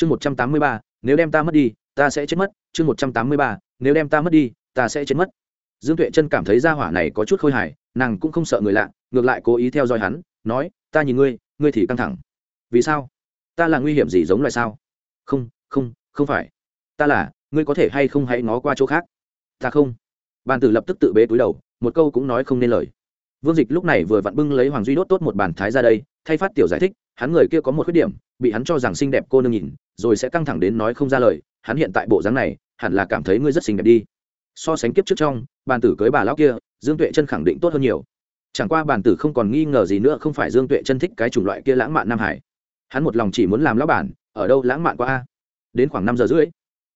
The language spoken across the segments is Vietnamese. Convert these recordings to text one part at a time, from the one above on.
chương một trăm tám mươi ba, nếu đem ta mất đi, ta sẽ chết mất. Chương một trăm tám mươi ba, nếu đem ta mất đi, ta sẽ chết mất. Dương tuệ chân cảm thấy gia hỏa này có chút khôi hài, nàng cũng không sợ người lạ, ngược lại cố ý theo dõi hắn, nói, ta nhìn ngươi ngươi thì căng thẳng. Vì sao? Ta là nguy hiểm gì giống loài sao? Không không không phải. Ta là, ngươi có thể hay không hãy ngó qua chỗ khác? Ta không. Bàn tử lập tức tự bế túi đầu, một câu cũng nói không nên lời. Vương dịch lúc này vừa vặn bưng lấy hoàng duy đốt tốt một bàn thái ra đây, thay phát tiểu giải thích hắn người kia có một khuyết điểm, bị hắn cho rằng xinh đẹp cô nương nhìn, rồi sẽ căng thẳng đến nói không ra lời, hắn hiện tại bộ dáng này, hẳn là cảm thấy ngươi rất xinh đẹp đi. So sánh kiếp trước trong, bàn tử cưới bà lão kia, dương tuệ chân khẳng định tốt hơn nhiều. Chẳng qua bàn tử không còn nghi ngờ gì nữa không phải dương tuệ chân thích cái chủng loại kia lãng mạn nam hải. Hắn một lòng chỉ muốn làm lão bản, ở đâu lãng mạn qua a? Đến khoảng năm giờ rưỡi,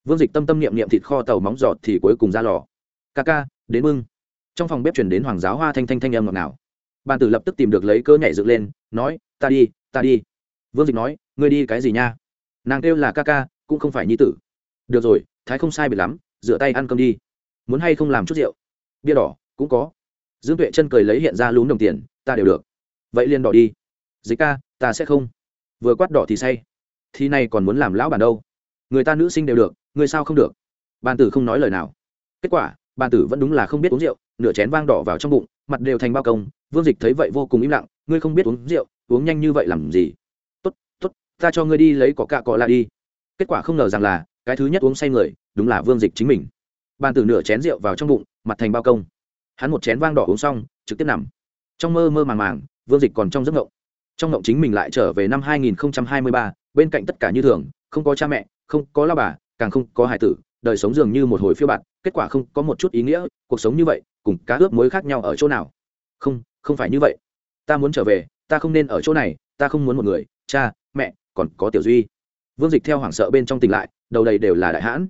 vương dịch tâm tâm niệm niệm thịt kho tàu móng giọt thì cuối cùng ra lò. Ca ca, đến mưng. Trong phòng bếp chuyển đến hoàng giáo hoa thanh thanh thanh âm ngọt nào bàn tử lập tức tìm được lấy cơ nhảy dựng lên, nói, ta đi ta đi. Vương dịch nói, ngươi đi cái gì nha? Nàng kêu là ca ca, cũng không phải nhi tử. Được rồi, thái không sai bị lắm, rửa tay ăn cơm đi. Muốn hay không làm chút rượu? Bia đỏ, cũng có. Dương tuệ chân cười lấy hiện ra lún đồng tiền, ta đều được. Vậy liền đỏ đi. Dịch ca, ta sẽ không. Vừa quát đỏ thì say. Thì này còn muốn làm lão bản đâu? Người ta nữ sinh đều được, người sao không được? Bàn tử không nói lời nào. Kết quả, bàn tử vẫn đúng là không biết uống rượu, nửa chén vang đỏ vào trong bụng, mặt đều thành bao công. Vương dịch thấy vậy vô cùng im lặng, ngươi không biết uống rượu uống nhanh như vậy làm gì? Tốt tốt ta cho ngươi đi lấy cỏ cạ cọ la đi. Kết quả không ngờ rằng là cái thứ nhất uống say người đúng là vương dịch chính mình. Bàn tử nửa chén rượu vào trong bụng mặt thành bao công. Hắn một chén vang đỏ uống xong trực tiếp nằm. Trong mơ mơ màng màng vương dịch còn trong giấc ngộng. Trong ngộng chính mình lại trở về năm 2023, bên cạnh tất cả như thường không có cha mẹ không có lao bà càng không có hải tử đời sống dường như một hồi phiêu bạt kết quả không có một chút ý nghĩa cuộc sống như vậy cùng cá ướp muối khác nhau ở chỗ nào? Không không phải như vậy. Ta muốn trở về ta không nên ở chỗ này, ta không muốn một người, cha, mẹ, còn có tiểu duy. Vương dịch theo hoảng sợ bên trong tỉnh lại, đầu đầy đều là đại hãn.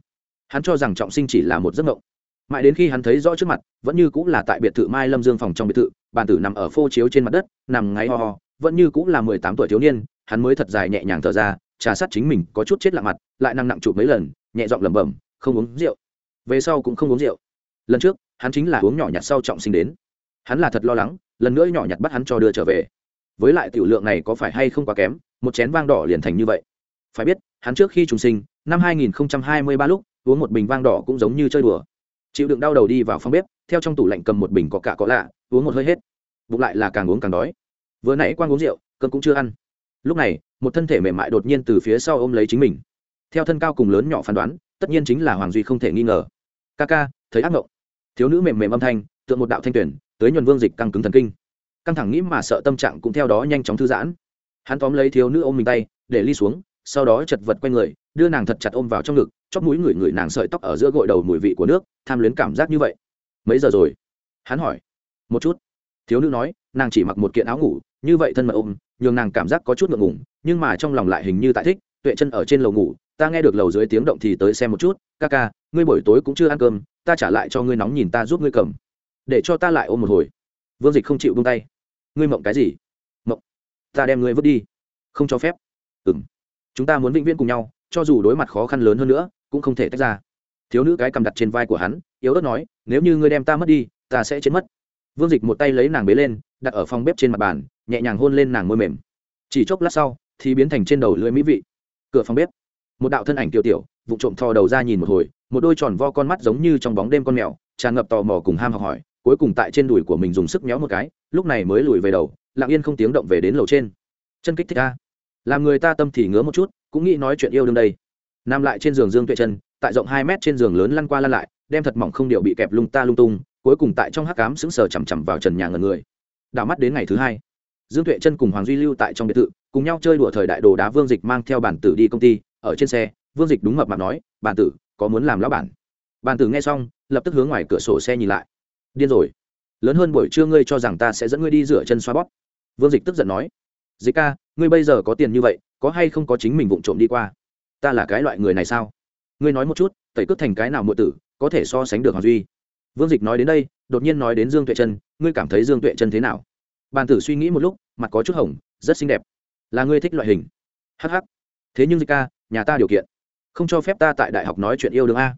Hắn cho rằng trọng sinh chỉ là một giấc mộng. Mãi đến khi hắn thấy rõ trước mặt, vẫn như cũng là tại biệt thự mai lâm dương phòng trong biệt thự, bàn tử nằm ở phô chiếu trên mặt đất, nằm ngáy ho ho, vẫn như cũng là mười tám tuổi thiếu niên, hắn mới thật dài nhẹ nhàng thở ra, trà sát chính mình có chút chết lạ mặt, lại năng nặng chụp mấy lần, nhẹ giọng lẩm bẩm, không uống rượu. Về sau cũng không uống rượu. Lần trước, hắn chính là uống nhỏ nhặt sau trọng sinh đến. Hắn là thật lo lắng, lần nữa nhỏ nhặt bắt hắn cho đưa trở về với lại tiểu lượng này có phải hay không quá kém, một chén vang đỏ liền thành như vậy. Phải biết, hắn trước khi trùng sinh, năm 2023 lúc, uống một bình vang đỏ cũng giống như chơi đùa. Chịu đựng đau đầu đi vào phòng bếp, theo trong tủ lạnh cầm một bình có cả có lạ, uống một hơi hết. Bụng lại là càng uống càng đói. Vừa nãy quan uống rượu cơn cũng chưa ăn. Lúc này, một thân thể mềm mại đột nhiên từ phía sau ôm lấy chính mình. Theo thân cao cùng lớn nhỏ phán đoán, tất nhiên chính là hoàng duy không thể nghi ngờ. Ca ca, thấy ác mộng thiếu nữ mềm mềm âm thanh, tượng một đạo thanh tuyển tới nhuần vương dịch căng cứng thần kinh căng thẳng nghĩ mà sợ tâm trạng cũng theo đó nhanh chóng thư giãn. Hắn tóm lấy thiếu nữ ôm mình tay, để ly xuống, sau đó chật vật q u a người, đưa nàng thật chặt ôm vào trong ngực, chóp mũi ngửi ngửi nàng sợi tóc ở giữa gội đầu mùi vị của nước, tham luyến cảm giác như vậy. Mấy giờ rồi? Hắn hỏi. Một chút. Thiếu nữ nói, nàng chỉ mặc một kiện áo ngủ, như vậy thân mật ôm, nhường nàng cảm giác có chút ngượng ngủng nhưng mà trong lòng lại hình như tại thích, tuệ chân ở trên lầu ngủ, ta nghe được lầu dưới tiếng động thì tới xem một chút, ca ca, ngươi buổi tối cũng chưa ăn cơm, ta trả lại cho ngươi nóng nhìn ta giúp ngươi cầm. Để cho ta lại ôm một hồi. Vương dịch không chịu buông tay ngươi mộng cái gì? Mộng? Ta đem ngươi vứt đi. Không cho phép. Ừ m chúng ta muốn vĩnh viễn cùng nhau, cho dù đối mặt khó khăn lớn hơn nữa, cũng không thể tách ra. Thiếu nữ cái cầm đặt trên vai của hắn, yếu ớt nói, nếu như ngươi đem ta mất đi, ta sẽ chết mất. Vương dịch một tay lấy nàng bế lên, đặt ở phòng bếp trên mặt bàn, nhẹ nhàng hôn lên nàng môi mềm. Chỉ chốc lát sau, thì biến thành trên đầu lưỡi mỹ vị. Cửa phòng bếp. Một đạo thân ảnh tiểu tiểu, vụ trộm thò đầu ra nhìn một hồi, một đôi tròn vo con mắt giống như trong bóng đêm con mèo, tràn ngập tò mò cùng ham học hỏi cuối cùng tại trên đùi của mình dùng sức nhéo một cái, lúc này mới lùi về đầu, lặng yên không tiếng động về đến lầu trên. Chân kích thích ta làm người ta tâm thì ngứa một chút, cũng nghĩ nói chuyện yêu đương đây. Nằm lại trên giường dương tuệ chân tại rộng hai mét trên giường lớn lăn qua lăn lại, đem thật mỏng không điệu bị kẹp lung ta lung tung, cuối cùng tại trong hắc cám sững sờ chằm chằm vào trần nhà ngần người. Đảo mắt đến ngày thứ hai, dương tuệ chân cùng hoàng duy lưu tại trong biệt thự, cùng nhau chơi đùa thời đại đồ đá vương dịch mang theo bản tử đi công ty, ở trên xe, vương dịch đúng mập mặt nói, bản tử, có muốn làm lão bản? Bản tử nghe xong, lập tức hướng ngoài cửa sổ xe nhìn lại điên rồi. Lớn hơn buổi trưa ngươi cho rằng ta sẽ dẫn ngươi đi rửa chân xoa bóp. Vương dịch tức giận nói. Dịch ca, ngươi bây giờ có tiền như vậy, có hay không có chính mình vụng trộm đi qua? Ta là cái loại người này sao? Ngươi nói một chút, tẩy cướp thành cái nào muội tử, có thể so sánh được hoàng duy. Vương dịch nói đến đây, đột nhiên nói đến dương tuệ chân ngươi cảm thấy dương tuệ chân thế nào? Bàn tử suy nghĩ một lúc, mặt có chút hồng, rất xinh đẹp. Là ngươi thích loại hình. Hh thế nhưng dịch ca, nhà ta điều kiện. Không cho phép ta tại đại học nói chuyện yêu đương a.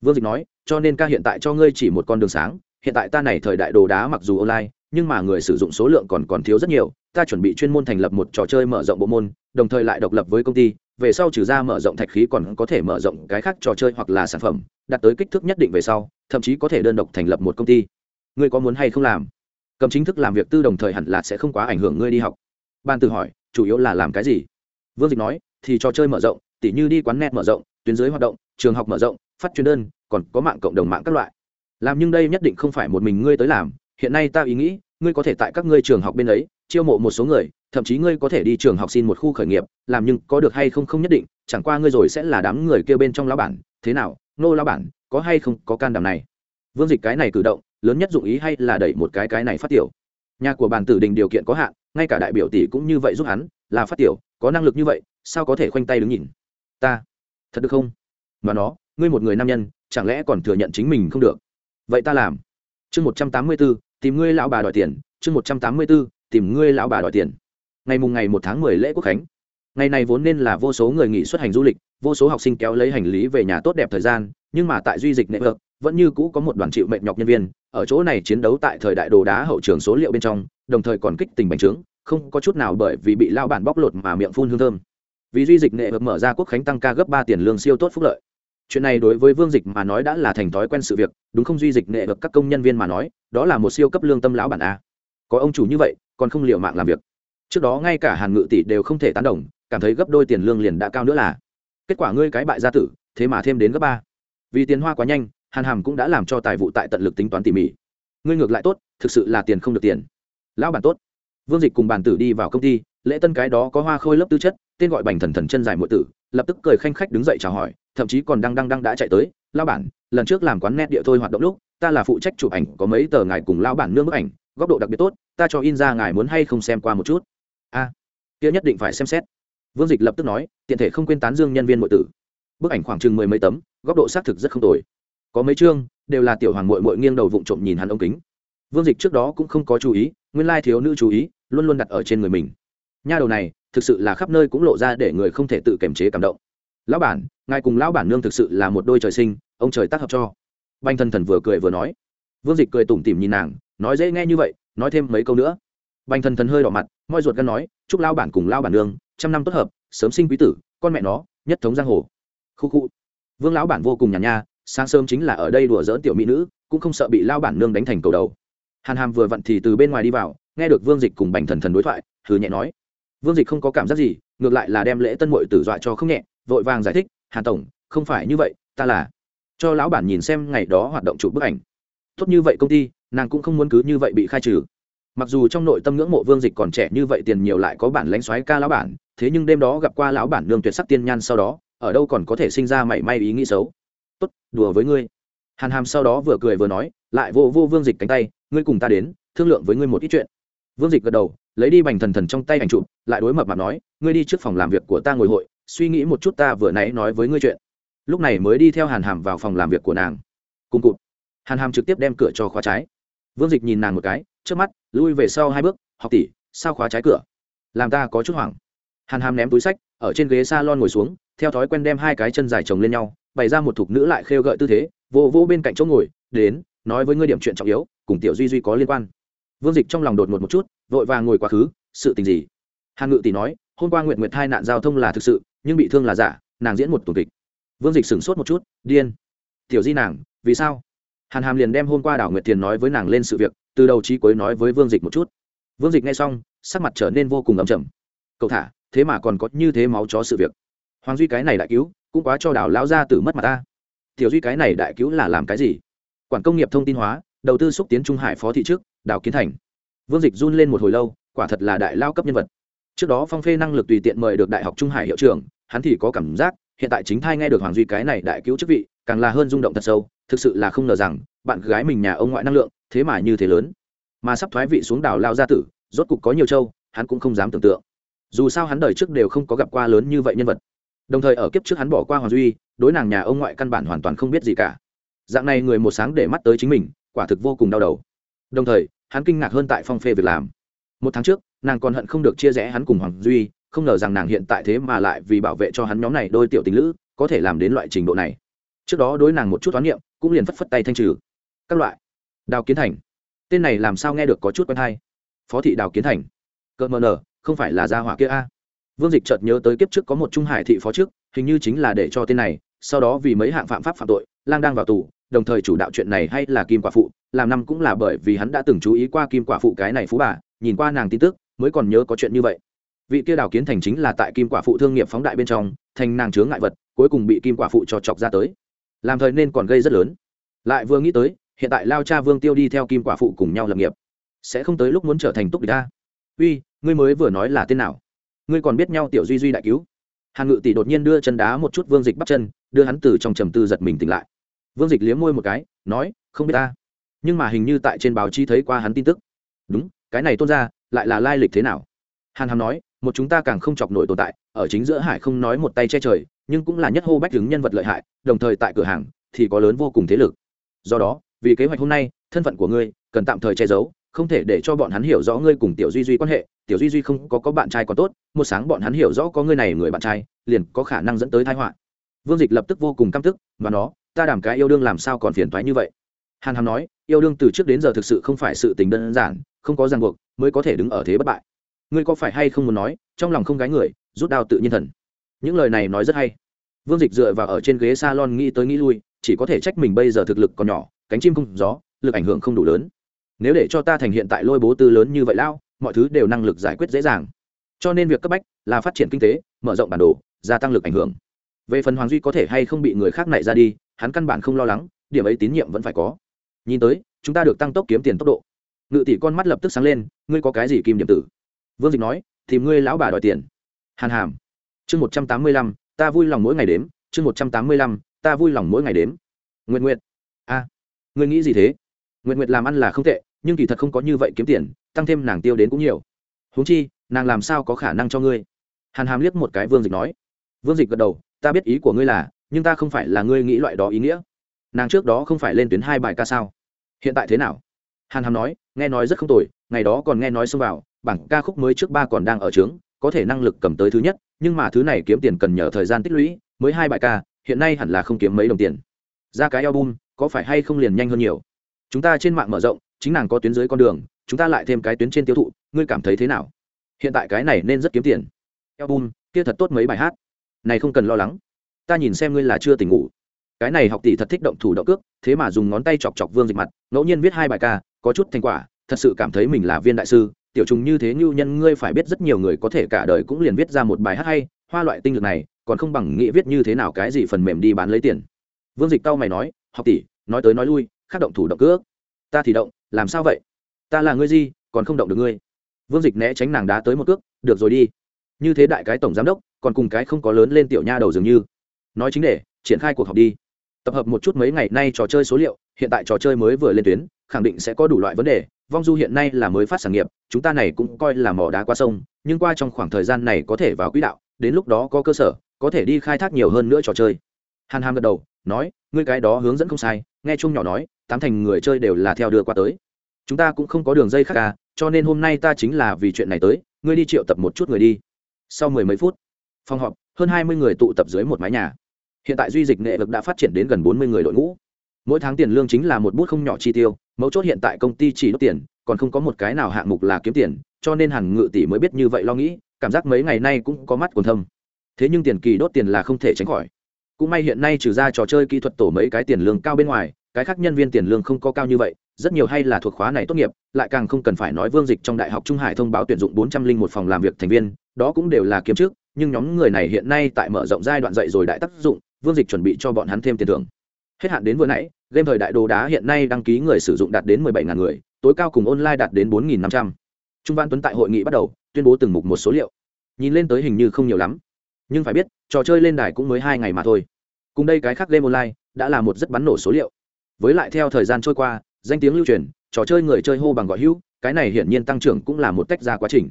Vương dịch nói, cho nên ca hiện tại cho ngươi chỉ một con đường sáng hiện tại ta này thời đại đồ đá mặc dù online, nhưng mà người sử dụng số lượng còn còn thiếu rất nhiều, ta chuẩn bị chuyên môn thành lập một trò chơi mở rộng bộ môn, đồng thời lại độc lập với công ty, về sau trừ ra mở rộng thạch khí còn có thể mở rộng cái khác trò chơi hoặc là sản phẩm, đạt tới kích thước nhất định về sau, thậm chí có thể đơn độc thành lập một công ty. Ngươi có muốn hay không làm? Cầm chính thức làm việc tư đồng thời hẳn là sẽ không quá ảnh hưởng ngươi đi học. Ban tự hỏi, chủ yếu là làm cái gì? Vương dịch nói, thì trò chơi mở rộng, tỉ như đi quán net mở rộng, tuyến dưới hoạt động, trường học mở rộng, phát truyền đơn, còn có mạng cộng đồng mạng các loại làm nhưng đây nhất định không phải một mình ngươi tới làm, hiện nay ta ý nghĩ, ngươi có thể tại các ngươi trường học bên ấy, chiêu mộ một số người, thậm chí ngươi có thể đi trường học xin một khu khởi nghiệp, làm nhưng có được hay không không nhất định, chẳng qua ngươi rồi sẽ là đám người kêu bên trong lão bản, thế nào, nô lão bản, có hay không có can đảm này? Vương dịch cái này cử động, lớn nhất dụng ý hay là đẩy một cái cái này phát tiểu. Nhà của bản tử đình điều kiện có hạn, ngay cả đại biểu tỷ cũng như vậy giúp hắn, là phát tiểu, có năng lực như vậy, sao có thể khoanh tay đứng nhìn? Ta, thật được không? Mà nó, ngươi một người nam nhân, chẳng lẽ còn thừa nhận chính mình không được? Vậy ta làm. Chương một trăm tám mươi b ố tìm ngươi lão bà đòi tiền. Chương một trăm tám mươi b ố tìm ngươi lão bà đòi tiền. Ngày mùng ngày một tháng mười lễ quốc khánh. Ngày này vốn nên là vô số người nghỉ xuất hành du lịch, vô số học sinh kéo lấy hành lý về nhà tốt đẹp thời gian, nhưng mà tại duy dịch nệ vợt vẫn như cũ có một đoàn chịu mệnh nhọc nhân viên, ở chỗ này chiến đấu tại thời đại đồ đá hậu trường số liệu bên trong, đồng thời còn kích tình bành trướng, không có chút nào bởi vì bị lao bản bóc lột mà miệng phun hương thơm. Vì duy dịch nệ vợt mở ra quốc khánh tăng ca gấp ba tiền lương siêu tốt phúc lợi chuyện này đối với vương dịch mà nói đã là thành thói quen sự việc, đúng không duy dịch nệ được các công nhân viên mà nói, đó là một siêu cấp lương tâm lão bản a. Có ông chủ như vậy, còn không liệu mạng làm việc. Trước đó ngay cả hàn ngự tỷ đều không thể tán đồng, cảm thấy gấp đôi tiền lương liền đã cao nữa là. Kết quả ngươi cái bại gia tử, thế mà thêm đến gấp ba. Vì tiền hoa quá nhanh, hàn hàm cũng đã làm cho tài vụ tại tận lực tính toán tỉ mỉ. Ngươi ngược lại tốt, thực sự là tiền không được tiền. Lão bản tốt. Vương dịch cùng bản tử đi vào công ty, lễ tân cái đó có hoa khôi lớp tư chất, tên gọi bành thần thần chân dài muội tử, lập tức cười khanh khách đứng dậy chào hỏi thậm chí còn đang đang đang đã chạy tới lao bản lần trước làm quán nét địa thôi hoạt động lúc ta là phụ trách chụp ảnh có mấy tờ ngài cùng lao bản nương bức ảnh góc độ đặc biệt tốt ta cho in ra ngài muốn hay không xem qua một chút. A à, kia nhất định phải xem xét. Vương dịch lập tức nói tiện thể không quên tán dương nhân viên nội tử. Bức ảnh khoảng chừng mười mấy tấm góc độ xác thực rất không tồi. Có mấy chương đều là tiểu hoàng muội muội nghiêng đầu vụng trộm nhìn hắn ống kính. Vương dịch trước đó cũng không có chú ý nguyên lai thiếu nữ chú ý luôn luôn đặt ở trên người mình. Nha đầu này thực sự là khắp nơi cũng lộ ra để người không thể tự kiềm chế cảm động lão bản, ngài cùng lão bản nương thực sự là một đôi trời sinh, ông trời tác hợp cho. Banh thần thần vừa cười vừa nói. Vương dịch cười tủm tỉm nhìn nàng, nói dễ nghe như vậy, nói thêm mấy câu nữa. Banh thần thần hơi đỏ mặt, moi ruột gân nói, chúc lão bản cùng lão bản nương, trăm năm tốt hợp, sớm sinh quý tử, con mẹ nó, nhất thống giang hồ. Khu khu. Vương lão bản vô cùng nhàn nha, sáng sớm chính là ở đây đùa dỡn tiểu mỹ nữ, cũng không sợ bị lao bản nương đánh thành cầu đầu. Hàn hàm vừa vặn thì từ bên ngoài đi vào, nghe được vương dịch cùng bành thần thần đối thoại thử nhẹ nói. Vương dịch không có cảm giác gì, ngược lại là đem lễ tân mội tử dọa cho không nhẹ vội vàng giải thích, hàn tổng, không phải như vậy, ta là cho lão bản nhìn xem ngày đó hoạt động chụp bức ảnh. Tốt như vậy công ty, nàng cũng không muốn cứ như vậy bị khai trừ. Mặc dù trong nội tâm ngưỡng mộ vương dịch còn trẻ như vậy tiền nhiều lại có bản lãnh xoáy ca lão bản, thế nhưng đêm đó gặp qua lão bản nương tuyệt sắc tiên nhan sau đó, ở đâu còn có thể sinh ra mảy may ý nghĩ xấu. Tốt, đùa với ngươi. Hàn hàm sau đó vừa cười vừa nói, lại vô vô vương dịch cánh tay, ngươi cùng ta đến, thương lượng với ngươi một ít chuyện. Vương dịch gật đầu, lấy đi bành thần thần trong tay ảnh chụp, lại đối mập mặt nói, ngươi đi trước phòng làm việc của ta ngồi hội suy nghĩ một chút ta vừa nãy nói với ngươi chuyện. Lúc này mới đi theo hàn hàm vào phòng làm việc của nàng. Cùng cụt. Hàn hàm trực tiếp đem cửa cho khóa trái. Vương dịch nhìn nàng một cái trước mắt, lui về sau hai bước, học tỷ, sao khóa trái cửa? Làm ta có chút hoảng. Hàn hàm ném túi sách, ở trên ghế s a lon ngồi xuống, theo thói quen đem hai cái chân dài chồng lên nhau, bày ra một thục nữ lại khêu gợi tư thế, vô vô bên cạnh chỗ ngồi, đến, nói với ngươi điểm chuyện trọng yếu, cùng tiểu duy duy có liên quan. Vương dịch trong lòng đột ngột một chút, vội vàng ngồi quá khứ, sự tình gì? Hàn ngự tỷ nói hôm qua nguyện nguyệt hai nạn giao thông là thực sự, nhưng bị thương là giả, nàng diễn một tuần kịch. Vương dịch sửng sốt một chút, điên. Tiểu di nàng, vì sao? Hàn hàm liền đem hôm qua đảo nguyệt Thiền nói với nàng lên sự việc, từ đầu trí cuối nói với vương dịch một chút. Vương dịch nghe xong, sắc mặt trở nên vô cùng ấm chầm cậu thả, thế mà còn có như thế máu chó sự việc. Hoàng duy cái này đại cứu, cũng quá cho đảo lão gia tử mất mặt ta. Tiểu duy cái này đại cứu là làm cái gì? Quản công nghiệp thông tin hóa, đầu tư xúc tiến trung hải phó thị trước đào kiến thành. Vương dịch run lên một hồi lâu, quả thật là đại lao cấp nhân vật trước đó phong phê năng lực tùy tiện mời được đại học trung hải hiệu trưởng, hắn thì có cảm giác, hiện tại chính thai nghe được hoàng duy cái này đại cứu chức vị, càng là hơn rung động thật sâu, thực sự là không ngờ rằng, bạn gái mình nhà ông ngoại năng lượng, thế mà như thế lớn. Mà sắp thoái vị xuống đảo lao gia tử, rốt cục có nhiều châu, hắn cũng không dám tưởng tượng. Dù sao hắn đời trước đều không có gặp qua lớn như vậy nhân vật. Đồng thời ở kiếp trước hắn bỏ qua hoàng duy, đối nàng nhà ông ngoại căn bản hoàn toàn không biết gì cả. Dạng này người một sáng để mắt tới chính mình, quả thực vô cùng đau đầu. Đồng thời, hắn kinh ngạc hơn tại phong phê việc làm. Một tháng trước nàng còn hận không được chia rẽ hắn cùng hoàng duy, không ngờ rằng nàng hiện tại thế mà lại vì bảo vệ cho hắn nhóm này đôi tiểu tình lữ, có thể làm đến loại trình độ này. Trước đó đối nàng một chút toán niệm, cũng liền phất phất tay thanh trừ. Các loại. Đào kiến thành. Tên này làm sao nghe được có chút quen hay? Phó thị đào kiến thành. Cỡ mờ nở không phải là gia hỏa kia a? Vương dịch chợt nhớ tới kiếp trước có một trung hải thị phó trước, hình như chính là để cho tên này, sau đó vì mấy hạng phạm pháp phạm tội, lang đang vào tù, đồng thời chủ đạo chuyện này hay là kim quả phụ, làm năm cũng là bởi vì hắn đã từng chú ý qua kim quả phụ cái này phú bà, nhìn qua nàng tin tức mới còn nhớ có chuyện như vậy. Vị kia đào kiến thành chính là tại kim quả phụ thương nghiệp phóng đại bên trong, thành nàng chướng ngại vật, cuối cùng bị kim quả phụ cho chọc ra tới. Làm thời nên còn gây rất lớn. Lại vừa nghĩ tới, hiện tại lao cha vương tiêu đi theo kim quả phụ cùng nhau lập nghiệp. Sẽ không tới lúc muốn trở thành túc địch ta. Uy, ngươi mới vừa nói là tên nào? Ngươi còn biết nhau tiểu duy duy đại cứu. Hàn ngự tỷ đột nhiên đưa chân đá một chút vương dịch bắt chân, đưa hắn từ trong trầm tư giật mình tỉnh lại. Vương dịch liếm môi một cái, nói, không biết ta. Nhưng mà hình như tại trên báo chí thấy qua hắn tin tức. Đúng, cái này tôn ra lại là lai lịch thế nào? Hàn hàm nói, một chúng ta càng không chọc nổi tồn tại, ở chính giữa hải không nói một tay che trời, nhưng cũng là nhất hô bách đứng nhân vật lợi hại, đồng thời tại cửa hàng thì có lớn vô cùng thế lực. Do đó, vì kế hoạch hôm nay, thân phận của ngươi cần tạm thời che giấu, không thể để cho bọn hắn hiểu rõ ngươi cùng tiểu duy duy quan hệ. Tiểu duy duy không có có bạn trai còn tốt, một sáng bọn hắn hiểu rõ có ngươi này người bạn trai, liền có khả năng dẫn tới thái họa. Vương dịch lập tức vô cùng căm tức và nó, ta đảm cái yêu đương làm sao còn phiền thoái như vậy? Hàn hàm nói, yêu đương từ trước đến giờ thực sự không phải sự tình đơn giản, không có ràng buộc mới có thể đứng ở thế bất bại. Ngươi có phải hay không muốn nói, trong lòng không gái người, rút đao tự nhiên thần? Những lời này nói rất hay. Vương dịch dựa vào ở trên ghế salon nghĩ tới nghĩ lui, chỉ có thể trách mình bây giờ thực lực còn nhỏ, cánh chim không gió, lực ảnh hưởng không đủ lớn. Nếu để cho ta thành hiện tại lôi bố tư lớn như vậy lao, mọi thứ đều năng lực giải quyết dễ dàng. Cho nên việc cấp bách là phát triển kinh tế, mở rộng bản đồ, gia tăng lực ảnh hưởng. Về phần hoàng duy có thể hay không bị người khác nảy ra đi, hắn căn bản không lo lắng, điểm ấy tín nhiệm vẫn phải có nhìn tới, chúng ta được tăng tốc kiếm tiền tốc độ. Ngự tỷ con mắt lập tức sáng lên, ngươi có cái gì kim điểm tử? Vương dịch nói thì ngươi lão bà đòi tiền. Hàn hàm. Chương một trăm tám mươi lăm, ta vui lòng mỗi ngày đếm. Chương một trăm tám mươi lăm, ta vui lòng mỗi ngày đếm. Nguyện nguyện a, ngươi nghĩ gì thế? Nguyện nguyện làm ăn là không tệ, nhưng kỳ thật không có như vậy kiếm tiền, tăng thêm nàng tiêu đến cũng nhiều. Huống chi, nàng làm sao có khả năng cho ngươi? Hàn hàm liếc một cái vương dịch nói. Vương dịch gật đầu, ta biết ý của ngươi là, nhưng ta không phải là ngươi nghĩ loại đó ý nghĩa. Nàng trước đó không phải lên tuyến hai bài ca sao? Hiện tại thế nào? Hàn hàm nói, nghe nói rất không tồi, ngày đó còn nghe nói xông vào, bảng ca khúc mới trước ba còn đang ở trướng, có thể năng lực cầm tới thứ nhất, nhưng mà thứ này kiếm tiền cần nhờ thời gian tích lũy, mới hai bài ca, hiện nay hẳn là không kiếm mấy đồng tiền. Ra cái album, có phải hay không liền nhanh hơn nhiều? Chúng ta trên mạng mở rộng, chính nàng có tuyến dưới con đường, chúng ta lại thêm cái tuyến trên tiêu thụ, ngươi cảm thấy thế nào? Hiện tại cái này nên rất kiếm tiền. Album, kia thật tốt mấy bài hát. Này không cần lo lắng. Ta nhìn xem ngươi là chưa tỉnh ngủ cái này học tỷ thật thích động thủ động cước, thế mà dùng ngón tay chọc chọc vương dịch mặt, ngẫu nhiên viết hai bài ca, có chút thành quả, thật sự cảm thấy mình là viên đại sư, tiểu trùng như thế như nhân ngươi phải biết rất nhiều người có thể cả đời cũng liền viết ra một bài hát hay, hoa loại tinh lực này, còn không bằng nghĩ viết như thế nào cái gì phần mềm đi bán lấy tiền. Vương dịch tao mày nói, học tỷ, nói tới nói lui, khác động thủ động cước. Ta thì động, làm sao vậy? Ta là ngươi gì, còn không động được ngươi. Vương dịch né tránh nàng đá tới một cước, được rồi đi. Như thế đại cái tổng giám đốc, còn cùng cái không có lớn lên tiểu nha đầu dường như. Nói chính để triển khai cuộc họp đi tập hợp một chút mấy ngày nay trò chơi số liệu, hiện tại trò chơi mới vừa lên tuyến, khẳng định sẽ có đủ loại vấn đề. Vong du hiện nay là mới phát sản nghiệp, chúng ta này cũng coi là mỏ đá qua sông, nhưng qua trong khoảng thời gian này có thể vào quỹ đạo, đến lúc đó có cơ sở, có thể đi khai thác nhiều hơn nữa trò chơi. Hàn hàm gật đầu, nói, ngươi cái đó hướng dẫn không sai, nghe chung nhỏ nói, tám thành người chơi đều là theo đưa qua tới. Chúng ta cũng không có đường dây khác cả cho nên hôm nay ta chính là vì chuyện này tới, ngươi đi triệu tập một chút người đi. Sau mười mấy phút, phòng họp, hơn hai mươi người tụ tập dưới một mái nhà hiện tại duy dịch nghệ vực đã phát triển đến gần bốn mươi người đội ngũ. Mỗi tháng tiền lương chính là một bút không nhỏ chi tiêu, mấu chốt hiện tại công ty chỉ đốt tiền, còn không có một cái nào hạng mục là kiếm tiền, cho nên hàn ngự tỷ mới biết như vậy lo nghĩ, cảm giác mấy ngày nay cũng có mắt còn thâm. Thế nhưng tiền kỳ đốt tiền là không thể tránh khỏi. Cũng may hiện nay trừ ra trò chơi kỹ thuật tổ mấy cái tiền lương cao bên ngoài, cái khác nhân viên tiền lương không có cao như vậy, rất nhiều hay là thuộc khóa này tốt nghiệp, lại càng không cần phải nói vương dịch trong đại học trung hải thông báo tuyển dụng bốn trăm linh một phòng làm việc thành viên, đó cũng đều là kiếm trước, nhưng nhóm người này hiện nay tại mở rộng giai đoạn dạy rồi đại tác dụng vương dịch chuẩn bị cho bọn hắn thêm tiền thưởng. Hết hạn đến vừa nãy, game thời đại đồ đá hiện nay đăng ký người sử dụng đạt đến mười bảy ngàn người, tối cao cùng online đạt đến bốn nghìn năm trăm. Trung văn tuấn tại hội nghị bắt đầu, tuyên bố từng mục một số liệu. Nhìn lên tới hình như không nhiều lắm. Nhưng phải biết, trò chơi lên đài cũng mới hai ngày mà thôi. Cùng đây cái khác game online, đã là một rất bắn nổ số liệu. Với lại theo thời gian trôi qua, danh tiếng lưu truyền, trò chơi người chơi hô bằng gọi hữu, cái này hiển nhiên tăng trưởng cũng là một tách ra quá trình.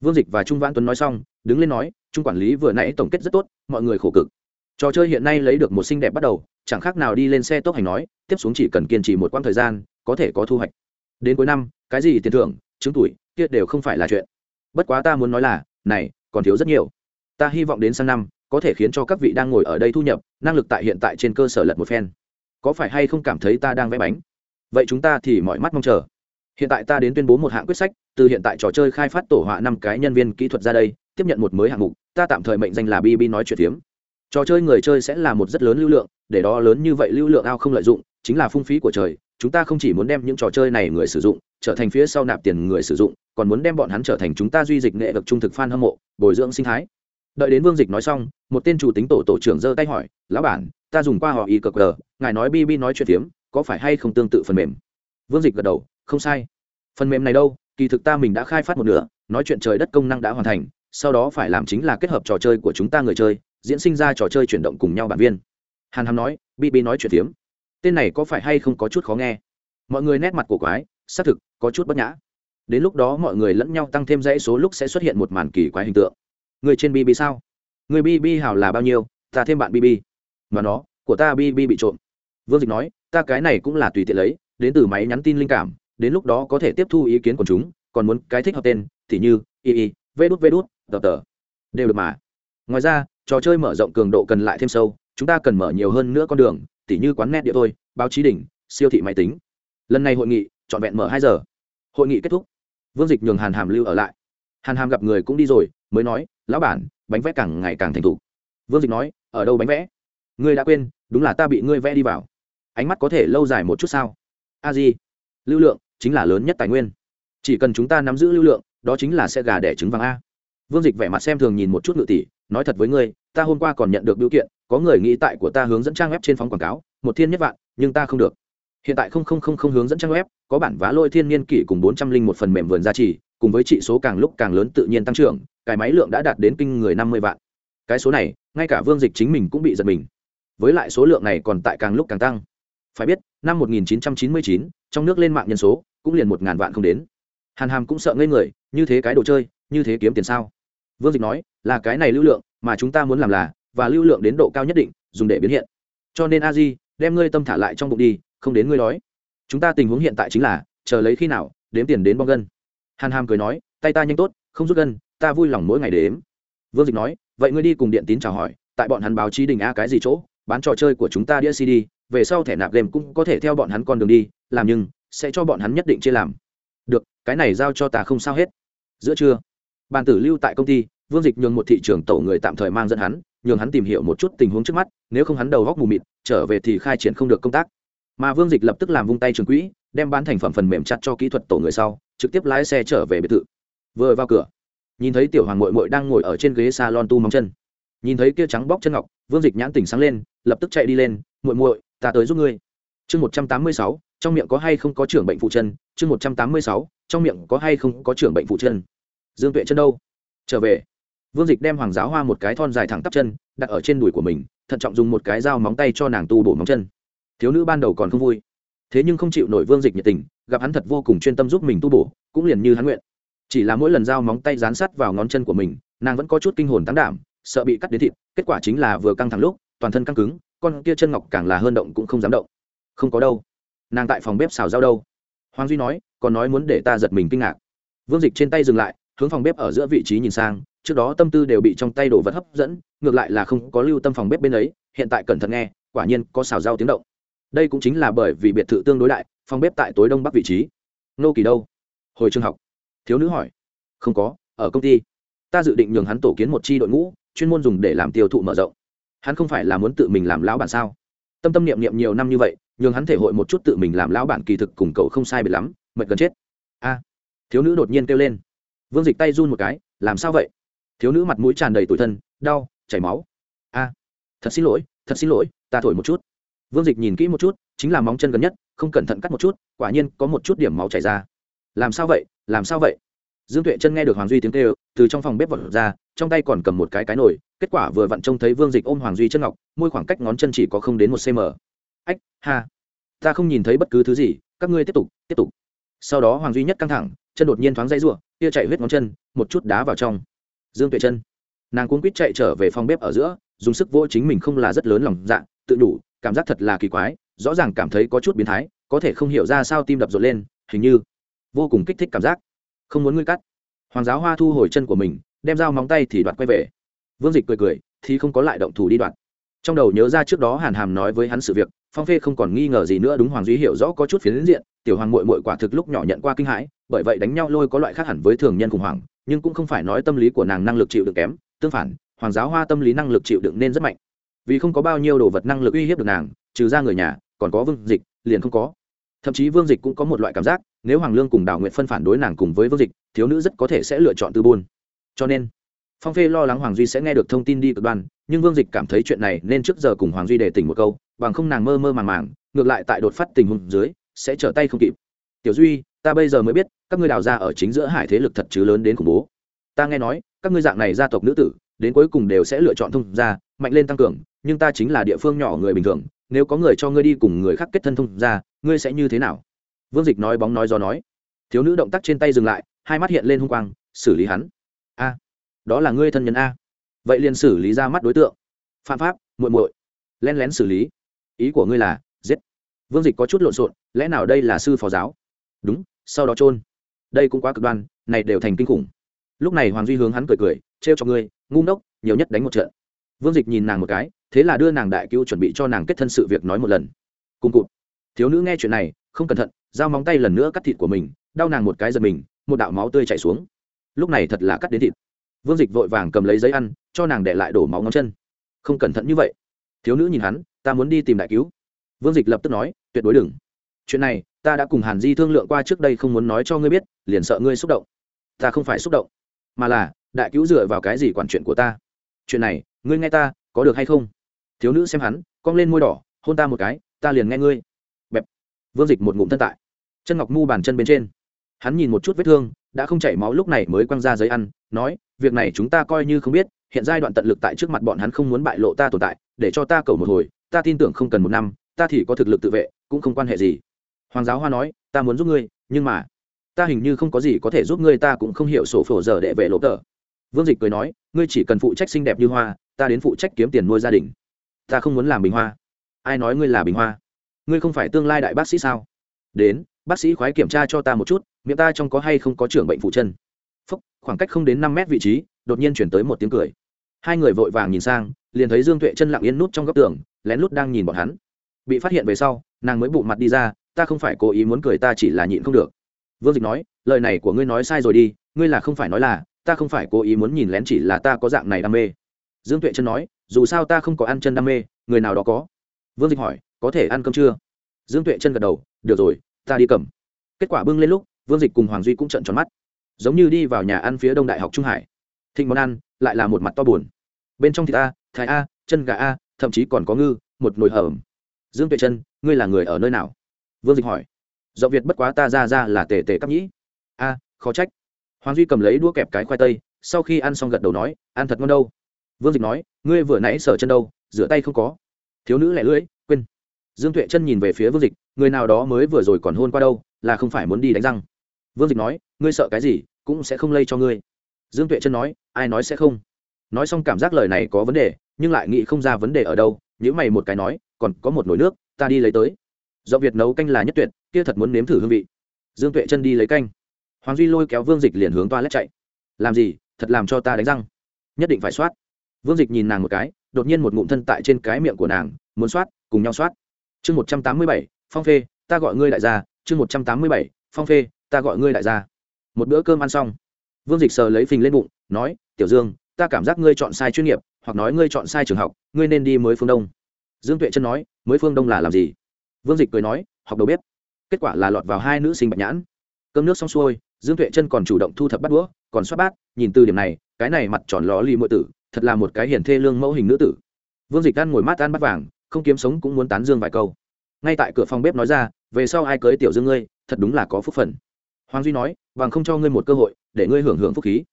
Vương dịch và trung văn tuấn nói xong, đứng lên nói, trung quản lý vừa nãy tổng kết rất tốt, mọi người khổ cực trò chơi hiện nay lấy được một xinh đẹp bắt đầu, chẳng khác nào đi lên xe tốc hành nói, tiếp xuống chỉ cần kiên trì một quãng thời gian, có thể có thu hoạch. Đến cuối năm, cái gì tiền thưởng chứng tuổi, kia đều không phải là chuyện. Bất quá ta muốn nói là, này, còn thiếu rất nhiều. Ta hy vọng đến sang năm, có thể khiến cho các vị đang ngồi ở đây thu nhập, năng lực tại hiện tại trên cơ sở lật một phen. Có phải hay không cảm thấy ta đang vẽ bánh? Vậy chúng ta thì mọi mắt mong chờ. Hiện tại ta đến tuyên bố một hạng quyết sách, từ hiện tại trò chơi khai phát tổ họa năm cái nhân viên kỹ thuật ra đây, tiếp nhận một mới hạng mục, ta tạm thời mệnh danh là bb nói chuyện phiếm trò chơi người chơi sẽ là một rất lớn lưu lượng, để đó lớn như vậy lưu lượng ao không lợi dụng, chính là phung phí của trời. Chúng ta không chỉ muốn đem những trò chơi này người sử dụng, trở thành phía sau nạp tiền người sử dụng, còn muốn đem bọn hắn trở thành chúng ta duy dịch nghệ vực trung thực f a n hâm mộ, bồi dưỡng sinh thái. Đợi đến vương dịch nói xong, một tên chủ tính tổ tổ trưởng giơ tay hỏi, lão bản, ta dùng qua họ y cờ cờ, ngài nói bb nói chuyện phiếm, có phải hay không tương tự phần mềm? Vương dịch gật đầu, không sai. Phần mềm này đâu, kỳ thực ta mình đã khai phát một nửa, nói chuyện trời đất công năng đã hoàn thành sau đó phải làm chính là kết hợp trò chơi của chúng ta người chơi, diễn sinh ra trò chơi chuyển động cùng nhau bản viên. Hàn hàm nói bb nói chuyện tiếm tên này có phải hay không có chút khó nghe? Mọi người nét mặt của quái, xác thực, có chút bất nhã. Đến lúc đó mọi người lẫn nhau tăng thêm dãy số lúc sẽ xuất hiện một màn kỳ quái hình tượng. Người trên bb sao? Người bb hào là bao nhiêu? Ta thêm bạn bb mà nó, của ta bb bị trộm. Vương dịch nói, ta cái này cũng là tùy tiện lấy, đến từ máy nhắn tin linh cảm, đến lúc đó có thể tiếp thu ý kiến của chúng, còn muốn cái thích hợp tên, thì như, y y, vê đút vê đút tờ tờ. Đều được mà. Ngoài ra, trò chơi mở rộng cường độ cần lại thêm sâu, chúng ta cần mở nhiều hơn nữa con đường, tỉ như quán net địa thôi, báo chí đỉnh, siêu thị máy tính. Lần này hội nghị, trọn vẹn mở hai giờ. Hội nghị kết thúc. Vương dịch nhường hàn hàm lưu ở lại. Hàn hàm gặp người cũng đi rồi, mới nói, lão bản, bánh vẽ càng ngày càng thành thục. Vương dịch nói, ở đâu bánh vẽ? Ngươi đã quên, đúng là ta bị ngươi vẽ đi vào. Ánh mắt có thể lâu dài một chút sao? A di, lưu lượng chính là lớn nhất tài nguyên. Chỉ cần chúng ta nắm giữ lưu lượng, đó chính là sẽ gà đẻ trứng vàng a vương dịch vẻ mặt xem thường nhìn một chút ngự tỷ nói thật với ngươi ta hôm qua còn nhận được biểu kiện có người nghĩ tại của ta hướng dẫn trang web trên phóng quảng cáo một thiên nhất vạn nhưng ta không được. Hiện tại không không không không hướng dẫn trang web có bản vá lôi thiên niên kỷ cùng bốn trăm linh một phần mềm vườn gia trì cùng với trị số càng lúc càng lớn tự nhiên tăng trưởng cái máy lượng đã đạt đến kinh người năm mươi vạn. Cái số này ngay cả vương dịch chính mình cũng bị giật mình. Với lại số lượng này còn tại càng lúc càng tăng. Phải biết năm 1999, trong nước lên mạng nhân số cũng liền một ngàn vạn không đến. Hàn hàm cũng sợ ngây người như thế cái đồ chơi như thế kiếm tiền sao? Vương dịch nói, là cái này lưu lượng, mà chúng ta muốn làm là, và lưu lượng đến độ cao nhất định, dùng để biến hiện. Cho nên, a di, đem ngươi tâm thả lại trong bụng đi, không đến ngươi đói. Chúng ta tình huống hiện tại chính là, chờ lấy khi nào, đếm tiền đến bong gân. Hàn hàm cười nói, tay ta nhanh tốt, không rút gân, ta vui lòng mỗi ngày đếm. Vương dịch nói, vậy ngươi đi cùng điện tín chào hỏi, tại bọn hắn báo chí đình a cái gì chỗ, bán trò chơi của chúng ta đĩa cd, về sau thẻ nạp game cũng có thể theo bọn hắn con đường đi, làm nhưng, sẽ cho bọn hắn nhất định chia làm. Được, cái này giao cho ta không sao hết. Giữa trưa bàn tử lưu tại công ty, vương dịch nhường một thị trường tổ người tạm thời mang dẫn hắn, nhường hắn tìm hiểu một chút tình huống trước mắt, nếu không hắn đầu góc mù mịt, trở về thì khai triển không được công tác. Mà vương dịch lập tức làm vung tay trường quỹ, đem bán thành phẩm phần mềm chặt cho kỹ thuật tổ người sau, trực tiếp lái xe trở về biệt thự. Vừa vào cửa, nhìn thấy tiểu hoàng mội mội đang ngồi ở trên ghế salon tu móng chân. Nhìn thấy kia trắng bóc chân ngọc, vương dịch nhãn tỉnh sáng lên, lập tức chạy đi lên mội mội ta tới giúp ngươi. Chương một trăm tám mươi sáu, trong miệng có hay không có trưởng bệnh phụ chân? Chương một trăm tám mươi sáu, trong miệng có hay không có trưởng bệnh phụ chân? Dương tuệ chân đâu? Trở về. Vương dịch đem hoàng giáo hoa một cái thon dài thẳng tắp chân, đặt ở trên đùi của mình, thận trọng dùng một cái dao móng tay cho nàng tu bổ móng chân. Thiếu nữ ban đầu còn không vui. Thế nhưng không chịu nổi vương dịch nhiệt tình, gặp hắn thật vô cùng chuyên tâm giúp mình tu bổ, cũng liền như hắn nguyện. Chỉ là mỗi lần dao móng tay dán sắt vào ngón chân của mình, nàng vẫn có chút kinh hồn tán đảm, sợ bị cắt đến thịt, kết quả chính là vừa căng thẳng lúc, toàn thân căng cứng, con kia chân ngọc càng là hơn động cũng không dám động. Không có đâu. Nàng tại phòng bếp xào rau đâu. Hoàng duy nói, còn nói muốn để ta giật mình kinh ngạc. Vương dịch trên tay dừng lại hướng phòng bếp ở giữa vị trí nhìn sang, trước đó tâm tư đều bị trong tay đồ vật hấp dẫn, ngược lại là không có lưu tâm phòng bếp bên ấy, hiện tại cẩn thận nghe, quả nhiên có xào rau tiếng động. Đây cũng chính là bởi vì biệt thự tương đối đại, phòng bếp tại tối đông bắc vị trí. Nô kỳ đâu? Hồi trường học. Thiếu nữ hỏi. Không có, ở công ty. Ta dự định nhường hắn tổ kiến một chi đội ngũ, chuyên môn dùng để làm tiêu thụ mở rộng. Hắn không phải là muốn tự mình làm lão bản sao? Tâm tâm niệm niệm nhiều năm như vậy, nhường hắn thể hội một chút tự mình làm lão bản kỳ thực cùng cậu không sai biệt lắm, mệt gần chết. A. Thiếu nữ đột nhiên kêu lên vương dịch tay run một cái, làm sao vậy? Thiếu nữ mặt mũi tràn đầy tủi thân, đau, chảy máu. A, thật xin lỗi, thật xin lỗi, ta thổi một chút. Vương dịch nhìn kỹ một chút, chính là móng chân gần nhất, không cẩn thận cắt một chút, quả nhiên có một chút điểm máu chảy ra. Làm sao vậy, làm sao vậy? Dương tuệ chân nghe được hoàng duy tiếng kêu, từ trong phòng bếp vật ra, trong tay còn cầm một cái cái nồi, kết quả vừa vặn trông thấy vương dịch ôm hoàng duy chân ngọc, môi khoảng cách ngón chân chỉ có không đến một cm ách, ha, ta không nhìn thấy bất cứ thứ gì, các ngươi tiếp tục tiếp tục. Sau đó hoàng duy nhất căng thẳng, chân đột nhiên thoáng dây r u ộ kia chạy huyết ngón chân, một chút đá vào trong. Dương tuệ chân. Nàng cuốn quýt chạy trở về phòng bếp ở giữa, dùng sức vô chính mình không là rất lớn lòng dạ tự đủ, cảm giác thật là kỳ quái, rõ ràng cảm thấy có chút biến thái, có thể không hiểu ra sao tim đập rộn lên, hình như vô cùng kích thích cảm giác. Không muốn ngươi cắt. Hoàng giáo hoa thu hồi chân của mình, đem dao móng tay thì đoạt quay về. Vương dịch cười cười, thì không có lại động thủ đi đoạt trong đầu nhớ ra trước đó hàn hàm nói với hắn sự việc, phong phê không còn nghi ngờ gì nữa, đúng hoàng duy hiểu rõ có chút phiến diện, tiểu hoàng mội mội quả thực lúc nhỏ nhận qua kinh hãi, bởi vậy đánh nhau lôi có loại khác hẳn với thường nhân khủng hoảng, nhưng cũng không phải nói tâm lý của nàng năng lực chịu đựng kém, tương phản, hoàng giáo hoa tâm lý năng lực chịu đựng nên rất mạnh. Vì không có bao nhiêu đồ vật năng lực uy hiếp được nàng, trừ ra người nhà, còn có vương dịch, liền không có. Thậm chí vương dịch cũng có một loại cảm giác, nếu hoàng lương cùng đào nguyện phân phản đối nàng cùng với vương dịch, thiếu nữ rất có thể sẽ lựa chọn tư buôn. Cho nên, phong phê lo lắng hoàng duy sẽ nghe được thông tin đi cực đoan nhưng vương dịch cảm thấy chuyện này nên trước giờ cùng hoàng duy để tỉnh một câu, bằng không nàng mơ mơ màng màng, ngược lại tại đột phát tình huống dưới, sẽ trở tay không kịp. Tiểu duy, ta bây giờ mới biết, các ngươi đào ra ở chính giữa hải thế lực thật chứ lớn đến khủng bố. Ta nghe nói, các ngươi dạng này gia tộc nữ tử, đến cuối cùng đều sẽ lựa chọn thông gia, mạnh lên tăng cường, nhưng ta chính là địa phương nhỏ người bình thường, nếu có người cho ngươi đi cùng người khác kết thân thông gia, ngươi sẽ như thế nào? Vương dịch nói bóng nói do nói. Thiếu nữ động tác trên tay dừng lại, hai mắt hiện lên hung quang, xử lý hắn. A, đó là ngươi thân nhân a vậy liền xử lý ra mắt đối tượng. Phạm pháp, muội muội. Len lén xử lý. Ý của ngươi là, giết. Vương dịch có chút lộn xộn, lẽ nào đây là sư phó giáo? Đúng, sau đó trôn đây cũng quá cực đoan, này đều thành kinh khủng. Lúc này hoàng duy hướng hắn cười cười, trêu cho ngươi, ngu ngốc, nhiều nhất đánh một trận. Vương dịch nhìn nàng một cái, thế là đưa nàng đại cứu chuẩn bị cho nàng kết thân sự việc nói một lần. Cùng cụt. Thiếu nữ nghe chuyện này, không cẩn thận dao móng tay lần nữa cắt thịt của mình, đau nàng một cái giật mình, một đạo máu tươi chảy xuống. Lúc này thật là cắt đến thịt vương dịch vội vàng cầm lấy giấy ăn, cho nàng để lại đổ máu ngón chân. Không cẩn thận như vậy. Thiếu nữ nhìn hắn, ta muốn đi tìm đại cứu. Vương dịch lập tức nói, tuyệt đối đừng. Chuyện này, ta đã cùng hàn di thương lượng qua trước đây không muốn nói cho ngươi biết, liền sợ ngươi xúc động. Ta không phải xúc động, mà là, đại cứu dựa vào cái gì quản chuyện của ta? Chuyện này, ngươi nghe ta, có được hay không? Thiếu nữ xem hắn, cong lên môi đỏ, hôn ta một cái, ta liền nghe ngươi. Bẹp. Vương dịch một ngụm thân tại. Chân ngọc mu bàn chân bên trên. Hắn nhìn một chút vết thương, đã không chảy máu lúc này mới quăng ra giấy ăn, nói việc này chúng ta coi như không biết, hiện giai đoạn tận lực tại trước mặt bọn hắn không muốn bại lộ ta tồn tại, để cho ta cầu một hồi, ta tin tưởng không cần một năm, ta thì có thực lực tự vệ, cũng không quan hệ gì. Hoàng giáo hoa nói, ta muốn giúp ngươi, nhưng mà, ta hình như không có gì có thể giúp ngươi, ta cũng không hiểu sổ phổ giờ để vệ lộ tờ. Vương dịch cười nói, ngươi chỉ cần phụ trách xinh đẹp như hoa, ta đến phụ trách kiếm tiền nuôi gia đình. Ta không muốn làm bình hoa. Ai nói ngươi là bình hoa? Ngươi không phải tương lai đại bác sĩ sao? Đến, bác sĩ khoái kiểm tra cho ta một chút, miệng ta trong có hay không có trưởng bệnh phụ chân? Khoảng cách không đến năm mét vị trí, đột nhiên chuyển tới một tiếng cười. Hai người vội vàng nhìn sang, liền thấy dương tuệ chân lặng yên nút trong góc tường, lén lút đang nhìn bọn hắn. Bị phát hiện về sau, nàng mới bụng mặt đi ra, ta không phải cố ý muốn cười, ta chỉ là nhịn không được. Vương dịch nói, lời này của ngươi nói sai rồi đi, ngươi là không phải nói là, ta không phải cố ý muốn nhìn lén chỉ là ta có dạng này đam mê. Dương tuệ chân nói, dù sao ta không có ăn chân đam mê, người nào đó có. Vương dịch hỏi, có thể ăn cơm chưa? Dương tuệ chân gật đầu, được rồi, ta đi cầm. Kết quả bưng lên lúc, vương dịch cùng hoàng duy cũng trận tròn mắt giống như đi vào nhà ăn phía đông đại học trung hải thịnh món ăn lại là một mặt to buồn bên trong thịt a thái a chân gà a thậm chí còn có ngư một nồi hởm. dương tuệ chân ngươi là người ở nơi nào vương dịch hỏi dậu việt bất quá ta ra ra là tề tề cắp nhĩ a khó trách hoàng duy cầm lấy đũa kẹp cái khoai tây sau khi ăn xong gật đầu nói ăn thật ngon đâu vương dịch nói ngươi vừa nãy sở chân đâu rửa tay không có thiếu nữ lẻ lưỡi quên dương tuệ chân nhìn về phía vương dịch người nào đó mới vừa rồi còn hôn qua đâu là không phải muốn đi đánh răng vương dịch nói ngươi sợ cái gì cũng sẽ không lây cho ngươi. Dương tuệ chân nói, ai nói sẽ không? Nói xong cảm giác lời này có vấn đề, nhưng lại nghĩ không ra vấn đề ở đâu nhữ mày một cái nói, còn có một nồi nước, ta đi lấy tới. Do việt nấu canh là nhất tuyệt, kia thật muốn nếm thử hương vị. Dương tuệ chân đi lấy canh. Hoàng duy lôi kéo vương dịch liền hướng toa lét chạy. Làm gì? Thật làm cho ta đánh răng. Nhất định phải soát. Vương dịch nhìn nàng một cái, đột nhiên một ngụm thân tại trên cái miệng của nàng, muốn soát, cùng nhau soát. Chương một trăm tám mươi bảy, phong phê, ta gọi ngươi đại gia. Chương một trăm tám mươi bảy, phong phê, ta gọi ngươi đại gia một bữa cơm ăn xong. Vương dịch sờ lấy phình lên bụng, nói, tiểu dương, ta cảm giác ngươi chọn sai chuyên nghiệp, hoặc nói ngươi chọn sai trường học, ngươi nên đi mới phương đông. Dương tuệ chân nói, mới phương đông là làm gì? Vương dịch cười nói, học đầu bếp. Kết quả là lọt vào hai nữ sinh bạch nhãn. Cơm nước xong xuôi, dương tuệ chân còn chủ động thu thập bắt đũa, còn xoát bát, nhìn từ điểm này, cái này mặt tròn ló lì mượn tử, thật là một cái hiển thê lương mẫu hình nữ tử. Vương dịch ăn ngồi mát ăn bắt vàng, không kiếm sống cũng muốn tán dương vài câu. Ngay tại cửa phòng bếp nói ra, về sau ai cưới tiểu dương ngươi, thật đúng là có phúc phần hoàng duy nói, vàng không cho ngươi một cơ hội, để ngươi hưởng hưởng phúc khí.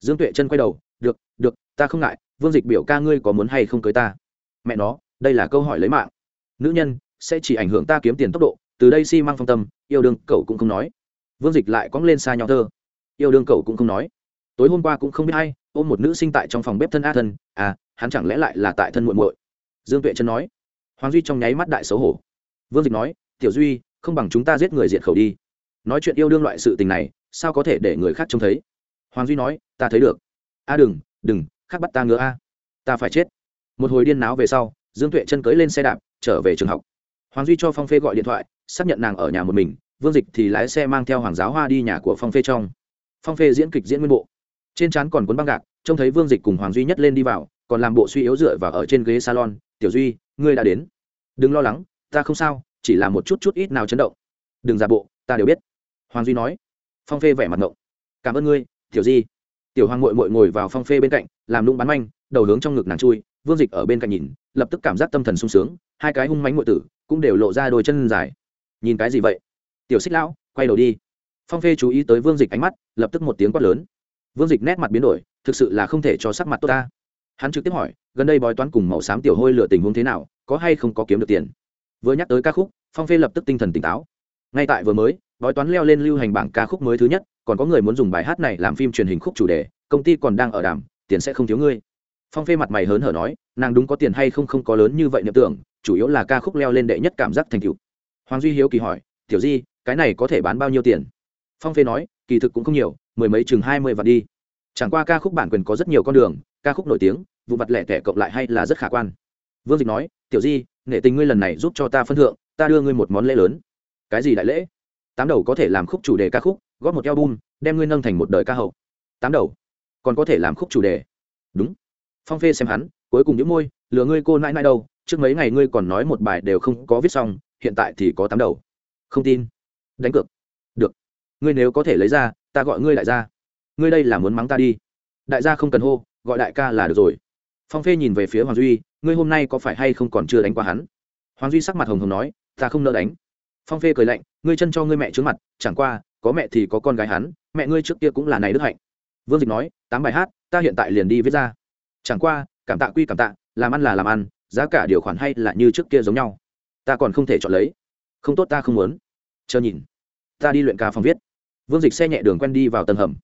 Dương tuệ chân quay đầu, được được, ta không ngại, vương dịch biểu ca ngươi có muốn hay không cưới ta? Mẹ nó, đây là câu hỏi lấy mạng. Nữ nhân sẽ chỉ ảnh hưởng ta kiếm tiền tốc độ, từ đây xi、si、măng phong tâm, yêu đương cậu cũng không nói. Vương dịch lại cóng lên xa nhau thơ. Yêu đương cậu cũng không nói. Tối hôm qua cũng không biết hay ôm một nữ sinh tại trong phòng bếp thân a thân à hắn chẳng lẽ lại là tại thân muộn muội? Dương tuệ chân nói. Hoàng duy trong nháy mắt đại xấu hổ. Vương dịch nói, tiểu duy, không bằng chúng ta giết người diệt khẩu đi nói chuyện yêu đương loại sự tình này, sao có thể để người khác trông thấy? Hoàng duy nói, ta thấy được. A đừng đừng, khác bắt ta ngứa a. Ta phải chết. Một hồi điên náo về sau, dương tuệ chân cưới lên xe đạp, trở về trường học. Hoàng duy cho phong phê gọi điện thoại, xác nhận nàng ở nhà một mình, vương dịch thì lái xe mang theo hoàng giáo hoa đi nhà của phong phê trong. Phong phê diễn kịch diễn nguyên bộ. Trên trán còn cuốn băng gạc, trông thấy vương dịch cùng hoàng duy nhất lên đi vào, còn làm bộ suy yếu dựa vào ở trên ghế salon, tiểu duy, ngươi đã đến. Đừng lo lắng, ta không sao, chỉ là một chút chút ít nào chấn động. Đừng giả bộ, ta đều biết hoàng duy nói, phong phê vẻ mặt ngộng. Cảm ơn ngươi, tiểu di. Tiểu hoàng mội mội ngồi vào phong phê bên cạnh, làm lung bắn manh, đầu hướng trong ngực nàng chui, vương dịch ở bên cạnh nhìn, lập tức cảm giác tâm thần sung sướng, hai cái hung mánh ngội tử cũng đều lộ ra đôi chân dài. Nhìn cái gì vậy? Tiểu xích lão, quay đầu đi. Phong phê chú ý tới vương dịch ánh mắt, lập tức một tiếng quát lớn. Vương dịch nét mặt biến đổi, thực sự là không thể cho sắc mặt tốt ta. Hắn trực tiếp hỏi, gần đây bói toán cùng màu xám tiểu hôi lựa tình huống thế nào, có hay không có kiếm được tiền? Vừa nhắc tới ca khúc, phong phê lập tức tinh thần tỉnh táo ngay tại vừa mới, bói toán leo lên lưu hành bảng ca khúc mới thứ nhất, còn có người muốn dùng bài hát này làm phim truyền hình khúc chủ đề, công ty còn đang ở đàm, tiền sẽ không thiếu ngươi. Phong phê mặt mày hớn hở nói, nàng đúng có tiền hay không không có lớn như vậy niệm tưởng, chủ yếu là ca khúc leo lên đệ nhất cảm giác thành cựu hoàng duy hiếu kỳ hỏi, tiểu di, cái này có thể bán bao nhiêu tiền? Phong phê nói, kỳ thực cũng không nhiều, mười mấy chừng hai mươi vạn đi. Chẳng qua ca khúc bản quyền có rất nhiều con đường, ca khúc nổi tiếng, vụ vặt lẻ tẻ cộng lại hay là rất khả quan. Vương dịch nói, tiểu di, nghệ tình ngươi lần này giúp cho ta phân thượng, ta đưa ngươi một món lễ lớn cái gì đại lễ? Tám đầu có thể làm khúc chủ đề ca khúc, góp một album, đem ngươi nâng thành một đời ca hậu. Tám đầu còn có thể làm khúc chủ đề. Đúng. Phong phê xem hắn, cuối cùng những môi, lừa ngươi cô nãi nãi đâu, trước mấy ngày ngươi còn nói một bài đều không có viết xong, hiện tại thì có tám đầu. Không tin. Đánh cược. Được. Ngươi nếu có thể lấy ra, ta gọi ngươi đại gia. Ngươi đây là muốn mắng ta đi. Đại gia không cần hô, gọi đại ca là được rồi. Phong phê nhìn về phía hoàng duy, ngươi hôm nay có phải hay không còn chưa đánh qua hắn? Hoàng duy sắc mặt hồng hồng nói, ta không nỡ đánh phong phê cười lạnh, ngươi chân cho ngươi mẹ trước mặt, chẳng qua, có mẹ thì có con gái hắn, mẹ ngươi trước kia cũng là này đức hạnh. Vương dịch nói, tám bài hát, ta hiện tại liền đi viết ra. Chẳng qua, cảm tạ quy cảm tạ, làm ăn là làm ăn, giá cả điều khoản hay là như trước kia giống nhau. Ta còn không thể chọn lấy. Không tốt ta không muốn. Chờ nhìn. Ta đi luyện ca phòng viết. Vương dịch xe nhẹ đường quen đi vào tầng hầm.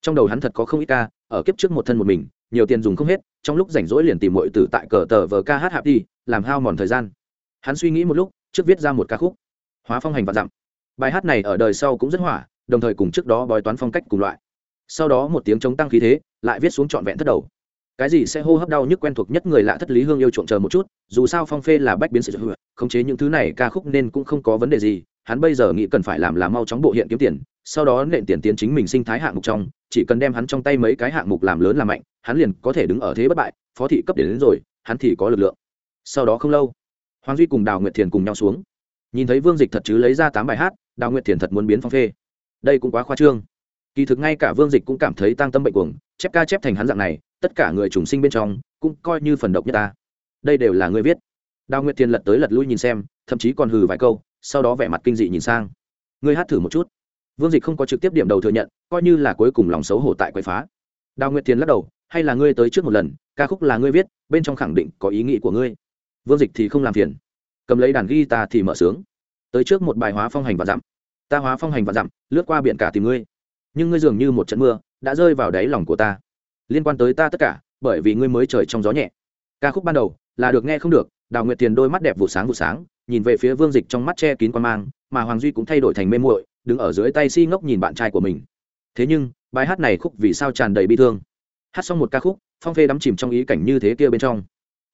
Trong đầu hắn thật có không ít ca, ở kiếp trước một thân một mình, nhiều tiền dùng không hết, trong lúc rảnh rỗi liền tìm mọi tử tại cờ tờ vờ ca hát hạp đi, làm hao mòn thời gian. Hắn suy nghĩ một lúc, trước viết ra một ca khúc hóa phong hành và dặm. Bài hát này ở đời sau cũng rất hỏa đồng thời cùng trước đó bói toán phong cách cùng loại. Sau đó một tiếng chống tăng khí thế lại viết xuống trọn vẹn thất đầu. Cái gì sẽ hô hấp đau nhức quen thuộc nhất người lạ thất lý hương yêu trộm chờ một chút dù sao phong phê là bách biến sự khống chế những thứ này ca khúc nên cũng không có vấn đề gì hắn bây giờ nghĩ cần phải làm là mau chóng bộ hiện kiếm tiền sau đó nện tiền tiến chính mình sinh thái hạng mục trong chỉ cần đem hắn trong tay mấy cái hạng mục làm lớn làm mạnh hắn liền có thể đứng ở thế bất bại phó thị cấp đến, đến rồi hắn thì có lực lượng. Sau đó không lâu hoàng duy cùng đào nguyệt thiền cùng nhau xuống nhìn thấy vương dịch thật chứ lấy ra tám bài hát, đào nguyệt thiền thật muốn biến phong phê. Đây cũng quá khoa trương. Kỳ thực ngay cả vương dịch cũng cảm thấy tăng tâm bệnh cuồng, chép ca chép thành hắn dạng này, tất cả người trùng sinh bên trong, cũng coi như phần độc nhất ta. Đây đều là người viết. Đào nguyệt thiền lật tới lật lui nhìn xem, thậm chí còn hừ vài câu, sau đó vẻ mặt kinh dị nhìn sang. Ngươi hát thử một chút. Vương dịch không có trực tiếp điểm đầu thừa nhận, coi như là cuối cùng lòng xấu hổ tại quậy phá. Đào nguyệt thiền lắc đầu, hay là ngươi tới trước một lần, ca khúc là ngươi viết, bên trong khẳng định có ý nghĩ của ngươi. Vương dịch thì không làm phiền cầm lấy đàn ghi ta thì mở sướng. Tới trước một bài hóa phong hành và dặm. Ta hóa phong hành và dặm, lướt qua biển cả tìm ngươi. Nhưng ngươi dường như một trận mưa, đã rơi vào đáy lòng của ta. Liên quan tới ta tất cả, bởi vì ngươi mới trời trong gió nhẹ. Ca khúc ban đầu, là được nghe không được, đào nguyệt tiền đôi mắt đẹp vụ sáng vụ sáng, nhìn về phía vương dịch trong mắt che kín quan mang, mà hoàng duy cũng thay đổi thành mê muội, đứng ở dưới tay si ngốc nhìn bạn trai của mình. Thế nhưng, bài hát này khúc vì sao tràn đầy bi thương? Hát xong một ca khúc, phong phê đắm chìm trong ý cảnh như thế kia bên trong.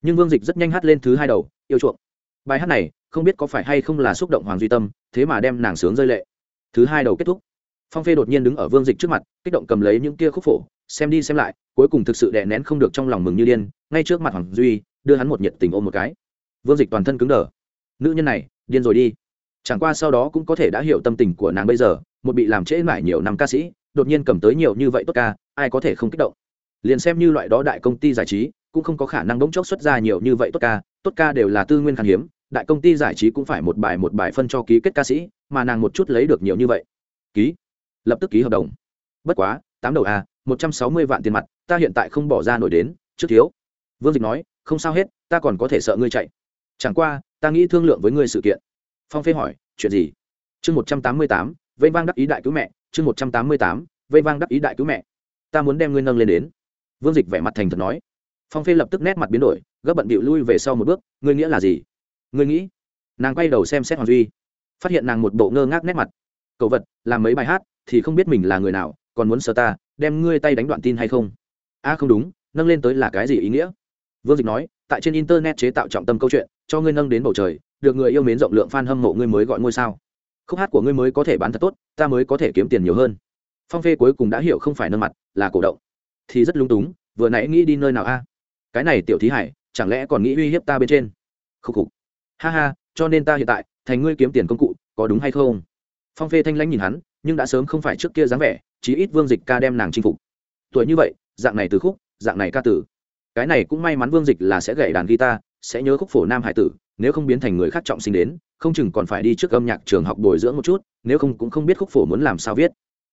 Nhưng vương dịch rất nhanh hát lên thứ hai đầu, yêu chuộng bài hát này, không biết có phải hay không là xúc động hoàng duy tâm, thế mà đem nàng sướng rơi lệ. Thứ hai đầu kết thúc. Phong phê đột nhiên đứng ở vương dịch trước mặt, kích động cầm lấy những kia khúc phổ, xem đi xem lại, cuối cùng thực sự đè nén không được trong lòng mừng như điên, ngay trước mặt hoàng duy, đưa hắn một nhiệt tình ôm một cái. Vương dịch toàn thân cứng đờ. Nữ nhân này, điên rồi đi. Chẳng qua sau đó cũng có thể đã hiểu tâm tình của nàng bây giờ, một bị làm trễ mãi nhiều năm ca sĩ, đột nhiên cầm tới nhiều như vậy tốt ca, ai có thể không kích động? Liền xem như loại đó đại công ty giải trí, cũng không có khả năng bỗng chốc xuất ra nhiều như vậy tốt ca tốt ca đều là tư nguyên khan hiếm đại công ty giải trí cũng phải một bài một bài phân cho ký kết ca sĩ, mà nàng một chút lấy được nhiều như vậy. Ký? Lập tức ký hợp đồng. Bất quá, tám đầu a một trăm sáu mươi vạn tiền mặt, ta hiện tại không bỏ ra nổi đến, trước thiếu. Vương dịch nói, không sao hết, ta còn có thể sợ ngươi chạy. Chẳng qua, ta nghĩ thương lượng với ngươi sự kiện. Phong phê hỏi, chuyện gì? Chương một trăm tám mươi tám vây vang đắc ý đại cứu mẹ. Chương một trăm tám mươi tám vây vang đắc ý đại cứu mẹ. Ta muốn đem ngươi nâng lên đến. Vương dịch vẻ mặt thành thật nói. Phong phê lập tức nét mặt biến đổi, gấp bận bịu lui về sau một bước, ngươi nghĩa là gì? Ngươi nghĩ? Nàng quay đầu xem xét hoàng duy, phát hiện nàng một bộ ngơ ngác nét mặt. Cậu vật, làm mấy bài hát thì không biết mình là người nào, còn muốn sờ ta, đem ngươi tay đánh đoạn tin hay không? A không đúng, nâng lên tới là cái gì ý nghĩa? Vương dịch nói, tại trên internet chế tạo trọng tâm câu chuyện, cho ngươi nâng đến bầu trời, được người yêu mến rộng lượng f a n hâm mộ ngươi mới gọi ngôi sao. Khúc hát của ngươi mới có thể bán thật tốt, ta mới có thể kiếm tiền nhiều hơn. Phong phê cuối cùng đã hiểu không phải nâng mặt, là cổ động. Thì rất lung túng, vừa nãy nghĩ đi nơi nào a? Cái này tiểu thí hải, chẳng lẽ còn nghĩ uy hiếp ta bên trên? Khúc khục ha ha, cho nên ta hiện tại, thành ngươi kiếm tiền công cụ, có đúng hay không? Phong phê thanh lãnh nhìn hắn, nhưng đã sớm không phải trước kia dáng vẻ, chí ít vương dịch ca đem nàng chinh phục. Tuổi như vậy, dạng này từ khúc, dạng này ca tử cái này cũng may mắn vương dịch là sẽ gảy đàn guitar, sẽ nhớ khúc phổ nam hải tử, nếu không biến thành người khác trọng sinh đến, không chừng còn phải đi trước âm nhạc trường học bồi dưỡng một chút, nếu không cũng không biết khúc phổ muốn làm sao viết.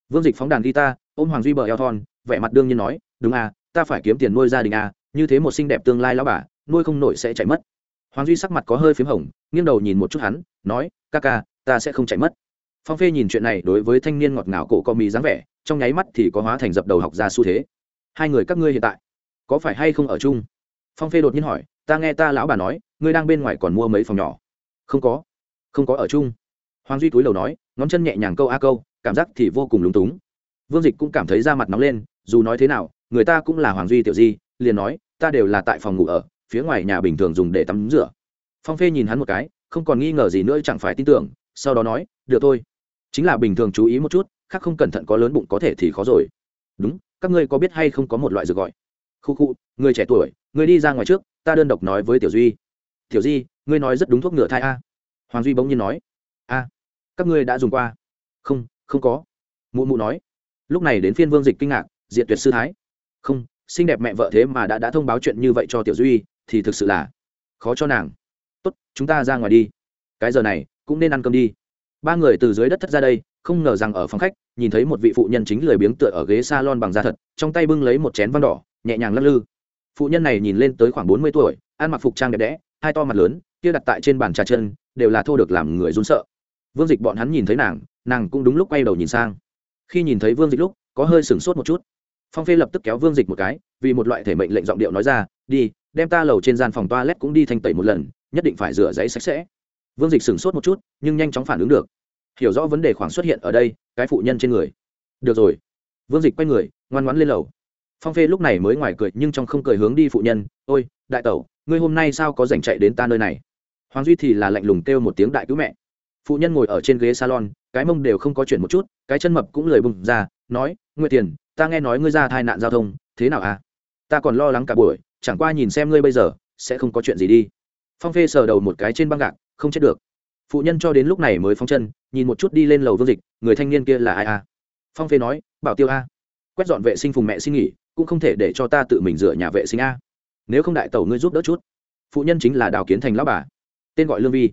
Vương dịch phóng đàn guitar, ôm hoàng duy bờ eo thon, vẻ mặt đương nhiên nói, đúng à ta phải kiếm tiền nuôi gia đình à như thế một xinh đẹp tương lai lão bà, nuôi không nổi sẽ chạy mất hoàng duy sắc mặt có hơi p h í m hồng, nghiêng đầu nhìn một chút hắn, nói, ca ca, ta sẽ không chạy mất. Phong phê nhìn chuyện này đối với thanh niên ngọt ngào cổ co mì dáng vẻ, trong nháy mắt thì có hóa thành dập đầu học ra xu thế. Hai người các ngươi hiện tại, có phải hay không ở chung? Phong phê đột nhiên hỏi, ta nghe ta lão bà nói, ngươi đang bên ngoài còn mua mấy phòng nhỏ? Không có không có ở chung. Hoàng duy túi đầu nói, ngón chân nhẹ nhàng câu a câu, cảm giác thì vô cùng lúng túng. Vương dịch cũng cảm thấy da mặt nóng lên, dù nói thế nào, người ta cũng là hoàng duy tiểu di, liền nói, ta đều là tại phòng ngủ ở phía ngoài nhà bình thường dùng để tắm rửa. Phong phê nhìn hắn một cái, không còn nghi ngờ gì nữa chẳng phải tin tưởng, sau đó nói, được thôi. Chính là bình thường chú ý một chút, khác không cẩn thận có lớn bụng có thể thì khó rồi. Đúng, các ngươi có biết hay không có một loại dược gọi? Khu khu, người trẻ tuổi, người đi ra ngoài trước, ta đơn độc nói với tiểu duy. Tiểu di ngươi nói rất đúng thuốc ngựa thai a. Hoàng duy bỗng nhiên nói, a, các ngươi đã dùng qua. Không không có. Mụ mụ nói. Lúc này đến phiên vương dịch kinh ngạc diện tuyệt sư thái. Không, xinh đẹp mẹ vợ thế mà đã đã thông báo chuyện như vậy cho tiểu duy thì thực sự là khó cho nàng. Tốt, chúng ta ra ngoài đi. Cái giờ này, cũng nên ăn cơm đi. Ba người từ dưới đất thất ra đây, không ngờ rằng ở phòng khách, nhìn thấy một vị phụ nhân chính lười biếng tựa ở ghế s a lon bằng da thật, trong tay bưng lấy một chén văn đỏ, nhẹ nhàng lắc lư. Phụ nhân này nhìn lên tới khoảng bốn mươi tuổi, ăn mặc phục trang đẹp đẽ, hai to mặt lớn, kia đặt tại trên bàn trà chân, đều là thô được làm người run sợ. Vương dịch bọn hắn nhìn thấy nàng nàng cũng đúng lúc quay đầu nhìn sang. Khi nhìn thấy vương dịch lúc, có hơi sửng sốt một chút. Phong phê lập tức kéo vương dịch một cái, vì một loại thể mệnh lệnh giọng điệu nói ra, đi đem ta lầu trên gian phòng toilet cũng đi thanh tẩy một lần, nhất định phải rửa giấy sạch sẽ. Vương dịch sửng sốt một chút, nhưng nhanh chóng phản ứng được. Hiểu rõ vấn đề khoảng xuất hiện ở đây, cái phụ nhân trên người. Được rồi. Vương dịch quay người, ngoan ngoãn lên lầu. Phong phê lúc này mới ngoài cười, nhưng trong không cười hướng đi phụ nhân, ôi, đại tẩu, ngươi hôm nay sao có dành chạy đến ta nơi này? Hoàng duy thì là lạnh lùng kêu một tiếng đại cứu mẹ. Phụ nhân ngồi ở trên ghế salon, cái mông đều không có chuyển một chút, cái chân mập cũng lười bùng ra, nói, nguyệt tiền, ta nghe nói ngươi ra tai nạn giao thông, thế nào à? Ta còn lo lắng cả buổi chẳng qua nhìn xem ngươi bây giờ, sẽ không có chuyện gì đi. Phong phê sờ đầu một cái trên băng gạc, không chết được. Phụ nhân cho đến lúc này mới phóng chân, nhìn một chút đi lên lầu vương dịch, người thanh niên kia là ai à phong phê nói, bảo tiêu a, quét dọn vệ sinh phùng mẹ xin nghỉ, cũng không thể để cho ta tự mình rửa nhà vệ sinh a. Nếu không đại tẩu ngươi giúp đỡ chút. Phụ nhân chính là đào kiến thành lão bà, tên gọi lương vi.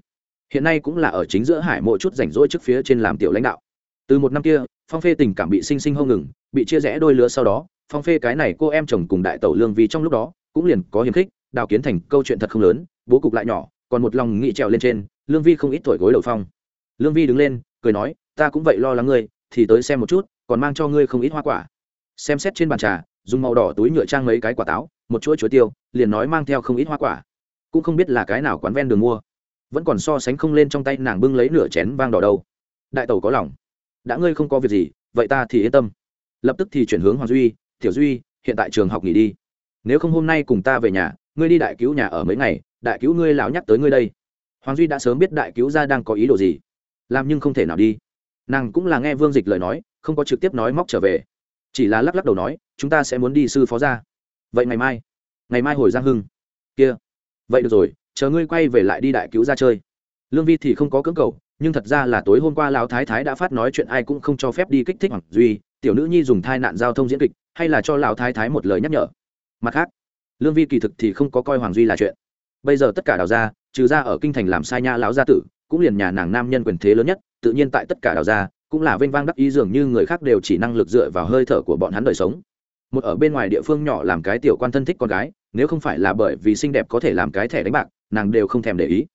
Hiện nay cũng là ở chính giữa hải mộ chút rảnh rỗi trước phía trên làm tiểu lãnh đạo. Từ một năm kia, phong phê tình cảm bị sinh sinh hông ngừng, bị chia rẽ đôi lứa sau đó, phong phê cái này cô em chồng cùng đại tẩu lương vi trong lúc đó cũng liền có hiềm khích, đào kiến thành câu chuyện thật không lớn, bố cục lại nhỏ, còn một lòng nghị trèo lên trên, lương vi không ít tuổi gối đầu phong. Lương vi đứng lên, cười nói, ta cũng vậy lo lắng ngươi, thì tới xem một chút, còn mang cho ngươi không ít hoa quả. Xem xét trên bàn trà, dùng màu đỏ túi nhựa trang mấy cái quả táo, một chuỗi chuối tiêu, liền nói mang theo không ít hoa quả. Cũng không biết là cái nào quán ven đường mua. Vẫn còn so sánh không lên trong tay nàng bưng lấy nửa chén vang đỏ đâu. Đại tẩu có lòng. Đã ngươi không có việc gì, vậy ta thì yên tâm. Lập tức thì chuyển hướng hoàng duy, tiểu duy, hiện tại trường học nghỉ đi nếu không hôm nay cùng ta về nhà, ngươi đi đại cứu nhà ở mấy ngày, đại cứu ngươi lão nhắc tới ngươi đây. Hoàng duy đã sớm biết đại cứu gia đang có ý đồ gì. Làm nhưng không thể nào đi. Nàng cũng là nghe vương dịch lời nói, không có trực tiếp nói móc trở về. Chỉ là lắc lắc đầu nói, chúng ta sẽ muốn đi sư phó ra vậy ngày mai ngày mai hồi giang hưng. Kia, vậy được rồi, chờ ngươi quay về lại đi đại cứu ra chơi. Lương vi thì không có cưỡng cầu, nhưng thật ra là tối hôm qua lão thái thái đã phát nói chuyện ai cũng không cho phép đi kích thích hoàng duy. Tiểu nữ nhi dùng thai nạn giao thông diễn kịch, hay là cho lão thái thái một lời nhắc nhở mặt khác, lương vi kỳ thực thì không có coi hoàng duy là chuyện. Bây giờ tất cả đào gia, trừ ra ở kinh thành làm sai nha lão gia tử, cũng liền nhà nàng nam nhân quyền thế lớn nhất, tự nhiên tại tất cả đào gia, cũng là vênh vang đắc ý dường như người khác đều chỉ năng lực dựa vào hơi thở của bọn hắn đời sống. Một ở bên ngoài địa phương nhỏ làm cái tiểu quan thân thích con gái, nếu không phải là bởi vì xinh đẹp có thể làm cái thẻ đánh bạc, nàng đều không thèm để ý.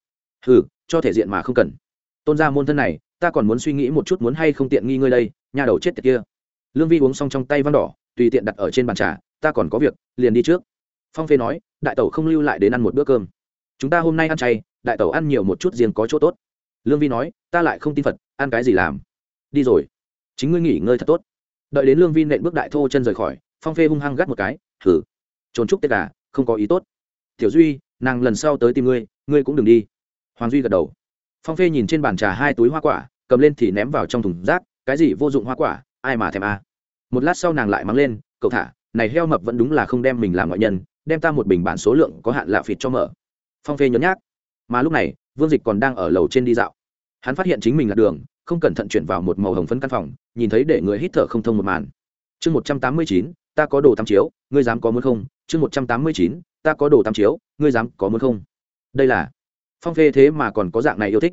Ừ cho thể diện mà không cần. Tôn gia môn thân này, ta còn muốn suy nghĩ một chút muốn hay không tiện nghi ngươi đây nhà đầu chết tiệt kia. Lương vi uống xong trong tay văn đỏ, tùy tiện đặt ở trên bàn trà ta còn có việc, liền đi trước. Phong phê nói, đại tẩu không lưu lại đến ăn một bữa cơm. Chúng ta hôm nay ăn chay, đại tẩu ăn nhiều một chút riêng có chỗ tốt. Lương vi nói, ta lại không tin phật, ăn cái gì làm? Đi rồi. Chính ngươi nghỉ ngơi thật tốt. Đợi đến lương vi nện bước đại thô chân rời khỏi, phong phê hung hăng gắt một cái thử trốn chúc tết cả không có ý tốt. Tiểu duy, nàng lần sau tới tìm ngươi ngươi cũng đừng đi. Hoàng duy gật đầu. Phong phê nhìn trên bàn trà hai túi hoa quả, cầm lên thì ném vào trong thùng rác, cái gì vô dụng hoa quả, ai mà thèm à. một lát sau nàng lại mắng lên, cậu thả này heo mập vẫn đúng là không đem mình làm ngoại nhân, đem ta một bình bản số lượng có hạn lạ phịt cho mở. Phong phê nhớ nhác. Mà lúc này, vương dịch còn đang ở lầu trên đi dạo. Hắn phát hiện chính mình là đường, không cẩn thận chuyển vào một màu hồng phấn căn phòng, nhìn thấy để người hít thở không thông một màn. Chương một trăm tám mươi chín, ta có đồ tam chiếu, ngươi dám có muốn không? Chương một trăm tám mươi chín, ta có đồ tam chiếu, ngươi dám có muốn không? Đây là phong phê thế mà còn có dạng này yêu thích.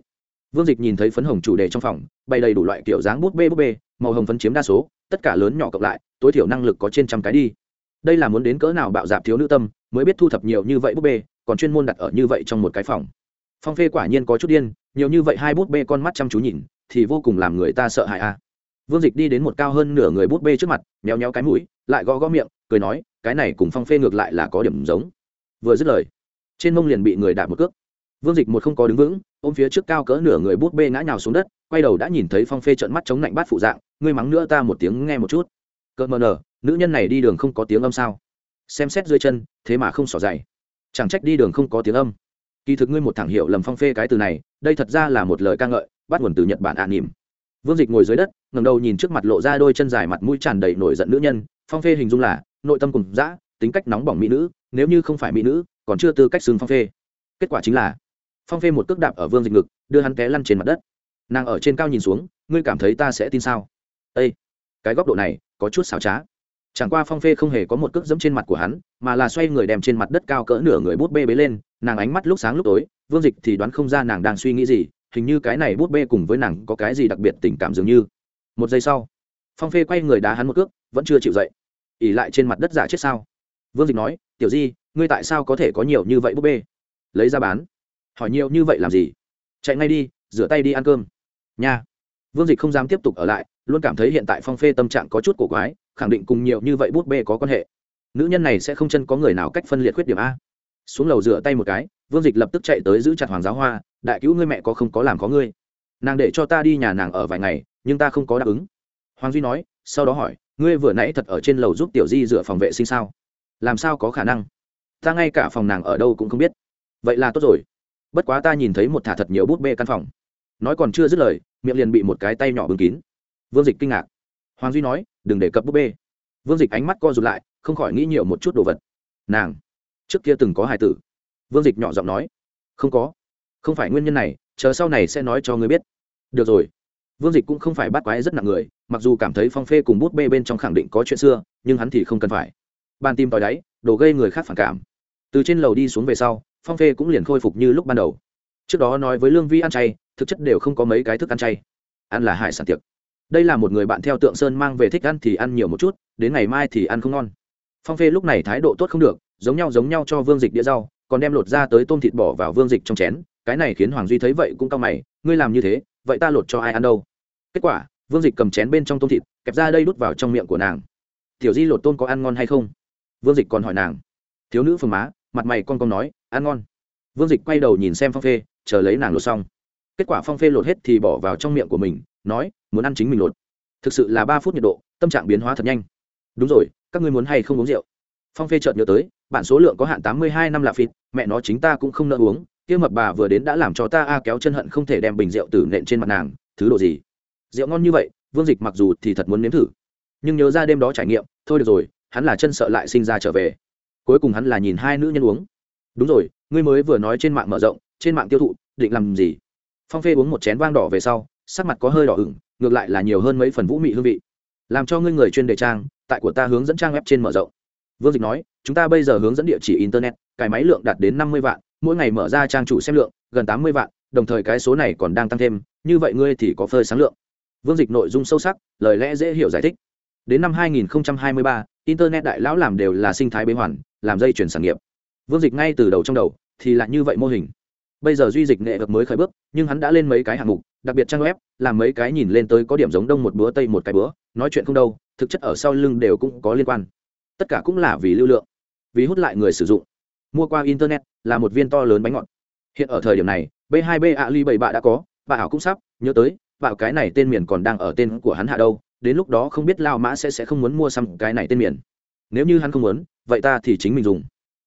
Vương dịch nhìn thấy phấn hồng chủ đề trong phòng, bày đầy đủ loại kiểu dáng bút bê bút bê màu hồng phấn chiếm đa số, tất cả lớn nhỏ cộng lại, tối thiểu năng lực có trên trăm cái đi. Đây là muốn đến cỡ nào bạo dạp thiếu nữ tâm, mới biết thu thập nhiều như vậy bút bê, còn chuyên môn đặt ở như vậy trong một cái phòng. Phong phê quả nhiên có chút điên, nhiều như vậy hai bút bê con mắt chăm chú nhìn, thì vô cùng làm người ta sợ hãi a. Vương dịch đi đến một cao hơn nửa người bút bê trước mặt, méo méo cái mũi, lại gõ gõ miệng, cười nói, cái này cùng phong phê ngược lại là có điểm giống. Vừa dứt lời, trên mông liền bị người đạp một cước. Vương dịch một không có đứng vững, ôm phía trước cao cỡ nửa người bút bê ngã nhào xuống đất, quay đầu đã nhìn thấy phong phê trợn mắt chống lạnh bát phụ dạng ngươi mắng nữa ta một tiếng nghe một chút. Cợt mờ nở, nữ nhân này đi đường không có tiếng âm sao? Xem xét dưới chân, thế mà không xỏ dày chẳng trách đi đường không có tiếng âm. Kỳ thực ngươi một thẳng hiệu lầm phong phê cái từ này, đây thật ra là một lời ca ngợi, bắt nguồn từ nhật bản ạ nỉm. Vương dịch ngồi dưới đất ngầm đầu nhìn trước mặt lộ ra đôi chân dài mặt mũi tràn đầy nổi giận nữ nhân, phong phê hình dung là, nội tâm cùng dã, tính cách nóng bỏng mỹ nữ, nếu như không phải mỹ nữ, còn chưa tư cách xưng phong phê. Kết quả chính là, phong phê một cước đạp ở vương dịch ngực, đưa hắn té lăn trên mặt đất. Nàng ở trên cao nhìn xuống, ngươi cảm thấy ta sẽ tin sao? Â cái góc độ này, có chút xảo trá. Chẳng qua phong phê không hề có một cước dẫm trên mặt của hắn, mà là xoay người đem trên mặt đất cao cỡ nửa người bút bê bế lên, nàng ánh mắt lúc sáng lúc tối, vương dịch thì đoán không ra nàng đang suy nghĩ gì, hình như cái này bút bê cùng với nàng có cái gì đặc biệt tình cảm dường như. Một giây sau, phong phê quay người đá hắn một cước, vẫn chưa chịu dậy. Ỉ lại trên mặt đất giả chết sao? Vương dịch nói, tiểu di, ngươi tại sao có thể có nhiều như vậy bút bê? Lấy ra bán. Hỏi nhiều như vậy làm gì? Chạy ngay đi, rửa tay đi ăn cơm. Nha vương dịch không dám tiếp tục ở lại, luôn cảm thấy hiện tại phong phê tâm trạng có chút cổ quái, khẳng định cùng nhiều như vậy bút bê có quan hệ. Nữ nhân này sẽ không chân có người nào cách phân liệt khuyết điểm a. Xuống lầu rửa tay một cái, vương dịch lập tức chạy tới giữ chặt hoàng giáo hoa, đại cứu ngươi mẹ có không có làm có ngươi. Nàng để cho ta đi nhà nàng ở vài ngày, nhưng ta không có đáp ứng. Hoàng duy nói, sau đó hỏi, ngươi vừa nãy thật ở trên lầu giúp tiểu di rửa phòng vệ sinh sao? Làm sao có khả năng? Ta ngay cả phòng nàng ở đâu cũng không biết. Vậy là tốt rồi. Bất quá ta nhìn thấy một thả thật nhiều bút bê căn phòng. Nói còn chưa dứt lời miệng liền bị một cái tay nhỏ bưng kín. Vương dịch kinh ngạc. Hoàng duy nói, đừng để cập búp bê. Vương dịch ánh mắt co rụt lại, không khỏi nghĩ nhiều một chút đồ vật. Nàng, trước kia từng có hài tử. Vương dịch nhỏ giọng nói. Không có. Không phải nguyên nhân này, chờ sau này sẽ nói cho ngươi biết. Được rồi. Vương dịch cũng không phải bắt quái rất nặng người, mặc dù cảm thấy phong phê cùng bút bê bên trong khẳng định có chuyện xưa, nhưng hắn thì không cần phải. Ban tim tòi đáy, đồ gây người khác phản cảm. Từ trên lầu đi xuống về sau, phong phê cũng liền khôi phục như lúc ban đầu. Trước đó nói với lương vi ăn chay thực chất đều không có mấy cái thức ăn chay. Ăn là hải sản tiệc. Đây là một người bạn theo tượng sơn mang về thích ăn thì ăn nhiều một chút, đến ngày mai thì ăn không ngon. Phong phê lúc này thái độ tốt không được, giống nhau giống nhau cho vương dịch đĩa rau, còn đem lột ra tới tôm thịt bỏ vào vương dịch trong chén. Cái này khiến hoàng duy thấy vậy cũng cao mày, ngươi làm như thế, vậy ta lột cho ai ăn đâu? Kết quả, vương dịch cầm chén bên trong tôm thịt, kẹp ra đây đút vào trong miệng của nàng. Tiểu di lột tôm có ăn ngon hay không? Vương dịch còn hỏi nàng. Thiếu nữ phường má, mặt mày con con nói, ăn ngon. Vương dịch quay đầu nhìn xem phong phê, chờ lấy nàng lột xong kết quả phong phê lột hết thì bỏ vào trong miệng của mình, nói, muốn ăn chính mình lột. Thực sự là ba phút nhiệt độ, tâm trạng biến hóa thật nhanh. Đúng rồi, các ngươi muốn hay không uống rượu? Phong phê chợt nhớ tới, bản số lượng có hạn tám mươi hai năm là phịt, mẹ nó chính ta cũng không nợ uống, kia mập bà vừa đến đã làm cho ta a kéo chân hận không thể đem bình rượu từ nện trên mặt nàng, thứ đồ gì? Rượu ngon như vậy, vương dịch mặc dù thì thật muốn nếm thử, nhưng nhớ ra đêm đó trải nghiệm, thôi được rồi, hắn là chân sợ lại sinh ra trở về. Cuối cùng hắn là nhìn hai nữ nhân uống. Đúng rồi, ngươi mới vừa nói trên mạng mở rộng, trên mạng tiêu thụ, định làm gì? Phong phê uống một chén vang đỏ về sau sắc mặt có hơi đỏ ửng ngược lại là nhiều hơn mấy phần vũ mị hương vị. Làm cho ngươi người chuyên đề trang tại của ta hướng dẫn trang web trên mở rộng. Vương dịch nói chúng ta bây giờ hướng dẫn địa chỉ internet cài máy lượng đạt đến năm mươi vạn mỗi ngày mở ra trang chủ xem lượng gần tám mươi vạn đồng thời cái số này còn đang tăng thêm như vậy ngươi thì có phơi sáng lượng. Vương dịch nội dung sâu sắc lời lẽ dễ hiểu giải thích. Đến năm 2023, internet đại lão làm đều là sinh thái bế hoàn làm dây chuyển sản nghiệp. Vương dịch ngay từ đầu trong đầu thì là như vậy mô hình bây giờ duy dịch nghệ vực mới khởi bước, nhưng hắn đã lên mấy cái hạng mục, đặc biệt trang web, làm mấy cái nhìn lên tới có điểm giống đông một búa tây một cái búa nói chuyện không đâu, thực chất ở sau lưng đều cũng có liên quan. Tất cả cũng là vì lưu lượng, vì hút lại người sử dụng. Mua qua internet là một viên to lớn bánh ngọt. Hiện ở thời điểm này, b 2 b ali bảy bạ đã có, bà ảo cũng sắp, nhớ tới bạo cái này tên miền còn đang ở tên của hắn hạ đâu, đến lúc đó không biết lao mã sẽ sẽ không muốn mua xăm cái này tên miền. Nếu như hắn không muốn, vậy ta thì chính mình dùng.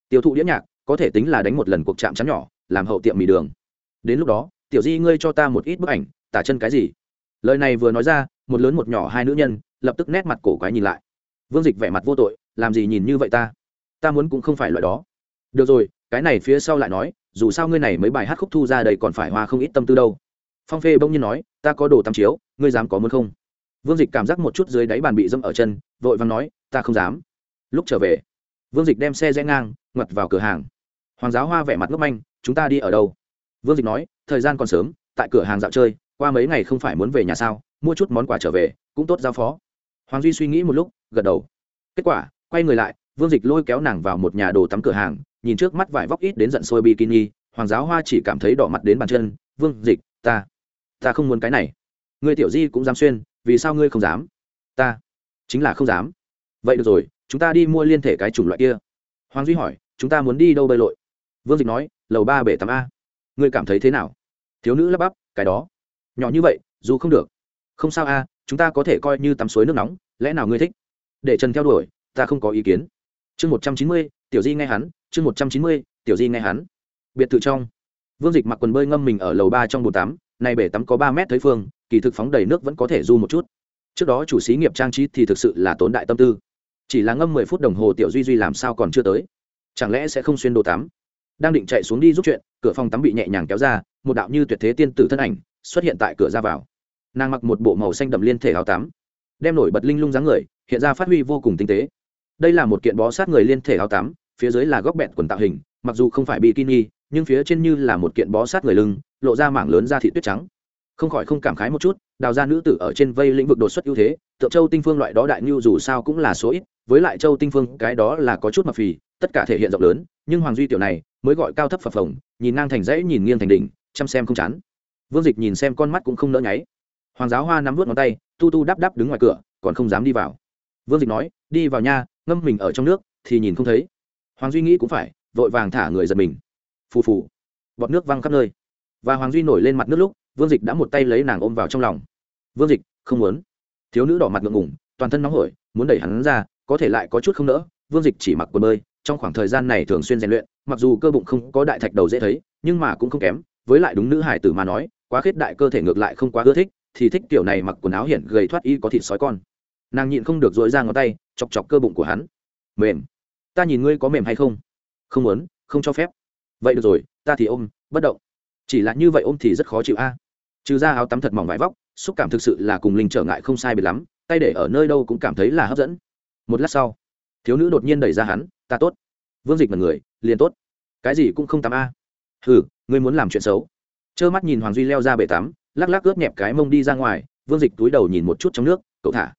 Tiêu thụ đĩa nhạc, có thể tính là đánh một lần cuộc chạm chắn nhỏ làm hậu tiệm mì đường. Đến lúc đó, tiểu di ngươi cho ta một ít bức ảnh, tả chân cái gì? Lời này vừa nói ra, một lớn một nhỏ hai nữ nhân, lập tức nét mặt cổ quái nhìn lại. Vương dịch vẻ mặt vô tội, làm gì nhìn như vậy ta? Ta muốn cũng không phải loại đó. Được rồi, cái này phía sau lại nói, dù sao ngươi này mấy bài hát khúc thu ra đây còn phải hoa không ít tâm tư đâu. Phong phê bỗng nhiên nói, ta có đồ tắm chiếu, ngươi dám có muốn không? Vương dịch cảm giác một chút dưới đáy bàn bị dâm ở chân, vội vàng nói, ta không dám. Lúc trở về, vương dịch đem xe rẽ ngang, ngoặt vào cửa hàng. Hoàng giáo hoa vẻ mặt ngốc manh chúng ta đi ở đâu? Vương dịch nói, thời gian còn sớm, tại cửa hàng dạo chơi, qua mấy ngày không phải muốn về nhà sao, mua chút món quà trở về, cũng tốt giao phó. Hoàng duy suy nghĩ một lúc, gật đầu. Kết quả, quay người lại, vương dịch lôi kéo nàng vào một nhà đồ tắm cửa hàng, nhìn trước mắt vải vóc ít đến giận sôi bikini, hoàng giáo hoa chỉ cảm thấy đỏ mặt đến bàn chân, vương dịch, ta ta không muốn cái này. Người tiểu di cũng dám xuyên, vì sao ngươi không dám? Ta, chính là không dám. Vậy được rồi, chúng ta đi mua liên thể cái chủng loại kia. Hoàng duy hỏi, chúng ta muốn đi đâu bơi lội? Vương dịch nói lầu ba bể tám a. Ngươi cảm thấy thế nào? Thiếu nữ lắp bắp, cái đó. Nhỏ như vậy, dù không được. Không sao a, chúng ta có thể coi như tắm suối nước nóng, lẽ nào ngươi thích? Để trần theo đuổi, ta không có ý kiến. Chương một trăm chín mươi, tiểu di nghe hắn, chương một trăm chín mươi, tiểu di nghe hắn. Biệt thự trong. Vương dịch mặc quần bơi ngâm mình ở lầu ba trong bồn tắm này bể tắm có ba mét thấy phương kỳ thực phóng đầy nước vẫn có thể du một chút. Trước đó chủ xí nghiệp trang trí thì thực sự là tốn đại tâm tư. Chỉ là ngâm mười phút đồng hồ tiểu duy duy làm sao còn chưa tới. Chẳng lẽ sẽ không xuyên đồ tắm? Đang định chạy xuống đi giúp chuyện, cửa phòng tắm bị nhẹ nhàng kéo ra, một đạo như tuyệt thế tiên tử thân ảnh xuất hiện tại cửa ra vào. Nàng mặc một bộ màu xanh đậm liên thể áo tắm, đem nổi bật linh lung dáng người, hiện ra phát huy vô cùng tinh tế. Đây là một kiện bó sát người liên thể áo tắm, phía dưới là góc bẹn quần tạo hình, mặc dù không phải bikini, nhưng phía trên như là một kiện bó sát người lưng, lộ ra mảng lớn da thị tuyết trắng. Không khỏi không cảm khái một chút, đào ra nữ tử ở trên vây lĩnh vực đột xuất ưu thế, tượng châu tinh phương loại đó đại ngưu dù sao cũng là số ít, với lại châu tinh phương cái đó là có chút mặc phì tất cả thể hiện rộng lớn, nhưng hoàng duy tiểu này mới gọi cao thấp phập phồng, nhìn ngang thành dãy, nhìn nghiêng thành đỉnh, chăm xem không chán. Vương dịch nhìn xem con mắt cũng không nỡ nháy. Hoàng giáo hoa nắm vút ngón tay, tu tu đắp đắp đứng ngoài cửa, còn không dám đi vào. Vương dịch nói, đi vào nha, ngâm mình ở trong nước thì nhìn không thấy. Hoàng duy nghĩ cũng phải, vội vàng thả người giật mình. Phù phù. Bọt nước văng khắp nơi. Và hoàng duy nổi lên mặt nước lúc, vương dịch đã một tay lấy nàng ôm vào trong lòng. Vương dịch, không muốn. Thiếu nữ đỏ mặt ngượng ngủng toàn thân nóng hổi, muốn đẩy hắn ra, có thể lại có chút không nỡ, vương dịch chỉ mặc quần bơi trong khoảng thời gian này thường xuyên rèn luyện, mặc dù cơ bụng không có đại thạch đầu dễ thấy, nhưng mà cũng không kém, với lại đúng nữ hải tử mà nói, quá khết đại cơ thể ngược lại không quá ưa thích, thì thích kiểu này mặc quần áo hiện gầy thoát y có thịt sói con. Nàng nhịn không được dội ra ngón tay, chọc chọc cơ bụng của hắn. Mềm, ta nhìn ngươi có mềm hay không? Không muốn, không cho phép. Vậy được rồi, ta thì ôm, bất động. Chỉ là như vậy ôm thì rất khó chịu a. Trừ ra áo tắm thật mỏng vải vóc, xúc cảm thực sự là cùng linh trở ngại không sai biệt lắm, tay để ở nơi đâu cũng cảm thấy là hấp dẫn. Một lát sau thiếu nữ đột nhiên đẩy ra hắn, ta tốt. Vương dịch mật người, liền tốt. Cái gì cũng không tắm a? Ừ ngươi muốn làm chuyện xấu. Trơ mắt nhìn hoàng duy leo ra bể tắm, lắc lắc ướt nhẹp cái mông đi ra ngoài, vương dịch túi đầu nhìn một chút trong nước, cậu thả,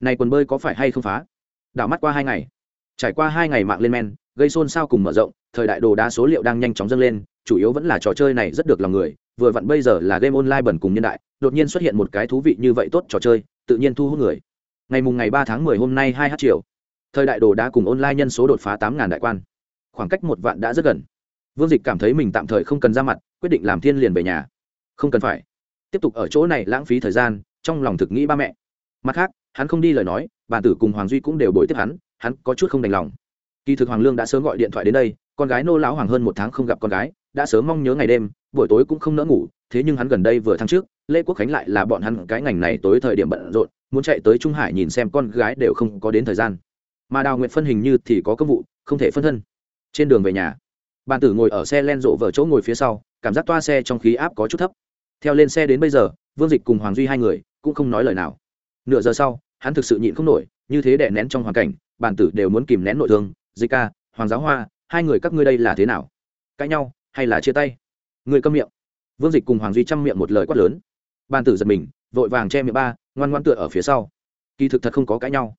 này quần bơi có phải hay không phá? Đảo mắt qua hai ngày. Trải qua hai ngày mạng lên men, gây xôn xao cùng mở rộng, thời đại đồ đá số liệu đang nhanh chóng dâng lên, chủ yếu vẫn là trò chơi này rất được lòng người, vừa vặn bây giờ là game online bẩn cùng nhân đại, đột nhiên xuất hiện một cái thú vị như vậy tốt trò chơi, tự nhiên thu hút người. Ngày mùng ngày ba tháng mười hôm nay hai h chiều thời đại đồ đá cùng online nhân số đột phá tám ngàn đại quan. Khoảng cách một vạn đã rất gần. Vương dịch cảm thấy mình tạm thời không cần ra mặt, quyết định làm thiên liền về nhà. Không cần phải. Tiếp tục ở chỗ này lãng phí thời gian, trong lòng thực nghĩ ba mẹ. Mặt khác, hắn không đi lời nói bản tử cùng hoàng duy cũng đều bồi tiếp hắn hắn có chút không đành lòng. Kỳ thực hoàng lương đã sớm gọi điện thoại đến đây, con gái nô lão hoàng hơn một tháng không gặp con gái, đã sớm mong nhớ ngày đêm, buổi tối cũng không nỡ ngủ, thế nhưng hắn gần đây vừa tháng trước lễ quốc khánh lại là bọn hắn cái ngành này tối thời điểm bận rộn, muốn chạy tới trung hải nhìn xem con gái đều không có đến thời gian mà đào nguyện phân hình như thì có công vụ, không thể phân thân. Trên đường về nhà, bàn tử ngồi ở xe len rộ vở chỗ ngồi phía sau, cảm giác toa xe trong khí áp có chút thấp. Theo lên xe đến bây giờ, vương dịch cùng hoàng duy hai người cũng không nói lời nào. Nửa giờ sau, hắn thực sự nhịn không nổi, như thế đè nén trong hoàn cảnh, bàn tử đều muốn kìm nén nội thương, dịch ca, hoàng giáo hoa, hai người các ngươi đây là thế nào? Cãi nhau hay là chia tay? Người câm miệng. Vương dịch cùng hoàng duy chăm miệng một lời quát lớn. Bàn tử giật mình, vội vàng che miệng ba, ngoan ngoan tựa ở phía sau. Kỳ thực thật không có cãi nhau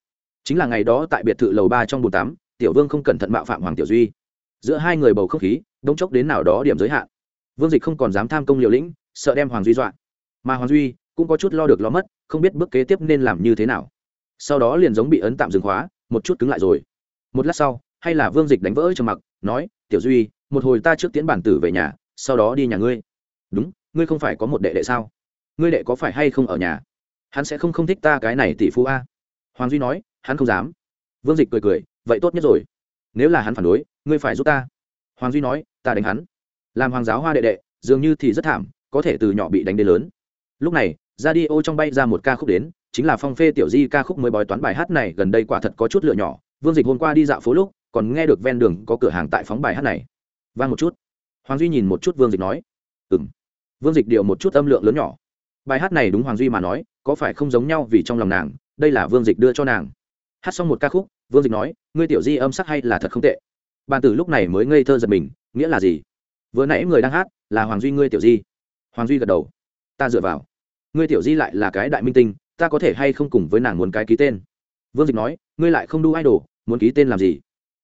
chính là ngày đó tại biệt thự lầu ba trong bồn tám tiểu vương không cẩn thận mạo phạm hoàng tiểu duy. Giữa hai người bầu không khí, đông chốc đến nào đó điểm giới hạn. Vương dịch không còn dám tham công liều lĩnh, sợ đem hoàng duy dọa. Mà hoàng duy cũng có chút lo được lo mất, không biết bước kế tiếp nên làm như thế nào. Sau đó liền giống bị ấn tạm dừng khóa, một chút cứng lại rồi. Một lát sau, hay là vương dịch đánh vỡ trầm mặc, nói, tiểu duy, một hồi ta trước tiến bản tử về nhà, sau đó đi nhà ngươi. Đúng, ngươi không phải có một đệ đệ sao? Ngươi đệ có phải hay không ở nhà? Hắn sẽ không không thích ta cái này tỷ phú a. Hoàng duy nói hắn không dám. Vương dịch cười cười, vậy tốt nhất rồi. Nếu là hắn phản đối, ngươi phải giúp ta. Hoàng duy nói, ta đánh hắn. Làm hoàng giáo hoa đệ đệ, dường như thì rất thảm, có thể từ nhỏ bị đánh đến lớn. Lúc này ra đi ô trong bay ra một ca khúc đến, chính là phong phê tiểu di ca khúc mới bói toán bài hát này, gần đây quả thật có chút lựa nhỏ. Vương dịch hôm qua đi dạo phố lúc, còn nghe được ven đường có cửa hàng tại phóng bài hát này. Vang một chút. Hoàng duy nhìn một chút vương dịch nói. Ừ m vương dịch điều một chút âm lượng lớn nhỏ. Bài hát này đúng hoàng duy mà nói, có phải không giống nhau vì trong lòng nàng, đây là vương dịch đưa cho nàng hát xong một ca khúc, vương dịch nói, ngươi tiểu di âm sắc hay là thật không tệ. Bàn tử lúc này mới ngây thơ giật mình, nghĩa là gì? Vừa nãy người đang hát là hoàng duy ngươi tiểu di. Hoàng duy gật đầu, ta dựa vào. Ngươi tiểu di lại là cái đại minh tinh, ta có thể hay không cùng với nàng muốn cái ký tên? Vương dịch nói, ngươi lại không đu idol, muốn ký tên làm gì?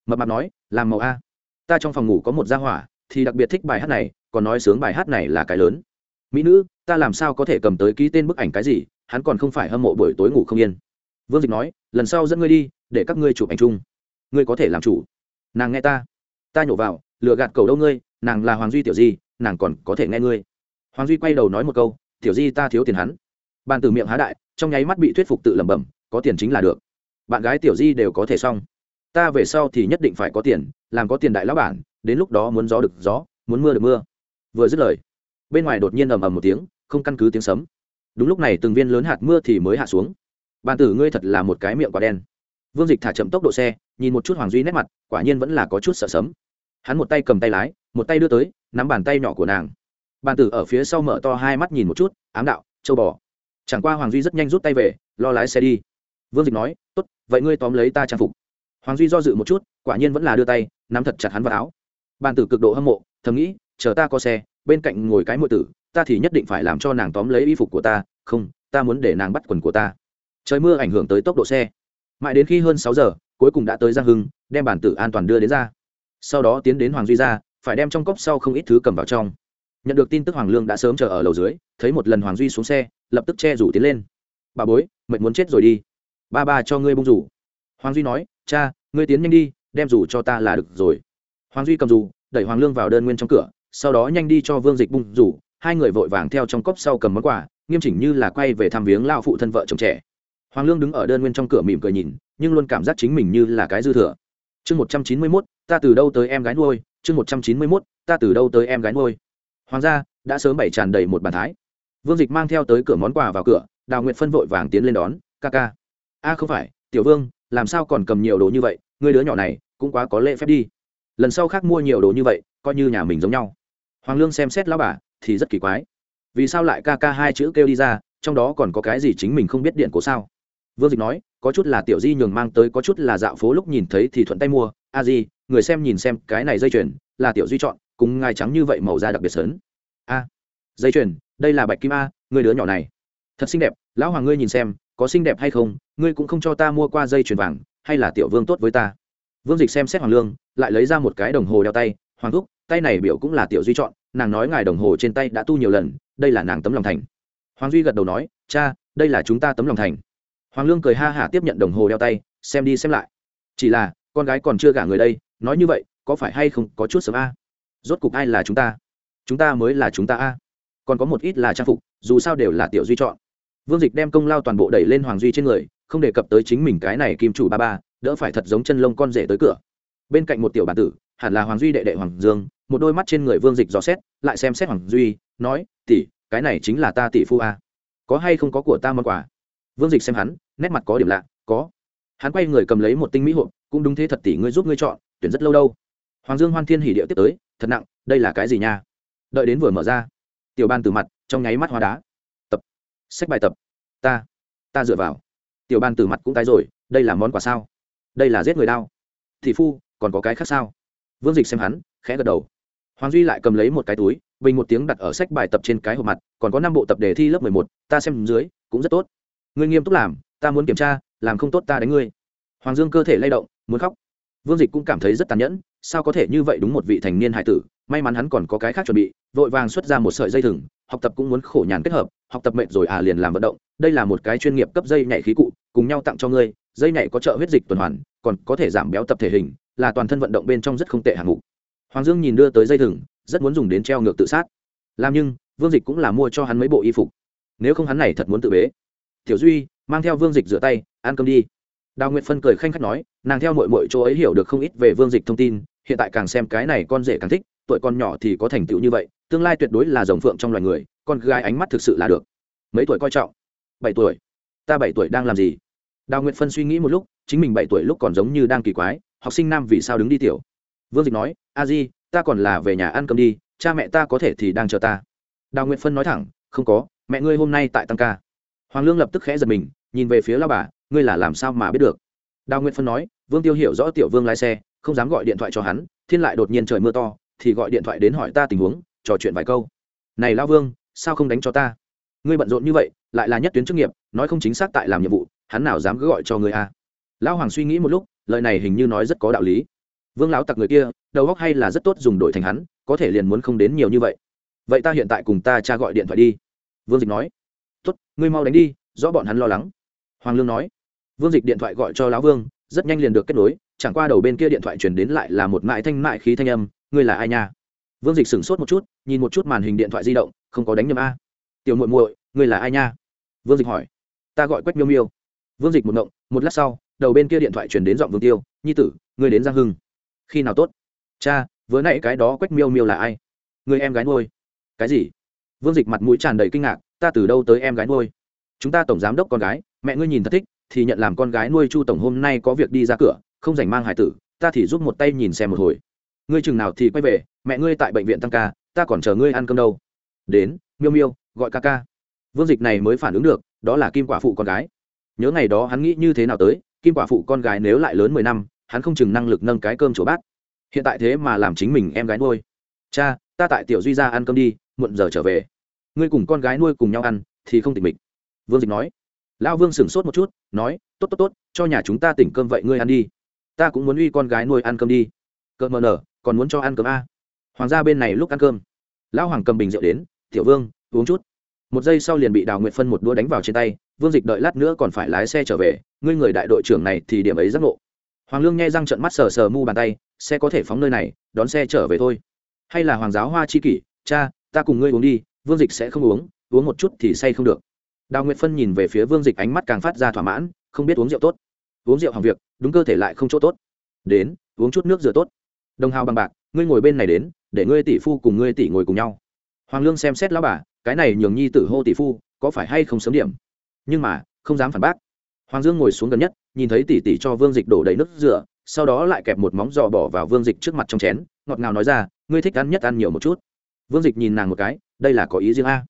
Mập mạp nói, làm màu a. Ta trong phòng ngủ có một gia hỏa, thì đặc biệt thích bài hát này, còn nói sướng bài hát này là cái lớn. Mỹ nữ, ta làm sao có thể cầm tới ký tên bức ảnh cái gì, hắn còn không phải hâm mộ buổi tối ngủ không yên vương dịch nói, lần sau dẫn ngươi đi, để các ngươi chụp ảnh chung. Ngươi có thể làm chủ. Nàng nghe ta. Ta nhổ vào lựa gạt cầu đâu ngươi, nàng là hoàng duy tiểu di, nàng còn có thể nghe ngươi. Hoàng duy quay đầu nói một câu, tiểu di ta thiếu tiền hắn. Bàn từ miệng há đại, trong nháy mắt bị thuyết phục tự lẩm bẩm, có tiền chính là được. Bạn gái tiểu di đều có thể xong. Ta về sau thì nhất định phải có tiền, làm có tiền đại lão bản, đến lúc đó muốn gió được gió, muốn mưa được mưa. Vừa dứt lời, bên ngoài đột nhiên ầm ầm một tiếng, không căn cứ tiếng sấm. Đúng lúc này từng viên lớn hạt mưa thì mới hạ xuống bàn tử ngươi thật là một cái miệng quả đen. Vương dịch thả chậm tốc độ xe, nhìn một chút hoàng duy nét mặt, quả nhiên vẫn là có chút sợ sấm. Hắn một tay cầm tay lái, một tay đưa tới, nắm bàn tay nhỏ của nàng. Bàn tử ở phía sau mở to hai mắt nhìn một chút, ám đạo, châu bò. Chẳng qua hoàng duy rất nhanh rút tay về, lo lái xe đi. Vương dịch nói, tốt, vậy ngươi tóm lấy ta trang phục. Hoàng duy do dự một chút, quả nhiên vẫn là đưa tay, nắm thật chặt hắn vào áo. Bàn tử cực độ hâm mộ, thầm nghĩ, chờ ta có xe, bên cạnh ngồi cái mộ tử, ta thì nhất định phải làm cho nàng tóm lấy y phục của ta, không, ta muốn để nàng bắt quần của ta trời mưa ảnh hưởng tới tốc độ xe. Mãi đến khi hơn sáu giờ, cuối cùng đã tới giang hưng, đem bản tử an toàn đưa đến ra. Sau đó tiến đến hoàng duy ra phải đem trong cốc sau không ít thứ cầm vào trong. Nhận được tin tức hoàng lương đã sớm chờ ở lầu dưới, thấy một lần hoàng duy xuống xe, lập tức che rủ tiến lên. Bà bối, mệt muốn chết rồi đi. Ba ba cho ngươi bung rủ. Hoàng duy nói, cha, ngươi tiến nhanh đi, đem rủ cho ta là được rồi. Hoàng duy cầm rủ, đẩy hoàng lương vào đơn nguyên trong cửa, sau đó nhanh đi cho vương dịch bung rủ. Hai người vội vàng theo trong cốc sau cầm món quà, nghiêm chỉnh như là quay về thăm viếng lao phụ thân vợ chồng trẻ hoàng lương đứng ở đơn nguyên trong cửa mỉm cười nhìn, nhưng luôn cảm giác chính mình như là cái dư thừa. Chương một trăm chín mươi mốt, ta từ đâu tới em gái nuôi? Chương một trăm chín mươi mốt, ta từ đâu tới em gái nuôi? Hoàng gia, đã sớm bày tràn đầy một bàn thái. Vương dịch mang theo tới cửa món quà vào cửa, đào nguyệt phân vội vàng tiến lên đón, ca ca. A, không phải, tiểu vương, làm sao còn cầm nhiều đồ như vậy? Người đứa nhỏ này, cũng quá có lễ phép đi. Lần sau khác mua nhiều đồ như vậy, coi như nhà mình giống nhau. Hoàng lương xem xét lão bà, thì rất kỳ quái. Vì sao lại ca ca hai chữ kêu đi ra, trong đó còn có cái gì chính mình không biết điện cố sao? Vương dịch nói, có chút là tiểu di nhường mang tới, có chút là dạo phố lúc nhìn thấy thì thuận tay mua. A di, người xem nhìn xem, cái này dây chuyền, là tiểu duy chọn, cùng ngai trắng như vậy màu da đặc biệt sớn. A, dây chuyền, đây là bạch kim a, người đứa nhỏ này. Thật xinh đẹp, lão hoàng ngươi nhìn xem, có xinh đẹp hay không, ngươi cũng không cho ta mua qua dây chuyền vàng, hay là tiểu vương tốt với ta. Vương dịch xem xét hoàng lương, lại lấy ra một cái đồng hồ đeo tay, hoàng thúc, tay này biểu cũng là tiểu duy chọn, nàng nói ngài đồng hồ trên tay đã tu nhiều lần, đây là nàng tấm lòng thành. Hoàng duy gật đầu nói, cha, đây là chúng ta tấm lòng thành hoàng lương cười ha hả tiếp nhận đồng hồ đeo tay, xem đi xem lại. Chỉ là, con gái còn chưa gả người đây, nói như vậy, có phải hay không có chút sớm a? Rốt cục ai là chúng ta? Chúng ta mới là chúng ta a. Còn có một ít là trang phục, dù sao đều là tiểu duy chọn. Vương dịch đem công lao toàn bộ đẩy lên hoàng duy trên người, không đề cập tới chính mình cái này kim chủ ba ba, đỡ phải thật giống chân lông con rể tới cửa. Bên cạnh một tiểu bản tử, hẳn là hoàng duy đệ đệ hoàng dương, một đôi mắt trên người vương dịch dò xét, lại xem xét hoàng duy, nói, tỷ, cái này chính là ta tỷ phu a. Có hay không có của ta món quà? Vương dịch xem hắn nét mặt có điểm lạ, có. Hắn quay người cầm lấy một tinh mỹ hộp, cũng đúng thế thật tỷ ngươi giúp ngươi chọn, tuyển rất lâu đâu. Hoàng dương hoan thiên hỉ điệu tiếp tới, thật nặng, đây là cái gì nha? Đợi đến vừa mở ra. Tiểu ban từ mặt, trong nháy mắt hoa đá. Tập. Sách bài tập. Ta. Ta dựa vào. Tiểu ban từ mặt cũng tái rồi, đây là món quà sao? Đây là giết người đao. thị phu, còn có cái khác sao? Vương dịch xem hắn, khẽ gật đầu. Hoàng duy lại cầm lấy một cái túi, bình một tiếng đặt ở sách bài tập trên cái hộp mặt, còn có năm bộ tập đề thi lớp mười một, ta xem dưới, cũng rất tốt. Ngươi nghiêm túc làm ta muốn kiểm tra, làm không tốt ta đánh ngươi. Hoàng dương cơ thể lay động, muốn khóc. Vương dịch cũng cảm thấy rất tàn nhẫn, sao có thể như vậy đúng một vị thành niên hải tử, may mắn hắn còn có cái khác chuẩn bị, vội vàng xuất ra một sợi dây thừng, học tập cũng muốn khổ nhàn kết hợp, học tập mệnh rồi à liền làm vận động, đây là một cái chuyên nghiệp cấp dây nhảy khí cụ, cùng nhau tặng cho ngươi, dây nhảy có trợ huyết dịch tuần hoàn, còn có thể giảm béo tập thể hình, là toàn thân vận động bên trong rất không tệ hạng mục. Hoàng dương nhìn đưa tới dây thừng, rất muốn dùng đến treo ngược tự sát. Làm nhưng, vương dịch cũng là mua cho hắn mấy bộ y phục. Nếu không hắn này thật muốn tự bế. Tiểu duy mang theo vương dịch rửa tay, ăn cơm đi. Đào nguyệt phân cười khanh khách nói, nàng theo mội mội chỗ ấy hiểu được không ít về vương dịch thông tin, hiện tại càng xem cái này con rể càng thích, tuổi con nhỏ thì có thành tựu như vậy, tương lai tuyệt đối là dòng phượng trong loài người, con gái ánh mắt thực sự là được. Mấy tuổi coi trọng? Bảy tuổi. Ta bảy tuổi đang làm gì? Đào nguyệt phân suy nghĩ một lúc, chính mình bảy tuổi lúc còn giống như đang kỳ quái, học sinh nam vì sao đứng đi tiểu? Vương dịch nói, a di, ta còn là về nhà ăn cơm đi, cha mẹ ta có thể thì đang chờ ta. Đào nguyệt phân nói thẳng, không có, mẹ ngươi hôm nay tại tăng ca hoàng lương lập tức khẽ giật mình, nhìn về phía lao bà, ngươi là làm sao mà biết được? Đào nguyệt phân nói, vương tiêu hiểu rõ tiểu vương lái xe, không dám gọi điện thoại cho hắn, thiên lại đột nhiên trời mưa to, thì gọi điện thoại đến hỏi ta tình huống, trò chuyện vài câu. Này lao vương, sao không đánh cho ta? Ngươi bận rộn như vậy, lại là nhất tuyến chức nghiệp, nói không chính xác tại làm nhiệm vụ, hắn nào dám cứ gọi cho ngươi a? À? lão hoàng suy nghĩ một lúc, lời này hình như nói rất có đạo lý. Vương lão tặc người kia, đầu óc hay là rất tốt dùng đổi thành hắn, có thể liền muốn không đến nhiều như vậy. Vậy ta hiện tại cùng ta cha gọi điện thoại đi. Vương dịch nói tốt, ngươi mau đánh đi, rõ bọn hắn lo lắng. Hoàng lương nói. Vương dịch điện thoại gọi cho lão vương, rất nhanh liền được kết nối, chẳng qua đầu bên kia điện thoại truyền đến lại là một mại thanh mại khí thanh âm, ngươi là ai nha? Vương dịch sửng sốt một chút, nhìn một chút màn hình điện thoại di động, không có đánh nhầm a. Tiểu muội muội, ngươi là ai nha? Vương dịch hỏi. Ta gọi quách miêu miêu. Vương dịch một ngộng, một lát sau, đầu bên kia điện thoại chuyển đến giọng vương tiêu, nhi tử, ngươi đến giang hưng. Khi nào tốt? Cha, vừa nãy cái đó quách miêu miêu là ai? Người em gái nuôi. Cái gì? Vương dịch mặt mũi tràn đầy kinh ngạc ta từ đâu tới em gái nuôi? Chúng ta tổng giám đốc con gái, mẹ ngươi nhìn thật thích, thì nhận làm con gái nuôi chu tổng hôm nay có việc đi ra cửa, không dành mang hải tử, ta thì giúp một tay nhìn xem một hồi. Ngươi chừng nào thì quay về, mẹ ngươi tại bệnh viện tăng ca, ta còn chờ ngươi ăn cơm đâu. Đến, miêu miêu, gọi ca ca. Vương dịch này mới phản ứng được, đó là kim quả phụ con gái. Nhớ ngày đó hắn nghĩ như thế nào tới, kim quả phụ con gái nếu lại lớn mười năm, hắn không chừng năng lực nâng cái cơm chỗ bát. Hiện tại thế mà làm chính mình em gái nuôi. Cha, ta tại tiểu duy ra ăn cơm đi, muộn giờ trở về ngươi cùng con gái nuôi cùng nhau ăn, thì không tỉnh mịch. Vương dịch nói. Lão vương sửng sốt một chút, nói, tốt tốt tốt, cho nhà chúng ta tỉnh cơm vậy ngươi ăn đi. Ta cũng muốn uy con gái nuôi ăn cơm đi. Cơm mờ nở, còn muốn cho ăn cơm a. Hoàng gia bên này lúc ăn cơm. Lão hoàng cầm bình rượu đến, tiểu vương, uống chút. Một giây sau liền bị đào nguyệt phân một đũa đánh vào trên tay, vương dịch đợi lát nữa còn phải lái xe trở về, ngươi người đại đội trưởng này thì điểm ấy giác ngộ. Hoàng lương nghe răng trận mắt sờ sờ mu bàn tay, xe có thể phóng nơi này, đón xe trở về thôi. Hay là hoàng giáo hoa chi kỷ, cha, ta cùng ngươi uống đi vương dịch sẽ không uống uống một chút thì say không được. Đào nguyệt phân nhìn về phía vương dịch ánh mắt càng phát ra thỏa mãn, không biết uống rượu tốt. Uống rượu hàng việc, đúng cơ thể lại không chỗ tốt. Đến, uống chút nước rửa tốt. Đồng hào bằng bạc, ngươi ngồi bên này đến, để ngươi tỷ phu cùng ngươi tỷ ngồi cùng nhau. Hoàng lương xem xét lão bà, cái này nhường nhi tử hô tỷ phu, có phải hay không sớm điểm? Nhưng mà, không dám phản bác. Hoàng dương ngồi xuống gần nhất, nhìn thấy tỷ tỷ cho vương dịch đổ đầy nước rửa, sau đó lại kẹp một móng giò bỏ vào vương dịch trước mặt trong chén, ngọt ngào nói ra, ngươi thích ăn nhất ăn nhiều một chút vương dịch nhìn nàng một cái, đây là có ý riêng a.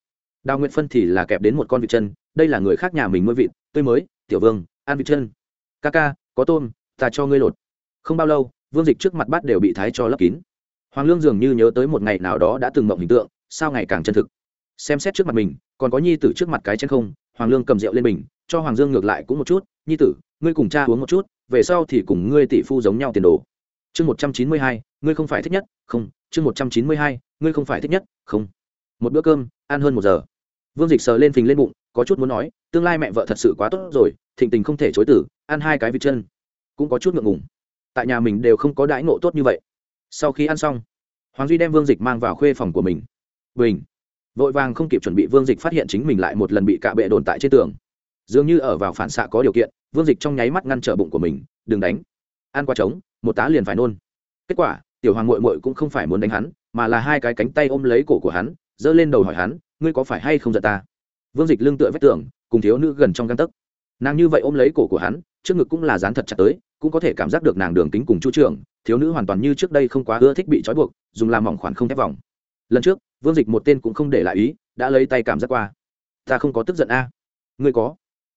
Đào nguyện phân thì là kẹp đến một con vịt chân, đây là người khác nhà mình nuôi vịt, tươi mới, tiểu vương, ăn vịt chân. Ca ca, có tôm, ta cho ngươi lột. Không bao lâu, vương dịch trước mặt bát đều bị thái cho lấp kín. Hoàng lương dường như nhớ tới một ngày nào đó đã từng mộng hình tượng, sao ngày càng chân thực. Xem xét trước mặt mình, còn có nhi tử trước mặt cái chân không, hoàng lương cầm rượu lên mình cho hoàng dương ngược lại cũng một chút, nhi tử, ngươi cùng cha uống một chút, về sau thì cùng ngươi tỷ phu giống nhau tiền đồ. Chương một trăm chín mươi hai, ngươi không phải thích nhất, không chương một trăm chín mươi hai, ngươi không phải thích nhất, không. Một bữa cơm, ăn hơn một giờ. Vương dịch sờ lên phình lên bụng, có chút muốn nói, tương lai mẹ vợ thật sự quá tốt rồi, thịnh tình không thể chối tử ăn hai cái vịt chân. Cũng có chút ngượng ngùng. Tại nhà mình đều không có đãi ngộ tốt như vậy. Sau khi ăn xong, hoàng duy đem vương dịch mang vào khuê phòng của mình. Bình. Vội vàng không kịp chuẩn bị, vương dịch phát hiện chính mình lại một lần bị cạ bệ đồn tại trên tường. Dường như ở vào phản xạ có điều kiện, vương dịch trong nháy mắt ngăn trở bụng của mình, đừng đánh. Ăn qua trống, một tá liền phải nôn. Kết quả tiểu hoàng mội mội cũng không phải muốn đánh hắn, mà là hai cái cánh tay ôm lấy cổ của hắn, giơ lên đầu hỏi hắn, ngươi có phải hay không giận ta? Vương dịch lưng tựa vách tường, cùng thiếu nữ gần trong găng tấc. Nàng như vậy ôm lấy cổ của hắn, trước ngực cũng là dán thật chặt tới, cũng có thể cảm giác được nàng đường kính cùng chu trường, thiếu nữ hoàn toàn như trước đây không quá ưa thích bị trói buộc, dùng làm mỏng khoản không thép vòng. Lần trước, vương dịch một tên cũng không để lại ý, đã lấy tay cảm giác qua. Ta không có tức giận a. Ngươi có?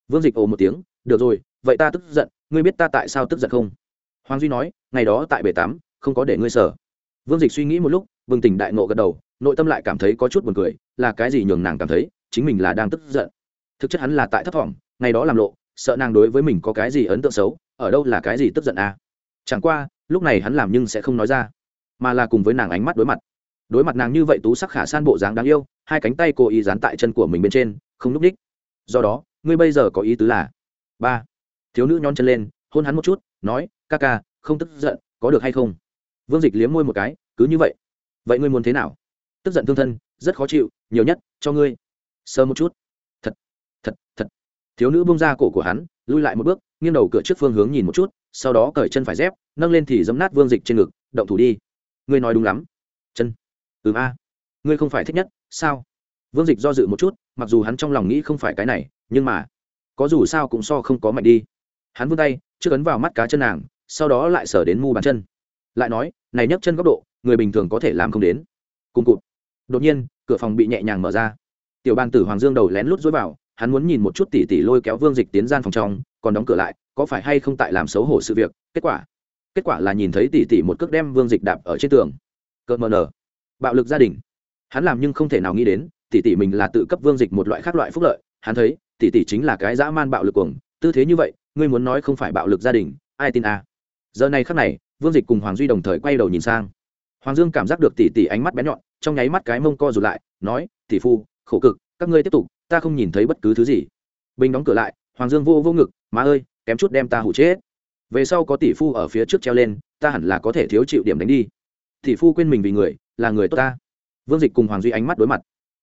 Vương dịch ồ một tiếng, được rồi, vậy ta tức giận, ngươi biết ta tại sao tức giận không? Hoàng duy nói, ngày đó tại bể tám không có để ngươi sở vương dịch suy nghĩ một lúc vương tỉnh đại nộ gật đầu, nội tâm lại cảm thấy có chút buồn cười, là cái gì nhường nàng cảm thấy, chính mình là đang tức giận. Thực chất hắn là tại thấp thỏm, ngày đó làm lộ, sợ nàng đối với mình có cái gì ấn tượng xấu, ở đâu là cái gì tức giận à? chẳng qua, lúc này hắn làm nhưng sẽ không nói ra, mà là cùng với nàng ánh mắt đối mặt. Đối mặt nàng như vậy tú sắc khả san bộ dáng đáng yêu, hai cánh tay cố ý dán tại chân của mình bên trên, không núp đích do đó, ngươi bây giờ có ý tứ là, ba, thiếu nữ nhón chân lên, hôn hắn một chút, nói, ca ca, không tức giận, có được hay không? Vương dịch liếm môi một cái, cứ như vậy vậy ngươi muốn thế nào? Tức giận thương thân, rất khó chịu, nhiều nhất cho ngươi. Sơ một chút. Thật thật thật. Thiếu nữ bông ra cổ của hắn, lui lại một bước, nghiêng đầu cửa trước phương hướng nhìn một chút, sau đó cởi chân phải dép, nâng lên thì giấm nát vương dịch trên ngực, động thủ đi. Ngươi nói đúng lắm. Chân. Ừ a. Ngươi không phải thích nhất, sao? Vương dịch do dự một chút, mặc dù hắn trong lòng nghĩ không phải cái này, nhưng mà, có dù sao cũng so không có mạnh đi. Hắn vươn tay, trước ấn vào mắt cá chân nàng, sau đó lại sở đến mu bàn chân lại nói, này nhấc chân góc độ, người bình thường có thể làm không đến. Cùng cụt. Đột nhiên, cửa phòng bị nhẹ nhàng mở ra. Tiểu bàn tử hoàng dương đầu lén lút dối vào, hắn muốn nhìn một chút tỉ tỉ lôi kéo vương dịch tiến gian phòng trong, còn đóng cửa lại, có phải hay không tại làm xấu hổ sự việc? Kết quả kết quả là nhìn thấy tỉ tỉ một cước đem vương dịch đạp ở trên tường. Cợt mờ nở. Bạo lực gia đình. Hắn làm nhưng không thể nào nghĩ đến, tỉ tỉ mình là tự cấp vương dịch một loại khác loại phúc lợi. Hắn thấy, tỉ tỉ chính là cái dã man bạo lực cuồng. Tư thế như vậy, ngươi muốn nói không phải bạo lực gia đình, ai tin à. giờ này khắc này vương dịch cùng hoàng duy đồng thời quay đầu nhìn sang. Hoàng dương cảm giác được tỉ tỉ ánh mắt bén nhọn, trong nháy mắt cái mông co rụt lại, nói, tỷ phu, khổ cực, các ngươi tiếp tục, ta không nhìn thấy bất cứ thứ gì. Bình đóng cửa lại, hoàng dương vô vô ngực, má ơi, kém chút đem ta hủ chết. Về sau có tỷ phu ở phía trước treo lên, ta hẳn là có thể thiếu chịu điểm đánh đi. Tỷ phu quên mình vì người, là người tốt ta. Vương dịch cùng hoàng duy ánh mắt đối mặt.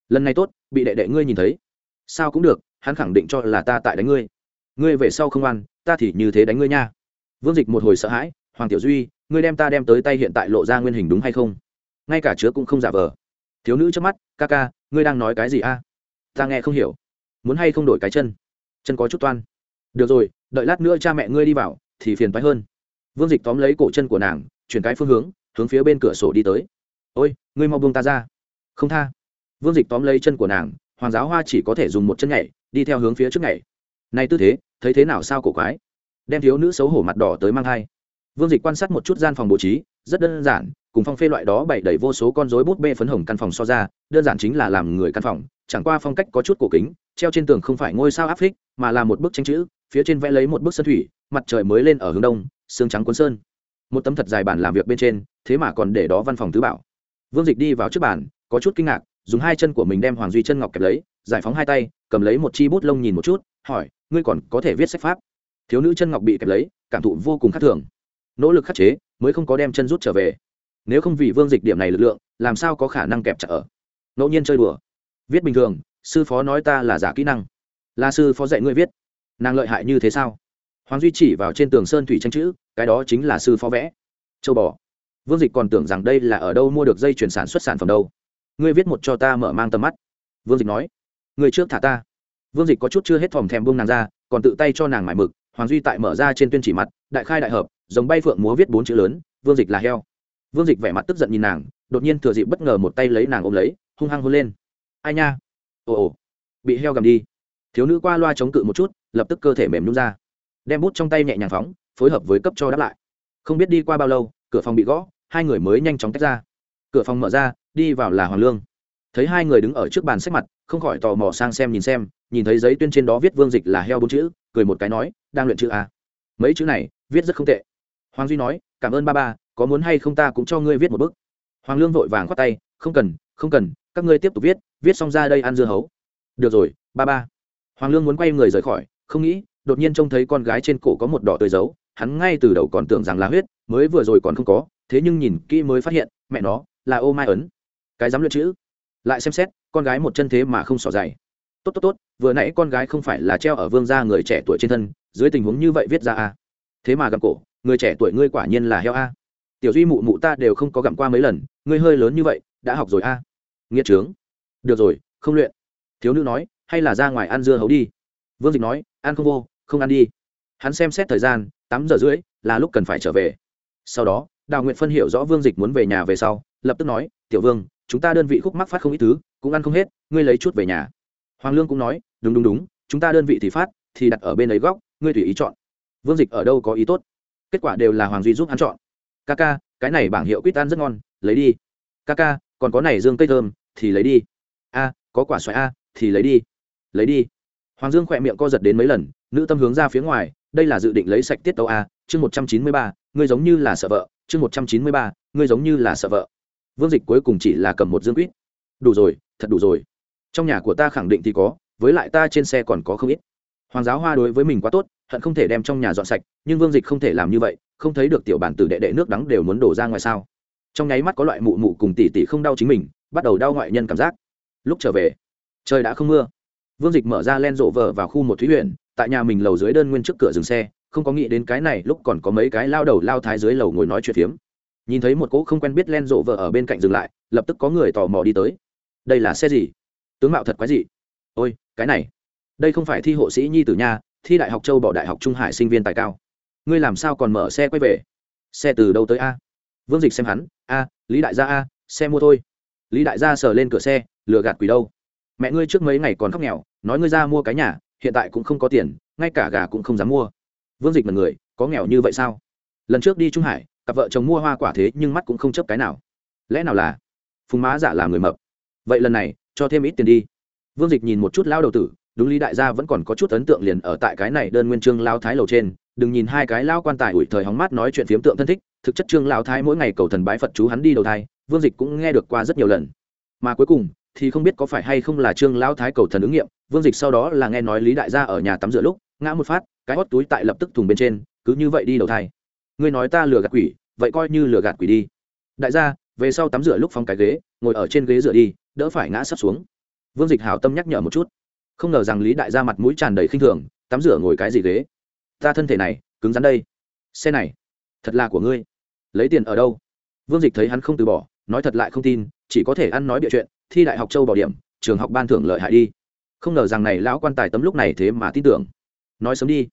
Lần này tốt, bị đệ đệ ngươi nhìn thấy. Sao cũng được, hắn khẳng định cho là ta tại đánh ngươi. Ngươi về sau không ăn ta thì như thế đánh ngươi nha. Vương dịch một hồi sợ hãi hoàng tiểu duy, ngươi đem ta đem tới tay hiện tại lộ ra nguyên hình đúng hay không? Ngay cả chứa cũng không giả vờ. Thiếu nữ trước mắt, ca ca, ngươi đang nói cái gì a? Ta nghe không hiểu. Muốn hay không đổi cái chân? Chân có chút toan. Được rồi, đợi lát nữa cha mẹ ngươi đi vào, thì phiền thoái hơn. Vương dịch tóm lấy cổ chân của nàng, chuyển cái phương hướng hướng phía bên cửa sổ đi tới. Ôi, ngươi mau buông ta ra. Không tha. Vương dịch tóm lấy chân của nàng, hoàng giáo hoa chỉ có thể dùng một chân nhảy, đi theo hướng phía trước nhảy. Nay tư thế, thấy thế nào sao cổ quái? Đem thiếu nữ xấu hổ mặt đỏ tới mang thai vương dịch quan sát một chút gian phòng bố trí, rất đơn giản, cùng phong phê loại đó bày đầy vô số con rối bút bê phấn hồng căn phòng so ra, đơn giản chính là làm người căn phòng, chẳng qua phong cách có chút cổ kính, treo trên tường không phải ngôi sao áp phích, mà là một bức tranh chữ, phía trên vẽ lấy một bức sơn thủy, mặt trời mới lên ở hướng đông, sương trắng cuốn sơn. Một tấm thật dài bản làm việc bên trên, thế mà còn để đó văn phòng tứ bảo. Vương dịch đi vào trước bàn, có chút kinh ngạc, dùng hai chân của mình đem hoàng duy chân ngọc kẹp lấy, giải phóng hai tay, cầm lấy một chi bút lông nhìn một chút, hỏi, ngươi còn có thể viết sách pháp? Thiếu nữ chân ngọc bị kẹp lấy, cảm thụ vô cùng khác thường nỗ lực khắc chế, mới không có đem chân rút trở về. Nếu không vì vương dịch điểm này lực lượng, làm sao có khả năng kẹp chặt ở? Ngẫu nhiên chơi đùa. Viết bình thường, sư phó nói ta là giả kỹ năng. Là sư phó dạy ngươi viết. Nàng lợi hại như thế sao? Hoàng duy chỉ vào trên tường sơn thủy tranh chữ, cái đó chính là sư phó vẽ. Châu bò. Vương dịch còn tưởng rằng đây là ở đâu mua được dây chuyển sản xuất sản phẩm đâu. Ngươi viết một cho ta mở mang tầm mắt. Vương dịch nói. Người trước thả ta. Vương dịch có chút chưa hết phòng thèm buông nàng ra, còn tự tay cho nàng mải mực. Hoàng duy tại mở ra trên tuyên chỉ mặt, đại khai đại hợp giống bay phượng múa viết bốn chữ lớn, vương dịch là heo. Vương dịch vẻ mặt tức giận nhìn nàng, đột nhiên thừa dịp bất ngờ một tay lấy nàng ôm lấy, hung hăng hôn lên. Ai nha? Ồ ồ. Bị heo gầm đi. Thiếu nữ qua loa chống cự một chút, lập tức cơ thể mềm nhún ra. Đem bút trong tay nhẹ nhàng phóng, phối hợp với cấp cho đáp lại. Không biết đi qua bao lâu, cửa phòng bị gõ, hai người mới nhanh chóng tách ra. Cửa phòng mở ra, đi vào là hoàng lương. Thấy hai người đứng ở trước bàn sách mặt, không khỏi tò mò sang xem nhìn xem, nhìn thấy giấy tuyên trên đó viết vương dịch là heo bốn chữ, cười một cái nói, đang luyện chữ a. Mấy chữ này, viết rất không tệ hoàng duy nói, cảm ơn ba ba, có muốn hay không ta cũng cho ngươi viết một bức. Hoàng lương vội vàng khoát tay, không cần không cần, các ngươi tiếp tục viết viết xong ra đây ăn dưa hấu. Được rồi, ba ba. Hoàng lương muốn quay người rời khỏi, không nghĩ, đột nhiên trông thấy con gái trên cổ có một đỏ tươi dấu, hắn ngay từ đầu còn tưởng rằng là huyết, mới vừa rồi còn không có, thế nhưng nhìn kỹ mới phát hiện, mẹ nó, là ô mai ấn. Cái dám luyện chữ. Lại xem xét, con gái một chân thế mà không xỏ dày. Tốt tốt tốt, vừa nãy con gái không phải là treo ở vương gia người trẻ tuổi trên thân, dưới tình huống như vậy viết ra à? thế mà gặm cổ người trẻ tuổi ngươi quả nhiên là heo a. Tiểu duy mụ mụ ta đều không có gặm qua mấy lần, ngươi hơi lớn như vậy, đã học rồi a. Nghĩa trướng. Được rồi, không luyện. Thiếu nữ nói, hay là ra ngoài ăn dưa hấu đi. Vương dịch nói, ăn không vô, không ăn đi. Hắn xem xét thời gian, tám giờ rưỡi, là lúc cần phải trở về. Sau đó, đào nguyện phân hiểu rõ vương dịch muốn về nhà về sau, lập tức nói, tiểu vương, chúng ta đơn vị khúc mắc phát không ít thứ, cũng ăn không hết, ngươi lấy chút về nhà. Hoàng lương cũng nói, đúng đúng đúng, chúng ta đơn vị thì phát, thì đặt ở bên ấy góc, ngươi tùy ý chọn. Vương dịch ở đâu có ý tốt kết quả đều là hoàng duy giúp hắn chọn. Ca ca cái này bảng hiệu quýt ăn rất ngon, lấy đi. Ca ca còn có này dương cây thơm, thì lấy đi. A, có quả xoài a, thì lấy đi. Lấy đi. Hoàng dương khỏe miệng co giật đến mấy lần, nữ tâm hướng ra phía ngoài, đây là dự định lấy sạch tiết tấu a, chương một trăm chín mươi ba, ngươi giống như là sợ vợ. Chương một trăm chín mươi ba, ngươi giống như là sợ vợ. Vương dịch cuối cùng chỉ là cầm một dương quýt. Đủ rồi, thật đủ rồi. Trong nhà của ta khẳng định thì có, với lại ta trên xe còn có không ít. Hoàng giáo hoa đối với mình quá tốt hận không thể đem trong nhà dọn sạch, nhưng vương dịch không thể làm như vậy, không thấy được tiểu bản tử đệ đệ nước đắng đều muốn đổ ra ngoài sao? Trong nháy mắt có loại mụ mụ cùng tỷ tỷ không đau chính mình, bắt đầu đau ngoại nhân cảm giác. Lúc trở về, trời đã không mưa. Vương dịch mở ra len rộ vờ vào khu một thúy huyện, tại nhà mình lầu dưới đơn nguyên trước cửa dừng xe, không có nghĩ đến cái này lúc còn có mấy cái lao đầu lao thái dưới lầu ngồi nói chuyện phiếm. Nhìn thấy một cỗ không quen biết len rộ vờ ở bên cạnh dừng lại, lập tức có người tò mò đi tới. Đây là xe gì? Tướng mạo thật quái gì ôi, cái này. Đây không phải thi hộ sĩ nhi tử nha thi đại học châu bỏ đại học trung hải sinh viên tài cao. Ngươi làm sao còn mở xe quay về? Xe từ đâu tới a? Vương dịch xem hắn, a, lý đại gia a, xe mua thôi. Lý đại gia sờ lên cửa xe, lừa gạt quỷ đâu? Mẹ ngươi trước mấy ngày còn khóc nghèo, nói ngươi ra mua cái nhà, hiện tại cũng không có tiền, ngay cả gà cũng không dám mua. Vương dịch mật người, có nghèo như vậy sao? Lần trước đi trung hải, cặp vợ chồng mua hoa quả thế nhưng mắt cũng không chấp cái nào. Lẽ nào là phùng má giả dạ làm người mập? Vậy lần này, cho thêm ít tiền đi. Vương dịch nhìn một chút lao đầu tử đúng lý đại gia vẫn còn có chút ấn tượng liền ở tại cái này đơn nguyên trương lao thái lầu trên, đừng nhìn hai cái lao quan tài ủi thời hóng mát nói chuyện phiếm tượng thân thích, thực chất trương lao thái mỗi ngày cầu thần bái phật chú hắn đi đầu thai, vương dịch cũng nghe được qua rất nhiều lần. Mà cuối cùng, thì không biết có phải hay không là trương lao thái cầu thần ứng nghiệm, vương dịch sau đó là nghe nói lý đại gia ở nhà tắm rửa lúc, ngã một phát, cái hót túi tại lập tức thùng bên trên, cứ như vậy đi đầu thai. Ngươi nói ta lừa gạt quỷ, vậy coi như lừa gạt quỷ đi. Đại gia, về sau tắm rửa lúc phong cái ghế, ngồi ở trên ghế rửa đi, đỡ phải ngã sắp xuống. Vương dịch hảo tâm nhắc nhở một chút không ngờ rằng lý đại gia mặt mũi tràn đầy khinh thường tắm rửa ngồi cái gì ghế? Ta thân thể này cứng rắn đây. Xe này thật là của ngươi. Lấy tiền ở đâu? Vương dịch thấy hắn không từ bỏ nói thật lại không tin chỉ có thể ăn nói địa chuyện thi đại học châu bảo điểm trường học ban thưởng lợi hại đi. Không ngờ rằng này lão quan tài tấm lúc này thế mà tin tưởng. Nói sớm đi.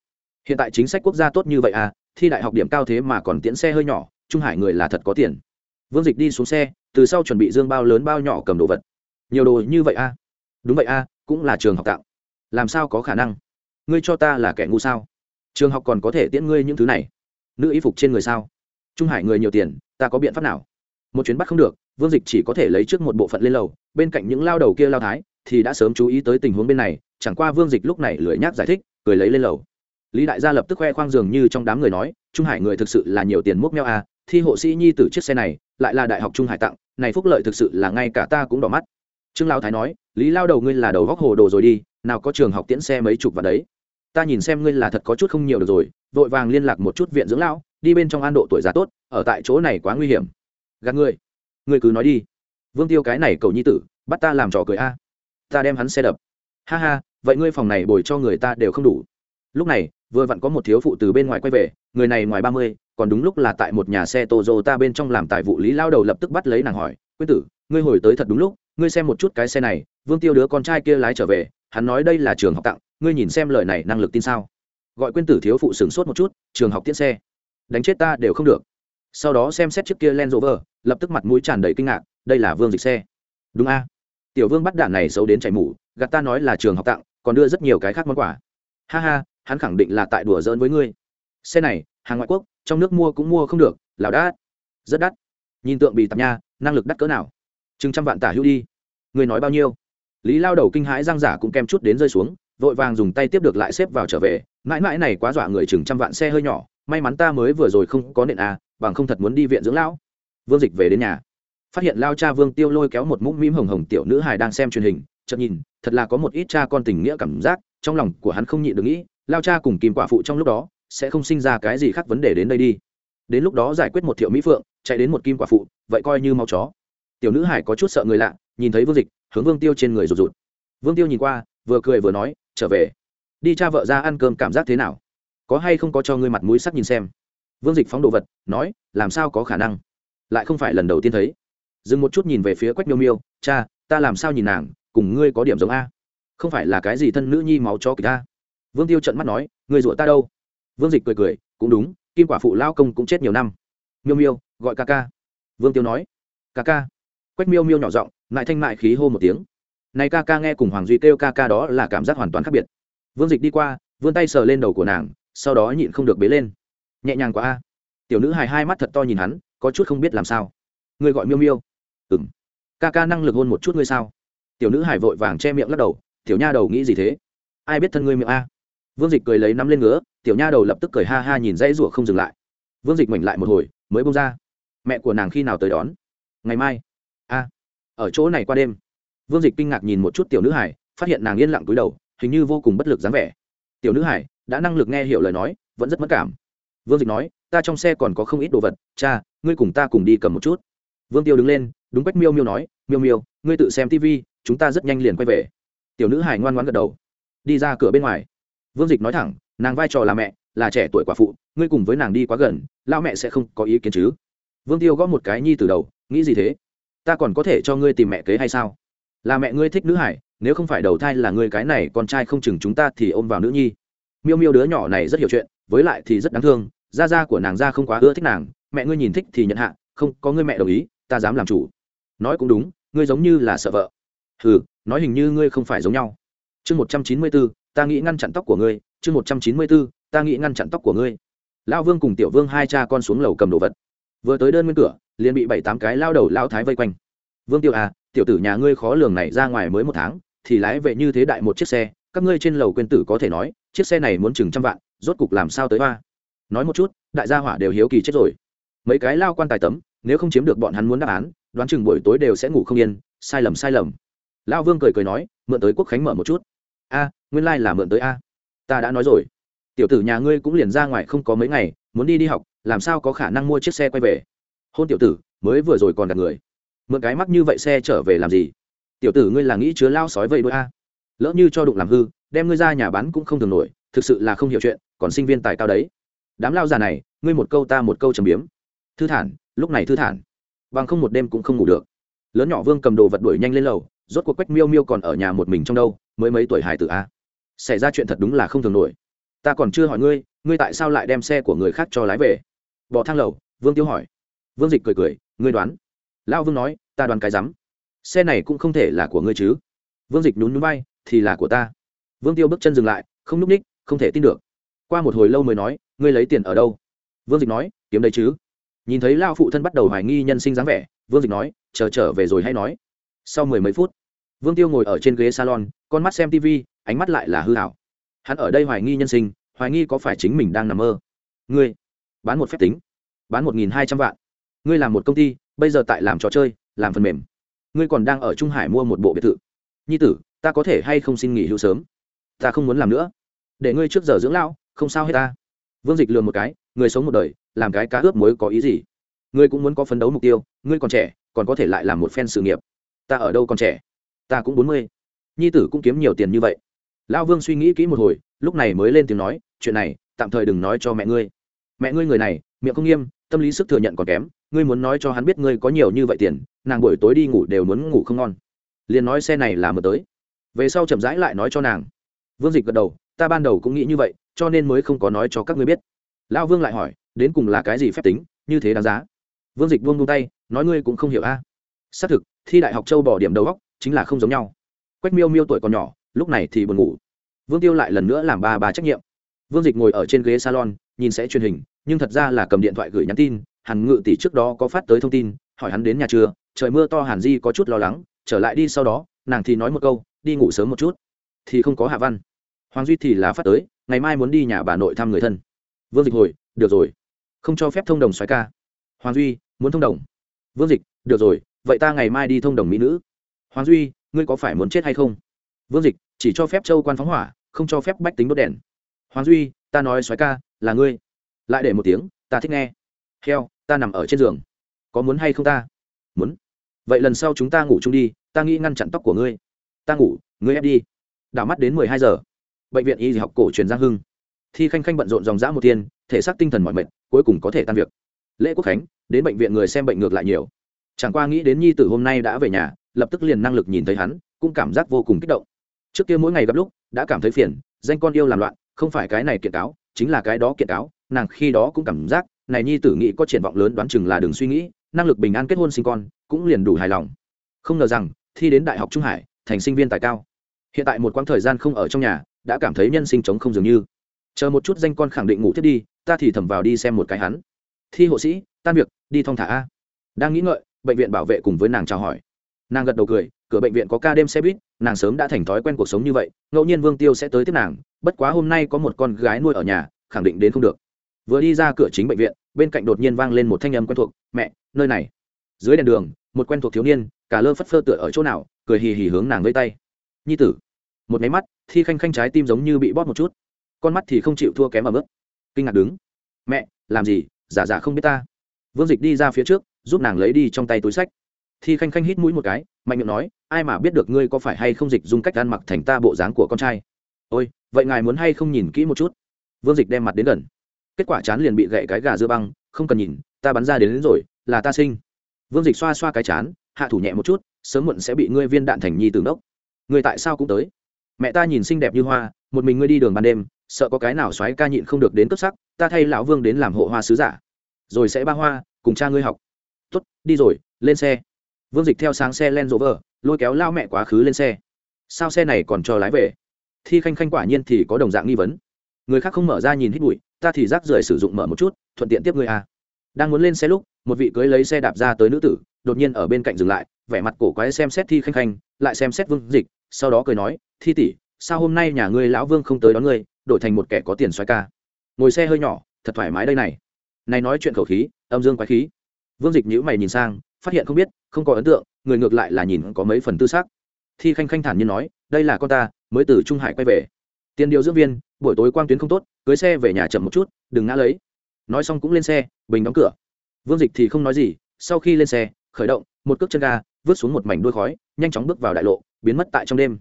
Hiện tại chính sách quốc gia tốt như vậy à thi đại học điểm cao thế mà còn tiễn xe hơi nhỏ trung hải người là thật có tiền. Vương dịch đi xuống xe từ sau chuẩn bị dương bao lớn bao nhỏ cầm đồ vật. Nhiều đồ như vậy à? đúng vậy à, cũng là trường học tạo làm sao có khả năng? Ngươi cho ta là kẻ ngu sao? Trường học còn có thể tiễn ngươi những thứ này. Nữ y phục trên người sao? Trung hải người nhiều tiền, ta có biện pháp nào? Một chuyến bắt không được, vương dịch chỉ có thể lấy trước một bộ phận lên lầu, bên cạnh những lao đầu kia lao thái, thì đã sớm chú ý tới tình huống bên này, chẳng qua vương dịch lúc này lười nhác giải thích, cười lấy lên lầu. Lý đại gia lập tức khoe khoang dường như trong đám người nói, trung hải người thực sự là nhiều tiền múc meo à? thi hộ sĩ nhi từ chiếc xe này, lại là đại học trung hải tặng, này phúc lợi thực sự là ngay cả ta cũng đỏ mắt trương lao thái nói, lý lao đầu ngươi là đầu góc hồ đồ rồi đi, nào có trường học tiễn xe mấy chục vào đấy. Ta nhìn xem ngươi là thật có chút không nhiều được rồi, vội vàng liên lạc một chút viện dưỡng lão, đi bên trong an độ tuổi già tốt, ở tại chỗ này quá nguy hiểm. Gạt ngươi ngươi cứ nói đi. Vương tiêu cái này cầu nhi tử, bắt ta làm trò cười a. Ta đem hắn xe đập. Ha ha, vậy ngươi phòng này bồi cho người ta đều không đủ. Lúc này, vừa vặn có một thiếu phụ từ bên ngoài quay về, người này ngoài ba mươi, còn đúng lúc là tại một nhà xe ta bên trong làm tài vụ, lý lao đầu lập tức bắt lấy nàng hỏi quyết tử, ngươi hồi tới thật đúng lúc ngươi xem một chút cái xe này, vương tiêu đứa con trai kia lái trở về, hắn nói đây là trường học tặng, ngươi nhìn xem lời này năng lực tin sao? Gọi quyên tử thiếu phụ sửng sốt một chút, trường học tiễn xe. Đánh chết ta đều không được. Sau đó xem xét chiếc kia len rover, lập tức mặt mũi tràn đầy kinh ngạc, đây là vương dịch xe. Đúng a. Tiểu vương bắt đạn này xấu đến chảy mủ gạt ta nói là trường học tặng, còn đưa rất nhiều cái khác món quà. Ha ha, hắn khẳng định là tại đùa giỡn với ngươi. Xe này, hàng ngoại quốc, trong nước mua cũng mua không được lào đắt rất đắt. Nhìn tượng bị tạp nha, năng lực đắt cỡ nào? Chừng trăm vạn tả hữu đi. Người nói bao nhiêu? Lý lao đầu kinh hãi giang giả cũng kem chút đến rơi xuống, vội vàng dùng tay tiếp được lại xếp vào trở về. Mãi mãi này quá dọa người chừng trăm vạn xe hơi nhỏ, may mắn ta mới vừa rồi không có nện à bằng không thật muốn đi viện dưỡng lão. Vương dịch về đến nhà. Phát hiện lao cha vương tiêu lôi kéo một mũm mĩm hồng hồng tiểu nữ hài đang xem truyền hình, chợt nhìn, thật là có một ít cha con tình nghĩa cảm giác, trong lòng của hắn không nhịn được nghĩ, lao cha cùng kìm quả phụ trong lúc đó, sẽ không sinh ra cái gì khác vấn đề đến đây đi. Đến lúc đó giải quyết một thiệu mỹ phượng, chạy đến một kim quả phụ, vậy coi như mau chó tiểu nữ hải có chút sợ người lạ, nhìn thấy vương dịch, hướng vương tiêu trên người rụt rụt. Vương tiêu nhìn qua, vừa cười vừa nói, trở về. Đi cha vợ ra ăn cơm cảm giác thế nào? Có hay không có cho ngươi mặt mũi sắc nhìn xem? Vương dịch phóng đồ vật, nói, làm sao có khả năng? Lại không phải lần đầu tiên thấy. Dừng một chút nhìn về phía quách miêu miêu, cha, ta làm sao nhìn nàng, cùng ngươi có điểm giống a? Không phải là cái gì thân nữ nhi máu cho kịch ta vương tiêu trận mắt nói người rủa ta đâu? Vương dịch cười cười, cũng đúng, kim quả phụ lao công cũng chết nhiều năm. Miêu miêu, gọi ca ca. Vương tiêu nói, ca ca quách miêu miêu nhỏ giọng ngại thanh mại khí hô một tiếng. Này ca ca nghe cùng hoàng duy kêu ca ca đó là cảm giác hoàn toàn khác biệt. Vương dịch đi qua, vươn tay sờ lên đầu của nàng, sau đó nhịn không được bế lên. Nhẹ nhàng quá a. Tiểu nữ hài hai mắt thật to nhìn hắn, có chút không biết làm sao. Ngươi gọi miêu miêu. Ừng ca ca năng lực hôn một chút ngươi sao? Tiểu nữ hải vội vàng che miệng lắc đầu, tiểu nha đầu nghĩ gì thế? Ai biết thân ngươi miệng a? Vương dịch cười lấy nắm lên ngứa, tiểu nha đầu lập tức cười ha ha nhìn dãy rủa không dừng lại. Vương dịch mảnh lại một hồi, mới bông ra. Mẹ của nàng khi nào tới đón? Ngày mai ở chỗ này qua đêm. Vương dịch kinh ngạc nhìn một chút tiểu nữ hải, phát hiện nàng yên lặng túi đầu, hình như vô cùng bất lực dáng vẻ. Tiểu nữ hải, đã năng lực nghe hiểu lời nói, vẫn rất mất cảm. Vương dịch nói, ta trong xe còn có không ít đồ vật, cha, ngươi cùng ta cùng đi cầm một chút. Vương tiêu đứng lên, đúng quách miêu miêu nói, miêu miêu, ngươi tự xem tv chúng ta rất nhanh liền quay về. Tiểu nữ hải ngoan ngoan gật đầu, đi ra cửa bên ngoài. Vương dịch nói thẳng, nàng vai trò là mẹ, là trẻ tuổi quả phụ, ngươi cùng với nàng đi quá gần lao mẹ sẽ không có ý kiến chứ. Vương tiêu gõ một cái nhi từ đầu, nghĩ gì thế? Ta còn có thể cho ngươi tìm mẹ kế hay sao? Là mẹ ngươi thích nữ hải, nếu không phải đầu thai là ngươi cái này con trai không chừng chúng ta thì ôm vào nữ nhi. Miêu miêu đứa nhỏ này rất hiểu chuyện, với lại thì rất đáng thương gia gia của nàng ra không quá ưa thích nàng, mẹ ngươi nhìn thích thì nhận hạ, không, có ngươi mẹ đồng ý, ta dám làm chủ. Nói cũng đúng, ngươi giống như là sợ vợ. Ừ nói hình như ngươi không phải giống nhau. Chương một trăm chín mươi bốn ta nghĩ ngăn chặn tóc của ngươi. Chương một trăm chín mươi bốn ta nghĩ ngăn chặn tóc của ngươi. Lao vương cùng tiểu vương hai cha con xuống lầu cầm đồ vật vừa tới đơn nguyên cửa, liền bị bảy tám cái lao đầu lao thái vây quanh. Vương tiêu à tiểu tử nhà ngươi khó lường này ra ngoài mới một tháng, thì lái vệ như thế đại một chiếc xe, các ngươi trên lầu quên tử có thể nói, chiếc xe này muốn chừng trăm vạn, rốt cục làm sao tới hoa? Nói một chút, đại gia hỏa đều hiếu kỳ chết rồi. Mấy cái lao quan tài tấm, nếu không chiếm được bọn hắn muốn đáp án, đoán chừng buổi tối đều sẽ ngủ không yên, sai lầm sai lầm. Lao vương cười cười nói, mượn tới quốc khánh mở một chút. A, nguyên lai、like、là mượn tới a. Ta đã nói rồi. Tiểu tử nhà ngươi cũng liền ra ngoài không có mấy ngày, muốn đi đi học làm sao có khả năng mua chiếc xe quay về? Hôn tiểu tử, mới vừa rồi còn đặt người. Mượn cái mắc như vậy xe trở về làm gì? Tiểu tử ngươi là nghĩ chứa lao sói vậy đôi a. Lỡ như cho đụng làm hư, đem ngươi ra nhà bán cũng không thường nổi, thực sự là không hiểu chuyện, còn sinh viên tài cao đấy. Đám lao già này, ngươi một câu ta một câu trầm biếm. Thư thản, lúc này thư thản. Bằng không một đêm cũng không ngủ được. Lớn nhỏ vương cầm đồ vật đuổi nhanh lên lầu, rốt cuộc quách miêu miêu còn ở nhà một mình trong đâu, mới mấy tuổi hài tử a. Xảy ra chuyện thật đúng là không thường nổi. Ta còn chưa hỏi ngươi ngươi tại sao lại đem xe của người khác cho lái về? Bỏ thang lầu, vương tiêu hỏi. Vương dịch cười cười, ngươi đoán? Lão vương nói, ta đoán cái rắm. Xe này cũng không thể là của ngươi chứ. Vương dịch nhún núi bay thì là của ta. Vương tiêu bước chân dừng lại, không n ú c ních, không thể tin được. Qua một hồi lâu mới nói, ngươi lấy tiền ở đâu? Vương dịch nói, kiếm đấy chứ. Nhìn thấy lao phụ thân bắt đầu hoài nghi nhân sinh dáng vẻ, vương dịch nói, chờ trở về rồi hay nói. Sau mười mấy phút, vương tiêu ngồi ở trên ghế salon, con mắt xem tv ánh mắt lại là hư hảo hắn ở đây hoài nghi nhân sinh, hoài nghi có phải chính mình đang nằm mơ. Ngươi bán một phép tính. Bán một nghìn hai trăm vạn. Ngươi làm một công ty, bây giờ tại làm trò chơi, làm phần mềm. Ngươi còn đang ở trung hải mua một bộ biệt thự. Nhi tử, ta có thể hay không xin nghỉ hưu sớm? Ta không muốn làm nữa. Để ngươi trước giờ dưỡng lão, không sao hết ta. Vương dịch lừa một cái, người sống một đời, làm cái cá ướp muối có ý gì? Ngươi cũng muốn có phấn đấu mục tiêu, ngươi còn trẻ, còn có thể lại làm một phen sự nghiệp. Ta ở đâu còn trẻ? Ta cũng bốn mươi. Nhi tử cũng kiếm nhiều tiền như vậy. Lão vương suy nghĩ kỹ một hồi, lúc này mới lên tiếng nói, chuyện này, tạm thời đừng nói cho mẹ ngươi mẹ ngươi người này, miệng không nghiêm, tâm lý sức thừa nhận còn kém, ngươi muốn nói cho hắn biết ngươi có nhiều như vậy tiền, nàng buổi tối đi ngủ đều muốn ngủ không ngon. Liền nói xe này là mờ tới. Về sau chậm rãi lại nói cho nàng. Vương dịch gật đầu, ta ban đầu cũng nghĩ như vậy, cho nên mới không có nói cho các ngươi biết. Lão vương lại hỏi, đến cùng là cái gì phép tính, như thế đáng giá? Vương dịch buông buông tay, nói ngươi cũng không hiểu a. À? Xác thực, thi đại học châu bỏ điểm đầu góc, chính là không giống nhau. Quách miêu miêu tuổi còn nhỏ, lúc này thì buồn ngủ. Vương tiêu lại lần nữa làm ba bà trách nhiệm. Vương dịch ngồi ở trên ghế salon nhìn sẽ truyền hình, nhưng thật ra là cầm điện thoại gửi nhắn tin, hàn ngự tỷ trước đó có phát tới thông tin, hỏi hắn đến nhà chưa, trời mưa to hàn di có chút lo lắng, trở lại đi sau đó, nàng thì nói một câu, đi ngủ sớm một chút. Thì không có hạ văn. Hoàng duy thì là phát tới, ngày mai muốn đi nhà bà nội thăm người thân. Vương dịch hồi, được rồi. Không cho phép thông đồng xoáy ca. Hoàng duy, muốn thông đồng. Vương dịch, được rồi, vậy ta ngày mai đi thông đồng mỹ nữ. Hoàng duy, ngươi có phải muốn chết hay không? Vương dịch, chỉ cho phép châu quan phóng hỏa, không cho phép bách tính đốt đèn. Hoàng duy, ta nói xoáy ca là ngươi. Lại để một tiếng, ta thích nghe. Heo, ta nằm ở trên giường. Có muốn hay không ta? Muốn. Vậy lần sau chúng ta ngủ chung đi, ta nghĩ ngăn chặn tóc của ngươi. Ta ngủ, ngươi ép đi. Đảo mắt đến mười hai giờ. Bệnh viện y học cổ truyền giang hưng. Thi khanh khanh bận rộn dòng dã một tiên thể xác tinh thần mọi mệt, cuối cùng có thể tan việc. Lễ quốc khánh, đến bệnh viện người xem bệnh ngược lại nhiều. Chẳng qua nghĩ đến nhi tử hôm nay đã về nhà, lập tức liền năng lực nhìn thấy hắn, cũng cảm giác vô cùng kích động. Trước kia mỗi ngày gặp lúc, đã cảm thấy phiền, danh con yêu làm loạn, không phải cái này kiện cáo chính là cái đó kiện cáo, nàng khi đó cũng cảm giác, này nhi tử nghĩ có triển vọng lớn đoán chừng là đừng suy nghĩ, năng lực bình an kết hôn sinh con, cũng liền đủ hài lòng. Không ngờ rằng, thi đến đại học trung hải, thành sinh viên tài cao. Hiện tại một quãng thời gian không ở trong nhà, đã cảm thấy nhân sinh chống không dường như. Chờ một chút danh con khẳng định ngủ thiết đi, ta thì thầm vào đi xem một cái hắn. Thi hộ sĩ, tan việc, đi thong thả a. Đang nghĩ ngợi, bệnh viện bảo vệ cùng với nàng chào hỏi. Nàng gật đầu cười cửa bệnh viện có ca đêm xe buýt, nàng sớm đã thành thói quen cuộc sống như vậy, ngẫu nhiên vương tiêu sẽ tới tiếp nàng, bất quá hôm nay có một con gái nuôi ở nhà, khẳng định đến không được. Vừa đi ra cửa chính bệnh viện, bên cạnh đột nhiên vang lên một thanh âm quen thuộc, mẹ, nơi này. Dưới đèn đường, một quen thuộc thiếu niên, cả lơ phất phơ tựa ở chỗ nào, cười hì hì hướng nàng vây tay. Nhi tử. Một máy mắt, thi khanh khanh trái tim giống như bị bóp một chút. Con mắt thì không chịu thua kém ở bước kinh ngạc đứng. Mẹ, làm gì? Giả giả không biết ta. Vương dịch đi ra phía trước, giúp nàng lấy đi trong tay túi sách thi khanh khanh hít mũi một cái mạnh miệng nói ai mà biết được ngươi có phải hay không dịch dung cách ăn mặc thành ta bộ dáng của con trai? Ôi vậy ngài muốn hay không nhìn kỹ một chút? Vương dịch đem mặt đến gần. Kết quả chán liền bị gậy cái gà dưa băng không cần nhìn ta bắn ra đến, đến rồi là ta sinh. Vương dịch xoa xoa cái chán hạ thủ nhẹ một chút sớm muộn sẽ bị ngươi viên đạn thành nhi từ đốc ngươi tại sao cũng tới? Mẹ ta nhìn xinh đẹp như hoa một mình ngươi đi đường ban đêm sợ có cái nào xoáy ca nhịn không được đến cấp sắc ta thay lão vương đến làm hộ hoa sứ giả. Rồi sẽ ba hoa cùng cha ngươi học. Tuất đi rồi lên xe vương dịch theo sáng xe len rộ vờ, lôi kéo lao mẹ quá khứ lên xe. Sao xe này còn cho lái về? Thi khanh khanh quả nhiên thì có đồng dạng nghi vấn. Người khác không mở ra nhìn hít bụi, ta thì rác rưởi sử dụng mở một chút, thuận tiện tiếp người à. đang muốn lên xe lúc, một vị cưới lấy xe đạp ra tới nữ tử, đột nhiên ở bên cạnh dừng lại, vẻ mặt cổ quái xem xét thi khanh khanh, lại xem xét vương dịch, sau đó cười nói, thi tỷ, sao hôm nay nhà ngươi lão vương không tới đón ngươi, đổi thành một kẻ có tiền xoay ca? Ngồi xe hơi nhỏ, thật thoải mái đây này. Này nói chuyện khẩu khí, âm dương quái khí. Vương dịch nhữ mày nhìn sang phát hiện không biết, không có ấn tượng, người ngược lại là nhìn có mấy phần tư xác thi khanh khanh thản nhiên nói, đây là con ta, mới từ trung hải quay về. Tiền điều dưỡng viên, buổi tối quang tuyến không tốt, cưới xe về nhà chậm một chút, đừng ngã lấy. Nói xong cũng lên xe, bình đóng cửa. Vương dịch thì không nói gì, sau khi lên xe, khởi động, một cước chân ga, vứt xuống một mảnh đuôi khói, nhanh chóng bước vào đại lộ, biến mất tại trong đêm.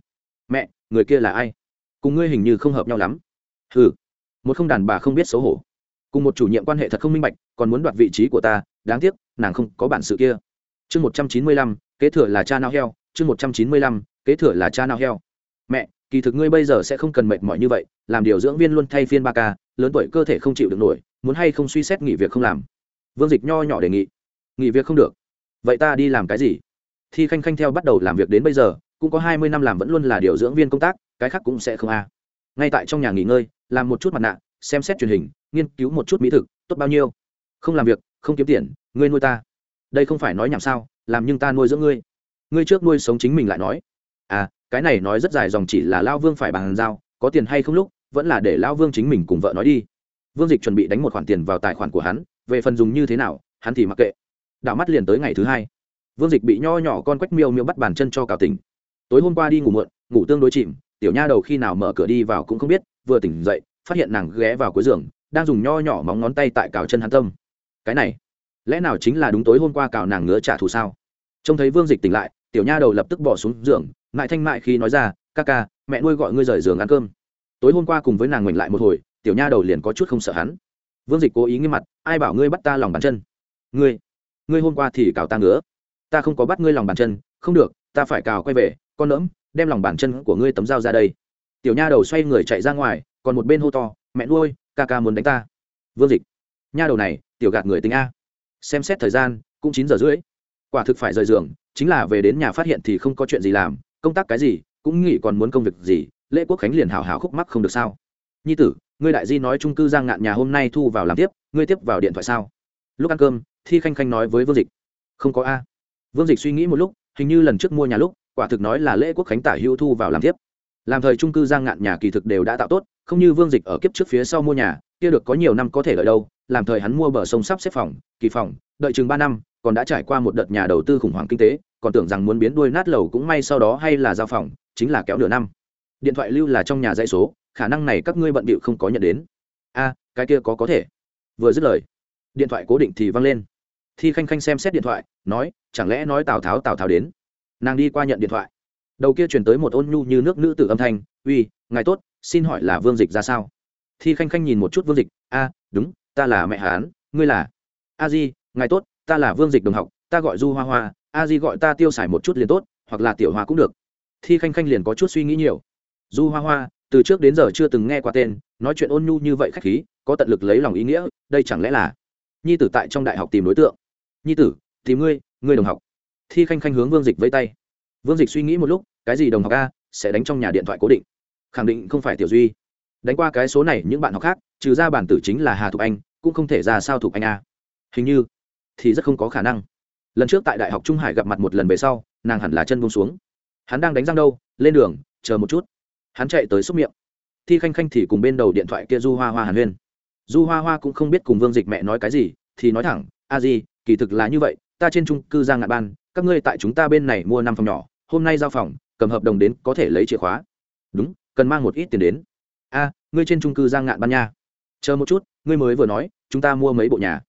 Mẹ, người kia là ai? Cùng ngươi hình như không hợp nhau lắm. Ừ một không đàn bà không biết xấu hổ. Cùng một chủ nhiệm quan hệ thật không minh bạch, còn muốn đoạt vị trí của ta, đáng tiếc, nàng không có bản sự kia chương một trăm chín mươi lăm, kế thừa là cha nao heo, chương một trăm chín mươi lăm, kế thừa là cha nao heo. Mẹ, kỳ thực ngươi bây giờ sẽ không cần mệt mỏi như vậy, làm điều dưỡng viên luôn thay phiên ba ca, lớn tuổi cơ thể không chịu được nổi, muốn hay không suy xét nghỉ việc không làm. Vương dịch nho nhỏ đề nghị. Nghỉ việc không được. Vậy ta đi làm cái gì? Thi khanh khanh theo bắt đầu làm việc đến bây giờ, cũng có hai mươi năm làm vẫn luôn là điều dưỡng viên công tác, cái khác cũng sẽ không a. Ngay tại trong nhà nghỉ ngơi, làm một chút mặt nạ, xem xét truyền hình, nghiên cứu một chút mỹ thực, tốt bao nhiêu. Không làm việc, không kiếm tiền, ngươi nuôi ta đây không phải nói nhảm sao, làm nhưng ta nuôi dưỡng ngươi. Ngươi trước nuôi sống chính mình lại nói. À cái này nói rất dài dòng chỉ là lao vương phải bàn giao, có tiền hay không lúc, vẫn là để lao vương chính mình cùng vợ nói đi. Vương dịch chuẩn bị đánh một khoản tiền vào tài khoản của hắn, về phần dùng như thế nào, hắn thì mặc kệ. Đảo mắt liền tới ngày thứ hai. Vương dịch bị nho nhỏ con quách miêu miêu bắt bàn chân cho cào tỉnh. Tối hôm qua đi ngủ muộn, ngủ tương đối chìm, tiểu nha đầu khi nào mở cửa đi vào cũng không biết, vừa tỉnh dậy, phát hiện nàng ghé vào cuối giường, đang dùng nho nhỏ móng ngón tay tại cào chân hắn tâm. Cái này lẽ nào chính là đúng tối hôm qua cào nàng ngứa trả thù sao? Trông thấy vương dịch tỉnh lại, tiểu nha đầu lập tức bỏ xuống giường, mại thanh mại khi nói ra, ca ca, mẹ nuôi gọi ngươi rời giường ăn cơm. Tối hôm qua cùng với nàng ngoảnh lại một hồi, tiểu nha đầu liền có chút không sợ hắn. Vương dịch cố ý nghiêm mặt, ai bảo ngươi bắt ta lòng bàn chân? Ngươi ngươi hôm qua thì cào ta ngứa. Ta không có bắt ngươi lòng bàn chân, không được, ta phải cào quay về, con nỡm đem lòng bàn chân của ngươi tấm dao ra đây. Tiểu nha đầu xoay người chạy ra ngoài, còn một bên hô to, mẹ nuôi, ca ca muốn đánh ta. Vương dịch, nha đầu này, tiểu gạt người tính a xem xét thời gian, cũng chín giờ rưỡi. Quả thực phải rời giường, chính là về đến nhà phát hiện thì không có chuyện gì làm, công tác cái gì, cũng nghĩ còn muốn công việc gì, lễ quốc khánh liền hào hào khúc mắc không được sao. Nhi tử, ngươi đại di nói trung cư giang ngạn nhà hôm nay thu vào làm tiếp, ngươi tiếp vào điện thoại sao? Lúc ăn cơm, thi khanh khanh nói với vương dịch. Không có a. Vương dịch suy nghĩ một lúc, hình như lần trước mua nhà lúc, quả thực nói là lễ quốc khánh tả hữu thu vào làm tiếp làm thời trung cư giang ngạn nhà kỳ thực đều đã tạo tốt, không như vương dịch ở kiếp trước phía sau mua nhà, kia được có nhiều năm có thể lợi đâu, làm thời hắn mua bờ sông sắp xếp phòng, kỳ phòng, đợi chừng ba năm, còn đã trải qua một đợt nhà đầu tư khủng hoảng kinh tế, còn tưởng rằng muốn biến đuôi nát lầu cũng may sau đó hay là giao phòng, chính là kéo nửa năm. Điện thoại lưu là trong nhà dãy số, khả năng này các ngươi bận bịu không có nhận đến. A, cái kia có có thể. Vừa dứt lời, điện thoại cố định thì văng lên. Thi khanh khanh xem xét điện thoại, nói, chẳng lẽ nói tào tháo tào tháo đến? Nàng đi qua nhận điện thoại đầu kia chuyển tới một ôn nhu như nước nữ tử âm thanh, uy, ngài tốt, xin hỏi là vương dịch ra sao? Thi khanh khanh nhìn một chút vương dịch, a, đúng, ta là mẹ hán, ngươi là? A di, ngài tốt, ta là vương dịch đồng học, ta gọi du hoa hoa, a di gọi ta tiêu xài một chút liền tốt, hoặc là tiểu hoa cũng được. Thi khanh khanh liền có chút suy nghĩ nhiều. Du hoa hoa, từ trước đến giờ chưa từng nghe qua tên, nói chuyện ôn nhu như vậy khách khí, có tận lực lấy lòng ý nghĩa, đây chẳng lẽ là nhi tử tại trong đại học tìm đối tượng? Nhi tử, tìm ngươi ngươi đồng học. Thi khanh khanh hướng vương dịch vây tay. Vương dịch suy nghĩ một lúc cái gì đồng học a, sẽ đánh trong nhà điện thoại cố định. Khẳng định không phải tiểu duy. Đánh qua cái số này những bạn học khác, trừ ra bản tử chính là hà thục anh, cũng không thể ra sao thục anh a. Hình như, thì rất không có khả năng. Lần trước tại đại học trung hải gặp mặt một lần về sau, nàng hẳn là chân buông xuống. Hắn đang đánh răng đâu, lên đường, chờ một chút. Hắn chạy tới xúc miệng. Thi khanh khanh thì cùng bên đầu điện thoại kia du hoa hoa hàn huyên. Du hoa hoa cũng không biết cùng vương dịch mẹ nói cái gì, thì nói thẳng, a di, kỳ thực là như vậy, ta trên trung cư giang ngạn ban, các ngươi tại chúng ta bên này mua năm phòng nhỏ, hôm nay giao phòng cầm hợp đồng đến có thể lấy chìa khóa. Đúng, cần mang một ít tiền đến. A, ngươi trên trung cư giang ngạn ban nha. Chờ một chút, ngươi mới vừa nói, chúng ta mua mấy bộ nhà?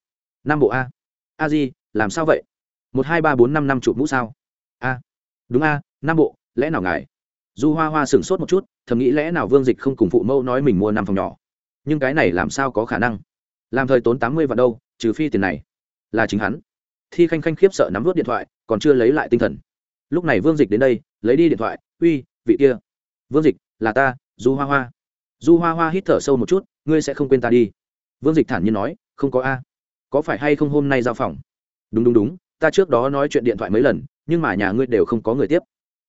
Năm bộ a. A di, làm sao vậy? Một, hai, ba, bốn, năm năm chụp mũ sao? A. Đúng a, năm bộ, lẽ nào ngài du hoa hoa sửng sốt một chút, thầm nghĩ lẽ nào vương dịch không cùng phụ mẫu nói mình mua năm phòng nhỏ. Nhưng cái này làm sao có khả năng? Làm thời tốn tám mươi vạn đâu, trừ phi tiền này. Là chính hắn. Thi khanh khanh khiếp sợ nắm vớt điện thoại, còn chưa lấy lại tinh thần lúc này vương dịch đến đây, lấy đi điện thoại, uy, vị kia. Vương dịch, là ta, du hoa hoa. Du hoa hoa hít thở sâu một chút, ngươi sẽ không quên ta đi. Vương dịch thản nhiên nói, không có a. Có phải hay không hôm nay giao phòng? Đúng đúng đúng, ta trước đó nói chuyện điện thoại mấy lần, nhưng mà nhà ngươi đều không có người tiếp.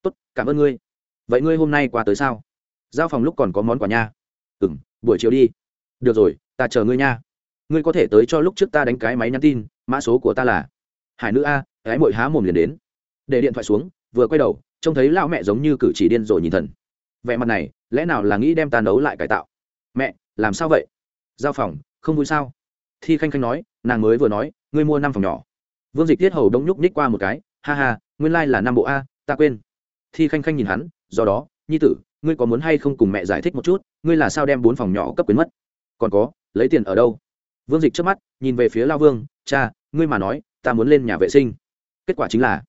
Tốt, cảm ơn ngươi. Vậy ngươi hôm nay qua tới sao? Giao phòng lúc còn có món quà nha. Ừ m buổi chiều đi. Được rồi, ta chờ ngươi nha. Ngươi có thể tới cho lúc trước ta đánh cái máy nhắn tin, mã số của ta là. Hải nữ a, gái mội há mồm liền đến để điện thoại xuống, vừa quay đầu, trông thấy lão mẹ giống như cử chỉ điên rồi nhìn thần. Vẻ mặt này, lẽ nào là nghĩ đem ta nấu lại cải tạo? Mẹ, làm sao vậy? Giao phòng, không vui sao? Thi khanh khanh nói, nàng mới vừa nói, ngươi mua năm phòng nhỏ. Vương dịch tiết hầu đông nhúc nhích qua một cái, ha ha, nguyên lai、like、là năm bộ a, ta quên. Thi khanh khanh nhìn hắn, do đó, nhi tử, ngươi có muốn hay không cùng mẹ giải thích một chút, ngươi là sao đem bốn phòng nhỏ cấp quyến mất? Còn có, lấy tiền ở đâu? Vương dịch trước mắt, nhìn về phía lao vương, cha, ngươi mà nói, ta muốn lên nhà vệ sinh. Kết quả chính là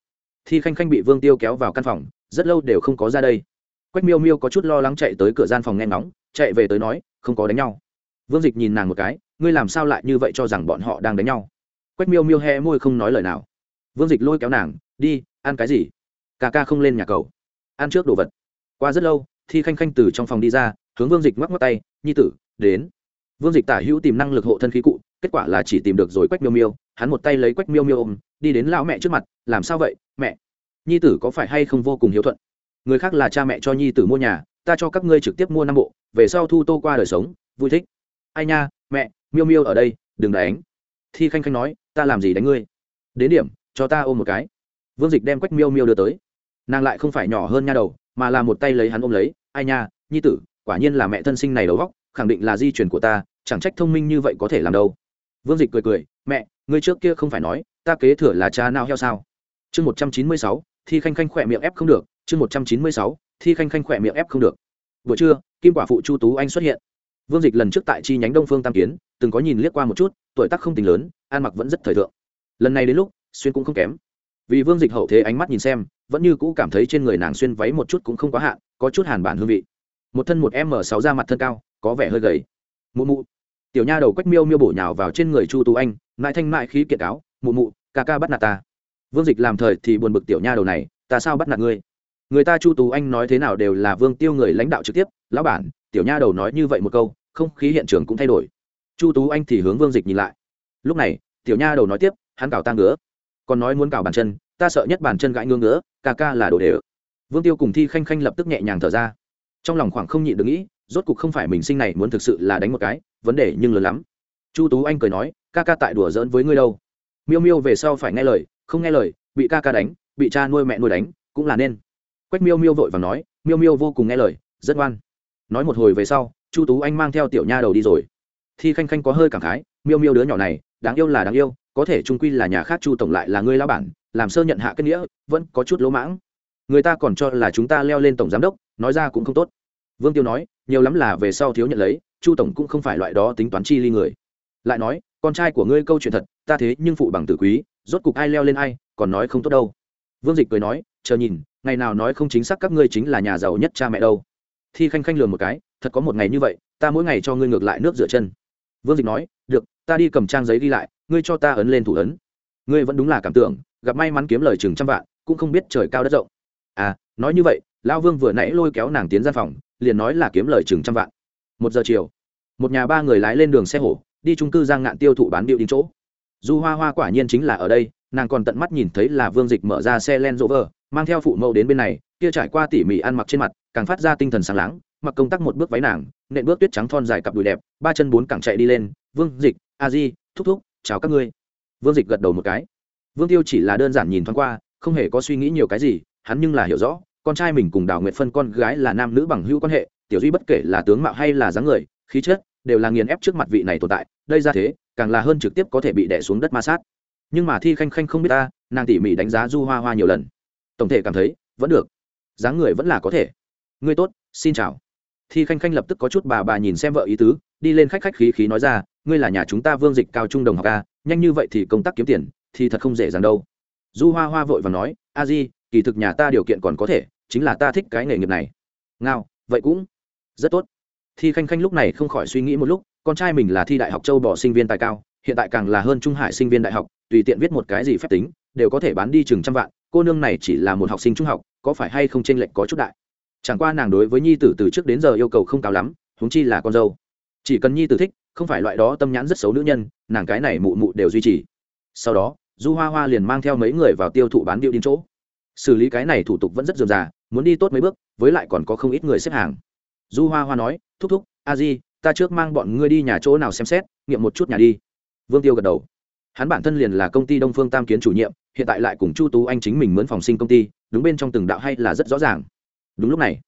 thi khanh khanh bị vương tiêu kéo vào căn phòng, rất lâu đều không có ra đây. Quách miêu miêu có chút lo lắng chạy tới cửa gian phòng nghe ngóng, chạy về tới nói, không có đánh nhau. Vương dịch nhìn nàng một cái, ngươi làm sao lại như vậy cho rằng bọn họ đang đánh nhau? Quách miêu miêu he môi không nói lời nào. Vương dịch lôi kéo nàng, đi, ăn cái gì? Ca ca không lên nhà cầu ăn trước đồ vật. Qua rất lâu thi khanh khanh từ trong phòng đi ra, hướng vương dịch ngoắc ngoắc tay, nhi tử, đến. Vương dịch tả hữu tìm năng lực hộ thân khí cụ, kết quả là chỉ tìm được rồi quách miêu miêu, hắn một tay lấy quách miêu miêu ôm, đi đến lão mẹ trước mặt, làm sao vậy? Mẹ, nhi tử có phải hay không vô cùng hiếu thuận? Người khác là cha mẹ cho nhi tử mua nhà, ta cho các ngươi trực tiếp mua năm bộ, về sau thu tô qua đời sống, vui thích. Ai nha, mẹ, miêu miêu ở đây, đừng đánh. Thi khanh khanh nói, ta làm gì đánh ngươi? Đến điểm, cho ta ôm một cái. Vương dịch đem quách miêu miêu đưa tới. Nàng lại không phải nhỏ hơn nha đầu, mà là một tay lấy hắn ôm lấy. Ai nha, nhi tử, quả nhiên là mẹ thân sinh này đầu góc khẳng định là di truyền của ta, chẳng trách thông minh như vậy có thể làm đâu. Vương dịch cười cười, mẹ, ngươi trước kia không phải nói, ta kế thừa là cha nào heo sao? Chương một trăm chín mươi sáu, thi khanh khanh khỏe miệng ép không được, chương một trăm chín mươi sáu, thi khanh khanh khỏe miệng ép không được. Buổi trưa, kim quả phụ chu tú anh xuất hiện. Vương dịch lần trước tại chi nhánh đông phương tam kiến, từng có nhìn liếc qua một chút, tuổi tác không tính lớn, ăn mặc vẫn rất thời thượng. Lần này đến lúc, xuyên cũng không kém. Vì vương dịch hậu thế ánh mắt nhìn xem, vẫn như cũ cảm thấy trên người nàng xuyên váy một chút cũng không quá hạn, có chút hàn bản hương vị. Một thân một m sáu da mặt thân cao, có vẻ hơi gầy. Mụ mụ. Tiểu nha đầu quách miêu miêu bổ nhào vào trên người chu tú anh, mãi thanh mại khí kiệt cáo mụ mụ, ca ca bắt nạt ta vương dịch làm thời thì buồn bực tiểu nha đầu này, ta sao bắt nạt ngươi? Người ta chu tú anh nói thế nào đều là vương tiêu người lãnh đạo trực tiếp, lão bản, tiểu nha đầu nói như vậy một câu, không khí hiện trường cũng thay đổi. Chu tú anh thì hướng vương dịch nhìn lại. Lúc này, tiểu nha đầu nói tiếp, hắn cào ta ngứa. Còn nói muốn cào bàn chân, ta sợ nhất bàn chân gãi ngứa ngứa, ca ca là đồ đề ự vương tiêu cùng thi khanh khanh lập tức nhẹ nhàng thở ra. Trong lòng khoảng không nhịn được nghĩ, rốt cục không phải mình sinh này muốn thực sự là đánh một cái, vấn đề nhưng lớn lắm. Chu tú anh cười nói, ca ca tại đùa giỡn với ngươi đâu? Miêu miêu về sau phải nghe lời không nghe lời, bị ca ca đánh, bị cha nuôi mẹ nuôi đánh, cũng là nên. Quách miêu miêu vội và nói, miêu miêu vô cùng nghe lời, rất ngoan. Nói một hồi về sau, chu tú anh mang theo tiểu nha đầu đi rồi. Thi khanh khanh có hơi cảm khái, miêu miêu đứa nhỏ này, đáng yêu là đáng yêu, có thể trung quy là nhà khác chu tổng lại là ngươi lao bản, làm sơ nhận hạ kết nghĩa, vẫn có chút lỗ mãng. Người ta còn cho là chúng ta leo lên tổng giám đốc, nói ra cũng không tốt. Vương tiêu nói, nhiều lắm là về sau thiếu nhận lấy, chu tổng cũng không phải loại đó tính toán chi ly người. Lại nói con trai của ngươi câu chuyện thật, ta thế nhưng phụ bằng tử quý, rốt cục ai leo lên ai, còn nói không tốt đâu. Vương dịch cười nói, chờ nhìn, ngày nào nói không chính xác các ngươi chính là nhà giàu nhất cha mẹ đâu. Thi khanh khanh lừa một cái, thật có một ngày như vậy, ta mỗi ngày cho ngươi ngược lại nước rửa chân. Vương dịch nói, được, ta đi cầm trang giấy đi lại, ngươi cho ta ấn lên thủ ấn. Ngươi vẫn đúng là cảm tưởng, gặp may mắn kiếm lời chừng trăm vạn, cũng không biết trời cao đất rộng. À nói như vậy lao vương vừa nãy lôi kéo nàng tiến ra phòng, liền nói là kiếm lời chừng trăm vạn. Một giờ chiều, một nhà ba người lái lên đường xe hổ đi trung cư giang ngạn tiêu thụ bán điệu đến chỗ. Du hoa hoa quả nhiên chính là ở đây, nàng còn tận mắt nhìn thấy là vương dịch mở ra xe len rỗ vờ mang theo phụ mẫu đến bên này, kia trải qua tỉ mỉ ăn mặc trên mặt, càng phát ra tinh thần sáng láng, mặc công tác một bước váy nàng, nện bước tuyết trắng thon dài cặp đùi đẹp, ba chân bốn cẳng chạy đi lên, vương dịch, a di, thúc thúc, chào các ngươi. Vương dịch gật đầu một cái. Vương tiêu chỉ là đơn giản nhìn thoáng qua, không hề có suy nghĩ nhiều cái gì, hắn nhưng là hiểu rõ, con trai mình cùng đào nguyệt phân con gái là nam nữ bằng hữu quan hệ, tiểu duy bất kể là tướng mạo hay là dáng người, khí chất đều là nghiền ép trước mặt vị này tồn tại, đây ra thế, càng là hơn trực tiếp có thể bị đẻ xuống đất ma sát. Nhưng mà thi khanh khanh không biết ta, nàng tỉ mỉ đánh giá du hoa hoa nhiều lần. Tổng thể cảm thấy, vẫn được. Dáng người vẫn là có thể. Ngươi tốt, xin chào. Thi khanh khanh lập tức có chút bà bà nhìn xem vợ ý tứ, đi lên khách khách khí khí nói ra, ngươi là nhà chúng ta vương dịch cao trung đồng học a nhanh như vậy thì công tác kiếm tiền, thì thật không dễ dàng đâu. Du hoa hoa vội và nói, a di, kỳ thực nhà ta điều kiện còn có thể, chính là ta thích cái nghề nghiệp này. Ngao, vậy cũng rất tốt thi khanh khanh lúc này không khỏi suy nghĩ một lúc, con trai mình là thi đại học châu bỏ sinh viên tài cao, hiện tại càng là hơn trung hải sinh viên đại học, tùy tiện viết một cái gì phép tính, đều có thể bán đi chừng trăm vạn, cô nương này chỉ là một học sinh trung học, có phải hay không tranh lệch có chút đại? Chẳng qua nàng đối với nhi tử từ trước đến giờ yêu cầu không cao lắm, huống chi là con dâu. Chỉ cần nhi tử thích, không phải loại đó tâm nhãn rất xấu nữ nhân, nàng cái này mụ mụ đều duy trì. Sau đó, du hoa hoa liền mang theo mấy người vào tiêu thụ bán điệu đến chỗ. Xử lý cái này thủ tục vẫn rất dườm già, muốn đi tốt mấy bước, với lại còn có không ít người xếp hàng du hoa hoa nói, thúc thúc, a di, ta trước mang bọn ngươi đi nhà chỗ nào xem xét, nghiệm một chút nhà đi. Vương tiêu gật đầu. Hắn bản thân liền là công ty đông phương tam kiến chủ nhiệm, hiện tại lại cùng chu tú anh chính mình mướn phòng sinh công ty, đúng bên trong từng đạo hay là rất rõ ràng. Đúng lúc này,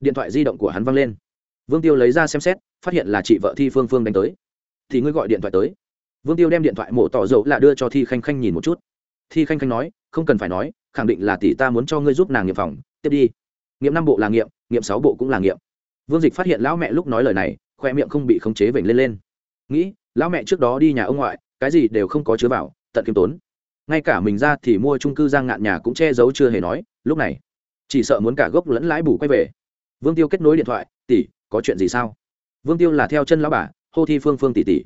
điện thoại di động của hắn văng lên. Vương tiêu lấy ra xem xét, phát hiện là chị vợ thi phương phương đánh tới. Thì ngươi gọi điện thoại tới. Vương tiêu đem điện thoại mổ tỏ dầu là đưa cho thi khanh khanh nhìn một chút. Thi khanh khanh nói, không cần phải nói, khẳng định là tỷ ta muốn cho ngươi giúp nàng nghiệm phòng, tiếp đi. Nghiệm năm bộ là nghiệm nghiệm sáu bộ cũng là nghiệm vương dịch phát hiện lão mẹ lúc nói lời này, khoe miệng không bị khống chế vểnh lên lên. Nghĩ, lão mẹ trước đó đi nhà ông ngoại, cái gì đều không có chứa vào, tận kiêm tốn. Ngay cả mình ra thì mua trung cư giang ngạn nhà cũng che giấu chưa hề nói, lúc này, chỉ sợ muốn cả gốc lẫn lãi bù quay về. Vương tiêu kết nối điện thoại, tỷ, có chuyện gì sao? Vương tiêu là theo chân lão bà, hô thi phương phương tỷ tỷ.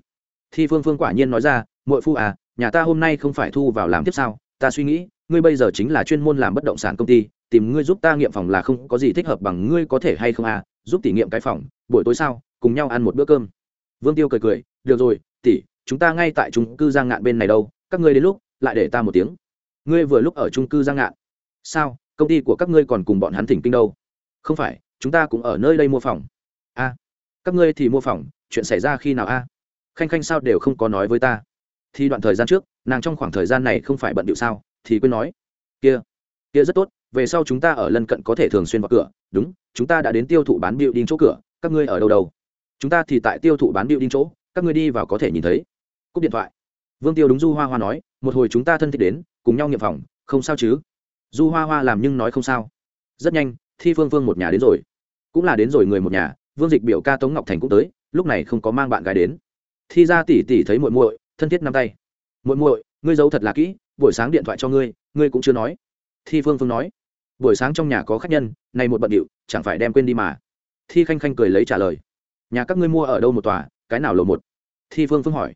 Thi phương phương quả nhiên nói ra, muội phu à nhà ta hôm nay không phải thu vào làm tiếp sao? Ta suy nghĩ, ngươi bây giờ chính là chuyên môn làm bất động sản công ty, tìm ngươi giúp ta nghiệm phòng là không có gì thích hợp bằng ngươi có thể hay không à? Giúp tỷ nghiệm cái phòng, buổi tối sao cùng nhau ăn một bữa cơm. Vương tiêu cười cười, được rồi, tỷ, chúng ta ngay tại trung cư giang ngạn bên này đâu, các ngươi đến lúc, lại để ta một tiếng. Ngươi vừa lúc ở trung cư giang ngạn. Sao, công ty của các ngươi còn cùng bọn hắn thỉnh kinh đâu? Không phải, chúng ta cũng ở nơi đây mua phòng. A, các ngươi thì mua phòng, chuyện xảy ra khi nào a? Khanh khanh sao đều không có nói với ta. Thì đoạn thời gian trước, nàng trong khoảng thời gian này không phải bận điệu sao, thì quên nói. Kia kia rất tốt, về sau chúng ta ở lân cận có thể thường xuyên vào cửa. Đúng, chúng ta đã đến tiêu thụ bán điệu đinh chỗ cửa. Các ngươi ở đâu đâu? Chúng ta thì tại tiêu thụ bán điệu đinh chỗ. Các ngươi đi vào có thể nhìn thấy. Cúp điện thoại. Vương tiêu đúng du hoa hoa nói, một hồi chúng ta thân thích đến, cùng nhau nghiệm phòng, không sao chứ? Du hoa hoa làm nhưng nói không sao. Rất nhanh, thi phương phương một nhà đến rồi. Cũng là đến rồi người một nhà, vương dịch biểu ca tống ngọc thành cũng tới, lúc này không có mang bạn gái đến. Thi ra tỉ tỉ thấy muội muội, thân thiết năm tay. Muội muội, ngươi giấu thật là kỹ, buổi sáng điện thoại cho ngươi ngươi cũng chưa nói thi phương phương nói, buổi sáng trong nhà có khách nhân, nay một bận điệu, chẳng phải đem quên đi mà. Thi khanh khanh cười lấy trả lời, nhà các ngươi mua ở đâu một tòa, cái nào lầu một? Thi phương phương hỏi.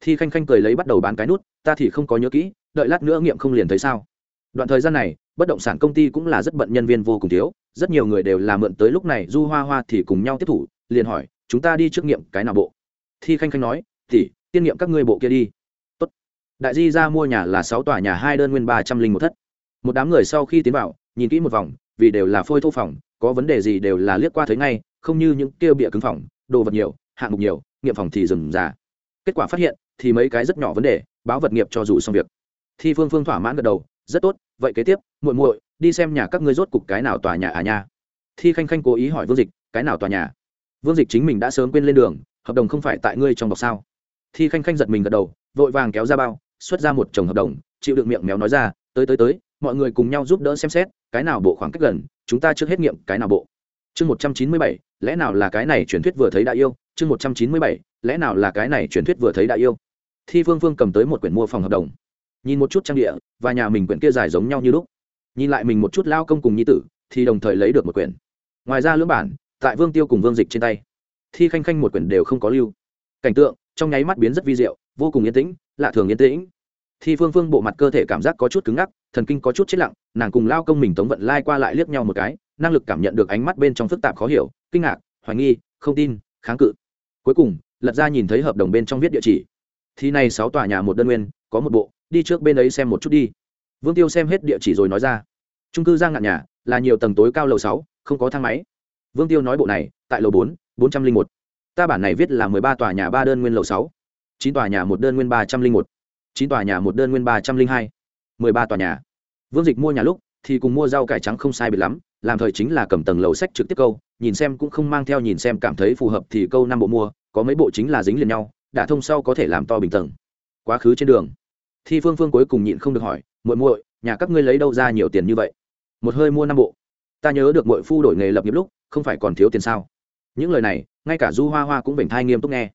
Thi khanh khanh cười lấy bắt đầu bán cái nút, ta thì không có nhớ kỹ, đợi lát nữa nghiệm không liền thấy sao. Đoạn thời gian này, bất động sản công ty cũng là rất bận nhân viên vô cùng thiếu, rất nhiều người đều là mượn tới lúc này du hoa hoa thì cùng nhau tiếp thủ, liền hỏi, chúng ta đi trước nghiệm cái nào bộ? Thi khanh khanh nói thì tiên nghiệm các ngươi bộ kia đi. Tốt. đại di ra mua nhà là sáu tòa, nhà hai đơn nguyên ba trăm linh một thất một đám người sau khi tiến vào, nhìn kỹ một vòng, vì đều là phôi thô phòng, có vấn đề gì đều là liếc qua thấy ngay, không như những kia bịa cứng phòng, đồ vật nhiều, hạng mục nhiều, nghiệm phòng thì dừng già kết quả phát hiện, thì mấy cái rất nhỏ vấn đề, báo vật nghiệp cho dù xong việc. Thi phương phương thỏa mãn gật đầu, rất tốt, vậy kế tiếp, muội muội, đi xem nhà các ngươi rốt cục cái nào tòa nhà à nha. Thi khanh khanh cố ý hỏi vương dịch, cái nào tòa nhà? Vương dịch chính mình đã sớm quên lên đường, hợp đồng không phải tại ngươi trong bọc sao? Thi khanh khanh giật mình gật đầu, vội vàng kéo ra bao, xuất ra một chồng hợp đồng, chịu đựng miệng méo nói ra, tới tới tới mọi người cùng nhau giúp đỡ xem xét, cái nào bộ khoảng cách gần, chúng ta trước hết nghiệm cái nào bộ. Chương một trăm chín mươi bảy, lẽ nào là cái này truyền thuyết vừa thấy đã yêu? Chương một trăm chín mươi bảy, lẽ nào là cái này truyền thuyết vừa thấy đã yêu? Thi phương phương cầm tới một quyển mua phòng hợp đồng. Nhìn một chút trang địa, và nhà mình quyển kia dài giống nhau như lúc. Nhìn lại mình một chút lao công cùng nhi tử, thì đồng thời lấy được một quyển. Ngoài ra lưỡng bản, tại vương tiêu cùng vương dịch trên tay. Thi khanh khanh một quyển đều không có lưu. Cảnh tượng, trong nháy mắt biến rất vi diệu, vô cùng yên tĩnh, lạ thường yên tĩnh thi phương phương bộ mặt cơ thể cảm giác có chút cứng ngắc, thần kinh có chút chết lặng, nàng cùng lao công mình tống vận lai qua lại liếc nhau một cái, năng lực cảm nhận được ánh mắt bên trong phức tạp khó hiểu, kinh ngạc, hoài nghi, không tin, kháng cự. Cuối cùng, lật ra nhìn thấy hợp đồng bên trong viết địa chỉ. Thì này sáu tòa nhà một đơn nguyên, có một bộ, đi trước bên ấy xem một chút đi. Vương tiêu xem hết địa chỉ rồi nói ra. Trung cư giang ngạn nhà, là nhiều tầng tối cao lầu sáu, không có thang máy. Vương tiêu nói bộ này, tại lầu bốn bốn trăm linh một. Ta bản này viết là mười ba tòa nhà ba đơn nguyên lầu sáu. Chín tòa nhà một đơn nguyên ba trăm linh một chín tòa nhà một đơn nguyên ba trăm linh hai, mười ba tòa nhà. Vương dịch mua nhà lúc thì cùng mua rau cải trắng không sai biệt lắm, làm thời chính là cầm tầng lầu sách trực tiếp câu, nhìn xem cũng không mang theo nhìn xem cảm thấy phù hợp thì câu năm bộ mua, có mấy bộ chính là dính liền nhau, đã thông sau có thể làm to bình tầng. Quá khứ trên đường. Thi phương phương cuối cùng nhịn không được hỏi, muội muội, nhà các ngươi lấy đâu ra nhiều tiền như vậy? Một hơi mua năm bộ. Ta nhớ được muội phu đổi nghề lập nghiệp lúc, không phải còn thiếu tiền sao? Những lời này, ngay cả du hoa hoa cũng bình thai nghiêm túc nghe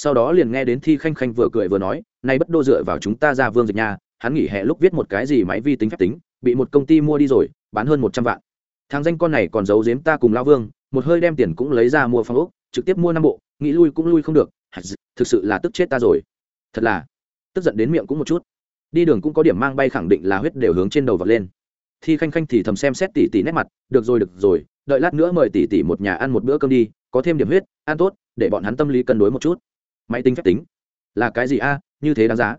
sau đó liền nghe đến thi khanh khanh vừa cười vừa nói, nay bất đô dựa vào chúng ta ra vương dịch nhà hắn nghỉ hè lúc viết một cái gì máy vi tính phép tính, bị một công ty mua đi rồi, bán hơn một trăm vạn. Thằng danh con này còn giấu giếm ta cùng lao vương, một hơi đem tiền cũng lấy ra mua phòng ốc, trực tiếp mua năm bộ, nghĩ lui cũng lui không được thực sự là tức chết ta rồi. Thật là, tức giận đến miệng cũng một chút. Đi đường cũng có điểm mang bay khẳng định là huyết đều hướng trên đầu vật lên. Thi khanh khanh thì thầm xem xét tỉ tỉ nét mặt, được rồi được rồi, đợi lát nữa mời tỷ tỷ một nhà ăn một bữa cơm đi, có thêm điểm huyết, ăn tốt, để bọn hắn tâm lý cân đối một chút máy tính phép tính. Là cái gì a? Như thế đáng giá.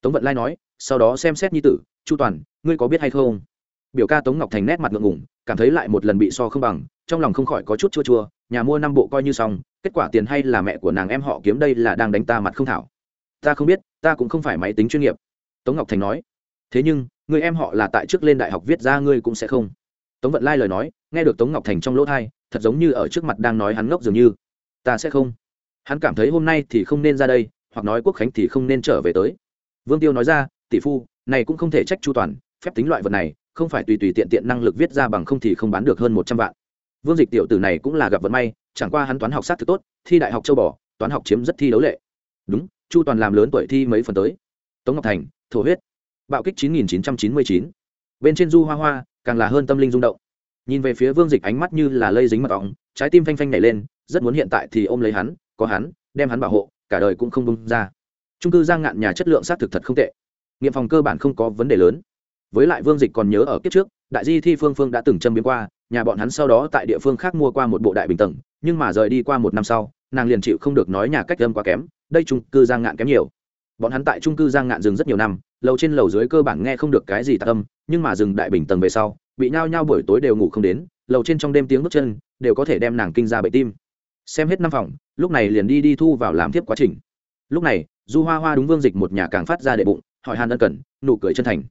Tống vận lai nói, sau đó xem xét nhi tử, chu toàn, ngươi có biết hay không? Biểu ca tống ngọc thành nét mặt ngượng ngủng cảm thấy lại một lần bị so không bằng, trong lòng không khỏi có chút chua chua, nhà mua năm bộ coi như xong, kết quả tiền hay là mẹ của nàng em họ kiếm đây là đang đánh ta mặt không thảo. Ta không biết, ta cũng không phải máy tính chuyên nghiệp. Tống ngọc thành nói, thế nhưng, người em họ là tại trước lên đại học viết ra ngươi cũng sẽ không. Tống vận lai lời nói, nghe được tống ngọc thành trong lỗ thai, thật giống như ở trước mặt đang nói hắn ngốc dường như, ta sẽ không hắn cảm thấy hôm nay thì không nên ra đây, hoặc nói quốc khánh thì không nên trở về tới. Vương tiêu nói ra, tỷ phu, này cũng không thể trách chu toàn, phép tính loại vật này, không phải tùy tùy tiện tiện năng lực viết ra bằng không thì không bán được hơn một trăm vạn. Vương dịch tiểu tử này cũng là gặp vận may, chẳng qua hắn toán học sát thực tốt, thi đại học châu bò, toán học chiếm rất thi đấu lệ. Đúng, chu toàn làm lớn tuổi thi mấy phần tới. Tống ngọc thành, thổ huyết. Bạo kích chín nghìn chín trăm chín mươi chín. Bên trên du hoa hoa, càng là hơn tâm linh rung động. Nhìn về phía vương dịch ánh mắt như là lây dính mật ong, trái tim phanh phanh nhảy lên, rất muốn hiện tại thì ôm lấy hắn có hắn, đem hắn bảo hộ, cả đời cũng không bông ra. Trung cư giang ngạn nhà chất lượng xác thực thật không tệ. Nghiệm phòng cơ bản không có vấn đề lớn. Với lại vương dịch còn nhớ ở kiếp trước, đại di thi phương phương đã từng châm biến qua, nhà bọn hắn sau đó tại địa phương khác mua qua một bộ đại bình tầng, nhưng mà rời đi qua một năm sau, nàng liền chịu không được nói nhà cách âm quá kém, đây trung cư giang ngạn kém nhiều. Bọn hắn tại trung cư giang ngạn dừng rất nhiều năm, lầu trên lầu dưới cơ bản nghe không được cái gì tạ âm, nhưng mà dừng đại bình tầng về sau, bị nhao nhao buổi tối đều ngủ không đến, lầu trên trong đêm tiếng bước chân, đều có thể đem nàng kinh ra bệnh tim xem hết năm phòng, lúc này liền đi đi thu vào làm tiếp quá trình. Lúc này, du hoa hoa đúng vương dịch một nhà càng phát ra đệ bụng, hỏi hàn ân cần, nụ cười chân thành.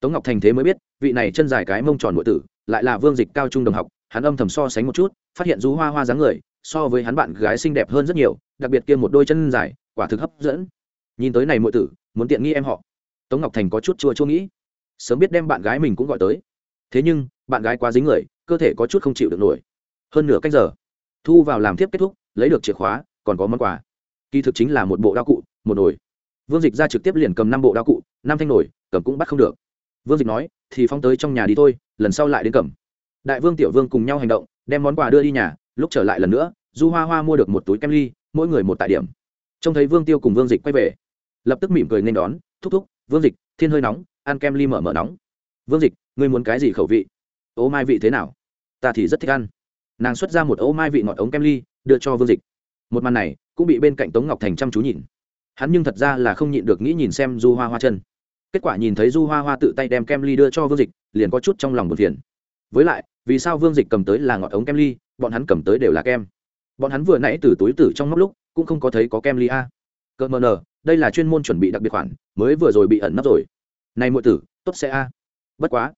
Tống ngọc thành thế mới biết, vị này chân dài cái mông tròn nội tử, lại là vương dịch cao trung đồng học, hắn âm thầm so sánh một chút, phát hiện du hoa hoa dáng người, so với hắn bạn gái xinh đẹp hơn rất nhiều, đặc biệt kia một đôi chân dài, quả thực hấp dẫn. Nhìn tới này muội tử, muốn tiện nghi em họ. Tống ngọc thành có chút chua chua nghĩ. Sớm biết đem bạn gái mình cũng gọi tới. Thế nhưng, bạn gái quá dính người, cơ thể có chút không chịu được nổi. Hơn nửa cách giờ thu vào làm tiếp kết thúc, lấy được chìa khóa, còn có món quà. Kỳ thực chính là một bộ đao cụ, một nồi. Vương dịch ra trực tiếp liền cầm năm bộ đao cụ, năm thanh nồi, cầm cũng bắt không được. Vương dịch nói, thì phong tới trong nhà đi thôi, lần sau lại đến cầm. Đại vương tiểu vương cùng nhau hành động, đem món quà đưa đi nhà, lúc trở lại lần nữa, du hoa hoa mua được một túi kem ly, mỗi người một tại điểm. Trông thấy vương tiêu cùng vương dịch quay về, lập tức mỉm cười nên đón, thúc thúc, vương dịch, thiên hơi nóng, ăn kem ly mở mở nóng. Vương dịch, ngươi muốn cái gì khẩu vị? Ô mai vị thế nào? Ta thì rất thích ăn nàng xuất ra một ô mai vị ngọt ống kem ly, đưa cho vương dịch. Một màn này cũng bị bên cạnh tống ngọc thành chăm chú nhìn. Hắn nhưng thật ra là không nhịn được nghĩ nhìn xem du hoa hoa chân. Kết quả nhìn thấy du hoa hoa tự tay đem kem ly đưa cho vương dịch, liền có chút trong lòng một phiền. Với lại, vì sao vương dịch cầm tới là ngọt ống kem ly, bọn hắn cầm tới đều là kem. Bọn hắn vừa nãy từ túi tử trong móc lúc, cũng không có thấy có kem ly a. Cỡ mờ nờ, đây là chuyên môn chuẩn bị đặc biệt khoản, mới vừa rồi bị ẩn nấp rồi. Này muội tử, tốt sẽ a. Bất quá,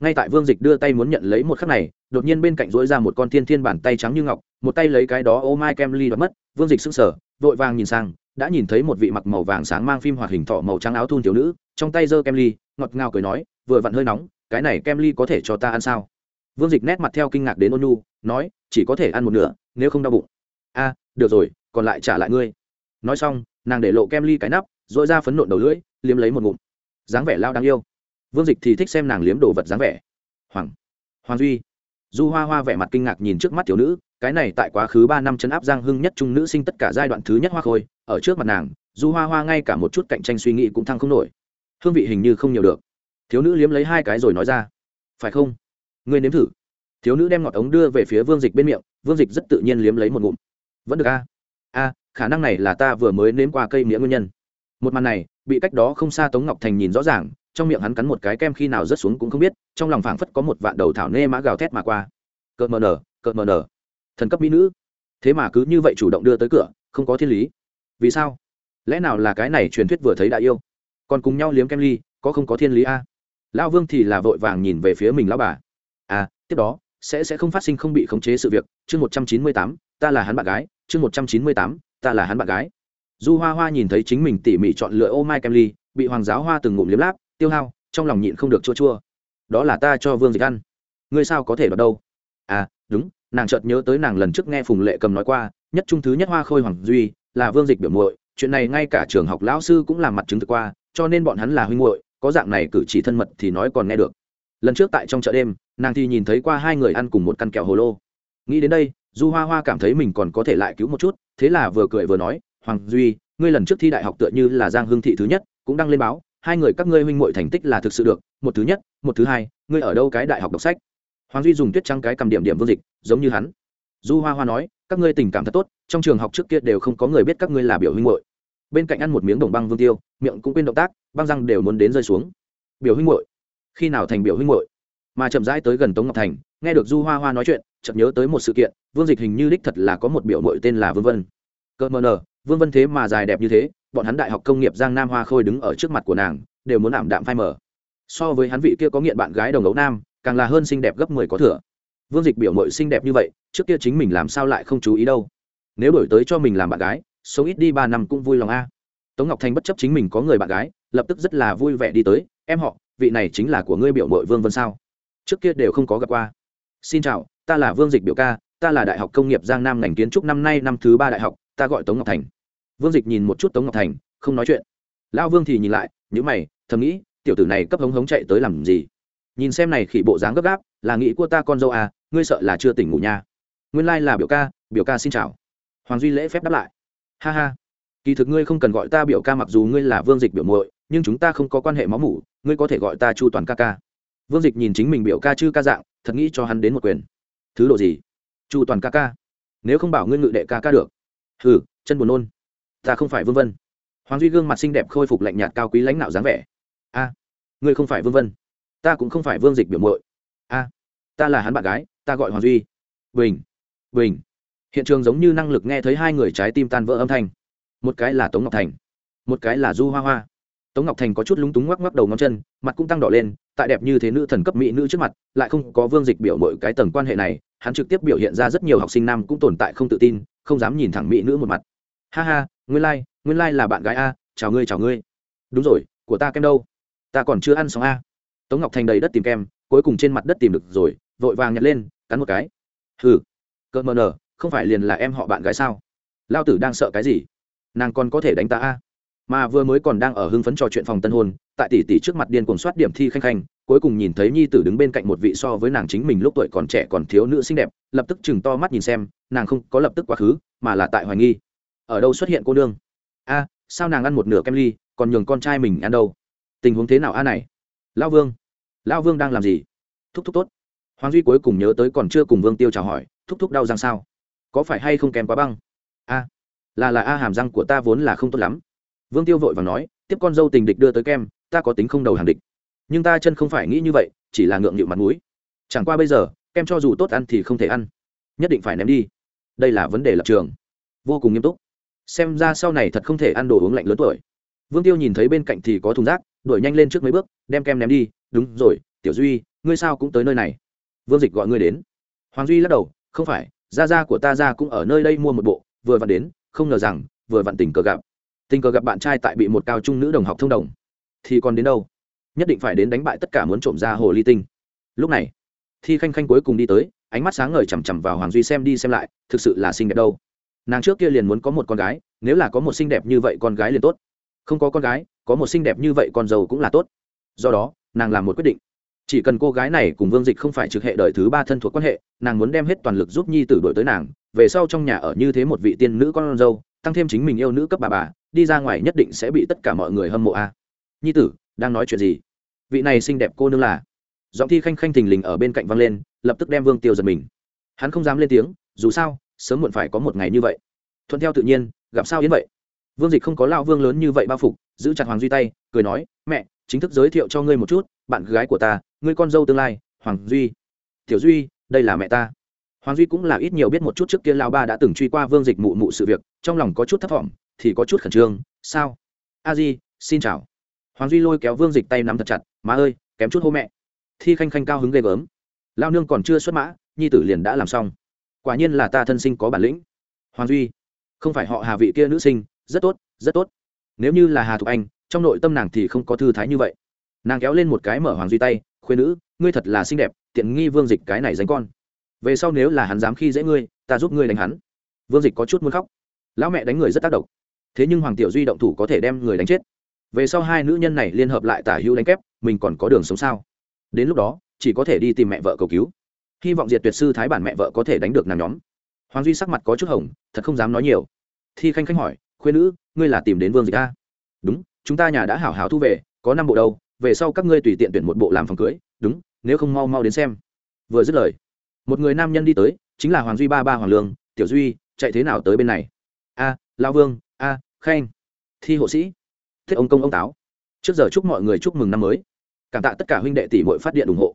ngay tại vương dịch đưa tay muốn nhận lấy một khắc này đột nhiên bên cạnh dỗi ra một con thiên thiên bàn tay trắng như ngọc, một tay lấy cái đó oh ô mai kem ly đoạt mất. Vương dịch sững sờ, vội vàng nhìn sang, đã nhìn thấy một vị mặc màu vàng sáng mang phim hoạt hình thọ màu trắng áo thun thiếu nữ, trong tay giơ kem ly, ngọt ngào cười nói, vừa vặn hơi nóng, cái này kem ly có thể cho ta ăn sao? Vương dịch nét mặt theo kinh ngạc đến ôn nu nói, chỉ có thể ăn một nửa, nếu không đau bụng. A, được rồi, còn lại trả lại ngươi. Nói xong, nàng để lộ kem ly cái nắp dội ra phấn nộn đầu lưỡi, liếm lấy một ngụm. Dáng vẻ lao đáng yêu. Vương dịch thì thích xem nàng liếm đồ vật dáng vẻ. Hoàng. Hoàng duy du hoa hoa vẻ mặt kinh ngạc nhìn trước mắt thiếu nữ, cái này tại quá khứ ba năm chấn áp giang hưng nhất trung nữ sinh tất cả giai đoạn thứ nhất hoa khôi, ở trước mặt nàng, du hoa hoa ngay cả một chút cạnh tranh suy nghĩ cũng thăng không nổi. Hương vị hình như không nhiều được. Thiếu nữ liếm lấy hai cái rồi nói ra. Phải không? Ngươi nếm thử. Thiếu nữ đem ngọt ống đưa về phía vương dịch bên miệng, vương dịch rất tự nhiên liếm lấy một ngụm. Vẫn được a. A, khả năng này là ta vừa mới nếm qua cây nghĩa nguyên nhân. Một màn này, bị cách đó không xa tống ngọc thành nhìn rõ ràng trong miệng hắn cắn một cái kem khi nào rớt xuống cũng không biết, trong lòng phảng phất có một vạn đầu thảo nê mã gào thét mà qua. Cợt mờ nở, cợt mờ nở. Thần cấp mỹ nữ. Thế mà cứ như vậy chủ động đưa tới cửa, không có thiên lý. Vì sao? Lẽ nào là cái này truyền thuyết vừa thấy đã yêu? Còn cùng nhau liếm kem ly, có không có thiên lý a? Lão vương thì là vội vàng nhìn về phía mình lão bà. À tiếp đó, sẽ sẽ không phát sinh không bị khống chế sự việc. Chương một trăm chín mươi tám, ta là hắn bạn gái. Chương một trăm chín mươi tám, ta là hắn bạn gái. Du hoa hoa nhìn thấy chính mình tỉ mỉ chọn lựa ô mai kem ly, bị hoàng giáo hoa từng ngụm liếm láp tiêu hao, trong lòng nhịn không được chua chua. Đó là ta cho vương dịch ăn. Ngươi sao có thể đoạt đâu? À đúng, nàng chợt nhớ tới nàng lần trước nghe phùng lệ cầm nói qua, nhất trung thứ nhất hoa khôi hoàng duy, là vương dịch biểu muội. Chuyện này ngay cả trường học lão sư cũng làm mặt chứng thực qua, cho nên bọn hắn là huynh muội, có dạng này cử chỉ thân mật thì nói còn nghe được. Lần trước tại trong chợ đêm, nàng thì nhìn thấy qua hai người ăn cùng một căn kẹo hồ lô. Nghĩ đến đây, du hoa hoa cảm thấy mình còn có thể lại cứu một chút, thế là vừa cười vừa nói, hoàng duy, ngươi lần trước thi đại học tựa như là giang hương thị thứ nhất, cũng đăng lên báo hai người các ngươi huynh muội thành tích là thực sự được, một thứ nhất, một thứ hai, ngươi ở đâu cái đại học đọc sách? Hoàng duy dùng tuyết trắng cái cầm điểm điểm vương dịch, giống như hắn. Du hoa hoa nói, các ngươi tình cảm thật tốt, trong trường học trước kia đều không có người biết các ngươi là biểu huynh muội. Bên cạnh ăn một miếng đồng băng vương tiêu, miệng cũng quên động tác, băng răng đều muốn đến rơi xuống. Biểu huynh muội, khi nào thành biểu huynh muội? Mà chậm rãi tới gần tống ngọc thành, nghe được du hoa hoa nói chuyện, chợt nhớ tới một sự kiện, vương dịch hình như đích thật là có một biểu mội tên là vương vân. Cợt mờ nờ vương vân thế mà dài đẹp như thế bọn hắn đại học công nghiệp giang nam hoa khôi đứng ở trước mặt của nàng, đều muốn ảm đạm phai mờ. So với hắn vị kia có nghiện bạn gái đồng ấu nam, càng là hơn xinh đẹp gấp mười có thừa. Vương dịch biểu mội xinh đẹp như vậy, trước kia chính mình làm sao lại không chú ý đâu. Nếu đổi tới cho mình làm bạn gái, sống ít đi ba năm cũng vui lòng a. Tống ngọc thành bất chấp chính mình có người bạn gái, lập tức rất là vui vẻ đi tới, em họ, vị này chính là của ngươi biểu mội vương vân sao? Trước kia đều không có gặp qua. Xin chào, ta là vương dịch biểu ca, ta là đại học công nghiệp giang nam ngành kiến trúc năm nay năm thứ ba đại học, ta gọi tống ngọc thành vương dịch nhìn một chút tống ngọc thành, không nói chuyện. Lão vương thì nhìn lại nhữ mày, thầm nghĩ, tiểu tử này cấp hống hống chạy tới làm gì? Nhìn xem này khỉ bộ dáng gấp gáp, là nghĩ của ta con dâu à ngươi sợ là chưa tỉnh ngủ nha. Nguyên lai、like、là biểu ca biểu ca xin chào. Hoàng duy lễ phép đáp lại. Ha ha. Kỳ thực ngươi không cần gọi ta biểu ca mặc dù ngươi là vương dịch biểu muội, nhưng chúng ta không có quan hệ máu mủ, ngươi có thể gọi ta chu toàn ca ca. Vương dịch nhìn chính mình biểu ca chư ca dạng, thật nghĩ cho hắn đến một quyền. Thứ độ gì? Chu toàn ca ca. Nếu không bảo ngươi ngự đệ ca ca được. Hừ, chân buồn nôn ta không phải vương vân. Hoàng duy gương mặt xinh đẹp khôi phục lạnh nhạt cao quý lãnh đạo dáng vẻ. A, ngươi không phải vương vân. Ta cũng không phải vương dịch biểu mội a, ta là hắn bạn gái, ta gọi hoàng duy. Bình bình. Hiện trường giống như năng lực nghe thấy hai người trái tim tan vỡ âm thanh. Một cái là tống ngọc thành, một cái là du hoa hoa. Tống ngọc thành có chút lúng túng ngoắc ngoắc đầu ngón chân, mặt cũng tăng đỏ lên, tại đẹp như thế nữ thần cấp mỹ nữ trước mặt, lại không có vương dịch biểu mọi cái tầng quan hệ này, hắn trực tiếp biểu hiện ra rất nhiều học sinh nam cũng tồn tại không tự tin, không dám nhìn thẳng mỹ nữ một mặt. Ha ha nguyên lai、like, nguyên lai、like、là bạn gái a chào ngươi chào ngươi. Đúng rồi của ta kem đâu? Ta còn chưa ăn xong a. Tống ngọc thành đầy đất tìm kem cuối cùng trên mặt đất tìm được rồi vội vàng nhặt lên cắn một cái. Hừ cỡ mờ nở không phải liền là em họ bạn gái sao? Lao tử đang sợ cái gì? Nàng còn có thể đánh ta a. Mà vừa mới còn đang ở hưng phấn trò chuyện phòng tân hôn tại tỷ tỷ trước mặt điên cuồng soát điểm thi khanh khanh cuối cùng nhìn thấy nhi tử đứng bên cạnh một vị so với nàng chính mình lúc tuổi còn trẻ còn thiếu nữ xinh đẹp lập tức chừng to mắt nhìn xem nàng không có lập tức quá khứ mà là tại hoài nghi ở đâu xuất hiện cô nương? A, sao nàng ăn một nửa kem ly, còn nhường con trai mình ăn đâu? Tình huống thế nào a này? Lão vương. Lão vương đang làm gì? Thúc thúc tốt. Hoàng duy cuối cùng nhớ tới còn chưa cùng vương tiêu chào hỏi, thúc thúc đau răng sao? Có phải hay không kèm quá băng? A. Là là, a, hàm răng của ta vốn là không tốt lắm. Vương tiêu vội và nói, tiếp con dâu tình địch đưa tới kem, ta có tính không đầu hàng địch. Nhưng ta chân không phải nghĩ như vậy, chỉ là ngượng nghịu mặt mũi. Chẳng qua bây giờ, kem cho dù tốt ăn thì không thể ăn. Nhất định phải ném đi. Đây là vấn đề lập trường. Vô cùng nghiêm túc xem ra sau này thật không thể ăn đồ uống lạnh lớn tuổi. Vương tiêu nhìn thấy bên cạnh thì có thùng rác, đuổi nhanh lên trước mấy bước, đem kem ném đi, đúng rồi, tiểu duy, ngươi sao cũng tới nơi này? Vương dịch gọi ngươi đến. Hoàng duy lắc đầu, không phải, gia gia của ta ra cũng ở nơi đây mua một bộ, vừa vặn đến, không ngờ rằng, vừa vặn tình cờ gặp. Tình cờ gặp bạn trai tại bị một cao trung nữ đồng học thông đồng. Thì còn đến đâu? Nhất định phải đến đánh bại tất cả muốn trộm ra hồ ly tinh. Lúc này, thi khanh khanh cuối cùng đi tới, ánh mắt sáng ngời chằm chằm vào hoàng duy xem đi xem lại, thực sự là xinh đẹp đâu nàng trước kia liền muốn có một con gái, nếu là có một xinh đẹp như vậy con gái liền tốt. Không có con gái, có một xinh đẹp như vậy con giàu cũng là tốt. Do đó, nàng làm một quyết định. Chỉ cần cô gái này cùng vương dịch không phải trực hệ đời thứ ba thân thuộc quan hệ, nàng muốn đem hết toàn lực giúp nhi tử đổi tới nàng, về sau trong nhà ở như thế một vị tiên nữ con dâu, tăng thêm chính mình yêu nữ cấp bà bà, đi ra ngoài nhất định sẽ bị tất cả mọi người hâm mộ a. Nhi tử, đang nói chuyện gì? Vị này xinh đẹp cô nương là? Giọng thi khanh khanh thình lình ở bên cạnh văng lên, lập tức đem vương tiêu giật mình. Hắn không dám lên tiếng, dù sao sớm muộn phải có một ngày như vậy. Thuận theo tự nhiên, gặp sao yến vậy? Vương dịch không có lao vương lớn như vậy bao phục, giữ chặt hoàng duy tay, cười nói, mẹ, chính thức giới thiệu cho ngươi một chút, bạn gái của ta, ngươi con dâu tương lai, hoàng duy. Tiểu duy, đây là mẹ ta. Hoàng duy cũng là ít nhiều biết một chút trước kia lao ba đã từng truy qua vương dịch mụ mụ sự việc, trong lòng có chút thất vọng thì có chút khẩn trương, sao? A di, xin chào. Hoàng duy lôi kéo vương dịch tay nắm thật chặt, má ơi, kém chút hô mẹ. Thi khanh khanh cao hứng ghê gớm. Lao nương còn chưa xuất mã, nhi tử liền đã làm xong quả nhiên là ta thân sinh có bản lĩnh. Hoàng duy, không phải họ hà vị kia nữ sinh, rất tốt rất tốt. Nếu như là hà thục anh, trong nội tâm nàng thì không có thư thái như vậy. Nàng kéo lên một cái mở hoàng duy tay khuyên nữ, ngươi thật là xinh đẹp, tiện nghi vương dịch cái này dánh con. Về sau nếu là hắn dám khi dễ ngươi, ta giúp ngươi đánh hắn. Vương dịch có chút muốn khóc. Lão mẹ đánh người rất tác động. Thế nhưng hoàng tiểu duy động thủ có thể đem người đánh chết. Về sau hai nữ nhân này liên hợp lại tả hữu đánh kép, mình còn có đường sống sao? Đến lúc đó, chỉ có thể đi tìm mẹ vợ cầu cứu hy vọng diệt tuyệt sư thái bản mẹ vợ có thể đánh được nàng nhóm. Hoàng duy sắc mặt có chút hồng thật không dám nói nhiều. Thi khanh khanh hỏi khuyên nữ ngươi là tìm đến vương dịch a? Đúng chúng ta nhà đã hảo hảo thu về có năm bộ đâu về sau các ngươi tùy tiện tuyển một bộ làm phòng cưới đúng nếu không mau mau đến xem. Vừa dứt lời một người nam nhân đi tới chính là hoàng duy ba ba hoàng lương tiểu duy chạy thế nào tới bên này? A lao vương a à, khanh thi hộ sĩ. Thích ông công ông táo. Trước giờ chúc mọi người chúc mừng năm mới. Cảm tạ tất cả huynh đệ tỷ muội phát điện ủng hộ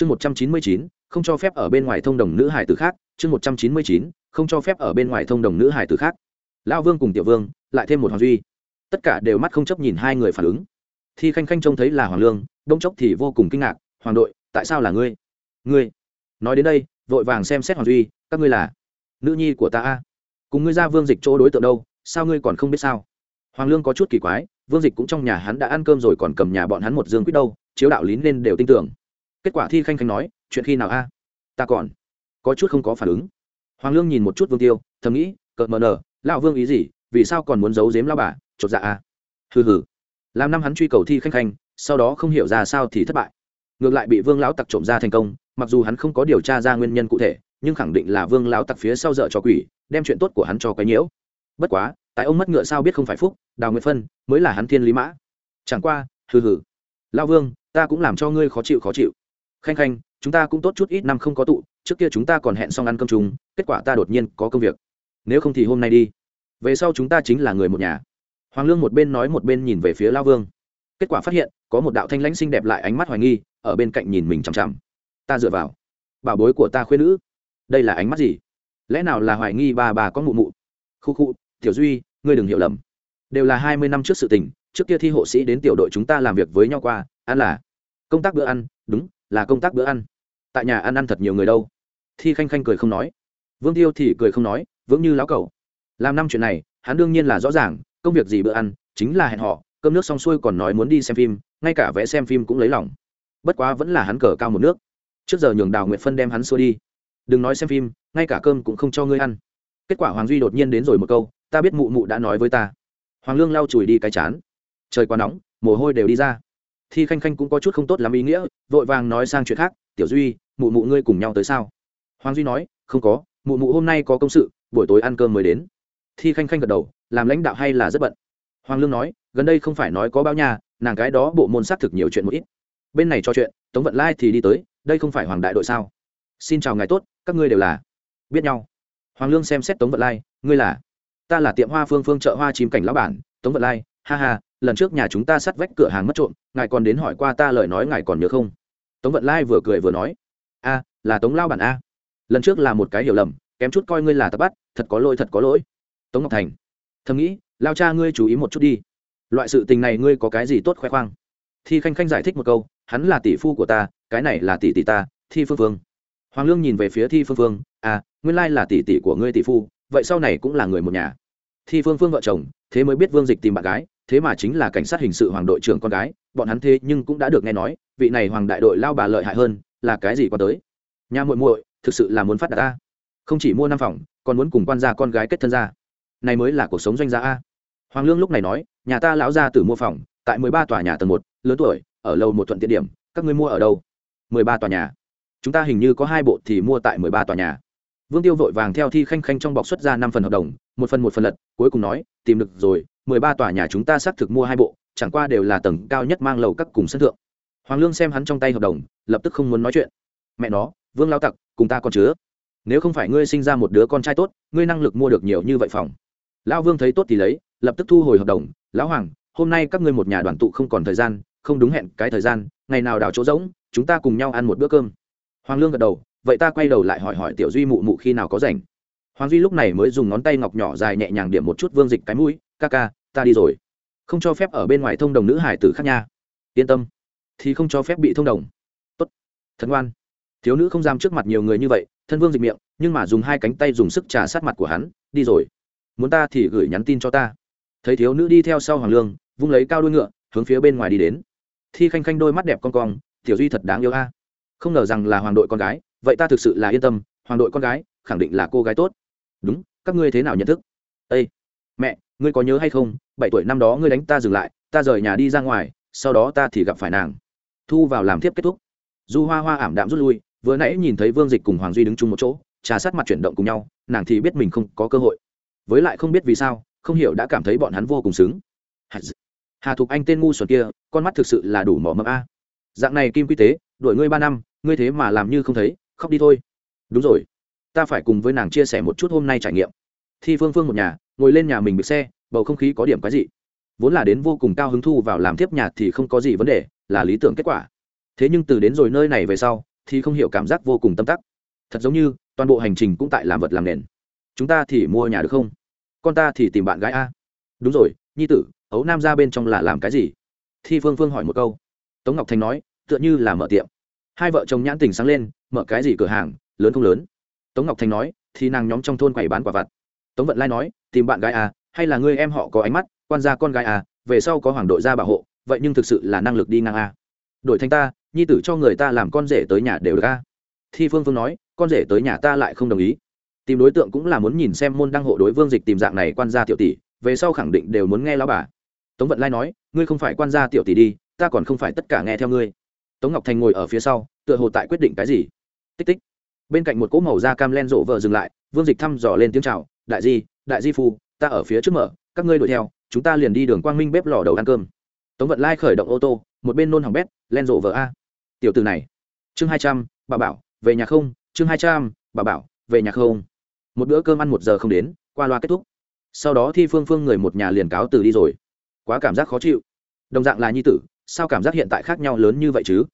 chương một trăm chín mươi chín, không cho phép ở bên ngoài thông đồng nữ hải tử khác. Chương một trăm chín mươi chín, không cho phép ở bên ngoài thông đồng nữ hải tử khác. Lao vương cùng tiểu vương, lại thêm một hoàng duy. Tất cả đều mắt không chấp nhìn hai người phản ứng. Thi khanh khanh trông thấy là hoàng lương, đông chốc thì vô cùng kinh ngạc. Hoàng đội, tại sao là ngươi? Ngươi? Nói đến đây, vội vàng xem xét hoàng duy, các ngươi là nữ nhi của ta a? Cùng ngươi ra vương dịch chỗ đối tượng đâu? Sao ngươi còn không biết sao? Hoàng lương có chút kỳ quái, vương dịch cũng trong nhà hắn đã ăn cơm rồi còn cầm nhà bọn hắn một dương quýt đâu, chiếu đạo lý nên đều tin tưởng kết quả thi khanh khanh nói, chuyện khi nào a? Ta còn có chút không có phản ứng. Hoàng lương nhìn một chút vương tiêu, thầm nghĩ, cợt mờ nờ, lão vương ý gì? Vì sao còn muốn giấu giếm lao bà? Chột dạ a. Hừ hừ. Làm năm hắn truy cầu thi khanh khanh, sau đó không hiểu ra sao thì thất bại. Ngược lại bị vương lão tặc trộm ra thành công, mặc dù hắn không có điều tra ra nguyên nhân cụ thể, nhưng khẳng định là vương lão tặc phía sau dợ cho quỷ, đem chuyện tốt của hắn cho cái nhiễu. Bất quá, tại ông mất ngựa sao biết không phải phúc, đào nguyệt phân, mới là hắn thiên lý mã. Chẳng qua, hừ hừ. Lao vương, ta cũng làm cho ngươi khó chịu khó chịu khanh khanh, chúng ta cũng tốt chút ít năm không có tụ, trước kia chúng ta còn hẹn xong ăn cơm chúng kết quả ta đột nhiên có công việc. Nếu không thì hôm nay đi. Về sau chúng ta chính là người một nhà. Hoàng lương một bên nói một bên nhìn về phía lao vương. Kết quả phát hiện, có một đạo thanh lãnh xinh đẹp lại ánh mắt hoài nghi, ở bên cạnh nhìn mình chằm chằm. Ta dựa vào. Bảo bối của ta khuyên nữ. Đây là ánh mắt gì? Lẽ nào là hoài nghi bà bà có mụ mụ? Khu khu, tiểu duy, ngươi đừng hiểu lầm. Đều là hai mươi năm trước sự tình, trước kia thi hộ sĩ đến tiểu đội chúng ta làm việc với nhau qua, ăn là. Công tác bữa ăn, đúng là công tác bữa ăn. Tại nhà ăn ăn thật nhiều người đâu? Thi khanh khanh cười không nói. Vương tiêu thì cười không nói vững như lão cầu làm năm chuyện này, hắn đương nhiên là rõ ràng, công việc gì bữa ăn, chính là hẹn họ, cơm nước xong xuôi còn nói muốn đi xem phim, ngay cả vẽ xem phim cũng lấy lòng. Bất quá vẫn là hắn cờ cao một nước. Trước giờ nhường đào nguyệt phân đem hắn xua đi. Đừng nói xem phim, ngay cả cơm cũng không cho ngươi ăn. Kết quả hoàng duy đột nhiên đến rồi một câu, ta biết mụ mụ đã nói với ta. Hoàng lương lau chùi đi cái chán. Trời quá nóng, mồ hôi đều đi ra thi khanh khanh cũng có chút không tốt lắm ý nghĩa, vội vàng nói sang chuyện khác, tiểu duy, mụ mụ ngươi cùng nhau tới sao? Hoàng duy nói, không có, mụ mụ hôm nay có công sự, buổi tối ăn cơm mới đến. Thi khanh khanh gật đầu, làm lãnh đạo hay là rất bận. Hoàng lương nói, gần đây không phải nói có bao nhà nàng cái đó bộ môn xác thực nhiều chuyện một ít. Bên này cho chuyện, tống vận lai thì đi tới, đây không phải hoàng đại đội sao? Xin chào ngài tốt, các ngươi đều là. Biết nhau. Hoàng lương xem xét tống vận lai, ngươi là? Ta là tiệm hoa phương phương chợ hoa chim cảnh lão bản, tống vận lai, ha ha lần trước nhà chúng ta sắt vách cửa hàng mất trộm, ngài còn đến hỏi qua ta lời nói ngài còn nhớ không? Tống vận lai vừa cười vừa nói, a, là tống lao bản a. Lần trước là một cái hiểu lầm, kém chút coi ngươi là tập bắt thật có lỗi, thật có lỗi. Tống ngọc thành, thầm nghĩ, lao cha ngươi chú ý một chút đi. Loại sự tình này ngươi có cái gì tốt khoe khoang? Thi khanh khanh giải thích một câu, hắn là tỷ phu của ta, cái này là tỷ tỷ ta, thi phương phương. Hoàng lương nhìn về phía thi phương phương à nguyên lai là tỷ tỷ của ngươi tỷ phu, vậy sau này cũng là người một nhà. Thi phương phương vợ chồng, thế mới biết vương dịch tìm bạn gái thế mà chính là cảnh sát hình sự hoàng đội trưởng con gái, bọn hắn thế nhưng cũng đã được nghe nói, vị này hoàng đại đội lao bà lợi hại hơn, là cái gì qua tới? Nhà muội muội, thực sự là muốn phát đạt ta. Không chỉ mua năm phòng, còn muốn cùng quan gia con gái kết thân ra. Này mới là cuộc sống doanh gia a. Hoàng lương lúc này nói, nhà ta lão gia tử mua phòng, tại mười ba tòa nhà tầng một, lớn tuổi, ở lâu một thuận tiện điểm, các ngươi mua ở đâu? Mười ba tòa nhà. Chúng ta hình như có hai bộ thì mua tại mười ba tòa nhà. Vương tiêu vội vàng theo thi khanh khanh trong bọc xuất ra năm phần hợp đồng, một phần một phần lật, cuối cùng nói, tìm được rồi mười ba tòa nhà chúng ta xác thực mua hai bộ, chẳng qua đều là tầng cao nhất mang lầu các cùng sân thượng. Hoàng lương xem hắn trong tay hợp đồng, lập tức không muốn nói chuyện. Mẹ nó, vương lao tặc, cùng ta còn chứa. Nếu không phải ngươi sinh ra một đứa con trai tốt, ngươi năng lực mua được nhiều như vậy phòng. Lão vương thấy tốt thì lấy, lập tức thu hồi hợp đồng. Lão hoàng, hôm nay các ngươi một nhà đoàn tụ không còn thời gian, không đúng hẹn cái thời gian, ngày nào đào chỗ rỗng, chúng ta cùng nhau ăn một bữa cơm. Hoàng lương gật đầu, vậy ta quay đầu lại hỏi hỏi tiểu duy mụ mụ khi nào có rảnh hoàng duy lúc này mới dùng ngón tay ngọc nhỏ dài nhẹ nhàng điểm một chút vương dịch cái mũi, ca ca, ta đi rồi. Không cho phép ở bên ngoài thông đồng nữ hải tử khác nha. Yên tâm. Thì không cho phép bị thông đồng. Tốt. Thần ngoan. Thiếu nữ không dám trước mặt nhiều người như vậy, thân vương dịch miệng, nhưng mà dùng hai cánh tay dùng sức trà sát mặt của hắn, đi rồi. Muốn ta thì gửi nhắn tin cho ta. Thấy thiếu nữ đi theo sau hoàng lương, vung lấy cao đuôi ngựa, hướng phía bên ngoài đi đến. Thi khanh khanh đôi mắt đẹp con cong, tiểu duy thật đáng yêu a. Không ngờ rằng là hoàng đội con gái, vậy ta thực sự là yên tâm, hoàng đội con gái khẳng định là cô gái tốt đúng, các ngươi thế nào nhận thức? Ây mẹ, ngươi có nhớ hay không, bảy tuổi năm đó ngươi đánh ta dừng lại, ta rời nhà đi ra ngoài, sau đó ta thì gặp phải nàng. Thu vào làm tiếp kết thúc. Du hoa hoa ảm đạm rút lui, vừa nãy nhìn thấy vương dịch cùng hoàng duy đứng chung một chỗ, trà sát mặt chuyển động cùng nhau, nàng thì biết mình không có cơ hội. Với lại không biết vì sao, không hiểu đã cảm thấy bọn hắn vô cùng xứng. Hà thục anh tên ngu xuẩn kia, con mắt thực sự là đủ mỏ mẫm a. Dạng này kim quy tế, đuổi ngươi ba năm, ngươi thế mà làm như không thấy, khóc đi thôi. Đúng rồi ta phải cùng với nàng chia sẻ một chút hôm nay trải nghiệm. Thi phương phương một nhà, ngồi lên nhà mình bị xe, bầu không khí có điểm cái gì vốn là đến vô cùng cao hứng thu vào làm tiếp nhạc thì không có gì vấn đề, là lý tưởng kết quả. Thế nhưng từ đến rồi nơi này về sau, thì không hiểu cảm giác vô cùng tâm tắc. Thật giống như, toàn bộ hành trình cũng tại làm vật làm nền. Chúng ta thì mua nhà được không? Con ta thì tìm bạn gái a. Đúng rồi, nhi tử, ấu nam ra bên trong là làm cái gì? Thi phương phương hỏi một câu. Tống ngọc thành nói, tựa như là mở tiệm. Hai vợ chồng nhãn tình sáng lên, mở cái gì cửa hàng, lớn không lớn? Tống ngọc thành nói, thì nàng nhóm trong thôn quầy bán quả vặt. Tống vận lai nói, tìm bạn gái à hay là người em họ có ánh mắt, quan gia con gái à về sau có hoàng đội ra bảo hộ, vậy nhưng thực sự là năng lực đi ngang à. đổi Thanh ta, nhi tử cho người ta làm con rể tới nhà đều được à. thi phương phương nói, con rể tới nhà ta lại không đồng ý. Tìm đối tượng cũng là muốn nhìn xem môn đăng hộ đối vương dịch tìm dạng này quan gia tiểu tỷ, về sau khẳng định đều muốn nghe lão bà. Tống vận lai nói, ngươi không phải quan gia tiểu tỷ đi, ta còn không phải tất cả nghe theo ngươi. Tống ngọc thành ngồi ở phía sau, tựa hồ tại quyết định cái gì. Tích tích bên cạnh một cỗ màu da cam len rộ vợ dừng lại, vương dịch thăm dò lên tiếng chào, đại di đại di phu, ta ở phía trước mở, các ngươi đuổi theo, chúng ta liền đi đường quang minh bếp lò đầu ăn cơm. Tống vận lai khởi động ô tô, một bên nôn hỏng bét, len rộ vợ a. Tiểu từ này, chương hai trăm, bà bảo, về nhà không, chương hai trăm, bà bảo, về nhà không. Một bữa cơm ăn một giờ không đến, qua loa kết thúc. Sau đó thi phương phương người một nhà liền cáo từ đi rồi. Quá cảm giác khó chịu. Đồng dạng là nhi tử, sao cảm giác hiện tại khác nhau lớn như vậy chứ?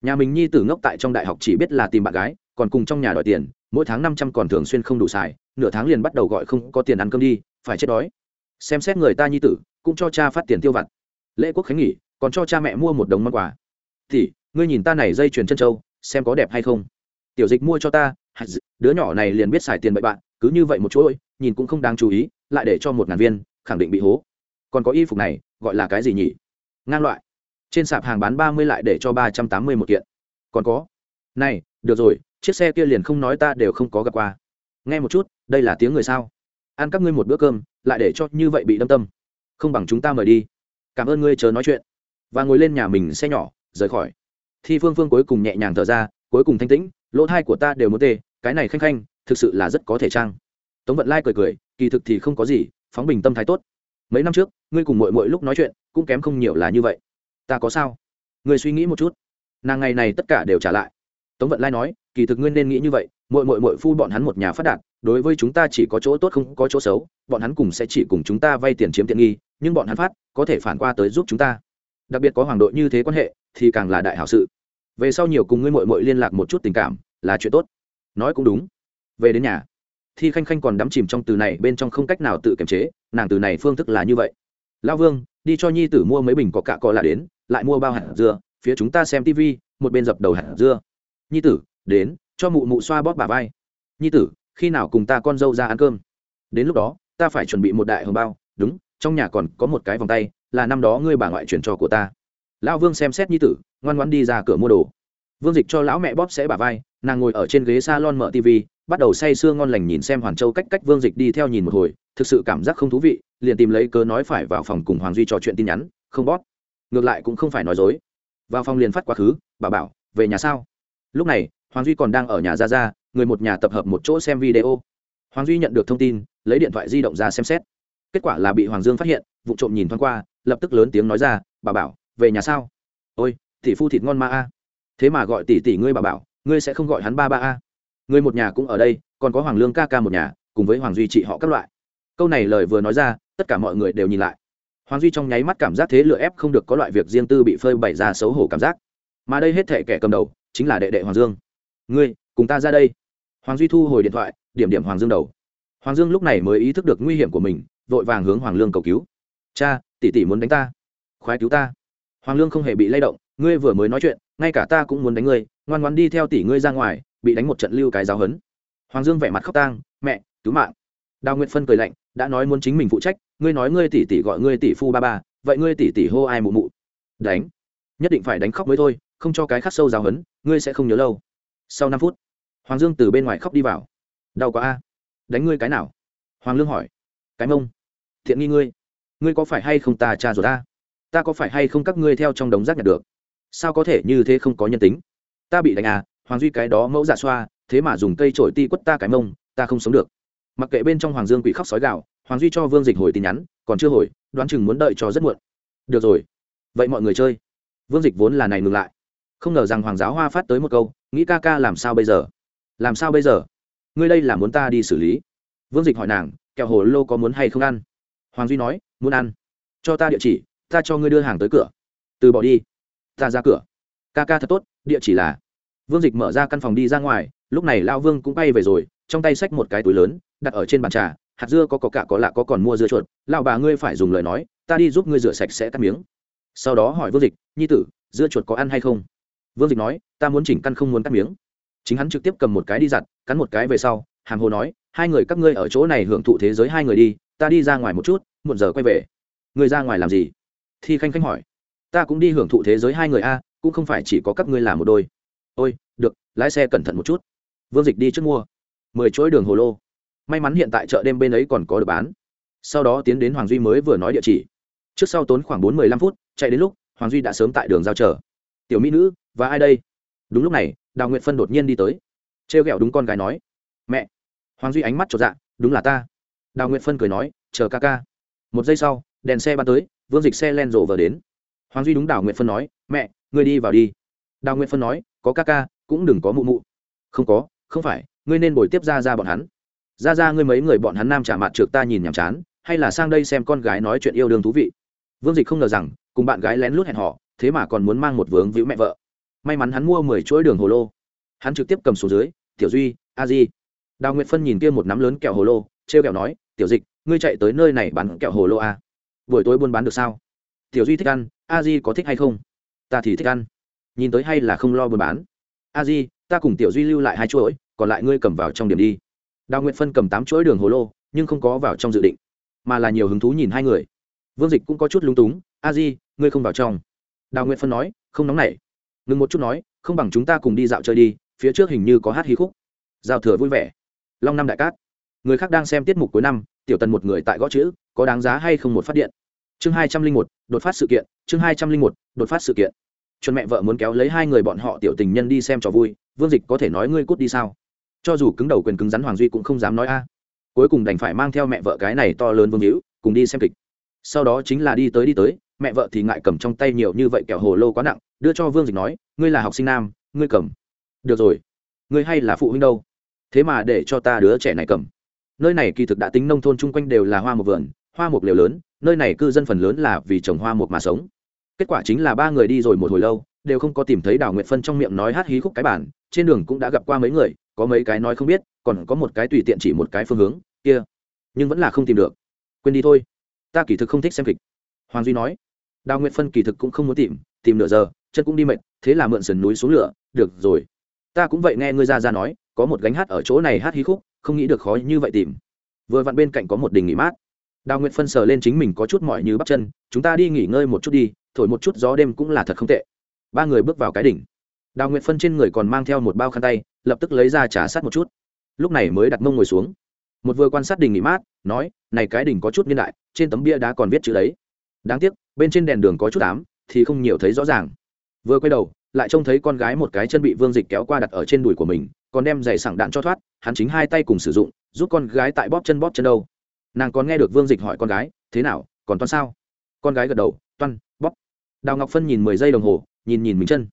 Nhà mình nhi tử ngốc tại trong đại học chỉ biết là tìm bạn gái còn cùng trong nhà đòi tiền mỗi tháng năm trăm còn thường xuyên không đủ xài nửa tháng liền bắt đầu gọi không có tiền ăn cơm đi phải chết đói. Xem xét người ta nhi tử cũng cho cha phát tiền tiêu vặt. Lễ quốc khánh nghỉ còn cho cha mẹ mua một đống món quà. Thì ngươi nhìn ta này dây chuyền chân trâu xem có đẹp hay không. Tiểu dịch mua cho ta đứa nhỏ này liền biết xài tiền bậy bạn cứ như vậy một chỗ ơi, nhìn cũng không đáng chú ý lại để cho một ngàn viên khẳng định bị hố. Còn có y phục này gọi là cái gì nhỉ? Ngang loại. Trên sạp hàng bán ba mươi lại để cho ba trăm tám mươi một kiện. Còn có. Này được rồi chiếc xe kia liền không nói ta đều không có gặp qua. Nghe một chút, đây là tiếng người sao? Ăn các ngươi một bữa cơm, lại để cho như vậy bị đâm tâm. Không bằng chúng ta mời đi. Cảm ơn ngươi chờ nói chuyện. Và ngồi lên nhà mình xe nhỏ, rời khỏi. Thi phương phương cuối cùng nhẹ nhàng thở ra, cuối cùng thanh tĩnh, lỗ thai của ta đều muốn tê, cái này khanh khanh, thực sự là rất có thể trang tống vận lai cười cười, kỳ thực thì không có gì, phóng bình tâm thái tốt. Mấy năm trước, ngươi cùng mội mội lúc nói chuyện, cũng kém không nhiều là như vậy. Ta có sao? Ngươi suy nghĩ một chút. Nàng ngày này tất cả đều trả lại tống vận lai nói, kỳ thực ngươi nên nghĩ như vậy mội mội mội phu bọn hắn một nhà phát đạt, đối với chúng ta chỉ có chỗ tốt không có chỗ xấu, bọn hắn cùng sẽ chỉ cùng chúng ta vay tiền chiếm tiện nghi, nhưng bọn hắn phát, có thể phản qua tới giúp chúng ta. Đặc biệt có hoàng đội như thế quan hệ, thì càng là đại hảo sự. Về sau nhiều cùng ngươi mội mội liên lạc một chút tình cảm, là chuyện tốt. Nói cũng đúng. Về đến nhà, thi khanh khanh còn đắm chìm trong từ này bên trong không cách nào tự kiềm chế, nàng từ này phương thức là như vậy. Lao vương, đi cho nhi tử mua mấy bình có cạ có là đến, lại mua bao hạt dưa, phía chúng ta xem tv một bên dập đầu hạt dưa nhi tử, đến, cho mụ mụ xoa bóp bà vai. Nhi tử, khi nào cùng ta con dâu ra ăn cơm? Đến lúc đó, ta phải chuẩn bị một đại hồng bao. Đúng, trong nhà còn có một cái vòng tay, là năm đó ngươi bà ngoại chuyển cho của ta. Lão vương xem xét nhi tử, ngoan ngoan đi ra cửa mua đồ. Vương dịch cho lão mẹ bóp sẽ bà vai, nàng ngồi ở trên ghế s a lon mở tv bắt đầu say sưa ngon lành nhìn xem hoàn châu cách cách vương dịch đi theo nhìn một hồi, thực sự cảm giác không thú vị, liền tìm lấy cớ nói phải vào phòng cùng hoàng duy trò chuyện tin nhắn, không bóp. Ngược lại cũng không phải nói dối. Vào phòng liền phát quá khứ, bà bảo, về nhà sao? Lúc này, hoàng duy còn đang ở nhà ra ra người một nhà tập hợp một chỗ xem video. Hoàng duy nhận được thông tin, lấy điện thoại di động ra xem xét. Kết quả là bị hoàng dương phát hiện, vụ trộm nhìn thoáng qua, lập tức lớn tiếng nói ra, bà bảo, về nhà sao? Ôi, tỷ phu thịt ngon ma a. Thế mà gọi tỷ tỷ ngươi bà bảo, ngươi sẽ không gọi hắn ba ba a? Người một nhà cũng ở đây, còn có hoàng lương ca ca một nhà, cùng với hoàng duy trị họ các loại. Câu này lời vừa nói ra, tất cả mọi người đều nhìn lại. Hoàng duy trong nháy mắt cảm giác thế lựa ép không được có loại việc riêng tư bị phơi bày ra xấu hổ cảm giác. Mà đây hết thể kẻ cầm đầu chính là đệ đệ hoàng dương. Ngươi, cùng ta ra đây. Hoàng duy thu hồi điện thoại, điểm điểm hoàng dương đầu. Hoàng dương lúc này mới ý thức được nguy hiểm của mình, vội vàng hướng hoàng lương cầu cứu. Cha, tỷ tỷ muốn đánh ta. Khoái cứu ta. Hoàng lương không hề bị lay động, ngươi vừa mới nói chuyện, ngay cả ta cũng muốn đánh ngươi, ngoan ngoan đi theo tỷ ngươi ra ngoài, bị đánh một trận lưu cái giáo hấn hoàng dương vẻ mặt khóc tang, mẹ, cứu mạng. Đào nguyện phân cười lạnh, đã nói muốn chính mình phụ trách, ngươi nói ngươi tỷ tỷ gọi ngươi tỷ phu ba ba, vậy ngươi tỷ tỷ hô ai mụ mụ? Đánh. Nhất định phải đánh khóc mới thôi không cho cái khắc sâu giáo hấn, ngươi sẽ không nhớ lâu. Sau năm phút, hoàng dương từ bên ngoài khóc đi vào. Đau quá a. Đánh ngươi cái nào? Hoàng lương hỏi. Cái mông. Thiện nghi ngươi. Ngươi có phải hay không ta cha rồi ta? Ta có phải hay không các ngươi theo trong đống rác nhặt được? Sao có thể như thế không có nhân tính? Ta bị đánh à hoàng duy cái đó mẫu giả xoa, thế mà dùng cây trổi ti quất ta cái mông, ta không sống được. Mặc kệ bên trong hoàng dương quỷ khóc sói gạo hoàng duy cho vương dịch hồi tin nhắn, còn chưa hồi, đoán chừng muốn đợi cho rất muộn. Được rồi. Vậy mọi người chơi. Vương dịch vốn là này ngừng lại không ngờ rằng hoàng giáo hoa phát tới một câu, nghĩ ca ca làm sao bây giờ? Làm sao bây giờ? Ngươi đây là muốn ta đi xử lý? Vương dịch hỏi nàng, kẹo hồ lô có muốn hay không ăn? Hoàng duy nói, muốn ăn. Cho ta địa chỉ, ta cho ngươi đưa hàng tới cửa. Từ bỏ đi. Ta ra cửa. Ca ca thật tốt, địa chỉ là. Vương dịch mở ra căn phòng đi ra ngoài, lúc này lao vương cũng bay về rồi, trong tay xách một cái túi lớn, đặt ở trên bàn trà, hạt dưa có có cả có lạ có còn mua dưa chuột. Lao bà ngươi phải dùng lời nói, ta đi giúp ngươi rửa sạch sẽ cắt miếng. Sau đó hỏi vương dịch, nhi tử, dưa chuột có ăn hay không? Vương dịch nói, ta muốn chỉnh căn không muốn cắt miếng. Chính hắn trực tiếp cầm một cái đi giặt, cắn một cái về sau, hàm hồ nói, hai người các ngươi ở chỗ này hưởng thụ thế giới hai người đi, ta đi ra ngoài một chút một giờ quay về. Người ra ngoài làm gì? Thi khanh khanh hỏi. Ta cũng đi hưởng thụ thế giới hai người a, cũng không phải chỉ có các ngươi làm một đôi. Ôi, được, lái xe cẩn thận một chút. Vương dịch đi trước mua. Mười chuỗi đường hồ lô. May mắn hiện tại chợ đêm bên ấy còn có được bán. Sau đó tiến đến hoàng duy mới vừa nói địa chỉ. Trước sau tốn khoảng bốn mươi lăm phút, chạy đến lúc hoàng duy đã sớm tại đường giao chờ. Tiểu mỹ nữ và ai đây? Đúng lúc này, đào nguyệt phân đột nhiên đi tới. T r e o g ẹ o đúng con gái nói, mẹ. Hoàng duy ánh mắt trột dạ đúng là ta. Đào nguyệt phân cười nói, chờ ca ca. Một giây sau, đèn xe bắn tới, vương dịch xe len rộ vờ đến. Hoàng duy đúng đào nguyệt phân nói, mẹ, ngươi đi vào đi. Đào nguyệt phân nói, có ca ca, cũng đừng có mụ mụ. Không có, không phải, ngươi nên bồi tiếp ra ra bọn hắn. Ra ra ngươi mấy người bọn hắn nam trả mặt trượt ta nhìn nhàm chán, hay là sang đây xem con gái nói chuyện yêu đương thú vị? Vương dịch không ngờ rằng, cùng bạn gái lén lút hẹn họ thế mà còn muốn mang một vướng víu mẹ vợ may mắn hắn mua mười chuỗi đường hồ lô. Hắn trực tiếp cầm xuống dưới, tiểu duy, a di. Đào nguyệt phân nhìn kia một nắm lớn kẹo hồ lô t r e o kẹo nói, tiểu dịch, ngươi chạy tới nơi này bán kẹo hồ lô a buổi tối buôn bán được sao? Tiểu duy thích ăn, a di có thích hay không? Ta thì thích ăn. Nhìn tới hay là không lo buôn bán. A di, ta cùng tiểu duy lưu lại hai chuỗi, còn lại ngươi cầm vào trong điểm đi. Đào nguyệt phân cầm tám chuỗi đường hồ lô, nhưng không có vào trong dự định, mà là nhiều hứng thú nhìn hai người. Vương dịch cũng có chút lung túng, a di, ngươi không vào trong. Đào Nguyệt phân nói, không nóng nảy ngừng một chút nói, không bằng chúng ta cùng đi dạo chơi đi, phía trước hình như có hát hí khúc. Giao thừa vui vẻ. Long năm đại cát. Người khác đang xem tiết mục cuối năm, tiểu tần một người tại gõ chữ, có đáng giá hay không một phát điện. Chương hai trăm linh một, đột phát sự kiện, chương hai trăm linh một, đột phát sự kiện. Chuẩn mẹ vợ muốn kéo lấy hai người bọn họ tiểu tình nhân đi xem trò vui, vương dịch có thể nói ngươi cút đi sao? Cho dù cứng đầu quyền cứng rắn hoàng duy cũng không dám nói a. Cuối cùng đành phải mang theo mẹ vợ cái này to lớn vương hữu, cùng đi xem kịch. Sau đó chính là đi tới đi tới mẹ vợ thì ngại cầm trong tay nhiều như vậy kẹo hồ lô quá nặng, đưa cho vương dịch nói, ngươi là học sinh nam, ngươi cầm. Được rồi, ngươi hay là phụ huynh đâu? Thế mà để cho ta đứa trẻ này cầm. Nơi này kỳ thực đã tính nông thôn chung quanh đều là hoa một vườn, hoa một liều lớn, nơi này cư dân phần lớn là vì trồng hoa một mà sống. Kết quả chính là ba người đi rồi một hồi lâu, đều không có tìm thấy đào nguyệt phân trong miệng nói hát hí khúc cái bản, trên đường cũng đã gặp qua mấy người, có mấy cái nói không biết, còn có một cái tùy tiện chỉ một cái phương hướng, kia. Nhưng vẫn là không tìm được. Quên đi thôi, ta kỳ thực không thích xem kịch. Hoàng duy nói đào nguyệt phân kỳ thực cũng không muốn tìm tìm nửa giờ, chân cũng đi mệt, thế là mượn sườn núi xuống lửa, được rồi. Ta cũng vậy nghe ngươi ra ra nói, có một gánh hát ở chỗ này hát hí khúc, không nghĩ được khó như vậy tìm. Vừa vặn bên cạnh có một đình nghỉ mát. Đào nguyệt phân sờ lên chính mình có chút mỏi như bắp chân, chúng ta đi nghỉ ngơi một chút đi, thổi một chút gió đêm cũng là thật không tệ. Ba người bước vào cái đỉnh. Đào nguyệt phân trên người còn mang theo một bao khăn tay, lập tức lấy ra trả sát một chút. Lúc này mới đặt mông ngồi xuống. Một vừa quan sát đình nghỉ mát, nói, này cái đỉnh có chút niên đại, trên tấm bia đá còn viết chữ đấy đáng tiếc, bên trên đèn đường có chút ám, thì không nhiều thấy rõ ràng. Vừa quay đầu, lại trông thấy con gái một cái chân bị vương dịch kéo qua đặt ở trên đùi của mình, còn đem giày sảng đạn cho thoát, hắn chính hai tay cùng sử dụng, giúp con gái tại bóp chân bóp chân đâu. Nàng còn nghe được vương dịch hỏi con gái, thế nào, còn toan sao? Con gái gật đầu, toan, bóp. Đào ngọc phân nhìn mười giây đồng hồ, nhìn nhìn mình chân.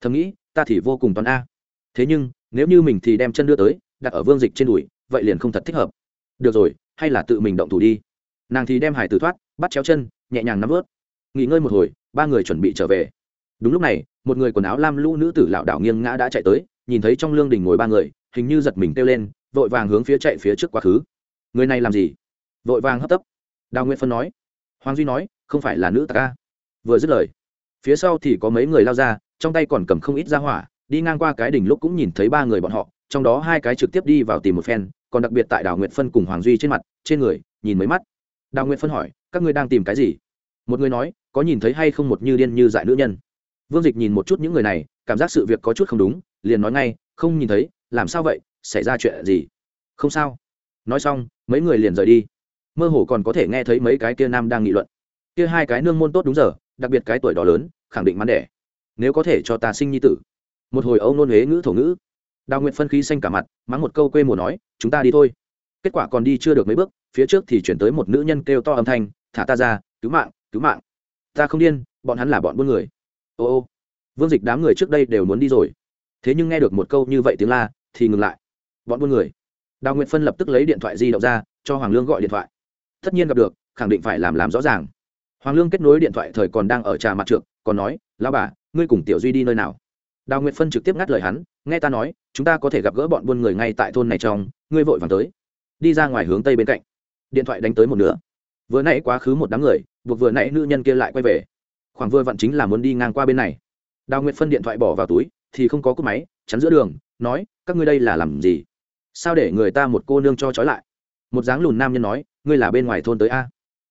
Thầm nghĩ, ta thì vô cùng toan a. Thế nhưng, nếu như mình thì đem chân đưa tới, đặt ở vương dịch trên đùi, vậy liền không thật thích hợp. Được rồi, hay là tự mình động thủ đi. Nàng thì đem hải tử thoát bắt chéo chân, nhẹ nhàng nắm vớt. Nghỉ ngơi một hồi, ba người chuẩn bị trở về. Đúng lúc này, một người quần áo lam lũ nữ tử lảo đảo nghiêng ngã đã chạy tới, nhìn thấy trong lương đình ngồi ba người, hình như giật mình kêu lên, vội vàng hướng phía chạy phía trước quá khứ. Người này làm gì? Vội vàng hấp tấp. Đào nguyễn phân nói. Hoàng duy nói, không phải là nữ tạc ca vừa dứt lời, phía sau thì có mấy người lao ra, trong tay còn cầm không ít ra hỏa, đi ngang qua cái đỉnh lúc cũng nhìn thấy ba người bọn họ, trong đó hai cái trực tiếp đi vào tìm một phen, còn đặc biệt tại đào nguyện phân cùng hoàng duy trên mặt, trên người, nhìn mấy mắt. Đào nguyện phân hỏi các ngươi đang tìm cái gì? Một người nói, có nhìn thấy hay không một như điên như dại nữ nhân? Vương dịch nhìn một chút những người này, cảm giác sự việc có chút không đúng, liền nói ngay, không nhìn thấy, làm sao vậy, xảy ra chuyện gì? Không sao. Nói xong, mấy người liền rời đi. Mơ hồ còn có thể nghe thấy mấy cái kia nam đang nghị luận. Kia hai cái nương môn tốt đúng giờ, đặc biệt cái tuổi đỏ lớn, khẳng định mắn đẻ. Nếu có thể cho ta sinh nhi tử. Một hồi âu nôn huế ngữ thổ ngữ. Đào nguyện phân khí xanh cả mặt, mắng một câu quê mùa nói, chúng ta đi thôi. Kết quả còn đi chưa được mấy bước, phía trước thì chuyển tới một nữ nhân kêu to âm thanh thả ta ra, cứu mạng cứu mạng. Ta không điên, bọn hắn là bọn buôn người. Ô ô. Vương dịch đám người trước đây đều muốn đi rồi. Thế nhưng nghe được một câu như vậy tiếng la, thì ngừng lại. Bọn buôn người. Đào nguyệt phân lập tức lấy điện thoại di động ra, cho hoàng lương gọi điện thoại. Tất nhiên gặp được, khẳng định phải làm làm rõ ràng. Hoàng lương kết nối điện thoại thời còn đang ở trà mặt trượt còn nói lao bà, ngươi cùng tiểu duy đi nơi nào? Đào nguyệt phân trực tiếp ngắt lời hắn, nghe ta nói, chúng ta có thể gặp gỡ bọn buôn người ngay tại thôn này trong, ngươi vội vàng tới. Đi ra ngoài hướng tây bên cạnh. Điện thoại đánh tới một nửa vừa nãy quá khứ một đám người, buộc vừa nãy nữ nhân kia lại quay về. Khoảng vừa vặn chính là muốn đi ngang qua bên này. Đào nguyệt phân điện thoại bỏ vào túi, thì không có cúp máy, chắn giữa đường, nói, các ngươi đây là làm gì? Sao để người ta một cô nương cho trói lại? Một dáng lùn nam nhân nói, ngươi là bên ngoài thôn tới a?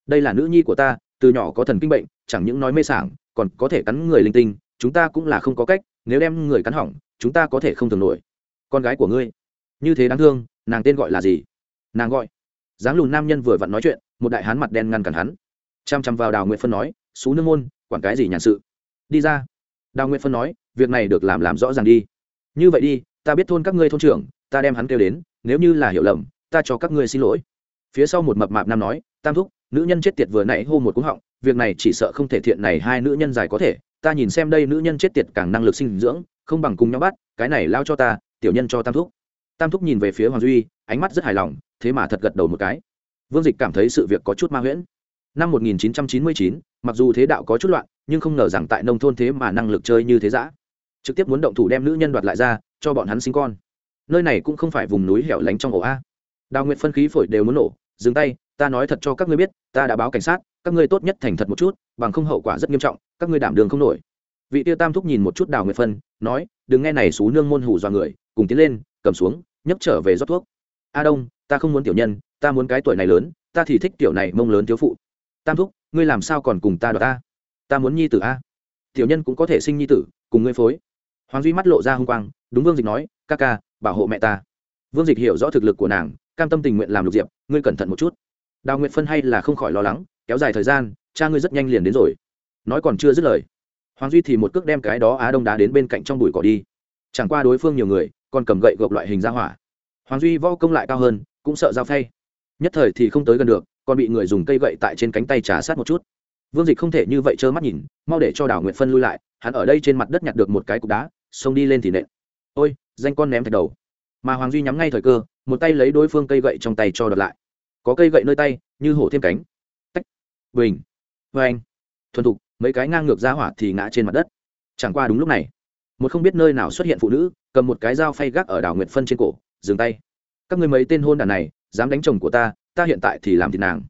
Đây là nữ nhi của ta, từ nhỏ có thần kinh bệnh, chẳng những nói mê sảng, còn có thể cắn người linh tinh, chúng ta cũng là không có cách, nếu đem người cắn hỏng, chúng ta có thể không thường nổi. Con gái của ngươi, như thế đáng thương, nàng tên gọi là gì? Nàng gọi. Dáng lùn nam nhân vừa vặn nói chuyện một đại hán mặt đen ngăn cản hắn. Chăm chăm vào đào nguyễn phân nói, xú nương môn, quản cái gì nhàn sự? Đi ra. Đào nguyễn phân nói, việc này được làm làm rõ ràng đi. Như vậy đi, ta biết thôn các ngươi thôn trưởng, ta đem hắn kêu đến, nếu như là hiểu lầm, ta cho các ngươi xin lỗi. Phía sau một mập mạp nam nói, tam thúc, nữ nhân chết tiệt vừa nãy hô một cú họng, việc này chỉ sợ không thể thiện này hai nữ nhân dài có thể, ta nhìn xem đây nữ nhân chết tiệt càng năng lực sinh dưỡng, không bằng cùng nhau bắt, cái này lao cho ta, tiểu nhân cho tam thúc. Tam thúc nhìn về phía hoàng duy, ánh mắt rất hài lòng, thế mà thật gật đầu một cái vương dịch cảm thấy sự việc có chút ma huyễn. Năm 1999, mặc dù thế đạo có chút loạn nhưng không ngờ rằng tại nông thôn thế mà năng lực chơi như thế giã trực tiếp muốn động thủ đem nữ nhân đoạt lại ra cho bọn hắn sinh con. Nơi này cũng không phải vùng núi hẻo lánh trong ổ a. Đào Nguyệt phân khí phổi đều muốn nổ dừng tay ta nói thật cho các ngươi biết ta đã báo cảnh sát các ngươi tốt nhất thành thật một chút bằng không hậu quả rất nghiêm trọng các ngươi đảm đường không nổi. Vị tiêu tam thúc nhìn một chút đào nguyệt phân nói đừng nghe này xú nương môn hủ dọa người cùng tiến lên cầm xuống nhấc trở về rót thuốc a đông, ta không muốn tiểu nhân, ta muốn cái tuổi này lớn, ta thì thích tiểu này mông lớn thiếu phụ. Tam thúc, ngươi làm sao còn cùng ta đ ta? Ta muốn nhi tử a. Tiểu nhân cũng có thể sinh nhi tử, cùng ngươi phối. Hoàng duy mắt lộ ra h u n g quang, đúng vương dịch nói, ca ca, bảo hộ mẹ ta. Vương dịch hiểu rõ thực lực của nàng, cam tâm tình nguyện làm lục diệp, ngươi cẩn thận một chút. Đào nguyện phân hay là không khỏi lo lắng, kéo dài thời gian, cha ngươi rất nhanh liền đến rồi. Nói còn chưa dứt lời, hoàng duy thì một cước đem cái đó á đông đá đến bên cạnh trong bụi cỏ đi. Chẳng qua đối phương nhiều người, còn cầm gậy gộp loại hình ra hỏa hoàng duy vo công lại cao hơn, cũng sợ giao phay. Nhất thời thì không tới gần được, còn bị người dùng cây gậy tại trên cánh tay trả sát một chút. Vương dịch không thể như vậy trơ mắt nhìn, mau để cho đào nguyện phân lui lại, hắn ở đây trên mặt đất nhặt được một cái cục đá, xông đi lên thì nện. Ôi, danh con ném thạch đầu. Mà hoàng duy nhắm ngay thời cơ, một tay lấy đối phương cây gậy trong tay cho đợt lại. Có cây gậy nơi tay, như hổ thêm cánh. Tách. Bình. Vê anh thuần thục, mấy cái ngang ngược ra hỏa thì ngã trên mặt đất. Chẳng qua đúng lúc này, một không biết nơi nào xuất hiện phụ nữ, cầm một cái dao phay gác ở đảo nguyệt phân trên cổ dừng tay. Các người mấy tên hôn đàn này, dám đánh chồng của ta ta hiện tại thì làm thịt nàng.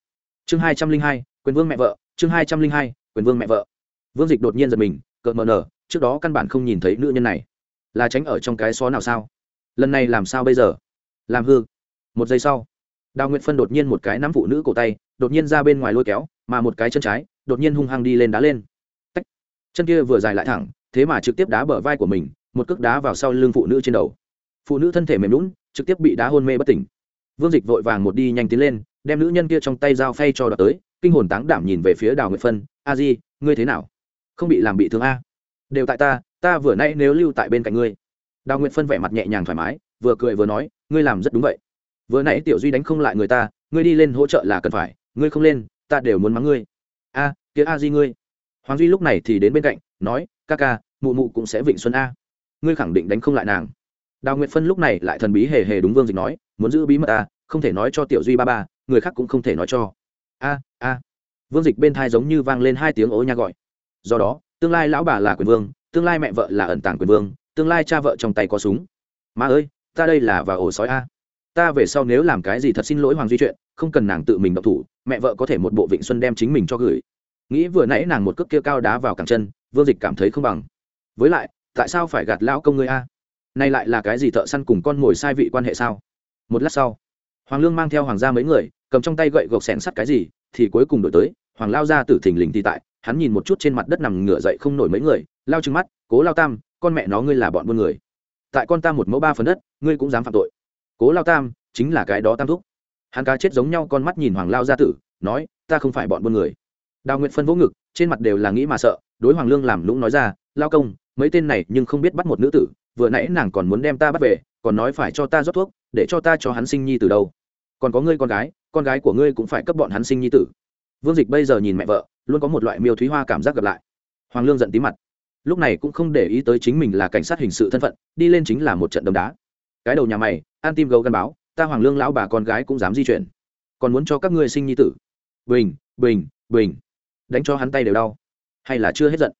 Chương hai trăm linh hai, quyền vương mẹ vợ, chương hai trăm linh hai, quyền vương mẹ vợ. Vương dịch đột nhiên giật mình, cợt mờ nở, trước đó căn bản không nhìn thấy nữ nhân này. Là tránh ở trong cái xó nào sao? Lần này làm sao bây giờ? Làm hư. Một giây sau, đào nguyệt phân đột nhiên một cái nắm phụ nữ cổ tay, đột nhiên ra bên ngoài lôi kéo, mà một cái chân trái, đột nhiên hung hăng đi lên đá lên. Tách. chân kia vừa dài lại thẳng, thế mà trực tiếp đá bờ vai của mình, một cước đá vào sau lưng phụ nữ trên đầu. Phụ nữ thân thể mềm lún trực tiếp bị đá hôn mê bất tỉnh. Vương dịch vội vàng một đi nhanh tiến lên đem nữ nhân kia trong tay dao phay cho đợt tới kinh hồn táng đảm nhìn về phía đào nguyệt phân a di ngươi thế nào? Không bị làm bị thương a? Đều tại ta ta vừa nay nếu lưu tại bên cạnh ngươi. Đào nguyệt phân vẻ mặt nhẹ nhàng thoải mái vừa cười vừa nói ngươi làm rất đúng vậy. Vừa nãy tiểu duy đánh không lại người ta ngươi đi lên hỗ trợ là cần phải ngươi không lên ta đều muốn mắng ngươi. A à, kia a di ngươi. Hoàng duy lúc này thì đến bên cạnh nói ca ca mụ mụ cũng sẽ vịnh xuân a. Ngươi khẳng định đánh không lại nàng đào nguyệt phân lúc này lại thần bí hề hề đúng vương dịch nói, muốn giữ bí mật ta không thể nói cho tiểu duy ba ba, người khác cũng không thể nói cho. A a. Vương dịch bên thai giống như vang lên hai tiếng ố nha gọi. Do đó, tương lai lão bà là quyền vương, tương lai mẹ vợ là ẩn tàng quyền vương, tương lai cha vợ trong tay có súng. Má ơi, ta đây là và ổ sói a. Ta về sau nếu làm cái gì thật xin lỗi hoàng duy chuyện, không cần nàng tự mình độc thủ, mẹ vợ có thể một bộ vịnh xuân đem chính mình cho gửi. Nghĩ vừa nãy nàng một cước kia cao đá vào cẳng chân, vương dịch cảm thấy không bằng. Với lại, tại sao phải gạt lão công ngươi a? Nay lại là cái gì thợ săn cùng con mồi sai vị quan hệ sao? Một lát sau, hoàng lương mang theo hoàng gia mấy người, cầm trong tay gậy gộc xẻn sắt cái gì, thì cuối cùng đổi tới, hoàng lao ra tử thình lình thì tại, hắn nhìn một chút trên mặt đất nằm ngửa dậy không nổi mấy người, lao trừng mắt, cố lao tam, con mẹ nó ngươi là bọn buôn người. Tại con ta một mẫu ba phần đất, ngươi cũng dám phạm tội. Cố lao tam, chính là cái đó tam thúc. Hắn cá chết giống nhau con mắt nhìn hoàng lao gia tử, nói, ta không phải bọn buôn người. Đào nguyện phân vỗ ngực, trên mặt đều là nghĩ mà sợ, đối hoàng lương làm lũng nói ra, lao công, mấy tên này nhưng không biết bắt một nữ tử vừa nãy nàng còn muốn đem ta bắt về, còn nói phải cho ta rót thuốc, để cho ta cho hắn sinh nhi từ đâu. Còn có ngươi con gái con gái của ngươi cũng phải cấp bọn hắn sinh nhi tử. Vương dịch bây giờ nhìn mẹ vợ, luôn có một loại miêu thúy hoa cảm giác gặp lại. Hoàng lương giận tí mặt. Lúc này cũng không để ý tới chính mình là cảnh sát hình sự thân phận, đi lên chính là một trận đấm đá. Cái đầu nhà mày an tim gấu gắn báo, ta hoàng lương lão bà con gái cũng dám di chuyển. Còn muốn cho các ngươi sinh nhi tử. Bình bình bình. Đánh cho hắn tay đều đau. Hay là chưa hết giận.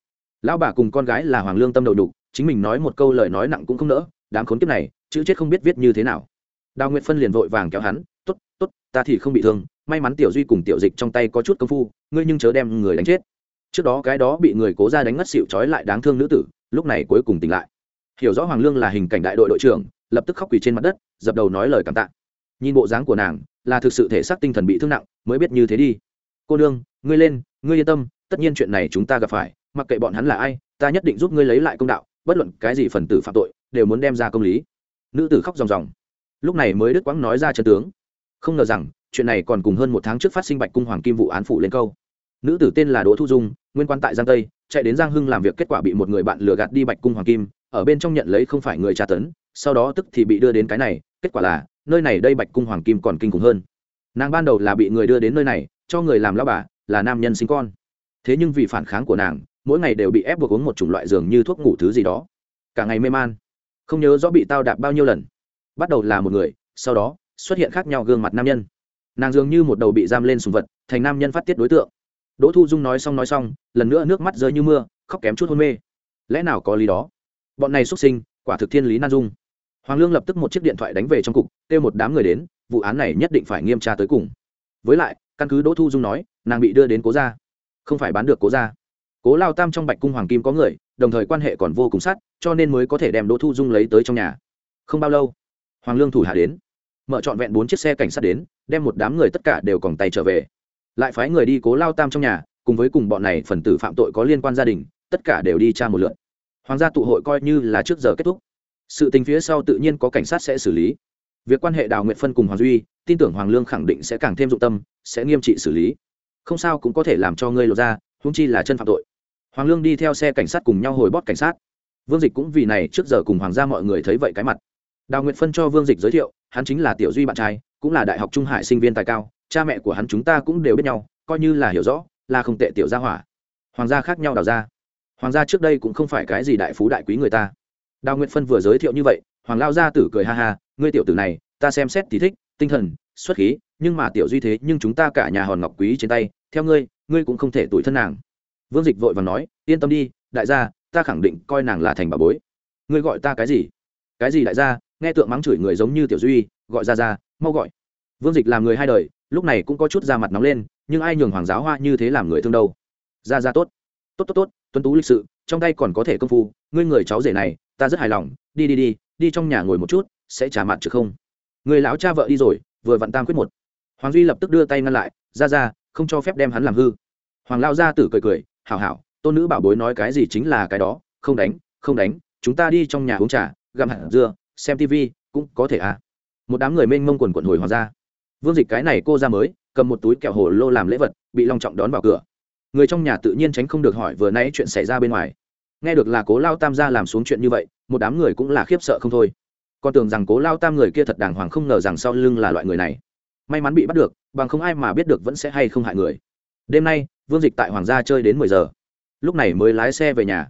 Lão bà cùng con gái là hoàng lương tâm đầu đục chính mình nói một câu lời nói nặng cũng không nỡ, đám khốn kiếp này, chữ chết không biết viết như thế nào. Đào nguyệt phân liền vội vàng kéo hắn t ố t t ố t ta thì không bị thương, may mắn tiểu duy cùng tiểu dịch trong tay có chút công phu, ngươi nhưng chớ đem người đánh chết. Trước đó cái đó bị người cố ra đánh ngất xịu trói lại đáng thương nữ tử, lúc này cuối cùng tỉnh lại. Hiểu rõ hoàng lương là hình cảnh đại đội đội trưởng, lập tức khóc quỳ trên mặt đất, dập đầu nói lời cảm tạ. Nhìn bộ dáng của nàng, là thực sự thể xác tinh thần bị thương nặng, mới biết như thế đi. Cô nương, ngươi lên, ngươi yên tâm, tất nhiên chuyện này chúng ta gặp phải, mặc kệ bọn hắn là ai, ta nhất định giúp ngươi lấy lại công đạo bất luận cái gì phần tử phạm tội, đều muốn đem ra công lý. Nữ tử khóc ròng ròng. Lúc này mới đức quãng nói ra chân tướng. Không ngờ rằng, chuyện này còn cùng hơn một tháng trước phát sinh bạch cung hoàng kim vụ án phụ lên câu. Nữ tử tên là đỗ thu dung, nguyên quan tại giang tây, chạy đến giang hưng làm việc kết quả bị một người bạn lừa gạt đi bạch cung hoàng kim, ở bên trong nhận lấy không phải người tra tấn, sau đó tức thì bị đưa đến cái này, kết quả là, nơi này đây bạch cung hoàng kim còn kinh khủng hơn. Nàng ban đầu là bị người đưa đến nơi này, cho người làm lao bà, là nam nhân sinh con. Thế nhưng vì phản kháng của nàng mỗi ngày đều bị ép buộc uống một chủng loại giường như thuốc ngủ thứ gì đó. Cả ngày mê man. Không nhớ rõ bị tao đạp bao nhiêu lần. Bắt đầu là một người, sau đó, xuất hiện khác nhau gương mặt nam nhân. Nàng dường như một đầu bị giam lên sùng vật, thành nam nhân phát tiết đối tượng. Đỗ thu dung nói xong nói xong, lần nữa nước mắt rơi như mưa, khóc kém chút hôn mê. Lẽ nào có lý đó? Bọn này xuất sinh, quả thực thiên lý nan dung. Hoàng lương lập tức một chiếc điện thoại đánh về trong cục, kêu một đám người đến, vụ án này nhất định phải nghiêm tra tới cùng. Với lại, căn cứ đỗ thu dung nói, nàng bị đưa đến cố gia. Không phải bán được cố gia cố lao tam trong bạch cung hoàng kim có người, đồng thời quan hệ còn vô cùng sát, cho nên mới có thể đem đỗ thu dung lấy tới trong nhà. Không bao lâu, hoàng lương thủ hạ đến. Mở trọn vẹn bốn chiếc xe cảnh sát đến, đem một đám người tất cả đều còn tay trở về. Lại phái người đi cố lao tam trong nhà, cùng với cùng bọn này phần tử phạm tội có liên quan gia đình, tất cả đều đi tra một lượt. Hoàng gia tụ hội coi như là trước giờ kết thúc. Sự tình phía sau tự nhiên có cảnh sát sẽ xử lý. Việc quan hệ đào nguyện phân cùng hoàng duy, tin tưởng hoàng lương khẳng định sẽ càng thêm dụng tâm, sẽ nghiêm trị xử lý. Không sao cũng có thể làm cho ngươi lột ra húng chi là chân phạm tội hoàng lương đi theo xe cảnh sát cùng nhau hồi bót cảnh sát. Vương dịch cũng vì này trước giờ cùng hoàng gia mọi người thấy vậy cái mặt. Đào nguyệt phân cho vương dịch giới thiệu, hắn chính là tiểu duy bạn trai, cũng là đại học trung hải sinh viên tài cao, cha mẹ của hắn chúng ta cũng đều biết nhau, coi như là hiểu rõ, là không tệ tiểu gia hỏa. Hoàng gia khác nhau đào ra. Hoàng gia trước đây cũng không phải cái gì đại phú đại quý người ta. Đào nguyệt phân vừa giới thiệu như vậy, hoàng lao gia tử cười ha ha, ngươi tiểu tử này, ta xem xét thì thích, tinh thần, xuất khí, nhưng mà tiểu duy thế nhưng chúng ta cả nhà hòn ngọc quý trên tay, theo ngươi ngươi cũng không thể tuổi thân nàng vương dịch vội và nói, yên tâm đi, đại gia, ta khẳng định coi nàng là thành bà bối. Ngươi gọi ta cái gì? Cái gì đại gia? Nghe tượng mắng chửi người giống như tiểu duy, gọi ra ra, mau gọi. Vương dịch làm người hai đời, lúc này cũng có chút da mặt nóng lên, nhưng ai nhường hoàng giáo hoa như thế làm người thương đâu? Ra ra tốt tốt tốt tốt tuân tú lịch sự, trong tay còn có thể công phu, ngươi người cháu rể này, ta rất hài lòng, đi đi đi đi trong nhà ngồi một chút, sẽ trả mặt chứ không? Người lão cha vợ đi rồi, vừa vặn tam quyết một. Hoàng duy lập tức đưa tay ngăn lại, ra ra, không cho phép đem hắn làm hư. Hoàng lao gia tử cười cười hảo hảo, tôn nữ bảo bối nói cái gì chính là cái đó, không đánh không đánh, chúng ta đi trong nhà uống trà, gặm hạt dưa, xem tv cũng có thể à. Một đám người mênh mông quần quần hồi hoàng gia vương dịch cái này cô ra mới, cầm một túi kẹo hồ lô làm lễ vật, bị long trọng đón vào cửa. Người trong nhà tự nhiên tránh không được hỏi vừa nãy chuyện xảy ra bên ngoài. Nghe được là cố lao tam gia làm xuống chuyện như vậy, một đám người cũng là khiếp sợ không thôi. Con tưởng rằng cố lao tam người kia thật đàng hoàng không ngờ rằng sau lưng là loại người này. May mắn bị bắt được, bằng không ai mà biết được vẫn sẽ hay không hại người đêm nay, vương dịch tại hoàng gia chơi đến mười giờ. Lúc này mới lái xe về nhà.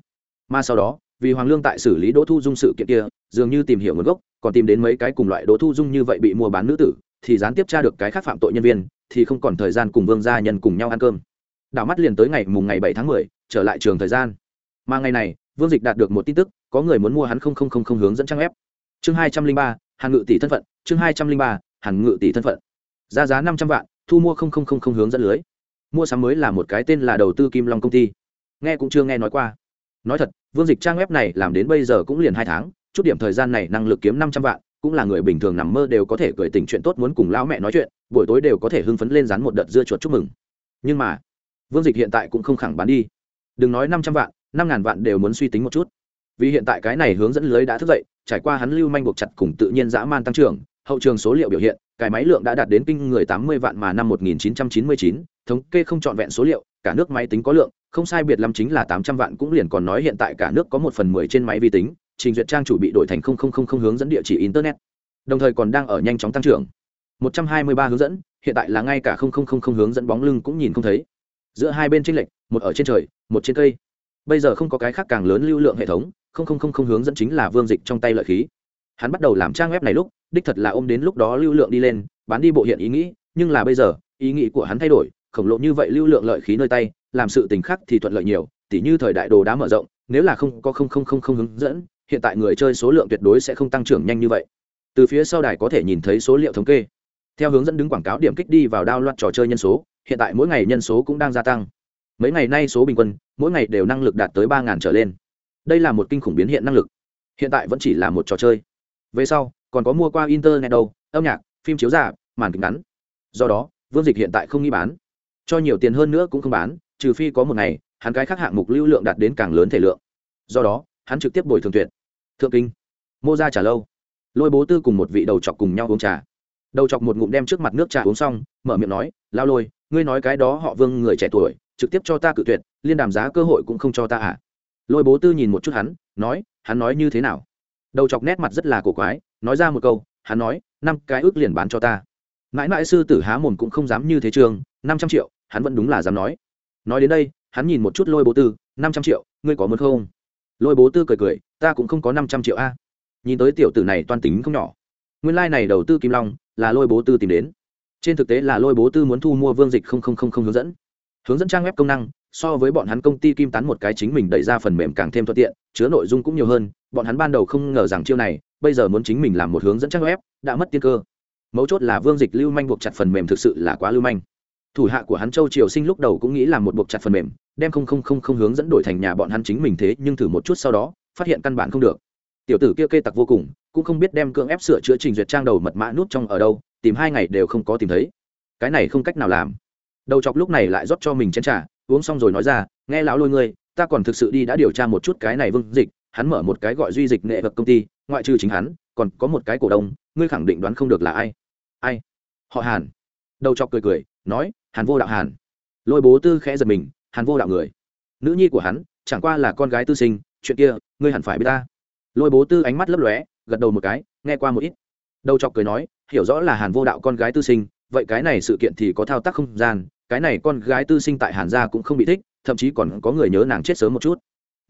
Mà sau đó, vì hoàng lương tại xử lý đỗ thu dung sự kiện kia, dường như tìm hiểu nguồn gốc, còn tìm đến mấy cái cùng loại đỗ thu dung như vậy bị mua bán nữ tử, thì gián tiếp tra được cái khác phạm tội nhân viên, thì không còn thời gian cùng vương gia nhân cùng nhau ăn cơm. Đảo mắt liền tới ngày mùng ngày bảy tháng mười, trở lại trường thời gian. Mà ngày này, vương dịch đạt được một tin tức, có người muốn mua hắn không không không không hướng dẫn trang ép chương hai trăm linh ba, hàn ngự tỷ thân phận, chương hai trăm linh ba, hàn ngự tỷ thân phận. Giá giá năm trăm vạn, thu mua không không không không hướng dẫn lưới mua sắm mới là một cái tên là đầu tư kim long công ty. Nghe cũng chưa nghe nói qua. Nói thật, vương dịch trang web này làm đến bây giờ cũng liền hai tháng, chút điểm thời gian này năng lực kiếm năm trăm vạn, cũng là người bình thường nằm mơ đều có thể cười tình chuyện tốt muốn cùng lão mẹ nói chuyện, buổi tối đều có thể hưng phấn lên dán một đợt dưa chuột chúc mừng. Nhưng mà, vương dịch hiện tại cũng không khẳng bán đi. Đừng nói năm trăm vạn, năm ngàn vạn đều muốn suy tính một chút. Vì hiện tại cái này hướng dẫn lưới đã thức dậy, trải qua hắn lưu manh buộc chặt cùng tự nhiên dã man tăng trưởng hậu trường số liệu biểu hiện, cái máy lượng đã đạt đến kinh người tám mươi vạn mà năm một nghìn chín trăm chín mươi chín, thống kê không trọn vẹn số liệu, cả nước máy tính có lượng, không sai biệt lắm chính là tám trăm vạn cũng liền còn nói hiện tại cả nước có một phần mười trên máy vi tính, trình duyệt trang chủ bị đổi thành không không không không hướng dẫn địa chỉ internet. Đồng thời còn đang ở nhanh chóng tăng trưởng. một trăm hai mươi ba hướng dẫn, hiện tại là ngay cả không không không không hướng dẫn bóng lưng cũng nhìn không thấy. Giữa hai bên chênh lệch, một ở trên trời, một trên cây. Bây giờ không có cái khác càng lớn lưu lượng hệ thống, không không không không hướng dẫn chính là vương dịch trong tay lợi khí. Hắn bắt đầu làm trang web này lúc đích thật là ôm đến lúc đó lưu lượng đi lên, bán đi bộ hiện ý nghĩ, nhưng là bây giờ, ý nghĩ của hắn thay đổi, khổng lồ như vậy lưu lượng lợi khí nơi tay, làm sự tình khác thì thuận lợi nhiều, tỉ như thời đại đồ đá mở rộng, nếu là không có không không không không hướng dẫn, hiện tại người chơi số lượng tuyệt đối sẽ không tăng trưởng nhanh như vậy. Từ phía sau đài có thể nhìn thấy số liệu thống kê. Theo hướng dẫn đứng quảng cáo điểm kích đi vào đao loạt trò chơi nhân số, hiện tại mỗi ngày nhân số cũng đang gia tăng. Mấy ngày nay số bình quân, mỗi ngày đều năng lực đạt tới ba trở lên. Đây là một kinh khủng biến hiện năng lực. Hiện tại vẫn chỉ là một trò chơi. Về sau còn có mua qua internet đâu, âm nhạc, phim chiếu giả màn kịch ngắn. Do đó, vương dịch hiện tại không nghĩ bán. Cho nhiều tiền hơn nữa cũng không bán, trừ phi có một ngày, hắn cái khác hạng mục lưu lượng đạt đến càng lớn thể lượng. Do đó, hắn trực tiếp bồi thường tuyệt. Thượng kinh. Mô ra trả lâu. Lôi bố tư cùng một vị đầu chọc cùng nhau uống trà. Đầu chọc một ngụm đem trước mặt nước trà uống xong, mở miệng nói lao lôi, ngươi nói cái đó họ vương người trẻ tuổi, trực tiếp cho ta cự tuyệt, liên đàm giá cơ hội cũng không cho ta à? Lôi bố tư nhìn một chút hắn, nói hắn nói như thế nào? Đầu chọc nét mặt rất là cổ quái nói ra một câu, hắn nói, năm cái ước liền bán cho ta. Mãi mãi sư tử há mồm cũng không dám như thế trường, năm trăm triệu, hắn vẫn đúng là dám nói. Nói đến đây, hắn nhìn một chút lôi bố tư, năm trăm triệu, ngươi có muốn không? Lôi bố tư cười cười, ta cũng không có năm trăm triệu a. Nhìn tới tiểu tử này toan tính không nhỏ. Nguyên lai、like、này đầu tư kim long, là lôi bố tư tìm đến. Trên thực tế là lôi bố tư muốn thu mua vương dịch không không không không hướng dẫn. Hướng dẫn trang web công năng, so với bọn hắn công ty kim tán một cái chính mình đẩy ra phần mềm càng thêm thuận tiện, chứa nội dung cũng nhiều hơn, bọn hắn ban đầu không ngờ rằng chiêu này bây giờ muốn chính mình làm một hướng dẫn trang web, đã mất tiên cơ. Mấu chốt là vương dịch lưu manh buộc chặt phần mềm thực sự là quá lưu manh. Thủ hạ của hắn châu triều sinh lúc đầu cũng nghĩ là một buộc chặt phần mềm, đem không không không không hướng dẫn đổi thành nhà bọn hắn chính mình thế, nhưng thử một chút sau đó, phát hiện căn bản không được. Tiểu tử kia kê tặc vô cùng, cũng không biết đem cưỡng ép sửa chữa trình duyệt trang đầu mật mã nút trong ở đâu, tìm hai ngày đều không có tìm thấy. Cái này không cách nào làm. Đầu chọc lúc này lại rót cho mình chén trà, uống xong rồi nói ra, nghe lão lôi ngươi, ta còn thực sự đi đã điều tra một chút cái này vương dịch, hắn mở một cái gọi duy dịch nghệ vật công ty ngoại trừ chính hắn, còn có một cái cổ đông, ngươi khẳng định đoán không được là ai. Ai? Họ hàn. Đầu chọc cười cười, nói, hàn vô đạo hàn. Lôi bố tư khẽ giật mình, hàn vô đạo người. Nữ nhi của hắn, chẳng qua là con gái tư sinh, chuyện kia, ngươi hẳn phải biết ta. Lôi bố tư ánh mắt lấp lóe, gật đầu một cái, nghe qua một ít. Đầu chọc cười nói, hiểu rõ là hàn vô đạo con gái tư sinh, vậy cái này sự kiện thì có thao tác không gian, cái này con gái tư sinh tại hàn gia cũng không bị thích, thậm chí còn có người nhớ nàng chết sớm một chút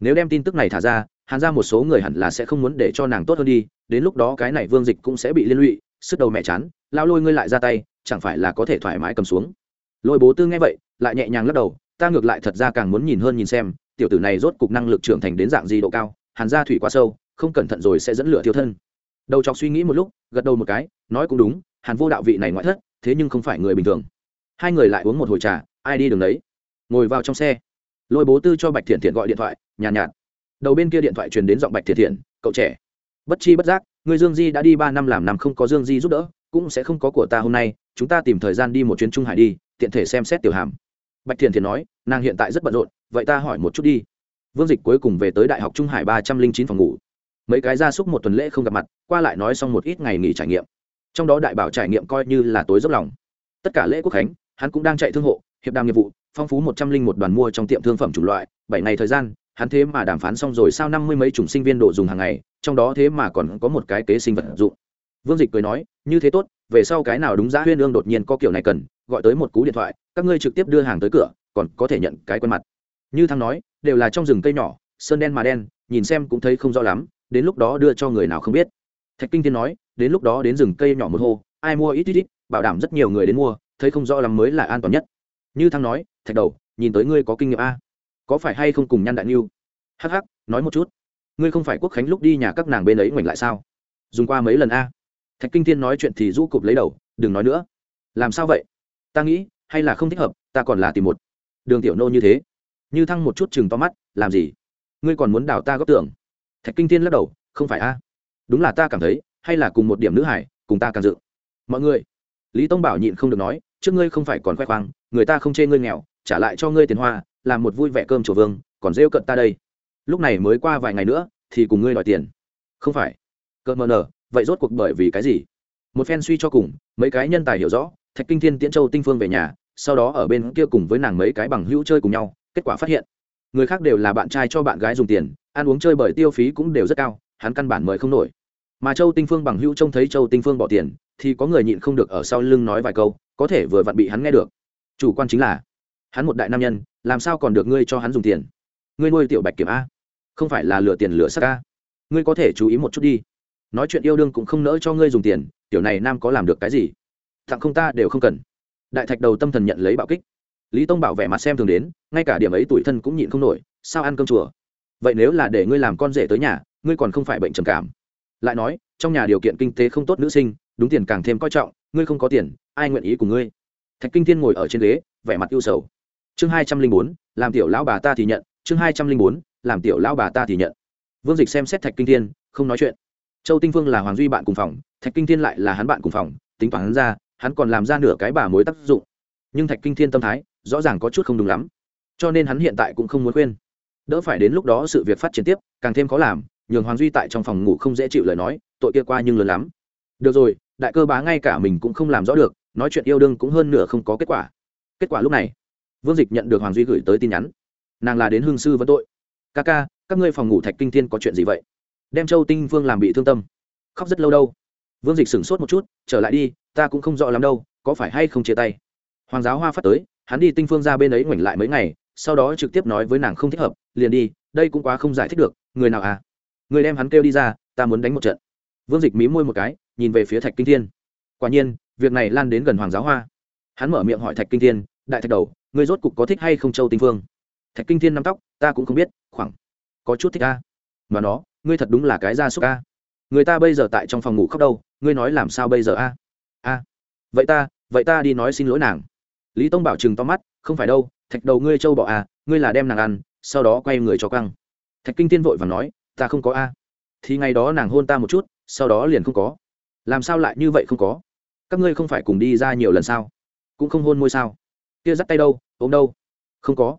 nếu đem tin tức này thả ra, hàn gia một số người hẳn là sẽ không muốn để cho nàng tốt hơn đi, đến lúc đó cái này vương dịch cũng sẽ bị liên lụy, sức đầu mẹ chán, lao lôi ngươi lại ra tay, chẳng phải là có thể thoải mái cầm xuống. Lôi bố tư nghe vậy, lại nhẹ nhàng lắc đầu, ta ngược lại thật ra càng muốn nhìn hơn nhìn xem, tiểu tử này rốt cục năng lực trưởng thành đến dạng gì độ cao, hàn gia thủy quá sâu, không cẩn thận rồi sẽ dẫn lửa thiếu thân. Đầu chọc suy nghĩ một lúc, gật đầu một cái, nói cũng đúng, hàn vô đạo vị này ngoại thất, thế nhưng không phải người bình thường. Hai người lại uống một hồi trà, ai đi đường đấy? Ngồi vào trong xe. Lôi bố tư cho bạch thiện thiện gọi điện thoại nhàn nhạt, nhạt đầu bên kia điện thoại truyền đến giọng bạch thiệt thiện cậu trẻ bất chi bất giác người dương di đã đi ba năm làm năm không có dương di giúp đỡ cũng sẽ không có của ta hôm nay chúng ta tìm thời gian đi một chuyến trung hải đi tiện thể xem xét tiểu hàm. Bạch thiện thiện nói nàng hiện tại rất bận rộn vậy ta hỏi một chút đi. Vương dịch cuối cùng về tới đại học trung hải ba trăm linh chín phòng ngủ. Mấy cái gia súc một tuần lễ không gặp mặt qua lại nói xong một ít ngày nghỉ trải nghiệm. Trong đó đại bảo trải nghiệm coi như là tối dốc lòng. Tất cả lễ quốc khánh hắn cũng đang chạy thương hộ hiệp đàm nghiệp vụ phong phú một trăm linh một đoàn mua trong tiệm thương phẩm chủng loại bảy ngày thời gian hắn thế mà đàm phán xong rồi sao năm mươi mấy chủng sinh viên đồ dùng hàng ngày, trong đó thế mà còn có một cái kế sinh vật dụng. Vương dịch cười nói, như thế tốt, về sau cái nào đúng giá huyên ương đột nhiên có kiểu này cần, gọi tới một cú điện thoại, các ngươi trực tiếp đưa hàng tới cửa, còn có thể nhận cái quen mặt. Như thắng nói, đều là trong rừng cây nhỏ, sơn đen mà đen, nhìn xem cũng thấy không rõ lắm, đến lúc đó đưa cho người nào không biết. Thạch kinh thiên nói, đến lúc đó đến rừng cây nhỏ một hô, ai mua ít ít ít, bảo đảm rất nhiều người đến mua, thấy không rõ lắm mới là an toàn nhất. Như thăng nói, thạch đầu, nhìn tới ngươi có kinh nghiệm a có phải hay không cùng nhan đại niu hắc nói một chút. Ngươi không phải quốc khánh lúc đi nhà các nàng bên ấy ngoảnh lại sao? Dùng qua mấy lần a? Thạch kinh thiên nói chuyện thì rũ cụp lấy đầu, đừng nói nữa. Làm sao vậy? Ta nghĩ, hay là không thích hợp, ta còn là tìm một đường tiểu nô như thế. Như thăng một chút chừng to mắt, làm gì? Ngươi còn muốn đào ta góp tưởng thạch kinh thiên lắc đầu, không phải a. Đúng là ta cảm thấy, hay là cùng một điểm nữ hải, cùng ta càng dự. Mọi người, lý tông bảo nhịn không được nói, trước ngươi không phải còn khoe khoang, người ta không chê ngươi nghèo trả lại cho ngươi tiền hoa, làm một vui vẻ cơm chùa vương, còn rêu cận ta đây. Lúc này mới qua vài ngày nữa, thì cùng ngươi đòi tiền. Không phải. Cợt mờ nở, vậy rốt cuộc bởi vì cái gì? Một phen suy cho cùng, mấy cái nhân tài hiểu rõ, thạch kinh thiên tiễn châu tinh phương về nhà, sau đó ở bên kia cùng với nàng mấy cái bằng hữu chơi cùng nhau, kết quả phát hiện, người khác đều là bạn trai cho bạn gái dùng tiền, ăn uống chơi bởi tiêu phí cũng đều rất cao, hắn căn bản mời không nổi. Mà châu tinh phương bằng hữu trông thấy châu tinh phương bỏ tiền, thì có người nhịn không được ở sau lưng nói vài câu, có thể vừa vặn bị hắn nghe được. Chủ quan chính là hắn một đại nam nhân, làm sao còn được ngươi cho hắn dùng tiền? Ngươi nuôi tiểu bạch kiểm a, không phải là lừa tiền lừa sắc a. Ngươi có thể chú ý một chút đi. Nói chuyện yêu đương cũng không nỡ cho ngươi dùng tiền, tiểu này nam có làm được cái gì? Tặng không ta đều không cần. Đại thạch đầu tâm thần nhận lấy bạo kích. Lý tông bảo vẻ mặt xem thường đến, ngay cả điểm ấy tuổi thân cũng nhịn không nổi, sao ăn cơm chùa? Vậy nếu là để ngươi làm con rể tới nhà, ngươi còn không phải bệnh trầm cảm. Lại nói, trong nhà điều kiện kinh tế không tốt nữ sinh, đúng tiền càng thêm coi trọng, ngươi không có tiền, ai nguyện ý của ngươi? Thạch kinh thiên ngồi ở trên ghế, vẻ mặt ưu sầu chương hai trăm linh bốn, làm tiểu lão bà ta thì nhận. Chương hai trăm linh bốn, làm tiểu lão bà ta thì nhận. Vương dịch xem xét thạch kinh thiên, không nói chuyện. Châu tinh phương là hoàng duy bạn cùng phòng, thạch kinh thiên lại là hắn bạn cùng phòng, tính toán hắn ra, hắn còn làm ra nửa cái bà mối tác dụng. Nhưng thạch kinh thiên tâm thái, rõ ràng có chút không đúng lắm. Cho nên hắn hiện tại cũng không muốn khuyên. Đỡ phải đến lúc đó sự việc phát triển tiếp, càng thêm khó làm, nhường hoàng duy tại trong phòng ngủ không dễ chịu lời nói, tội kia qua nhưng lớn lắm. Được rồi, đại cơ bá ngay cả mình cũng không làm rõ được, nói chuyện yêu đương cũng hơn nửa không có kết quả. Kết quả lúc này vương dịch nhận được hoàng duy gửi tới tin nhắn. Nàng là đến hương sư vấn tội. Ca ca, các ngươi phòng ngủ thạch kinh thiên có chuyện gì vậy? Đem châu tinh vương làm bị thương tâm. Khóc rất lâu đâu. Vương dịch sửng sốt một chút, trở lại đi, ta cũng không rõ lắm đâu, có phải hay không chia tay? Hoàng giáo hoa phát tới, hắn đi tinh phương ra bên ấy ngoảnh lại mấy ngày, sau đó trực tiếp nói với nàng không thích hợp, liền đi, đây cũng quá không giải thích được, người nào à? Người đem hắn kêu đi ra, ta muốn đánh một trận. Vương dịch mí môi một cái, nhìn về phía thạch kinh thiên. Quả nhiên, việc này lan đến gần hoàng giáo hoa. Hắn mở miệng hỏi thạch kinh thiên, đại thạch đầu Ngươi rốt cục có thích hay không châu tinh phương? Thạch kinh thiên nắm tóc, ta cũng không biết, khoảng có chút thích a. Mà nó, ngươi thật đúng là cái gia súc a. Người ta bây giờ tại trong phòng ngủ khóc đâu, ngươi nói làm sao bây giờ a? A. Vậy ta vậy ta đi nói xin lỗi nàng. Lý tông bảo chừng to mắt, không phải đâu, thạch đầu ngươi châu bọ à ngươi là đem nàng ăn, sau đó quay người cho căng thạch kinh tiên vội và nói, ta không có a. Thì ngày đó nàng hôn ta một chút, sau đó liền không có. Làm sao lại như vậy không có? Các ngươi không phải cùng đi ra nhiều lần sao? Cũng không hôn môi sao? Kia dắt tay đâu, ôm đâu? Không có.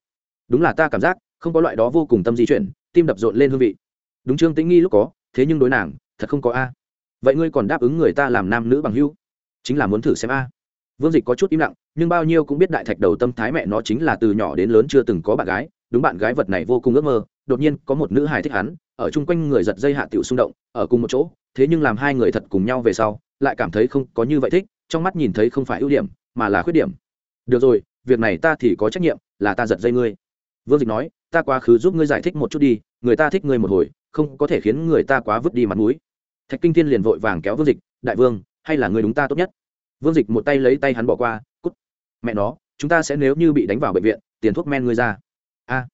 Đúng là ta cảm giác, không có loại đó vô cùng tâm di chuyển, tim đập rộn lên hương vị. Đúng trương tĩnh nghi lúc có, thế nhưng đối nàng, thật không có a. Vậy ngươi còn đáp ứng người ta làm nam nữ bằng hưu chính là muốn thử xem a. Vương dịch có chút im lặng, nhưng bao nhiêu cũng biết đại thạch đầu tâm thái mẹ nó chính là từ nhỏ đến lớn chưa từng có bạn gái, đúng bạn gái vật này vô cùng ước mơ, đột nhiên có một nữ hài thích hắn, ở chung quanh người giật dây hạ tiểu xung động, ở cùng một chỗ, thế nhưng làm hai người thật cùng nhau về sau, lại cảm thấy không có như vậy thích, trong mắt nhìn thấy không phải ưu điểm, mà là khuyết điểm. Được rồi việc này ta thì có trách nhiệm, là ta giật dây ngươi. Vương dịch nói, ta quá khứ giúp ngươi giải thích một chút đi, người ta thích ngươi một hồi, không có thể khiến người ta quá vứt đi mặt mũi. Thạch kinh thiên liền vội vàng kéo vương dịch, đại vương, hay là người đúng ta tốt nhất? Vương dịch một tay lấy tay hắn bỏ qua, cút, mẹ nó, chúng ta sẽ nếu như bị đánh vào bệnh viện, tiền thuốc men ngươi ra. A,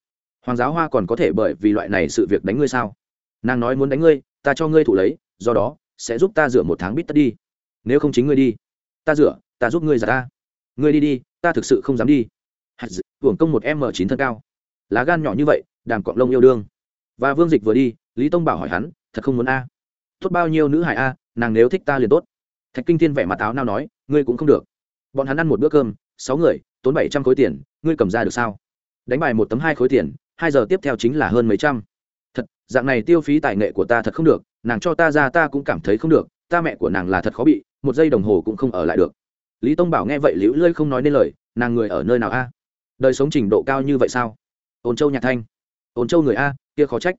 hoàng giáo hoa còn có thể bởi vì loại này sự việc đánh ngươi sao? Nàng nói muốn đánh ngươi, ta cho ngươi thủ lấy, do đó, sẽ giúp ta rửa một tháng bít tất đi. Nếu không chính ngươi đi, ta rửa, ta giúp ngươi giả ta. Ngươi đi đi ta thực sự không dám đi. Hạt hưởng công một m chín thân cao. Lá gan nhỏ như vậy, đàm cọng lông yêu đương. Và vương dịch vừa đi, lý tông bảo hỏi hắn, thật không muốn a? Tốt bao nhiêu nữ hải a, nàng nếu thích ta liền tốt. Thạch kinh thiên vẻ mặt áo nao nói, ngươi cũng không được. Bọn hắn ăn một bữa cơm, sáu người, tốn bảy trăm khối tiền, ngươi cầm ra được sao? Đánh bài một tấm hai khối tiền, hai giờ tiếp theo chính là hơn mấy trăm. Thật, dạng này tiêu phí tài nghệ của ta thật không được, nàng cho ta ra ta cũng cảm thấy không được, ta mẹ của nàng là thật khó bị, một giây đồng hồ cũng không ở lại được lý tông bảo nghe vậy liễu lơi không nói nên lời, nàng người ở nơi nào a? Đời sống trình độ cao như vậy sao? Ôn châu nhạc thanh. Ôn châu người a, kia khó trách.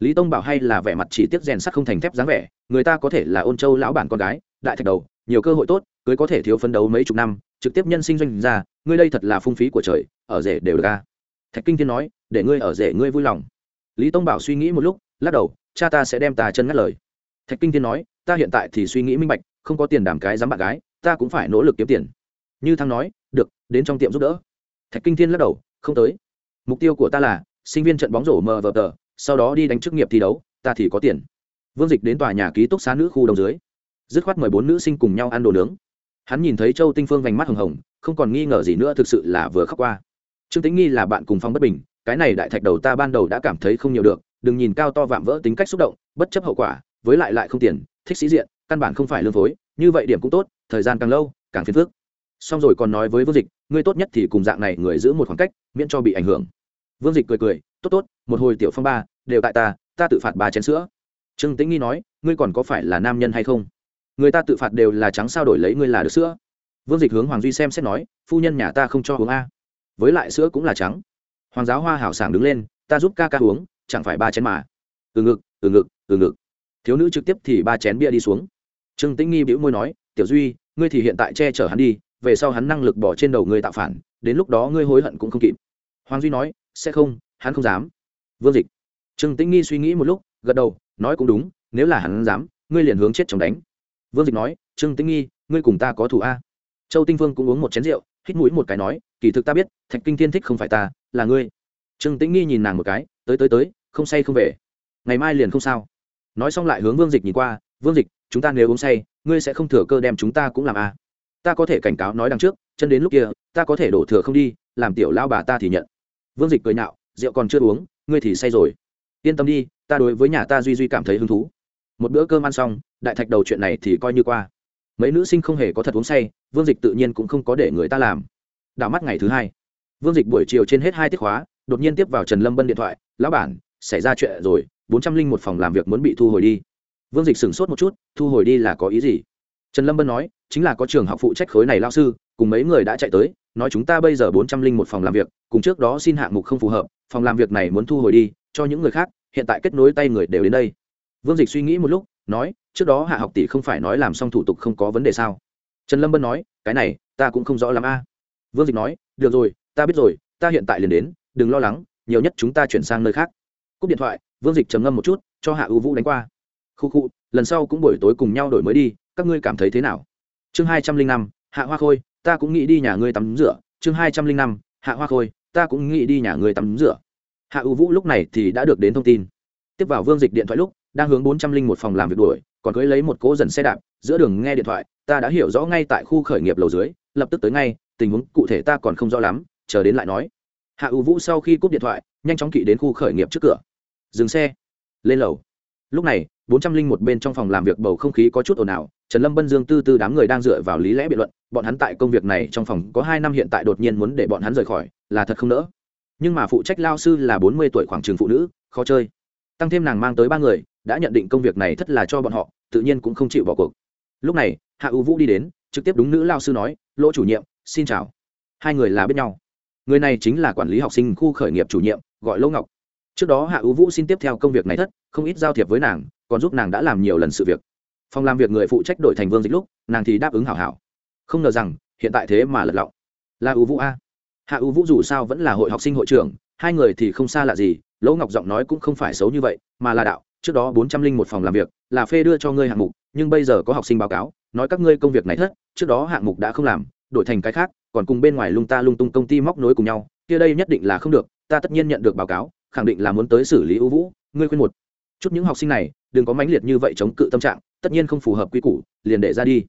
Lý tông bảo hay là vẻ mặt chỉ tiếc rèn sắt không thành thép dáng vẻ, người ta có thể là ôn châu lão bản con gái, đại thạch đầu, nhiều cơ hội tốt, cưới có thể thiếu phấn đấu mấy chục năm, trực tiếp nhân sinh doanh ra ngươi đây thật là phung phí của trời, ở rể đều được a. Thạch kinh thiên nói, để ngươi ở rể ngươi vui lòng. Lý tông bảo suy nghĩ một lúc, lắc đầu, cha ta sẽ đem ta chân ngắt lời. Thạch kinh thiên nói, ta hiện tại thì suy nghĩ minh bạch, không có tiền đảm cái dám bạn gái ta cũng phải nỗ lực kiếm tiền. Như thăng nói, được, đến trong tiệm giúp đỡ. Thạch kinh thiên lắc đầu, không tới. Mục tiêu của ta là, sinh viên trận bóng rổ mờ vờ tờ, sau đó đi đánh chức nghiệp thi đấu, ta thì có tiền. Vương dịch đến tòa nhà ký túc xá nữ khu đồng dưới. Dứt khoát mời bốn nữ sinh cùng nhau ăn đồ nướng. Hắn nhìn thấy châu tinh phương vành mắt hồng hồng, không còn nghi ngờ gì nữa, thực sự là vừa khóc qua. Trương tính nghi là bạn cùng phong bất bình, cái này đại thạch đầu ta ban đầu đã cảm thấy không nhiều được, đừng nhìn cao to vạm vỡ tính cách xúc động, bất chấp hậu quả, với lại lại không tiền, thích sĩ diện căn bản không phải lương phối, như vậy điểm cũng tốt, thời gian càng lâu, càng phiền phức. Xong rồi còn nói với vương dịch, ngươi tốt nhất thì cùng dạng này người giữ một khoảng cách, miễn cho bị ảnh hưởng. Vương dịch cười cười, tốt tốt, một hồi tiểu phong ba, đều tại ta ta tự phạt ba chén sữa. Trương tĩnh nghi nói, ngươi còn có phải là nam nhân hay không? Người ta tự phạt đều là trắng sao đổi lấy ngươi là được sữa. Vương dịch hướng hoàng duy xem xét nói, phu nhân nhà ta không cho uống a. Với lại sữa cũng là trắng. Hoàng giáo hoa hảo sảng đứng lên, ta giúp ca ca uống, chẳng phải ba chén mà. Từ ngực từ ngực từ ngực. Thiếu nữ trực tiếp thì ba chén bia đi xuống trương tĩnh nghi bĩu môi nói, tiểu duy, ngươi thì hiện tại che chở hắn đi, về sau hắn năng lực bỏ trên đầu ngươi tạo phản, đến lúc đó ngươi hối hận cũng không kịp. Hoàng duy nói, sẽ không, hắn không dám. Vương dịch. Trương tĩnh nghi suy nghĩ một lúc, gật đầu, nói cũng đúng, nếu là hắn dám, ngươi liền hướng chết chồng đánh. Vương dịch nói, trương tĩnh nghi, ngươi cùng ta có thủ a. Châu tinh Vương cũng uống một chén rượu, hít mũi một cái nói, kỳ thực ta biết, thạch kinh thiên thích không phải ta, là ngươi. Trương tĩnh nghi nhìn nàng một cái, tới tới tới, không say không về. Ngày mai liền không sao. Nói xong lại hướng vương dịch nhìn qua, vương dịch chúng ta nếu uống say, ngươi sẽ không thừa cơ đem chúng ta cũng làm a ta có thể cảnh cáo nói đằng trước, chân đến lúc kia, ta có thể đổ thừa không đi, làm tiểu lao bà ta thì nhận. Vương dịch cười nhạo, rượu còn chưa uống, ngươi thì say rồi. Yên tâm đi, ta đối với nhà ta duy duy cảm thấy hứng thú. Một bữa cơm ăn xong, đại thạch đầu chuyện này thì coi như qua. Mấy nữ sinh không hề có thật uống say, vương dịch tự nhiên cũng không có để người ta làm. Đảo mắt ngày thứ hai. Vương dịch buổi chiều trên hết hai tiết khóa, đột nhiên tiếp vào trần lâm bân điện thoại, lão bản, xảy ra chuyện rồi, bốn trăm linh một phòng làm việc muốn bị thu hồi đi vương dịch sửng sốt một chút, thu hồi đi là có ý gì? Trần lâm bân nói, chính là có trường học phụ trách khối này lao sư, cùng mấy người đã chạy tới, nói chúng ta bây giờ bốn trăm linh một phòng làm việc, cùng trước đó xin hạng mục không phù hợp, phòng làm việc này muốn thu hồi đi, cho những người khác, hiện tại kết nối tay người đều đến đây. Vương dịch suy nghĩ một lúc, nói, trước đó hạ học tỷ không phải nói làm xong thủ tục không có vấn đề sao? Trần lâm bân nói, cái này, ta cũng không rõ lắm a. Vương dịch nói, được rồi, ta biết rồi, ta hiện tại liền đến, đừng lo lắng, nhiều nhất chúng ta chuyển sang nơi khác. Cúp điện thoại, vương dịch trầm ngâm một chút, cho hạ ưu vũ đánh qua khu khu, lần sau cũng buổi tối cùng nhau đổi mới đi, các ngươi cảm thấy thế nào? Chương hai trăm linh năm, hạ hoa khôi, ta cũng nghĩ đi nhà ngươi tắm rửa. Chương hai trăm linh năm, hạ hoa khôi, ta cũng nghĩ đi nhà ngươi tắm rửa. Hạ ưu vũ lúc này thì đã được đến thông tin. Tiếp vào vương dịch điện thoại lúc, đang hướng bốn trăm linh một phòng làm việc đuổi, còn cưới lấy một cỗ dần xe đạp, giữa đường nghe điện thoại, ta đã hiểu rõ ngay tại khu khởi nghiệp lầu dưới, lập tức tới ngay, tình huống cụ thể ta còn không rõ lắm, chờ đến lại nói. Hạ ưu vũ sau khi cúp điện thoại, nhanh chóng kỵ đến khu khởi nghiệp trước cửa. Dừng xe. Lên lầu lúc này, bốn trăm linh một bên trong phòng làm việc bầu không khí có chút ồn ào, trần lâm bân dương tư tư đám người đang dựa vào lý lẽ biện luận, bọn hắn tại công việc này trong phòng có hai năm hiện tại đột nhiên muốn để bọn hắn rời khỏi, là thật không nỡ. Nhưng mà phụ trách lao sư là bốn mươi tuổi khoảng trường phụ nữ, khó chơi. Tăng thêm nàng mang tới ba người, đã nhận định công việc này thất là cho bọn họ, tự nhiên cũng không chịu bỏ cuộc. Lúc này, hạ ưu vũ đi đến, trực tiếp đúng nữ lao sư nói, lỗ chủ nhiệm, xin chào. Hai người là biết nhau. Người này chính là quản lý học sinh khu khởi nghiệp chủ nhiệm, gọi lỗ ngọc trước đó hạ ưu vũ xin tiếp theo công việc này thất, không ít giao thiệp với nàng, còn giúp nàng đã làm nhiều lần sự việc. Phòng làm việc người phụ trách đổi thành vương dịch lúc, nàng thì đáp ứng hảo hảo. Không ngờ rằng, hiện tại thế mà lật lọng. Là ưu vũ a. Hạ ưu vũ dù sao vẫn là hội học sinh hội trưởng, hai người thì không xa lạ gì, lỗ ngọc giọng nói cũng không phải xấu như vậy, mà là đạo, trước đó bốn trăm linh một phòng làm việc, là phê đưa cho ngươi hạng mục, nhưng bây giờ có học sinh báo cáo, nói các ngươi công việc này thất, trước đó hạng mục đã không làm, đổi thành cái khác, còn cùng bên ngoài lung ta lung tung công ty móc nối cùng nhau, kia đây nhất định là không được, ta tất nhiên nhận được báo cáo khẳng định là muốn tới xử lý ưu vũ, ngươi khuyên một chút những học sinh này, đừng có mãnh liệt như vậy chống cự tâm trạng, tất nhiên không phù hợp quy củ, liền để ra đi.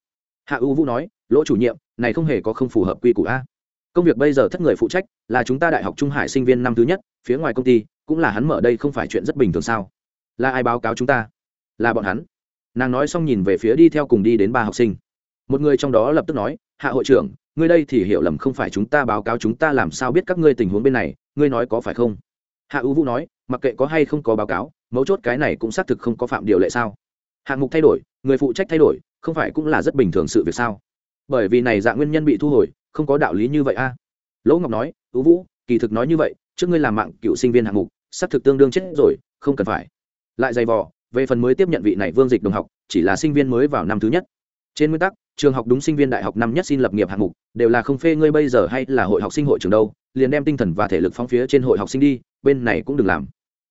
Hạ ưu vũ nói, lỗ chủ nhiệm, này không hề có không phù hợp quy củ a. Công việc bây giờ thất người phụ trách, là chúng ta đại học trung hải sinh viên năm thứ nhất, phía ngoài công ty, cũng là hắn mở đây không phải chuyện rất bình thường sao? Là ai báo cáo chúng ta? Là bọn hắn. Nàng nói xong nhìn về phía đi theo cùng đi đến ba học sinh. Một người trong đó lập tức nói, hạ hội trưởng, ngươi đây thì hiểu lầm không phải chúng ta báo cáo chúng ta làm sao biết các ngươi tình huống bên này, ngươi nói có phải không? Hạ ưu vũ nói, mặc kệ có hay không có báo cáo, mấu chốt cái này cũng xác thực không có phạm điều lệ sao? Hạng mục thay đổi, người phụ trách thay đổi, không phải cũng là rất bình thường sự việc sao? Bởi vì này dạng nguyên nhân bị thu hồi, không có đạo lý như vậy a. Lỗ ngọc nói ưu vũ, kỳ thực nói như vậy, trước ngươi làm mạng cựu sinh viên hạng mục, xác thực tương đương chết rồi, không cần phải. Lại dày vò, về phần mới tiếp nhận vị này vương dịch đồng học, chỉ là sinh viên mới vào năm thứ nhất. Trên nguyên tắc, trường học đúng sinh viên đại học năm nhất xin lập nghiệp hạng mục, đều là không phê ngươi bây giờ hay là hội học sinh hội trường đâu, liền đem tinh thần và thể lực phóng phía trên hội học sinh đi bên này cũng đừng làm.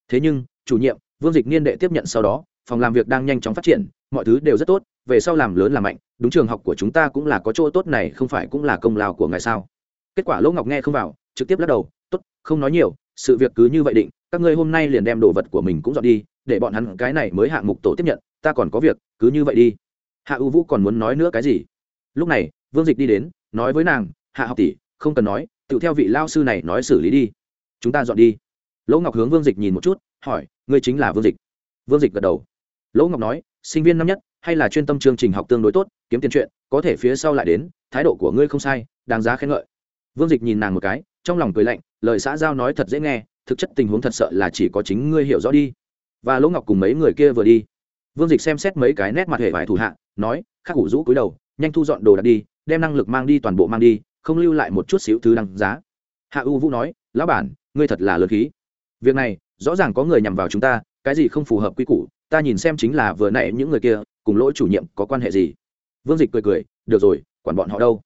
Thế nhưng, chủ nhiệm, vương dịch niên đệ tiếp nhận sau đó, phòng làm việc đang nhanh chóng phát triển, mọi thứ đều rất tốt, về sau làm lớn làm mạnh, đúng trường học của chúng ta cũng là có chỗ tốt này, không phải cũng là công lao của ngài sao? Kết quả lỗ ngọc nghe không vào, trực tiếp lắc đầu, tốt, không nói nhiều, sự việc cứ như vậy định, các ngươi hôm nay liền đem đồ vật của mình cũng dọn đi, để bọn hắn cái này mới hạng mục tổ tiếp nhận, ta còn có việc, cứ như vậy đi. Hạ ưu vũ còn muốn nói nữa cái gì? Lúc này, vương dịch đi đến, nói với nàng, hạ học tỷ, không cần nói, tự theo vị lao sư này nói xử lý đi. Chúng ta dọn đi lỗ ngọc hướng vương dịch nhìn một chút, hỏi, ngươi chính là vương dịch? Vương dịch gật đầu. Lỗ ngọc nói, sinh viên năm nhất, hay là chuyên tâm chương trình học tương đối tốt, kiếm tiền chuyện, có thể phía sau lại đến, thái độ của ngươi không sai, đáng giá khen ngợi. Vương dịch nhìn nàng một cái, trong lòng cười lạnh, lời xã giao nói thật dễ nghe, thực chất tình huống thật sợ là chỉ có chính ngươi hiểu rõ đi. Và lỗ ngọc cùng mấy người kia vừa đi. Vương dịch xem xét mấy cái nét mặt hệ vải thủ hạ, nói, khắc ủ rũ cúi đầu, nhanh thu dọn đồ đạc đi, đem năng lực mang đi toàn bộ mang đi, không lưu lại một chút xíu thứ đăng giá. Hạ u vũ nói, lão bản, ngươi thật là lớn khí việc này, rõ ràng có người nhằm vào chúng ta, cái gì không phù hợp quy củ, ta nhìn xem chính là vừa nãy những người kia, cùng lỗi chủ nhiệm có quan hệ gì. Vương dịch cười cười, được rồi, quản bọn họ đâu?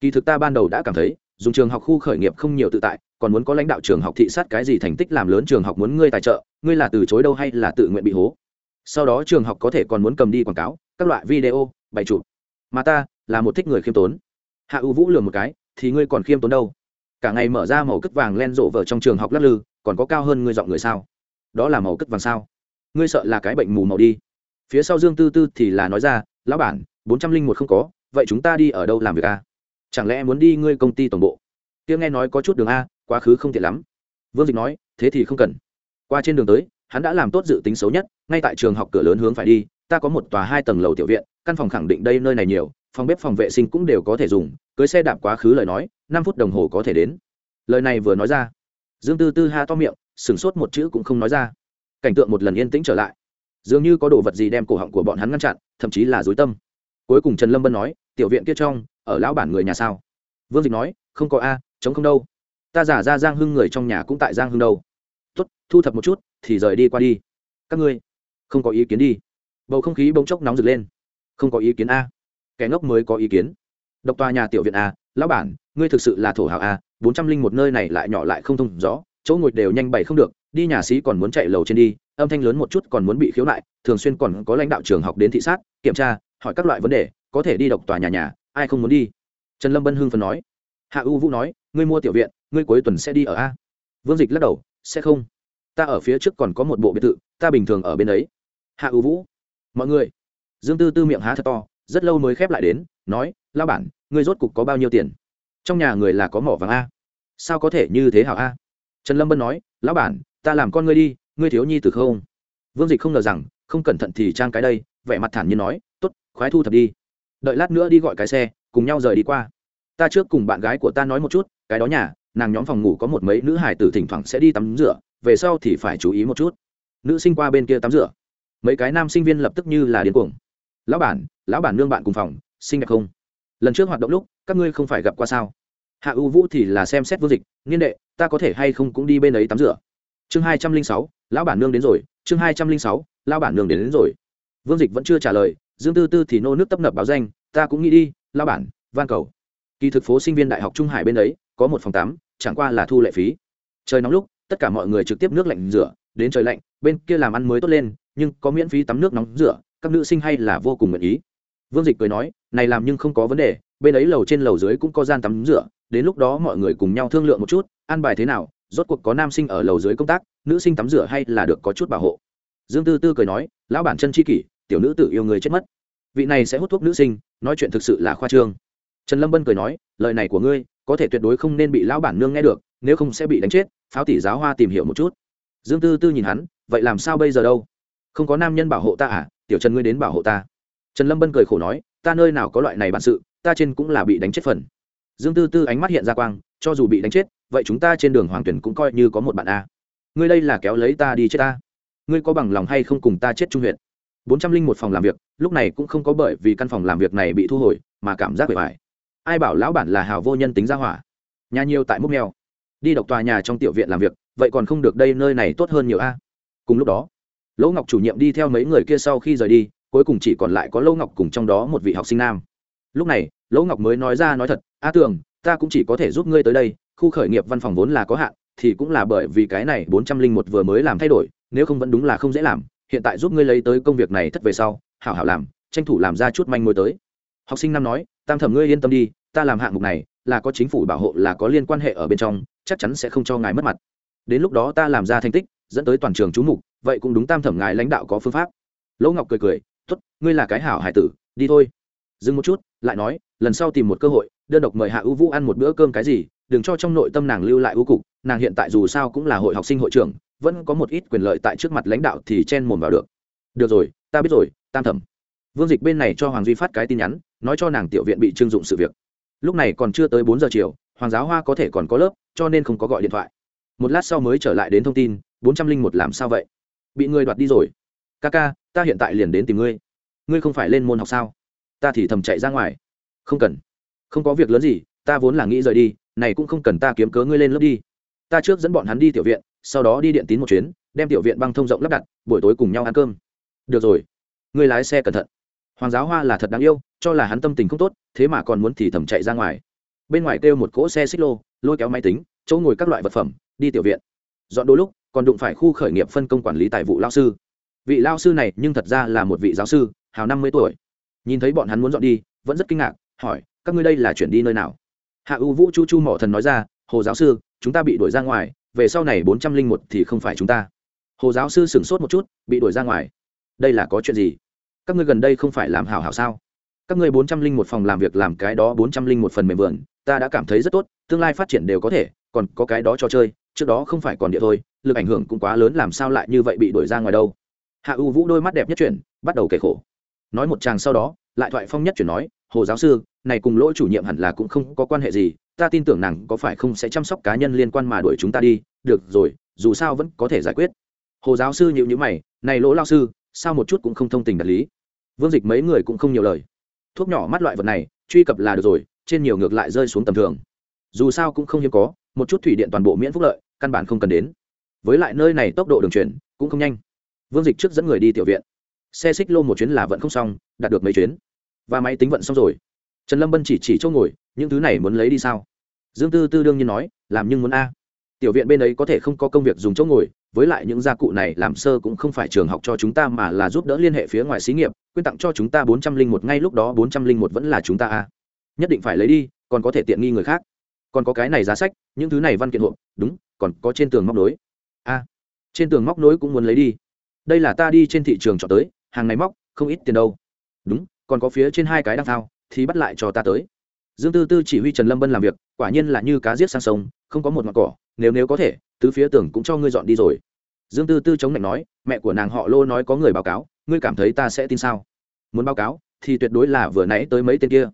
Kỳ thực ta ban đầu đã cảm thấy, dùng trường học khu khởi nghiệp không nhiều tự tại, còn muốn có lãnh đạo trường học thị sát cái gì thành tích làm lớn trường học muốn ngươi tài trợ, ngươi là từ chối đâu hay là tự nguyện bị hố? Sau đó trường học có thể còn muốn cầm đi quảng cáo, các loại video bày chụp. Mà ta là một thích người khiêm tốn. Hạ ưu vũ lừa một cái, thì ngươi còn khiêm tốn đâu? Cả ngày mở ra màu cất vàng len rộ vợ trong trường học lắc lư còn có cao hơn ngươi dọn người sao? Đó là màu cất vàng sao? Ngươi sợ là cái bệnh mù màu đi. Phía sau dương tư tư thì là nói ra, lão bản, bốn trăm linh một không có, vậy chúng ta đi ở đâu làm việc a chẳng lẽ muốn đi ngươi công ty tổng bộ? Tiếng nghe nói có chút đường a, quá khứ không tiện lắm. Vương dịch nói, thế thì không cần. Qua trên đường tới, hắn đã làm tốt dự tính xấu nhất, ngay tại trường học cửa lớn hướng phải đi, ta có một tòa hai tầng lầu tiểu viện, căn phòng khẳng định đây nơi này nhiều, phòng bếp phòng vệ sinh cũng đều có thể dùng, cưới xe đạp quá khứ lời nói, năm phút đồng hồ có thể đến. Lời này vừa nói ra dương tư tư ha to miệng, sửng sốt một chữ cũng không nói ra. Cảnh tượng một lần yên tĩnh trở lại. Dường như có đồ vật gì đem cổ họng của bọn hắn ngăn chặn, thậm chí là dối tâm. Cuối cùng trần lâm bân nói, tiểu viện kia trong, ở lão bản người nhà sao? Vương dịch nói, không có a chống không đâu. Ta giả ra giang hưng người trong nhà cũng tại giang hưng đâu. Tuất thu thập một chút, thì rời đi qua đi. Các ngươi, không có ý kiến đi. Bầu không khí bỗng chốc nóng rực lên. Không có ý kiến a. Kẻ ngốc mới có ý kiến. Độc tòa nhà tiểu viện a, lão bản, ngươi thực sự là thổ hào a bốn trăm linh một nơi này lại nhỏ lại không thông rõ chỗ ngồi đều nhanh bày không được, đi nhà sĩ còn muốn chạy lầu trên đi, âm thanh lớn một chút còn muốn bị khiếu nại, thường xuyên còn có lãnh đạo trường học đến thị sát, kiểm tra, hỏi các loại vấn đề, có thể đi độc tòa nhà nhà, ai không muốn đi? Trần lâm bân hưng phần nói. Hạ u vũ nói, ngươi mua tiểu viện, ngươi cuối tuần sẽ đi ở a. Vương dịch lắc đầu, sẽ không. Ta ở phía trước còn có một bộ biệt thự, ta bình thường ở bên ấy. Hạ u vũ, mọi người. Dương tư tư miệng há thật to, rất lâu mới khép lại đến, nói lao bản, ngươi rốt cục có bao nhiêu tiền? Trong nhà người là có mỏ vàng a sao có thể như thế hảo a? Trần lâm bân nói, lão bản, ta làm con ngươi đi, ngươi thiếu nhi từ không? Vương dịch không ngờ rằng, không cẩn thận thì trang cái đây, vẻ mặt thản nhiên nói t ố t khoái thu thập đi. Đợi lát nữa đi gọi cái xe, cùng nhau rời đi qua. Ta trước cùng bạn gái của ta nói một chút, cái đó nhà, nàng nhóm phòng ngủ có một mấy nữ hải tử thỉnh thoảng sẽ đi tắm rửa, về sau thì phải chú ý một chút. Nữ sinh qua bên kia tắm rửa. Mấy cái nam sinh viên lập tức như là điên cuồng. Lão bản lão bản nương bạn cùng phòng, xinh đẹp không? Lần trước hoạt động lúc, các ngươi không phải gặp qua sao? Hạ ưu vũ thì là xem xét vô dịch niên đệ ta có thể hay không cũng đi bên ấy tắm rửa? Chương hai trăm linh sáu lão bản nương đến rồi. Chương hai trăm linh sáu lão bản nương đến, đến rồi. Vương dịch vẫn chưa trả lời dương tư tư thì nô nước tấp nập báo danh ta cũng nghĩ đi lão bản van cầu. Kỳ thực phố sinh viên đại học trung hải bên ấy có một phòng tắm chẳng qua là thu lệ phí. Trời nóng lúc tất cả mọi người trực tiếp nước lạnh rửa đến trời lạnh bên kia làm ăn mới tốt lên nhưng có miễn phí tắm nước nóng rửa các nữ sinh hay là vô cùng nguyện ý vương dịch cười nói, này làm nhưng không có vấn đề, bên ấy lầu trên lầu dưới cũng có gian tắm rửa, đến lúc đó mọi người cùng nhau thương lượng một chút, an bài thế nào, rốt cuộc có nam sinh ở lầu dưới công tác, nữ sinh tắm rửa hay là được có chút bảo hộ. Dương tư tư cười nói, lão bản chân chi kỷ, tiểu nữ tự yêu người chết mất. Vị này sẽ hút thuốc nữ sinh, nói chuyện thực sự là khoa trương. Trần lâm bân cười nói, lời này của ngươi, có thể tuyệt đối không nên bị lão bản nương nghe được, nếu không sẽ bị đánh chết, pháo tỷ giáo hoa tìm hiểu một chút. Dương tư tư nhìn hắn, vậy làm sao bây giờ đâu? Không có nam nhân bảo hộ ta à? Tiểu trần ngươi đến bảo hộ ta trần lâm bân cười khổ nói, ta nơi nào có loại này bản sự, ta trên cũng là bị đánh chết phần. Dương tư tư ánh mắt hiện ra quang, cho dù bị đánh chết, vậy chúng ta trên đường hoàng tuyển cũng coi như có một bạn a. Ngươi đây là kéo lấy ta đi chết ta. Ngươi có bằng lòng hay không cùng ta chết trung huyện bốn trăm linh một phòng làm việc, lúc này cũng không có bởi vì căn phòng làm việc này bị thu hồi, mà cảm giác bề bài ai bảo lão bản là hào vô nhân tính ra hỏa? Nhà nhiều tại múc neo đi độc tòa nhà trong tiểu viện làm việc, vậy còn không được đây nơi này tốt hơn nhiều a. Cùng lúc đó, lỗ ngọc chủ nhiệm đi theo mấy người kia sau khi rời đi cuối cùng chỉ còn lại có Lâu ngọc cùng trong đó một vị học sinh nam. Lúc này lỗ ngọc mới nói ra nói thật, a tường, ta cũng chỉ có thể giúp ngươi tới đây, khu khởi nghiệp văn phòng vốn là có hạn, thì cũng là bởi vì cái này bốn trăm linh một vừa mới làm thay đổi, nếu không vẫn đúng là không dễ làm, hiện tại giúp ngươi lấy tới công việc này thất về sau, hảo hảo làm, tranh thủ làm ra chút manh mối tới. Học sinh nam nói, tam thẩm ngươi yên tâm đi, ta làm hạng mục này, là có chính phủ bảo hộ, là có liên quan hệ ở bên trong, chắc chắn sẽ không cho ngài mất mặt. Đến lúc đó ta làm ra thành tích, dẫn tới toàn trường chú mục, vậy cũng đúng tam thẩm ngài lãnh đạo có phương pháp. Lỗ ngọc cười cười tốt, ngươi là cái hảo hải tử, đi thôi. Dừng một chút, lại nói, lần sau tìm một cơ hội, đơn độc mời hạ ưu vũ ăn một bữa cơm cái gì, đừng cho trong nội tâm nàng lưu lại ưu cục, nàng hiện tại dù sao cũng là hội học sinh hội trưởng, vẫn có một ít quyền lợi tại trước mặt lãnh đạo thì chen mồm vào được. Được rồi, ta biết rồi, tam thẩm. Vương dịch bên này cho hoàng duy phát cái tin nhắn, nói cho nàng tiểu viện bị trưng dụng sự việc. Lúc này còn chưa tới bốn giờ chiều, hoàng giáo hoa có thể còn có lớp, cho nên không có gọi điện thoại. Một lát sau mới trở lại đến thông tin, bốn trăm linh một làm sao vậy? Bị người đoạt đi rồi ca ca, ta hiện tại liền đến tìm ngươi. Ngươi không phải lên môn học sao? Ta thì thầm chạy ra ngoài. Không cần. Không có việc lớn gì, ta vốn là nghĩ rời đi, này cũng không cần ta kiếm cớ ngươi lên lớp đi. Ta trước dẫn bọn hắn đi tiểu viện, sau đó đi điện tín một chuyến, đem tiểu viện băng thông rộng lắp đặt, buổi tối cùng nhau ăn cơm. Được rồi. Ngươi lái xe cẩn thận. Hoàng giáo hoa là thật đáng yêu, cho là hắn tâm tình không tốt, thế mà còn muốn thì thầm chạy ra ngoài. Bên ngoài kêu một cỗ xe xích lô, lôi kéo máy tính, chỗ ngồi các loại vật phẩm, đi tiểu viện. Dọn đôi lúc, còn đụng phải khu khởi nghiệp phân công quản lý tài vụ lao sư vị lao sư này nhưng thật ra là một vị giáo sư, hào năm mươi tuổi. Nhìn thấy bọn hắn muốn dọn đi, vẫn rất kinh ngạc, hỏi, các ngươi đây là chuyển đi nơi nào? Hạ u vũ chu chu mỏ thần nói ra, hồ giáo sư, chúng ta bị đuổi ra ngoài, về sau này bốn trăm linh một thì không phải chúng ta. Hồ giáo sư sửng sốt một chút, bị đuổi ra ngoài. Đây là có chuyện gì? Các ngươi gần đây không phải làm hảo hảo sao? Các ngươi bốn trăm linh một phòng làm việc làm cái đó bốn trăm linh một phần mềm vườn, ta đã cảm thấy rất tốt, tương lai phát triển đều có thể, còn có cái đó cho chơi, trước đó không phải còn địa thôi, lực ảnh hưởng cũng quá lớn làm sao lại như vậy bị đuổi ra ngoài đâu? Hạ u vũ đôi mắt đẹp nhất chuyển, bắt đầu kể khổ. Nói một chàng sau đó, lại thoại phong nhất chuyển nói, hồ giáo sư, này cùng lỗi chủ nhiệm hẳn là cũng không có quan hệ gì, ta tin tưởng nàng có phải không sẽ chăm sóc cá nhân liên quan mà đuổi chúng ta đi, được rồi, dù sao vẫn có thể giải quyết. Hồ giáo sư nhịu nhữ mày, này lỗ lao sư, sao một chút cũng không thông tình đạt lý? Vương dịch mấy người cũng không nhiều lời. Thuốc nhỏ mắt loại vật này, truy cập là được rồi, trên nhiều ngược lại rơi xuống tầm thường. Dù sao cũng không hiếm có, một chút thủy điện toàn bộ miễn phúc lợi, căn bản không cần đến. Với lại nơi này tốc độ đường chuyển cũng không nhanh vương dịch trước dẫn người đi tiểu viện. Xe xích lô một chuyến là vận không xong, đạt được mấy chuyến. Và máy tính vận xong rồi. Trần lâm bân chỉ chỉ chỗ ngồi, những thứ này muốn lấy đi sao? Dương tư tư đương nhiên nói, làm nhưng muốn a. Tiểu viện bên ấy có thể không có công việc dùng chỗ ngồi, với lại những gia cụ này làm sơ cũng không phải trường học cho chúng ta mà là giúp đỡ liên hệ phía ngoài xí nghiệp, quyên tặng cho chúng ta bốn trăm linh một ngay lúc đó bốn trăm linh một vẫn là chúng ta a. Nhất định phải lấy đi, còn có thể tiện nghi người khác. Còn có cái này giá sách, những thứ này văn kiện hộp, đúng, còn có trên tường móc nối. A. Trên tường móc nối cũng muốn lấy đi đây là ta đi trên thị trường chọn tới, hàng này móc, không ít tiền đâu. Đúng, còn có phía trên hai cái đang thao, thì bắt lại cho ta tới. Dương tư tư chỉ huy trần lâm bân làm việc, quả nhiên là như cá giết sang sông, không có một mặt cỏ, nếu nếu có thể, tứ phía tường cũng cho ngươi dọn đi rồi. Dương tư tư chống lạnh nói, mẹ của nàng họ lô nói có người báo cáo, ngươi cảm thấy ta sẽ tin sao? Muốn báo cáo, thì tuyệt đối là vừa nãy tới mấy tên kia.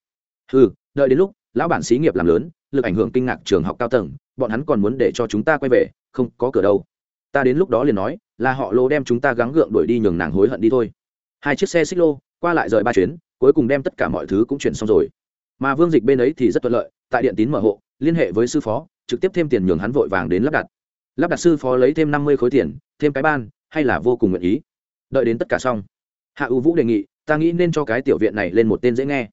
Ừ đợi đến lúc, lão bản xí nghiệp làm lớn, lực ảnh hưởng kinh ngạc trường học cao tầng, bọn hắn còn muốn để cho chúng ta quay về, không có cửa đâu. Ta đến lúc đó liền nói là họ lô đem chúng ta gắng gượng đuổi đi nhường nàng hối hận đi thôi. Hai chiếc xe xích lô, qua lại rời ba chuyến, cuối cùng đem tất cả mọi thứ cũng chuyển xong rồi. Mà vương dịch bên ấy thì rất thuận lợi, tại điện tín mở hộ, liên hệ với sư phó, trực tiếp thêm tiền nhường hắn vội vàng đến lắp đặt. Lắp đặt sư phó lấy thêm năm mươi khối tiền, thêm cái ban, hay là vô cùng nguyện ý. Đợi đến tất cả xong, hạ ưu vũ đề nghị, ta nghĩ nên cho cái tiểu viện này lên một tên dễ nghe.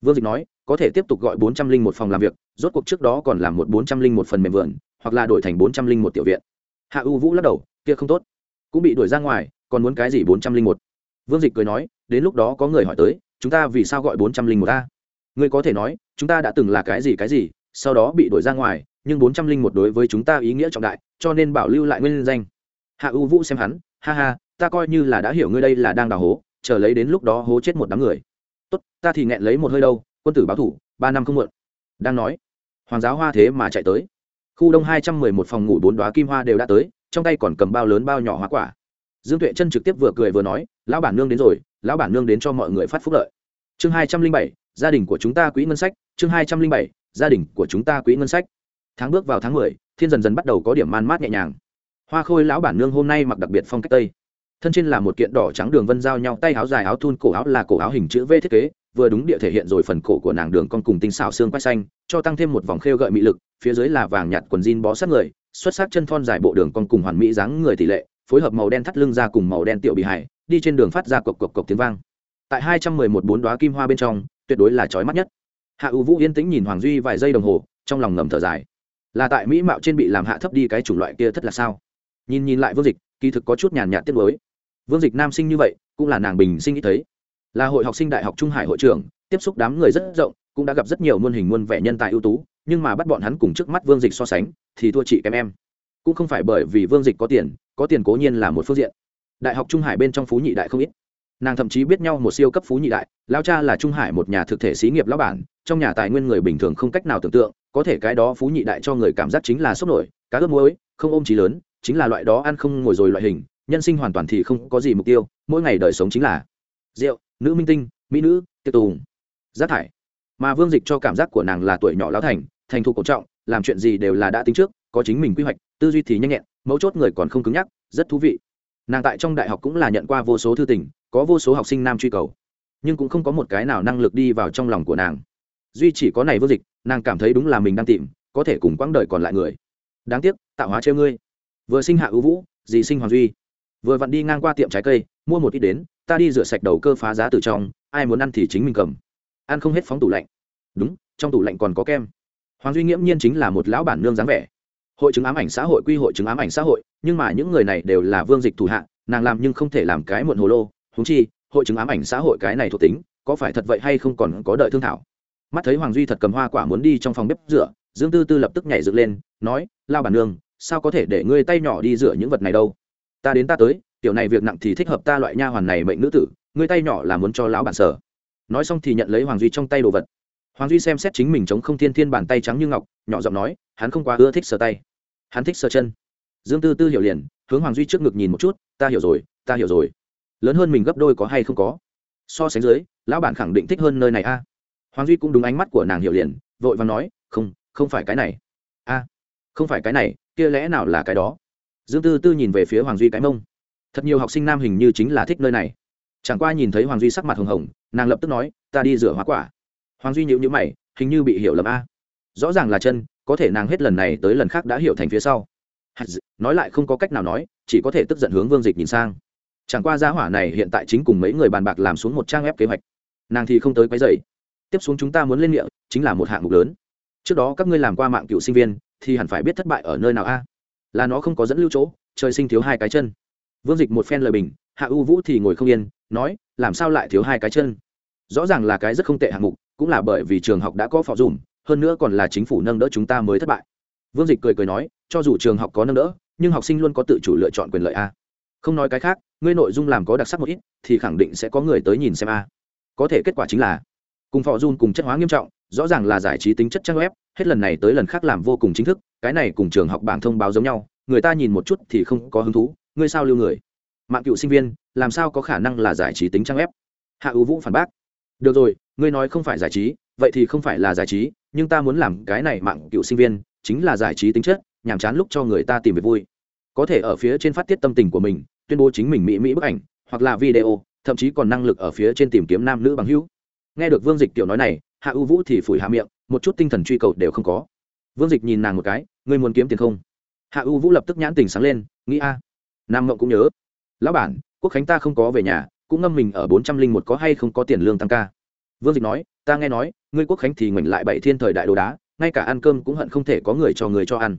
Vương dịch nói, có thể tiếp tục gọi bốn trăm linh một phòng làm việc, rốt cuộc trước đó còn làm một bốn trăm linh một phần mềm vườn, hoặc là đổi thành bốn trăm linh một tiểu viện. Hạ ưu vũ lắc đầu, kia không tốt cũng bị đuổi ra ngoài, còn muốn cái gì bốn trăm linh một? Vương dịch cười nói, đến lúc đó có người hỏi tới, chúng ta vì sao gọi bốn trăm linh một a? Ngươi có thể nói, chúng ta đã từng là cái gì cái gì, sau đó bị đuổi ra ngoài, nhưng bốn trăm linh một đối với chúng ta ý nghĩa trọng đại, cho nên bảo lưu lại nguyên danh. Hạ ưu vũ xem hắn, ha ha, ta coi như là đã hiểu ngươi đây là đang đào hố, chờ lấy đến lúc đó hố chết một đám người. Tốt, ta thì nghẹn lấy một hơi đâu, quân tử báo thủ, ba năm không muộn. Đang nói, hoàng giáo hoa thế mà chạy tới. Khu đông hai trăm mười một phòng ngủ bốn đoá kim hoa đều đã tới trong tay còn cầm bao lớn bao nhỏ hoa quả. Dương tuệ chân trực tiếp vừa cười vừa nói, lão bản nương đến rồi, lão bản nương đến cho mọi người phát phúc lợi. Chương hai trăm linh bảy, gia đình của chúng ta quỹ ngân sách. Chương hai trăm linh bảy, gia đình của chúng ta quỹ ngân sách. Tháng bước vào tháng mười, thiên dần dần bắt đầu có điểm man mát nhẹ nhàng. Hoa khôi lão bản nương hôm nay mặc đặc biệt phong cách tây. Thân trên là một kiện đỏ trắng đường vân giao nhau, tay áo dài áo thun, cổ áo là cổ áo hình chữ v thiết kế. Vừa đúng địa thể hiện rồi phần cổ của nàng đường con cùng tinh xảo xương quay xanh, cho tăng thêm một vòng khêu gợi mị lực. Phía dưới là vàng nhạt quần jean bó sát người xuất sắc chân thon dài bộ đường con cùng hoàn mỹ dáng người tỷ lệ, phối hợp màu đen thắt lưng ra cùng màu đen tiểu bị hải đi trên đường phát ra cộc cộc cộc tiếng vang. Tại hai trăm mười một bốn đoá kim hoa bên trong, tuyệt đối là chói mắt nhất. Hạ ưu vũ yên tĩnh nhìn hoàng duy vài giây đồng hồ, trong lòng ngầm thở dài. Là tại mỹ mạo trên bị làm hạ thấp đi cái chủng loại kia thất là sao? Nhìn nhìn lại vương dịch, kỳ thực có chút nhàn nhạt tiết mới vương dịch nam sinh như vậy, cũng là nàng bình sinh ít thấy. Là hội học sinh đại học trung hải hội trưởng, tiếp xúc đám người rất rộng, cũng đã gặp rất nhiều muôn hình muôn vẻ nhân tài ưu tú, nhưng mà bắt bọn hắn cùng trước mắt vương dịch so sánh thì thua chị kém em. Cũng không phải bởi vì vương dịch có tiền có tiền cố nhiên là một phương diện. Đại học trung hải bên trong phú nhị đại không ít. Nàng thậm chí biết nhau một siêu cấp phú nhị đại, lao cha là trung hải một nhà thực thể xí nghiệp lão bản, trong nhà tài nguyên người bình thường không cách nào tưởng tượng, có thể cái đó phú nhị đại cho người cảm giác chính là sốc nổi, cá ướp muối, không ôm trí lớn, chính là loại đó ăn không ngồi rồi loại hình, nhân sinh hoàn toàn thì không có gì mục tiêu, mỗi ngày đời sống chính là rượu, nữ minh tinh, mỹ nữ, tiệc tùng, rác thải. Mà vương dịch cho cảm giác của nàng là tuổi nhỏ lão thành thành thục cổ trọng làm chuyện gì đều là đã tính trước, có chính mình quy hoạch, tư duy thì nhanh nhẹn, mấu chốt người còn không cứng nhắc, rất thú vị. Nàng tại trong đại học cũng là nhận qua vô số thư tình, có vô số học sinh nam truy cầu, nhưng cũng không có một cái nào năng lực đi vào trong lòng của nàng. Duy chỉ có này vô dịch, nàng cảm thấy đúng là mình đang tìm, có thể cùng quãng đời còn lại người. Đáng tiếc, tạo hóa treo ngươi. Vừa sinh hạ ưu vũ, dì sinh hoàng duy. Vừa vặn đi ngang qua tiệm trái cây, mua một ít đến, ta đi rửa sạch đầu cơ phá giá từ trong, ai muốn ăn thì chính mình cầm. Ăn không hết phóng tủ lạnh. Đúng, trong tủ lạnh còn có kem hoàng duy nghiễm nhiên chính là một lão bản nương dáng vẻ. Hội chứng ám ảnh xã hội quy hội chứng ám ảnh xã hội, nhưng mà những người này đều là vương dịch thủ hạ, nàng làm nhưng không thể làm cái muộn hồ lô. Húng chi, hội chứng ám ảnh xã hội cái này thuộc tính, có phải thật vậy hay không còn có đợi thương thảo. Mắt thấy hoàng duy thật cầm hoa quả muốn đi trong phòng bếp rửa, dương tư tư lập tức nhảy dựng lên, nói lao bản nương, sao có thể để ngươi tay nhỏ đi rửa những vật này đâu? Ta đến ta tới kiểu này việc nặng thì thích hợp ta loại nha hoàn này mệnh nữ tử, ngươi tay nhỏ là muốn cho lão bản sở. Nói xong thì nhận lấy hoàng duy trong tay đồ vật hoàng duy xem xét chính mình chống không thiên thiên bàn tay trắng như ngọc, nhỏ giọng nói, hắn không quá ưa thích sờ tay. Hắn thích sờ chân. Dương tư tư hiểu liền, hướng hoàng duy trước ngực nhìn một chút, ta hiểu rồi, ta hiểu rồi. Lớn hơn mình gấp đôi có hay không có? So sánh dưới, lão bản khẳng định thích hơn nơi này a. Hoàng duy cũng đúng ánh mắt của nàng hiểu liền, vội và nói, không không phải cái này. A, không phải cái này, kia lẽ nào là cái đó? Dương tư tư nhìn về phía hoàng duy cái mông. Thật nhiều học sinh nam hình như chính là thích nơi này. Chẳng qua nhìn thấy hoàng duy sắc mặt hồng hồng, nàng lập tức nói, ta đi rửa hóa quả hoàng duy nhịu nhữ mày, hình như bị hiểu lầm a. Rõ ràng là chân, có thể nàng hết lần này tới lần khác đã hiểu thành phía sau. Nói lại không có cách nào nói, chỉ có thể tức giận hướng vương dịch nhìn sang. Chẳng qua giá hỏa này hiện tại chính cùng mấy người bàn bạc làm xuống một trang ép kế hoạch. Nàng thì không tới quấy dày tiếp xuống chúng ta muốn lên miệng chính là một hạng mục lớn. Trước đó các ngươi làm qua mạng cựu sinh viên, thì hẳn phải biết thất bại ở nơi nào a? Là nó không có dẫn lưu chỗ, trời sinh thiếu hai cái chân. Vương dịch một phen lời bình, hạ u vũ thì ngồi không yên, nói, làm sao lại thiếu hai cái chân? Rõ ràng là cái rất không tệ hạng mục cũng là bởi vì trường học đã có phò dùm, hơn nữa còn là chính phủ nâng đỡ chúng ta mới thất bại. Vương dịch cười cười nói, cho dù trường học có nâng đỡ, nhưng học sinh luôn có tự chủ lựa chọn quyền lợi a. Không nói cái khác, ngươi nội dung làm có đặc sắc một ít, thì khẳng định sẽ có người tới nhìn xem a. Có thể kết quả chính là, cùng phò dùm cùng chất hóa nghiêm trọng, rõ ràng là giải trí tính chất trang web, hết lần này tới lần khác làm vô cùng chính thức, cái này cùng trường học bảng thông báo giống nhau, người ta nhìn một chút thì không có hứng thú, ngươi sao lưu người? Mạng cựu sinh viên, làm sao có khả năng là giải trí tính trang ép hạ ưu vũ phản bác, được rồi ngươi nói không phải giải trí, vậy thì không phải là giải trí, nhưng ta muốn làm cái này mạng cựu sinh viên, chính là giải trí tính chất, nhàm chán lúc cho người ta tìm việc vui. Có thể ở phía trên phát tiết tâm tình của mình, tuyên bố chính mình mỹ mỹ bức ảnh, hoặc là video, thậm chí còn năng lực ở phía trên tìm kiếm nam nữ bằng hữu. Nghe được vương dịch tiểu nói này, hạ ưu vũ thì phủi hạ miệng, một chút tinh thần truy cầu đều không có. Vương dịch nhìn nàng một cái, ngươi muốn kiếm tiền không? Hạ ưu vũ lập tức nhãn tình sáng lên, nghĩ a. Nam mộng cũng nhớ, lão bản, quốc khánh ta không có về nhà, cũng ngâm mình ở bốn trăm linh một có hay không có tiền lương tăng ca? Vương dịch nói, ta nghe nói, ngươi quốc khánh thì ngoảnh lại bảy thiên thời đại đồ đá, ngay cả ăn cơm cũng hận không thể có người cho người cho ăn.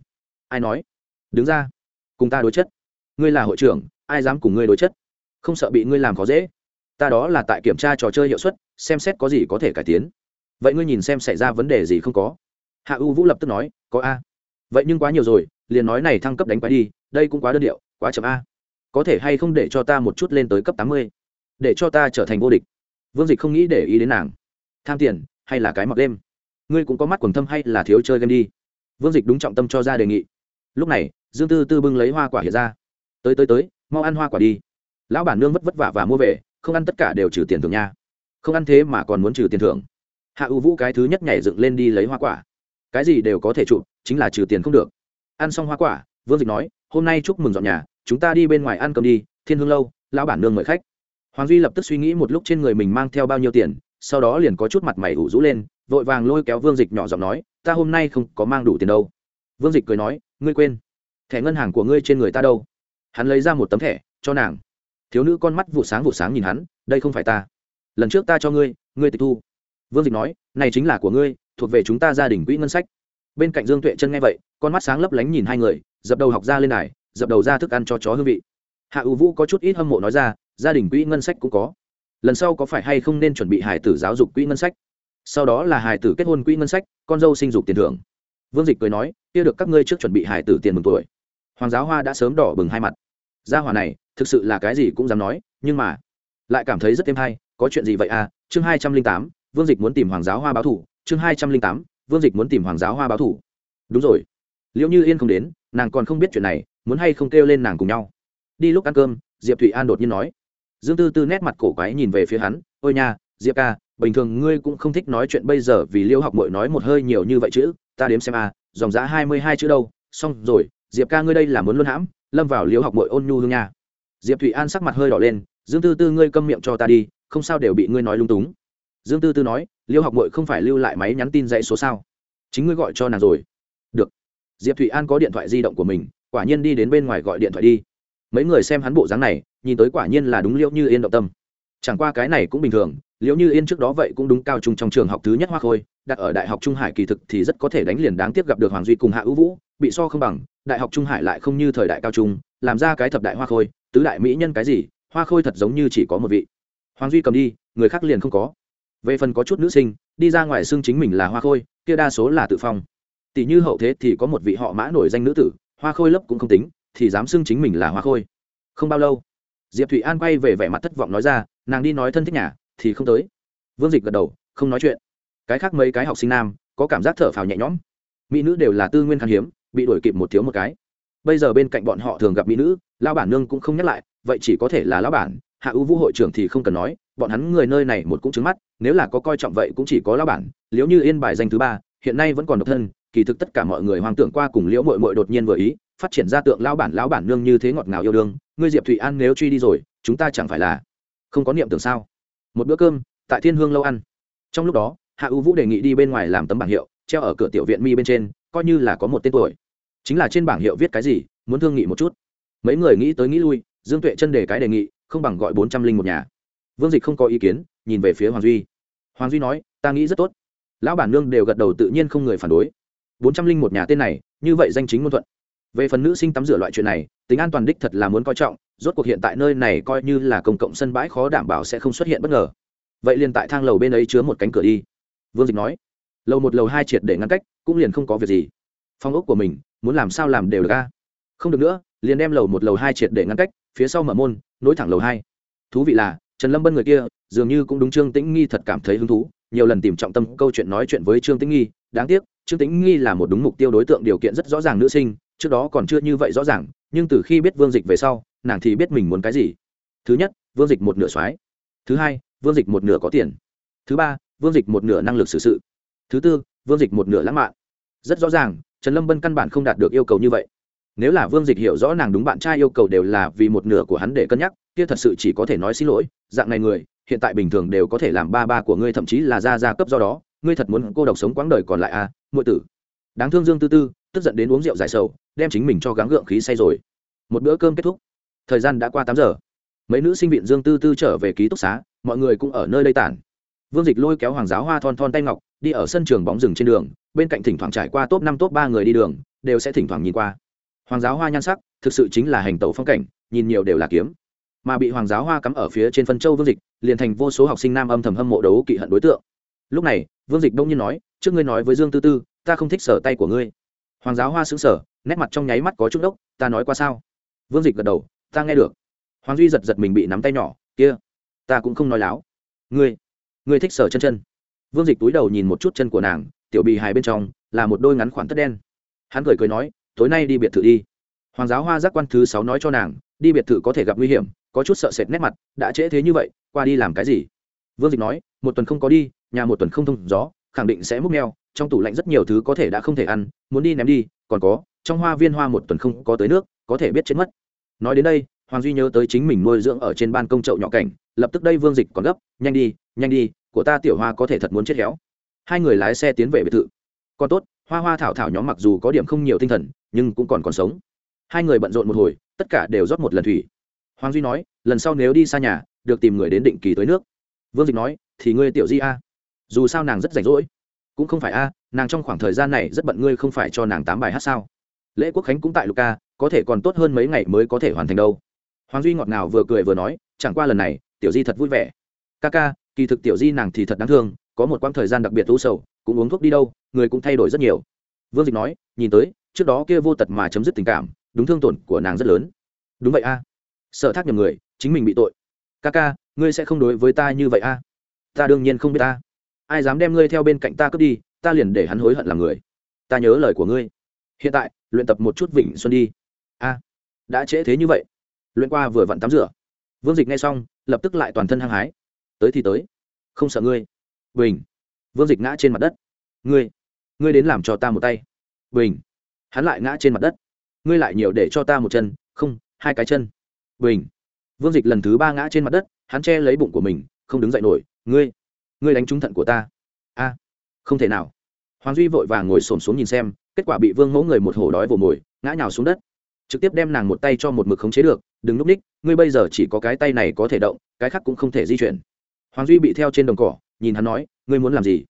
Ai nói? Đứng ra, cùng ta đối chất. Ngươi là hội trưởng, ai dám cùng ngươi đối chất? Không sợ bị ngươi làm khó dễ. Ta đó là tại kiểm tra trò chơi hiệu suất, xem xét có gì có thể cải tiến. Vậy ngươi nhìn xem xảy ra vấn đề gì không có. Hạ u vũ lập tức nói, có a. Vậy nhưng quá nhiều rồi, liền nói này thăng cấp đánh quái đi, đây cũng quá đơn điệu, quá chậm a. Có thể hay không để cho ta một chút lên tới cấp tám mươi? Để cho ta trở thành vô địch vương dịch không nghĩ để ý đến nàng. Tham tiền, hay là cái mặc đêm? Ngươi cũng có mắt quần thâm hay là thiếu chơi game đi? Vương dịch đúng trọng tâm cho ra đề nghị. Lúc này, dương tư tư bưng lấy hoa quả hiện ra. Tới tới tới, mau ăn hoa quả đi. Lão bản nương vất vất vả và mua về, không ăn tất cả đều trừ tiền thưởng nha. Không ăn thế mà còn muốn trừ tiền thưởng. Hạ ưu vũ cái thứ nhất nhảy dựng lên đi lấy hoa quả. Cái gì đều có thể trụ, chính là trừ tiền không được. Ăn xong hoa quả, vương dịch nói, hôm nay chúc mừng dọn nhà, chúng ta đi bên ngoài ăn cơm đi, thiên hương lâu, lão bản nương mời khách hoàng duy lập tức suy nghĩ một lúc trên người mình mang theo bao nhiêu tiền, sau đó liền có chút mặt mày ủ rũ lên, vội vàng lôi kéo vương dịch nhỏ giọng nói, ta hôm nay không có mang đủ tiền đâu. Vương dịch cười nói, ngươi quên, thẻ ngân hàng của ngươi trên người ta đâu? Hắn lấy ra một tấm thẻ, cho nàng. Thiếu nữ con mắt vụ sáng vụ sáng nhìn hắn, đây không phải ta. Lần trước ta cho ngươi ngươi tịch thu. Vương dịch nói, này chính là của ngươi, thuộc về chúng ta gia đình quỹ ngân sách. Bên cạnh dương tuệ chân nghe vậy, con mắt sáng lấp lánh nhìn hai người, dập đầu học ra lên này dập đầu ra thức ăn cho chó hương vị. Hạ ưu vũ có chút ít hâm mộ nói ra gia đình quỹ ngân sách cũng có. Lần sau có phải hay không nên chuẩn bị hải tử giáo dục quỹ ngân sách? Sau đó là hải tử kết hôn quỹ ngân sách, con dâu sinh dục tiền thưởng. Vương dịch cười nói, kia được các ngươi trước chuẩn bị hải tử tiền mừng tuổi. Hoàng giáo hoa đã sớm đỏ bừng hai mặt. Gia hòa này, thực sự là cái gì cũng dám nói, nhưng mà lại cảm thấy rất thêm hay, có chuyện gì vậy à? Chương hai trăm linh tám, vương dịch muốn tìm hoàng giáo hoa báo thủ chương hai trăm linh tám, vương dịch muốn tìm hoàng giáo hoa báo thủ đúng rồi. Liệu như yên không đến, nàng còn không biết chuyện này, muốn hay không kêu lên nàng cùng nhau. Đi lúc ăn cơm, diệp thụy an đột nhiên nói dương tư tư nét mặt cổ quái nhìn về phía hắn, ôi nha, diệp ca, bình thường ngươi cũng không thích nói chuyện bây giờ vì liêu học mội nói một hơi nhiều như vậy chữ ta đếm xem à dòng giá hai mươi hai chữ đâu. Xong rồi, diệp ca ngươi đây là muốn luôn hãm, lâm vào liêu học mội ôn nhu hương nha. Diệp thụy an sắc mặt hơi đỏ lên, dương tư tư ngươi câm miệng cho ta đi, không sao đều bị ngươi nói lung túng. Dương tư tư nói, liêu học mội không phải lưu lại máy nhắn tin dãy số sao? Chính ngươi gọi cho nàng rồi. Được. Diệp thụy an có điện thoại di động của mình, quả nhiên đi đến bên ngoài gọi điện thoại đi mấy người xem hắn bộ dáng này, nhìn tới quả nhiên là đúng liễu như yên động tâm. Chẳng qua cái này cũng bình thường, liễu như yên trước đó vậy cũng đúng cao trung trong trường học thứ nhất hoa khôi, đặt ở đại học trung hải kỳ thực thì rất có thể đánh liền đáng tiếc gặp được hoàng duy cùng hạ ưu vũ, bị so không bằng, đại học trung hải lại không như thời đại cao trung, làm ra cái thập đại hoa khôi, tứ đại mỹ nhân cái gì, hoa khôi thật giống như chỉ có một vị. Hoàng duy cầm đi, người khác liền không có. Về phần có chút nữ sinh, đi ra ngoài xưng chính mình là hoa khôi, kia đa số là tự phong. Tỷ như hậu thế thì có một vị họ mã nổi danh nữ tử hoa khôi lấp cũng không tính, thì dám xưng chính mình là hoa khôi. Không bao lâu, diệp thụy an quay về vẻ mặt thất vọng nói ra, nàng đi nói thân thích nhà, thì không tới. Vương dịch gật đầu, không nói chuyện. Cái khác mấy cái học sinh nam, có cảm giác thở phào nhẹ nhõm. Mỹ nữ đều là tư nguyên khan hiếm, bị đuổi kịp một thiếu một cái. Bây giờ bên cạnh bọn họ thường gặp mỹ nữ lao bản nương cũng không nhắc lại, vậy chỉ có thể là lão bản. Hạ ưu vũ hội trưởng thì không cần nói, bọn hắn người nơi này một cũng trứng mắt, nếu là có coi trọng vậy cũng chỉ có lão bản. Liếu như yên bài danh thứ ba, hiện nay vẫn còn độc thân kỳ thực tất cả mọi người hoang tưởng qua cùng liễu mội mội đột nhiên vừa ý, phát triển ra tượng lão bản lão bản nương như thế ngọt ngào yêu đương. Ngươi diệp thụy an nếu truy đi rồi, chúng ta chẳng phải là không có niệm tưởng sao? Một bữa cơm, tại thiên hương lâu ăn. Trong lúc đó, hạ ưu vũ đề nghị đi bên ngoài làm tấm bảng hiệu, treo ở cửa tiểu viện mi bên trên, coi như là có một tên tuổi. Chính là trên bảng hiệu viết cái gì, muốn thương nghị một chút. Mấy người nghĩ tới nghĩ lui, dương tuệ chân đề cái đề nghị, không bằng gọi bốn trăm linh một nhà. Vương dịch không có ý kiến, nhìn về phía hoàng duy. Hoàng duy nói, ta nghĩ rất tốt. Lão bản nương đều gật đầu tự nhiên không người phản đối bốn trăm linh một nhà tên này, như vậy danh chính ngôn thuận. Về phần nữ sinh tắm rửa loại chuyện này, tính an toàn đích thật là muốn coi trọng, rốt cuộc hiện tại nơi này coi như là công cộng sân bãi khó đảm bảo sẽ không xuất hiện bất ngờ. Vậy liền tại thang lầu bên ấy chứa một cánh cửa đi. Vương dịch nói, lầu một lầu hai triệt để ngăn cách, cũng liền không có việc gì. Phong ốc của mình, muốn làm sao làm đều được ca không được nữa, liền đem lầu một lầu hai triệt để ngăn cách, phía sau mở môn, nối thẳng lầu hai. Thú vị là, trần lâm bân người kia, dường như cũng đúng trương tĩnh nghi thật cảm thấy hứng thú, nhiều lần tìm trọng tâm câu chuyện nói chuyện với trương tĩnh nghi, đáng tiếc trương tĩnh nghi là một đúng mục tiêu đối tượng điều kiện rất rõ ràng nữ sinh, trước đó còn chưa như vậy rõ ràng, nhưng từ khi biết vương dịch về sau, nàng thì biết mình muốn cái gì. Thứ nhất, vương dịch một nửa soái. Thứ hai, vương dịch một nửa có tiền. Thứ ba, vương dịch một nửa năng lực xử sự. Thứ tư, vương dịch một nửa lãng mạn. Rất rõ ràng, trần lâm bân căn bản không đạt được yêu cầu như vậy. Nếu là vương dịch hiểu rõ nàng đúng bạn trai yêu cầu đều là vì một nửa của hắn để cân nhắc, kia thật sự chỉ có thể nói xin lỗi, dạng này người, hiện tại bình thường đều có thể làm ba ba của ngươi, thậm chí là gia gia cấp do đó ngươi thật muốn cô độc sống quãng đời còn lại à muội tử. Đáng thương dương tư tư, tức giận đến uống rượu giải sầu, đem chính mình cho gắng gượng khí say rồi. Một bữa cơm kết thúc. Thời gian đã qua tám giờ. Mấy nữ sinh viện dương tư tư trở về ký túc xá, mọi người cũng ở nơi đây tản. Vương dịch lôi kéo hoàng giáo hoa thon thon tay ngọc, đi ở sân trường bóng rừng trên đường, bên cạnh thỉnh thoảng trải qua top năm, top ba người đi đường, đều sẽ thỉnh thoảng nhìn qua. Hoàng giáo hoa nhan sắc, thực sự chính là hành tẩu phong cảnh, nhìn nhiều đều là kiếm. Mà bị hoàng giáo hoa cắm ở phía trên phân châu vương dịch, liền thành vô số học sinh nam âm thầm hâm mộ đấu kỵ hận đối tượng. Lúc này vương dịch đông nhiên nói, trước ngươi nói với dương tư tư, ta không thích sở tay của ngươi. Hoàng giáo hoa xứng sở nét mặt trong nháy mắt có chút đốc, ta nói qua sao? Vương dịch gật đầu, ta nghe được. Hoàng duy giật giật mình bị nắm tay nhỏ, kia, ta cũng không nói láo. Ngươi ngươi thích sở chân chân. Vương dịch túi đầu nhìn một chút chân của nàng, tiểu bì hài bên trong là một đôi ngắn khoản tất đen. Hắn cười cười nói, tối nay đi biệt thự đi. Hoàng giáo hoa giác quan thứ sáu nói cho nàng, đi biệt thự có thể gặp nguy hiểm, có chút sợ sệt nét mặt, đã trễ thế như vậy, qua đi làm cái gì? Vương dịch nói, một tuần không có đi, nhà một tuần không thông gió, khẳng định sẽ múc neo trong tủ lạnh rất nhiều thứ có thể đã không thể ăn, muốn đi ném đi, còn có, trong hoa viên hoa một tuần không có tới nước, có thể biết chết mất. Nói đến đây, hoàng duy nhớ tới chính mình nuôi dưỡng ở trên ban công chậu nhỏ cảnh, lập tức đây vương dịch còn gấp, nhanh đi nhanh đi, của ta tiểu hoa có thể thật muốn chết héo. Hai người lái xe tiến về biệt thự. Còn tốt, hoa hoa thảo thảo nhóm mặc dù có điểm không nhiều tinh thần, nhưng cũng còn còn sống. Hai người bận rộn một hồi, tất cả đều rót một lần thủy. Hoàng duy nói, lần sau nếu đi xa nhà, được tìm người đến định kỳ tới nước vương dịch nói, thì ngươi tiểu di a, dù sao nàng rất rảnh rỗi, cũng không phải a, nàng trong khoảng thời gian này rất bận ngươi không phải cho nàng tám bài hát sao? Lễ quốc khánh cũng tại luca có thể còn tốt hơn mấy ngày mới có thể hoàn thành đâu. Hoàng duy ngọt ngào vừa cười vừa nói, chẳng qua lần này, tiểu di thật vui vẻ. Ca ca, kỳ thực tiểu di nàng thì thật đáng thương, có một quãng thời gian đặc biệt u sầu, cũng uống thuốc đi đâu, người cũng thay đổi rất nhiều. Vương dịch nói, nhìn tới, trước đó kia vô tật mà chấm dứt tình cảm, đúng thương tổn của nàng rất lớn. Đúng vậy a. Sợ thác nhầm người, chính mình bị tội. Ca ca ngươi sẽ không đối với ta như vậy a? Ta đương nhiên không biết ta. Ai dám đem ngươi theo bên cạnh ta cướp đi, ta liền để hắn hối hận làm người. Ta nhớ lời của ngươi. Hiện tại, luyện tập một chút vịnh xuân đi. A, đã trễ thế như vậy. Luyện qua vừa vặn tắm rửa. Vương dịch nghe xong, lập tức lại toàn thân hăng hái. Tới thì tới. Không sợ ngươi. Bình. Vương dịch ngã trên mặt đất. Ngươi. Ngươi đến làm cho ta một tay. Bình. Hắn lại ngã trên mặt đất. Ngươi lại nhiều để cho ta một chân. Không, hai cái chân. Bình. Vương dịch lần thứ ba ngã trên mặt đất hắn che lấy bụng của mình, không đứng dậy nổi, ngươi ngươi đánh trúng thận của ta. A, không thể nào. Hoàng duy vội vàng ngồi xổm xuống nhìn xem, kết quả bị vương mẫu người một hổ đói vồ mồi, ngã nhào xuống đất. Trực tiếp đem nàng một tay cho một mực khống chế được, đừng núp ních, ngươi bây giờ chỉ có cái tay này có thể động, cái khác cũng không thể di chuyển. Hoàng duy bị theo trên đồng cỏ, nhìn hắn nói, ngươi muốn làm gì?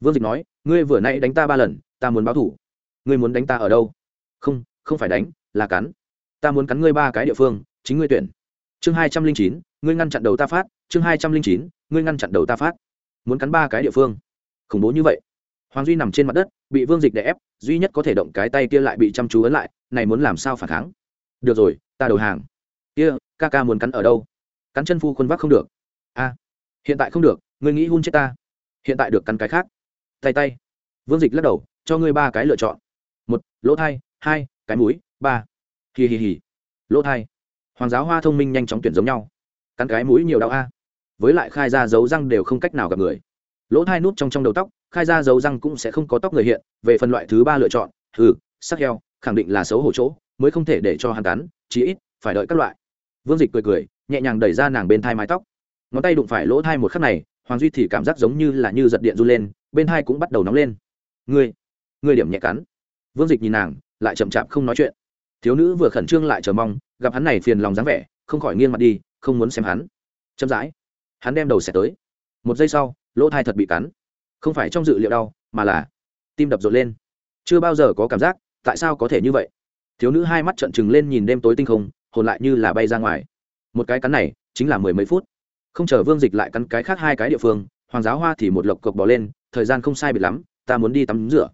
Vương dịch nói, ngươi vừa nãy đánh ta ba lần, ta muốn báo thủ. Ngươi muốn đánh ta ở đâu? Không không phải đánh, là cắn. Ta muốn cắn ngươi ba cái địa phương, chính ngươi tuyển. Chương hai trăm linh chín ngươi ngăn chặn đầu ta phát, chương hai trăm linh chín, ngươi ngăn chặn đầu ta phát. Muốn cắn ba cái địa phương. Khủng bố như vậy. Hoàng duy nằm trên mặt đất, bị vương dịch đè ép, duy nhất có thể động cái tay kia lại bị chăm chú ấn lại, này muốn làm sao phản kháng? Được rồi, ta đầu hàng. Kia, ca ca muốn cắn ở đâu? Cắn chân phu khuôn vác không được. A, hiện tại không được, ngươi nghĩ hun chết ta. Hiện tại được cắn cái khác. Tay tay. Vương dịch lắc đầu, cho ngươi ba cái lựa chọn. Một, lỗ thai. Hai, cái mũi. Ba, hì hì hì. Lỗ thai. Hoàng giáo hoa thông minh nhanh chóng tuyển giống nhau cắn cái mũi nhiều đau a. Với lại khai ra dấu răng đều không cách nào gặp người. Lỗ thai nút trong trong đầu tóc, khai ra dấu răng cũng sẽ không có tóc người hiện, về phần loại thứ ba lựa chọn thử sắc heo, khẳng định là xấu hổ chỗ, mới không thể để cho hắn cắn, chí ít phải đợi các loại. Vương dịch cười cười, nhẹ nhàng đẩy ra nàng bên thai mái tóc. Ngón tay đụng phải lỗ thai một khắc này, hoàng duy thì cảm giác giống như là như giật điện run lên, bên thai cũng bắt đầu nóng lên. Ngươi ngươi điểm nhẹ cắn. Vương dịch nhìn nàng, lại chậm chạp không nói chuyện. Thiếu nữ vừa khẩn trương lại chờ mong, gặp hắn này phiền lòng dáng vẻ, không khỏi nghiêng mặt đi không muốn xem hắn. Chậm rãi, hắn đem đầu xẻ tới. Một giây sau, lỗ thai thật bị cắn. Không phải trong dự liệu đau, mà là tim đập rộn lên. Chưa bao giờ có cảm giác, tại sao có thể như vậy? Thiếu nữ hai mắt trợn trừng lên nhìn đêm tối tinh không, hồn lại như là bay ra ngoài. Một cái cắn này, chính là mười mấy phút. Không chờ vương dịch lại cắn cái khác hai cái địa phương, hoàng giáo hoa thì một lộc cộc bỏ lên, thời gian không sai biệt lắm, ta muốn đi tắm rửa.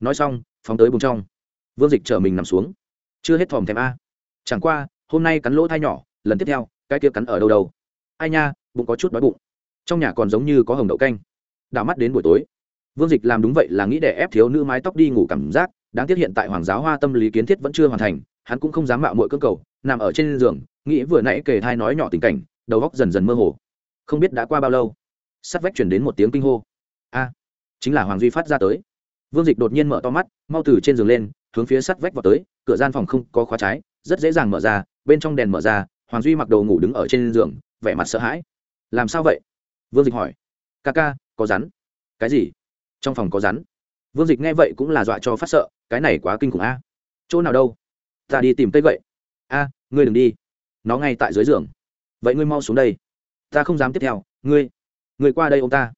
Nói xong, phóng tới bùng trong. Vương dịch chở mình nằm xuống. Chưa hết thòm thèm a. Chẳng qua, hôm nay cắn lỗ thai nhỏ, lần tiếp theo cái kia cắn ở đâu đâu. Ai nha, bụng có chút đói bụng. Trong nhà còn giống như có hồng đậu canh. Đảo mắt đến buổi tối. Vương dịch làm đúng vậy là nghĩ để ép thiếu nữ mái tóc đi ngủ cảm giác, đáng tiếc hiện tại hoàng giáo hoa tâm lý kiến thiết vẫn chưa hoàn thành, hắn cũng không dám mạo mọi cơ cầu, nằm ở trên giường, nghĩ vừa nãy kể thai nói nhỏ tình cảnh, đầu góc dần dần mơ hồ. Không biết đã qua bao lâu, sắt vách chuyển đến một tiếng kinh hô. A, chính là hoàng duy phát ra tới. Vương dịch đột nhiên mở to mắt, mau từ trên giường lên, hướng phía sắt vách vào tới, cửa gian phòng không có khóa trái, rất dễ dàng mở ra, bên trong đèn mở ra hoàng duy mặc đồ ngủ đứng ở trên giường, vẻ mặt sợ hãi. Làm sao vậy? Vương dịch hỏi. Ca ca, có rắn. Cái gì? Trong phòng có rắn. Vương dịch nghe vậy cũng là dọa cho phát sợ, cái này quá kinh khủng a. Chỗ nào đâu? Ta đi tìm cây gậy. A, ngươi đừng đi. Nó ngay tại dưới giường. Vậy ngươi mau xuống đây. Ta không dám tiếp theo. Ngươi ngươi qua đây ô m ta.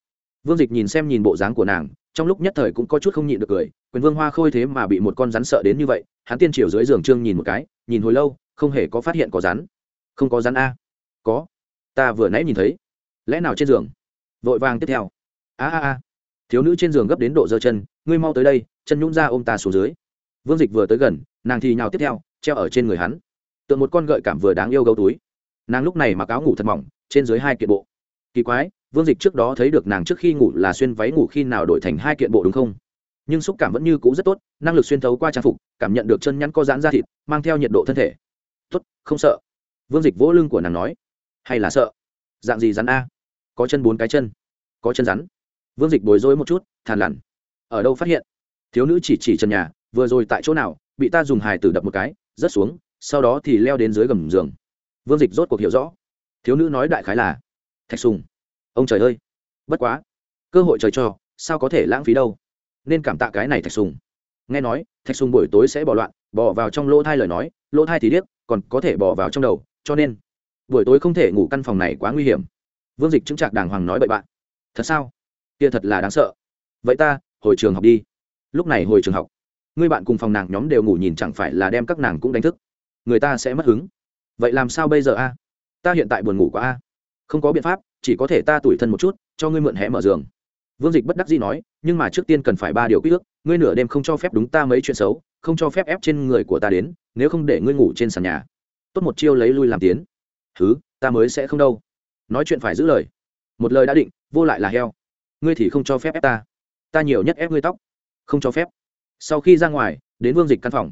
Vương dịch nhìn xem nhìn bộ dáng của nàng, trong lúc nhất thời cũng có chút không nhịn được cười. Quyền vương hoa khôi thế mà bị một con rắn sợ đến như vậy, hắn tiên triều dưới giường trương nhìn một cái, nhìn hồi lâu, không hề có phát hiện có rắn không có rắn a. Có. Ta vừa nãy nhìn thấy. Lẽ nào trên giường? Vội vàng tiếp theo. A a a. Thiếu nữ trên giường gấp đến độ giơ chân, ngươi mau tới đây, chân nhún ra ôm ta xuống dưới. Vương dịch vừa tới gần, nàng thì nhào tiếp theo, treo ở trên người hắn. Tượng một con gợi cảm vừa đáng yêu gấu túi. Nàng lúc này mặc áo ngủ thật mỏng, trên dưới hai kiện bộ. Kỳ quái, vương dịch trước đó thấy được nàng trước khi ngủ là xuyên váy ngủ khi nào đổi thành hai kiện bộ đúng không? Nhưng xúc cảm vẫn như cũ rất tốt, năng lực xuyên thấu qua trang phục, cảm nhận được chân nhắn có giãn ra thịt, mang theo nhiệt độ thân thể. Tốt, không sợ vương dịch vỗ lưng của nàng nói, hay là sợ? Dạng gì rắn a? Có chân bốn cái chân, có chân rắn. Vương dịch bối rối một chút thàn lằn ở đâu phát hiện? Thiếu nữ chỉ chỉ trần nhà, vừa rồi tại chỗ nào, bị ta dùng hài tử đập một cái, rớt xuống, sau đó thì leo đến dưới gầm giường. Vương dịch rốt cuộc hiểu rõ, thiếu nữ nói đại khái là, thạch sùng, ông trời ơi, bất quá, cơ hội trời cho, sao có thể lãng phí đâu? Nên cảm tạ cái này thạch sùng. Nghe nói, thạch sùng buổi tối sẽ bỏ loạn, bỏ vào trong lỗ thai lời nói, lỗ thai thì điếc, còn có thể bỏ vào trong đầu cho nên buổi tối không thể ngủ căn phòng này quá nguy hiểm. Vương dịch chứng trạc đàng hoàng nói, bậy bạn, thật sao? Kia thật là đáng sợ. Vậy ta, hồi trường học đi. Lúc này hồi trường học, người bạn cùng phòng nàng nhóm đều ngủ nhìn chẳng phải là đem các nàng cũng đánh thức. Người ta sẽ mất hứng. Vậy làm sao bây giờ a? Ta hiện tại buồn ngủ quá a. Không có biện pháp, chỉ có thể ta tủi thân một chút, cho ngươi mượn hẽ mở giường. Vương dịch bất đắc dĩ nói, nhưng mà trước tiên cần phải ba điều quy ước, ngươi nửa đêm không cho phép đúng ta mấy chuyện xấu, không cho phép ép trên người của ta đến, nếu không để ngươi ngủ trên sàn nhà tốt một chiêu lấy lui làm tiến. Thứ ta mới sẽ không đâu. Nói chuyện phải giữ lời. Một lời đã định, vô lại là heo. Ngươi thì không cho phép ép ta. Ta nhiều nhất ép ngươi tóc. Không cho phép. Sau khi ra ngoài, đến vương dịch căn phòng.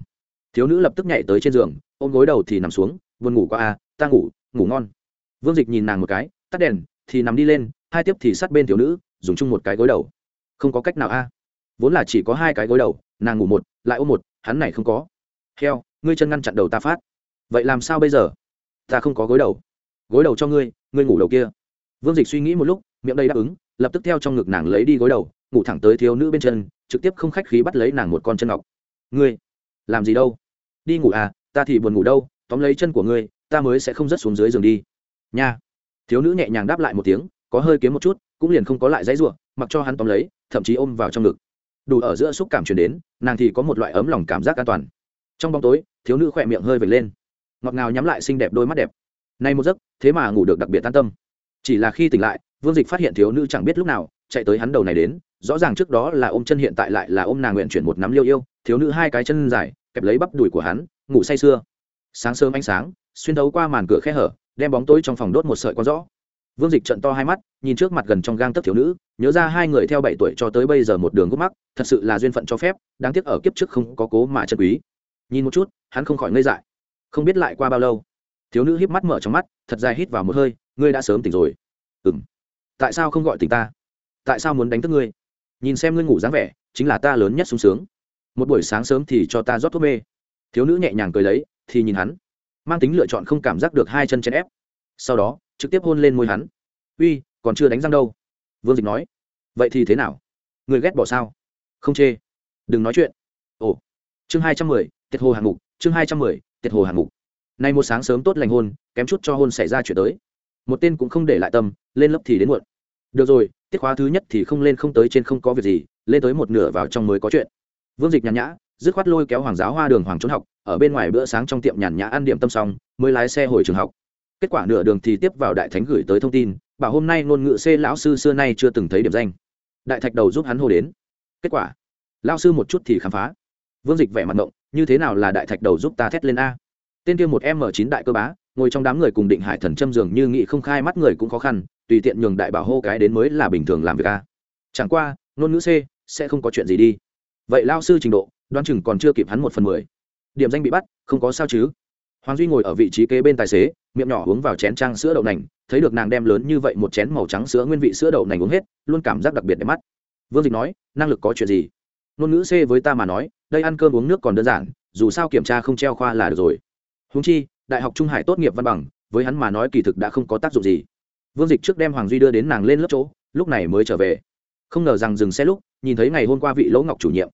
Thiếu nữ lập tức nhảy tới trên giường, ôm gối đầu thì nằm xuống, buồn ngủ qua a à, ta ngủ ngủ ngon. Vương dịch nhìn nàng một cái, tắt đèn, thì nằm đi lên, hai tiếp thì sát bên thiếu nữ, dùng chung một cái gối đầu. Không có cách nào a. Vốn là chỉ có hai cái gối đầu, nàng ngủ một, lại ôm một, hắn này không có. Heo, ngươi chân ngăn chặn đầu ta phát vậy làm sao bây giờ? Ta không có gối đầu. Gối đầu cho ngươi ngươi ngủ đầu kia. Vương dịch suy nghĩ một lúc, miệng đây đáp ứng, lập tức theo trong ngực nàng lấy đi gối đầu, ngủ thẳng tới thiếu nữ bên chân, trực tiếp không khách khí bắt lấy nàng một con chân ngọc. Ngươi, làm gì đâu? Đi ngủ à ta thì buồn ngủ đâu, tóm lấy chân của ngươi, ta mới sẽ không rớt xuống dưới giường đi. Nha. Thiếu nữ nhẹ nhàng đáp lại một tiếng, có hơi kiếm một chút, cũng liền không có lại dãy ruộng mặc cho hắn tóm lấy, thậm chí ôm vào trong ngực. Đủ ở giữa xúc cảm truyền đến, nàng thì có một loại ấm lòng cảm giác an toàn. Trong bóng tối, thiếu nữ khỏe miệng hơi vệt lên ngọt ngào nhắm lại xinh đẹp đôi mắt đẹp. Nay một giấc, thế mà ngủ được đặc biệt an tâm. Chỉ là khi tỉnh lại, vương dịch phát hiện thiếu nữ chẳng biết lúc nào chạy tới hắn đầu này đến, rõ ràng trước đó là ôm chân hiện tại lại là ôm nàng nguyện chuyển một nắm liêu yêu, thiếu nữ hai cái chân dài, kẹp lấy bắp đùi của hắn, ngủ say sưa. Sáng sớm ánh sáng, xuyên thấu qua màn cửa khe hở, đem bóng tối trong phòng đốt một sợi con rõ. Vương dịch trận to hai mắt, nhìn trước mặt gần trong gang tấc thiếu nữ, nhớ ra hai người theo bảy tuổi cho tới bây giờ một đường gốc mắc, thật sự là duyên phận cho phép, đáng tiếc ở kiếp trước không có cố mà chân quý. Nhìn một chút, hắn không khỏi ngây dại không biết lại qua bao lâu. Thiếu nữ híp mắt mở trong mắt, thật dài hít vào một hơi, ngươi đã sớm tỉnh rồi. Ừ m tại sao không gọi tỉnh ta? Tại sao muốn đánh thức ngươi? Nhìn xem ngươi ngủ dáng vẻ, chính là ta lớn nhất sung sướng. Một buổi sáng sớm thì cho ta rót thuốc mê. Thiếu nữ nhẹ nhàng cười lấy, thì nhìn hắn. Mang tính lựa chọn không cảm giác được hai chân chèn ép. Sau đó, trực tiếp hôn lên môi hắn. Uy, còn chưa đánh răng đâu. Vương dịch nói. Vậy thì thế nào? Người ghét bỏ sao? Không chê. Đừng nói chuyện. Ồ. Chương hai trăm mười tiệt hồ hạng mục, chương hai trăm mười tiệt hồ hạng mục. Nay một sáng sớm tốt lành hôn, kém chút cho hôn xảy ra chuyện tới. Một tên cũng không để lại tâm, lên lớp thì đến muộn. Được rồi, tiết khóa thứ nhất thì không lên không tới trên không có việc gì, lên tới một nửa vào trong mới có chuyện. Vương dịch nhàn nhã, dứt khoát lôi kéo hoàng giáo hoa đường hoàng trốn học, ở bên ngoài bữa sáng trong tiệm nhàn nhã ăn điểm tâm xong, mới lái xe hồi trường học. Kết quả nửa đường thì tiếp vào đại thánh gửi tới thông tin, bảo hôm nay ngôn ngữ c lão sư xưa nay chưa từng thấy điểm danh. Đại thạch đầu giúp hắn hô đến. Kết quả lao sư một chút thì khám phá vương dịch vẻ mặt ngộng, như thế nào là đại thạch đầu giúp ta thét lên a? Tên kia một m chín đại cơ bá, ngồi trong đám người cùng định hải thần châm dường như nghị không khai mắt người cũng khó khăn, tùy tiện nhường đại bảo hô cái đến mới là bình thường làm việc a. Chẳng qua, ngôn ngữ c sẽ không có chuyện gì đi. Vậy lao sư trình độ, đoán chừng còn chưa kịp hắn một phần mười. Điểm danh bị bắt, không có sao chứ. Hoàng duy ngồi ở vị trí kế bên tài xế, miệng nhỏ uống vào chén trang sữa đậu nành, thấy được nàng đem lớn như vậy một chén màu trắng sữa nguyên vị sữa đậu nành uống hết, luôn cảm giác đặc biệt đẹp mắt. Vương dịch nói, năng lực có chuyện gì? Ngôn ngữ c với ta mà nói đây ăn cơm uống nước còn đơn giản, dù sao kiểm tra không treo khoa là được rồi. Húng chi, đại học trung hải tốt nghiệp văn bằng, với hắn mà nói kỳ thực đã không có tác dụng gì. Vương dịch trước đem hoàng duy đưa đến nàng lên lớp chỗ, lúc này mới trở về. Không ngờ rằng dừng xe lúc, nhìn thấy ngày hôm qua vị lỗ ngọc chủ nhiệm.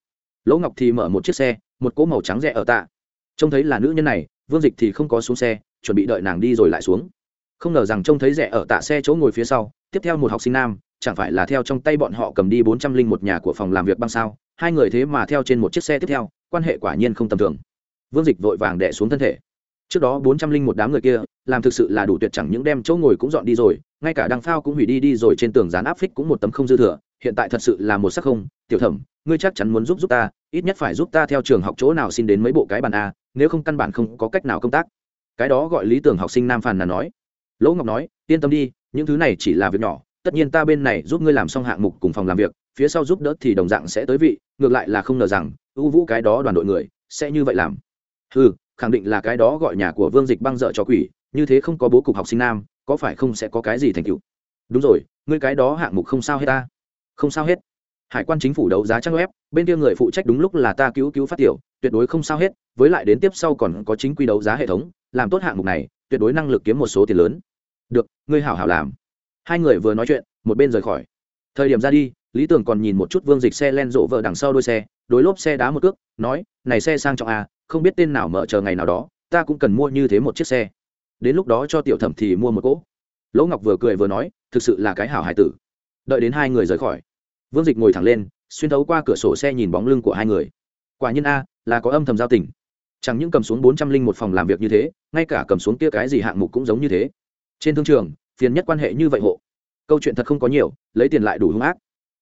Lỗ ngọc thì mở một chiếc xe, một cỗ màu trắng rẽ ở tạ. Trông thấy là nữ nhân này, vương dịch thì không có xuống xe, chuẩn bị đợi nàng đi rồi lại xuống. Không ngờ rằng trông thấy rẽ ở tạ xe chỗ ngồi phía sau, tiếp theo một học sinh nam chẳng phải là theo trong tay bọn họ cầm đi bốn trăm linh một nhà của phòng làm việc băng sao? Hai người thế mà theo trên một chiếc xe tiếp theo, quan hệ quả nhiên không tầm thường. Vương dịch vội vàng đẻ xuống thân thể. Trước đó bốn trăm linh một đám người kia, làm thực sự là đủ tuyệt chẳng những đem chỗ ngồi cũng dọn đi rồi, ngay cả đăng phao cũng hủy đi đi rồi trên tường dán áp phích cũng một tấm không dư thừa, hiện tại thật sự là một sắc không. Tiểu thẩm, ngươi chắc chắn muốn giúp giúp ta, ít nhất phải giúp ta theo trường học chỗ nào xin đến mấy bộ cái bàn a, nếu không căn bản không có cách nào công tác. Cái đó gọi lý tưởng học sinh nam phàn là nói. Lỗ ngọc nói, yên tâm đi, những thứ này chỉ là việc nhỏ tất nhiên ta bên này giúp ngươi làm xong hạng mục cùng phòng làm việc, phía sau giúp đỡ thì đồng dạng sẽ tới vị, ngược lại là không ngờ rằng, ưu vũ cái đó đoàn đội người, sẽ như vậy làm. Ừ khẳng định là cái đó gọi nhà của vương dịch băng dợ cho quỷ, như thế không có bố cục học sinh nam, có phải không sẽ có cái gì thành tựu? Đúng rồi, ngươi cái đó hạng mục không sao hết ta. Không sao hết. Hải quan chính phủ đấu giá trang web, bên kia người phụ trách đúng lúc là ta cứu cứu phát tiểu, tuyệt đối không sao hết, với lại đến tiếp sau còn có chính quy đấu giá hệ thống, làm tốt hạng mục này, tuyệt đối năng lực kiếm một số tiền lớn. Được, ngươi hảo hảo làm hai người vừa nói chuyện, một bên rời khỏi. Thời điểm ra đi, lý tưởng còn nhìn một chút vương dịch xe len rộ vợ đằng sau đôi xe, đối lốp xe đá một cước, nói, này xe sang trọng à không biết tên nào mở chờ ngày nào đó, ta cũng cần mua như thế một chiếc xe. Đến lúc đó cho tiểu thẩm thì mua một cỗ. Lỗ ngọc vừa cười vừa nói, thực sự là cái hảo hải tử. Đợi đến hai người rời khỏi, vương dịch ngồi thẳng lên, xuyên thấu qua cửa sổ xe nhìn bóng lưng của hai người. Quả nhiên a, là có âm thầm giao tình. Chẳng những cầm xuống bốn trăm linh một phòng làm việc như thế, ngay cả cầm xuống kia cái gì hạng mục cũng giống như thế. Trên thương trường phiền nhất quan hệ như vậy hộ. Câu chuyện thật không có nhiều, lấy tiền lại đủ hung ác.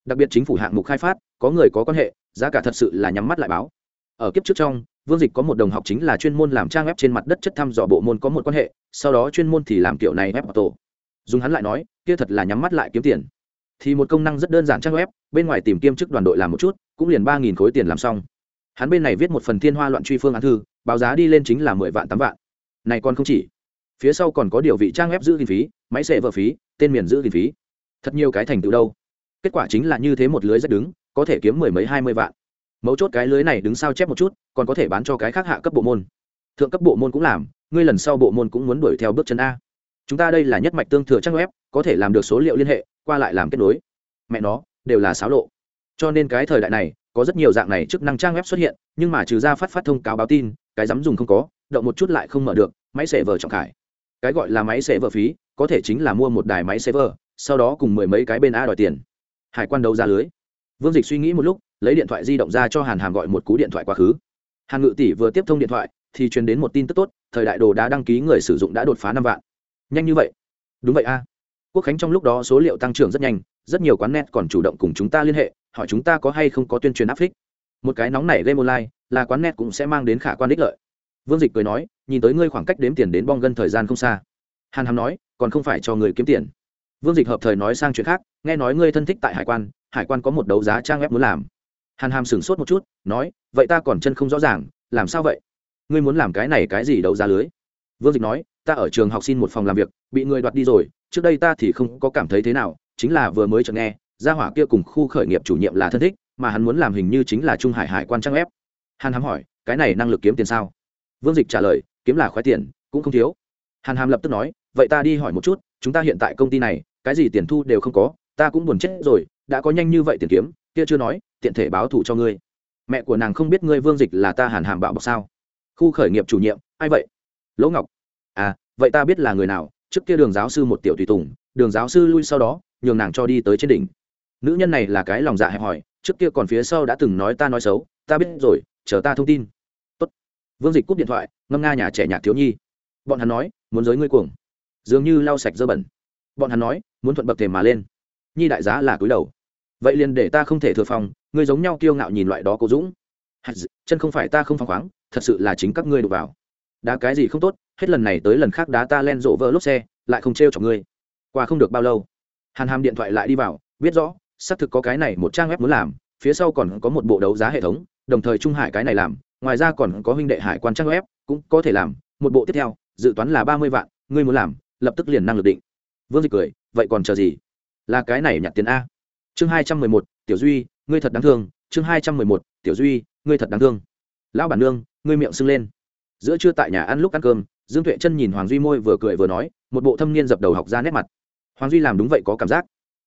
Đặc biệt chính phủ hạng mục khai phát, có người có quan hệ, giá cả thật sự là nhắm mắt lại báo. Ở kiếp trước trong, vương dịch có một đồng học chính là chuyên môn làm trang web trên mặt đất chất thăm dò bộ môn có một quan hệ, sau đó chuyên môn thì làm kiểu này web auto. Dùng hắn lại nói, kia thật là nhắm mắt lại kiếm tiền. Thì một công năng rất đơn giản trang web, bên ngoài tìm kiêm chức đoàn đội làm một chút, cũng liền ba nghìn khối tiền làm xong. Hắn bên này viết một phần thiên hoa loạn truy phương án thư, báo giá đi lên chính là mười vạn tám vạn. Này còn không chỉ phía sau còn có điều vị trang web giữ kinh phí, máy xệ vợ phí, tên miền giữ kinh phí. Thật nhiều cái thành tựu đâu. Kết quả chính là như thế một lưới rất đứng, có thể kiếm mười mấy hai mươi vạn. Mấu chốt cái lưới này đứng sao chép một chút, còn có thể bán cho cái khác hạ cấp bộ môn. Thượng cấp bộ môn cũng làm, ngươi lần sau bộ môn cũng muốn đuổi theo bước chân a. Chúng ta đây là nhất mạch tương thừa trang web, có thể làm được số liệu liên hệ, qua lại làm kết nối. Mẹ nó, đều là xáo lộ. Cho nên cái thời đại này, có rất nhiều dạng này chức năng trang web xuất hiện, nhưng mà trừ ra phát phát thông cáo báo tin, cái dám dùng không có, động một chút lại không mở được, máy xẻ vờ trọng khải cái gọi là máy xe vợ phí có thể chính là mua một đài máy xe vợ, sau đó cùng mười mấy cái bên a đòi tiền. Hải quan đấu ra lưới. Vương dịch suy nghĩ một lúc lấy điện thoại di động ra cho hàn hàm gọi một cú điện thoại quá khứ. Hàn ngự tỷ vừa tiếp thông điện thoại thì truyền đến một tin tức tốt thời đại đồ đã đăng ký người sử dụng đã đột phá năm vạn. Nhanh như vậy? Đúng vậy a. Quốc khánh trong lúc đó số liệu tăng trưởng rất nhanh rất nhiều quán net còn chủ động cùng chúng ta liên hệ hỏi chúng ta có hay không có tuyên truyền áp phích. Một cái nóng này game online là quán net cũng sẽ mang đến khả quan đích lợi vương dịch cười nói, nhìn tới ngươi khoảng cách đếm tiền đến bong gân thời gian không xa. Hàn hàm nói, còn không phải cho người kiếm tiền. Vương dịch hợp thời nói sang chuyện khác, nghe nói ngươi thân thích tại hải quan hải quan có một đấu giá trang web muốn làm. Hàn hàm sửng sốt một chút, nói, vậy ta còn chân không rõ ràng, làm sao vậy? Ngươi muốn làm cái này cái gì đấu giá lưới? Vương dịch nói, ta ở trường học xin một phòng làm việc, bị người đoạt đi rồi, trước đây ta thì không có cảm thấy thế nào, chính là vừa mới chợt nghe, gia hỏa kia cùng khu khởi nghiệp chủ nhiệm là thân thích, mà hắn muốn làm hình như chính là trung hải hải quan trang ép hàn hàm hỏi, cái này năng lực kiếm tiền sao? Vương dịch trả lời, kiếm là khoái tiền, cũng không thiếu. Hàn hàm lập tức nói, vậy ta đi hỏi một chút, chúng ta hiện tại công ty này, cái gì tiền thu đều không có, ta cũng buồn chết rồi, đã có nhanh như vậy tiền kiếm, kia chưa nói, tiện thể báo thù cho ngươi. Mẹ của nàng không biết ngươi vương dịch là ta hàn hàm bạo bọc sao? Khu khởi nghiệp chủ nhiệm, ai vậy? Lỗ ngọc. À vậy ta biết là người nào, trước kia đường giáo sư một tiểu tùy tùng, đường giáo sư lui sau đó, nhường nàng cho đi tới trên đỉnh. Nữ nhân này là cái lòng dạ hẹp hòi, trước kia còn phía sau đã từng nói ta nói xấu, ta biết rồi, chờ ta thông tin vương dịch cúp điện thoại, ngâm nga nhà trẻ nhạc thiếu nhi. Bọn hắn nói, muốn giới ngươi cuồng. Dường như lau sạch dơ bẩn. Bọn hắn nói, muốn thuận bậc thềm mà lên. Nhi đại giá là cúi đầu. Vậy liền để ta không thể thừa phòng, ngươi giống nhau kiêu ngạo nhìn loại đó cố dũng. Chân không phải ta không phăng khoáng, thật sự là chính các ngươi đụng vào. Đá cái gì không tốt, hết lần này tới lần khác đá ta len rộ vỡ lốp xe, lại không trêu cho ngươi. Qua không được bao lâu, hàn hàm điện thoại lại đi vào, biết rõ, xác thực có cái này một trang web muốn làm, phía sau còn có một bộ đấu giá hệ thống, đồng thời trung hải cái này làm ngoài ra còn có huynh đệ hải quan trang web, cũng có thể làm, một bộ tiếp theo, dự toán là ba mươi vạn, ngươi muốn làm, lập tức liền năng lực định. Vương dịch cười, vậy còn chờ gì? Là cái này nhặt tiền a. Chương hai trăm mười một, tiểu duy, ngươi thật đáng thương. Chương hai trăm mười một, tiểu duy, ngươi thật đáng thương. Lão bản nương, ngươi miệng sưng lên. Giữa trưa tại nhà ăn lúc ăn cơm, dương tuệ chân nhìn hoàng duy môi vừa cười vừa nói, một bộ thâm niên dập đầu học ra nét mặt. Hoàng duy làm đúng vậy có cảm giác.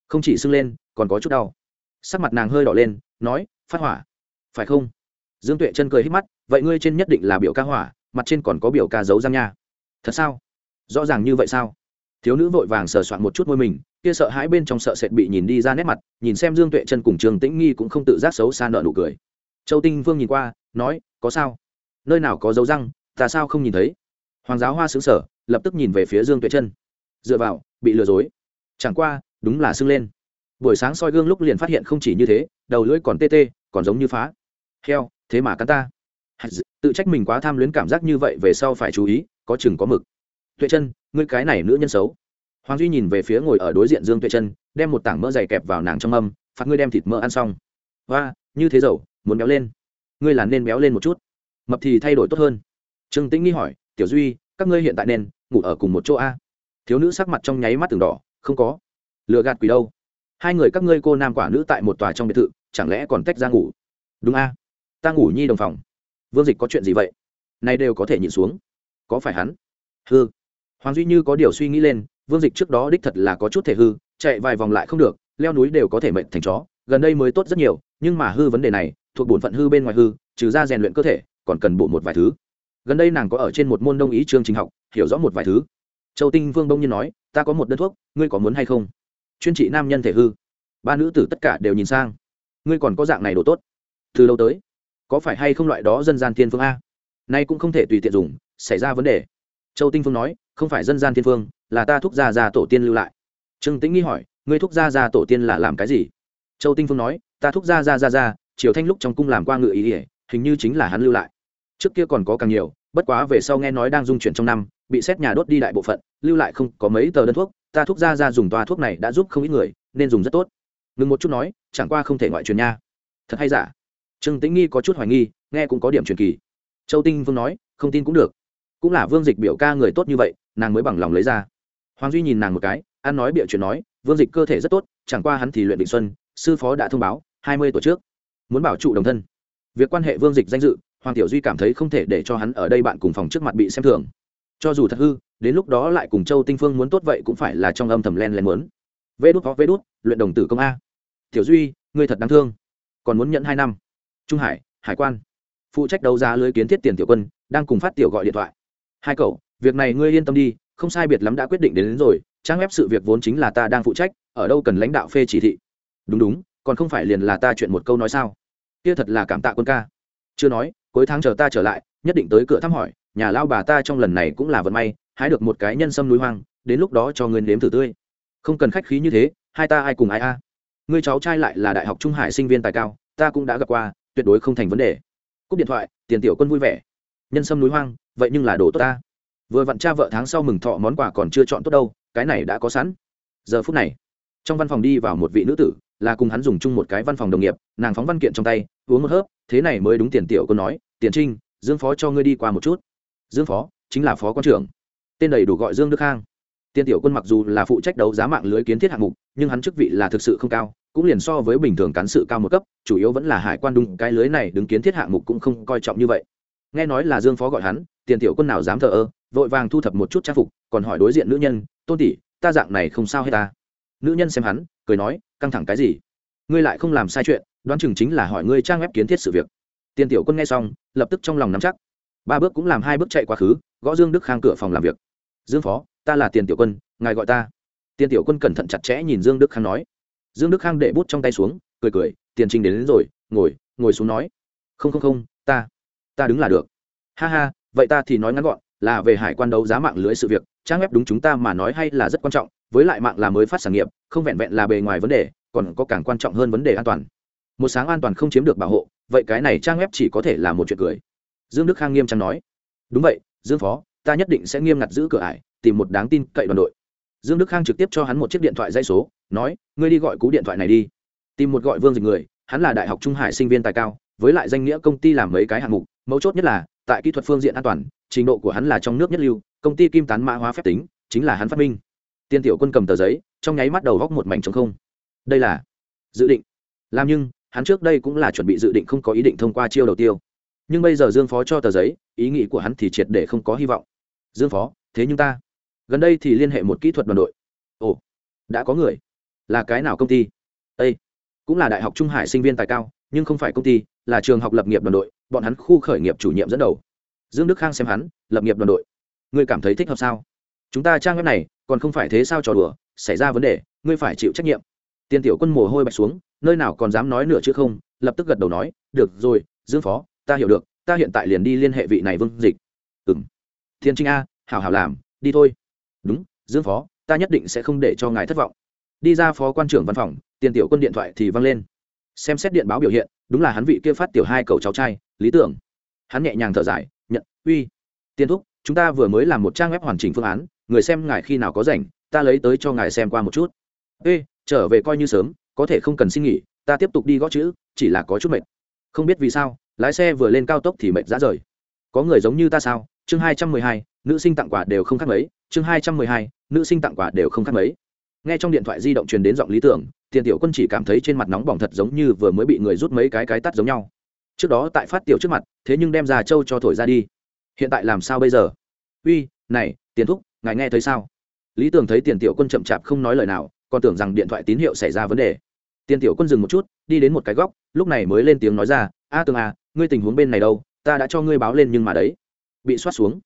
Không chỉ sưng lên, còn có chút đau. Sắc mặt nàng hơi đỏ lên, nói, phát hỏa. Phải không? Dương tuệ chân cười hít mắt, vậy ngươi trên nhất định là biểu ca hỏa, mặt trên còn có biểu ca giấu răng nha. Thật sao? Rõ ràng như vậy sao? Thiếu nữ vội vàng sờ soạn một chút môi mình, kia sợ hãi bên trong sợ sệt bị nhìn đi ra nét mặt, nhìn xem dương tuệ chân cùng trường tĩnh nghi cũng không tự giác xấu xa nợ nụ cười. Châu tinh vương nhìn qua, nói, có sao? Nơi nào có dấu răng, ta sao không nhìn thấy? Hoàng giáo hoa xứng sở lập tức nhìn về phía dương tuệ chân. Dựa vào, bị lừa dối. Chẳng qua, đúng là sưng lên. Buổi sáng soi gương lúc liền phát hiện không chỉ như thế, đầu lưỡi còn tê tê, còn giống như phá. Heo thế mà cắn ta. Tự trách mình quá tham luyến cảm giác như vậy về sau phải chú ý, có chừng có mực. Tuệ chân, ngươi cái này nữ nhân xấu. Hoàng duy nhìn về phía ngồi ở đối diện dương tuệ chân, đem một tảng mỡ dày kẹp vào nàng trong âm, phạt ngươi đem thịt mỡ ăn xong. Và như thế dầu, muốn béo lên. Ngươi là nên béo lên một chút. Mập thì thay đổi tốt hơn. Trương tĩnh nghi hỏi, tiểu duy, các ngươi hiện tại nên ngủ ở cùng một chỗ a? Thiếu nữ sắc mặt trong nháy mắt từng đỏ, không có. Lừa gạt quỷ đâu? Hai người các ngươi cô nam quả nữ tại một tòa trong biệt thự, chẳng lẽ còn tách ra ngủ? Đúng a ta ngủ nhi đồng phòng. Vương dịch có chuyện gì vậy? Này đều có thể nhịn xuống. Có phải hắn? Hư hoàng duy như có điều suy nghĩ lên, vương dịch trước đó đích thật là có chút thể hư, chạy vài vòng lại không được, leo núi đều có thể mệnh thành chó, gần đây mới tốt rất nhiều, nhưng mà hư vấn đề này, thuộc bổn phận hư bên ngoài hư, trừ ra rèn luyện cơ thể, còn cần bộ một vài thứ. Gần đây nàng có ở trên một môn đông ý chương trình học, hiểu rõ một vài thứ. Châu tinh vương đông nhiên nói, ta có một đơn thuốc, ngươi có muốn hay không? Chuyên trị nam nhân thể hư. Ba nữ tử tất cả đều nhìn sang. Ngươi còn có dạng này đồ tốt. Từ lâu tới có phải hay không loại đó dân gian thiên phương a? Nay cũng không thể tùy tiện dùng, xảy ra vấn đề. Châu tinh phương nói, không phải dân gian thiên phương, là ta thúc gia gia tổ tiên lưu lại. Trương tĩnh nghi hỏi, ngươi thúc gia gia tổ tiên là làm cái gì? Châu tinh phương nói, ta thúc gia gia gia gia, triều thanh lúc trong cung làm qua ngự ý ỉa hình như chính là hắn lưu lại. Trước kia còn có càng nhiều, bất quá về sau nghe nói đang dung chuyển trong năm, bị xét nhà đốt đi đại bộ phận, lưu lại không có mấy tờ đơn thuốc, ta thuốc ra ra dùng toa thuốc này đã giúp không ít người, nên dùng rất tốt. Ngừng một chút nói, chẳng qua không thể ngoại truyền nha. Thật hay giả? Trương tĩnh nghi có chút hoài nghi, nghe cũng có điểm truyền kỳ. Châu tinh vương nói, không tin cũng được. Cũng là vương dịch biểu ca người tốt như vậy, nàng mới bằng lòng lấy ra. Hoàng duy nhìn nàng một cái, ăn nói bịa chuyện nói, vương dịch cơ thể rất tốt, chẳng qua hắn thì luyện định xuân, sư phó đã thông báo, hai mươi tuổi trước. Muốn bảo trụ đồng thân. Việc quan hệ vương dịch danh dự, hoàng tiểu duy cảm thấy không thể để cho hắn ở đây bạn cùng phòng trước mặt bị xem thường. Cho dù thật hư, đến lúc đó lại cùng châu tinh phương muốn tốt vậy cũng phải là trong âm thầm len len muốn. Vê đút có vê đút, luyện đồng tử công a. Tiểu duy, ngươi thật đáng thương. Còn muốn nhận hai năm trung hải hải quan. Phụ trách đấu giá lưới kiến thiết tiền tiểu quân đang cùng phát tiểu gọi điện thoại. Hai cậu việc này ngươi yên tâm đi không sai biệt lắm đã quyết định đến, đến rồi trang web sự việc vốn chính là ta đang phụ trách ở đâu cần lãnh đạo phê chỉ thị. Đúng đúng còn không phải liền là ta chuyện một câu nói sao? Kia thật là cảm tạ quân ca. Chưa nói cuối tháng chờ ta trở lại nhất định tới cửa thăm hỏi nhà lao bà ta trong lần này cũng là vận may hái được một cái nhân sâm núi hoang đến lúc đó cho ngươi nếm thử tươi. Không cần khách khí như thế hai ta ai cùng ai a? Ngươi cháu trai lại là đại học trung hải sinh viên tài cao ta cũng đã gặp qua tuyệt đối không thành vấn đề. Cúp điện thoại, tiền tiểu quân vui vẻ. Nhân sâm núi hoang, vậy nhưng là đồ tốt ta. Vừa vặn cha vợ tháng sau mừng thọ món quà còn chưa chọn tốt đâu, cái này đã có sẵn. Giờ phút này, trong văn phòng đi vào một vị nữ tử, là cùng hắn dùng chung một cái văn phòng đồng nghiệp, nàng phóng văn kiện trong tay, uống một hớp, thế này mới đúng tiền tiểu quân nói, tiền trinh, dương phó cho ngươi đi qua một chút. Dương phó, chính là phó quan trưởng. Tên đầy đủ gọi dương đức khang. Tiền tiểu quân mặc dù là phụ trách đấu giá mạng lưới kiến thiết hạng mục, nhưng hắn chức vị là thực sự không cao cũng liền so với bình thường cán sự cao một cấp, chủ yếu vẫn là hải quan đúng, cái lưới này đứng kiến thiết hạng mục cũng không coi trọng như vậy. Nghe nói là dương phó gọi hắn, tiền tiểu quân nào dám thờ ơ, vội vàng thu thập một chút trang phục, còn hỏi đối diện nữ nhân, tôn tỷ, ta dạng này không sao hết ta. Nữ nhân xem hắn, cười nói, căng thẳng cái gì? Ngươi lại không làm sai chuyện, đoán chừng chính là hỏi ngươi trang web kiến thiết sự việc. Tiền tiểu quân nghe xong, lập tức trong lòng nắm chắc. Ba bước cũng làm hai bước chạy quá khứ, gõ dương đức khang cửa phòng làm việc. Dương phó, ta là tiền tiểu quân, ngài gọi ta. Tiền tiểu quân cẩn thận chặt chẽ nhìn dương đức khang nói dương đức khang để bút trong tay xuống cười cười tiền trình đến, đến rồi ngồi ngồi xuống nói. Không không không ta ta đứng là được. Ha ha vậy ta thì nói ngắn gọn là về hải quan đấu giá mạng lưới sự việc trang web đúng chúng ta mà nói hay là rất quan trọng với lại mạng là mới phát sản nghiệp không vẹn vẹn là bề ngoài vấn đề còn có càng quan trọng hơn vấn đề an toàn. Một sáng an toàn không chiếm được bảo hộ vậy cái này trang web chỉ có thể là một chuyện cười. Dương đức khang nghiêm trang nói. Đúng vậy dương phó ta nhất định sẽ nghiêm ngặt giữ cửa ải tìm một đáng tin cậy đoàn đội dương đức khang trực tiếp cho hắn một chiếc điện thoại dây số, nói, ngươi đi gọi cú điện thoại này đi. Tìm một gọi vương dịch người, hắn là đại học trung hải sinh viên tài cao, với lại danh nghĩa công ty làm mấy cái hạng mục, mấu chốt nhất là, tại kỹ thuật phương diện an toàn, trình độ của hắn là trong nước nhất lưu, công ty kim tán mã hóa phép tính, chính là hắn phát minh. Tiên tiểu quân cầm tờ giấy, trong nháy mắt đầu góc một mảnh trống không. Đây là dự định. Làm nhưng, hắn trước đây cũng là chuẩn bị dự định không có ý định thông qua chiêu đầu tiêu. Nhưng bây giờ dương phó cho tờ giấy, ý nghĩ của hắn thì triệt để không có hy vọng. Dương phó, thế nhưng ta gần đây thì liên hệ một kỹ thuật đoàn đội. Ồ, đã có người. Là cái nào công ty? Â cũng là đại học trung hải sinh viên tài cao, nhưng không phải công ty, là trường học lập nghiệp đoàn đội. Bọn hắn khu khởi nghiệp chủ nhiệm dẫn đầu. Dương đức khang xem hắn, lập nghiệp đoàn đội. Ngươi cảm thấy thích hợp sao? Chúng ta trang web này, còn không phải thế sao trò đùa, xảy ra vấn đề, ngươi phải chịu trách nhiệm. Tiền tiểu quân mồ hôi bạch xuống, nơi nào còn dám nói nửa chứ không, lập tức gật đầu nói, được rồi, dương phó, ta hiểu được, ta hiện tại liền đi liên hệ vị này vương dịch. Ừ m thiên trinh a, hảo hảo làm, đi thôi đúng, dương phó, ta nhất định sẽ không để cho ngài thất vọng. Đi ra phó quan trưởng văn phòng, tiền tiểu quân điện thoại thì văng lên. Xem xét điện báo biểu hiện, đúng là hắn vị kia phát tiểu hai cầu cháu trai, lý tưởng. Hắn nhẹ nhàng thở dài, nhận, uy. Tiên thúc, chúng ta vừa mới làm một trang web hoàn chỉnh phương án, người xem ngài khi nào có rảnh, ta lấy tới cho ngài xem qua một chút. Ê, trở về coi như sớm, có thể không cần xin nghỉ, ta tiếp tục đi gõ chữ, chỉ là có chút mệt. Không biết vì sao, lái xe vừa lên cao tốc thì mệt ra rời. Có người giống như ta sao? Chương hai trăm mười hai nữ sinh tặng quà đều không khác mấy, chương hai trăm mười hai, nữ sinh tặng quà đều không khác mấy. Nghe trong điện thoại di động truyền đến giọng lý tưởng, tiền tiểu quân chỉ cảm thấy trên mặt nóng bỏng thật giống như vừa mới bị người rút mấy cái cái tắt giống nhau. Trước đó tại phát tiểu trước mặt, thế nhưng đem già trâu cho thổi ra đi. Hiện tại làm sao bây giờ? Uy, này, tiền thúc, ngài nghe thấy sao? Lý tưởng thấy tiền tiểu quân chậm chạp không nói lời nào, còn tưởng rằng điện thoại tín hiệu xảy ra vấn đề. Tiền tiểu quân dừng một chút, đi đến một cái góc, lúc này mới lên tiếng nói ra, a tường à ngươi tình huống bên này đâu? Ta đã cho ngươi báo lên nhưng mà đấy. Bị soát xuống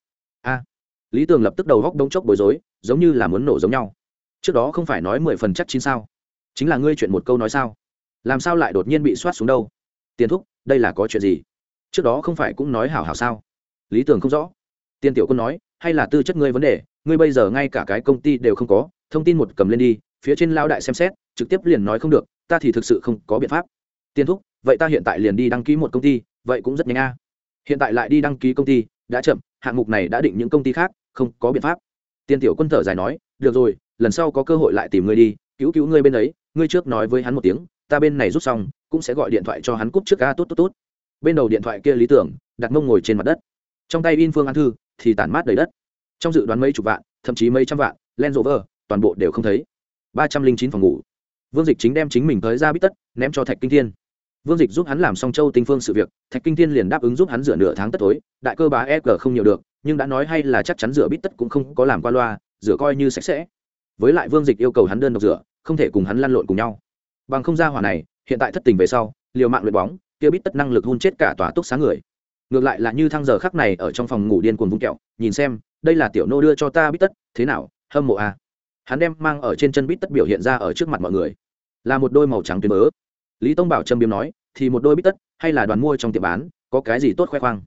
lý tường lập tức đầu góc đông chốc bối rối, giống như là muốn nổ giống nhau. Trước đó không phải nói mười phần chắc chín sao? Chính là ngươi chuyện một câu nói sao? Làm sao lại đột nhiên bị soát xuống đâu? Tiền thúc, đây là có chuyện gì? Trước đó không phải cũng nói hảo hảo sao? Lý tường không rõ. Tiên tiểu quân nói, hay là tư chất ngươi vấn đề, ngươi bây giờ ngay cả cái công ty đều không có, thông tin một cầm lên đi, phía trên lao đại xem xét, trực tiếp liền nói không được, ta thì thực sự không có biện pháp. Tiên thúc, vậy ta hiện tại liền đi đăng ký một công ty, vậy cũng rất nhanh a. Hiện tại lại đi đăng ký công ty, đã chậm, hạng mục này đã định những công ty khác không có biện pháp. Tiên tiểu quân thở dài nói, được rồi, lần sau có cơ hội lại tìm ngươi đi, cứu cứu ngươi bên ấy, ngươi trước nói với hắn một tiếng, ta bên này rút xong, cũng sẽ gọi điện thoại cho hắn cúp trước ca tốt tốt tốt. Bên đầu điện thoại kia lý tưởng, đặt mông ngồi trên mặt đất. Trong tay in phương an thư, thì tản mát đầy đất. Trong dự đoán mấy chục vạn, thậm chí mấy trăm vạn len rộ vơ toàn bộ đều không thấy. Ba trăm linh chín phòng ngủ. Vương dịch chính đem chính mình tới ra bít tất, ném cho thạch kinh thiên vương dịch giúp hắn làm xong châu tinh phương sự việc, thạch kinh thiên liền đáp ứng giúp hắn rửa nửa tháng tất tối đại cơ bá e g không nhiều được, nhưng đã nói hay là chắc chắn rửa bít tất cũng không có làm qua loa, rửa coi như sạch sẽ. Với lại vương dịch yêu cầu hắn đơn độc rửa, không thể cùng hắn lăn lộn cùng nhau. Bằng không ra hỏa này, hiện tại thất tình về sau, liều mạng luyện bóng, kia bít tất năng lực hôn chết cả tòa túc sáng người. Ngược lại là như thăng giờ khắc này ở trong phòng ngủ điên cuồng vung kẹo, nhìn xem, đây là tiểu nô đưa cho ta bít tất, thế nào, hâm mộ à? Hắn đem mang ở trên chân bít tất biểu hiện ra ở trước mặt mọi người. Là một đôi màu trắng tuyến bớ lý tông bảo trâm biếm nói, thì một đôi bít tất, hay là đoàn mua trong tiệm bán, có cái gì tốt khoe khoang?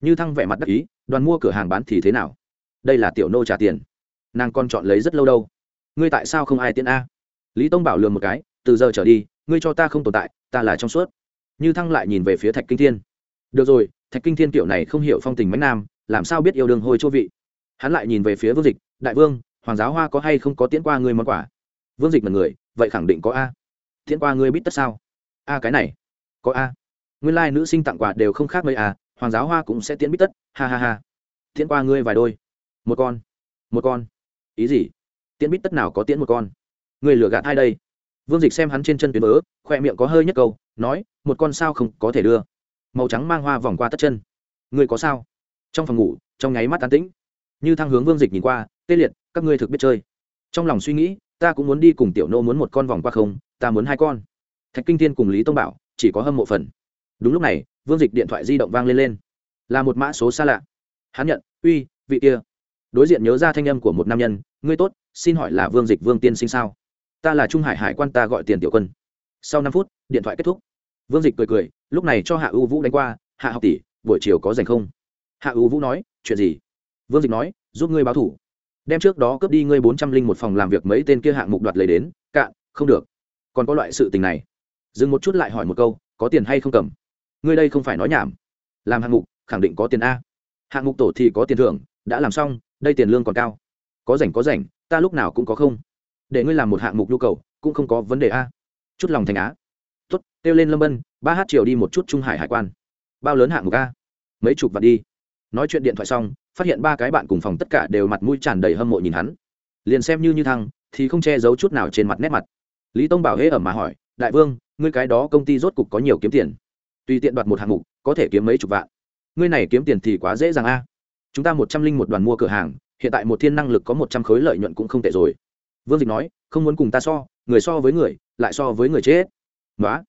Như thăng vẻ mặt đắc ý, đoàn mua cửa hàng bán thì thế nào? Đây là tiểu nô trả tiền. Nàng còn chọn lấy rất lâu đâu. Ngươi tại sao không ai tiễn a? Lý tông bảo lường một cái, từ giờ trở đi, ngươi cho ta không tồn tại, ta là trong suốt. Như thăng lại nhìn về phía thạch kinh thiên. Được rồi, thạch kinh thiên kiểu này không hiểu phong tình mánh nam, làm sao biết yêu đương hôi chỗ vị? Hắn lại nhìn về phía vương dịch, đại vương, hoàng giáo hoa có hay không có tiễn qua ngươi món quà? Vương dịch là người, vậy khẳng định có a. Tiễn qua ngươi biết tất sao? A cái này, có a. Nguyên lai nữ sinh tặng quà đều không khác mấy a, hoàng giáo hoa cũng sẽ tiến bít tất, ha ha ha. Tiến qua ngươi vài đôi. Một con một con. Ý gì? Tiến bít tất nào có tiến một con? Người lừa gạt hai đây? Vương dịch xem hắn trên chân tuyến mớ khoe miệng có hơi nhất câu, nói, một con sao không có thể đưa. Màu trắng mang hoa vòng qua tất chân. Người có sao? Trong phòng ngủ, trong nháy mắt tán tĩnh. Như thang hướng vương dịch nhìn qua, tê liệt, các ngươi thực biết chơi. Trong lòng suy nghĩ, ta cũng muốn đi cùng tiểu nô muốn một con vòng qua không, ta muốn hai con thạch kinh thiên cùng lý tông bảo, chỉ có hâm mộ phần. Đúng lúc này, vương dịch điện thoại di động vang lên lên. Là một mã số xa lạ. Hắn nhận, uy, vị kia. Đối diện nhớ ra thanh âm của một nam nhân, ngươi tốt, xin hỏi là vương dịch vương tiên sinh sao? Ta là trung hải hải quan ta gọi tiền tiểu quân. Sau năm phút, điện thoại kết thúc. Vương dịch cười cười, lúc này cho hạ ưu vũ đánh qua, hạ học tỷ, buổi chiều có dành không? Hạ ưu vũ nói, chuyện gì? Vương dịch nói, giúp ngươi báo thủ. Đem trước đó cướp đi ngươi bốn trăm linh một phòng làm việc mấy tên kia hạng mục đoạt lấy đến, cạn, không được. Còn có loại sự tình này dừng một chút lại hỏi một câu, có tiền hay không cầm? Ngươi đây không phải nói nhảm. Làm hạng mục, khẳng định có tiền a. Hạng mục tổ thì có tiền thưởng, đã làm xong, đây tiền lương còn cao. Có rảnh có rảnh, ta lúc nào cũng có không. Để ngươi làm một hạng mục nhu cầu, cũng không có vấn đề a. Chút lòng thành á. Tuất kêu lên lâm bân, ba h chiều đi một chút trung hải hải quan. Bao lớn hạng mục a? Mấy chục vạn đi. Nói chuyện điện thoại xong, phát hiện ba cái bạn cùng phòng tất cả đều mặt mũi tràn đầy hâm mộ nhìn hắn. Liền xem như như thăng thì không che giấu chút nào trên mặt nét mặt. Lý tông bảo hễ ẩm mà hỏi, đại vương ngươi cái đó công ty rốt cục có nhiều kiếm tiền. Tùy tiện đoạt một hạng mục, có thể kiếm mấy chục vạn. Ngươi này kiếm tiền thì quá dễ dàng a. Chúng ta một trăm linh một đoàn mua cửa hàng, hiện tại một thiên năng lực có một trăm khối lợi nhuận cũng không tệ rồi. Vương dịch nói, không muốn cùng ta so, người so với người, lại so với người chết. Nói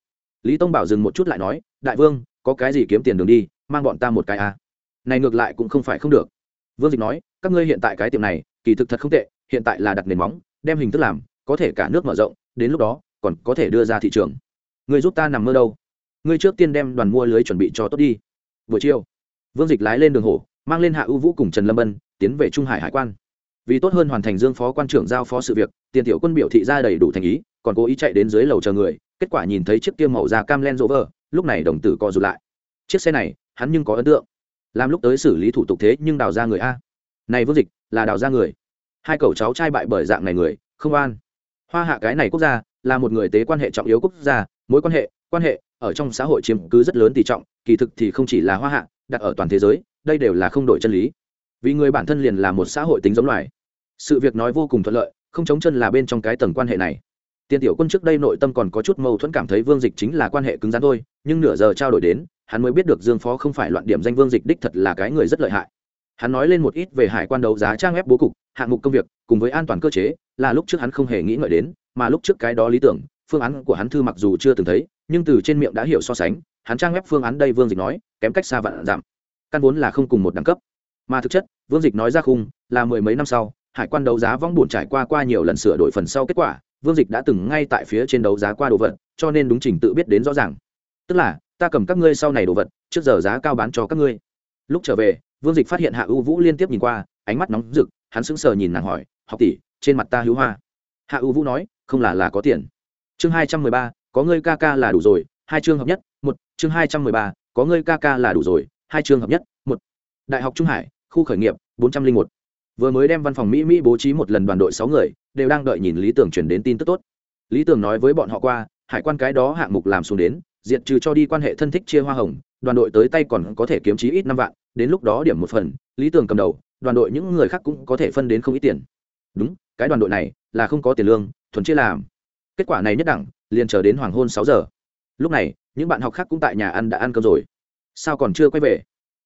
lý tông bảo dừng một chút lại nói, đại vương, có cái gì kiếm tiền đường đi, mang bọn ta một cái a. Này ngược lại cũng không phải không được. Vương dịch nói, các ngươi hiện tại cái tiệm này, kỳ thực thật không tệ, hiện tại là đặt nền móng, đem hình thức làm, có thể cả nước mở rộng, đến lúc đó, còn có thể đưa ra thị trường người giúp ta nằm mơ đâu? Ngươi trước tiên đem đoàn mua lưới chuẩn bị cho tốt đi. Buổi chiều, vương dịch lái lên đường hổ, mang lên hạ ưu vũ cùng trần lâm Ân tiến về trung hải hải quan. Vì tốt hơn hoàn thành dương phó quan trưởng giao phó sự việc, tiền tiểu quân biểu thị ra đầy đủ thành ý, còn cố ý chạy đến dưới lầu chờ người, kết quả nhìn thấy chiếc kia màu da cam len rỗ vờ lúc này đồng tử co rụt lại. Chiếc xe này, hắn nhưng có ấn tượng. Làm lúc tới xử lý thủ tục thế nhưng đào ra người a. Này vương dịch, là đào ra người. Hai cậu cháu trai bại bởi dạng này người, không an hoa hạ cái này quốc gia là một người tế quan hệ trọng yếu quốc gia, mối quan hệ quan hệ ở trong xã hội chiếm cứ rất lớn tỷ trọng, kỳ thực thì không chỉ là hoa hạ, đặt ở toàn thế giới, đây đều là không đổi chân lý. Vì người bản thân liền là một xã hội tính giống loài. Sự việc nói vô cùng thuận lợi, không chống chân là bên trong cái tầng quan hệ này. Tiền tiểu quân trước đây nội tâm còn có chút mâu thuẫn cảm thấy vương dịch chính là quan hệ cứng rắn thôi, nhưng nửa giờ trao đổi đến, hắn mới biết được dương phó không phải loạn điểm danh vương dịch đích thật là cái người rất lợi hại. Hắn nói lên một ít về hải quan đấu giá trang web bố cục, hạng mục công việc, cùng với an toàn cơ chế, là lúc trước hắn không hề nghĩ ngợi đến mà lúc trước cái đó lý tưởng, phương án của hắn thư mặc dù chưa từng thấy, nhưng từ trên miệng đã hiểu so sánh, hắn trang web phương án đây vương dịch nói, kém cách xa vạn giảm căn vốn là không cùng một đẳng cấp. Mà thực chất, vương dịch nói ra khung, là mười mấy năm sau, hải quan đấu giá vong buồn trải qua qua nhiều lần sửa đổi phần sau kết quả, vương dịch đã từng ngay tại phía trên đấu giá qua đồ vật, cho nên đúng trình tự biết đến rõ ràng. Tức là, ta cầm các ngươi sau này đồ vật, trước giờ giá cao bán cho các ngươi. Lúc trở về, vương dịch phát hiện hạ ưu vũ liên tiếp nhìn qua, ánh mắt nóng rực, hắn sững sờ nhìn nàng hỏi, học tỷ, trên mặt ta hữu hoa. Hạ ưu vũ nói không là là có tiền. Chương hai trăm mười ba, có ngươi ca ca là đủ rồi, hai chương hợp nhất, một, chương hai trăm mười ba, có ngươi ca ca là đủ rồi, hai chương hợp nhất, một. Đại học trung hải, khu khởi nghiệp, bốn trăm linh một. Vừa mới đem văn phòng mỹ mỹ bố trí một lần đoàn đội sáu người, đều đang đợi nhìn lý tưởng chuyển đến tin tức tốt. Lý tưởng nói với bọn họ qua, hải quan cái đó hạng mục làm xuống đến diện trừ cho đi quan hệ thân thích chia hoa hồng, đoàn đội tới tay còn có thể kiếm chí ít năm vạn, đến lúc đó điểm một phần, lý tưởng cầm đầu, đoàn đội những người khác cũng có thể phân đến không ít tiền. Đúng, cái đoàn đội này là không có tiền lương thuần chia làm. Kết quả này nhất đẳng, liền chờ đến hoàng hôn sáu giờ. Lúc này, những bạn học khác cũng tại nhà ăn đã ăn cơm rồi. Sao còn chưa quay về?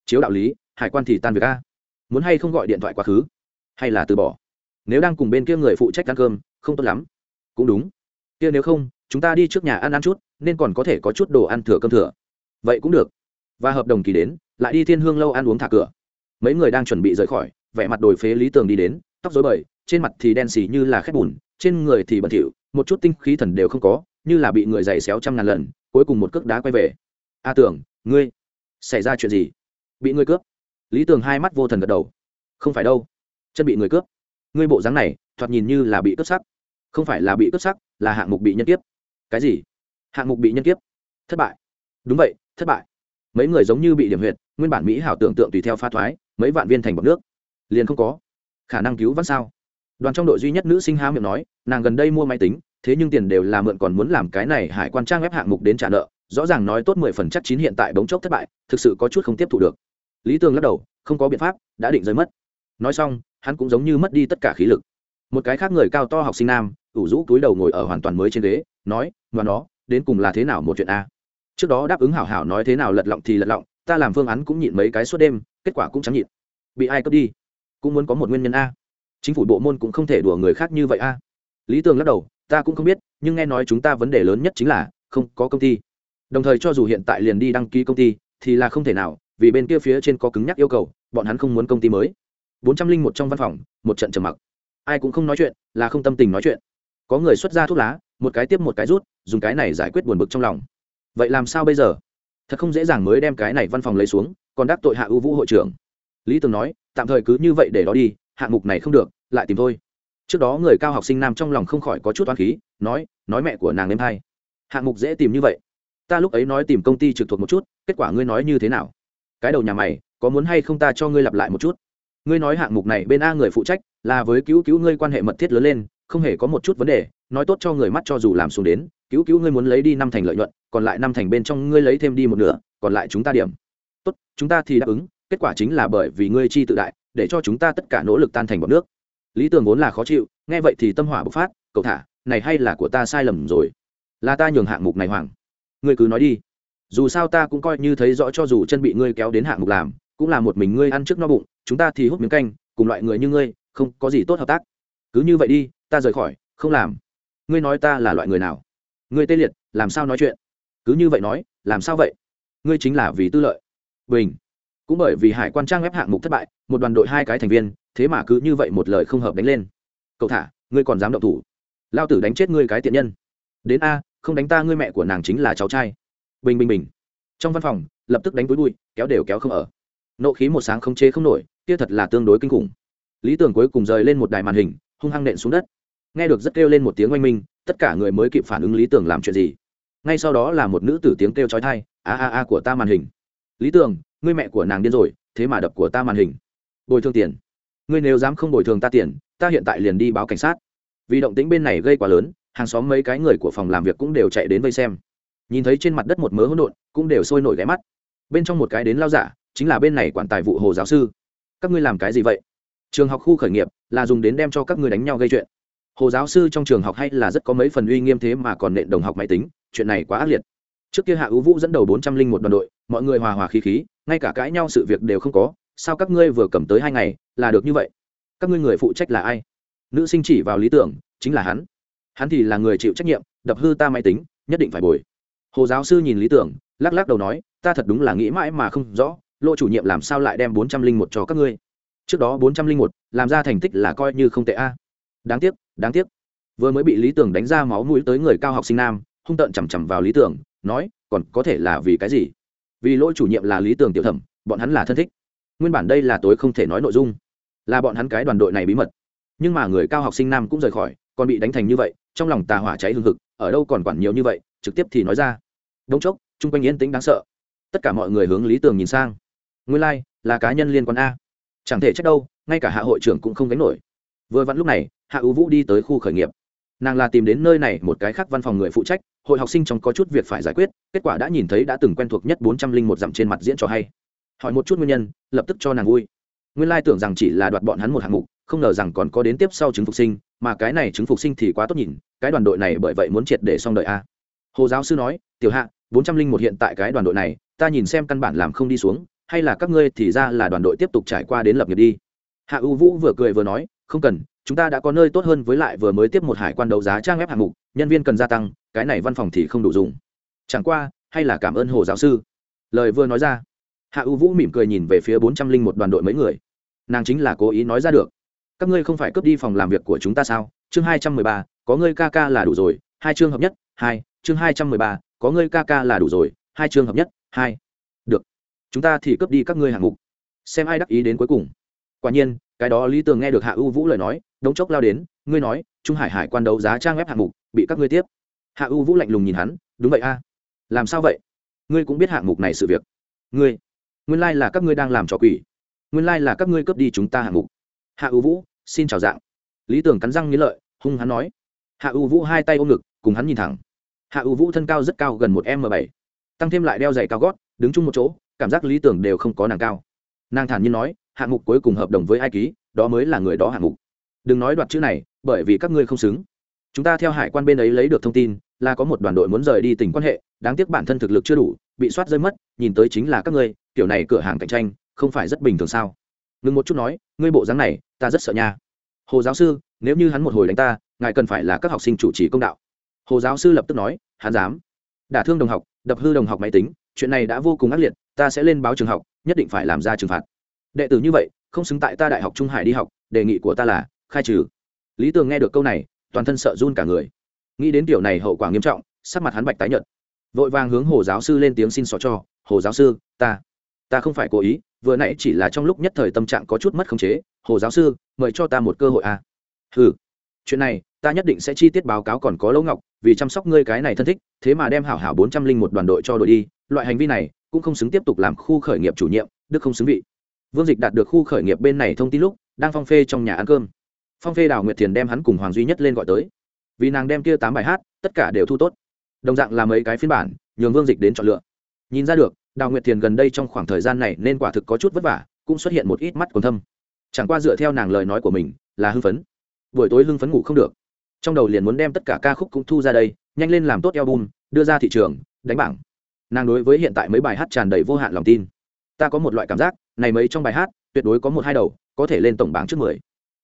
Chiếu đạo lý, hải quan thì tan việc a. Muốn hay không gọi điện thoại quá khứ? Hay là từ bỏ? Nếu đang cùng bên kia người phụ trách ăn cơm, không tốt lắm. Cũng đúng. Kia nếu không, chúng ta đi trước nhà ăn ăn chút, nên còn có thể có chút đồ ăn thừa cơm thừa. Vậy cũng được. Và hợp đồng kỳ đến, lại đi thiên hương lâu ăn uống thả cửa. Mấy người đang chuẩn bị rời khỏi, vẻ mặt đồi phế lý tường đi đến, tóc dối bời, trên mặt thì đen xì như là khét bùn trên người thì bẩn thỉu, một chút tinh khí thần đều không có, như là bị người giày xéo trăm ngàn lần, cuối cùng một cước đá quay về. A tưởng, ngươi, xảy ra chuyện gì? Bị ngươi cướp. Lý tường hai mắt vô thần gật đầu. Không phải đâu, chân bị người cướp. Ngươi bộ dáng này, thoạt nhìn như là bị cướp sắc. Không phải là bị cướp sắc, là hạng mục bị nhân kiếp. Cái gì? Hạng mục bị nhân kiếp? Thất bại. Đúng vậy, thất bại. Mấy người giống như bị điểm huyệt, nguyên bản mỹ hảo tưởng tượng tùy theo pha thoái, mấy vạn viên thành bọc nước. Liền không có. Khả năng cứu vãn sao? Đoàn trong đội duy nhất nữ sinh há miệng nói, nàng gần đây mua máy tính, thế nhưng tiền đều là mượn còn muốn làm cái này hải quan trang ép hạng mục đến trả nợ, rõ ràng nói tốt mười phần chắc chín hiện tại bóng chốc thất bại, thực sự có chút không tiếp thu được. Lý tường lắc đầu, không có biện pháp, đã định rơi mất. Nói xong, hắn cũng giống như mất đi tất cả khí lực. Một cái khác người cao to học sinh nam, ủ rũ túi đầu ngồi ở hoàn toàn mới trên ghế, nói và nó đến cùng là thế nào một chuyện a? Trước đó đáp ứng hảo hảo nói thế nào lật lọng thì lật lọng, ta làm phương án cũng nhịn mấy cái suốt đêm, kết quả cũng chẳng nhịn. Bị ai cướp đi? Cũng muốn có một nguyên nhân a chính phủ bộ môn cũng không thể đùa người khác như vậy a. Lý tường lắc đầu, ta cũng không biết, nhưng nghe nói chúng ta vấn đề lớn nhất chính là, không có công ty. Đồng thời cho dù hiện tại liền đi đăng ký công ty, thì là không thể nào, vì bên kia phía trên có cứng nhắc yêu cầu, bọn hắn không muốn công ty mới. bốn trăm linh một trong văn phòng, một trận trầm mặc. Ai cũng không nói chuyện, là không tâm tình nói chuyện. Có người xuất ra thuốc lá, một cái tiếp một cái rút, dùng cái này giải quyết buồn bực trong lòng. Vậy làm sao bây giờ? Thật không dễ dàng mới đem cái này văn phòng lấy xuống, còn đắc tội hạ ưu vũ hội trưởng. Lý tường nói, tạm thời cứ như vậy để đó đi hạng mục này không được, lại tìm thôi. Trước đó người cao học sinh nam trong lòng không khỏi có chút toán khí, nói nói mẹ của nàng em hay. Hạng mục dễ tìm như vậy. Ta lúc ấy nói tìm công ty trực thuộc một chút, kết quả ngươi nói như thế nào? Cái đầu nhà mày, có muốn hay không ta cho ngươi lặp lại một chút? Ngươi nói hạng mục này bên a người phụ trách, là với cứu cứu ngươi quan hệ mật thiết lớn lên, không hề có một chút vấn đề, nói tốt cho người mắt cho dù làm xuống đến, cứu cứu ngươi muốn lấy đi năm thành lợi nhuận, còn lại năm thành bên trong ngươi lấy thêm đi một nửa, còn lại chúng ta điểm. Tốt, chúng ta thì đáp ứng, kết quả chính là bởi vì ngươi chi tự đại để cho chúng ta tất cả nỗ lực tan thành bọn nước. Lý tưởng vốn là khó chịu, nghe vậy thì tâm hỏa bộc phát, cậu thả, này hay là của ta sai lầm rồi. Là ta nhường hạng mục này, hoàng. Ngươi cứ nói đi. Dù sao ta cũng coi như thấy rõ cho dù chân bị ngươi kéo đến hạng mục làm, cũng là một mình ngươi ăn trước no bụng, chúng ta thì hút miếng canh, cùng loại người như ngươi, không có gì tốt hợp tác. Cứ như vậy đi, ta rời khỏi, không làm. Ngươi nói ta là loại người nào? Ngươi tê liệt, làm sao nói chuyện? Cứ như vậy nói, làm sao vậy? Ngươi chính là vì tư lợi. Bình. Cũng bởi vì hải quan trang ép hạng mục thất bại một đoàn đội hai cái thành viên, thế mà cứ như vậy một lời không hợp đánh lên. Cậu thả, ngươi còn dám động thủ? Lao tử đánh chết ngươi cái tiện nhân. Đến a, không đánh ta ngươi mẹ của nàng chính là cháu trai. Bình bình bình. Trong văn phòng, lập tức đánh túi bụi, kéo đều kéo không ở. Nộ khí một sáng không chế không nổi, kia thật là tương đối kinh khủng. Lý tưởng cuối cùng rời lên một đài màn hình, hung hăng nện xuống đất. Nghe được rất kêu lên một tiếng oanh minh, tất cả người mới kịp phản ứng lý tưởng làm chuyện gì? Ngay sau đó là một nữ tử tiếng kêu trói thai a a a của ta màn hình. Lý tưởng, ngươi mẹ của nàng điên rồi, thế mà đập của ta màn hình bồi thường tiền. Ngươi nếu dám không bồi thường ta tiền, ta hiện tại liền đi báo cảnh sát. Vì động tĩnh bên này gây quá lớn, hàng xóm mấy cái người của phòng làm việc cũng đều chạy đến vây xem. Nhìn thấy trên mặt đất một mớ hỗn độn, cũng đều sôi nổi ghé mắt. Bên trong một cái đến lao giả, chính là bên này quản tài vụ hồ giáo sư. Các ngươi làm cái gì vậy? Trường học khu khởi nghiệp là dùng đến đem cho các ngươi đánh nhau gây chuyện. Hồ giáo sư trong trường học hay là rất có mấy phần uy nghiêm thế mà còn nện đồng học máy tính, chuyện này quá ác liệt. Trước kia hạ ưu vũ dẫn đầu bốn trăm linh một đoàn đội, mọi người hòa hòa khí khí, ngay cả cãi nhau sự việc đều không có sao các ngươi vừa cầm tới hai ngày là được như vậy? Các ngươi người phụ trách là ai? Nữ sinh chỉ vào lý tưởng, chính là hắn. Hắn thì là người chịu trách nhiệm, đập hư ta máy tính, nhất định phải bồi. Hồ giáo sư nhìn lý tưởng, lắc lắc đầu nói, ta thật đúng là nghĩ mãi mà không rõ lộ chủ nhiệm làm sao lại đem bốn trăm linh một cho các ngươi? Trước đó bốn trăm linh một, làm ra thành tích là coi như không tệ a. Đáng tiếc đáng tiếc. Vừa mới bị lý tưởng đánh ra máu mũi tới người cao học sinh nam, hung tợn chằm chằm vào lý tưởng, nói, còn có thể là vì cái gì? Vì lỗi chủ nhiệm là lý tưởng tiểu thẩm, bọn hắn là thân thích nguyên bản đây là tối không thể nói nội dung. Là bọn hắn cái đoàn đội này bí mật. Nhưng mà người cao học sinh nam cũng rời khỏi còn bị đánh thành như vậy trong lòng tà hỏa cháy hương thực ở đâu còn quản nhiều như vậy trực tiếp thì nói ra. Đông chốc chung quanh yên tĩnh đáng sợ. Tất cả mọi người hướng lý tường nhìn sang. Nguyên lai、like, là cá nhân liên quan a. Chẳng thể trách đâu ngay cả hạ hội trưởng cũng không gánh nổi. Vừa vặn lúc này hạ ưu vũ đi tới khu khởi nghiệp. Nàng là tìm đến nơi này một cái khác văn phòng người phụ trách hội học sinh trong có chút việc phải giải quyết kết quả đã nhìn thấy đã từng quen thuộc nhất bốn trăm linh một dặm trên mặt diễn trò hay hỏi một chút nguyên nhân, lập tức cho nàng vui. Nguyên lai tưởng rằng chỉ là đoạt bọn hắn một hạng mục, không ngờ rằng còn có đến tiếp sau chứng phục sinh, mà cái này chứng phục sinh thì quá tốt nhìn, cái đoàn đội này bởi vậy muốn triệt để xong đợi a. Hồ giáo sư nói, tiểu hạ, bốn trăm linh một hiện tại cái đoàn đội này, ta nhìn xem căn bản làm không đi xuống, hay là các ngươi thì ra là đoàn đội tiếp tục trải qua đến lập nghiệp đi. Hạ ưu vũ vừa cười vừa nói, không cần, chúng ta đã có nơi tốt hơn với lại vừa mới tiếp một hải quan đấu giá trang web hạng mục, nhân viên cần gia tăng, cái này văn phòng thì không đủ dùng. Chẳng qua, hay là cảm ơn hồ giáo sư. Lời vừa nói ra hạ U vũ mỉm cười nhìn về phía bốn trăm linh một đoàn đội mấy người. Nàng chính là cố ý nói ra được. Các ngươi không phải cướp đi phòng làm việc của chúng ta sao? Chương hai trăm mười ba, có ngươi ca ca là đủ rồi. Hai chương hợp nhất, hai, chương hai trăm mười ba, có ngươi ca ca là đủ rồi. Hai chương hợp nhất, hai. Được. Chúng ta thì cướp đi các ngươi hạng mục. Xem ai đắc ý đến cuối cùng. Quả nhiên, cái đó lý tường nghe được hạ U vũ lời nói, đống chốc lao đến, ngươi nói, trung hải hải quan đấu giá trang web hạng mục, bị các ngươi tiếp. Hạ U vũ lạnh lùng nhìn hắn, đúng vậy a. Làm sao vậy? Ngươi cũng biết hạng mục này sự việc. Ngươi? Nguyên lai là các ngươi đang làm trò quỷ. Nguyên lai là các ngươi cướp đi chúng ta hạng mục. Hạ ưu vũ, xin chào dạng. Lý tưởng cắn răng nghĩ lợi, hung hắn nói. Hạ ưu vũ hai tay ôm ngực, cùng hắn nhìn thẳng. Hạ ưu vũ thân cao rất cao, gần một m bảy. Tăng thêm lại đeo giày cao gót, đứng chung một chỗ, cảm giác lý tưởng đều không có nàng cao. Nàng thản nhiên nói, hạng mục cuối cùng hợp đồng với ai ký, đó mới là người đó hạng mục. Đừng nói đoạt chữ này, bởi vì các ngươi không xứng. Chúng ta theo hải quan bên ấy lấy được thông tin, là có một đoàn đội muốn rời đi tỉnh quan hệ, đáng tiếc bản thân thực lực chưa đủ, bị soát rơi mất, nhìn tới chính là các ngươi kiểu này cửa hàng cạnh tranh không phải rất bình thường sao? Ngừng một chút nói, ngươi bộ dáng này, ta rất sợ nha. Hồ giáo sư, nếu như hắn một hồi đánh ta, ngài cần phải là các học sinh chủ trì công đạo. Hồ giáo sư lập tức nói, hắn dám. Đả thương đồng học, đập hư đồng học máy tính, chuyện này đã vô cùng ác liệt, ta sẽ lên báo trường học, nhất định phải làm ra trừng phạt. Đệ tử như vậy, không xứng tại ta đại học trung hải đi học, đề nghị của ta là, khai trừ. Lý tường nghe được câu này, toàn thân sợ run cả người. Nghĩ đến điều này hậu quả nghiêm trọng, sắc mặt hắn bạch tái nhợt. Vội vàng hướng hồ giáo sư lên tiếng xin xỏ cho, hồ giáo sư, ta ta không phải cố ý, vừa nãy chỉ là trong lúc nhất thời tâm trạng có chút mất khống chế, hồ giáo sư, mời cho ta một cơ hội à? Ừ chuyện này, ta nhất định sẽ chi tiết báo cáo còn có lỗ ngọc, vì chăm sóc ngươi cái này thân thích, thế mà đem hảo hảo bốn trăm linh một đoàn đội cho đội đi, loại hành vi này, cũng không xứng tiếp tục làm khu khởi nghiệp chủ nhiệm, đức không xứng vị. Vương dịch đạt được khu khởi nghiệp bên này thông tin lúc, đang phong phê trong nhà ăn cơm. Phong phê đào nguyệt thiền đem hắn cùng hoàng duy nhất lên gọi tới. Vì nàng đem kia tám bài hát, tất cả đều thu tốt. Đồng dạng là mấy cái phiên bản, nhường vương dịch đến chọn lựa. Nhìn ra được đào nguyệt thiền gần đây trong khoảng thời gian này nên quả thực có chút vất vả cũng xuất hiện một ít mắt còn thâm. Chẳng qua dựa theo nàng lời nói của mình là hưng phấn. Buổi tối hưng phấn ngủ không được. Trong đầu liền muốn đem tất cả ca khúc cũng thu ra đây nhanh lên làm tốt album đưa ra thị trường đánh bảng. Nàng đối với hiện tại mấy bài hát tràn đầy vô hạn lòng tin. Ta có một loại cảm giác này mấy trong bài hát tuyệt đối có một hai đầu có thể lên tổng bảng trước mười.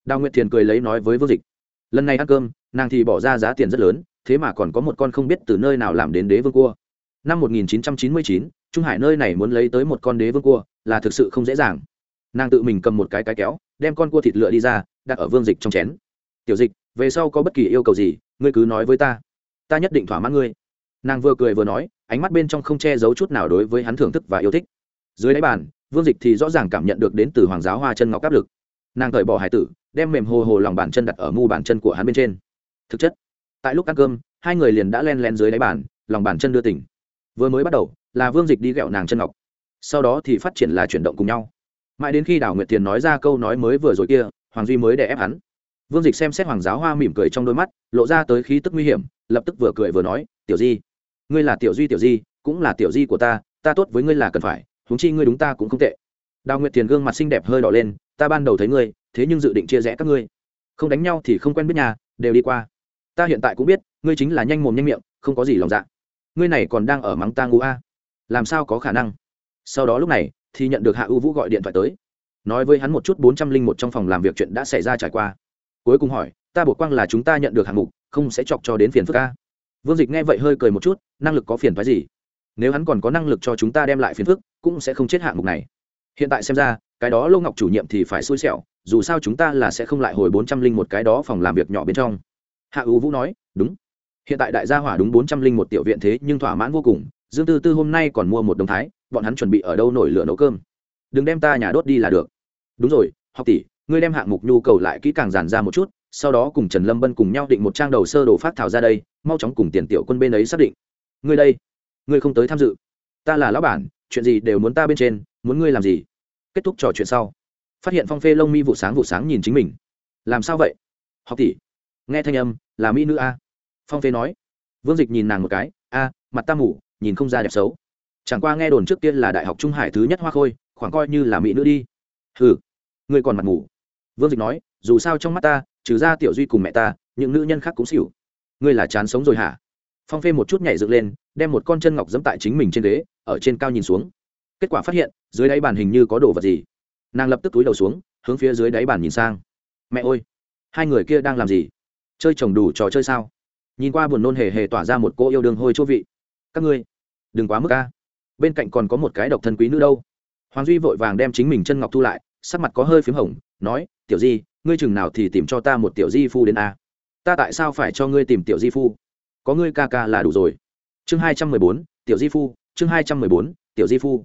Đào nguyệt thiền cười lấy nói với vương dịch. Lần này ăn cơm nàng thì bỏ ra giá tiền rất lớn thế mà còn có một con không biết từ nơi nào làm đến đế vương cua. Năm 1999, trung hải nơi này muốn lấy tới một con đế vương cua, là thực sự không dễ dàng. Nàng tự mình cầm một cái cái kéo, đem con cua thịt lựa đi ra, đặt ở vương dịch trong chén. Tiểu dịch, về sau có bất kỳ yêu cầu gì, ngươi cứ nói với ta. Ta nhất định thỏa mãn ngươi. Nàng vừa cười vừa nói, ánh mắt bên trong không che giấu chút nào đối với hắn thưởng thức và yêu thích. Dưới đáy bàn, vương dịch thì rõ ràng cảm nhận được đến từ hoàng giáo hoa chân ngọc áp lực. Nàng cởi bỏ hải tử, đem mềm hồ hồ lòng bàn chân đặt ở mu bàn chân của hắn bên trên. Thực chất. Tại lúc ăn cơm, hai người liền đã len len dưới đáy bàn, lòng bàn chân đưa tỉnh. Vừa mới bắt đầu là vương dịch đi ghẹo nàng chân ngọc. Sau đó thì phát triển là chuyển động cùng nhau. Mãi đến khi đào nguyệt tiền nói ra câu nói mới vừa rồi kia, hoàng duy mới đè ép hắn. Vương dịch xem xét hoàng giáo hoa mỉm cười trong đôi mắt, lộ ra tới khí tức nguy hiểm, lập tức vừa cười vừa nói, tiểu di, ngươi là tiểu duy tiểu di, cũng là tiểu di của ta ta tốt với ngươi là cần phải, huống chi ngươi đúng ta cũng không tệ. Đào nguyệt tiền gương mặt xinh đẹp hơi đỏ lên, ta ban đầu thấy ngươi, thế nhưng dự định chia rẽ các ngươi. Không đánh nhau thì không quen biết nhà, đều đi qua. Ta hiện tại cũng biết, ngươi chính là nhanh mồm nhanh miệng, không có gì lòng dạ. Ngươi này còn đang ở mắng ta ngũ a làm sao có khả năng? Sau đó lúc này, thì nhận được hạ ưu vũ gọi điện thoại tới. Nói với hắn một chút bốn trăm linh một trong phòng làm việc chuyện đã xảy ra trải qua. Cuối cùng hỏi, ta buộc quang là chúng ta nhận được hạng mục, không sẽ chọc cho đến phiền phức ca vương dịch nghe vậy hơi cười một chút, năng lực có phiền phái gì? Nếu hắn còn có năng lực cho chúng ta đem lại phiền phức, cũng sẽ không chết hạng mục này. Hiện tại xem ra, cái đó lô ngọc chủ nhiệm thì phải xui xẻo, dù sao chúng ta là sẽ không lại hồi bốn trăm linh một cái đó phòng làm việc nhỏ bên trong. Hạ ưu vũ nói, đúng. Hiện tại đại gia hỏa đúng bốn trăm linh một tiểu viện thế nhưng thỏa mãn vô cùng dương tư tư hôm nay còn mua một đồng thái, bọn hắn chuẩn bị ở đâu nổi lửa nấu cơm? Đừng đem ta nhà đốt đi là được. Đúng rồi, học tỷ, ngươi đem hạng mục nhu cầu lại kỹ càng giàn ra một chút, sau đó cùng trần lâm bân cùng nhau định một trang đầu sơ đồ phát thảo ra đây, mau chóng cùng tiền tiểu quân bên ấy xác định. Ngươi đây, ngươi không tới tham dự. Ta là lão bản, chuyện gì đều muốn ta bên trên, muốn ngươi làm gì? Kết thúc trò chuyện sau, phát hiện phong phê lông mi vụ sáng vụ sáng nhìn chính mình. Làm sao vậy? Học tỷ, nghe thanh âm, là mỹ nữ a. Phong phê nói. Vương dịch nhìn nàng một cái, a, mặt ta mủ nhìn không ra đẹp xấu. Chẳng qua nghe đồn trước tiên là đại học trung hải thứ nhất hoa khôi, khoảng coi như là mỹ nữ đi. Hừ, ngươi còn mặt ngủ. vương dịch nói, dù sao trong mắt ta, trừ ra tiểu duy cùng mẹ ta, những nữ nhân khác cũng xỉu. Ngươi là chán sống rồi hả? Phong phê một chút nhảy dựng lên, đem một con chân ngọc dẫm tại chính mình trên ghế, ở trên cao nhìn xuống. Kết quả phát hiện, dưới đáy bàn hình như có đồ vật gì. Nàng lập tức túi đầu xuống, hướng phía dưới đáy bàn nhìn sang. Mẹ ơi, hai người kia đang làm gì? Chơi chồng đủ trò chơi sao? Nhìn qua buồn nôn hề hề tỏa ra một cô yêu đương hôi chỗ vị. Các ngươi đừng quá mức ca bên cạnh còn có một cái độc thân quý nữ đâu. Hoàng duy vội vàng đem chính mình chân ngọc thu lại, sắc mặt có hơi p h í m hồng, nói, tiểu di, ngươi chừng nào thì tìm cho ta một tiểu di phu đến a? Ta tại sao phải cho ngươi tìm tiểu di phu? Có ngươi ca ca là đủ rồi. Chương hai trăm mười bốn, tiểu di phu, chương hai trăm mười bốn, tiểu di phu.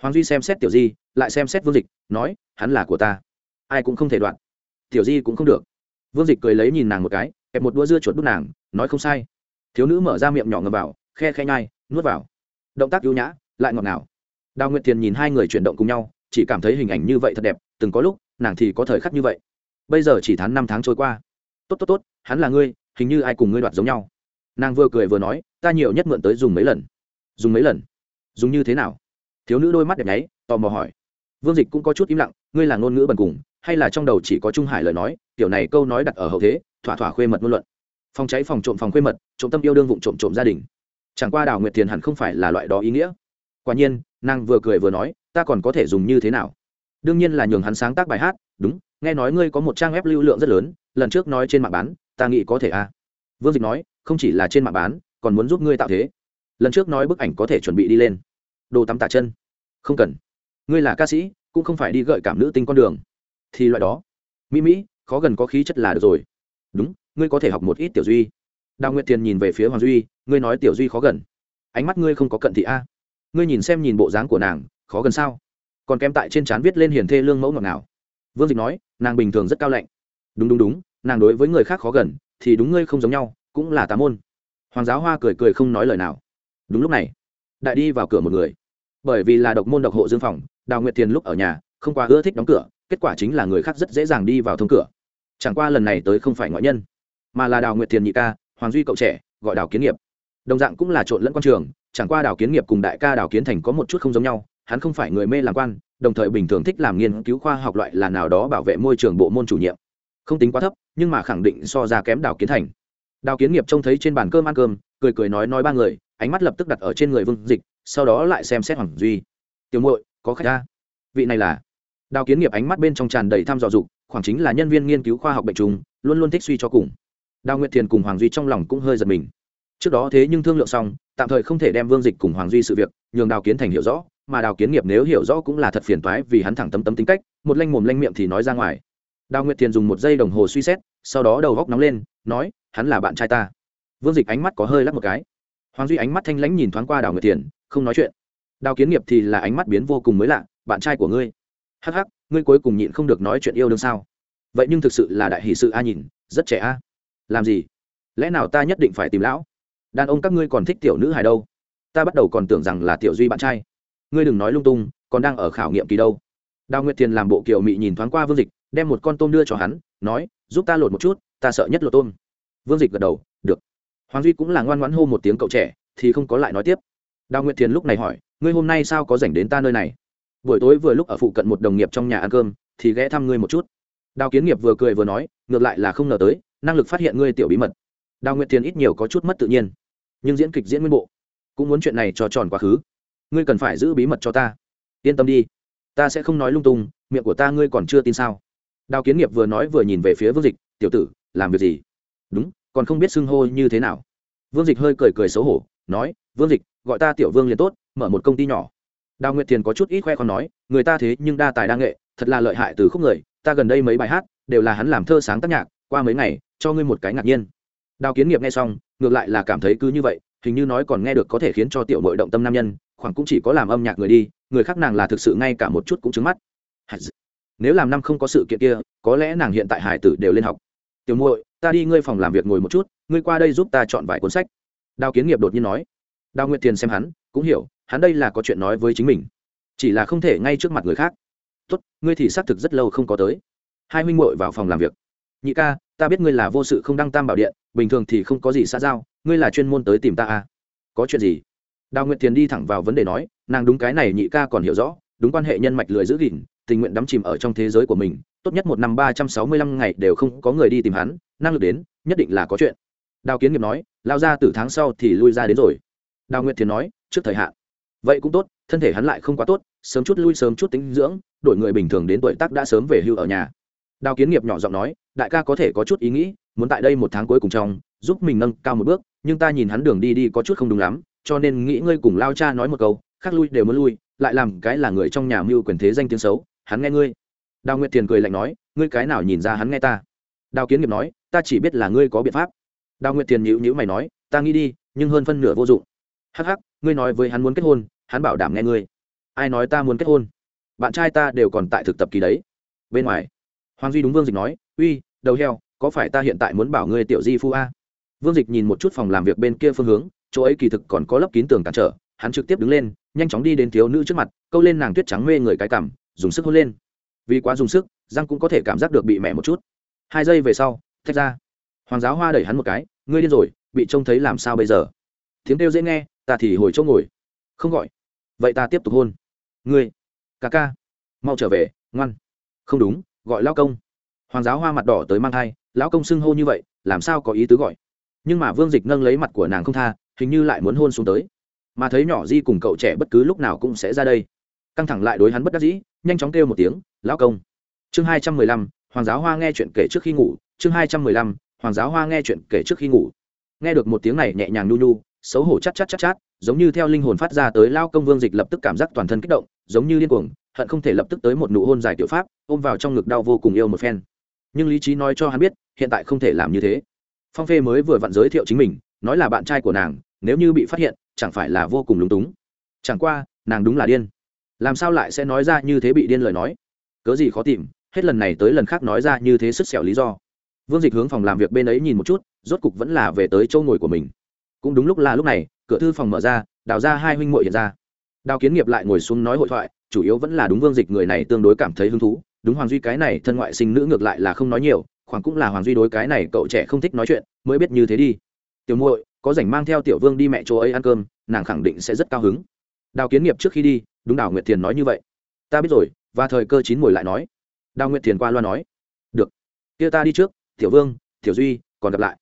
Hoàng duy xem xét tiểu di, lại xem xét vương dịch, nói, hắn là của ta. Ai cũng không thể đoạn. Tiểu di cũng không được. Vương dịch cười lấy nhìn nàng một cái, kẹp một đũa dưa chuột đút nàng, nói, không sai. Thiếu nữ mở ra miệng nhỏ ngầm vào, khe khe nhai, nuốt vào động tác ưu nhã, lại ngọt ngào. Đào nguyệt thiền nhìn hai người chuyển động cùng nhau, chỉ cảm thấy hình ảnh như vậy thật đẹp, từng có lúc, nàng thì có thời khắc như vậy. Bây giờ chỉ tháng năm tháng trôi qua. Tốt tốt tốt, hắn là ngươi, hình như ai cùng ngươi đoạt giống nhau. Nàng vừa cười vừa nói, ta nhiều nhất mượn tới dùng mấy lần. Dùng mấy lần? Dùng như thế nào? Thiếu nữ đôi mắt đẹp nháy, tò mò hỏi. Vương dịch cũng có chút im lặng, ngươi là ngôn ngữ bần cùng, hay là trong đầu chỉ có trung hải lời nói, kiểu này câu nói đặt ở hậu thế, thỏa thỏa khuê mật ngôn luận. Phòng cháy, phòng trộm, phòng khuê mật, trộm tâm yêu đương vụ trộm trộm gia đình chẳng qua đào nguyệt thiền hẳn không phải là loại đó ý nghĩa. Quả nhiên, nàng vừa cười vừa nói, ta còn có thể dùng như thế nào? Đương nhiên là nhường hắn sáng tác bài hát, đúng, nghe nói ngươi có một trang web lưu lượng rất lớn, lần trước nói trên mạng bán, ta nghĩ có thể a à. vương dịch nói, không chỉ là trên mạng bán, còn muốn giúp ngươi tạo thế. Lần trước nói bức ảnh có thể chuẩn bị đi lên. Đồ tắm tạ chân. Không cần. Ngươi là ca sĩ, cũng không phải đi gợi cảm nữ tinh con đường. Thì loại đó. Mỹ mỹ, khó gần có khí chất là được rồi. Đúng, ngươi có thể học một ít tiểu duy. Đào nguyệt thiền nhìn về phía hoàng duy ngươi nói tiểu duy khó gần. Ánh mắt ngươi không có cận thị a. Ngươi nhìn xem nhìn bộ dáng của nàng, khó gần sao? Còn kém tại trên trán viết lên hiền thê lương mẫu ngọt nào vương dịch nói, nàng bình thường rất cao lạnh. Đúng đúng đúng, nàng đối với người khác khó gần, thì đúng ngươi không giống nhau, cũng là tà môn. Hoàng giáo hoa cười cười không nói lời nào. Đúng lúc này, đại đi vào cửa một người. Bởi vì là độc môn độc hộ dương phòng, đào nguyệt thiền lúc ở nhà, không quá ưa thích đóng cửa, kết quả chính là người khác rất dễ dàng đi vào thông cửa. Chẳng qua lần này tới không phải ngoại nhân, mà là đào nguyệt thiền nhị ca, hoàng duy cậu trẻ, gọi đào kiến nghiệp đồng dạng cũng là trộn lẫn quan trường, chẳng qua đào kiến nghiệp cùng đại ca đào kiến thành có một chút không giống nhau, hắn không phải người mê làm quan, đồng thời bình thường thích làm nghiên cứu khoa học loại là nào đó bảo vệ môi trường bộ môn chủ nhiệm. Không tính quá thấp, nhưng mà khẳng định so ra kém đào kiến thành. Đào kiến nghiệp trông thấy trên bàn cơm ăn cơm, cười cười nói nói ba người, ánh mắt lập tức đặt ở trên người vương dịch, sau đó lại xem xét hoàng duy. Tiểu muội, có khách ra vị này là. Đào kiến nghiệp ánh mắt bên trong tràn đầy tham dò dục, khoảng chính là nhân viên nghiên cứu khoa học bệnh trùng, luôn luôn thích suy cho cùng. Đào nguyệt thiền cùng hoàng duy trong lòng cũng hơi giật mình trước đó thế nhưng thương lượng xong, tạm thời không thể đem vương dịch cùng hoàng duy sự việc, nhường đào kiến thành hiểu rõ, mà đào kiến nghiệp nếu hiểu rõ cũng là thật phiền toái vì hắn thẳng tấm tấm tính cách, một lanh mồm lanh miệng thì nói ra ngoài. Đào nguyệt thiền dùng một giây đồng hồ suy xét, sau đó đầu góc nóng lên, nói, hắn là bạn trai ta. Vương dịch ánh mắt có hơi lắc một cái. Hoàng duy ánh mắt thanh lãnh nhìn thoáng qua đào nguyệt thiền, không nói chuyện. Đào kiến nghiệp thì là ánh mắt biến vô cùng mới lạ, bạn trai của ngươi? Hắc hắc, ngươi cuối cùng nhịn không được nói chuyện yêu đương sao? Vậy nhưng thực sự là đại hỷ sự a nhìn, rất trẻ a. Làm gì? Lẽ nào ta nhất định phải tìm lão? Đàn ông các ngươi còn thích tiểu nữ hài đâu? Ta bắt đầu còn tưởng rằng là tiểu duy bạn trai. Ngươi đừng nói lung tung, còn đang ở khảo nghiệm kỳ đâu. Đào nguyệt thiền làm bộ kiểu mị nhìn thoáng qua vương dịch, đem một con tôm đưa cho hắn, nói, giúp ta lột một chút, ta sợ nhất lột tôm. Vương dịch gật đầu, được. Hoàng duy cũng là ngoan ngoãn hô một tiếng cậu trẻ, thì không có lại nói tiếp. Đào nguyệt thiền lúc này hỏi, ngươi hôm nay sao có dành đến ta nơi này? Buổi tối vừa lúc ở phụ cận một đồng nghiệp trong nhà ăn cơm, thì ghé thăm ngươi một chút. Đào kiến nghiệp vừa cười vừa nói, ngược lại là không ngờ tới, năng lực phát hiện ngươi tiểu bí mật đào nguyệt thiền ít nhiều có chút mất tự nhiên, nhưng diễn kịch diễn nguyên bộ, cũng muốn chuyện này cho tròn quá khứ. Ngươi cần phải giữ bí mật cho ta. Yên tâm đi, ta sẽ không nói lung tung, miệng của ta ngươi còn chưa tin sao? Đào kiến nghiệp vừa nói vừa nhìn về phía vương dịch, tiểu tử, làm việc gì? Đúng, còn không biết xưng hô như thế nào. Vương dịch hơi cười cười xấu hổ, nói, vương dịch, gọi ta tiểu vương liền tốt, mở một công ty nhỏ. Đào nguyệt thiền có chút ít khoe còn nói, người ta thế nhưng đa tài đa nghệ, thật là lợi hại từ khúc người, ta gần đây mấy bài hát, đều là hắn làm thơ sáng tác nhạc, qua mấy ngày, cho ngươi một cái ngạc nhiên đào kiến nghiệp nghe xong, ngược lại là cảm thấy cứ như vậy, hình như nói còn nghe được có thể khiến cho tiểu mội động tâm nam nhân, khoảng cũng chỉ có làm âm nhạc người đi, người khác nàng là thực sự ngay cả một chút cũng trứng mắt. Nếu làm năm không có sự kiện kia, có lẽ nàng hiện tại hải tử đều lên học. Tiểu muội, ta đi ngươi phòng làm việc ngồi một chút, ngươi qua đây giúp ta chọn vài cuốn sách. Đào kiến nghiệp đột nhiên nói. Đào nguyệt thiền xem hắn, cũng hiểu, hắn đây là có chuyện nói với chính mình. Chỉ là không thể ngay trước mặt người khác. Tốt, ngươi thì xác thực rất lâu không có tới. Hai huynh muội vào phòng làm việc. Nhị ca ta biết ngươi là vô sự không đăng tam bảo điện, bình thường thì không có gì xã giao, ngươi là chuyên môn tới tìm ta à? Có chuyện gì? Đào nguyệt thiền đi thẳng vào vấn đề nói, nàng đúng cái này nhị ca còn hiểu rõ, đúng quan hệ nhân mạch lười giữ gìn, tình nguyện đắm chìm ở trong thế giới của mình, tốt nhất một năm ba trăm sáu mươi lăm ngày đều không có người đi tìm hắn, năng lực đến, nhất định là có chuyện. Đào kiến nghiệp nói, lao ra từ tháng sau thì lui ra đến rồi. Đào nguyệt thiền nói, trước thời hạn. Vậy cũng tốt, thân thể hắn lại không quá tốt, sớm chút lui sớm chút tính dưỡng, đổi người bình thường đến tuổi tác đã sớm về hưu ở nhà. Đào kiến nghiệp nhỏ giọng nói đại ca có thể có chút ý nghĩ, muốn tại đây một tháng cuối cùng trong, giúp mình nâng cao một bước, nhưng ta nhìn hắn đường đi đi có chút không đúng lắm, cho nên nghĩ ngươi cùng lao cha nói một câu, khác lui đều muốn lui, lại làm cái là người trong nhà mưu quyền thế danh tiếng xấu, hắn nghe ngươi. Đào nguyệt thiền cười lạnh nói, ngươi cái nào nhìn ra hắn nghe ta? Đào kiến nghiệp nói, ta chỉ biết là ngươi có biện pháp. Đào nguyệt thiền nhữ nhữ mày nói, ta nghĩ đi, nhưng hơn phân nửa vô dụng. Hắc hắc, ngươi nói với hắn muốn kết hôn, hắn bảo đảm nghe ngươi. Ai nói ta muốn kết hôn? Bạn trai ta đều còn tại thực tập kỳ đấy. Bên ngoài, hoàng duy đúng vương dịch nói, uy đầu heo, có phải ta hiện tại muốn bảo ngươi tiểu di phu a? Vương dịch nhìn một chút phòng làm việc bên kia phương hướng, chỗ ấy kỳ thực còn có lớp kín tường cản trở, hắn trực tiếp đứng lên, nhanh chóng đi đến thiếu nữ trước mặt, câu lên nàng tuyết trắng mê người cái cảm, dùng sức hôn lên. Vì quá dùng sức, răng cũng có thể cảm giác được bị mẹ một chút. Hai giây về sau thách ra. Hoàng giáo hoa đẩy hắn một cái, ngươi điên rồi, bị trông thấy làm sao bây giờ? Tiếng kêu dễ nghe, ta thì hồi chỗ ngồi. Không gọi. Vậy ta tiếp tục hôn. Ngươi, ca ca, mau trở về, ngoan. Không đúng, gọi lao công hoàng giáo hoa mặt đỏ tới mang thai, lão công xưng hô như vậy, làm sao có ý tứ gọi? Nhưng mà vương dịch nâng lấy mặt của nàng không tha, hình như lại muốn hôn xuống tới. Mà thấy nhỏ di cùng cậu trẻ bất cứ lúc nào cũng sẽ ra đây. Căng thẳng lại đối hắn bất đắc dĩ, nhanh chóng kêu một tiếng, lão công! Chương hai trăm mười lăm, hoàng giáo hoa nghe chuyện kể trước khi ngủ, chương hai trăm mười lăm, hoàng giáo hoa nghe chuyện kể trước khi ngủ. Nghe được một tiếng này nhẹ nhàng nhu nhu, xấu hổ chắc chắc chắc chắc giống như theo linh hồn phát ra tới lao công vương dịch lập tức cảm giác toàn thân kích động, giống như điên cuồng, hận không thể lập tức tới một nụ hôn dài tiểu pháp, ôm vào trong ngực đau vô cùng yêu một phen nhưng lý trí nói cho hắn biết, hiện tại không thể làm như thế. Phong phê mới vừa vặn giới thiệu chính mình, nói là bạn trai của nàng, nếu như bị phát hiện, chẳng phải là vô cùng lúng túng. Chẳng qua, nàng đúng là điên. Làm sao lại sẽ nói ra như thế bị điên lời nói? Cớ gì khó tìm, hết lần này tới lần khác nói ra như thế sức xẻo lý do. Vương dịch hướng phòng làm việc bên ấy nhìn một chút, rốt cục vẫn là về tới chỗ ngồi của mình. Cũng đúng lúc là lúc này, cửa thư phòng mở ra, đào ra hai huynh muội hiện ra. Đào kiến nghiệp lại ngồi xuống nói hội thoại, chủ yếu vẫn là đúng vương dịch người này tương đối cảm thấy hứng thú đúng hoàng duy cái này thân ngoại sinh nữ ngược lại là không nói nhiều, khoảng cũng là hoàng duy đối cái này cậu trẻ không thích nói chuyện, mới biết như thế đi. Tiểu muội, có rảnh mang theo tiểu vương đi mẹ chỗ ấy ăn cơm, nàng khẳng định sẽ rất cao hứng. Đào kiến nghiệp trước khi đi, đúng đào nguyệt thiền nói như vậy. Ta biết rồi, và thời cơ chín mùi lại nói. Đào nguyệt thiền qua loa nói. Được. Kia ta đi trước, tiểu vương, tiểu duy, còn gặp lại.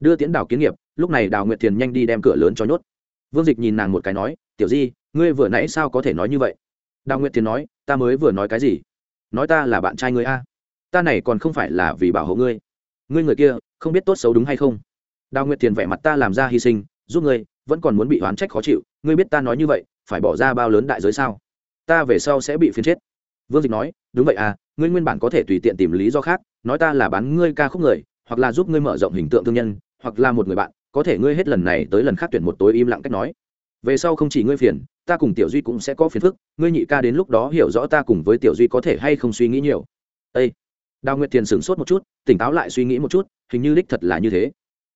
Đưa tiễn đào kiến nghiệp, lúc này đào nguyệt thiền nhanh đi đem cửa lớn cho nhốt. Vương dịch nhìn nàng một cái nói, tiểu di, ngươi vừa nãy sao có thể nói như vậy? Đào nguyệt thiền nói, ta mới vừa nói cái gì? Nói ta là bạn trai ngươi a. Ta này còn không phải là vì bảo hộ ngươi. Ngươi người kia, không biết tốt xấu đúng hay không? Đào nguyệt thiền vẻ mặt ta làm ra hy sinh, giúp ngươi, vẫn còn muốn bị oán trách khó chịu. Ngươi biết ta nói như vậy, phải bỏ ra bao lớn đại giới sao? Ta về sau sẽ bị phiến chết. Vương dịch nói, đúng vậy à ngươi nguyên bản có thể tùy tiện tìm lý do khác, nói ta là bán ngươi ca khúc người, hoặc là giúp ngươi mở rộng hình tượng thương nhân, hoặc là một người bạn, có thể ngươi hết lần này tới lần khác tuyển một tối im lặng cách nói về sau không chỉ ngươi phiền, ta cùng tiểu duy cũng sẽ có phiền phức, ngươi nhị ca đến lúc đó hiểu rõ ta cùng với tiểu duy có thể hay không suy nghĩ nhiều. Â đào nguyệt thiền sửng sốt một chút, tỉnh táo lại suy nghĩ một chút, hình như đích thật là như thế.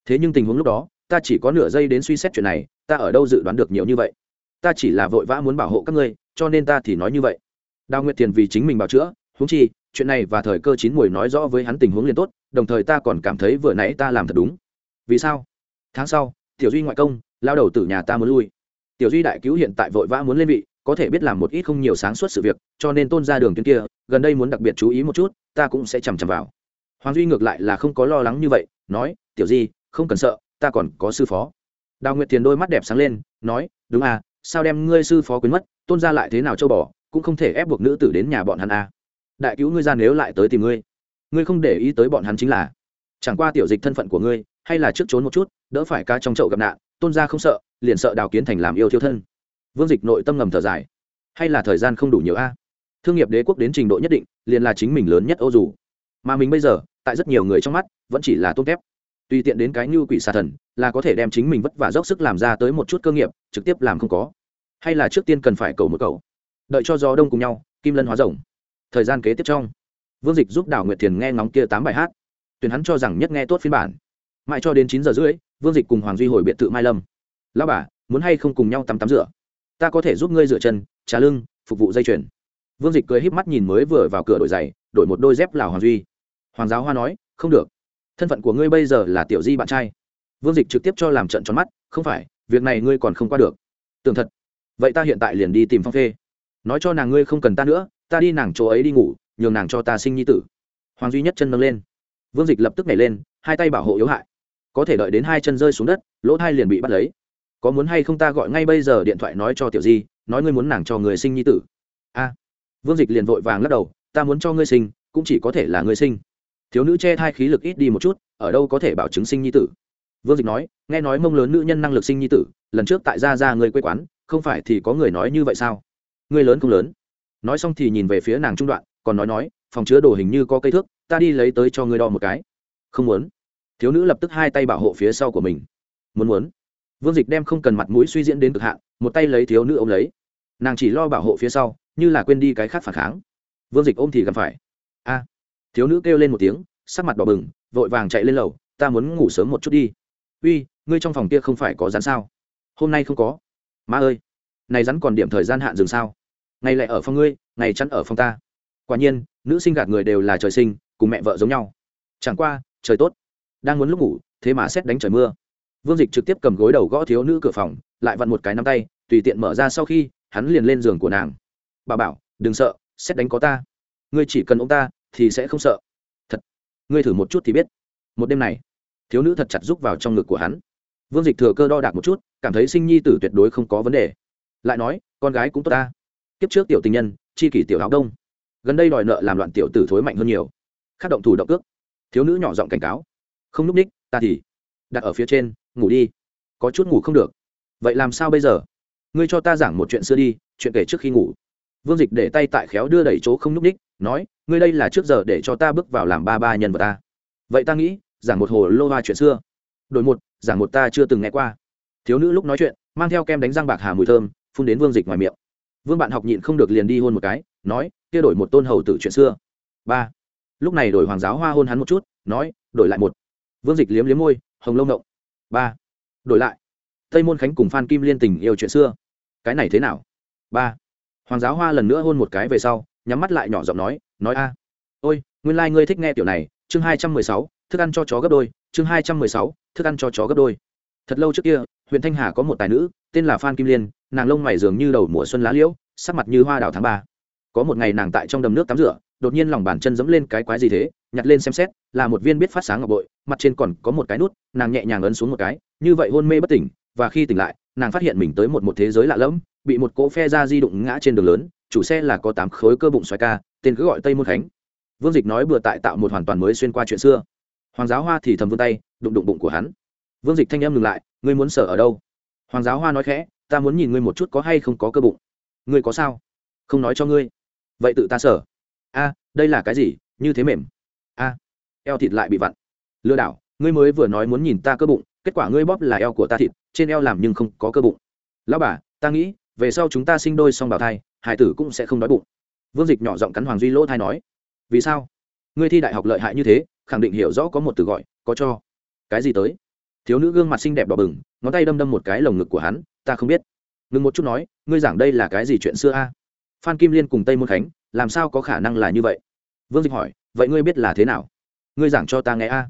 Thế nhưng tình huống lúc đó, ta chỉ có nửa giây đến suy xét chuyện này, ta ở đâu dự đoán được nhiều như vậy? Ta chỉ là vội vã muốn bảo hộ các ngươi, cho nên ta thì nói như vậy. Đào nguyệt thiền vì chính mình bảo chữa húng chi, chuyện này và thời cơ chín mùi nói rõ với hắn tình huống liền tốt, đồng thời ta còn cảm thấy vừa nãy ta làm thật đúng. Vì sao? Tháng sau, tiểu duy ngoại công, lao đầu từ nhà ta muốn lui tiểu duy đại cứu hiện tại vội vã muốn lên vị, có thể biết làm một ít không nhiều sáng suốt sự việc, cho nên tôn ra đường tuyến kia, gần đây muốn đặc biệt chú ý một chút, ta cũng sẽ chằm chằm vào hoàng duy ngược lại là không có lo lắng như vậy, nói, tiểu di không cần sợ, ta còn có sư phó đào nguyệt thiền đôi mắt đẹp sáng lên, nói, đúng à sao đem ngươi sư phó quyến mất, tôn ra lại thế nào châu bỏ cũng không thể ép buộc nữ tử đến nhà bọn hắn à. đại cứu ngươi ra nếu lại tới tìm ngươi ngươi không để ý tới bọn hắn chính là, chẳng qua tiểu dịch thân phận của ngươi, hay là trước trốn một chút, đỡ phải ca trong chậu gặp nạn tôn gia không sợ, liền sợ đào kiến thành làm yêu thiêu thân. Vương dịch nội tâm ngầm thở dài. Hay là thời gian không đủ nhiều a? Thương nghiệp đế quốc đến trình độ nhất định, liền là chính mình lớn nhất ô dù. Mà mình bây giờ, tại rất nhiều người trong mắt, vẫn chỉ là tôn kép. tùy tiện đến cái như quỷ xà thần, là có thể đem chính mình vất vả dốc sức làm ra tới một chút cơ nghiệp, trực tiếp làm không có. Hay là trước tiên cần phải cầu một cầu. Đợi cho gió đông cùng nhau, kim lân hóa rồng. Thời gian kế tiếp trong. Vương dịch giúp đào nguyệt thiền nghe ngóng kia tám bài hát. Tuyển hắn cho rằng nhất nghe tốt phiên bản. Mãi cho đến chín giờ rưỡi vương dịch cùng hoàng duy hồi biệt thự mai lâm lao bà muốn hay không cùng nhau tắm tắm rửa ta có thể giúp ngươi rửa chân trà lưng phục vụ dây chuyền vương dịch cười híp mắt nhìn mới vừa vào cửa đổi giày đổi một đôi dép lào hoàng duy hoàng giáo hoa nói không được thân phận của ngươi bây giờ là tiểu di bạn trai vương dịch trực tiếp cho làm trận tròn mắt không phải việc này ngươi còn không qua được tưởng thật vậy ta hiện tại liền đi tìm phong phê nói cho nàng ngươi không cần ta nữa ta đi nàng chỗ ấy đi ngủ nhường nàng cho ta sinh nhi tử hoàng duy nhất chân nâng lên vương dịch lập tức nhảy lên hai tay bảo hộ yếu hại có thể đợi đến hai chân rơi xuống đất, lỗ thai liền bị bắt lấy. Có muốn hay không ta gọi ngay bây giờ điện thoại nói cho tiểu di, nói ngươi muốn nàng cho người sinh nhi tử. A. Vương dịch liền vội vàng lắc đầu, ta muốn cho ngươi sinh, cũng chỉ có thể là ngươi sinh. Thiếu nữ che thai khí lực ít đi một chút, ở đâu có thể bảo chứng sinh nhi tử? Vương dịch nói, nghe nói mông lớn nữ nhân năng lực sinh nhi tử, lần trước tại gia ra ngươi quê quán, không phải thì có người nói như vậy sao? Ngươi lớn không lớn? Nói xong thì nhìn về phía nàng trung đoạn, còn nói nói, phòng chứa đồ hình như có cây thước, ta đi lấy tới cho ngươi đo một cái. Không muốn thiếu nữ lập tức hai tay bảo hộ phía sau của mình. Muốn muốn. Vương dịch đem không cần mặt mũi suy diễn đến cực hạn, một tay lấy thiếu nữ ôm lấy. Nàng chỉ lo bảo hộ phía sau, như là quên đi cái khác phản kháng. Vương dịch ôm thì gặp phải. A. Thiếu nữ kêu lên một tiếng, sắc mặt đỏ bừng, vội vàng chạy lên lầu, ta muốn ngủ sớm một chút đi. Uy, ngươi trong phòng kia không phải có rắn sao? Hôm nay không có. Má ơi, này rắn còn điểm thời gian hạn dừng sao? Ngày lại ở phòng ngươi, ngày chắn ở phòng ta. Quả nhiên, nữ sinh gạt người đều là trời sinh, cùng mẹ vợ giống nhau. Chẳng qua, trời tốt đang muốn lúc ngủ, thế mà xét đánh trời mưa. Vương dịch trực tiếp cầm gối đầu gõ thiếu nữ cửa phòng, lại vặn một cái nắm tay, tùy tiện mở ra sau khi, hắn liền lên giường của nàng. Bà bảo, đừng sợ, xét đánh có ta. Ngươi chỉ cần ông ta, thì sẽ không sợ. Thật, ngươi thử một chút thì biết. Một đêm này, thiếu nữ thật chặt rúc vào trong ngực của hắn. Vương dịch thừa cơ đo đạc một chút, cảm thấy sinh nhi tử tuyệt đối không có vấn đề. Lại nói, con gái cũng tốt ta. Kiếp trước tiểu tình nhân, chi kỷ tiểu áo đông. Gần đây đòi nợ làm loạn tiểu tử thối mạnh hơn nhiều. Khát động thủ động cước. Thiếu nữ nhỏ giọng cảnh cáo không núp ních, ta thì đặt ở phía trên, ngủ đi. Có chút ngủ không được. Vậy làm sao bây giờ? Ngươi cho ta giảng một chuyện xưa đi, chuyện kể trước khi ngủ. Vương dịch để tay tại khéo đưa đẩy chỗ không núp ních, nói, ngươi đây là trước giờ để cho ta bước vào làm ba ba nhân vật ta. Vậy ta nghĩ, giảng một hồ lô hoa chuyện xưa. Đổi một, giảng một ta chưa từng nghe qua. Thiếu nữ lúc nói chuyện, mang theo kem đánh răng bạc hà mùi thơm, phun đến vương dịch ngoài miệng. Vương bạn học nhịn không được liền đi hôn một cái, nói, kia đổi một tôn hầu tử chuyện xưa. Ba. Lúc này đổi hoàng giáo hoa hôn hắn một chút, nói, đổi lại một vương dịch liếm liếm môi, hồng lông động ba. Đổi lại. Tây môn khánh cùng phan kim liên tình yêu chuyện xưa. Cái này thế nào? Ba. Hoàng giáo hoa lần nữa hôn một cái về sau, nhắm mắt lại nhỏ giọng nói nói a. Ôi, nguyên lai、like、ngươi thích nghe tiểu này, chương hai trăm mười sáu, thức ăn cho chó gấp đôi, chương hai trăm mười sáu, thức ăn cho chó gấp đôi. Thật lâu trước kia, huyện thanh hà có một tài nữ, tên là phan kim liên, nàng lông mày dường như đầu mùa xuân lá liễu, sắc mặt như hoa đào tháng ba. Có một ngày nàng tại trong đầm nước tắm rửa đột nhiên lòng bàn chân dẫm lên cái quái gì thế, nhặt lên xem xét, là một viên biết phát sáng ngọc bội, mặt trên còn có một cái nút, nàng nhẹ nhàng ấn xuống một cái, như vậy hôn mê bất tỉnh, và khi tỉnh lại, nàng phát hiện mình tới một một thế giới lạ lẫm, bị một cỗ phe ra di đụng ngã trên đường lớn, chủ xe là có tám khối cơ bụng xoài ca, tên cứ gọi tây môn khánh. Vương dịch nói vừa tại tạo một hoàn toàn mới xuyên qua chuyện xưa. Hoàng giáo hoa thì thầm vươn tay, đụng đụng bụng của hắn. Vương dịch thanh âm ngừng lại, ngươi muốn sở ở đâu? Hoàng giáo hoa nói khẽ, ta muốn nhìn ngươi một chút có hay không có cơ bụng. Ngươi có sao? Không nói cho ngươi. Vậy tự ta sở a, đây là cái gì? Như thế mềm. A, eo thịt lại bị vặn. Lừa đảo, ngươi mới vừa nói muốn nhìn ta cơ bụng, kết quả ngươi bóp là eo của ta thịt, trên eo làm nhưng không có cơ bụng. Lão bà, ta nghĩ, về sau chúng ta sinh đôi xong bào thai, hải tử cũng sẽ không đói bụng. Vương dịch nhỏ giọng cắn hoàng duy lỗ thai nói. Vì sao? Ngươi thi đại học lợi hại như thế, khẳng định hiểu rõ có một từ gọi, có cho. Cái gì tới? Thiếu nữ gương mặt xinh đẹp đỏ bừng, ngón tay đâm đâm một cái lồng ngực của hắn, ta không biết. Ngừng một chút nói, ngươi giảng đây là cái gì chuyện xưa a? Phan kim liên cùng tây môn khánh, làm sao có khả năng là như vậy? Vương dịch hỏi, vậy ngươi biết là thế nào? Ngươi giảng cho ta nghe a.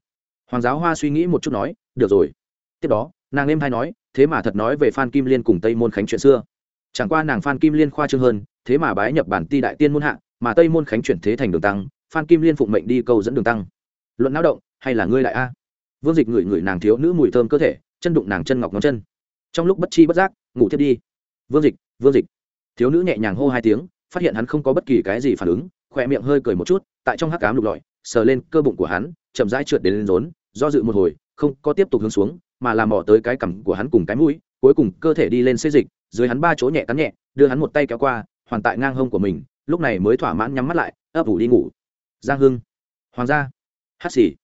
Hoàng giáo hoa suy nghĩ một chút nói, được rồi. Tiếp đó, nàng êm hay nói, thế mà thật nói về phan kim liên cùng tây môn khánh chuyện xưa. Chẳng qua nàng phan kim liên khoa trương hơn, thế mà bái nhập bản ti đại tiên môn hạ, mà tây môn khánh chuyển thế thành đường tăng, phan kim liên phụng mệnh đi câu dẫn đường tăng. Luận lao động, hay là ngươi đại a? Vương dịch ngửi ngửi nàng thiếu nữ mùi thơm cơ thể, chân đụng nàng chân ngọc ngón chân. Trong lúc bất chi bất giác, ngủ thiết đi. Vương dịch vương dịch thiếu nữ nhẹ nhàng hô hai tiếng, phát hiện hắn không có bất kỳ cái gì phản ứng, khỏe miệng hơi cười một chút, tại trong hắc cám lục lọi, sờ lên cơ bụng của hắn, chậm rãi trượt đến lên rốn, do dự một hồi, không có tiếp tục hướng xuống, mà làm mỏ tới cái cằm của hắn cùng cái mũi, cuối cùng cơ thể đi lên xê dịch, dưới hắn ba chỗ nhẹ cắn nhẹ, đưa hắn một tay kéo qua, hoàn tại ngang hông của mình, lúc này mới thỏa mãn nhắm mắt lại, ấp ủ đi ngủ. Giang hưng. Hoàng gia. Hát xì.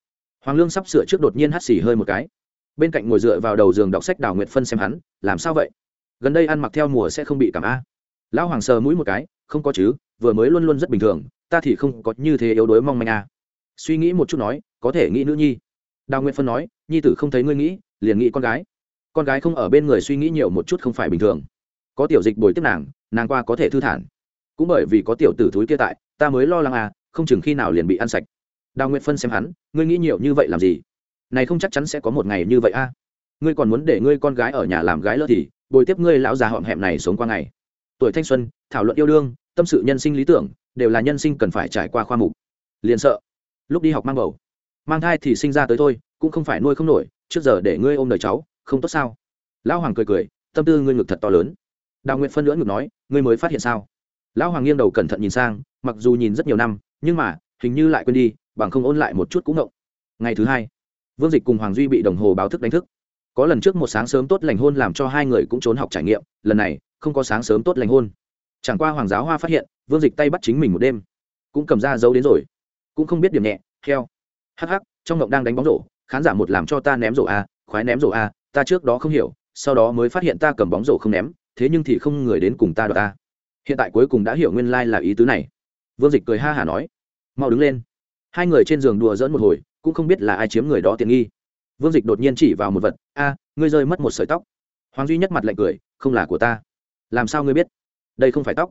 Hoàng lương sắp sửa trước đột nhiên hát xì hơi một cái. Bên cạnh ngồi dựa vào đầu giường đọc sách đào nguyệt phân xem hắn, làm sao vậy? Gần đây ăn mặc theo mùa sẽ không bị cảm a lão hoàng sờ mũi một cái, không có chứ, vừa mới luôn luôn rất bình thường, ta thì không có như thế yếu đuối mong manh à? suy nghĩ một chút nói, có thể nghĩ nữ nhi. Đào nguyệt phân nói, nhi tử không thấy ngươi nghĩ, liền nghĩ con gái. Con gái không ở bên người suy nghĩ nhiều một chút không phải bình thường. Có tiểu dịch bồi tiếp nàng nàng qua có thể thư thản. Cũng bởi vì có tiểu tử thúi kia tại, ta mới lo lắng à không chừng khi nào liền bị ăn sạch. Đào nguyệt phân xem hắn, ngươi nghĩ nhiều như vậy làm gì? Này không chắc chắn sẽ có một ngày như vậy a à? ngươi còn muốn để ngươi con gái ở nhà làm gái lỡ thì, bồi tiếp ngươi lão già họm hẹm này sống qua ngày tuổi thanh xuân, thảo luận yêu đương, tâm sự nhân sinh lý tưởng, đều là nhân sinh cần phải trải qua khoa mục. Liền sợ, lúc đi học mang bầu. Mang thai thì sinh ra tới thôi, cũng không phải nuôi không nổi, trước giờ để ngươi ôm đời cháu, không tốt sao? Lão hoàng cười cười, tâm tư ngươi ngực thật to lớn. Đào nguyện phân nữa ngực nói, ngươi mới phát hiện sao? Lão hoàng nghiêng đầu cẩn thận nhìn sang, mặc dù nhìn rất nhiều năm, nhưng mà, hình như lại quên đi, bằng không ôn lại một chút cũng ngộng. Ngày thứ hai, vương dịch cùng hoàng duy bị đồng hồ báo thức đánh thức. Có lần trước một sáng sớm tốt lành hôn làm cho hai người cũng trốn học trải nghiệm, lần này không có sáng sớm tốt lành hôn. Chẳng qua hoàng giáo hoa phát hiện, vương dịch tay bắt chính mình một đêm, cũng cầm ra dấu đến rồi. Cũng không biết điểm nhẹ theo hắc hắc, trong ngộng đang đánh bóng rổ, khán giả một làm cho ta ném rổ a khoái ném rổ a ta trước đó không hiểu, sau đó mới phát hiện ta cầm bóng rổ không ném, thế nhưng thì không người đến cùng ta đọc ta. Hiện tại cuối cùng đã hiểu nguyên lai、like、là ý tứ này. Vương dịch cười ha hả nói. Mau đứng lên. Hai người trên giường đùa dỡn một hồi, cũng không biết là ai chiếm người đó tiện nghi. Vương dịch đột nhiên chỉ vào một vật, a, ngươi rơi mất một sợi tóc. Hoàng duy nhất mặt lạnh cười, không là của ta làm sao ngươi biết? Đây không phải tóc.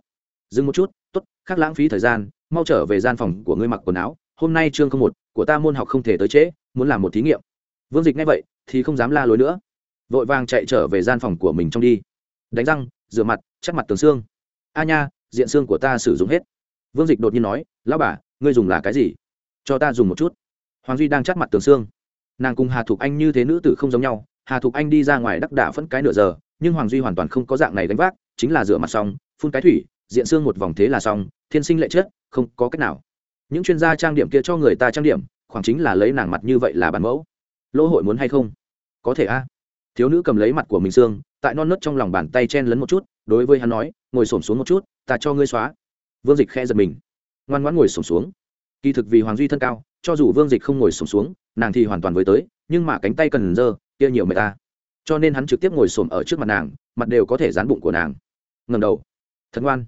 Dừng một chút t ố t khác lãng phí thời gian, mau trở về gian phòng của ngươi mặc quần áo. Hôm nay chương không một, của ta môn học không thể tới trễ, muốn làm một thí nghiệm. Vương dịch nghe vậy, thì không dám la lối nữa. Vội vàng chạy trở về gian phòng của mình trong đi. Đánh răng, rửa mặt chắc mặt tường xương. A nha, diện xương của ta sử dụng hết. Vương dịch đột nhiên nói, lão bà, ngươi dùng là cái gì? Cho ta dùng một chút. Hoàng duy đang chắc mặt tường xương. Nàng cùng hà thục anh như thế nữ tử không giống nhau. Hà thục anh đi ra ngoài đắc đả phẫn cái nửa giờ, nhưng hoàng duy hoàn toàn không có dạng này đánh vác chính là rửa mặt xong, phun cái thủy, diện xương một vòng thế là xong, thiên sinh lệ chết không có cách nào. Những chuyên gia trang điểm kia cho người ta trang điểm, khoảng chính là lấy nàng mặt như vậy là bản mẫu. Lỗ hội muốn hay không? Có thể a. Thiếu nữ cầm lấy mặt của mình xương, tại non nớt trong lòng bàn tay chen lấn một chút, đối với hắn nói, ngồi xổm xuống một chút, ta cho ngươi xóa. Vương dịch khe giật mình. Ngoan ngoãn ngồi xổm xuống. Kỳ thực vì hoàng duy thân cao, cho dù vương dịch không ngồi xổm xuống, nàng thì hoàn toàn với tới, nhưng mà cánh tay cần dơ kia nhiều mệt ta. Cho nên hắn trực tiếp ngồi xổm ở trước mặt nàng, mặt đều có thể dán bụng của nàng ngầm đầu. Thật ngoan.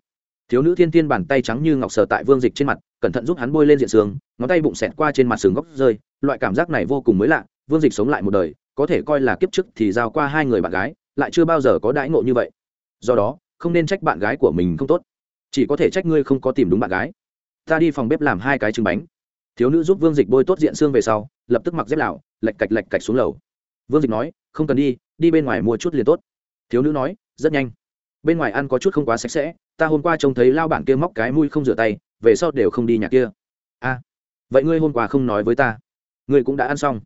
Thiếu nữ thiên thiên bàn tay trắng như ngọc sờ tại vương dịch trên mặt, cẩn thận giúp hắn bôi lên diện sương. ngón tay bụng xẹt qua trên mặt sừng góc rơi, loại cảm giác này vô cùng mới lạ, vương dịch sống lại một đời, có thể coi là kiếp trước thì giao qua hai người bạn gái, lại chưa bao giờ có đãi ngộ như vậy. Do đó, không nên trách bạn gái của mình không tốt. Chỉ có thể trách ngươi không có tìm đúng bạn gái. Ta đi phòng bếp làm hai cái trứng bánh. Thiếu nữ giúp vương dịch bôi tốt diện xương về sau, lập tức mặc dép lạo lạch cạch lạch cạch xuống lầu. Vương dịch nói, không cần đi đi bên ngoài mua chút liền tốt. Thiếu nữ nói, rất nhanh bên ngoài ăn có chút không quá sạch sẽ, ta hôm qua trông thấy lao bản kia móc cái mui không rửa tay, về sau đều không đi nhà kia. A vậy ngươi hôm qua không nói với ta. Ngươi cũng đã ăn xong.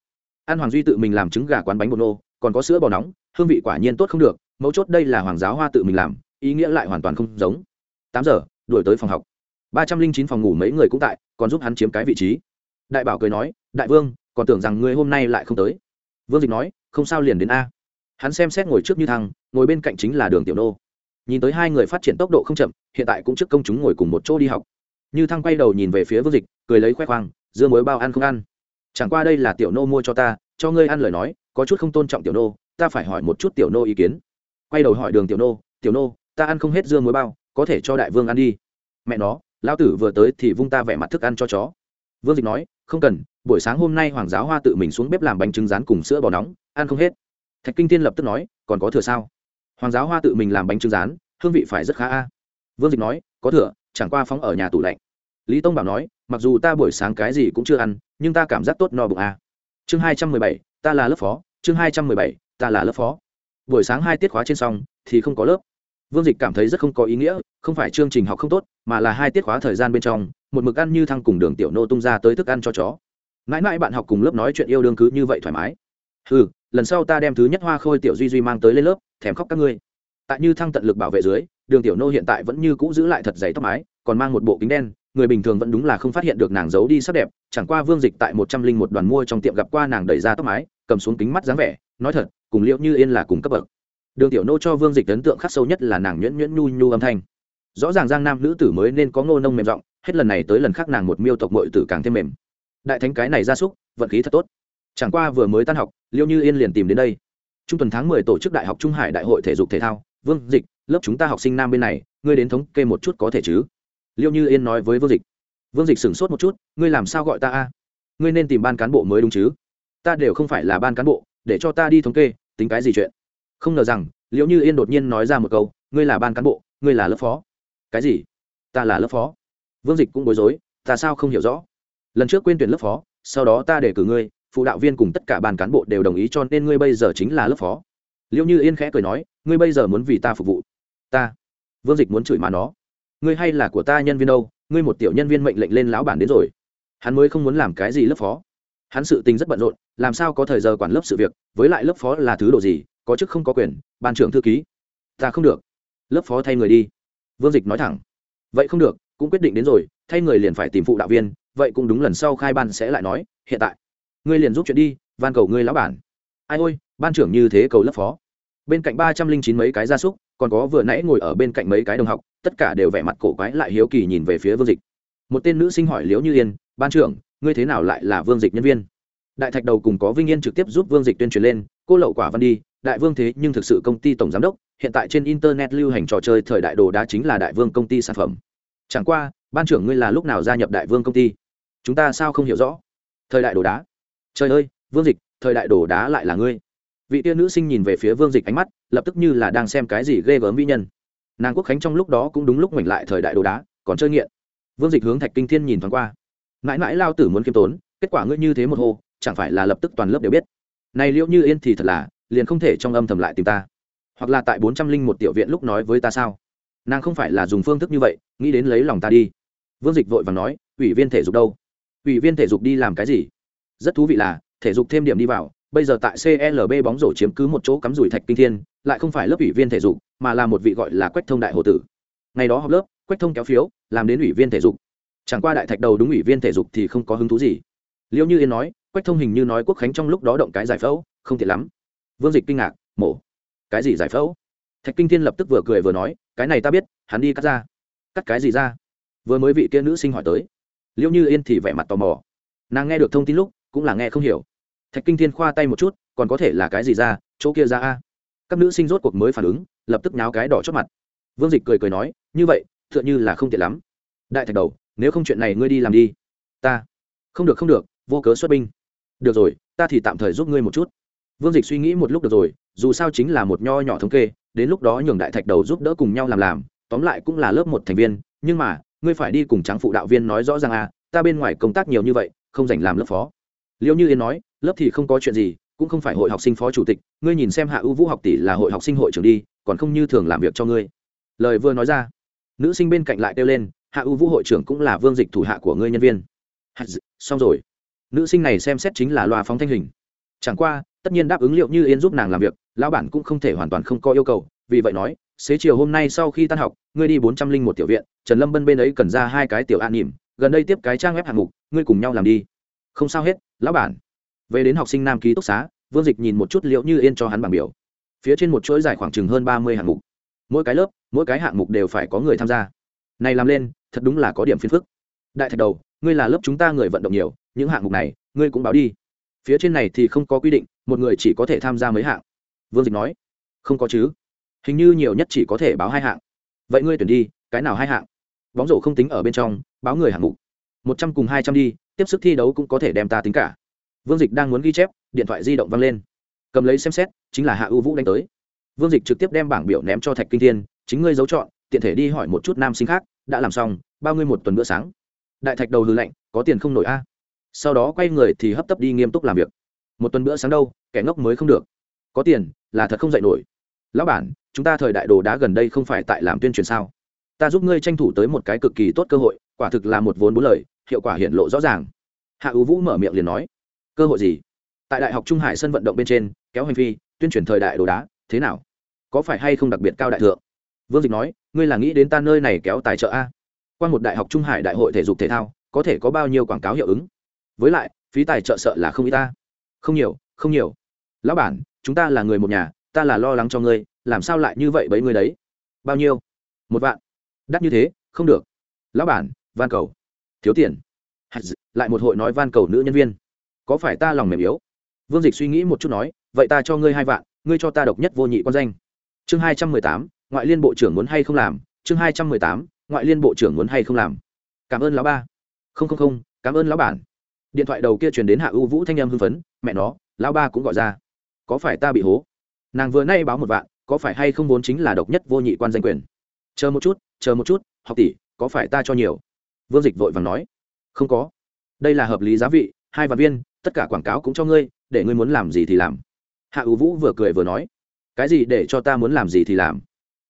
Ăn hoàng duy tự mình làm trứng gà quán bánh bột nô, còn có sữa bò nóng, hương vị quả nhiên tốt không được, mấu chốt đây là hoàng giáo hoa tự mình làm, ý nghĩa lại hoàn toàn không giống. Tám giờ, đuổi tới phòng học. Ba trăm linh chín phòng ngủ mấy người cũng tại, còn giúp hắn chiếm cái vị trí. Đại bảo cười nói, đại vương, còn tưởng rằng ngươi hôm nay lại không tới. Vương dịch nói, không sao liền đến a. Hắn xem xét ngồi trước như thăng ngồi bên cạnh chính là đường tiểu nô nhìn tới hai người phát triển tốc độ không chậm, hiện tại cũng trước công chúng ngồi cùng một chỗ đi học. Như thăng quay đầu nhìn về phía vương dịch, cười lấy khoe khoang, dưa muối bao ăn không ăn? Chẳng qua đây là tiểu nô mua cho ta, cho ngươi ăn lời nói, có chút không tôn trọng tiểu nô, ta phải hỏi một chút tiểu nô ý kiến. Quay đầu hỏi đường tiểu nô tiểu nô, ta ăn không hết dưa muối bao, có thể cho đại vương ăn đi. Mẹ nó, lão tử vừa tới thì vung ta vẻ mặt thức ăn cho chó. Vương dịch nói, không cần, buổi sáng hôm nay hoàng giáo hoa tự mình xuống bếp làm bánh trứng rán cùng sữa bò nóng, ăn không hết. Thạch kinh tiên lập tức nói, còn có thừa sao? Hoàng giáo hoa tự mình làm bánh trứng rán, hương vị phải rất khá a. Vương dịch nói, có thừa, chẳng qua phóng ở nhà tủ lạnh. Lý tông bảo nói, mặc dù ta buổi sáng cái gì cũng chưa ăn, nhưng ta cảm giác tốt no bụng a. Chương hai trăm mười bảy, ta là lớp phó. Chương hai trăm mười bảy, ta là lớp phó. Buổi sáng hai tiết khóa trên xong, thì không có lớp. Vương dịch cảm thấy rất không có ý nghĩa, không phải chương trình học không tốt, mà là hai tiết khóa thời gian bên trong, một mực ăn như thăng cùng đường tiểu nô tung ra tới thức ăn cho chó. Mãi mãi bạn học cùng lớp nói chuyện yêu đương cứ như vậy thoải mái. Ừ lần sau ta đem thứ nhất hoa khôi tiểu duy duy mang tới lên lớp, thèm khóc các ngươi. Tại như thăng tận lực bảo vệ dưới, đường tiểu nô hiện tại vẫn như cũ giữ lại thật dày tóc mái, còn mang một bộ kính đen, người bình thường vẫn đúng là không phát hiện được nàng giấu đi sắc đẹp, chẳng qua vương dịch tại một trăm linh một đoàn mua trong tiệm gặp qua nàng đẩy ra tóc mái, cầm xuống kính mắt dáng vẻ, nói thật, cùng liệu như yên là cùng cấp bậc. Đường tiểu nô cho vương dịch ấn tượng khắc sâu nhất là nàng nhuyễn nhuyễn nhu nhu âm thanh. Rõ ràng giang nam nữ tử mới nên có ngô nông mềm giọng, hết lần này tới lần khác nàng một miêu tộc mội tử càng thêm mềm. Đại thánh cái này ra súc, vận khí thật tốt chẳng qua vừa mới tan học, liêu như yên liền tìm đến đây. Trung tuần tháng mười tổ chức đại học trung hải đại hội thể dục thể thao, vương dịch, lớp chúng ta học sinh nam bên này, ngươi đến thống kê một chút có thể chứ? Liêu như yên nói với vương dịch. Vương dịch sửng sốt một chút, ngươi làm sao gọi ta a? Ngươi nên tìm ban cán bộ mới đúng chứ? Ta đều không phải là ban cán bộ, để cho ta đi thống kê, tính cái gì chuyện? Không ngờ rằng liệu như yên đột nhiên nói ra một câu, ngươi là ban cán bộ, ngươi là lớp phó. Cái gì? Ta là lớp phó. Vương dịch cũng bối rối, ta sao không hiểu rõ? Lần trước quên tuyển lớp phó, sau đó ta để cử ngươi phụ đạo viên cùng tất cả ban cán bộ đều đồng ý cho nên ngươi bây giờ chính là lớp phó. Liệu như yên khẽ cười nói, ngươi bây giờ muốn vì ta phục vụ. Ta. Vương dịch muốn chửi mà nó. Ngươi hay là của ta nhân viên đâu, ngươi một tiểu nhân viên mệnh lệnh lên lão bản đến rồi. Hắn mới không muốn làm cái gì lớp phó. Hắn sự tình rất bận rộn, làm sao có thời giờ quản lớp sự việc, với lại lớp phó là thứ đồ gì, có chức không có quyền, ban trưởng thư ký. Ta không được. Lớp phó thay người đi. Vương dịch nói thẳng. Vậy không được, cũng quyết định đến rồi, thay người liền phải tìm phụ đạo viên, vậy cũng đúng lần sau khai ban sẽ lại nói, hiện tại ngươi liền giúp chuyện đi, van cầu ngươi lão bản. Ai ôi, ban trưởng như thế cầu lớp phó. Bên cạnh ba trăm linh chín mấy cái gia súc, còn có vừa nãy ngồi ở bên cạnh mấy cái đồng học, tất cả đều vẻ mặt cổ quái lại hiếu kỳ nhìn về phía vương dịch. Một tên nữ sinh hỏi liễu như yên, ban trưởng, ngươi thế nào lại là vương dịch nhân viên? Đại thạch đầu cùng có vinh yên trực tiếp giúp vương dịch tuyên truyền lên, cô lậu quả văn đi, đại vương thế nhưng thực sự công ty tổng giám đốc, hiện tại trên internet lưu hành trò chơi thời đại đồ đá chính là đại vương công ty sản phẩm. Chẳng qua, ban trưởng ngươi là lúc nào gia nhập đại vương công ty? Chúng ta sao không hiểu rõ? Thời đại đồ đá trời ơi, vương dịch, thời đại đồ đá lại là ngươi. Vị tia nữ sinh nhìn về phía vương dịch ánh mắt, lập tức như là đang xem cái gì ghê gớm vĩ nhân. Nàng quốc khánh trong lúc đó cũng đúng lúc ngoảnh lại thời đại đồ đá, còn chơi nghiện. Vương dịch hướng thạch kinh thiên nhìn thoáng qua. Mãi mãi lao tử muốn kiêm tốn, kết quả ngươi như thế một hồ chẳng phải là lập tức toàn lớp đều biết. Này liệu như yên thì thật là, liền không thể trong âm thầm lại tìm ta. Hoặc là tại bốn trăm linh một tiểu viện lúc nói với ta sao? Nàng không phải là dùng phương thức như vậy, nghĩ đến lấy lòng ta đi. Vương dịch vội và nói, ủy viên thể dục đâu? Ủy viên thể dục đi làm cái gì? Rất thú vị là, thể dục thêm điểm đi vào, bây giờ tại clb bóng rổ chiếm cứ một chỗ cắm rủi thạch kinh thiên, lại không phải lớp ủy viên thể dục, mà là một vị gọi là quách thông đại hồ tử. Ngày đó học lớp, quách thông kéo phiếu, làm đến ủy viên thể dục. Chẳng qua đại thạch đầu đúng ủy viên thể dục thì không có hứng thú gì. Liêu như yên nói, quách thông hình như nói quốc khánh trong lúc đó động cái giải phẫu, không tiện lắm. Vương dịch kinh ngạc, mổ, cái gì giải phẫu? Thạch kinh thiên lập tức vừa cười vừa nói, cái này ta biết, hắn đi cắt ra cắt cái gì ra? Vừa mới vị kia nữ sinh hỏi tới. Liêu như yên thì vẻ mặt tò mò. Nàng nghe được thông tin lúc cũng là nghe không hiểu. Thạch kinh thiên khoa tay một chút, còn có thể là cái gì ra, chỗ kia ra a. Các nữ sinh rốt cuộc mới phản ứng, lập tức nháo cái đỏ chót mặt. Vương dịch cười cười nói, như vậy t h ư ợ n h ư là không tiện lắm. Đại thạch đầu, nếu không chuyện này ngươi đi làm đi. Ta. Không được không được, vô cớ xuất binh. Được rồi, ta thì tạm thời giúp ngươi một chút. Vương dịch suy nghĩ một lúc được rồi, dù sao chính là một nho nhỏ thống kê, đến lúc đó nhường đại thạch đầu giúp đỡ cùng nhau làm làm, tóm lại cũng là lớp một thành viên, nhưng mà, ngươi phải đi cùng tráng phụ đạo viên nói rõ ràng à ta bên ngoài công tác nhiều như vậy, không dành làm lớp phó liêu như yên nói, lớp thì không có chuyện gì, cũng không phải hội học sinh phó chủ tịch, ngươi nhìn xem hạ ưu vũ học tỷ là hội học sinh hội trưởng đi, còn không như thường làm việc cho ngươi. Lời vừa nói ra, nữ sinh bên cạnh lại kêu lên, hạ ưu vũ hội trưởng cũng là vương dịch thủ hạ của ngươi nhân viên. Xong rồi. Nữ sinh này xem xét chính là loa phóng thanh hình. Chẳng qua, tất nhiên đáp ứng liệu như yên giúp nàng làm việc, lão bản cũng không thể hoàn toàn không có yêu cầu, vì vậy nói, xế chiều hôm nay sau khi tan học, ngươi đi bốn trăm linh một tiểu viện, trần lâm bân bên ấy cần ra hai cái tiểu an nỉm, gần đây tiếp cái trang web hạng mục, ngươi cùng nhau làm đi không sao hết, lão bản. Về đến học sinh nam ký túc xá, vương dịch nhìn một chút liệu như yên cho hắn bảng biểu. Phía trên một chuỗi dài khoảng chừng hơn ba mươi hạng mục. Mỗi cái lớp, mỗi cái hạng mục đều phải có người tham gia. Này làm lên, thật đúng là có điểm phiền phức. Đại thạch đầu, ngươi là lớp chúng ta người vận động nhiều, những hạng mục này, ngươi cũng báo đi. Phía trên này thì không có quy định, một người chỉ có thể tham gia mấy hạng. Vương dịch nói, không có chứ. Hình như nhiều nhất chỉ có thể báo hai hạng. Vậy ngươi tuyển đi, cái nào hai hạng? Bóng rổ không tính ở bên trong, báo người hạng mục. Một trăm cùng hai trăm đi tiếp sức thi đấu cũng có thể đem ta tính cả. Vương dịch đang muốn ghi chép, điện thoại di động văng lên. Cầm lấy xem xét, chính là hạ ưu vũ đánh tới. Vương dịch trực tiếp đem bảng biểu ném cho thạch kinh thiên, chính ngươi giấu chọn, tiện thể đi hỏi một chút nam sinh khác, đã làm xong, bao ngươi một tuần bữa sáng. Đại thạch đầu hư lệnh có tiền không nổi a? Sau đó quay người thì hấp tấp đi nghiêm túc làm việc. Một tuần bữa sáng đâu, kẻ ngốc mới không được. Có tiền, là thật không dạy nổi. Lão bản, chúng ta thời đại đồ đá gần đây không phải tại làm tuyên truyền sao? Ta giúp ngươi tranh thủ tới một cái cực kỳ tốt cơ hội, quả thực là một vốn bốn lời hiệu quả hiện lộ rõ ràng. Hạ ưu vũ mở miệng liền nói, cơ hội gì? Tại đại học trung hải sân vận động bên trên, kéo hành phi, tuyên truyền thời đại đồ đá, thế nào? Có phải hay không đặc biệt cao đại thượng? Vương dịch nói, ngươi là nghĩ đến ta nơi này kéo tài trợ a? Qua một đại học trung hải đại hội thể dục thể thao, có thể có bao nhiêu quảng cáo hiệu ứng? Với lại, phí tài trợ sợ là không ít ta. Không nhiều không nhiều. Lão bản, chúng ta là người một nhà, ta là lo lắng cho ngươi, làm sao lại như vậy bấy ngươi đấy? Bao nhiêu? Một vạn. Đắt như thế, không được. Lão bản, van cầu thiếu tiền. Lại một hội nói van cầu nữ nhân viên. Có phải ta lòng mềm yếu? Vương dịch suy nghĩ một chút nói, vậy ta cho ngươi hai vạn, ngươi cho ta độc nhất vô nhị con danh. Chương hai trăm mười tám, ngoại liên bộ trưởng muốn hay không làm? Chương hai trăm mười tám, ngoại liên bộ trưởng muốn hay không làm? Cảm ơn lão ba. Không không không, cảm ơn lão bản. Điện thoại đầu kia truyền đến hạ ưu vũ thanh em hưng phấn, mẹ nó, lão ba cũng gọi ra. Có phải ta bị hố? Nàng vừa nay báo một vạn, có phải hay không vốn chính là độc nhất vô nhị quan danh quyền? Chờ một chút, chờ một chút, học tỷ, có phải ta cho nhiều? Vương dịch vội vàng nói, không có. Đây là hợp lý giá vị, hai vạn viên, tất cả quảng cáo cũng cho ngươi, để ngươi muốn làm gì thì làm. Hạ ưu vũ vừa cười vừa nói, cái gì để cho ta muốn làm gì thì làm?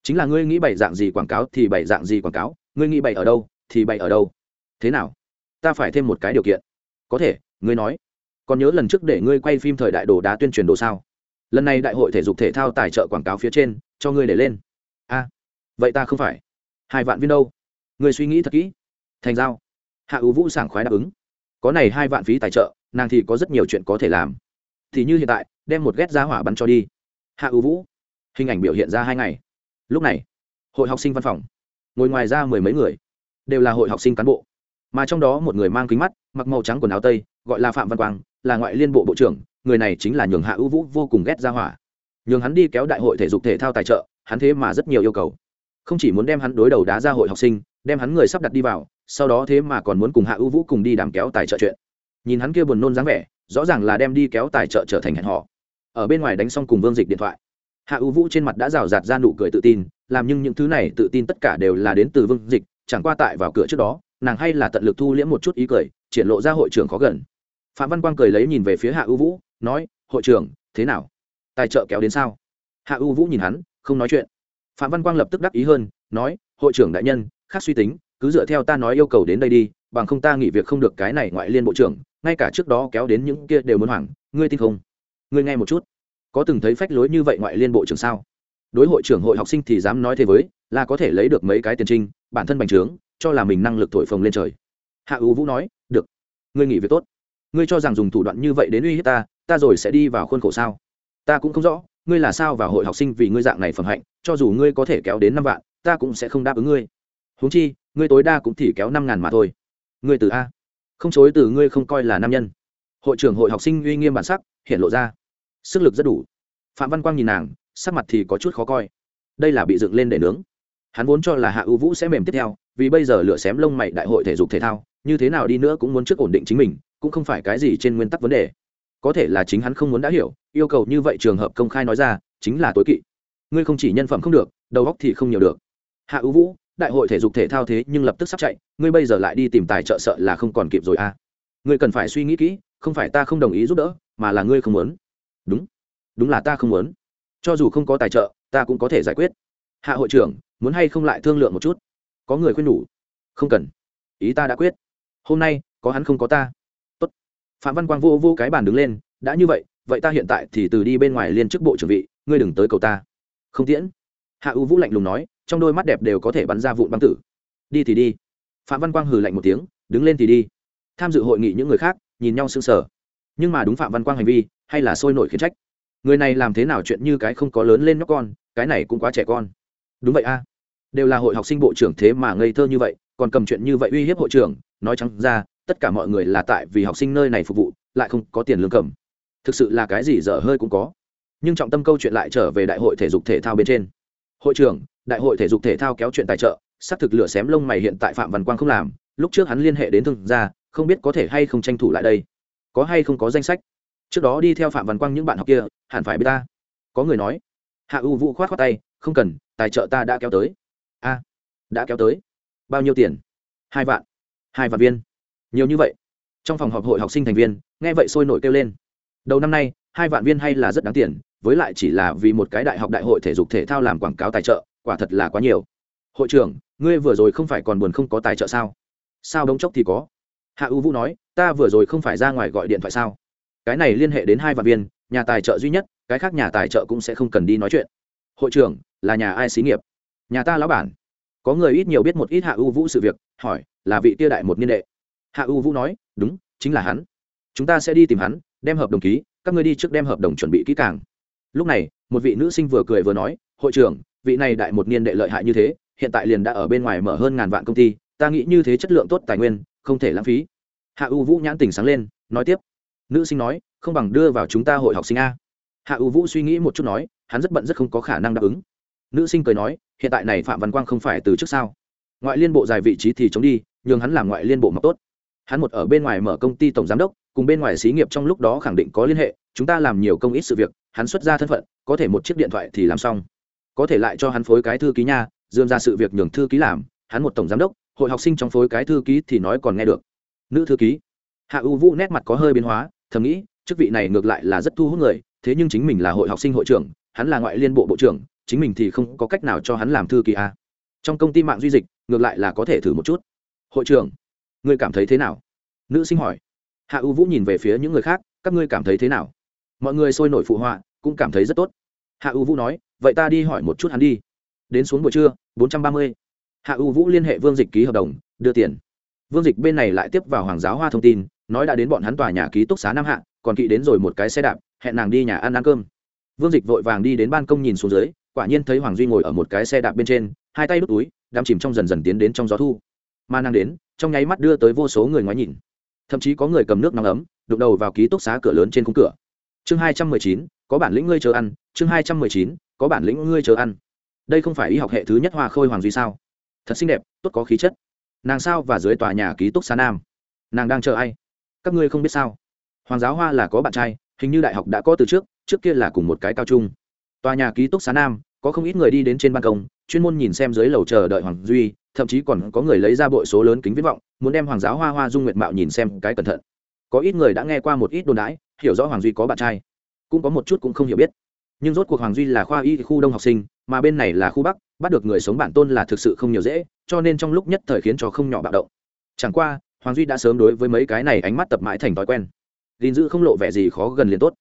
Chính là ngươi nghĩ bày dạng gì quảng cáo thì bày dạng gì quảng cáo, ngươi nghĩ bày ở đâu thì bày ở đâu. Thế nào? Ta phải thêm một cái điều kiện. Có thể, ngươi nói. Còn nhớ lần trước để ngươi quay phim thời đại đồ đá tuyên truyền đồ sao? Lần này đại hội thể dục thể thao tài trợ quảng cáo phía trên, cho ngươi để lên. A, vậy ta không phải. Hai vạn viên đâu? Ngươi suy nghĩ thật kỹ thành giao. Hạ ưu vũ sảng khoái đáp ứng. Có này hai vạn phí tài trợ, nàng thì có rất nhiều chuyện có thể làm. Thì như hiện tại, đem một ghét ra hỏa bắn cho đi. Hạ ưu vũ. Hình ảnh biểu hiện ra hai ngày. Lúc này, hội học sinh văn phòng. Ngồi ngoài ra mười mấy người. Đều là hội học sinh cán bộ. Mà trong đó một người mang kính mắt, mặc màu trắng quần áo tây, gọi là phạm văn quang, là ngoại liên bộ bộ trưởng, người này chính là nhường hạ ưu vũ vô cùng ghét ra hỏa. Nhường hắn đi kéo đại hội thể dục thể thao tài trợ, hắn thế mà rất nhiều yêu cầu. Không chỉ muốn đem hắn đối đầu đá ra hội học sinh đem hắn người sắp đặt đi vào, sau đó thế mà còn muốn cùng hạ ưu vũ cùng đi đàm kéo tài trợ chuyện. Nhìn hắn kia buồn nôn dáng vẻ, rõ ràng là đem đi kéo tài trợ trở thành hẹn họ ở bên ngoài đánh xong cùng vương dịch điện thoại, hạ ưu vũ trên mặt đã rào rạt ra nụ cười tự tin, làm nhưng những thứ này tự tin tất cả đều là đến từ vương dịch, chẳng qua tại vào cửa trước đó, nàng hay là tận lực thu liễm một chút ý cười, triển lộ ra hội trưởng khó gần. Phạm văn quang cười lấy nhìn về phía hạ ưu vũ, nói, hội trưởng, thế nào? Tài trợ kéo đến sao? Hạ ưu vũ nhìn hắn, không nói chuyện. Phạm văn quang lập tức đắc ý hơn, nói, hội trưởng đại nhân khác suy tính, cứ dựa theo ta nói yêu cầu đến đây đi, bằng không ta nghỉ việc không được cái này ngoại liên bộ trưởng, ngay cả trước đó kéo đến những kia đều muốn hoảng, ngươi tin không? Ngươi nghe một chút. Có từng thấy phách lối như vậy ngoại liên bộ trưởng sao? Đối hội trưởng hội học sinh thì dám nói thế với, là có thể lấy được mấy cái tiền trinh, bản thân bành trướng, cho là mình năng lực thổi phồng lên trời. Hạ ưu vũ nói, được. Ngươi nghỉ việc tốt. Ngươi cho rằng dùng thủ đoạn như vậy đến uy hiếp ta ta rồi sẽ đi vào khuôn khổ sao? Ta cũng không rõ, ngươi là sao vào hội học sinh vì ngươi dạng này phẩm hạnh, cho dù ngươi có thể kéo đến năm vạn, ta cũng sẽ không đáp ứng ngươi huống chi, ngươi tối đa cũng chỉ kéo năm ngàn mà thôi. Ngươi từ a. Không chối từ ngươi không coi là nam nhân. Hội trưởng hội học sinh uy nghiêm bản sắc, hiện lộ ra. Sức lực rất đủ. Phạm văn quang nhìn nàng, sắc mặt thì có chút khó coi. Đây là bị dựng lên để nướng. Hắn vốn cho là hạ ưu vũ sẽ mềm tiếp theo, vì bây giờ lựa xém lông mày đại hội thể dục thể thao, như thế nào đi nữa cũng muốn trước ổn định chính mình, cũng không phải cái gì trên nguyên tắc vấn đề. Có thể là chính hắn không muốn đã hiểu, yêu cầu như vậy trường hợp công khai nói ra, chính là tối kỵ. Ngươi không chỉ nhân phẩm không được, đầu óc thì không nhiều được. Hạ ưu vũ đại hội thể dục thể thao thế nhưng lập tức sắp chạy, ngươi bây giờ lại đi tìm tài trợ sợ là không còn kịp rồi à. Ngươi cần phải suy nghĩ kỹ, không phải ta không đồng ý giúp đỡ, mà là ngươi không muốn. Đúng. Đúng là ta không muốn. Cho dù không có tài trợ, ta cũng có thể giải quyết. Hạ hội trưởng, muốn hay không lại thương lượng một chút? Có người khuyên nhủ không cần. Ý ta đã quyết. Hôm nay, có hắn không có ta. Tốt. phạm văn quang vô vô cái bàn đứng lên, đã như vậy vậy ta hiện tại thì từ đi bên ngoài liên chức bộ trưởng vị, ngươi đừng tới cầu ta. Không tiễn. Hạ ưu vũ lạnh lùng nói trong đôi mắt đẹp đều có thể bắn ra vụn băng tử. Đi thì đi. Phạm văn quang hừ lạnh một tiếng, đứng lên thì đi. Tham dự hội nghị những người khác, nhìn nhau sững sờ. Nhưng mà đúng phạm văn quang hành vi, hay là sôi nổi khiến trách. Người này làm thế nào chuyện như cái không có lớn lên nhóc con, cái này cũng quá trẻ con. Đúng vậy a. Đều là hội học sinh bộ trưởng thế mà ngây thơ như vậy, còn cầm chuyện như vậy uy hiếp hội trưởng, nói trắng ra, tất cả mọi người là tại vì học sinh nơi này phục vụ, lại không có tiền lương cầm. Thực sự là cái gì dở hơi cũng có. Nhưng trọng tâm câu chuyện lại trở về đại hội thể dục thể thao bên trên hội trưởng, đại hội thể dục thể thao kéo chuyện tài trợ, xác thực lửa xém lông mày hiện tại phạm văn quang không làm, lúc trước hắn liên hệ đến thương gia, không biết có thể hay không tranh thủ lại đây. Có hay không có danh sách? Trước đó đi theo phạm văn quang những bạn học kia, hẳn phải biết ta. Có người nói. Hạ u vũ khoát khoát tay, không cần, tài trợ ta đã kéo tới. A, đã kéo tới. Bao nhiêu tiền? Hai vạn. Hai vạn viên. Nhiều như vậy. Trong phòng họp hội học sinh thành viên, nghe vậy sôi nổi kêu lên. Đầu năm nay, hai vạn viên hay là rất đáng tiền với lại chỉ là vì một cái đại học đại hội thể dục thể thao làm quảng cáo tài trợ, quả thật là quá nhiều. Hội trưởng, ngươi vừa rồi không phải còn buồn không có tài trợ sao? Sao đống chốc thì có? Hạ u vũ nói, ta vừa rồi không phải ra ngoài gọi điện thoại sao? Cái này liên hệ đến hai vạn viên, nhà tài trợ duy nhất, cái khác nhà tài trợ cũng sẽ không cần đi nói chuyện. Hội trưởng, là nhà ai xí nghiệp? Nhà ta lão bản. Có người ít nhiều biết một ít hạ u vũ sự việc, hỏi, là vị tia đại một niên đệ. Hạ u vũ nói, đúng, chính là hắn. Chúng ta sẽ đi tìm hắn, đem hợp đồng ký, các ngươi đi trước đem hợp đồng chuẩn bị kỹ càng lúc này, một vị nữ sinh vừa cười vừa nói, hội trưởng, vị này đại một niên đệ lợi hại như thế, hiện tại liền đã ở bên ngoài mở hơn ngàn vạn công ty, ta nghĩ như thế chất lượng tốt tài nguyên, không thể lãng phí. Hạ u vũ nhãn tình sáng lên, nói tiếp. Nữ sinh nói, không bằng đưa vào chúng ta hội học sinh a. Hạ u vũ suy nghĩ một chút nói, hắn rất bận rất không có khả năng đáp ứng. Nữ sinh cười nói, hiện tại này phạm văn quang không phải từ trước sao? Ngoại liên bộ dài vị trí thì chống đi, nhường hắn làm ngoại liên bộ mọc tốt. Hắn một ở bên ngoài mở công ty tổng giám đốc cùng bên ngoài xí nghiệp trong lúc đó khẳng định có liên hệ, chúng ta làm nhiều công ít sự việc, hắn xuất ra thân phận, có thể một chiếc điện thoại thì làm xong. Có thể lại cho hắn phối cái thư ký nha dương ra sự việc nhường thư ký làm, hắn một tổng giám đốc, hội học sinh trong phối cái thư ký thì nói còn nghe được. Nữ thư ký. Hạ u vũ nét mặt có hơi biến hóa, thầm nghĩ, chức vị này ngược lại là rất thu hút người, thế nhưng chính mình là hội học sinh hội trưởng, hắn là ngoại liên bộ bộ trưởng, chính mình thì không có cách nào cho hắn làm thư ký a trong công ty mạng duy dịch, ngược lại là có thể thử một chút. Hội trưởng ngươi cảm thấy thế nào? Nữ sinh hỏi hạ u vũ nhìn về phía những người khác, các ngươi cảm thấy thế nào? Mọi người sôi nổi phụ họa, cũng cảm thấy rất tốt. Hạ u vũ nói, vậy ta đi hỏi một chút hắn đi. Đến xuống buổi trưa, bốn trăm ba mươi. Hạ u vũ liên hệ vương dịch ký hợp đồng, đưa tiền. Vương dịch bên này lại tiếp vào hoàng giáo hoa thông tin, nói đã đến bọn hắn tòa nhà ký túc xá nam hạ, còn kỵ đến rồi một cái xe đạp, hẹn nàng đi nhà ăn ăn cơm. Vương dịch vội vàng đi đến ban công nhìn xuống dưới, quả nhiên thấy hoàng duy ngồi ở một cái xe đạp bên trên, hai tay đút túi, đắm chìm trong dần dần tiến đến trong gió thu. Mà nàng đến, trong nháy mắt đưa tới vô số người ngoái nhìn thậm chí có người cầm nước nóng ấm, đụng đầu vào ký túc xá cửa lớn trên khung cửa. Chương hai trăm mười chín, có bản lĩnh ngươi chờ ăn. Chương hai trăm mười chín, có bản lĩnh ngươi chờ ăn. Đây không phải y học hệ thứ nhất hoa khôi hoàng duy sao? Thật xinh đẹp, tốt có khí chất. Nàng sao và dưới tòa nhà ký túc xá nam? Nàng đang chờ ai? Các ngươi không biết sao? Hoàng giáo hoa là có bạn trai, hình như đại học đã có từ trước trước kia là cùng một cái cao trung. Tòa nhà ký túc xá nam có không ít người đi đến trên ban công, chuyên môn nhìn xem dưới lầu chờ đợi hoàng duy, thậm chí còn có người lấy ra bội số lớn kính viết vọng, muốn đem hoàng giáo hoa hoa dung nguyệt mạo nhìn xem cái cẩn thận. Có ít người đã nghe qua một ít đồn đãi, hiểu rõ hoàng duy có bạn trai. Cũng có một chút cũng không hiểu biết. Nhưng rốt cuộc hoàng duy là khoa y khu đông học sinh, mà bên này là khu bắc, bắt được người sống bản tôn là thực sự không nhiều dễ, cho nên trong lúc nhất thời khiến cho không nhỏ bạo động. Chẳng qua, hoàng duy đã sớm đối với mấy cái này ánh mắt tập mãi thành thói quen. Gìn giữ không lộ vẻ gì khó gần liền tốt.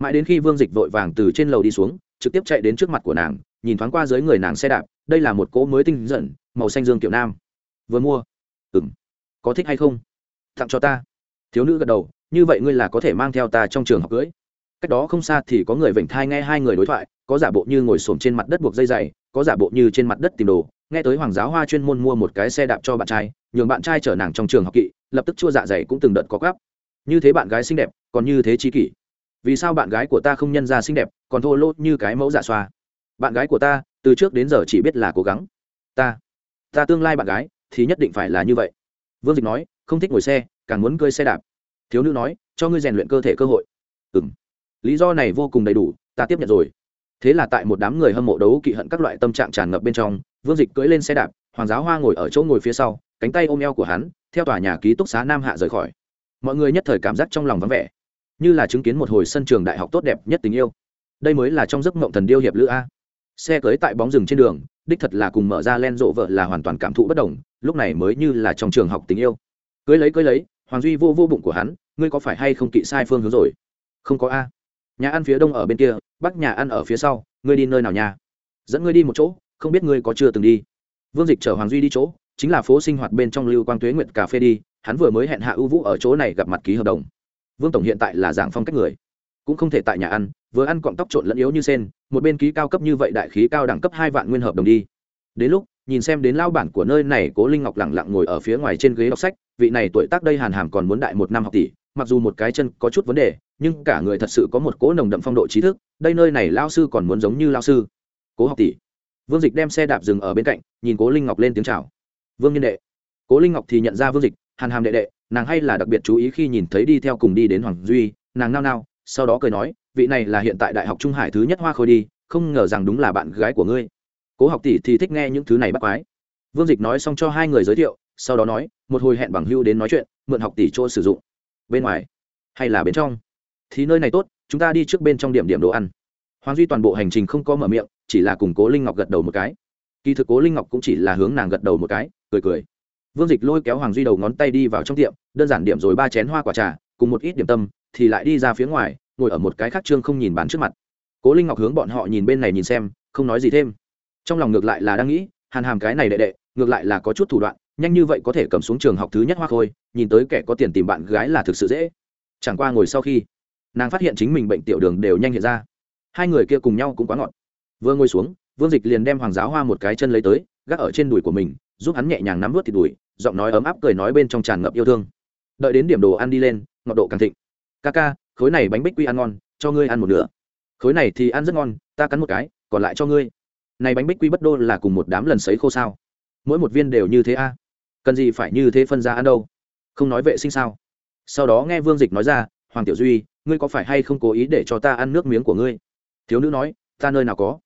Mãi đến khi vương dịch vội vàng từ trên lầu đi xuống, trực tiếp chạy đến trước mặt của nàng nhìn thoáng qua dưới người nàng xe đạp, đây là một cỗ mới tinh giận màu xanh dương kiểu nam. Vừa mua. Ừng có thích hay không? Tặng cho ta. Thiếu nữ gật đầu, như vậy ngươi là có thể mang theo ta trong trường học cưới. Cách đó không xa thì có người vểnh thai nghe hai người đối thoại, có giả bộ như ngồi xổm trên mặt đất buộc dây dày có giả bộ như trên mặt đất tìm đồ. Nghe tới hoàng giáo hoa chuyên môn mua một cái xe đạp cho bạn trai, nhường bạn trai chở nàng trong trường học kỵ, lập tức chua dạ dày cũng từng đợt có gắp. Như thế bạn gái xinh đẹp, còn như thế chi kỷ. Vì sao bạn gái của ta không nhân ra xinh đẹp, còn thô lỗ như cái mẫu dạ xoa? Bạn gái của ta, từ trước đến giờ chỉ biết là cố gắng. Ta ta tương lai bạn gái, thì nhất định phải là như vậy. Vương dịch nói, không thích ngồi xe, càng muốn cơi xe đạp. Thiếu nữ nói, cho ngươi rèn luyện cơ thể cơ hội. Ừ m lý do này vô cùng đầy đủ, ta tiếp nhận rồi. Thế là tại một đám người hâm mộ đấu kỵ hận các loại tâm trạng tràn ngập bên trong, vương dịch cưỡi lên xe đạp, hoàng giáo hoa ngồi ở chỗ ngồi phía sau, cánh tay ôm eo của hắn, theo tòa nhà ký túc xá nam hạ rời khỏi. Mọi người nhất thời cảm giác trong lòng vắng vẻ, như là chứng kiến một hồi sân trường đại học tốt đẹp nhất tình yêu. Đây mới là trong giấc mộng thần điêu hiệp lữ a xe cưới tại bóng rừng trên đường, đích thật là cùng mở ra len rộ vợ là hoàn toàn cảm thụ bất đồng, lúc này mới như là trong trường học tình yêu. Cưới lấy cưới lấy, hoàng duy vô vô bụng của hắn, ngươi có phải hay không kỵ sai phương hướng rồi? Không có a. Nhà ăn phía đông ở bên kia bắc nhà ăn ở phía sau, ngươi đi nơi nào nhà dẫn ngươi đi một chỗ, không biết ngươi có chưa từng đi. Vương dịch chở hoàng duy đi chỗ, chính là phố sinh hoạt bên trong lưu quang tuế nguyệt cà phê đi, hắn vừa mới hẹn hạ ưu vũ ở chỗ này gặp mặt ký hợp đồng. Vương tổng hiện tại là giảng phong cách người cũng không thể tại nhà ăn, vừa ăn cọng tóc trộn lẫn yếu như sen, một bên ký cao cấp như vậy đại khí cao đẳng cấp hai vạn nguyên hợp đồng đi. Đến lúc, nhìn xem đến lao bản của nơi này cố linh ngọc lẳng lặng ngồi ở phía ngoài trên ghế đọc sách, vị này tuổi tác đây hàn hàm còn muốn đại một năm học tỷ, mặc dù một cái chân có chút vấn đề, nhưng cả người thật sự có một cố nồng đậm phong độ trí thức, đây nơi này lao sư còn muốn giống như lao sư. Cố học tỷ. Vương dịch đem xe đạp dừng ở bên cạnh, nhìn cố linh ngọc lên tiếng chào. Vương nhân đệ. Cố linh ngọc thì nhận ra vương dịch, hàn hàm đệ đệ, nàng hay là đặc biệt chú ý khi nhìn thấy đi theo cùng đi đến hoàng duy, nàng nao nao sau đó cười nói, vị này là hiện tại đại học trung hải thứ nhất hoa khôi đi, không ngờ rằng đúng là bạn gái của ngươi. Cố học tỷ thì thích nghe những thứ này bắt quái. Vương dịch nói xong cho hai người giới thiệu, sau đó nói, một hồi hẹn bằng hưu đến nói chuyện, mượn học tỷ chỗ sử dụng. Bên ngoài, hay là bên trong? Thì nơi này tốt, chúng ta đi trước bên trong điểm điểm đồ ăn. Hoàng duy toàn bộ hành trình không có mở miệng, chỉ là cùng cố linh ngọc gật đầu một cái. Kỳ thực cố linh ngọc cũng chỉ là hướng nàng gật đầu một cái, cười cười. Vương dịch lôi kéo hoàng duy đầu ngón tay đi vào trong tiệm, đơn giản điểm rồi ba chén hoa quả trà, cùng một ít điểm tâm thì lại đi ra phía ngoài, ngồi ở một cái khác trương không nhìn bán trước mặt. Cố linh ngọc hướng bọn họ nhìn bên này nhìn xem, không nói gì thêm. Trong lòng ngược lại là đang nghĩ, hàn hàm cái này đệ đệ, ngược lại là có chút thủ đoạn, nhanh như vậy có thể cầm xuống trường học thứ nhất hoa khôi, nhìn tới kẻ có tiền tìm bạn gái là thực sự dễ. Chẳng qua ngồi sau khi, nàng phát hiện chính mình bệnh tiểu đường đều nhanh hiện ra. Hai người kia cùng nhau cũng quá ngọt. Vừa ngồi xuống, vương dịch liền đem hoàng giáo hoa một cái chân lấy tới, gác ở trên đùi của mình, giúp hắn nhẹ nhàng nắm vớt thịt đùi, giọng nói ấm áp cười nói bên trong tràn ngập yêu thương. Đợi đến điểm đồ ăn đi lên, ngọt độ càng thịnh ca ca, khối này bánh bích quy ăn ngon, cho ngươi ăn một nửa. Khối này thì ăn rất ngon, ta cắn một cái, còn lại cho ngươi. Này bánh bích quy bất đô là cùng một đám lần sấy khô sao? Mỗi một viên đều như thế a? Cần gì phải như thế phân ra ăn đâu? Không nói vệ sinh sao? Sau đó nghe vương dịch nói ra, hoàng tiểu duy, ngươi có phải hay không cố ý để cho ta ăn nước miếng của ngươi? Thiếu nữ nói, ta nơi nào có.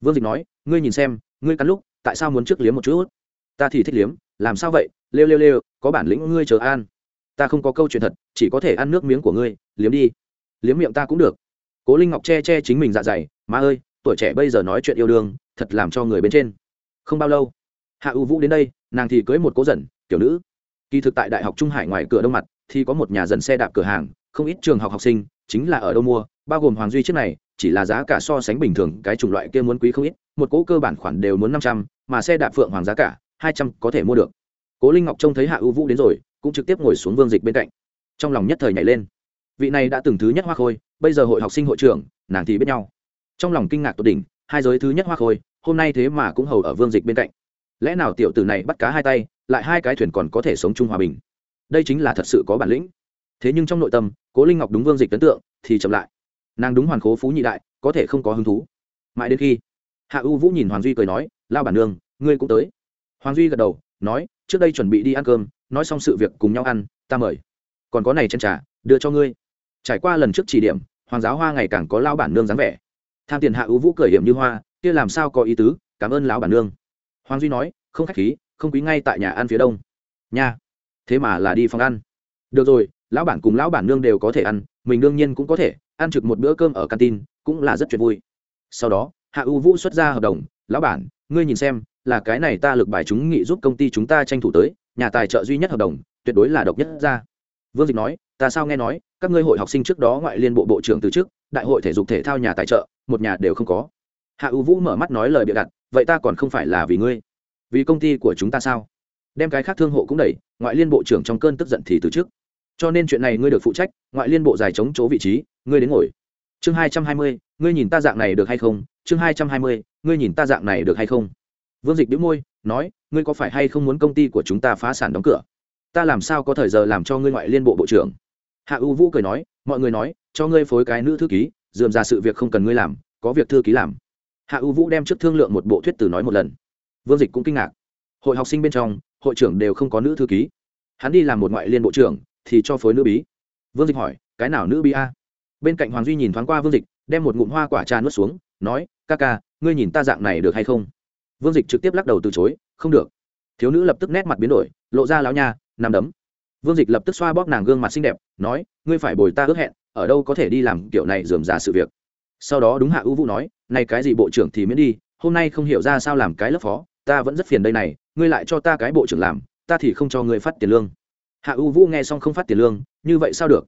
Vương dịch nói, ngươi nhìn xem, ngươi cắn lúc, tại sao muốn trước liếm một chút? Ta thì thích liếm, làm sao vậy? Lêu lêu lêu, có bản lĩnh ngươi chờ an ta không có câu chuyện thật, chỉ có thể ăn nước miếng của ngươi, liếm đi. Liếm miệng ta cũng được. Cố linh ngọc che che chính mình dạ dày, má ơi, tuổi trẻ bây giờ nói chuyện yêu đương, thật làm cho người bên trên. Không bao lâu, hạ ưu vũ đến đây, nàng thì cưới một cố dần, kiểu nữ. Kỳ thực tại đại học trung hải ngoài cửa đông mặt, thì có một nhà dần xe đạp cửa hàng, không ít trường học học sinh, chính là ở đâu mua, bao gồm hoàng duy trước này, chỉ là giá cả so sánh bình thường, cái chủng loại kia muốn quý không ít, một cỗ cơ bản khoản đều muốn năm trăm, mà xe đạp phượng hoàng giá cả hai trăm có thể mua được. Cố linh ngọc trông thấy hạ ưu vũ đến rồi cũng trực tiếp ngồi xuống vương dịch bên cạnh. Trong lòng nhất thời nhảy lên. Vị này đã từng thứ nhất hoa khôi, bây giờ hội học sinh hội trưởng, nàng thì biết nhau. Trong lòng kinh ngạc tột đỉnh, hai giới thứ nhất hoa khôi, hôm nay thế mà cũng hầu ở vương dịch bên cạnh. Lẽ nào tiểu tử này bắt cá hai tay, lại hai cái thuyền còn có thể sống chung hòa bình? Đây chính là thật sự có bản lĩnh. Thế nhưng trong nội tâm, cố linh ngọc đúng vương dịch ấn tượng, thì chậm lại. Nàng đúng hoàn khố phú nhị đại, có thể không có hứng thú. Mãi đến khi, hạ u vũ nhìn hoàng duy cười nói, lao bản nương, ngươi cũng tới. Hoàng duy gật đầu, nói, trước đây chuẩn bị đi ăn cơm nói xong sự việc cùng nhau ăn, ta mời. Còn có này chân trà, đưa cho ngươi. Trải qua lần trước chỉ điểm, hoàng giáo hoa ngày càng có lao bản nương dáng vẻ. Tham tiền hạ ưu vũ cười hiểm như hoa, kia làm sao có ý tứ, cảm ơn lão bản nương. Hoàng duy nói, không khách khí, không quý ngay tại nhà ăn phía đông. Nha. Thế mà là đi phòng ăn. Được rồi, lão bản cùng lão bản nương đều có thể ăn, mình đương nhiên cũng có thể, ăn trực một bữa cơm ở canteen, cũng là rất chuyện vui. Sau đó, hạ ưu vũ xuất ra hợp đồng, lão bản, ngươi nhìn xem, là cái này ta lực bài chúng nghị giúp công ty chúng ta tranh thủ tới nhà tài trợ duy nhất hợp đồng, tuyệt đối là độc nhất ra vương dịch nói, ta sao nghe nói, các ngươi hội học sinh trước đó ngoại liên bộ bộ trưởng từ trước đại hội thể dục thể thao nhà tài trợ, một nhà đều không có. Hạ ưu vũ mở mắt nói lời bịa đặt, vậy ta còn không phải là vì ngươi, vì công ty của chúng ta sao? Đem cái khác thương hộ cũng đẩy, ngoại liên bộ trưởng trong cơn tức giận thì từ trước cho nên chuyện này ngươi được phụ trách, ngoại liên bộ giải chống chỗ vị trí, ngươi đến ngồi. Chương hai trăm hai mươi, ngươi nhìn ta dạng này được hay không? Chương hai trăm hai mươi, ngươi nhìn ta dạng này được hay không? Vương dịch đĩu môi nói, ngươi có phải hay không muốn công ty của chúng ta phá sản đóng cửa? Ta làm sao có thời giờ làm cho ngươi ngoại liên bộ bộ trưởng? Hạ u vũ cười nói, mọi người nói, cho ngươi phối cái nữ thư ký, dườm ra sự việc không cần ngươi làm, có việc thư ký làm. Hạ u vũ đem trước thương lượng một bộ thuyết từ nói một lần. Vương dịch cũng kinh ngạc. Hội học sinh bên trong, hội trưởng đều không có nữ thư ký. Hắn đi làm một ngoại liên bộ trưởng, thì cho phối nữ bí. Vương dịch hỏi, cái nào nữ bí a? Bên cạnh hoàng duy nhìn thoáng qua vương dịch, đem một ngụm hoa quả trà nuốt xuống, nói, ca ca, ngươi nhìn ta dạng này được hay không? Vương dịch trực tiếp lắc đầu từ chối, không được. Thiếu nữ lập tức nét mặt biến đổi, lộ ra láo nha nằm đấm. Vương dịch lập tức xoa bóp nàng gương mặt xinh đẹp, nói, ngươi phải bồi ta ước hẹn, ở đâu có thể đi làm kiểu này dườm giả sự việc. Sau đó đúng hạ ưu vũ nói, này cái gì bộ trưởng thì miễn đi, hôm nay không hiểu ra sao làm cái lớp phó, ta vẫn rất phiền đây này, ngươi lại cho ta cái bộ trưởng làm, ta thì không cho ngươi phát tiền lương. Hạ ưu vũ nghe xong không phát tiền lương, như vậy sao được?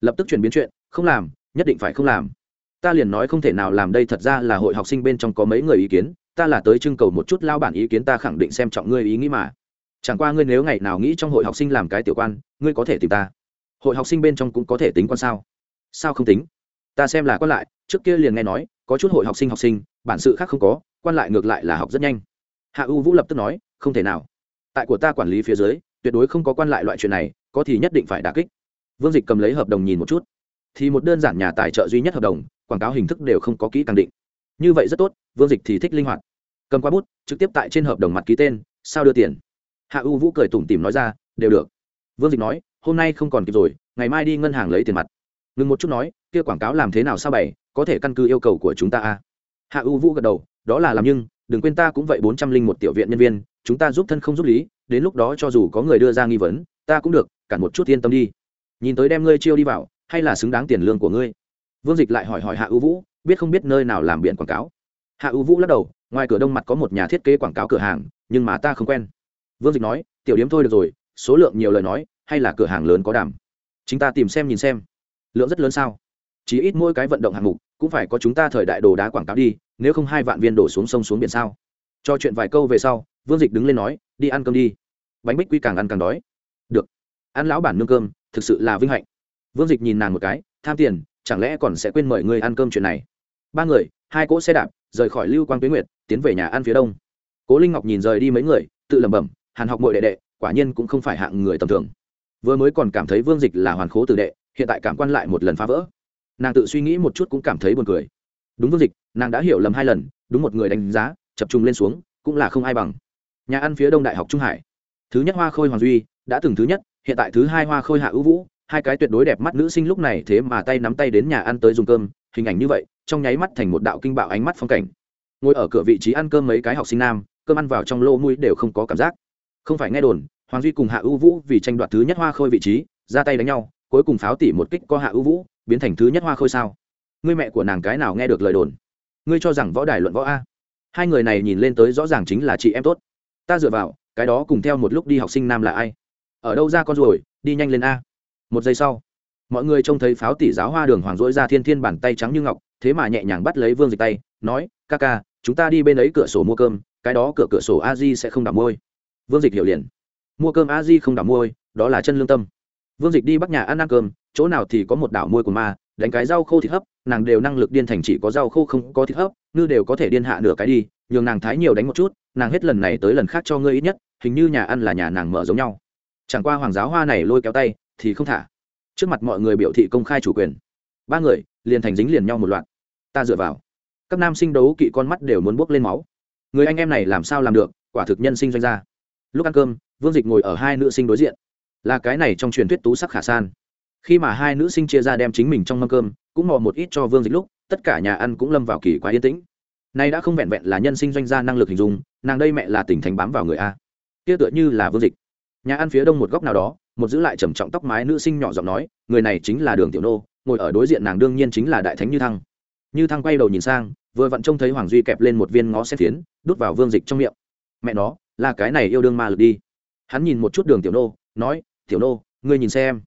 Lập tức chuyển biến chuyện, không làm, nhất định phải không làm. Ta liền nói không thể nào làm đây, thật ra là hội học sinh bên trong có mấy người ý kiến ta là tới trưng cầu một chút lao bản ý kiến ta khẳng định xem trọng ngươi ý nghĩ mà. Chẳng qua ngươi nếu ngày nào nghĩ trong hội học sinh làm cái tiểu quan, ngươi có thể tìm ta. Hội học sinh bên trong cũng có thể tính quan sao? Sao không tính? Ta xem là quan lại, trước kia liền nghe nói, có chút hội học sinh học sinh, bản sự khác không có, quan lại ngược lại là học rất nhanh. Hạ u vũ lập tức nói, không thể nào. Tại của ta quản lý phía dưới, tuyệt đối không có quan lại loại chuyện này, có thì nhất định phải đà kích. Vương dịch cầm lấy hợp đồng nhìn một chút. Thì một đơn giản nhà tài trợ duy nhất hợp đồng, quảng cáo hình thức đều không có kỹ càng định. Như vậy rất tốt, vương dịch thì thích linh hoạt cầm qua bút, trực tiếp tại trên hợp đồng mặt ký tên, sao đưa tiền? Hạ u vũ cười tủm tỉm nói ra, đều được. Vương dịch nói, hôm nay không còn kịp rồi, ngày mai đi ngân hàng lấy tiền mặt. Ngừng một chút nói, kia quảng cáo làm thế nào sao bày, có thể căn cứ yêu cầu của chúng ta à? hạ u vũ gật đầu, đó là làm nhưng, đừng quên ta cũng vậy bốn trăm linh một tiểu viện nhân viên, chúng ta giúp thân không giúp lý, đến lúc đó cho dù có người đưa ra nghi vấn, ta cũng được cản một chút yên tâm đi. Nhìn tới đem ngươi chiêu đi vào, hay là xứng đáng tiền lương của ngươi? Vương dịch lại hỏi hỏi hạ U vũ, biết không biết nơi nào làm biển quảng cáo. Hạ U vũ lắc đầu ngoài cửa đông mặt có một nhà thiết kế quảng cáo cửa hàng, nhưng mà ta không quen. Vương dịch nói, tiểu điếm thôi được rồi, số lượng nhiều lời nói, hay là cửa hàng lớn có đảm? Chúng ta tìm xem nhìn xem. Lượng rất lớn sao? Chỉ ít mỗi cái vận động hạng mục, cũng phải có chúng ta thời đại đồ đá quảng cáo đi, nếu không hai vạn viên đổ xuống sông xuống biển sao? Cho chuyện vài câu về sau, vương dịch đứng lên nói, đi ăn cơm đi. Bánh bích quy càng ăn càng đói. Được, ăn lão bản nương cơm, thực sự là vinh hạnh. Vương dịch nhìn nàng một cái, tham tiền, chẳng lẽ còn sẽ quên mời người ăn cơm chuyện này? Ba người, hai cỗ xe đạp, rời khỏi lưu quang tuyến nguyệt tiến về nhà ăn phía đông. Cố linh ngọc nhìn rời đi mấy người, tự lẩm bẩm, hàn học mội đệ đệ, quả nhiên cũng không phải hạng người tầm thường. Vừa mới còn cảm thấy vương dịch là hoàn khố tử đệ, hiện tại cảm quan lại một lần phá vỡ. Nàng tự suy nghĩ một chút cũng cảm thấy buồn cười. Đúng vương dịch, nàng đã hiểu lầm hai lần, đúng một người đánh giá, chập trung lên xuống, cũng là không ai bằng. Nhà ăn phía đông đại học trung hải. Thứ nhất hoa khôi hoàng duy, đã từng thứ nhất, hiện tại thứ hai hoa khôi hạ ưu vũ, hai cái tuyệt đối đẹp mắt nữ sinh lúc này thế mà tay nắm tay đến nhà ăn tới dùng cơm, hình ảnh như vậy, trong nháy mắt thành một đạo kinh bạo ánh mắt phong cảnh ngồi ở cửa vị trí ăn cơm mấy cái học sinh nam, cơm ăn vào trong lô mũi đều không có cảm giác. Không phải nghe đồn, hoàng duy cùng hạ ưu vũ vì tranh đoạt thứ nhất hoa khôi vị trí, ra tay đánh nhau, cuối cùng pháo tỉ một kích co hạ ưu vũ, biến thành thứ nhất hoa khôi sao? Ngươi mẹ của nàng cái nào nghe được lời đồn? Ngươi cho rằng võ đài luận võ a? Hai người này nhìn lên tới rõ ràng chính là chị em tốt. Ta dựa vào, cái đó cùng theo một lúc đi học sinh nam là ai? Ở đâu ra con ruồi, đi nhanh lên a? Một giây sau, mọi người trông thấy pháo tỷ giáo hoa đường hoàng dỗi ra thiên thiên bàn tay trắng như ngọc, thế mà nhẹ nhàng bắt lấy vương dịch tay, nói, ca ca chúng ta đi bên ấy cửa sổ mua cơm, cái đó cửa cửa sổ a di sẽ không đảo môi. Vương dịch hiểu liền. Mua cơm a di không đảo môi, đó là chân lương tâm. Vương dịch đi bắc nhà ăn ăn cơm, chỗ nào thì có một đảo môi của ma, đánh cái rau khô thịt hấp, nàng đều năng lực điên thành chỉ có rau khô không có thịt hấp, ngư đều có thể điên hạ nửa cái đi, nhường nàng thái nhiều đánh một chút, nàng hết lần này tới lần khác cho ngươi ít nhất, hình như nhà ăn là nhà nàng mở giống nhau. Chẳng qua hoàng giáo hoa này lôi kéo tay, thì không thả. Trước mặt mọi người biểu thị công khai chủ quyền. Ba người liền thành dính liền nhau một loạt. Ta dựa vào các nam sinh đấu kỵ con mắt đều muốn bước lên máu. Người anh em này làm sao làm được, quả thực nhân sinh doanh gia. Lúc ăn cơm, vương dịch ngồi ở hai nữ sinh đối diện. Là cái này trong truyền thuyết tú sắc khả san. Khi mà hai nữ sinh chia ra đem chính mình trong mâm cơm, cũng mò một ít cho vương dịch lúc, tất cả nhà ăn cũng lâm vào kỳ quá yên tĩnh. Nay đã không vẹn vẹn là nhân sinh doanh gia năng lực hình dung, nàng đây mẹ là tỉnh thành bám vào người a. Kia tựa như là vương dịch. Nhà ăn phía đông một góc nào đó, một giữ lại trầm trọng tóc mái nữ sinh nhỏ giọng nói, người này chính là đường tiểu nô, ngồi ở đối diện nàng đương nhiên chính là đại thánh như thăng. Như thăng quay đầu nhìn sang vừa vặn trông thấy hoàng duy kẹp lên một viên ngó xét phiến, đút vào vương dịch trong miệng. Mẹ nó, là cái này yêu đương ma lực đi. Hắn nhìn một chút đường tiểu nô, nói, tiểu nô, ngươi nhìn xem.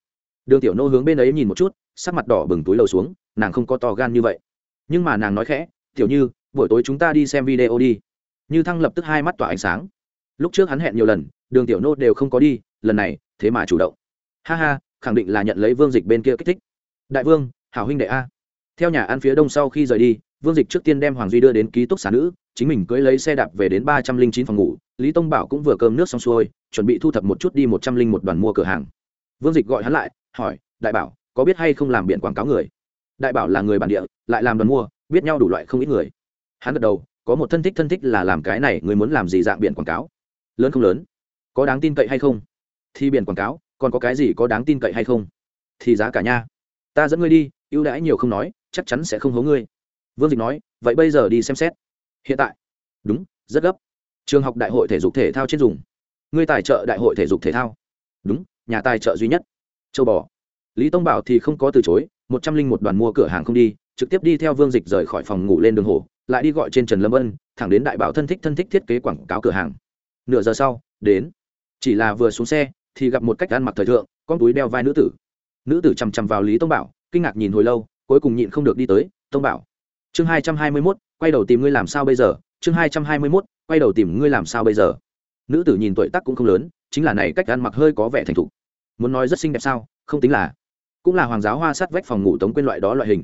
Đường tiểu nô hướng bên ấy nhìn một chút, sắc mặt đỏ bừng túi lầu xuống, nàng không có to gan như vậy. Nhưng mà nàng nói khẽ, tiểu như, buổi tối chúng ta đi xem video đi. Như thăng lập tức hai mắt tỏa ánh sáng. Lúc trước hắn hẹn nhiều lần, đường tiểu nô đều không có đi, lần này, thế mà chủ động. Ha ha, khẳng định là nhận lấy vương dịch bên kia kích thích. Đại vương, hảo huynh đệ a. Theo nhà ăn phía đông sau khi rời đi vương dịch trước tiên đem hoàng duy đưa đến ký túc xá nữ, chính mình cưới lấy xe đạp về đến ba trăm linh chín phòng ngủ. Lý tông bảo cũng vừa cơm nước xong xuôi, chuẩn bị thu thập một chút đi một trăm linh một đoàn mua cửa hàng. Vương dịch gọi hắn lại, hỏi, đại bảo, có biết hay không làm biển quảng cáo người? Đại bảo là người bản địa, lại làm đoàn mua, biết nhau đủ loại không ít người. Hắn gật đầu, có một thân thích thân thích là làm cái này, người muốn làm gì dạng biển quảng cáo? Lớn không lớn? Có đáng tin cậy hay không? Thì biển quảng cáo, còn có cái gì có đáng tin cậy hay không? Thì giá cả nha. Ta dẫn ngươi đi, ưu đãi nhiều không nói, chắc chắn sẽ không hố ngươi vương dịch nói, vậy bây giờ đi xem xét. Hiện tại? Đúng, rất gấp. Trường học đại hội thể dục thể thao trên dùng. Ngươi tài trợ đại hội thể dục thể thao. Đúng, nhà tài trợ duy nhất. Châu bò. Lý tông bảo thì không có từ chối, một trăm linh một đoàn mua cửa hàng không đi, trực tiếp đi theo vương dịch rời khỏi phòng ngủ lên đường hồ, lại đi gọi trên trần lâm ân, thẳng đến đại bảo thân thích thân thích thiết kế quảng cáo cửa hàng. Nửa giờ sau, đến. Chỉ là vừa xuống xe, thì gặp một cách ăn mặc thời thượng, con túi đeo vai nữ tử. Nữ tử chằm chằm vào lý tông bảo, kinh ngạc nhìn hồi lâu, cuối cùng nhịn không được đi tới, tông bảo chương hai trăm hai mươi mốt, quay đầu tìm ngươi làm sao bây giờ? Chương hai trăm hai mươi mốt, quay đầu tìm ngươi làm sao bây giờ? Nữ tử nhìn tuổi tác cũng không lớn, chính là này cách ăn mặc hơi có vẻ thành thục. Muốn nói rất xinh đẹp sao? Không tính là. Cũng là hoàng giáo hoa sắt vách phòng ngủ tống quên loại đó loại hình.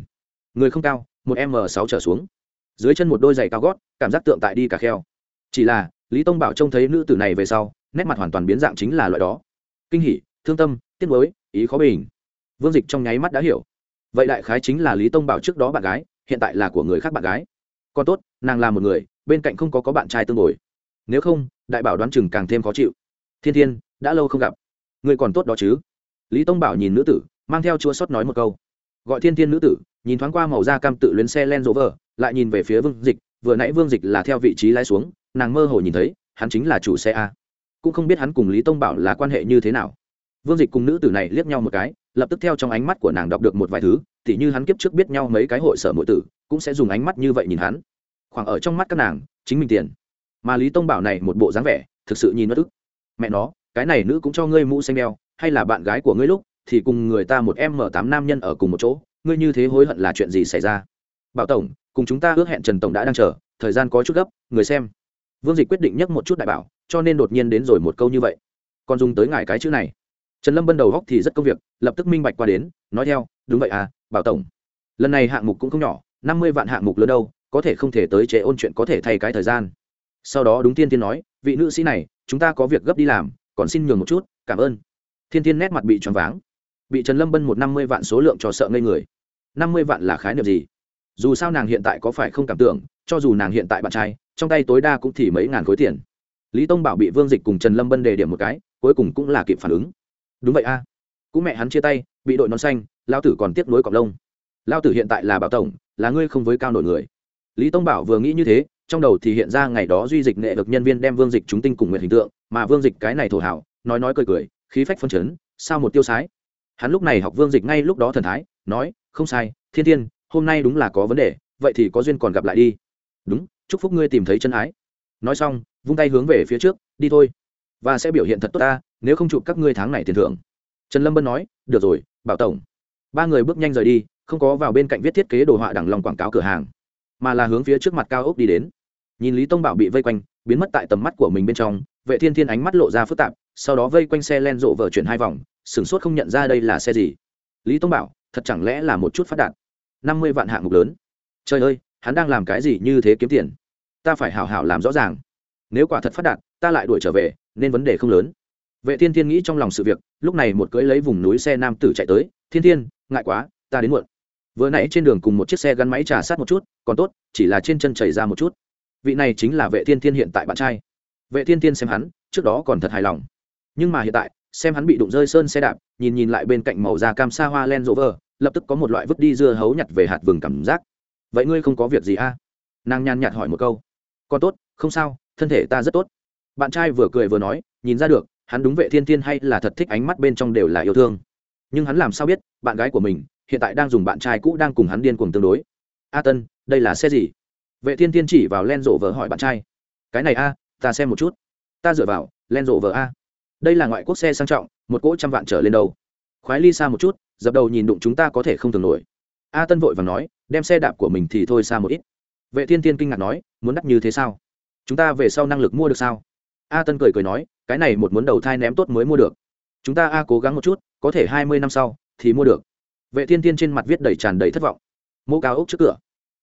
Người không cao, một m sáu trở xuống. Dưới chân một đôi giày cao gót, cảm giác tượng tại đi cả kheo. Chỉ là, lý tông bảo trông thấy nữ tử này về sau, nét mặt hoàn toàn biến dạng chính là loại đó. Kinh hỉ, thương tâm, tiếc nuối, ý khó bình. Vương dịch trong nháy mắt đã hiểu. Vậy đại khái chính là lý tông bảo trước đó bạn gái hiện tại là của người khác bạn gái. Còn tốt, nàng là một người, bên cạnh không có có bạn trai tương bồi. Nếu không, đại bảo đoán chừng càng thêm khó chịu. Thiên thiên, đã lâu không gặp. Người còn tốt đó chứ? Lý tông bảo nhìn nữ tử, mang theo chua sót nói một câu. Gọi thiên thiên nữ tử, nhìn thoáng qua màu da cam tự luyến xe len rỗ vờ, lại nhìn về phía vương dịch, vừa nãy vương dịch là theo vị trí lái xuống, nàng mơ hồ nhìn thấy, hắn chính là chủ xe a. Cũng không biết hắn cùng lý tông bảo là quan hệ như thế nào. Vương dịch cùng nữ tử này liếc nhau một cái lập tức theo trong ánh mắt của nàng đọc được một vài thứ thì như hắn kiếp trước biết nhau mấy cái hội sở mỗi tử, cũng sẽ dùng ánh mắt như vậy nhìn hắn. Khoảng ở trong mắt các nàng, chính mình tiền. Mà lý tông bảo này một bộ dáng vẻ, thực sự nhìn nó tức. mẹ nó, cái này nữ cũng cho ngươi mũ xanh đeo, hay là bạn gái của ngươi lúc, thì cùng người ta một em mở tám nam nhân ở cùng một chỗ, ngươi như thế hối hận là chuyện gì xảy ra? Bảo tổng, cùng chúng ta ước hẹn trần tổng đã đang chờ, thời gian có chút gấp, người xem. Vương dịch quyết định nhắc một chút đại bảo, cho nên đột nhiên đến rồi một câu như vậy. Còn dùng tới ngài cái chữ này trần lâm bân đầu góc thì rất công việc, lập tức minh bạch qua đến, nói theo, đúng vậy à bảo tổng. Lần này hạng mục cũng không nhỏ, năm mươi vạn hạng mục lớn đâu, có thể không thể tới chế ôn chuyện có thể thay cái thời gian. Sau đó đúng tiên tiên nói, vị nữ sĩ này, chúng ta có việc gấp đi làm, còn xin nhường một chút, cảm ơn. Thiên tiên nét mặt bị choáng váng. Bị trần lâm bân một năm mươi vạn số lượng cho sợ ngây người. Năm mươi vạn là khái niệm gì? Dù sao nàng hiện tại có phải không cảm tưởng, cho dù nàng hiện tại bạn trai, trong tay tối đa cũng thì mấy ngàn khối tiền. Lý tông bảo bị vương dịch cùng trần lâm bân đề điểm một cái, cuối cùng cũng là kịp phản ứng đúng vậy a. Cũng mẹ hắn chia tay, bị đội nón xanh lao tử còn tiếp nối cọc lông. Lao tử hiện tại là bảo tổng, là ngươi không với cao nổi người. Lý tông bảo vừa nghĩ như thế, trong đầu thì hiện ra ngày đó duy dịch nghệ được nhân viên đem vương dịch chúng tinh cùng nguyện hình tượng, mà vương dịch cái này thổ hảo, nói nói cười cười, khí phách phân chấn, sao một tiêu sái. Hắn lúc này học vương dịch ngay lúc đó thần thái, nói, không sai, thiên thiên, hôm nay đúng là có vấn đề, vậy thì có duyên còn gặp lại đi. Đúng, chúc phúc ngươi tìm thấy chân ái. Nói xong, vung tay hướng về phía trước, đi thôi và sẽ biểu hiện thật tốt ta, nếu không chụp các ngươi tháng này tiền thưởng. Trần lâm bân nói, được rồi, bảo tổng. Ba người bước nhanh rời đi, không có vào bên cạnh viết thiết kế đồ họa đẳng lòng quảng cáo cửa hàng, mà là hướng phía trước mặt cao ốc đi đến. Nhìn lý tông bảo bị vây quanh, biến mất tại tầm mắt của mình bên trong, vệ thiên thiên ánh mắt lộ ra phức tạp, sau đó vây quanh xe len rộ vở chuyển hai vòng, sửng sốt không nhận ra đây là xe gì. Lý tông bảo, thật chẳng lẽ là một chút phát đạt? Năm mươi vạn hạng mục lớn. Trời ơi, hắn đang làm cái gì như thế kiếm tiền? Ta phải hảo hảo làm rõ ràng. Nếu quả thật phát đạt ta lại đuổi trở về, nên vấn đề không lớn. Vệ thiên thiên nghĩ trong lòng sự việc, lúc này một cưỡi lấy vùng núi xe nam tử chạy tới, thiên thiên, ngại quá, ta đến muộn. Vừa nãy trên đường cùng một chiếc xe gắn máy trà sát một chút, còn tốt, chỉ là trên chân chảy ra một chút. Vị này chính là vệ thiên thiên hiện tại bạn trai. Vệ thiên thiên xem hắn, trước đó còn thật hài lòng. Nhưng mà hiện tại, xem hắn bị đụng rơi sơn xe đạp, nhìn nhìn lại bên cạnh màu da cam sa hoa len rỗ vờ, lập tức có một loại vứt đi dưa hấu nhặt về hạt vừng cảm giác. Vậy ngươi không có việc gì a à? nàng nhàn nhạt hỏi một câu. Còn tốt, không sao, thân thể ta rất tốt bạn trai vừa cười vừa nói, nhìn ra được, hắn đúng vệ thiên thiên hay là thật thích ánh mắt bên trong đều là yêu thương. Nhưng hắn làm sao biết, bạn gái của mình, hiện tại đang dùng bạn trai cũ đang cùng hắn điên cuồng tương đối. A tân, đây là xe gì? Vệ thiên thiên chỉ vào len rộ vợ hỏi bạn trai. Cái này a, ta xem một chút. Ta dựa vào len rộ vợ a. Đây là ngoại quốc xe sang trọng, một cỗ trăm vạn trở lên đầu. Khoái ly xa một chút, dập đầu nhìn đụng chúng ta có thể không tưởng nổi. A tân vội và nói, đem xe đạp của mình thì thôi xa một ít. Vệ thiên thiên kinh ngạc nói, muốn đắt như thế sao? Chúng ta về sau năng lực mua được sao? A tân cười cười nói, cái này một muốn đầu thai ném tốt mới mua được. Chúng ta a cố gắng một chút, có thể hai mươi năm sau thì mua được. Vệ thiên thiên trên mặt viết đầy tràn đầy thất vọng. Mô cao ốc trước cửa.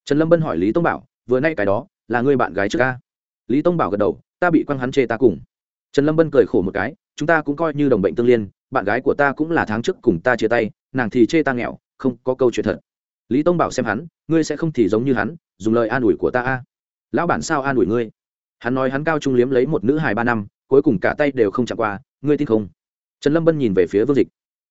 Trần lâm bân hỏi lý tông bảo, vừa nay cái đó, là người bạn gái trước a? Lý tông bảo gật đầu, ta bị quăng hắn chê ta cùng. Trần lâm bân cười khổ một cái, chúng ta cũng coi như đồng bệnh tương liên, bạn gái của ta cũng là tháng trước cùng ta chia tay, nàng thì chê ta nghèo, không có câu chuyện thật. Lý tông bảo xem hắn, ngươi sẽ không thì giống như hắn, dùng lời an ủi của ta a. Lão bản sao an ủi ngươi? Hắn nói hắn cao trung liếm lấy một nữ hài ba năm, cuối cùng cả tay đều không chạm qua, ngươi tin không? Trần lâm bân nhìn về phía vương dịch.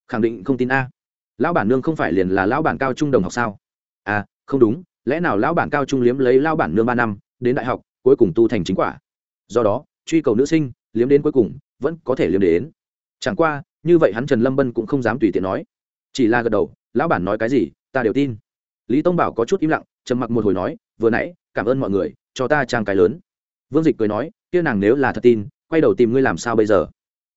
Khẳng định không tin a. Lão bản nương không phải liền là lão bản cao trung đồng học sao? À không đúng, lẽ nào lão bản cao trung liếm lấy lão bản nương ba năm, đến đại học, cuối cùng tu thành chính quả? Do đó, truy cầu nữ sinh, liếm đến cuối cùng, vẫn có thể liếm đến. Chẳng qua, như vậy hắn trần lâm bân cũng không dám tùy tiện nói. Chỉ là gật đầu, lão bản nói cái gì, ta đều tin. Lý tông bảo có chút im lặng, trầm mặc một hồi nói, vừa nãy, cảm ơn mọi người, cho ta trang cái lớn vương dịch cười nói, kia nàng nếu là thật tin, quay đầu tìm ngươi làm sao bây giờ?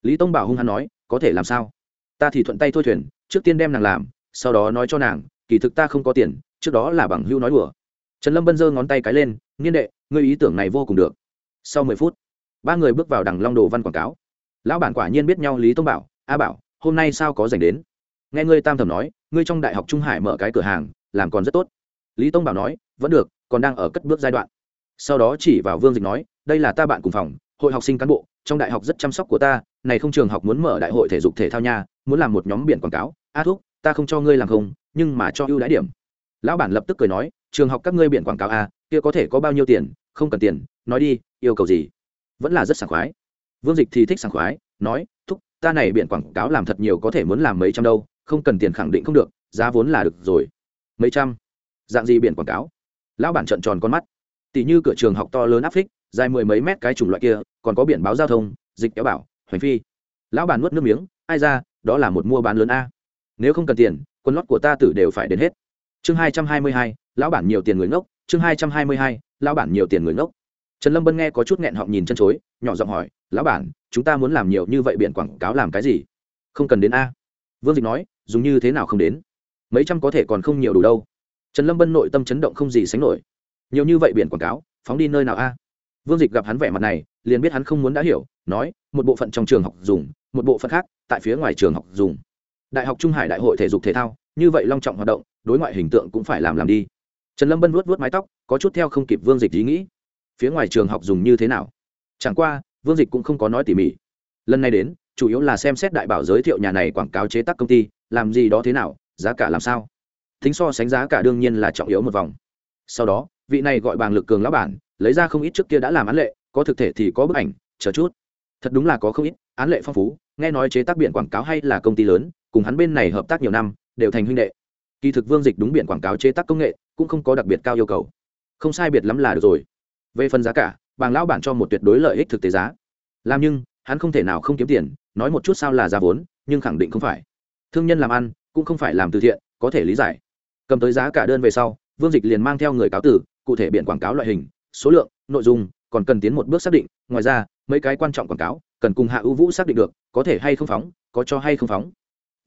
Lý tông bảo hung hăng nói, có thể làm sao? Ta thì thuận tay thôi thuyền, trước tiên đem nàng làm, sau đó nói cho nàng, kỳ thực ta không có tiền, trước đó là bằng hưu nói đùa. Trần lâm bân giơ ngón tay cái lên, nghiên đệ, ngươi ý tưởng này vô cùng được. Sau mười phút, ba người bước vào đằng long đồ văn quảng cáo. Lão bản quả nhiên biết nhau lý tông bảo, a bảo, hôm nay sao có dành đến? Nghe ngươi tam thẩm nói, ngươi trong đại học trung hải mở cái cửa hàng, làm còn rất tốt. Lý tông bảo nói, vẫn được, còn đang ở cất bước giai đoạn sau đó chỉ vào vương dịch nói, đây là ta bạn cùng phòng, hội học sinh cán bộ, trong đại học rất chăm sóc của ta, này không trường học muốn mở đại hội thể dục thể thao nha, muốn làm một nhóm biển quảng cáo, a thúc, ta không cho ngươi làm không, nhưng mà cho ưu đãi điểm. Lão bản lập tức cười nói, trường học các ngươi biển quảng cáo a kia có thể có bao nhiêu tiền, không cần tiền, nói đi, yêu cầu gì? Vẫn là rất sảng khoái. Vương dịch thì thích sảng khoái, nói, thúc, ta này biển quảng cáo làm thật nhiều có thể muốn làm mấy trăm đâu, không cần tiền khẳng định không được, giá vốn là được rồi. Mấy trăm? Dạng gì biển quảng cáo? Lão bản trợn tròn con mắt tỷ như cửa trường học to lớn áp phích, dài mười mấy mét cái chủng loại kia, còn có biển báo giao thông, dịch kéo bảo, hoành phi. Lão bản nuốt nước miếng, ai ra, đó là một mua bán lớn a. Nếu không cần tiền quân lót của ta tử đều phải đến hết. Chương hai trăm hai mươi hai, lão bản nhiều tiền người ngốc. Chương hai trăm hai mươi hai, lão bản nhiều tiền người ngốc. Trần lâm bân nghe có chút nghẹn họng nhìn chân chối, nhỏ giọng hỏi, lão bản, chúng ta muốn làm nhiều như vậy biển quảng cáo làm cái gì? Không cần đến a. Vương dịch nói, dùng như thế nào không đến? Mấy trăm có thể còn không nhiều đủ đâu. Trần lâm bân nội tâm chấn động không gì sánh nổi nhiều như vậy biển quảng cáo, phóng đi nơi nào a? Vương dịch gặp hắn vẻ mặt này, liền biết hắn không muốn đã hiểu, nói, một bộ phận trong trường học dùng, một bộ phận khác, tại phía ngoài trường học dùng. Đại học trung hải đại hội thể dục thể thao, như vậy long trọng hoạt động, đối ngoại hình tượng cũng phải làm làm đi. Trần lâm bân vuốt vuốt mái tóc, có chút theo không kịp vương dịch ý nghĩ. Phía ngoài trường học dùng như thế nào? Chẳng qua, vương dịch cũng không có nói tỉ mỉ. Lần này đến, chủ yếu là xem xét đại bảo giới thiệu nhà này quảng cáo chế tác công ty, làm gì đó thế nào, giá cả làm sao. Thính so sánh giá cả đương nhiên là trọng yếu một vòng. Sau đó vị này gọi bàng lực cường lão bản, lấy ra không ít trước kia đã làm án lệ, có thực thể thì có bức ảnh, chờ chút. Thật đúng là có không ít, án lệ phong phú, nghe nói chế tác biển quảng cáo hay là công ty lớn, cùng hắn bên này hợp tác nhiều năm, đều thành huynh đệ. Kỳ thực vương dịch đúng biển quảng cáo chế tác công nghệ, cũng không có đặc biệt cao yêu cầu. Không sai biệt lắm là được rồi. Về phần giá cả, bàng lão bản cho một tuyệt đối lợi ích thực tế giá. Làm nhưng, hắn không thể nào không kiếm tiền, nói một chút sao là giá vốn, nhưng khẳng định không phải. Thương nhân làm ăn, cũng không phải làm từ thiện, có thể lý giải. Cầm tới giá cả đơn về sau, vương dịch liền mang theo người cáo tử cụ thể biển quảng cáo loại hình, số lượng, nội dung, còn cần tiến một bước xác định. Ngoài ra, mấy cái quan trọng quảng cáo, cần cùng hạ ưu vũ xác định được, có thể hay không phóng, có cho hay không phóng.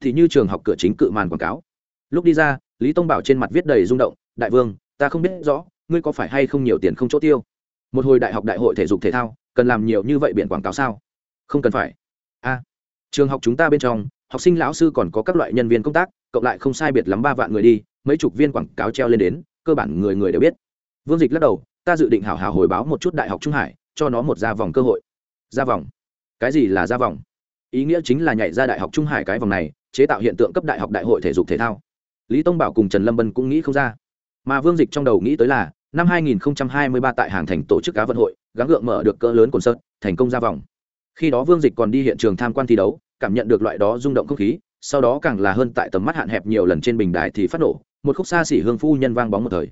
Thì như trường học cửa chính cự màn quảng cáo. Lúc đi ra, lý tông bảo trên mặt viết đầy rung động, đại vương, ta không biết rõ, ngươi có phải hay không nhiều tiền không chỗ tiêu? Một hồi đại học đại hội thể dục thể thao, cần làm nhiều như vậy biển quảng cáo sao? Không cần phải. A, trường học chúng ta bên trong, học sinh lão sư còn có các loại nhân viên công tác, cộng lại không sai biệt lắm ba vạn người đi, mấy chục viên quảng cáo treo lên đến, cơ bản người người đều biết vương dịch lắc đầu, ta dự định hảo hảo hồi báo một chút đại học trung hải, cho nó một ra vòng cơ hội. Ra vòng? Cái gì là ra vòng? Ý nghĩa chính là nhảy ra đại học trung hải cái vòng này, chế tạo hiện tượng cấp đại học đại hội thể dục thể thao. Lý tông bảo cùng trần lâm bân cũng nghĩ không ra. Mà vương dịch trong đầu nghĩ tới là, năm 2023 tại hàng thành tổ chức cá vận hội, gắng gượng mở được cỡ lớn cồn sơn thành công ra vòng. Khi đó vương dịch còn đi hiện trường tham quan thi đấu, cảm nhận được loại đó rung động không khí, sau đó càng là hơn tại tầm mắt hạn hẹp nhiều lần trên bình đài thì phát nổ, một khúc xa xỉ hương phu nhân vang bóng một thời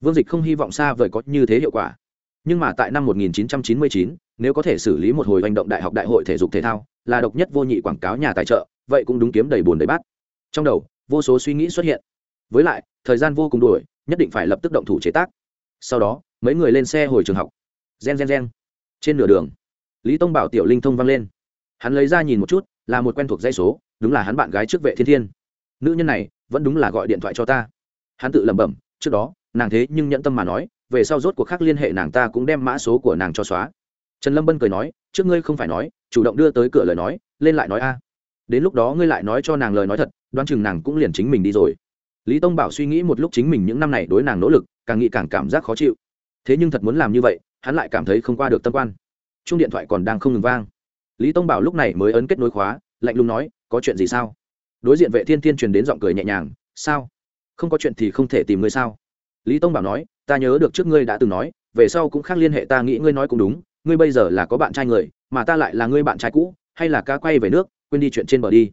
vương dịch không hy vọng xa vời có như thế hiệu quả. Nhưng mà tại năm 1999, nếu có thể xử lý một hồi hành động đại học đại hội thể dục thể thao là độc nhất vô nhị quảng cáo nhà tài trợ vậy cũng đúng kiếm đầy buồn đầy bát. Trong đầu vô số suy nghĩ xuất hiện. Với lại thời gian vô cùng đuổi nhất định phải lập tức động thủ chế tác. Sau đó mấy người lên xe hồi trường học. Gen gen gen. Trên nửa đường lý tông bảo tiểu linh thông vang lên. Hắn lấy ra nhìn một chút là một quen thuộc dây số đúng là hắn bạn gái trước vệ thiên thiên. Nữ nhân này vẫn đúng là gọi điện thoại cho ta. Hắn tự lẩm bẩm trước đó nàng thế nhưng nhẫn tâm mà nói, về sau rốt cuộc khác liên hệ nàng ta cũng đem mã số của nàng cho xóa. Trần lâm bân cười nói, trước ngươi không phải nói, chủ động đưa tới cửa lời nói, lên lại nói a. Đến lúc đó ngươi lại nói cho nàng lời nói thật, đoán chừng nàng cũng liền chính mình đi rồi. Lý tông bảo suy nghĩ một lúc chính mình những năm này đối nàng nỗ lực, càng nghĩ càng cảm giác khó chịu. Thế nhưng thật muốn làm như vậy, hắn lại cảm thấy không qua được tâm quan. Chung điện thoại còn đang không ngừng vang. Lý tông bảo lúc này mới ấn kết nối khóa, lạnh lùng nói, có chuyện gì sao? Đối diện vệ thiên thiên truyền đến giọng cười nhẹ nhàng, sao? Không có chuyện thì không thể tìm ngươi sao? Lý tông bảo nói, ta nhớ được trước ngươi đã từng nói, về sau cũng khác liên hệ ta nghĩ ngươi nói cũng đúng, ngươi bây giờ là có bạn trai người, mà ta lại là ngươi bạn trai cũ, hay là ca quay về nước, quên đi chuyện trên bờ đi.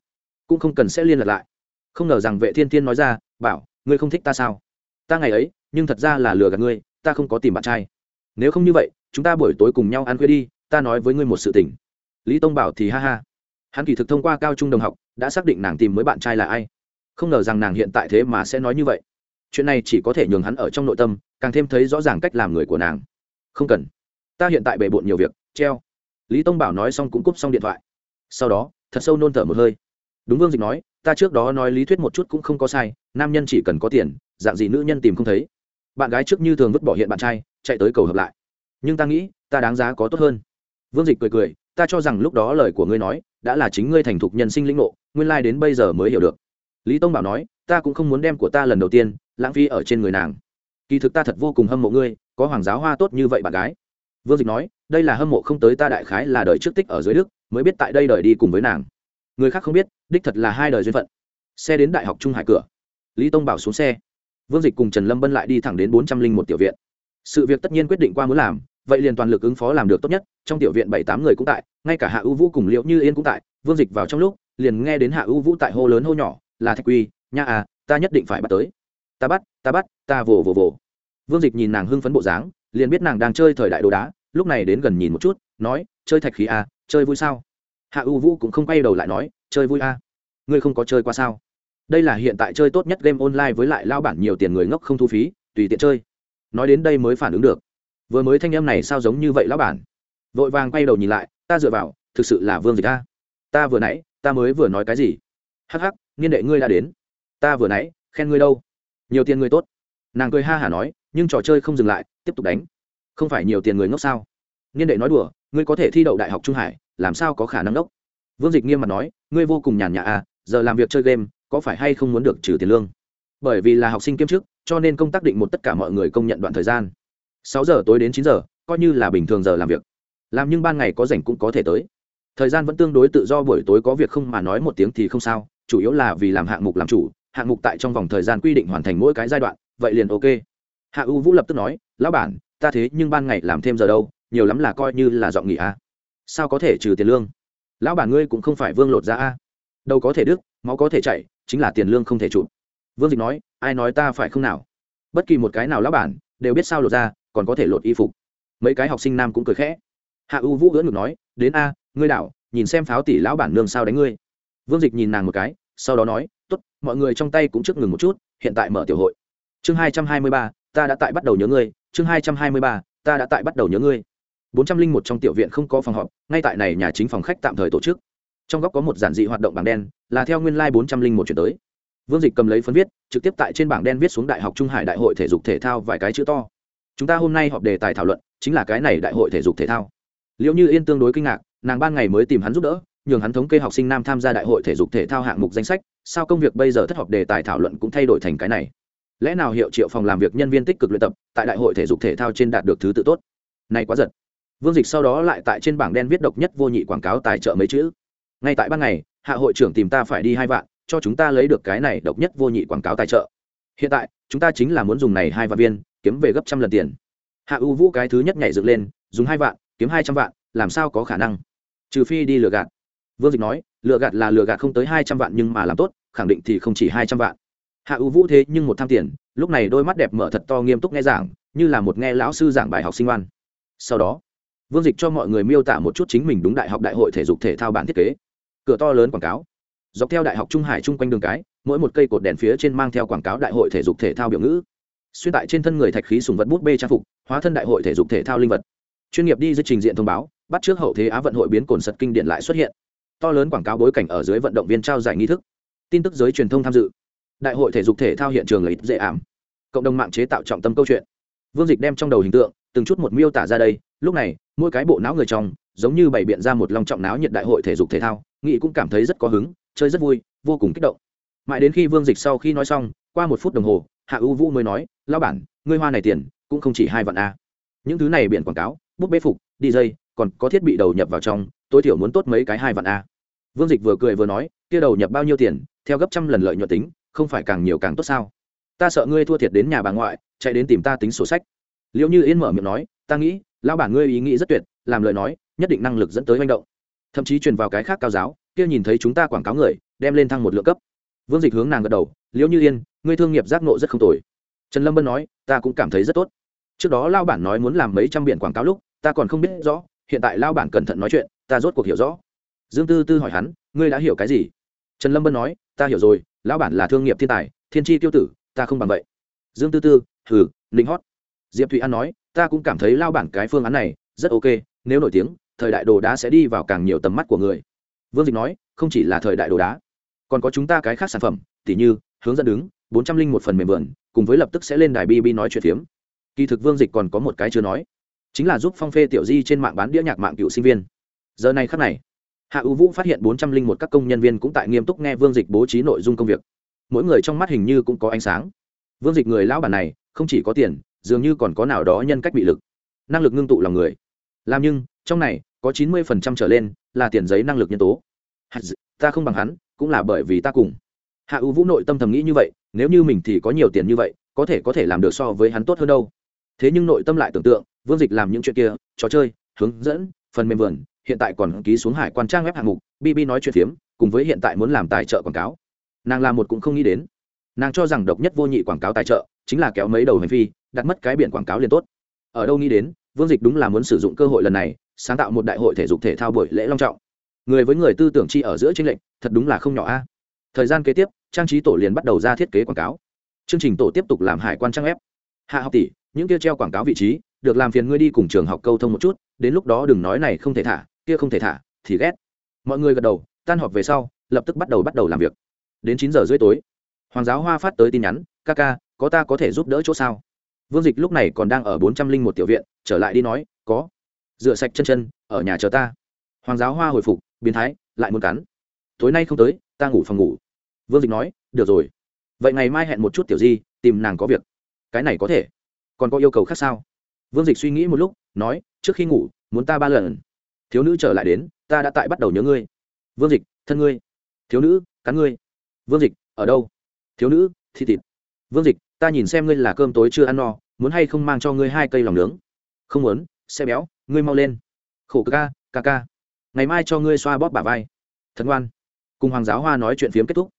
Cũng không cần sẽ liên lạc lại. Không ngờ rằng vệ thiên thiên nói ra, bảo, ngươi không thích ta sao? Ta ngày ấy, nhưng thật ra là lừa gạt ngươi, ta không có tìm bạn trai. Nếu không như vậy, chúng ta buổi tối cùng nhau ăn khuya đi, ta nói với ngươi một sự tình. Lý tông bảo thì ha ha. Hắn kỳ thực thông qua cao trung đồng học, đã xác định nàng tìm mới bạn trai là ai. Không ngờ rằng nàng hiện tại thế mà sẽ nói như vậy chuyện này chỉ có thể nhường hắn ở trong nội tâm, càng thêm thấy rõ ràng cách làm người của nàng. Không cần. Ta hiện tại bề bộn nhiều việc, treo. Lý tông bảo nói xong cũng cúp xong điện thoại. Sau đó, thật sâu nôn thở một hơi. Đúng vương dịch nói, ta trước đó nói lý thuyết một chút cũng không có sai, nam nhân chỉ cần có tiền, dạng gì nữ nhân tìm không thấy. Bạn gái trước như thường vứt bỏ hiện bạn trai, chạy tới cầu hợp lại. Nhưng ta nghĩ, ta đáng giá có tốt hơn. Vương dịch cười cười, ta cho rằng lúc đó lời của ngươi nói, đã là chính ngươi thành thục nhân sinh lĩnh ngộ, nguyên lai、like、đến bây giờ mới hiểu được. Lý tông bảo nói, ta cũng không muốn đem của ta lần đầu tiên lãng phí ở trên người nàng. Kỳ thực ta thật vô cùng hâm mộ ngươi, có hoàng giáo hoa tốt như vậy bạn gái. Vương dịch nói, đây là hâm mộ không tới ta đại khái là đời trước tích ở dưới đức, mới biết tại đây đời đi cùng với nàng. Người khác không biết, đích thật là hai đời duyên phận. Xe đến đại học trung hải cửa. Lý tông bảo xuống xe. Vương dịch cùng trần lâm bân lại đi thẳng đến bốn trăm linh một tiểu viện. Sự việc tất nhiên quyết định qua muốn làm, vậy liền toàn lực ứng phó làm được tốt nhất, trong tiểu viện bảy tám người cũng tại, ngay cả hạ ưu vũ cùng liệu như yên cũng tại. Vương dịch vào trong lúc, liền nghe đến hạ ưu vũ tại hô lớn hô nhỏ, là thạch quy, nha à ta nhất định phải bắt tới ta bắt ta bắt, ta vồ vồ vồ. Vương dịch nhìn nàng hưng phấn bộ dáng, liền biết nàng đang chơi thời đại đồ đá, lúc này đến gần nhìn một chút, nói, chơi thạch khí à chơi vui sao? Hạ U vũ cũng không quay đầu lại nói, chơi vui à? Ngươi không có chơi qua sao? Đây là hiện tại chơi tốt nhất game online với lại lao bản nhiều tiền người ngốc không thu phí, tùy tiện chơi. Nói đến đây mới phản ứng được. Vừa mới thanh em này sao giống như vậy lão bản? Vội vàng quay đầu nhìn lại, ta dựa vào, thực sự là vương dịch ta ta vừa nãy, ta mới vừa nói cái gì? Hắc hắc, niên đệ ngươi đã đến. Ta vừa nãy, khen ngươi đâu? Nhiều tiền người tốt. Nàng cười ha hả nói, nhưng trò chơi không dừng lại, tiếp tục đánh. Không phải nhiều tiền người ngốc sao? Niên đệ nói đùa, ngươi có thể thi đậu đại học trung hải, làm sao có khả năng đốc vương dịch nghiêm mặt nói, ngươi vô cùng nhàn nhã à giờ làm việc chơi game, có phải hay không muốn được trừ tiền lương? Bởi vì là học sinh kiêm chức, cho nên công tác định một tất cả mọi người công nhận đoạn thời gian. Sáu giờ tối đến chín giờ, coi như là bình thường giờ làm việc. Làm nhưng ban ngày có rảnh cũng có thể tới. Thời gian vẫn tương đối tự do, buổi tối có việc không mà nói một tiếng thì không sao, chủ yếu là vì làm hạng mục làm chủ hạng mục tại trong vòng thời gian quy định hoàn thành mỗi cái giai đoạn, vậy liền ok. Hạ u vũ lập tức nói, lão bản, ta thế nhưng ban ngày làm thêm giờ đâu, nhiều lắm là coi như là dọn nghỉ a à. sao có thể trừ tiền lương? Lão bản ngươi cũng không phải vương lột ra a à. đâu có thể đứt máu có thể chạy chính là tiền lương không thể chụp vương dịch nói, ai nói ta phải không nào? Bất kỳ một cái nào lão bản đều biết sao lột ra, còn có thể lột y phục. Mấy cái học sinh nam cũng cười khẽ. Hạ u vũ gỡ ngực nói, đến a, ngươi đạo nhìn xem pháo tỷ lão bản nương sao đánh ngươi. Vương dịch nhìn nàng một cái, sau đó nói Tốt, mọi người trong tay cũng trước ngừng một chút hiện tại mở tiểu hội. Chương hai trăm hai mươi ba ta đã tại bắt đầu nhớ ngươi. Chương hai trăm hai mươi ba ta đã tại bắt đầu nhớ ngươi. bốn trăm linh một trong tiểu viện không có phòng họp ngay tại này nhà chính phòng khách tạm thời tổ chức. Trong góc có một giản dị hoạt động bảng đen là theo nguyên lai、like、bốn trăm linh một chuyển tới. Vương dịch cầm lấy phấn viết trực tiếp tại trên bảng đen viết xuống đại học trung hải đại hội thể dục thể thao vài cái chữ to. Chúng ta hôm nay họp đề tài thảo luận chính là cái này đại hội thể dục thể thao. Liệu như yên tương đối kinh ngạc nàng ban ngày mới tìm hắn giúp đỡ nhường hắn thống kê học sinh nam tham gia đại hội thể dục thể thao hạng mục danh sách sao công việc bây giờ thất họp đề tài thảo luận cũng thay đổi thành cái này? Lẽ nào hiệu triệu phòng làm việc nhân viên tích cực luyện tập, tại đại hội thể dục thể thao trên đạt được thứ tự tốt? Này quá giật. Vương dịch sau đó lại tại trên bảng đen viết độc nhất vô nhị quảng cáo tài trợ mấy chữ. Ngay tại ban ngày, hạ hội trưởng tìm ta phải đi hai vạn, cho chúng ta lấy được cái này độc nhất vô nhị quảng cáo tài trợ. Hiện tại, chúng ta chính là muốn dùng này hai vạn viên, kiếm về gấp trăm lần tiền. Hạ u vũ cái thứ nhất nhảy dựng lên, dùng hai vạn, kiếm hai trăm vạn, làm sao có khả năng? Trừ phi đi lừa gạt vương dịch nói, lừa gạt là lừa gạt không tới hai trăm vạn nhưng mà làm tốt, khẳng định thì không chỉ hai trăm vạn. Hạ ưu vũ thế nhưng một tham tiền, lúc này đôi mắt đẹp mở thật to nghiêm túc nghe giảng, như là một nghe lão sư giảng bài học sinh ngoan sau đó, vương dịch cho mọi người miêu tả một chút chính mình đúng đại học đại hội thể dục thể thao bản thiết kế. Cửa to lớn quảng cáo. Dọc theo đại học trung hải chung quanh đường cái, mỗi một cây cột đèn phía trên mang theo quảng cáo đại hội thể dục thể thao biểu ngữ. Xuyên tại trên thân người thạch khí sùng vật bút bê trang phục, hóa thân đại hội thể dục thể thao linh vật. Chuyên nghiệp đi dưới trình diện thông báo, bắt trước hậu thế á vận hội biến cồn sật kinh điện lại xuất hiện to lớn quảng cáo bối cảnh ở dưới vận động viên trao giải nghi thức. Tin tức giới truyền thông tham dự. Đại hội thể dục thể thao hiện trường là ít dễ ảm. Cộng đồng mạng chế tạo trọng tâm câu chuyện. Vương dịch đem trong đầu hình tượng, từng chút một miêu tả ra đây. Lúc này, mỗi cái bộ não người trong, giống như bày biện ra một lòng trọng náo nhiệt đại hội thể dục thể thao nghị cũng cảm thấy rất có hứng, chơi rất vui, vô cùng kích động. Mãi đến khi vương dịch sau khi nói xong, qua một phút đồng hồ, hạ ưu vũ mới nói lao bản, ngươi hoa này tiền, cũng không chỉ hai vạn a. Những thứ này biển quảng cáo, bút bê phục dj còn có thiết bị đầu nhập vào trong tối thiểu muốn tốt mấy cái hai vạn a. Vương dịch vừa cười vừa nói, kia đầu nhập bao nhiêu tiền, theo gấp trăm lần lợi nhuận tính, không phải càng nhiều càng tốt sao? Ta sợ ngươi thua thiệt đến nhà bà ngoại, chạy đến tìm ta tính sổ sách. Liệu như yên mở miệng nói, ta nghĩ lao bản ngươi ý nghĩ rất tuyệt, làm lời nói, nhất định năng lực dẫn tới manh động. Thậm chí truyền vào cái khác cao giáo, kia nhìn thấy chúng ta quảng cáo người, đem lên thăng một lượng cấp. Vương dịch hướng nàng gật đầu, liễu như yên, ngươi thương nghiệp giác nộ rất không tồi. Trần lâm bân nói, ta cũng cảm thấy rất tốt. Trước đó lao bản nói muốn làm mấy trăm biển quảng cáo lúc, ta còn không biết rõ, hiện tại lao bản cẩn thận nói chuyện ta rốt cuộc hiểu rõ. Dương tư tư hỏi hắn, ngươi đã hiểu cái gì? Trần lâm bân nói, ta hiểu rồi, lão bản là thương nghiệp thiên tài, thiên tri tiêu tử, ta không bằng vậy. Dương tư tư, hừ linh hót. Diệp thụy an nói, ta cũng cảm thấy lao bản cái phương án này rất ok, nếu nổi tiếng, thời đại đồ đá sẽ đi vào càng nhiều tầm mắt của người. Vương dịch nói, không chỉ là thời đại đồ đá, còn có chúng ta cái khác sản phẩm, tỉ như, hướng dẫn đứng, bốn trăm linh một phần mềm vườn, cùng với lập tức sẽ lên đài bb nói chuyện phiếm. Kỳ thực vương dịch còn có một cái chưa nói, chính là giúp phong phê tiểu di trên mạng bán đĩa nhạc mạng cựu sinh viên giờ này khắc này, hạ ưu vũ phát hiện bốn trăm linh một các công nhân viên cũng tại nghiêm túc nghe vương dịch bố trí nội dung công việc. Mỗi người trong mắt hình như cũng có ánh sáng. Vương dịch người lão bản này, không chỉ có tiền, dường như còn có nào đó nhân cách bị lực. Năng lực ngưng tụ lòng người. Làm nhưng, trong này, có chín mươi phần trăm trở lên là tiền giấy năng lực nhân tố. Ta không bằng hắn, cũng là bởi vì ta cùng. Hạ ưu vũ nội tâm thầm nghĩ như vậy, nếu như mình thì có nhiều tiền như vậy, có thể có thể làm được so với hắn tốt hơn đâu. Thế nhưng nội tâm lại tưởng tượng, vương dịch làm những chuyện kia, trò chơi, hướng dẫn, phần mềm vườn hiện tại còn ký xuống hải quan trang web hạng mục bb nói chuyện phiếm, cùng với hiện tại muốn làm tài trợ quảng cáo. Nàng làm một cũng không nghĩ đến. Nàng cho rằng độc nhất vô nhị quảng cáo tài trợ chính là kéo mấy đầu hành phi, đặt mất cái biển quảng cáo liền tốt. Ở đâu nghĩ đến, vương dịch đúng là muốn sử dụng cơ hội lần này, sáng tạo một đại hội thể dục thể thao buổi lễ long trọng. Người với người tư tưởng chi ở giữa chính lệnh thật đúng là không nhỏ a. Thời gian kế tiếp, trang trí tổ liền bắt đầu ra thiết kế quảng cáo. Chương trình tổ tiếp tục làm hải quan trang ép hạ học tỷ, những kia treo quảng cáo vị trí, được làm phiền ngươi đi cùng trường học câu thông một chút, đến lúc đó đừng nói này không thể thả kia không thể thả, thì ghét. Mọi người gật đầu, tan họp về sau, lập tức bắt đầu bắt đầu làm việc. Đến chín giờ rưỡi tối, hoàng giáo hoa phát tới tin nhắn, ca ca, có ta có thể giúp đỡ chỗ sao? Vương dịch lúc này còn đang ở bốn trăm linh một tiểu viện, trở lại đi nói, có. Rửa sạch chân chân, ở nhà chờ ta. Hoàng giáo hoa hồi phục, biến thái, lại muốn cắn. Tối nay không tới, ta ngủ phòng ngủ. Vương dịch nói, được rồi. Vậy ngày mai hẹn một chút tiểu di, tìm nàng có việc. Cái này có thể. Còn có yêu cầu khác sao? Vương dịch suy nghĩ một lúc, nói, trước khi ngủ, muốn ta ba lần thiếu nữ trở lại đến, ta đã tại bắt đầu nhớ ngươi. Vương dịch, thân ngươi. Thiếu nữ, cắn ngươi. Vương dịch, ở đâu? Thiếu nữ thị thịt. Vương dịch, ta nhìn xem ngươi là cơm tối chưa ăn no, muốn hay không mang cho ngươi hai cây lòng nướng? Không muốn xe béo, ngươi mau lên. Khổ ca ca ca. Ngày mai cho ngươi xoa bóp bả vai. Thật ngoan. Cùng hoàng giáo hoa nói chuyện phiếm kết thúc.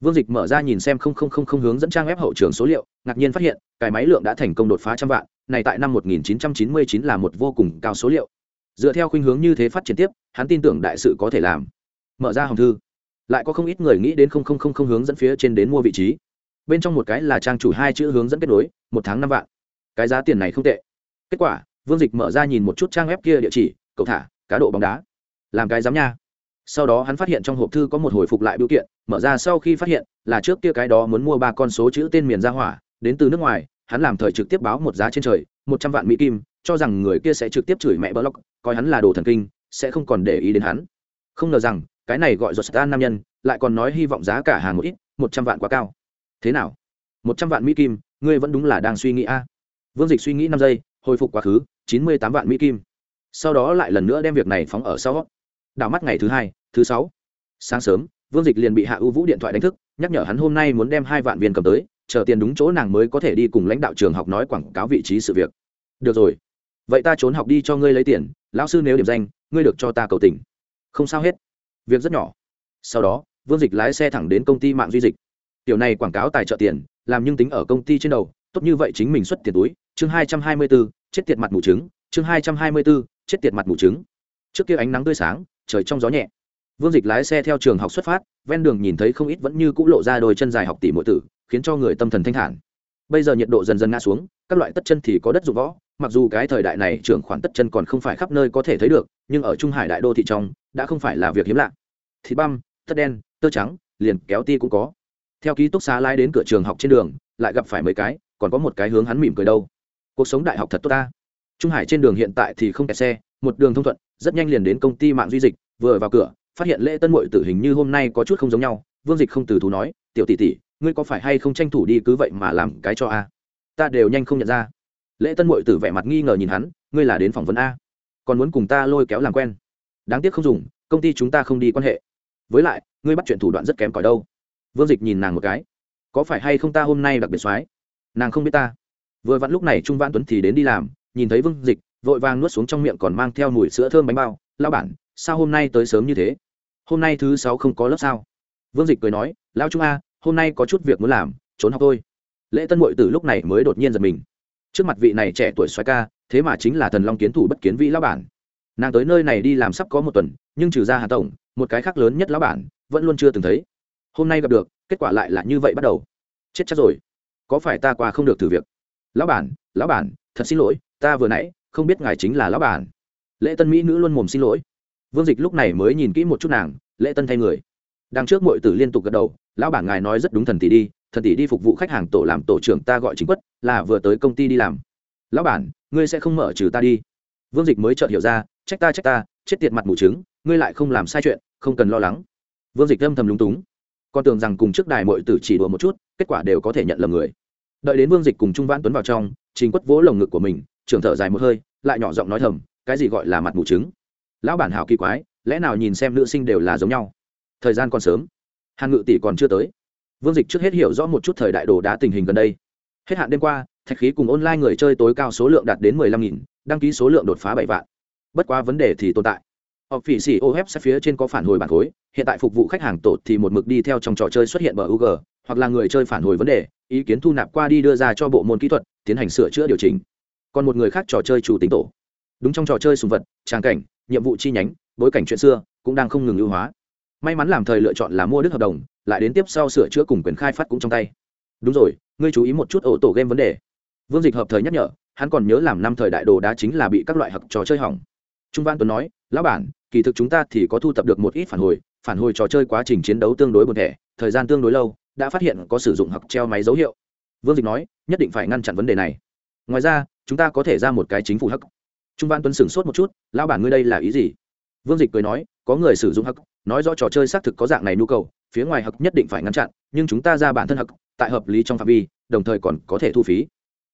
Vương dịch mở ra nhìn xem không không không không hướng dẫn trang web hậu trường số liệu, ngạc nhiên phát hiện, cái máy lượng đã thành công đột phá trăm vạn, này tại năm 1999 là một vô cùng cao số liệu dựa theo khuynh hướng như thế phát triển tiếp, hắn tin tưởng đại sự có thể làm. Mở ra hồng thư. Lại có không ít người nghĩ đến không không không không hướng dẫn phía trên đến mua vị trí. Bên trong một cái là trang chủ hai chữ hướng dẫn kết nối, một tháng năm vạn. Cái giá tiền này không tệ. Kết quả, vương dịch mở ra nhìn một chút trang web kia địa chỉ, cậu thả, cá độ bóng đá. Làm cái giám nha. Sau đó hắn phát hiện trong hộp thư có một hồi phục lại biểu kiện, mở ra sau khi phát hiện là trước kia cái đó muốn mua ba con số chữ tên miền ra hỏa, đến từ nước ngoài, hắn làm thời trực tiếp báo một giá trên trời một trăm vạn mỹ kim cho rằng người kia sẽ trực tiếp chửi mẹ block, coi hắn là đồ thần kinh sẽ không còn để ý đến hắn. Không ngờ rằng cái này gọi giọt stan nam nhân lại còn nói hy vọng giá cả hàng một ít một trăm vạn quá cao. Thế nào? Một trăm vạn mỹ kim ngươi vẫn đúng là đang suy nghĩ a. Vương dịch suy nghĩ năm giây hồi phục quá khứ chín mươi tám vạn mỹ kim. Sau đó lại lần nữa đem việc này phóng ở sau. Đảo mắt ngày thứ hai thứ sáu. Sáng sớm vương dịch liền bị hạ ưu vũ điện thoại đánh thức nhắc nhở hắn hôm nay muốn đem hai vạn viên cầm tới chờ tiền đúng chỗ nàng mới có thể đi cùng lãnh đạo trường học nói quảng cáo vị trí sự việc. Được rồi. Vậy ta trốn học đi cho ngươi lấy tiền, lão sư nếu điểm danh, ngươi được cho ta cầu tình. Không sao hết. Việc rất nhỏ. Sau đó, vương dịch lái xe thẳng đến công ty mạng duy dịch. Tiểu này quảng cáo tài trợ tiền, làm nhưng tính ở công ty trên đầu, tốt như vậy chính mình xuất tiền túi. Chương hai trăm hai mươi bốn chết tiệt mặt mù trứng. Chương hai trăm hai mươi bốn chết tiệt mặt mù trứng. Trước kia ánh nắng tươi sáng, trời trong gió nhẹ. Vương dịch lái xe theo trường học xuất phát, ven đường nhìn thấy không ít vẫn như c ũ lộ ra đôi chân dài học tỷ mỗi tử khiến cho người tâm thần thanh thản. Bây giờ nhiệt độ dần dần ngã xuống, các loại tất chân thì có đất dụng võ, mặc dù cái thời đại này trưởng khoản tất chân còn không phải khắp nơi có thể thấy được, nhưng ở trung hải đại đô thị trong, đã không phải là việc hiếm lạ. Thịt băm, tất đen, tơ trắng, liền kéo ti cũng có. Theo ký túc xá lái đến cửa trường học trên đường, lại gặp phải mấy cái, còn có một cái hướng hắn mỉm cười đâu. Cuộc sống đại học thật tốt ta. Trung hải trên đường hiện tại thì không kẹt xe, một đường thông thuận, rất nhanh liền đến công ty mạng duy dịch, vừa vào cửa, phát hiện lễ tân mội tử hình như hôm nay có chút không giống nhau, vương dịch không từ thú nói, tiểu tỷ tỷ ngươi có phải hay không tranh thủ đi cứ vậy mà làm cái cho a? Ta đều nhanh không nhận ra. Lễ tân mội tử vẻ mặt nghi ngờ nhìn hắn, ngươi là đến phỏng vấn a? Còn muốn cùng ta lôi kéo làm quen. Đáng tiếc không dùng, công ty chúng ta không đi quan hệ. Với lại, ngươi bắt chuyện thủ đoạn rất kém cỏi đâu. Vương dịch nhìn nàng một cái. Có phải hay không ta hôm nay đặc biệt soái nàng không biết ta. Vừa vặn lúc này trung văn tuấn thì đến đi làm, nhìn thấy vương dịch, vội vàng nuốt xuống trong miệng còn mang theo mùi sữa thơm bánh bao. Lao bản, sao hôm nay tới sớm như thế? Hôm nay thứ sáu không có lớp sao? Vương dịch cười nói lao trung a hôm nay có chút việc muốn làm, trốn học thôi. Lễ tân mội từ lúc này mới đột nhiên giật mình. Trước mặt vị này trẻ tuổi xoái ca, thế mà chính là thần long kiến thủ bất kiến vị lão bản. Nàng tới nơi này đi làm sắp có một tuần, nhưng trừ ra hà tổng, một cái khác lớn nhất lão bản, vẫn luôn chưa từng thấy. Hôm nay gặp được, kết quả lại là như vậy bắt đầu. Chết chắc rồi. Có phải ta qua không được thử việc? Lão bản lão bản, thật xin lỗi, ta vừa nãy, không biết ngài chính là lão bản. Lễ tân mỹ nữ luôn mồm xin lỗi. Vương dịch lúc này mới nhìn kỹ một chút nàng, lễ tân thay người đằng trước mọi tử liên tục gật đầu, lão bản ngài nói rất đúng thần tỷ đi, thần tỷ đi phục vụ khách hàng tổ làm tổ trưởng ta gọi chính quất, là vừa tới công ty đi làm. Lão bản, ngươi sẽ không mở trừ ta đi. Vương dịch mới chợt hiểu ra, trách ta trách ta, chết tiệt mặt mù trứng, ngươi lại không làm sai chuyện, không cần lo lắng. Vương dịch âm thầm lúng túng. Con tưởng rằng cùng trước đài mọi tử chỉ đùa một chút, kết quả đều có thể nhận lầm người. Đợi đến vương dịch cùng trung vãn tuấn vào trong, trình quất vỗ lồng ngực của mình trưởng thở dài một hơi, lại nhỏ giọng nói thầm, cái gì gọi là mặt mù trứng? Lão bản hảo kỳ quái, lẽ nào nhìn xem nữ sinh đều là giống nhau? Thời gian còn sớm. Hàn ngự tỷ còn chưa tới. Vương dịch trước hết hiểu rõ một chút thời đại đồ đá tình hình gần đây. Hết hạn đêm qua thạch khí cùng online người chơi tối cao số lượng đạt đến mười lăm nghìn đăng ký số lượng đột phá bảy vạn. Bất quá vấn đề thì tồn tại. Họp phỉ xỉ ô hép sẽ phía trên có phản hồi bản khối hiện tại phục vụ khách hàng tột thì một mực đi theo trong trò chơi xuất hiện bờ g, hoặc là người chơi phản hồi vấn đề ý kiến thu nạp qua đi đưa ra cho bộ môn kỹ thuật tiến hành sửa chữa điều chỉnh. Còn một người khác trò chơi chủ tính tổ. Đúng trong trò chơi sùng vật trang cảnh nhiệm vụ chi nhánh bối cảnh chuyện xưa cũng đang không ngừng ưu hóa may mắn làm thời lựa chọn là mua đức hợp đồng, lại đến tiếp sau sửa chữa cùng quyền khai phát cũng trong tay. Đúng rồi, ngươi chú ý một chút ổ tổ game vấn đề. Vương dịch hợp thời nhắc nhở, hắn còn nhớ làm năm thời đại đồ đá chính là bị các loại hặc trò chơi hỏng. Trung văn tuấn nói, lão bản, kỳ thực chúng ta thì có thu thập được một ít phản hồi phản hồi trò chơi quá trình chiến đấu tương đối buồn thẻ, thời gian tương đối lâu, đã phát hiện có sử dụng hặc treo máy dấu hiệu. Vương dịch nói, nhất định phải ngăn chặn vấn đề này. Ngoài ra, chúng ta có thể ra một cái chính phủ hắc trung văn tuấn sửng sốt một chút, lão bản ngươi đây là ý gì? Vương dịch cười nói, có người sử dụng hắc nói rõ trò chơi xác thực có dạng này nhu cầu, phía ngoài hắc nhất định phải ngăn chặn, nhưng chúng ta ra bản thân hắc, tại hợp lý trong phạm vi, đồng thời còn có thể thu phí.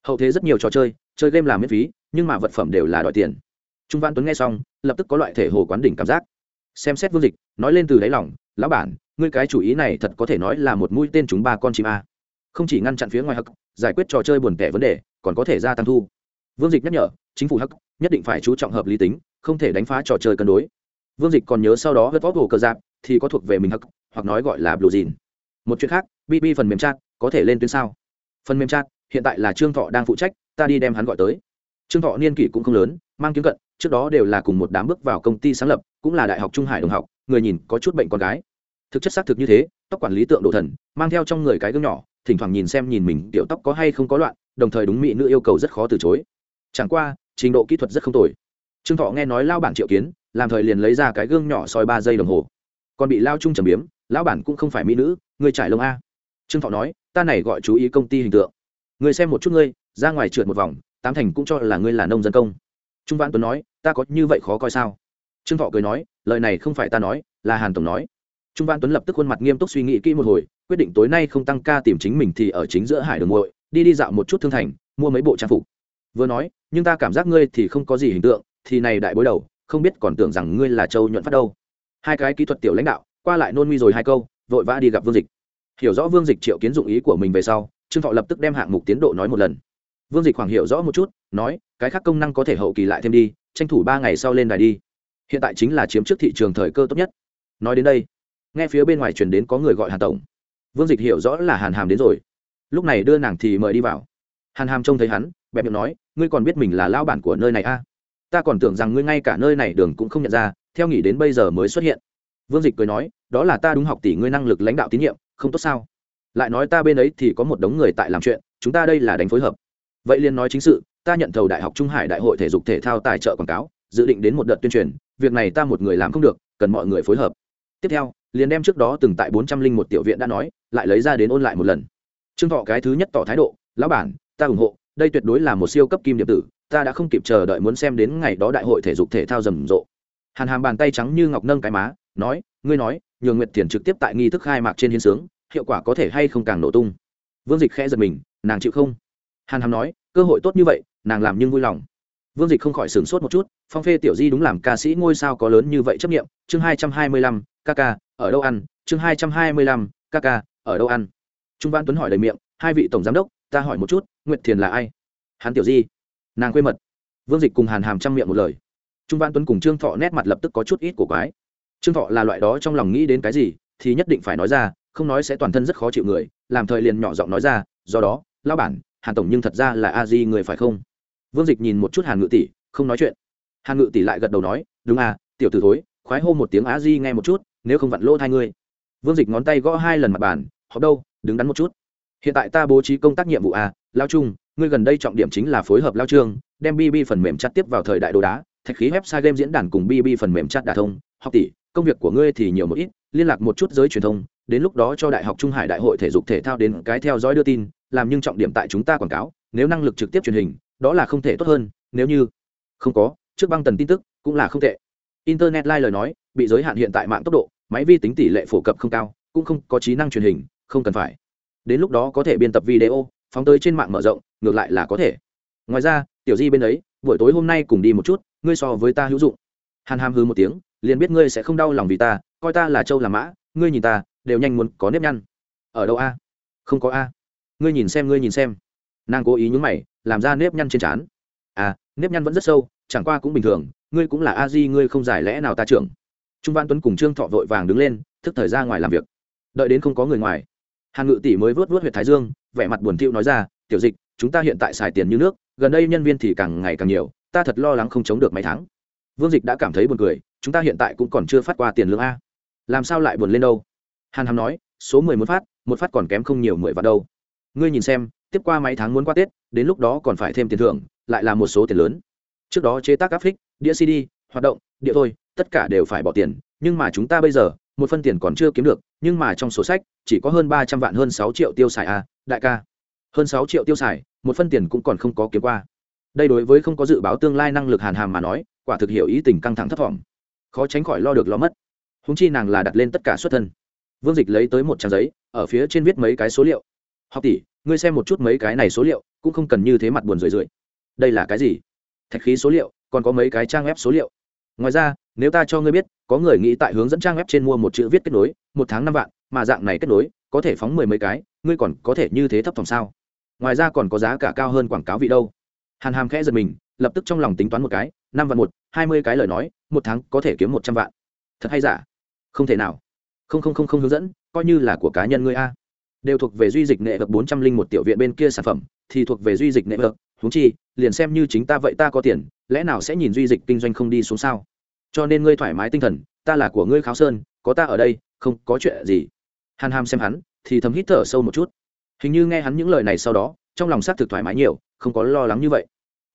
Hậu thế rất nhiều trò chơi chơi game làm miễn phí, nhưng mà vật phẩm đều là đòi tiền. Trung văn tuấn nghe xong, lập tức có loại thể hồ quán đỉnh cảm giác. Xem xét vương dịch, nói lên từ đáy lòng, lão bản, ngươi cái chủ ý này thật có thể nói là một mũi tên chúng ba con chim a. Không chỉ ngăn chặn phía ngoài hắc, giải quyết trò chơi buồn tẻ vấn đề, còn có thể gia tăng thu. Vương dịch nhắc nhở, chính phủ hắc nhất định phải chú trọng hợp lý tính, không thể đánh phá trò chơi cân đối vương dịch còn nhớ sau đó hớt vót hồ cờ giáp thì có thuộc về mình hắc, hoặc nói gọi là blue jean. Một chuyện khác bb phần mềm chat có thể lên tuyến sao? Phần mềm chat, hiện tại là trương thọ đang phụ trách, ta đi đem hắn gọi tới. Trương thọ niên kỷ cũng không lớn, mang kiếm cận, trước đó đều là cùng một đám bước vào công ty sáng lập, cũng là đại học trung hải đồng học, người nhìn có chút bệnh con gái. Thực chất xác thực như thế, tóc quản lý tượng đồ thần, mang theo trong người cái gương nhỏ, thỉnh thoảng nhìn xem nhìn mình tiểu tóc có hay không có loạn, đồng thời đúng mỹ nữ yêu cầu rất khó từ chối. Chẳng qua, trình độ kỹ thuật rất không tồi. Trương thọ nghe nói lao bản triệu kiến làm thời liền lấy ra cái gương nhỏ soi ba giây đồng hồ. Còn bị lao trung trầm biếm, lão bản cũng không phải mỹ nữ người trải lông a. Trương thọ nói, ta này gọi chú ý công ty hình tượng. Người xem một chút ngươi, ra ngoài trượt một vòng, tám thành cũng cho là ngươi là nông dân công. Trung Vãn tuấn nói, ta có như vậy khó coi sao? Trương thọ cười nói, lời này không phải ta nói, là hàn tổng nói. Trung Vãn tuấn lập tức khuôn mặt nghiêm túc suy nghĩ kỹ một hồi, quyết định tối nay không tăng ca tìm chính mình thì ở chính giữa hải đường ngội đi đi dạo một chút thương thành, mua mấy bộ trang phục. Vừa nói, nhưng ta cảm giác ngươi thì không có gì hình tượng, thì này đại bối đầu không biết còn tưởng rằng ngươi là châu nhuận phát đâu. Hai cái kỹ thuật tiểu lãnh đạo, qua lại nôn nguy rồi hai câu, vội vã đi gặp vương dịch. Hiểu rõ vương dịch triệu kiến dụng ý của mình về sau, trương thọ lập tức đem hạng mục tiến độ nói một lần. Vương dịch khoảng hiểu rõ một chút, nói, cái khác công năng có thể hậu kỳ lại thêm đi, tranh thủ ba ngày sau lên đài đi. Hiện tại chính là chiếm trước thị trường thời cơ tốt nhất. Nói đến đây, nghe phía bên ngoài truyền đến có người gọi hàn tổng. Vương dịch hiểu rõ là hàn hàm đến rồi. Lúc này đưa nàng thì mời đi vào. Hàn hàm trông thấy hắn, bẹp miệng nói, ngươi còn biết mình là lao bản của nơi này a à? Ta còn tưởng rằng ngươi ngay cả nơi này đường cũng không nhận ra, theo nghỉ đến bây giờ mới xuất hiện. Vương dịch cười nói, đó là ta đúng học tỷ ngươi năng lực lãnh đạo tín nhiệm, không tốt sao? Lại nói ta bên ấy thì có một đống người tại làm chuyện, chúng ta đây là đánh phối hợp. Vậy liền nói chính sự, ta nhận thầu đại học trung hải đại hội thể dục thể thao tài trợ quảng cáo, dự định đến một đợt tuyên truyền, việc này ta một người làm không được, cần mọi người phối hợp. Tiếp theo, liền đem trước đó từng tại bốn trăm linh một tiểu viện đã nói, lại lấy ra đến ôn lại một lần. Trương thọ cái thứ nhất tỏ thái độ, lão bản, ta ủng hộ, đây tuyệt đối là một siêu cấp kim điệp tử ta đã không kịp chờ đợi muốn xem đến ngày đó đại hội thể dục thể thao rầm rộ. Hàn hàm bàn tay trắng như ngọc nâng cái má, nói, ngươi nói, nhường nguyệt thiền trực tiếp tại nghi thức khai mạc trên hiến sướng, hiệu quả có thể hay không càng nổ tung. Vương dịch khẽ giật mình, nàng chịu không? Hàn hàm nói, cơ hội tốt như vậy, nàng làm nhưng vui lòng. Vương dịch không khỏi sửng sốt một chút, phong phê tiểu di đúng làm ca sĩ ngôi sao có lớn như vậy chấp nghiệm chương hai trăm hai mươi lăm, ca ca, ở đâu ăn, chương hai trăm hai mươi lăm, ca ca, ở đâu ăn. Trung văn tuấn hỏi đầy miệng, hai vị tổng giám đốc, ta hỏi một chút, nguyệt thiền là ai? Hắn tiểu di nàng quê mật. Vương dịch cùng hàn hàm chăm miệng một lời. Trung văn tuấn cùng trương thọ nét mặt lập tức có chút ít của quái. Trương thọ là loại đó trong lòng nghĩ đến cái gì, thì nhất định phải nói ra, không nói sẽ toàn thân rất khó chịu người, làm thời liền nhỏ giọng nói ra, do đó lao bản, hàn tổng nhưng thật ra là a di người phải không? Vương dịch nhìn một chút hàn ngự tỷ, không nói chuyện. Hàn ngự tỷ lại gật đầu nói, đúng à tiểu t ử thối, khoái hô một tiếng a di nghe một chút, nếu không vặn lỗ hai ngươi. Vương dịch ngón tay gõ hai lần mặt bàn họ đâu, đứng đắn một chút. Hiện tại ta bố trí công tác nhiệm vụ à lao trung ngươi gần đây trọng điểm chính là phối hợp lao trương, đem bb phần mềm chặt tiếp vào thời đại đồ đá, thạch khí website game diễn đàn cùng bb phần mềm chặt đà thông. Học tỷ, công việc của ngươi thì nhiều một ít, liên lạc một chút giới truyền thông, đến lúc đó cho đại học trung hải đại hội thể dục thể thao đến cái theo dõi đưa tin, làm nhưng trọng điểm tại chúng ta quảng cáo, nếu năng lực trực tiếp truyền hình, đó là không thể tốt hơn, nếu như không có, trước băng tần tin tức cũng là không tệ. Internet live lời nói, bị giới hạn hiện tại mạng tốc độ, máy vi tính tỷ lệ phổ cập không cao, cũng không có trí năng truyền hình, không cần phải. Đến lúc đó có thể biên tập video phóng tới trên mạng mở rộng, ngược lại là có thể. Ngoài ra, tiểu di bên ấy, buổi tối hôm nay cùng đi một chút, ngươi so với ta hữu dụng. Hàn hàm hư một tiếng, liền biết ngươi sẽ không đau lòng vì ta, coi ta là trâu là mã, ngươi nhìn ta, đều nhanh muốn có nếp nhăn. Ở đâu a? Không có a. Ngươi nhìn xem, ngươi nhìn xem. Nàng cố ý nhúng mày, làm ra nếp nhăn trên trán. À nếp nhăn vẫn rất sâu, chẳng qua cũng bình thường, ngươi cũng là a di, ngươi không giải lẽ nào ta trưởng. Trung văn tuấn cùng trương thọ vội vàng đứng lên, thức thời ra ngoài làm việc. Đợi đến không có người ngoài, hàn ngự tỷ mới vớt vớt huyện thái dương vẻ mặt buồn thiu nói ra, tiểu dịch, chúng ta hiện tại xài tiền như nước, gần đây nhân viên thì càng ngày càng nhiều, ta thật lo lắng không chống được mấy tháng. Vương dịch đã cảm thấy buồn cười, chúng ta hiện tại cũng còn chưa phát qua tiền lương a. Làm sao lại buồn lên đâu? Hàn hàm nói, số mười muốn phát, một phát còn kém không nhiều mười vạn đâu. Ngươi nhìn xem, tiếp qua mấy tháng muốn qua tết, đến lúc đó còn phải thêm tiền thưởng, lại là một số tiền lớn. Trước đó chế tác áp phích, đĩa cd, hoạt động, địa thôi, tất cả đều phải bỏ tiền, nhưng mà chúng ta bây giờ, một phân tiền còn chưa kiếm được, nhưng mà trong sổ sách, chỉ có hơn ba trăm vạn, hơn sáu triệu tiêu xài a đại ca. Hơn sáu triệu tiêu xài, một phân tiền cũng còn không có kiếm qua. Đây đối với không có dự báo tương lai năng lực hàn hàm mà nói, quả thực hiểu ý tình căng thẳng thấp thỏm. Khó tránh khỏi lo được lo mất. Húng chi nàng là đặt lên tất cả xuất thân. Vương dịch lấy tới một trang giấy, ở phía trên viết mấy cái số liệu. Học tỷ, ngươi xem một chút mấy cái này số liệu, cũng không cần như thế mặt buồn rười rượi. Đây là cái gì? Thạch khí số liệu, còn có mấy cái trang web số liệu. Ngoài ra, nếu ta cho ngươi biết, có người nghĩ tại hướng dẫn trang web trên mua một chữ viết kết nối, một tháng năm vạn mà dạng này kết nối, có thể phóng mười mấy cái, ngươi còn có thể như thế thấp thỏm sao? Ngoài ra còn có giá cả cao hơn quảng cáo vị đâu. Hàn hàm khẽ giật mình, lập tức trong lòng tính toán một cái, năm vạn một, hai mươi cái lời nói, một tháng có thể kiếm một trăm vạn. Thật hay giả? Không thể nào. Không không không không hướng dẫn, coi như là của cá nhân ngươi a. Đều thuộc về duy dịch nghệ vật bốn trăm linh một tiểu viện bên kia sản phẩm, thì thuộc về duy dịch nghệ vật huống chi, liền xem như chính ta vậy ta có tiền, lẽ nào sẽ nhìn duy dịch kinh doanh không đi xuống sao? Cho nên ngươi thoải mái tinh thần, ta là của ngươi kháo sơn, có ta ở đây, không có chuyện gì hàn hàm xem hắn, thì thầm hít thở sâu một chút. Hình như nghe hắn những lời này sau đó, trong lòng xác thực thoải mái nhiều, không có lo lắng như vậy.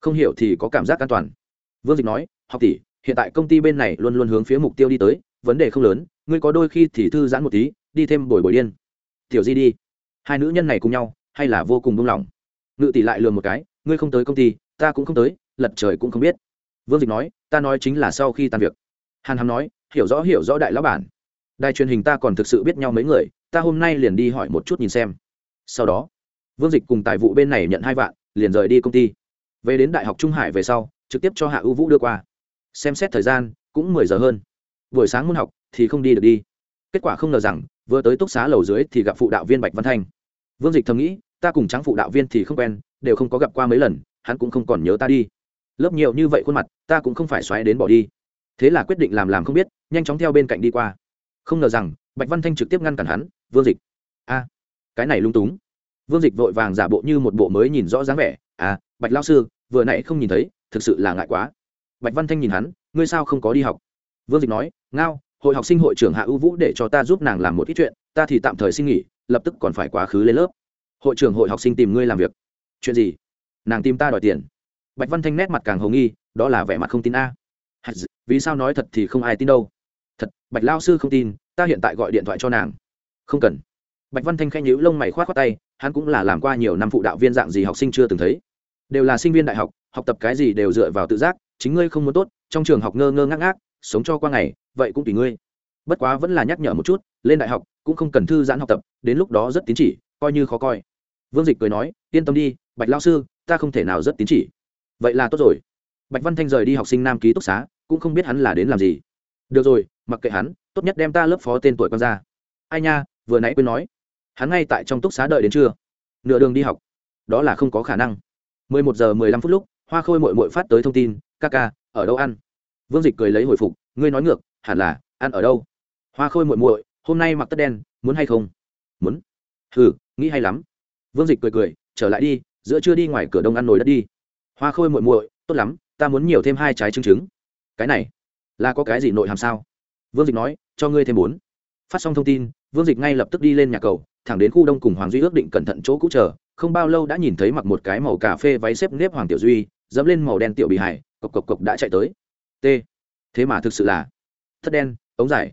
Không hiểu thì có cảm giác an toàn. Vương dịch nói, học tỷ, hiện tại công ty bên này luôn luôn hướng phía mục tiêu đi tới, vấn đề không lớn, ngươi có đôi khi thì thư giãn một tí, đi thêm bồi bồi điên. Tiểu di đi. Hai nữ nhân này cùng nhau, hay là vô cùng buông lỏng. Ngự tỷ lại lừa một cái, ngươi không tới công ty, ta cũng không tới, lật trời cũng không biết. Vương dịch nói, ta nói chính là sau khi tan việc. Hàn hàm nói, hiểu rõ hiểu rõ đại lão bản đài truyền hình ta còn thực sự biết nhau mấy người, ta hôm nay liền đi hỏi một chút nhìn xem. Sau đó, vương dịch cùng tài vụ bên này nhận hai vạn, liền rời đi công ty. Về đến đại học trung hải về sau, trực tiếp cho hạ ưu vũ đưa qua. Xem xét thời gian, cũng mười giờ hơn. Buổi sáng muốn học thì không đi được đi. Kết quả không ngờ rằng, vừa tới túc xá lầu dưới thì gặp phụ đạo viên bạch văn thanh. Vương dịch thầm nghĩ, ta cùng trắng phụ đạo viên thì không quen, đều không có gặp qua mấy lần, hắn cũng không còn nhớ ta đi. Lớp nhiều như vậy khuôn mặt, ta cũng không phải xoáy đến bỏ đi. Thế là quyết định làm làm không biết, nhanh chóng theo bên cạnh đi qua không ngờ rằng, bạch văn thanh trực tiếp ngăn cản hắn, vương dịch. A, cái này lung túng. Vương dịch vội vàng giả bộ như một bộ mới nhìn rõ dáng vẻ à bạch lao sư, vừa nãy không nhìn thấy, thực sự là ngại quá. Bạch văn thanh nhìn hắn, ngươi sao không có đi học? Vương dịch nói, ngao, hội học sinh hội trưởng hạ ưu vũ để cho ta giúp nàng làm một ít chuyện, ta thì tạm thời xin nghỉ, lập tức còn phải quá khứ lên lớp. Hội trưởng hội học sinh tìm ngươi làm việc. Chuyện gì? Nàng tìm ta đòi tiền. Bạch văn thanh nét mặt càng hồng nghi, đó là vẻ mặt không tin a. Vì sao nói thật thì không ai tin đâu thật, bạch lao sư không tin, ta hiện tại gọi điện thoại cho nàng. Không cần. Bạch văn thanh khanh nhíu lông mày k h o á t khoác tay, hắn cũng là làm qua nhiều năm phụ đạo viên dạng gì học sinh chưa từng thấy. Đều là sinh viên đại học học tập cái gì đều dựa vào tự giác, chính ngươi không muốn tốt, trong trường học ngơ ngơ ngác ngác, sống cho qua ngày, vậy cũng tùy ngươi. Bất quá vẫn là nhắc nhở một chút, lên đại học cũng không cần thư giãn học tập, đến lúc đó rất tín chỉ, coi như khó coi. Vương dịch cười nói, yên tâm đi, bạch lao sư, ta không thể nào rất tín chỉ. Vậy là tốt rồi. Bạch văn thanh rời đi học sinh nam ký túc xá, cũng không biết hắn là đến làm gì. Được rồi mặc kệ hắn, tốt nhất đem ta lớp phó tên tuổi con ra. Ai nha, vừa nãy quên nói. Hắn ngay tại trong túc xá đợi đến trưa. Nửa đường đi học. Đó là không có khả năng. Mười một giờ mười lăm phút lúc, hoa khôi mội mội phát tới thông tin, ca ca, ở đâu ăn? Vương dịch cười lấy hồi phục, ngươi nói ngược, hẳn là, ăn ở đâu? Hoa khôi mội mội hôm nay mặc tất đen, muốn hay không? Muốn. Ừ nghĩ hay lắm. Vương dịch cười cười, trở lại đi, giữa trưa đi ngoài cửa đông ăn nồi đất đi. Hoa khôi muội muội, tốt lắm, ta muốn nhiều thêm hai trái trứng trứng. Cái này, là có cái gì nội hàm sao? Vương dịch nói, cho ngươi thêm bốn. Phát xong thông tin, vương dịch ngay lập tức đi lên nhà cầu, thẳng đến khu đông cùng hoàng duy ước định cẩn thận chỗ cũ chờ, không bao lâu đã nhìn thấy mặc một cái màu cà phê váy xếp nếp hoàng tiểu duy, dẫm lên màu đen tiểu bị hải cộc cộc cộc đã chạy tới. T. Thế mà thực sự là thất đen, ống dài.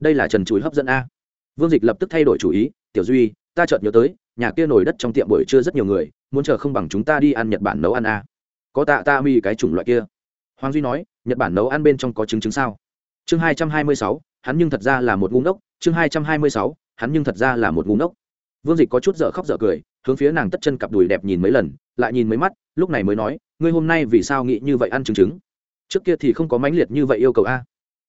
Đây là trần chuối hấp dẫn a. Vương dịch lập tức thay đổi chủ ý, tiểu duy, ta chợt nhớ tới, nhà kia nổi đất trong tiệm buổi trưa rất nhiều người, muốn chờ không bằng chúng ta đi ăn nhật bản nấu ăn a. Có tạ ta mi cái chủng loại kia. Hoàng duy nói, nhật bản nấu ăn bên trong có trứng trứng sao? Chương hai trăm hai mươi sáu, hắn nhưng thật ra là một ngu ngốc. Chương hai trăm hai mươi sáu, hắn nhưng thật ra là một ngu ngốc. Vương dịch có chút dở khóc dở cười, hướng phía nàng tất chân cặp đùi đẹp nhìn mấy lần, lại nhìn mấy mắt, lúc này mới nói, ngươi hôm nay vì sao nghĩ như vậy ăn trứng trứng? Trước kia thì không có mãnh liệt như vậy yêu cầu a.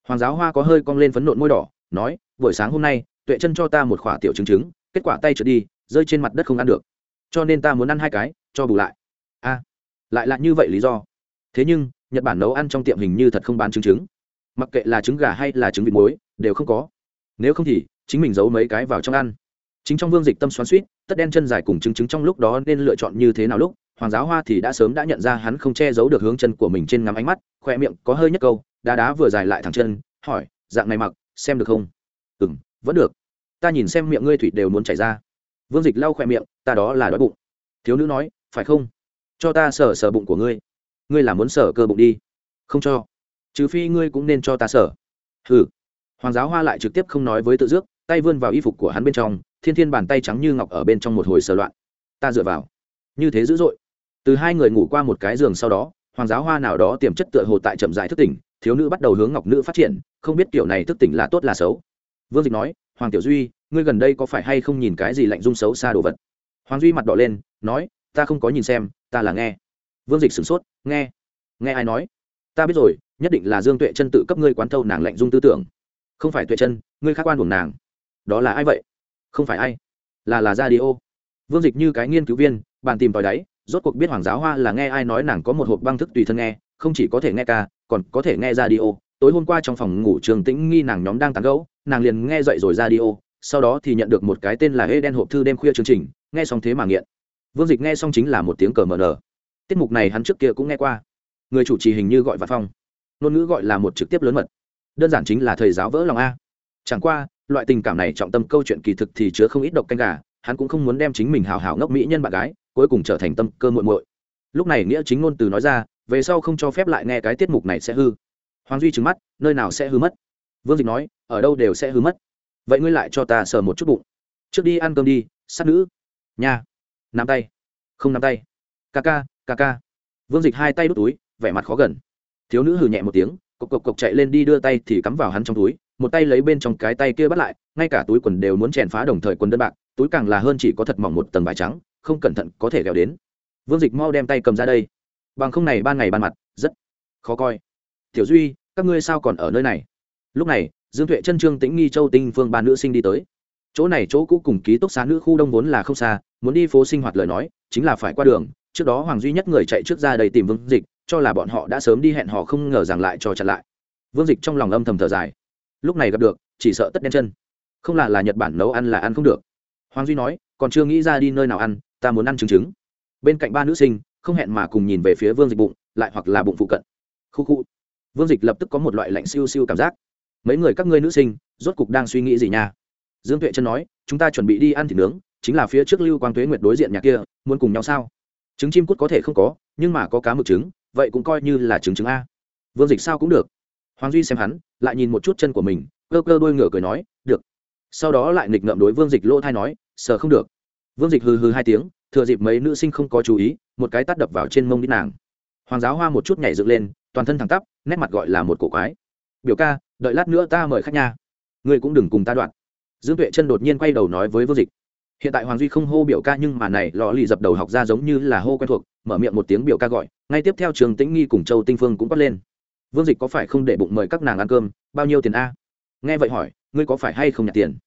Hoàng giáo hoa có hơi cong lên phấn nộn môi đỏ, nói, buổi sáng hôm nay, tuệ chân cho ta một khỏa tiểu trứng trứng, kết quả tay trượt đi, rơi trên mặt đất không ăn được. Cho nên ta muốn ăn hai cái, cho bù lại. A. Lại là như vậy lý do. Thế nhưng, nhật bản nấu ăn trong tiệm hình như thật không bán trứng trứng mặc kệ là trứng gà hay là trứng vịt muối, đều không có. Nếu không thì, chính mình giấu mấy cái vào trong ăn. Chính trong vương dịch tâm xoắn suýt tất đen chân dài cùng trứng trứng trong lúc đó nên lựa chọn như thế nào lúc, hoàng giáo hoa thì đã sớm đã nhận ra hắn không che giấu được hướng chân của mình trên ngắm ánh mắt khoe miệng có hơi nhất câu, đá đá vừa dài lại thẳng chân, hỏi, dạng này mặc, xem được không? Ừ m vẫn được. Ta nhìn xem miệng ngươi thủy đều muốn chảy ra. Vương dịch lau khoe miệng, ta đó là đói bụng. Thiếu nữ nói, phải không? Cho ta sờ sờ bụng của ngươi. Ngươi là muốn sờ cơ bụng đi. Không cho trừ phi ngươi cũng nên cho ta sở. Hừ. Hoàng giáo hoa lại trực tiếp không nói với tự dước, tay vươn vào y phục của hắn bên trong, thiên thiên bàn tay trắng như ngọc ở bên trong một hồi sờ loạn. Ta dựa vào. Như thế dữ dội. Từ hai người ngủ qua một cái giường sau đó, hoàng giáo hoa nào đó tiềm chất tựa hồ tại chậm dài thức tỉnh, thiếu nữ bắt đầu hướng ngọc nữ phát triển, không biết kiểu này thức tỉnh là tốt là xấu. Vương dịch nói, hoàng tiểu duy, ngươi gần đây có phải hay không nhìn cái gì lạnh dung xấu xa đồ vật? Hoàng duy mặt đỏ lên, nói, ta không có nhìn xem, ta là nghe. Vương dịch sửng sốt, nghe. Nghe ai nói? Ta biết rồi, nhất định là dương tuệ chân tự cấp ngươi quán thâu nàng lạnh dung tư tưởng. Không phải tuệ chân, ngươi khác quan buồng nàng. Đó là ai vậy? Không phải ai? Là là ra đi ô. Vương dịch như cái nghiên cứu viên, bàn tìm tòi đáy, rốt cuộc biết hoàng giáo hoa là nghe ai nói nàng có một hộp băng thức tùy thân nghe, không chỉ có thể nghe ca, còn có thể nghe ra đi ô. Tối hôm qua trong phòng ngủ trường tĩnh nghi nàng nhóm đang tán gẫu, nàng liền nghe dậy rồi ra đi ô, sau đó thì nhận được một cái tên là hê đen hộp thư đêm khuya chương trình, nghe xong thế mà nghiện. Vương dịch nghe xong chính là một tiếng cờ mờ nở tiết mục này hắn trước kia cũng nghe qua người chủ trì hình như gọi vạn phong. Ngôn ngữ gọi là một trực tiếp lớn mật. Đơn giản chính là thầy giáo vỡ lòng a. Chẳng qua, loại tình cảm này trọng tâm câu chuyện kỳ thực thì chứa không ít độc canh gà, hắn cũng không muốn đem chính mình hào hào ngốc mỹ nhân bạn gái, cuối cùng trở thành tâm cơ muội muội. Lúc này nghĩa chính ngôn từ nói ra, về sau không cho phép lại nghe cái tiết mục này sẽ hư. Hoàng duy trừng mắt, nơi nào sẽ hư mất? Vương dịch nói, ở đâu đều sẽ hư mất. Vậy ngươi lại cho ta sờ một chút bụng. Trước đi ăn cơm đi, sát nữ. Nha. Nắm tay. Không nắm tay. Ca ca ca ca. Vương dịch hai tay đút túi vẻ mặt khó gần. Thiếu nữ hừ nhẹ một tiếng, cộc cộc cộc chạy lên đi đưa tay thì cắm vào hắn trong túi, một tay lấy bên trong cái tay kia bắt lại, ngay cả túi quần đều muốn chèn phá đồng thời quần đơn bạc, túi càng là hơn chỉ có thật mỏng một tầng vải trắng, không cẩn thận có thể ghèo đến. Vương dịch mau đem tay cầm ra đây. Bằng không này ban ngày ban mặt, rất khó coi. Tiểu duy, các ngươi sao còn ở nơi này? Lúc này, dương tuệ chân trương tĩnh nghi châu tinh phương ba nữ sinh đi tới. Chỗ này chỗ cũ cùng ký túc xá nữ khu đông vốn là không xa, muốn đi phố sinh hoạt lời nói, chính là phải qua đường, trước đó hoàng duy nhất người chạy trước ra đây tìm vương dịch cho là bọn họ đã sớm đi hẹn họ không ngờ rằng lại cho chặn lại. Vương dịch trong lòng âm thầm thở dài. Lúc này gặp được, chỉ sợ tất đen chân. Không là là nhật bản nấu ăn là ăn không được. Hoàng duy nói, còn chưa nghĩ ra đi nơi nào ăn, ta muốn ăn trứng trứng. Bên cạnh ba nữ sinh, không hẹn mà cùng nhìn về phía vương dịch bụng, lại hoặc là bụng phụ cận. Khu khu. Vương dịch lập tức có một loại lạnh siêu siêu cảm giác. Mấy người các ngươi nữ sinh, rốt cục đang suy nghĩ gì nha? Dương tuệ chân nói, chúng ta chuẩn bị đi ăn thịt nướng, chính là phía trước lưu quang tuế nguyệt đối diện nhà kia, muốn cùng nhau sao? Trứng chim cút có thể không có, nhưng mà có cá mực trứng vậy cũng coi như là chứng chứng a. Vương dịch sao cũng được. Hoàng duy xem hắn, lại nhìn một chút chân của mình, cơ cơ đôi ngửa cười nói, được. Sau đó lại nghịch ngợm đối vương dịch lỗ thai nói, sờ không được. Vương dịch hừ hừ hai tiếng, thừa dịp mấy nữ sinh không có chú ý, một cái tắt đập vào trên mông đít nàng. Hoàng giáo hoa một chút nhảy dựng lên, toàn thân thẳng tắp, nét mặt gọi là một cổ quái. Biểu ca, đợi lát nữa ta mời khách nha. Ngươi cũng đừng cùng ta đoạn. Dương tuệ chân đột nhiên quay đầu nói với vương dịch hiện tại hoàng duy không hô biểu ca nhưng mà này lò lì dập đầu học ra giống như là hô quen thuộc, mở miệng một tiếng biểu ca gọi, ngay tiếp theo trường tĩnh nghi cùng châu tinh phương cũng bắt lên. Vương dịch có phải không để bụng mời các nàng ăn cơm, bao nhiêu tiền a? Nghe vậy hỏi, ngươi có phải hay không nhặt tiền?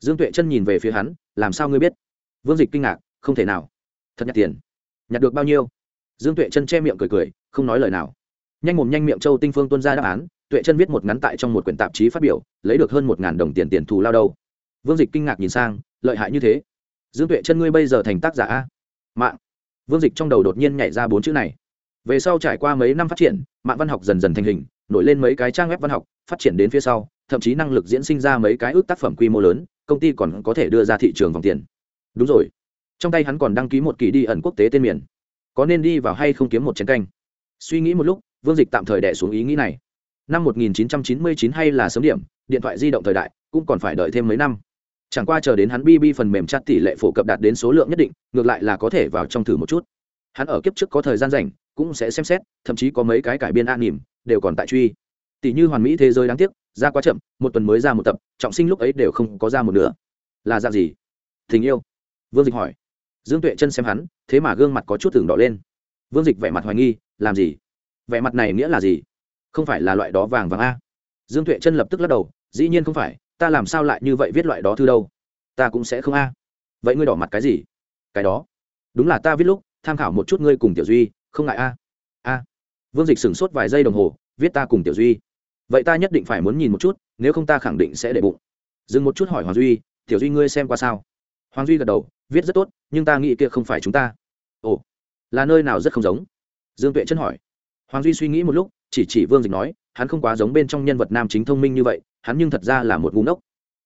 Dương tuệ chân nhìn về phía hắn, làm sao ngươi biết? Vương dịch kinh ngạc, không thể nào. Thật nhặt tiền? Nhặt được bao nhiêu? Dương tuệ chân che miệng cười cười, không nói lời nào. Nhanh mồm nhanh miệng châu tinh phương tuân ra đáp án, tuệ chân viết một ngắn tại trong một quyển tạp chí phát biểu, lấy được hơn một ngàn đồng tiền tiền thù lao đâu. Vương dịch kinh ngạc nhìn sang, lợi hại như thế dương tuệ chân ngươi bây giờ thành tác giả a? Mạng. Vương dịch trong đầu đột nhiên nhảy ra bốn chữ này. Về sau trải qua mấy năm phát triển, mạng văn học dần dần thành hình, nổi lên mấy cái trang web văn học, phát triển đến phía sau, thậm chí năng lực diễn sinh ra mấy cái ước tác phẩm quy mô lớn, công ty còn có thể đưa ra thị trường vòng tiền. Đúng rồi. Trong tay hắn còn đăng ký một kỳ đi ẩn quốc tế tên miền. Có nên đi vào hay không kiếm một chiến canh? Suy nghĩ một lúc, vương dịch tạm thời đẻ xuống ý nghĩ này. Năm 1999 hay là sớm điểm, điện thoại di động thời đại, cũng còn phải đợi thêm mấy năm chẳng qua chờ đến hắn bb phần mềm chat tỷ lệ phổ cập đạt đến số lượng nhất định, ngược lại là có thể vào trong thử một chút. Hắn ở kiếp trước có thời gian rảnh, cũng sẽ xem xét, thậm chí có mấy cái cải biên an nỉm, đều còn tại truy. Tỷ như hoàn mỹ thế giới đáng tiếc, ra quá chậm, một tuần mới ra một tập, trọng sinh lúc ấy đều không có ra một nửa. Là dạng gì? Tình yêu. Vương dịch hỏi. Dương tuệ chân xem hắn, thế mà gương mặt có chút tưởng đỏ lên. Vương dịch vẻ mặt hoài nghi, làm gì? Vẻ mặt này nghĩa là gì? Không phải là loại đó vàng vàng a? Dương tuệ chân lập tức lắc đầu, dĩ nhiên không phải ta làm sao lại như vậy viết loại đó thư đâu? Ta cũng sẽ không a. Vậy ngươi đỏ mặt cái gì? Cái đó. Đúng là ta viết lúc, tham khảo một chút ngươi cùng tiểu duy, không ngại a. A. Vương dịch sửng sốt vài giây đồng hồ, viết ta cùng tiểu duy. Vậy ta nhất định phải muốn nhìn một chút, nếu không ta khẳng định sẽ để bụng. Dừng một chút hỏi hoàng duy, tiểu duy ngươi xem qua sao? Hoàng duy gật đầu, viết rất tốt, nhưng ta nghĩ kia không phải chúng ta. Ồ, là nơi nào rất không giống? Dương tuệ chân hỏi. Hoàng duy suy nghĩ một lúc, chỉ chỉ vương dịch nói hắn không quá giống bên trong nhân vật nam chính thông minh như vậy, hắn nhưng thật ra là một ngu ngốc.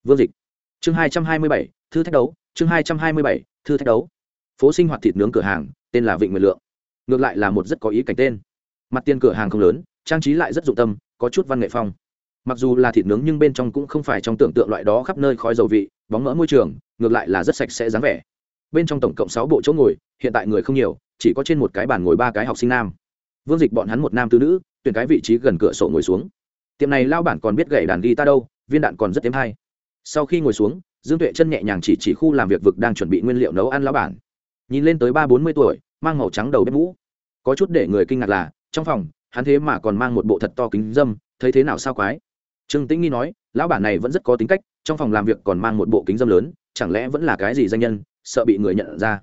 Vương dịch. Chương hai trăm hai mươi bảy, thư thách đấu, chương hai trăm hai mươi bảy, thư thách đấu. Phố sinh hoạt thịt nướng cửa hàng, tên là vịnh nguyệt lượng. Ngược lại là một rất có ý cảnh tên. Mặt tiền cửa hàng không lớn, trang trí lại rất dụng tâm, có chút văn nghệ phong. Mặc dù là thịt nướng nhưng bên trong cũng không phải trong tưởng tượng loại đó khắp nơi khói dầu vị, bóng mỡ môi trường, ngược lại là rất sạch sẽ dáng vẻ. Bên trong tổng cộng sáu bộ chỗ ngồi, hiện tại người không nhiều, chỉ có trên một cái bàn ngồi ba cái học sinh nam vương dịch bọn hắn một nam tư nữ, tuyển cái vị trí gần cửa sổ ngồi xuống. Tiệm này lao bản còn biết gậy đàn ghi ta đâu, viên đạn còn rất thêm hay. Sau khi ngồi xuống, dương tuệ chân nhẹ nhàng chỉ chỉ khu làm việc vực đang chuẩn bị nguyên liệu nấu ăn lao bản. Nhìn lên tới ba bốn mươi tuổi, mang màu trắng đầu bếp mũ. Có chút để người kinh ngạc là, trong phòng, hắn thế mà còn mang một bộ thật to kính dâm, thấy thế nào sao quái. Trương tĩnh nghi nói, lão bản này vẫn rất có tính cách, trong phòng làm việc còn mang một bộ kính dâm lớn, chẳng lẽ vẫn là cái gì danh nhân, sợ bị người nhận ra?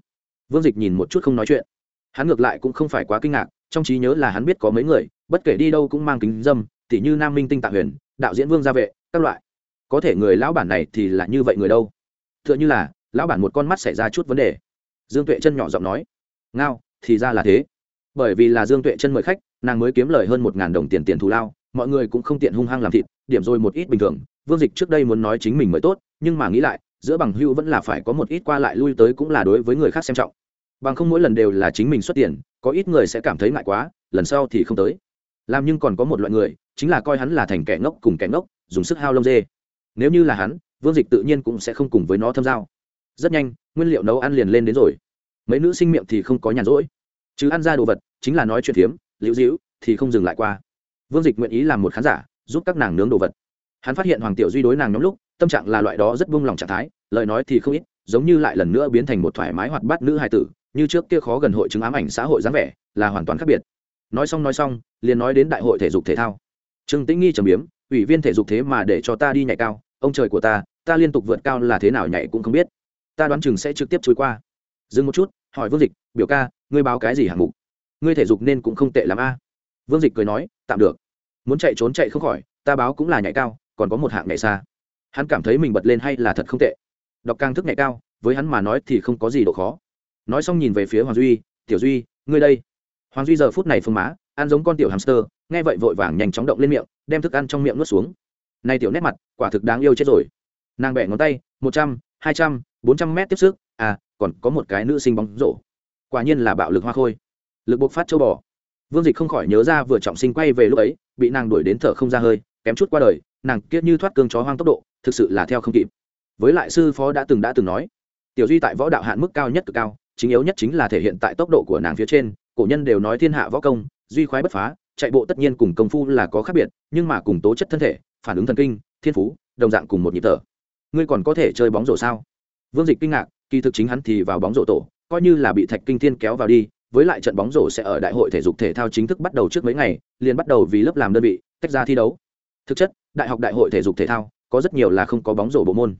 Vương dịch nhìn một chút không nói chuyện. Hắn ngược lại cũng không phải quá kinh ngạc trong trí nhớ là hắn biết có mấy người, bất kể đi đâu cũng mang kính dâm, tỉ như nam minh tinh tạ huyền, đạo diễn vương gia vệ, các loại. Có thể người lão bản này thì là như vậy người đâu? T h ư ợ n h ư là, lão bản một con mắt xảy ra chút vấn đề. Dương tuệ chân nhỏ giọng nói. Ngao, thì ra là thế. Bởi vì là dương tuệ chân mời khách, nàng mới kiếm lời hơn một ngàn đồng tiền tiền thù lao, mọi người cũng không tiện hung hăng làm thịt, điểm rồi một ít bình thường. Vương dịch trước đây muốn nói chính mình mới tốt, nhưng mà nghĩ lại, giữa bằng hưu vẫn là phải có một ít qua lại lui tới cũng là đối với người khác xem trọng. Bằng không mỗi lần đều là chính mình xuất tiền có ít người sẽ cảm thấy ngại quá, lần sau thì không tới. Làm nhưng còn có một loại người, chính là coi hắn là thành kẻ ngốc cùng kẻ ngốc, dùng sức hao lông dê. Nếu như là hắn, vương dịch tự nhiên cũng sẽ không cùng với nó thâm giao. Rất nhanh, nguyên liệu nấu ăn liền lên đến rồi. Mấy nữ sinh miệng thì không có nhàn rỗi. Chứ ăn ra đồ vật, chính là nói chuyện phiếm, liễu dĩu thì không dừng lại qua. Vương dịch nguyện ý làm một khán giả, giúp các nàng nướng đồ vật. Hắn phát hiện hoàng tiểu duy đối nàng nhóm lúc, tâm trạng là loại đó rất buông lòng trạng thái, lời nói thì không ít, giống như lại lần nữa biến thành một thoải mái hoạt bát nữ hài tử như trước kia khó gần hội chứng ám ảnh xã hội dáng vẻ, là hoàn toàn khác biệt. Nói xong nói xong, liền nói đến đại hội thể dục thể thao. Trương tĩnh nghi trầm biếm, ủy viên thể dục thế mà để cho ta đi nhảy cao, ông trời của ta ta liên tục vượt cao là thế nào nhảy cũng không biết. Ta đoán chừng sẽ trực tiếp trôi qua. Dừng một chút, hỏi vương dịch, biểu ca, ngươi báo cái gì hạng mục? Ngươi thể dục nên cũng không tệ l a. Vương dịch cười nói, tạm được. Muốn chạy trốn chạy không khỏi, ta báo cũng là nhảy cao, còn có một hạng nhảy xa. Hắn cảm thấy mình bật lên hay là thật không tệ. Đọc càng thức nhảy cao, với hắn mà nói thì không có gì độ khó nói xong nhìn về phía hoàng duy, tiểu duy, ngươi đây. Hoàng duy giờ phút này phương má, ăn giống con tiểu hamster, nghe vậy vội vàng nhanh chóng động lên miệng, đem thức ăn trong miệng nuốt xuống. Nay tiểu nét mặt, quả thực đáng yêu chết rồi. Nàng bẻ ngón tay, một trăm, hai trăm, bốn trăm mét tiếp sức à còn có một cái nữ sinh bóng rổ. Quả nhiên là bạo lực hoa khôi. Lực bộc phát châu bò. Vương dịch không khỏi nhớ ra vừa trọng sinh quay về lúc ấy, bị nàng đuổi đến thở không ra hơi, kém chút qua đời, nàng kiết như thoát cương chó hoang tốc độ, thực sự là theo không kịp. Với lại sư phó đã từng đã từng nói, tiểu duy tại võ đạo hạn mức cao nhất cực cao chính yếu nhất chính là thể hiện tại tốc độ của nàng phía trên, cổ nhân đều nói thiên hạ võ công, duy khoái bất phá, chạy bộ tất nhiên cùng công phu là có khác biệt, nhưng mà cùng tố chất thân thể, phản ứng thần kinh, thiên phú, đồng dạng cùng một nhịp thở. Ngươi còn có thể chơi bóng rổ sao? Vương dịch kinh ngạc, kỳ thực chính hắn thì vào bóng rổ tổ, coi như là bị thạch kinh thiên kéo vào đi, với lại trận bóng rổ sẽ ở đại hội thể dục thể thao chính thức bắt đầu trước mấy ngày, liền bắt đầu vì lớp làm đơn vị, tách ra thi đấu. Thực chất, đại học đại hội thể dục thể thao, có rất nhiều là không có bóng rổ bộ môn.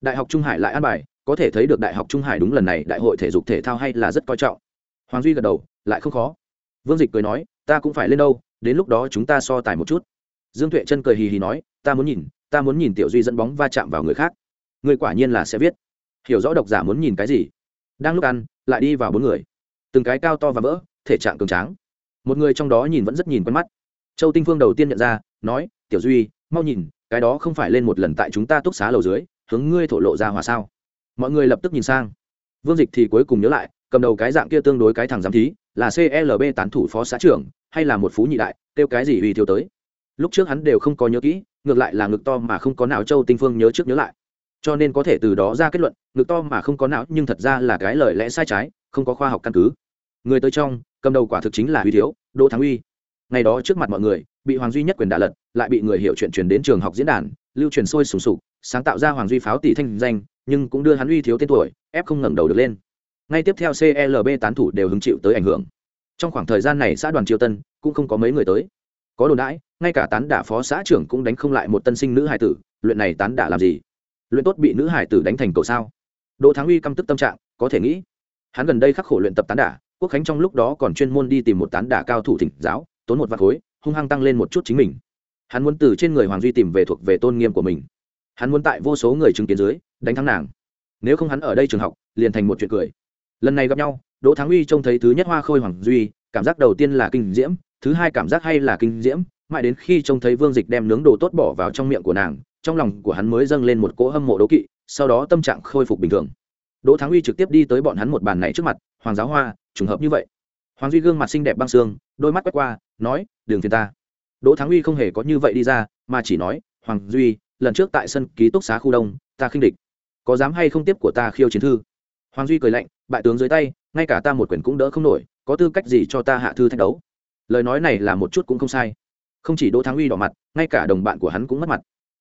Đại học trung hải lại an bài có thể thấy được đại học trung hải đúng lần này đại hội thể dục thể thao hay là rất coi trọng. Hoàng duy gật đầu, lại không khó. Vương dịch cười nói, ta cũng phải lên đâu, đến lúc đó chúng ta so tài một chút. Dương tuệ chân cười hì hì nói, ta muốn nhìn, ta muốn nhìn tiểu duy dẫn bóng va chạm vào người khác. Người quả nhiên là sẽ viết. Hiểu rõ độc giả muốn nhìn cái gì. Đang lúc ăn, lại đi vào bốn người. Từng cái cao to và vỡ, thể trạng cường tráng. Một người trong đó nhìn vẫn rất nhìn quen mắt. Châu tinh phương đầu tiên nhận ra, nói, tiểu duy, mau nhìn, cái đó không phải lên một lần tại chúng ta túc xá lầu dưới, hướng ngươi thổ lộ ra hòa sao mọi người lập tức nhìn sang. Vương dịch thì cuối cùng nhớ lại, cầm đầu cái dạng kia tương đối cái thằng giám thí, là clb tán thủ phó xã trưởng, hay là một phú nhị đại, kêu cái gì uy thiếu tới. Lúc trước hắn đều không có nhớ kỹ, ngược lại là ngực to mà không có não châu tinh phương nhớ trước nhớ lại. Cho nên có thể từ đó ra kết luận, ngực to mà không có não nhưng thật ra là cái lời lẽ sai trái, không có khoa học căn cứ. Người tới trong, cầm đầu quả thực chính là uy thiếu, đỗ thắng uy. Ngày đó trước mặt mọi người, bị hoàng duy nhất quyền đả lật, lại bị người hiểu chuyện truyền đến trường học diễn đàn, lưu truyền sôi sùng sục, sáng tạo ra hoàng duy pháo tỷ thanh danh nhưng cũng đưa hắn uy thiếu tên tuổi, ép không ngẩng đầu được lên. Ngay tiếp theo clb tán thủ đều hứng chịu tới ảnh hưởng. Trong khoảng thời gian này xã đoàn triều tân cũng không có mấy người tới. Có đồn đãi, ngay cả tán đả phó xã trưởng cũng đánh không lại một tân sinh nữ hải tử, luyện này tán đả làm gì? Luyện tốt bị nữ hải tử đánh thành cầu sao? Đỗ thắng uy căm tức tâm trạng, có thể nghĩ, hắn gần đây khắc khổ luyện tập tán đả, quốc khánh trong lúc đó còn chuyên môn đi tìm một tán đả cao thủ thỉnh giáo, tốn một vạt khối, hung hăng tăng lên một chút chính mình. Hắn muốn từ trên người hoàng duy tìm về thuộc về tôn nghiêm của mình hắn muốn tại vô số người chứng kiến dưới, đánh thắng nàng. Nếu không hắn ở đây trường học, liền thành một chuyện cười. Lần này gặp nhau, đỗ thắng uy trông thấy thứ nhất hoa khôi hoàng duy, cảm giác đầu tiên là kinh diễm, thứ hai cảm giác hay là kinh diễm, mãi đến khi trông thấy vương dịch đem nướng đồ tốt bỏ vào trong miệng của nàng, trong lòng của hắn mới dâng lên một cỗ hâm mộ đố kỵ, sau đó tâm trạng khôi phục bình thường. Đỗ thắng uy trực tiếp đi tới bọn hắn một bàn này trước mặt, hoàng giáo hoa, trùng hợp như vậy. Hoàng duy gương mặt xinh đẹp băng xương đôi mắt quét qua, nói đường phiền ta. Đỗ thắng uy không hề có như vậy đi ra, mà chỉ nói, hoàng duy lần trước tại sân ký túc xá khu đông, ta khinh địch. Có dám hay không tiếp của ta khiêu chiến thư? Hoàng duy cười lạnh, bại tướng dưới tay, ngay cả ta một quyển cũng đỡ không nổi, có tư cách gì cho ta hạ thư thách đấu? Lời nói này là một chút cũng không sai. Không chỉ đỗ thắng uy đỏ mặt, ngay cả đồng bạn của hắn cũng mất mặt.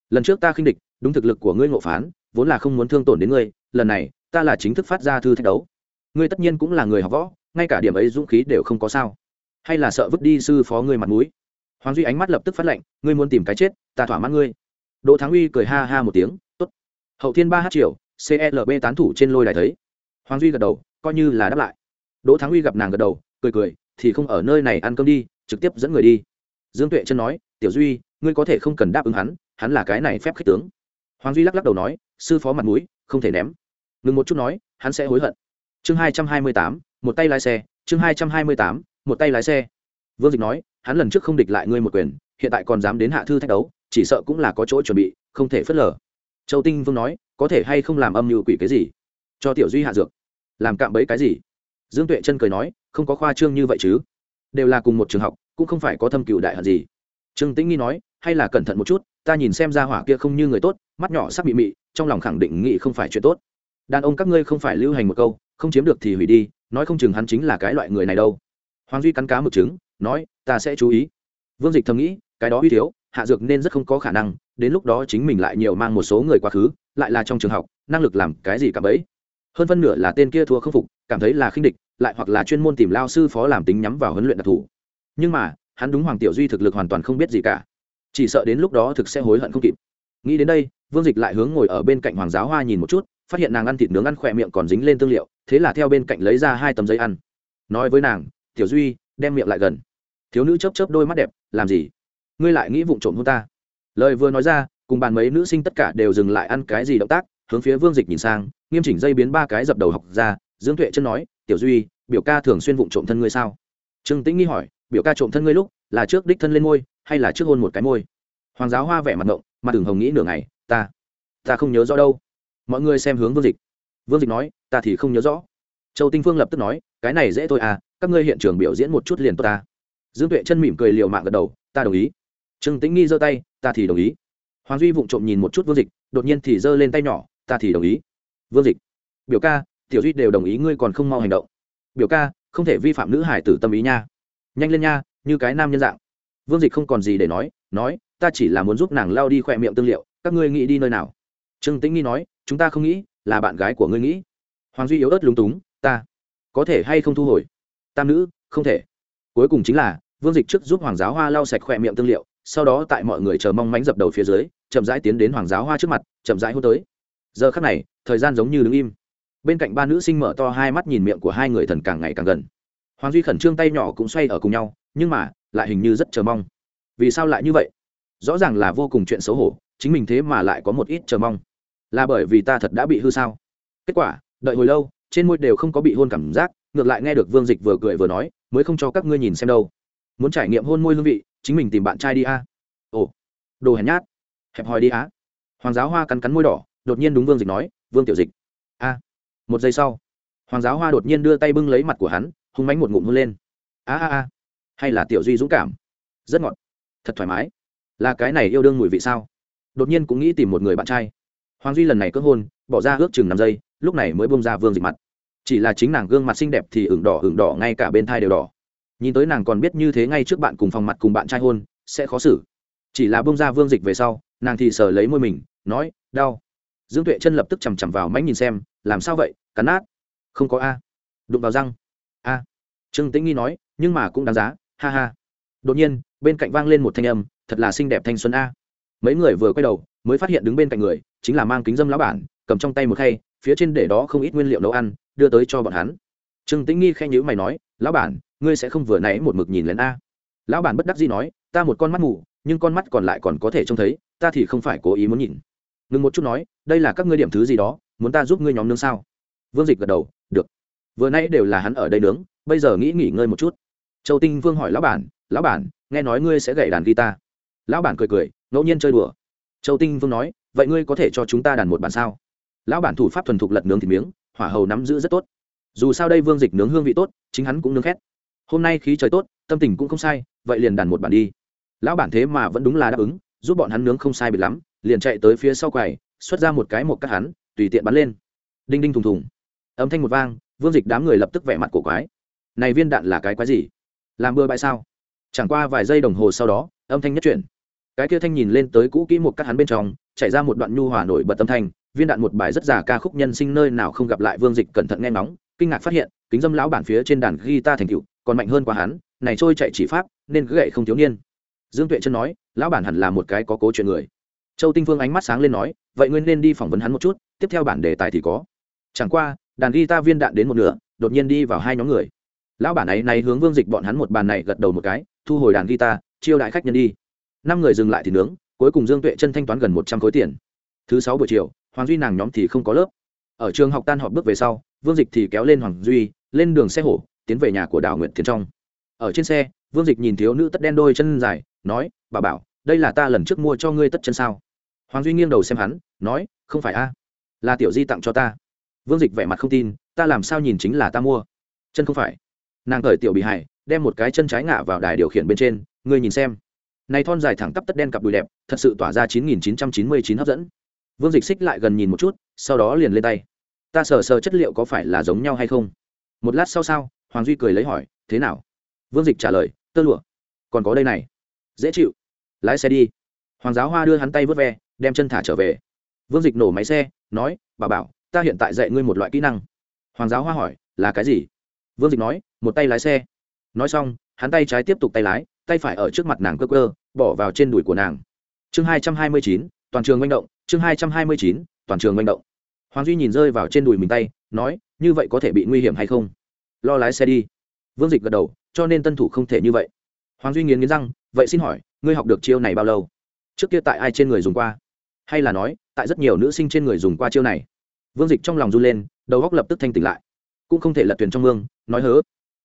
Lần trước ta khinh địch, đúng thực lực của ngươi ngộ phán, vốn là không muốn thương tổn đến ngươi, lần này, ta là chính thức phát ra thư thách đấu. Ngươi tất nhiên cũng là người học võ, ngay cả điểm ấy dũng khí đều không có sao. Hay là sợ vứt đi sư phó ngươi mặt mũi? Hoàng duy ánh mắt lập tức phát lệnh, ngươi muốn tìm cái chết, ta thỏa mãn ngươi đỗ thắng uy cười ha ha một tiếng, tốt. Hậu thiên ba h triệu clb tán thủ trên lôi đài thấy. Hoàng duy gật đầu, coi như là đáp lại. Đỗ thắng uy gặp nàng gật đầu, cười cười, thì không ở nơi này ăn cơm đi, trực tiếp dẫn người đi. Dương tuệ chân nói, tiểu duy, ngươi có thể không cần đáp ứng hắn hắn là cái này phép khích tướng. Hoàng duy lắc lắc đầu nói, sư phó mặt mũi, không thể ném. Ngừng một chút nói, hắn sẽ hối hận. Chương hai trăm hai mươi tám, một tay lái xe, chương hai trăm hai mươi tám, một tay lái xe. Vương dịch nói, hắn lần trước không địch lại ngươi một quyền, hiện tại còn dám đến hạ thư thách đấu chỉ sợ cũng là có chỗ chuẩn bị, không thể phớt lờ. Châu tinh vương nói, có thể hay không làm âm mưu quỷ cái gì? Cho tiểu duy hạ dược. Làm cạm bẫy cái gì? Dương tuệ chân cười nói, không có khoa trương như vậy chứ. Đều là cùng một trường học, cũng không phải có thâm cựu đại hận gì. Trương tĩnh nghi nói, hay là cẩn thận một chút, ta nhìn xem ra hỏa kia không như người tốt, mắt nhỏ sắc bị mị, trong lòng khẳng định nghị không phải chuyện tốt. Đàn ông các ngươi không phải lưu hành một câu, không chiếm được thì hủy đi, nói không chừng hắn chính là cái loại người này đâu. Hoàng duy cắn cá một trứng, nói, ta sẽ chú ý. Vương dịch thầm nghĩ, cái đó uy thiếu hạ dược nên rất không có khả năng, đến lúc đó chính mình lại nhiều mang một số người quá khứ, lại là trong trường học, năng lực làm cái gì cả bấy. Hơn phân nửa là tên kia thua không phục, cảm thấy là khinh địch, lại hoặc là chuyên môn tìm lao sư phó làm tính nhắm vào huấn luyện đặc thù. Nhưng mà, hắn đúng hoàng tiểu duy thực lực hoàn toàn không biết gì cả. Chỉ sợ đến lúc đó thực sẽ hối hận không kịp. Nghĩ đến đây, vương dịch lại hướng ngồi ở bên cạnh hoàng giáo hoa nhìn một chút, phát hiện nàng ăn thịt nướng ăn khỏe miệng còn dính lên tương liệu, thế là theo bên cạnh lấy ra hai tấm giấy ăn. Nói với nàng, tiểu duy, đem miệng lại gần. Thiếu nữ chớp chớp đôi mắt đẹp, làm gì? Ngươi lại nghĩ vụng trộm hôn ta. Lời vừa nói ra, cùng bàn mấy nữ sinh tất cả đều dừng lại ăn cái gì động tác, hướng phía vương dịch nhìn sang, nghiêm chỉnh dây biến ba cái dập đầu học ra, dương tuệ chân nói, tiểu duy, biểu ca thường xuyên vụng trộm thân ngươi sao? Trương tĩnh nghi hỏi, biểu ca trộm thân ngươi lúc là trước đích thân lên môi, hay là trước hôn một cái môi? Hoàng giáo hoa vẻ mặt ngộng mặt tưởng hồng nghĩ nửa ngày, ta ta không nhớ rõ đâu. Mọi người xem hướng vương dịch. Vương dịch nói, ta thì không nhớ rõ. Châu tinh phương lập tức nói, cái này dễ thôi à các ngươi hiện trường biểu diễn một chút liền tốt ta. Dương tuệ chân mỉm cười liều mạng gật đầu, ta đồng ý trương tĩnh nghi giơ tay, ta thì đồng ý. Hoàng duy vụng trộm nhìn một chút vương dịch, đột nhiên thì giơ lên tay nhỏ, ta thì đồng ý. Vương dịch, biểu ca, tiểu duy đều đồng ý ngươi còn không mau hành động. Biểu ca, không thể vi phạm nữ hải tử tâm ý nha. Nhanh lên nha, như cái nam nhân dạng. Vương dịch không còn gì để nói nói, ta chỉ là muốn giúp nàng lao đi khỏe miệng tương liệu, các ngươi nghĩ đi nơi nào? Trương tĩnh nghi nói, chúng ta không nghĩ, là bạn gái của ngươi nghĩ. Hoàng duy yếu ớt lúng túng, ta, có thể hay không thu hồi? Tam nữ, không thể. Cuối cùng chính là, vương dịch trước giúp hoàng giáo hoa lau sạch khỏe miệng tương liệu sau đó tại mọi người chờ mong mánh dập đầu phía dưới, chậm rãi tiến đến hoàng giáo hoa trước mặt, chậm rãi hôn tới. Giờ khắc này, thời gian giống như đứng im. Bên cạnh ba nữ sinh mở to hai mắt nhìn miệng của hai người thần càng ngày càng gần. Hoàng duy khẩn trương tay nhỏ cũng xoay ở cùng nhau, nhưng mà, lại hình như rất chờ mong. Vì sao lại như vậy? Rõ ràng là vô cùng chuyện xấu hổ, chính mình thế mà lại có một ít chờ mong. Là bởi vì ta thật đã bị hư sao? Kết quả, đợi hồi lâu, trên môi đều không có bị hôn cảm giác, ngược lại nghe được vương dịch vừa cười vừa nói, mới không cho các ngươi nhìn xem đâu. Muốn trải nghiệm hôn môi hương vị chính mình tìm bạn trai đi a. Ồ, đồ hèn nhát. Hẹp hòi đi á. Hoàng giáo hoa cắn cắn môi đỏ, đột nhiên đúng vương dịch nói, vương tiểu dịch. A. Một giây sau, hoàng giáo hoa đột nhiên đưa tay bưng lấy mặt của hắn, hung mánh một ngụm hôn lên. A a a. Hay là tiểu duy dũng cảm? Rất ngọt. Thật thoải mái. Là cái này yêu đương mùi vị sao? Đột nhiên cũng nghĩ tìm một người bạn trai. Hoàng duy lần này cưỡng hôn, bỏ ra ước chừng năm giây, lúc này mới bông ra vương dịch mặt. Chỉ là chính nàng gương mặt xinh đẹp thì ửng đỏ ửng đỏ, ngay cả bên thai đều đỏ nhìn tới nàng còn biết như thế ngay trước bạn cùng phòng mặt cùng bạn trai hôn, sẽ khó xử. Chỉ là bông ra vương dịch về sau, nàng thì sờ lấy môi mình, nói, đau. Dương tuệ chân lập tức chằm chằm vào mánh nhìn xem, làm sao vậy? Cắn nát? Không có a. Đụng vào răng. A. Trương tĩnh nghi nói, nhưng mà cũng đáng giá. Ha ha. Đột nhiên, bên cạnh vang lên một thanh âm, thật là xinh đẹp thanh xuân a. Mấy người vừa quay đầu, mới phát hiện đứng bên cạnh người, chính là mang kính dâm lão bản, cầm trong tay một khay, phía trên để đó không ít nguyên liệu nấu ăn, đưa tới cho bọn hắn. Trương tĩnh nghi khen nhữ mày nói, lão bản ngươi sẽ không vừa nãy một mực nhìn lên a. Lão bản bất đắc dĩ nói, ta một con mắt mù, nhưng con mắt còn lại còn có thể trông thấy, ta thì không phải cố ý muốn nhìn. Ngừng một chút nói, đây là các ngươi điểm thứ gì đó, muốn ta giúp ngươi nhóm nướng sao? Vương dịch gật đầu, được. Vừa nãy đều là hắn ở đây nướng, bây giờ nghĩ nghỉ ngơi một chút. Châu tinh vương hỏi lão bản lão bản, nghe nói ngươi sẽ gậy đàn guitar? Lão bản cười cười, ngẫu nhiên chơi đùa. Châu tinh vương nói, vậy ngươi có thể cho chúng ta đàn một bản sao? Lão bản thủ pháp thuần thục lật nướng thịt miếng, hỏa hầu nắm giữ rất tốt. Dù sao đây vương dịch nướng hương vị tốt, chính hắn cũng nướng khét hôm nay khí trời tốt, tâm tình cũng không sai, vậy liền đàn một bản đi. Lão bản thế mà vẫn đúng là đáp ứng, giúp bọn hắn nướng không sai biệt lắm, liền chạy tới phía sau quầy, xuất ra một cái một cắt hắn, tùy tiện bắn lên. Đinh đinh thùng thùng. Âm thanh một vang, vương dịch đám người lập tức vẻ mặt cổ quái. Này viên đạn là cái quái gì? Làm bừa bãi sao? Chẳng qua vài giây đồng hồ sau đó, âm thanh nhất chuyển. Cái kia thanh nhìn lên tới cũ kỹ một cắt hắn bên trong chạy ra một đoạn nhu hòa nổi bật âm thanh, viên đạn một bài rất già ca khúc nhân sinh nơi nào không gặp lại vương dịch cẩn thận nghe ngóng, kinh ngạc phát hiện, kính dâm lão bản phía trên đàn guitar thành cựu còn mạnh hơn quá hắn, này trôi chạy chỉ pháp, nên cứ gậy không thiếu niên. Dương tuệ chân nói, lão bản hẳn là một cái có cố chuyện người. Châu tinh phương ánh mắt sáng lên nói, vậy nguyên nên đi phỏng vấn hắn một chút, tiếp theo bản đề tài thì có. Chẳng qua, đàn guitar viên đạn đến một nửa, đột nhiên đi vào hai nhóm người. Lão bản ấy này hướng vương dịch bọn hắn một bàn này gật đầu một cái, thu hồi đàn guitar, chiêu đại khách nhân đi. Năm người dừng lại thì nướng, cuối cùng dương tuệ chân thanh toán gần một trăm khối tiền. Thứ sáu buổi chiều, hoàng duy nàng nhóm thì không có lớp. Ở trường học tan họp bước về sau, vương dịch thì kéo lên hoàng duy, lên đường xe hổ tiến về nhà của đào nguyện thiền trong. Ở trên xe, vương dịch nhìn thiếu nữ tất đen đôi chân dài, nói, bà bảo, đây là ta lần trước mua cho ngươi tất chân sao? Hoàng duy nghiêng đầu xem hắn, nói, không phải a, là tiểu di tặng cho ta. Vương dịch vẻ mặt không tin, ta làm sao nhìn chính là ta mua? Chân không phải. Nàng cởi tiểu bị hải đem một cái chân trái ngả vào đài điều khiển bên trên, ngươi nhìn xem. Này thon dài thẳng tắp tất đen cặp đùi đẹp, thật sự tỏa ra chín nghìn chín trăm chín mươi chín hấp dẫn. Vương dịch xích lại gần nhìn một chút, sau đó liền lên tay. Ta sờ sờ chất liệu có phải là giống nhau hay không? Một lát sau sao hoàng duy cười lấy hỏi, thế nào? Vương dịch trả lời, tơ lụa. Còn có đây này. Dễ chịu. Lái xe đi. Hoàng giáo hoa đưa hắn tay vớt ve, đem chân thả trở về. Vương dịch nổ máy xe, nói, bà bảo, ta hiện tại dạy ngươi một loại kỹ năng. Hoàng giáo hoa hỏi, là cái gì? Vương dịch nói, một tay lái xe. Nói xong, hắn tay trái tiếp tục tay lái, tay phải ở trước mặt nàng cơ cơ bỏ vào trên đùi của nàng. Chương hai trăm hai mươi chín, toàn trường manh động, chương hai trăm hai mươi chín, toàn trường manh động. Hoàng duy nhìn rơi vào trên đùi mình tay, nói, như vậy có thể bị nguy hiểm hay không? Lo lái xe đi. Vương dịch gật đầu, cho nên tân thủ không thể như vậy. Hoàng duy nghiến nghiến răng, vậy xin hỏi, ngươi học được chiêu này bao lâu? Trước kia tại ai trên người dùng qua? Hay là nói, tại rất nhiều nữ sinh trên người dùng qua chiêu này? Vương dịch trong lòng run lên, đầu góc lập tức thanh tỉnh lại. Cũng không thể lật thuyền trong mương, nói hớ.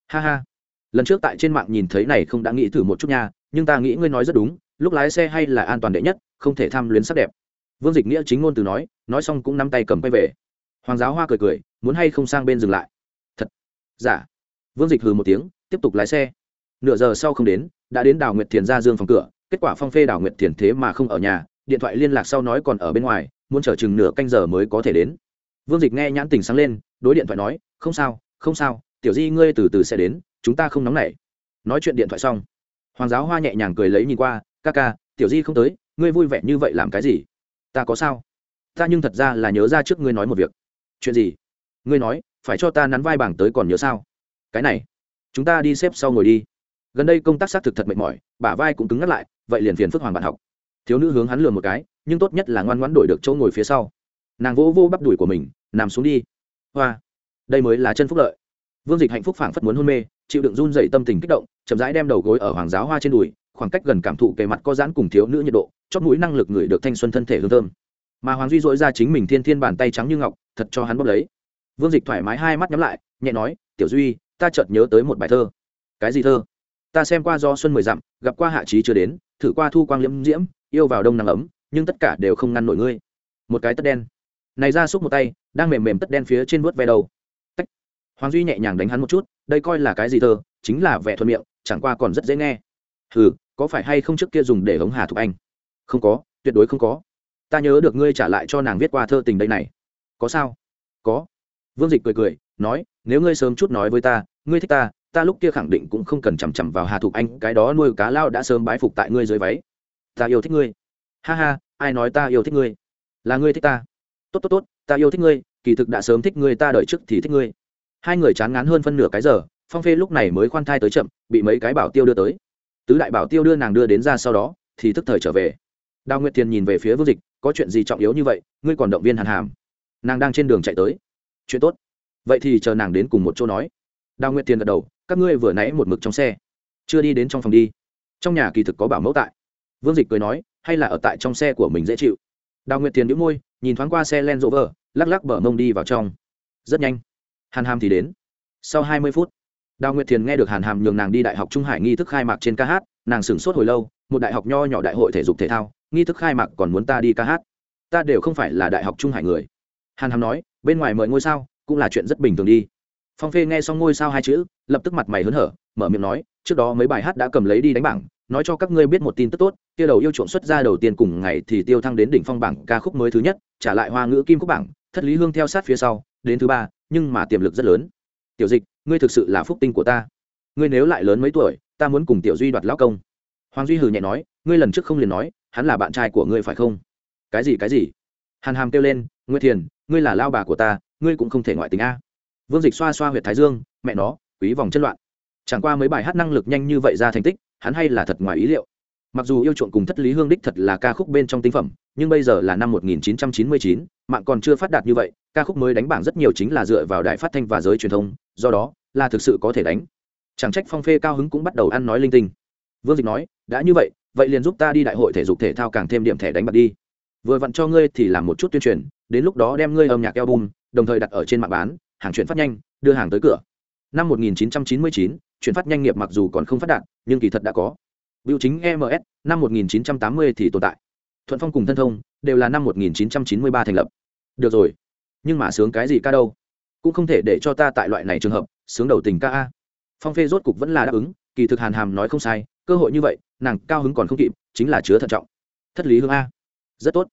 Ha ha. Lần trước tại trên mạng nhìn thấy này không đã nghĩ thử một chút nha, nhưng ta nghĩ ngươi nói rất đúng, lúc lái xe hay là an toàn đệ nhất, không thể tham luyến sắc đẹp. Vương dịch nghĩa chính ngôn từ nói nói xong cũng nắm tay cầm quay về. Hoàng giáo hoa cười cười, muốn hay không sang bên dừng lại? Giả. Dạ. vương dịch hừ một tiếng, tiếp tục lái xe. Nửa giờ sau không đến, đã đến đào nguyệt thiền ra dương phòng cửa, kết quả phong phê đào nguyệt thiền thế mà không ở nhà, điện thoại liên lạc sau nói còn ở bên ngoài, muốn chờ chừng nửa canh giờ mới có thể đến. Vương dịch nghe nhãn tình sáng lên, đối điện thoại nói, không sao không sao, tiểu di ngươi từ từ sẽ đến, chúng ta không nóng nảy. Nói chuyện điện thoại xong, hoàng giáo hoa nhẹ nhàng cười lấy nhìn qua, ca ca, tiểu di không tới, ngươi vui vẻ như vậy làm cái gì? Ta có sao? Ta nhưng thật ra là nhớ ra trước ngươi nói một việc. Chuyện gì? Ngươi nói phải cho ta nắn vai bảng tới còn nhớ sao? Cái này, chúng ta đi xếp sau ngồi đi. Gần đây công tác xác thực thật mệt mỏi, bả vai cũng cứng ngắt lại, vậy liền phiền phức hoàng bạn học. Thiếu nữ hướng hắn lừa một cái, nhưng tốt nhất là ngoan ngoãn đổi được chỗ ngồi phía sau. Nàng vỗ vô bắp đùi của mình, nằm xuống đi. Hoa, đây mới là chân phúc lợi. Vương dịch hạnh phúc phảng phất muốn hôn mê, chịu đựng run dậy tâm tình kích động, chậm rãi đem đầu gối ở hoàng giáo hoa trên đùi, khoảng cách gần cảm thụ kề mặt có giãn cùng thiếu nữ nhiệt độ, chót mũi năng lực người được thanh xuân thân thể hương thơm. Mà hoàng duy dỗi ra chính mình thiên thiên bàn tay trắng như ngọc, thật cho hắn bốc lấy vương dịch thoải mái hai mắt nhắm lại, nhẹ nói, tiểu duy, ta chợt nhớ tới một bài thơ. Cái gì thơ? Ta xem qua do xuân mười dặm, gặp qua hạ trí chưa đến, thử qua thu quang liễm diễm, yêu vào đông nắng ấm, nhưng tất cả đều không ngăn nổi ngươi. Một cái tất đen. Này ra xúc một tay, đang mềm mềm tất đen phía trên vớt ve đầu. Tách. hoàng duy nhẹ nhàng đánh hắn một chút, đây coi là cái gì thơ? Chính là vẻ thuận miệng, chẳng qua còn rất dễ nghe. Hừ, có phải hay không trước kia dùng để hống hà thục anh? Không có, tuyệt đối không có. Ta nhớ được ngươi trả lại cho nàng viết qua thơ tình đây này. Có sao? Có vương dịch cười cười, nói, nếu ngươi sớm chút nói với ta, ngươi thích ta ta lúc kia khẳng định cũng không cần chằm chằm vào hà thục anh, cái đó nuôi cá lao đã sớm bái phục tại ngươi dưới váy. Ta yêu thích ngươi. Ha ha, ai nói ta yêu thích ngươi? Là ngươi thích ta. Tốt tốt tốt, ta yêu thích ngươi, kỳ thực đã sớm thích ngươi ta đợi trước thì thích ngươi. Hai người chán ngán hơn phân nửa cái giờ, phong phê lúc này mới khoan thai tới chậm, bị mấy cái bảo tiêu đưa tới. Tứ đại bảo tiêu đưa nàng đưa đến ra sau đó, thì thức thời trở về. Đào nguyệt thiền nhìn về phía vương dịch, có chuyện gì trọng yếu như vậy? Ngươi còn động viên hàn hàm. Nàng đang trên đường chạy tới chuyện tốt. Vậy thì chờ nàng đến cùng một chỗ nói. Đào nguyệt tiền gật đầu, các ngươi vừa nãy một mực trong xe, chưa đi đến trong phòng đi. Trong nhà kỳ thực có bảo mẫu tại. Vương dịch cười nói, hay là ở tại trong xe của mình dễ chịu. Đào nguyệt tiền đĩu môi, nhìn thoáng qua xe len rộ vờ lắc lắc bờ mông đi vào trong. Rất nhanh, hàn hàm thì đến. Sau hai mươi phút, đào nguyệt thiền nghe được hàn hàm nhường nàng đi đại học trung hải nghi thức khai mạc trên ca hát, nàng sửng sốt hồi lâu, một đại học nho nhỏ đại hội thể dục thể thao, nghi thức khai mạc còn muốn ta đi ca hát. Ta đều không phải là đại học trung hải người. Hàn hàm nói bên ngoài mời ngôi sao cũng là chuyện rất bình thường đi. Phong phê nghe xong ngôi sao hai chữ, lập tức mặt mày hớn hở, mở miệng nói, trước đó mấy bài hát đã cầm lấy đi đánh bảng, nói cho các ngươi biết một tin tức tốt, kia đầu yêu trộm xuất ra đầu tiên cùng ngày thì tiêu thăng đến đỉnh phong bảng ca khúc mới thứ nhất, trả lại hoa ngữ kim khúc bảng, thất lý hương theo sát phía sau, đến thứ ba, nhưng mà tiềm lực rất lớn. Tiểu dịch, ngươi thực sự là phúc tinh của ta. Ngươi nếu lại lớn mấy tuổi, ta muốn cùng tiểu duy đoạt lão công. Hoàng duy hừ nhẹ nói, ngươi lần trước không liền nói, hắn là bạn trai của ngươi phải không? Cái gì cái gì? Hàn hàm kêu lên nguyễn thiền ngươi là lao bà của ta ngươi cũng không thể ngoại tình a. Vương dịch xoa xoa h u y ệ t thái dương mẹ nó quý vòng chân loạn. Chẳng qua mấy bài hát năng lực nhanh như vậy ra thành tích hắn hay là thật ngoài ý liệu. Mặc dù yêu chuộng cùng thất lý hương đích thật là ca khúc bên trong tinh phẩm nhưng bây giờ là năm 1999, mạng còn chưa phát đạt như vậy ca khúc mới đánh bảng rất nhiều chính là dựa vào đài phát thanh và giới truyền thông do đó là thực sự có thể đánh. Chẳng trách phong phê cao hứng cũng bắt đầu ăn nói linh tinh. Vương dịch nói đã như vậy vậy liền giúp ta đi đại hội thể dục thể thao càng thêm điểm thẻ đánh bạc đi vừa vặn cho ngươi thì làm một chút tuyên truyền đến lúc đó đem ngươi âm nhạc album đồng thời đặt ở trên mạng bán hàng chuyển phát nhanh đưa hàng tới cửa. Năm 1999, chuyển phát nhanh nghiệp mặc dù còn không phát đạt nhưng kỳ thật đã có. Biểu chính ems năm 1980 thì tồn tại. Thuận phong cùng thân thông đều là năm 1993 thành lập. Được rồi nhưng mà sướng cái gì ca đâu? Cũng không thể để cho ta tại loại này trường hợp sướng đầu tình ca a. Phong phê rốt cục vẫn là đáp ứng kỳ thực hàn hàm nói không sai cơ hội như vậy nàng cao hứng còn không kịp chính là chứa thận trọng. Thất lý hương a. Rất tốt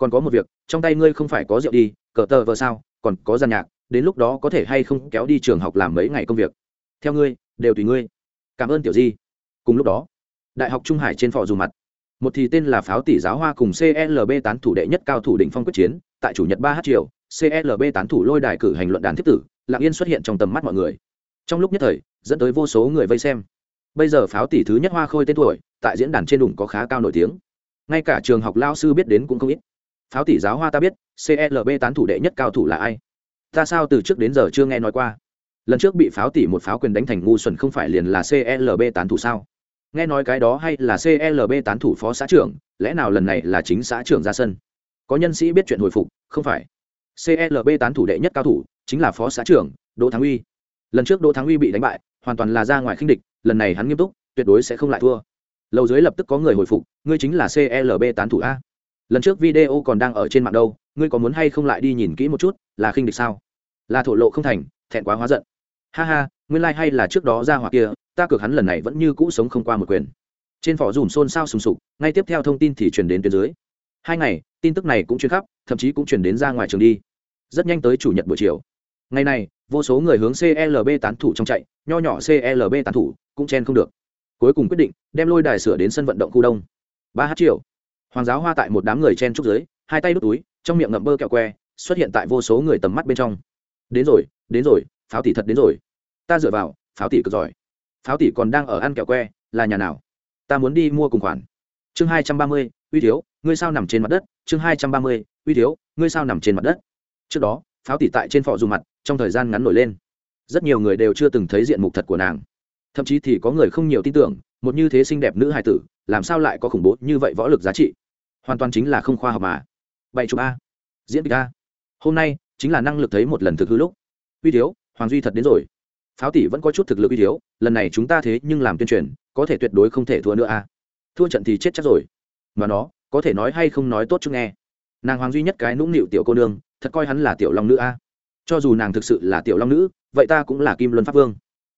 còn có một việc, trong tay ngươi không phải có rượu đi, cờ tờ vờ sao, còn có gian nhạc, đến lúc đó có thể hay không kéo đi trường học làm mấy ngày công việc. Theo ngươi, đều tùy ngươi. Cảm ơn tiểu di. Cùng lúc đó, đại học trung hải trên phò dù mặt. Một thì tên là pháo tỷ giáo hoa cùng clb tán thủ đệ nhất cao thủ đỉnh phong quyết chiến, tại chủ nhật ba h chiều clb tán thủ lôi đài cử hành luận đàn thiết tử, lạng yên xuất hiện trong tầm mắt mọi người. Trong lúc nhất thời, dẫn tới vô số người vây xem. Bây giờ pháo tỷ thứ nhất hoa khôi tên tuổi, tại diễn đàn trên đủng có khá cao nổi tiếng. Ngay cả trường học lao sư biết đến cũng không ít pháo tỷ giáo hoa ta biết clb tán thủ đệ nhất cao thủ là ai? Ta sao từ trước đến giờ chưa nghe nói qua? Lần trước bị pháo tỷ một pháo quyền đánh thành ngu xuẩn không phải liền là clb tán thủ sao? Nghe nói cái đó hay là clb tán thủ phó xã trưởng, lẽ nào lần này là chính xã trưởng ra sân? Có nhân sĩ biết chuyện hồi phục, không phải. Clb tán thủ đệ nhất cao thủ, chính là phó xã trưởng, đỗ thắng uy. Lần trước đỗ thắng uy bị đánh bại, hoàn toàn là ra ngoài khinh địch, lần này hắn nghiêm túc, tuyệt đối sẽ không lại thua. Lầu dưới lập tức có người hồi phục, ngươi chính là clb tán thủ a lần trước video còn đang ở trên mạng đâu, ngươi có muốn hay không lại đi nhìn kỹ một chút, là khinh địch sao? Là thổ lộ không thành, thẹn quá hóa giận. Ha ha, nguyên lai、like、hay là trước đó ra hoặc kia, ta cược hắn lần này vẫn như cũ sống không qua một quyền. Trên phỏ dùm xôn xao sùng sục, ngay tiếp theo thông tin thì chuyển đến tuyến dưới. Hai ngày, tin tức này cũng chuyển khắp, thậm chí cũng chuyển đến ra ngoài trường đi. Rất nhanh tới chủ nhật buổi chiều. Ngày này, vô số người hướng clb tán thủ trong chạy, nho nhỏ clb tán thủ cũng chen không được. Cuối cùng quyết định, đem lôi đài sửa đến sân vận động khu đông. Ba h triệu hoàng giáo hoa tại một đám người chen trúc dưới, hai tay đút túi, trong miệng ngậm bơ kẹo que, xuất hiện tại vô số người tầm mắt bên trong. Đến rồi đến rồi, pháo tỷ thật đến rồi. Ta dựa vào, pháo tỷ cực giỏi. Pháo tỷ còn đang ở ăn kẹo que, là nhà nào? Ta muốn đi mua cùng khoản. Chương hai trăm ba mươi, uy thiếu, ngươi sao nằm trên mặt đất? Chương hai trăm ba mươi, uy thiếu, ngươi sao nằm trên mặt đất? Trước đó, pháo tỷ tại trên phò dù mặt, trong thời gian ngắn nổi lên. Rất nhiều người đều chưa từng thấy diện mục thật của nàng. Thậm chí thì có người không nhiều tin tưởng, một như thế xinh đẹp nữ hài tử, làm sao lại có khủng bố như vậy võ lực giá trị? Hoàn toàn chính là không khoa học mà. Bảy chục a. Diễn kịch a. Hôm nay, chính là năng lực thấy một lần thực hư lúc. Uy thiếu, hoàng duy thật đến rồi. Pháo tỷ vẫn có chút thực lực uy thiếu, lần này chúng ta thế nhưng làm tuyên truyền, có thể tuyệt đối không thể thua nữa a. Thua trận thì chết chắc rồi. Mà nó, có thể nói hay không nói tốt chứ nghe. Nàng hoàng duy nhất cái nũng nịu tiểu cô nương, thật coi hắn là tiểu long nữ a. Cho dù nàng thực sự là tiểu long nữ, vậy ta cũng là kim luân pháp vương.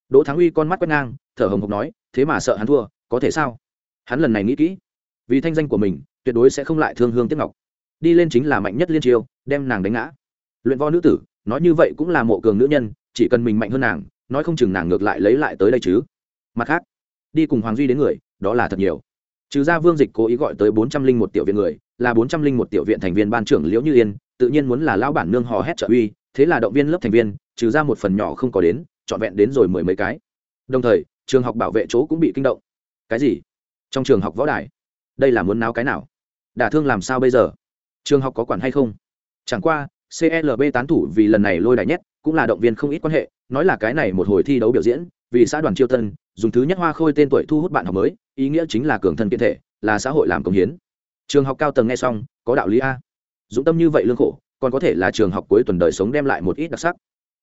Đỗ thắng uy con mắt quét ngang, thở hồng hộc nói, thế mà sợ hắn thua, có thể sao? Hắn lần này nghĩ kỹ, vì thanh danh của mình tuyệt đối sẽ không lại thương hương tiếc ngọc. Đi lên chính là mạnh nhất liên triều, đem nàng đánh ngã. Luyện vo nữ tử, nói như vậy cũng là mộ cường nữ nhân, chỉ cần mình mạnh hơn nàng, nói không chừng nàng ngược lại lấy lại tới đây chứ. Mặt khác, đi cùng hoàng duy đến người, đó là thật nhiều. Trừ ra vương dịch cố ý gọi tới bốn trăm linh một tiểu viện người, là bốn trăm linh một tiểu viện thành viên ban trưởng liễu như yên, tự nhiên muốn là lao bản nương hò hét trợ uy, thế là động viên lớp thành viên, trừ ra một phần nhỏ không có đến, trọn vẹn đến rồi mười mấy cái. Đồng thời, trường học bảo vệ chỗ cũng bị kinh động. Cái gì? Trong trường học võ đài. Đây là muốn náo cái nào? Đả thương làm sao bây giờ? Trường học có quản hay không? Chẳng qua clb tán thủ vì lần này lôi đài nhét cũng là động viên không ít quan hệ, nói là cái này một hồi thi đấu biểu diễn, vì xã đoàn chiêu tân, dùng thứ nhất hoa khôi tên tuổi thu hút bạn học mới, ý nghĩa chính là cường thân kiện thể, là xã hội làm công hiến. Trường học cao tầng nghe xong, có đạo lý a. Dũng tâm như vậy lương khổ, còn có thể là trường học cuối tuần đời sống đem lại một ít đặc sắc.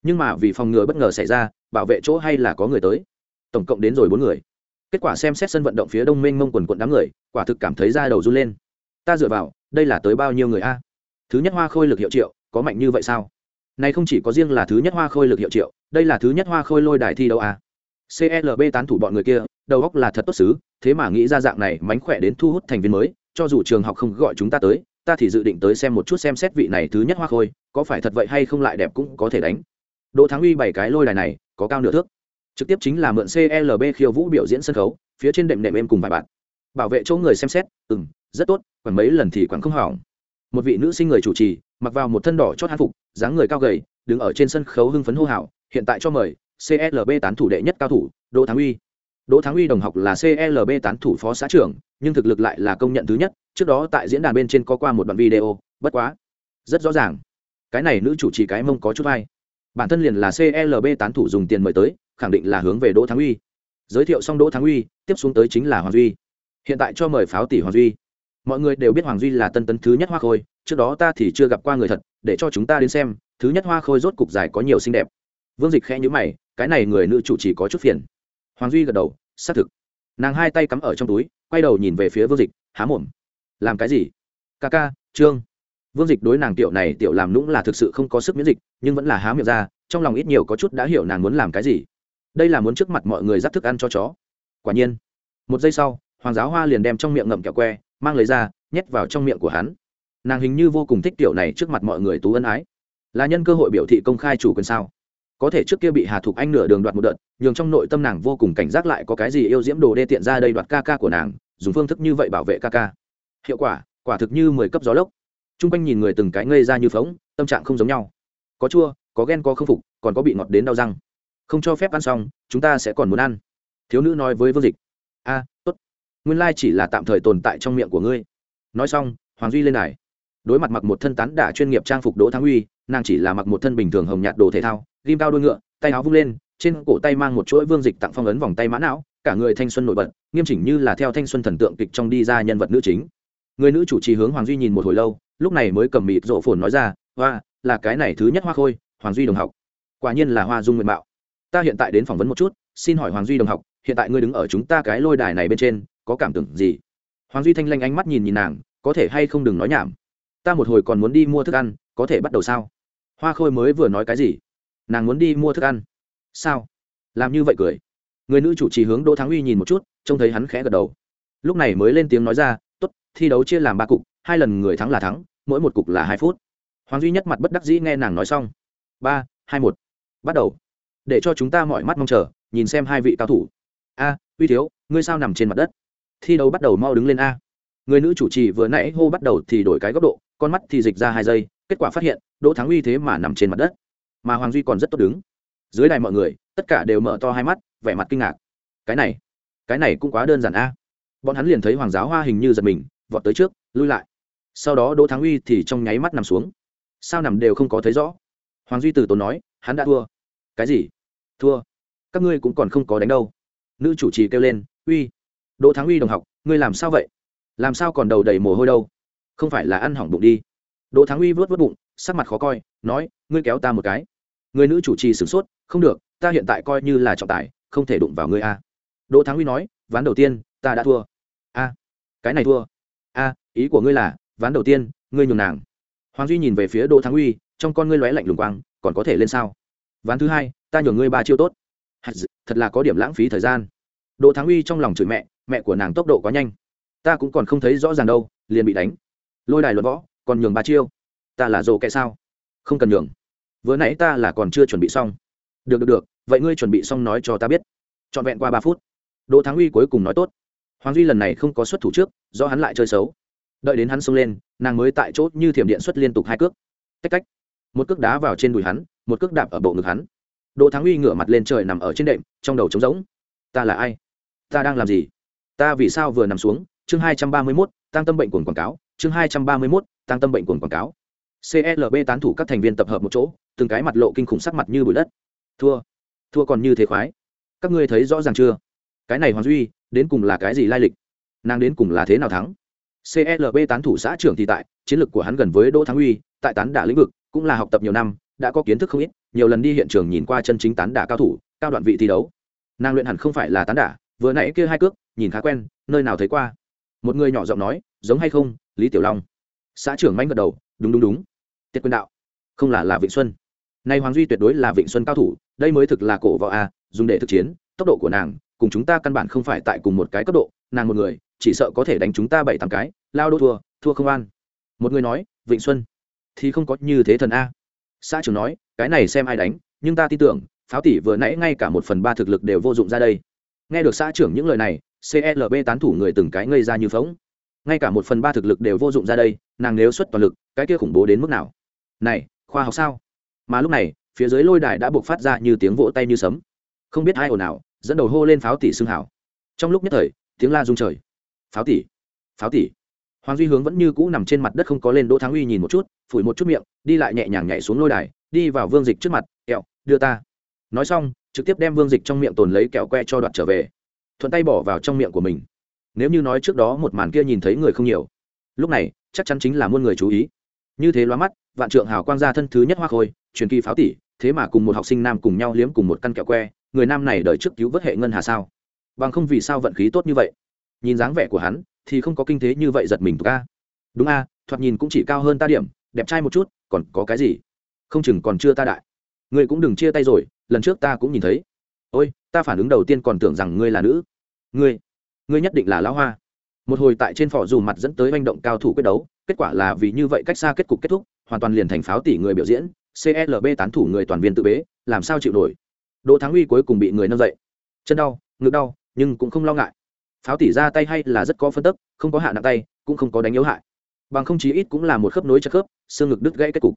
Nhưng mà vì phòng ngừa bất ngờ xảy ra, bảo vệ chỗ hay là có người tới. Tổng cộng đến rồi bốn người. Kết quả xem xét sân vận động phía đông mênh mông quần quận đám người, quả thực cảm thấy da đầu run lên ta dựa vào, đây là tới bao nhiêu người a? Thứ nhất hoa khôi lực hiệu triệu, có mạnh như vậy sao? Này không chỉ có riêng là thứ nhất hoa khôi lực hiệu triệu, đây là thứ nhất hoa khôi lôi đài thi đấu a? Clb tán thủ bọn người kia, đầu óc là thật tốt xứ, thế mà nghĩ ra dạng này mánh khỏe đến thu hút thành viên mới, cho dù trường học không gọi chúng ta tới, ta thì dự định tới xem một chút xem xét vị này thứ nhất hoa khôi, có phải thật vậy hay không lại đẹp cũng có thể đánh. Đỗ thắng uy bảy cái lôi đài này, có cao nửa thước. Trực tiếp chính là mượn clb khiêu vũ biểu diễn sân khấu, phía trên đệm đệm em cùng vài bạn. Bảo vệ chỗ người xem xét ừ m rất tốt còn mấy lần thì còn không hỏng. Một vị nữ sinh người chủ trì, mặc vào một thân đỏ chót hát phục, dáng người cao gầy, đứng ở trên sân khấu hưng phấn hô hào, hiện tại cho mời clb tán thủ đệ nhất cao thủ, đỗ thắng uy. Đỗ thắng uy đồng học là clb tán thủ phó xã trưởng, nhưng thực lực lại là công nhận thứ nhất, trước đó tại diễn đàn bên trên có qua một đoạn video, bất quá, rất rõ ràng. Cái này nữ chủ trì cái mông có chút vai. Bản thân liền là clb tán thủ dùng tiền mời tới, khẳng định là hướng về đỗ thắng uy. Giới thiệu xong đỗ thắng uy, tiếp xuống tới chính là hoàng duy. Hiện tại cho mời pháo tỷ hoàng duy mọi người đều biết hoàng duy là tân tấn thứ nhất hoa khôi, trước đó ta thì chưa gặp qua người thật, để cho chúng ta đến xem, thứ nhất hoa khôi rốt cục dài có nhiều xinh đẹp. Vương dịch khẽ nhữ mày, cái này người nữ chủ chỉ có chút phiền. Hoàng duy gật đầu, xác thực. Nàng hai tay cắm ở trong túi, quay đầu nhìn về phía vương dịch, há mồm? Làm cái gì? Ca ca, trương. Vương dịch đối nàng tiểu này tiểu làm lũng là thực sự không có sức miễn dịch, nhưng vẫn là há miệng ra, trong lòng ít nhiều có chút đã hiểu nàng muốn làm cái gì. Đây là muốn trước mặt mọi người dắt thức ăn cho chó. Quả nhiên, một giây sau, hoàng giáo hoa liền đem trong miệng ngậm kẹo que mang lấy ra, nhét vào trong miệng của hắn. Nàng hình như vô cùng thích tiểu này trước mặt mọi người tú ân ái. Là nhân cơ hội biểu thị công khai chủ quyền sao? Có thể trước kia bị hà thục anh nửa đường đoạt một đợt, nhường trong nội tâm nàng vô cùng cảnh giác lại có cái gì yêu diễm đồ đê tiện ra đây đoạt ca ca của nàng, dùng phương thức như vậy bảo vệ ca ca. Hiệu quả quả thực như mười cấp gió lốc. T r u n g quanh nhìn người từng cái ngây ra như phóng tâm trạng không giống nhau. Có chua, có ghen, có không phục, còn có bị ngọt đến đau răng. Không cho phép ăn xong, chúng ta sẽ còn muốn ăn. Thiếu nữ nói với vương dịch. A nguyên lai chỉ là tạm thời tồn tại trong miệng của ngươi. Nói xong, hoàng duy lên đài. Đối mặt mặc một thân tán đả chuyên nghiệp trang phục đỗ thắng uy, nàng chỉ là mặc một thân bình thường hồng nhạt đồ thể thao, ghim cao đôi ngựa, tay áo vung lên, trên cổ tay mang một chuỗi vương dịch tặng phong ấn vòng tay mã não, cả người thanh xuân nổi bật, nghiêm chỉnh như là theo thanh xuân thần tượng kịch trong đi ra nhân vật nữ chính. Người nữ chủ trì hướng hoàng duy nhìn một hồi lâu, lúc này mới cầm mịt rộ phồn nói ra, hoa, là cái này thứ nhất hoa khôi, hoàng duy đồng học. Quả nhiên là hoa dung nguyện mạo. Ta hiện tại đến phỏng vấn một chút, xin hỏi hoàng duy đồng học, hiện tại ngươi đứng ở chúng ta cái lôi đài này bên trên có cảm tưởng gì? Hoàng duy thanh lanh ánh mắt nhìn nhìn nàng, có thể hay không đừng nói nhảm. Ta một hồi còn muốn đi mua thức ăn, có thể bắt đầu sao? Hoa khôi mới vừa nói cái gì? Nàng muốn đi mua thức ăn. Sao? Làm như vậy cười. Người nữ chủ trì hướng đỗ thắng uy nhìn một chút, trông thấy hắn khẽ gật đầu. Lúc này mới lên tiếng nói ra t ố t thi đấu chia làm ba cục, hai lần người thắng là thắng, mỗi một cục là hai phút. Hoàng duy nhất mặt bất đắc dĩ nghe nàng nói xong. Ba, hai một, bắt đầu. Để cho chúng ta mọi mắt mong chờ, nhìn xem hai vị cao thủ. A, uy thiếu, ngươi sao nằm trên mặt đất? Thi đấu bắt đầu mau đứng lên a. Người nữ chủ trì vừa nãy hô bắt đầu thì đổi cái góc độ, con mắt thì dịch ra hai giây, kết quả phát hiện, đỗ thắng uy thế mà nằm trên mặt đất. Mà hoàng duy còn rất tốt đứng. Dưới đài mọi người, tất cả đều mở to hai mắt, vẻ mặt kinh ngạc. Cái này cái này cũng quá đơn giản a. Bọn hắn liền thấy hoàng giáo hoa hình như giật mình, vọt tới trước, lui lại. Sau đó đỗ thắng uy thì trong nháy mắt nằm xuống. Sao nằm đều không có thấy rõ. Hoàng duy từ tốn nói, hắn đã thua. Cái gì? Thua. Các ngươi cũng còn không có đánh đâu. Nữ chủ trì kêu lên, uy đỗ thắng uy đồng học, ngươi làm sao vậy? Làm sao còn đầu đầy mồ hôi đâu? Không phải là ăn hỏng bụng đi. Đỗ thắng uy vớt vớt bụng, sắc mặt khó coi, nói, ngươi kéo ta một cái. Người nữ chủ trì sửng sốt, không được, ta hiện tại coi như là trọng tài, không thể đụng vào ngươi a. Đỗ thắng uy nói, ván đầu tiên, ta đã thua. A. Cái này thua. A, ý của ngươi là, ván đầu tiên, ngươi nhường nàng. Hoàng duy nhìn về phía đỗ thắng uy, trong con ngươi lóe lạnh lùng quang, còn có thể lên sao? Ván thứ hai, ta nhường ngươi ba chiêu tốt. Thật là có điểm lãng phí thời gian đỗ thắng uy trong lòng chửi mẹ mẹ của nàng tốc độ quá nhanh. Ta cũng còn không thấy rõ ràng đâu, liền bị đánh. Lôi đài luật võ, còn nhường ba chiêu. Ta là rồ kệ sao? Không cần nhường. Vừa nãy ta là còn chưa chuẩn bị xong. Được được được, vậy ngươi chuẩn bị xong nói cho ta biết. Trọn vẹn qua ba phút. Đỗ thắng uy cuối cùng nói tốt. Hoàng duy lần này không có xuất thủ trước, do hắn lại chơi xấu. Đợi đến hắn xông lên, nàng mới tại chỗ như thiểm điện xuất liên tục hai cước. Tách cách một cước đá vào trên đùi hắn, một cước đạp ở bộ ngực hắn. Đỗ thắng uy ngửa mặt lên trời nằm ở trên đệm, trong đầu trống rỗng. Ta là ai? Ta đang làm gì? Ta vì sao vừa nằm xuống? Chương hai trăm ba mươi mốt tăng tâm bệnh cuồng quảng cáo. Chương hai trăm ba mươi mốt tăng tâm bệnh cuồng quảng cáo. Clb tán thủ các thành viên tập hợp một chỗ, từng cái mặt lộ kinh khủng sắc mặt như bụi đất. Thua. Thua còn như thế khoái. Các ngươi thấy rõ ràng chưa? Cái này hoàng duy, đến cùng là cái gì lai lịch? Nàng đến cùng là thế nào thắng? Clb tán thủ xã trưởng thì tại, chiến lược của hắn gần với đỗ thắng uy, tại tán đả lĩnh vực, cũng là học tập nhiều năm, đã có kiến thức không ít, nhiều lần đi hiện trường nhìn qua chân chính tán đả cao thủ, cao đoạn vị thi đấu. Nàng luyện hẳn không phải là tán đả vừa nãy kia hai cước, nhìn khá quen, nơi nào thấy qua? Một người nhỏ giọng nói, giống hay không, lý tiểu long? Xã trưởng manh gật đầu, đúng đúng đúng. Tiết quyền đạo. Không là là vịnh xuân. Nay hoàng duy tuyệt đối là vịnh xuân cao thủ, đây mới thực là cổ võ a, dùng để thực chiến, tốc độ của nàng, cùng chúng ta căn bản không phải tại cùng một cái cấp độ, nàng một người, chỉ sợ có thể đánh chúng ta bảy, tám cái, lao đô thua thua không an. Một người nói, vịnh xuân, thì không có như thế thần a. Xã trưởng nói, cái này xem ai đánh, nhưng ta tin tưởng, pháo tỷ vừa nãy ngay cả một phần ba thực lực đều vô dụng ra đây nghe được xã trưởng những lời này clb tán thủ người từng cái ngây ra như phóng ngay cả một phần ba thực lực đều vô dụng ra đây, nàng nếu xuất toàn lực, cái kia khủng bố đến mức nào? Này, khoa học sao? Mà lúc này, phía dưới lôi đài đã buộc phát ra như tiếng vỗ tay như sấm. Không biết ai ồn ào, dẫn đầu hô lên pháo tỷ xương hảo trong lúc nhất thời, tiếng la rung trời. Pháo tỷ pháo tỷ. Hoàng duy hướng vẫn như cũ nằm trên mặt đất không có lên đỗ thắng uy nhìn một chút, phủi một chút miệng, đi lại nhẹ nhàng nhảy xuống lôi đài, đi vào vương dịch trước mặt, kẹo, đưa ta. Nói xong trực tiếp đem vương dịch trong miệng tồn lấy kẹo que cho đoạt trở về. Thuận tay bỏ vào trong miệng của mình. Nếu như nói trước đó một màn kia nhìn thấy người không nhiều, lúc này, chắc chắn chính là muôn người chú ý. Như thế loa mắt, vạn trượng hào quang gia thân thứ nhất hoa khôi, truyền kỳ pháo tỷ thế mà cùng một học sinh nam cùng nhau liếm cùng một căn kẹo que, người nam này đợi trước cứu vớt hệ ngân hà sao? Bằng không vì sao vận khí tốt như vậy? Nhìn dáng vẻ của hắn, thì không có kinh thế như vậy giật mình ca đúng a, thoạt nhìn cũng chỉ cao hơn ta điểm, đẹp trai một chút, còn có cái gì? Không chừng còn chưa ta đại. Ngươi cũng đừng chia tay rồi lần trước ta cũng nhìn thấy. Ôi, ta phản ứng đầu tiên còn tưởng rằng ngươi là nữ. Ngươi ngươi nhất định là lão hoa. Một hồi tại trên phỏ dù mặt dẫn tới manh động cao thủ quyết đấu, kết quả là vì như vậy cách xa kết cục kết thúc, hoàn toàn liền thành pháo tỷ người biểu diễn clb tán thủ người toàn viên tự bế, làm sao chịu nổi. Đỗ thắng uy cuối cùng bị người nâng dậy. Chân đau, ngực đau, nhưng cũng không lo ngại. Pháo tỷ ra tay hay là rất có phân tấp không có hạ nặng tay, cũng không có đánh yếu hại. Bằng không chí ít cũng là một khớp nối chất khớp, xương ngực đứt gãy kết cục.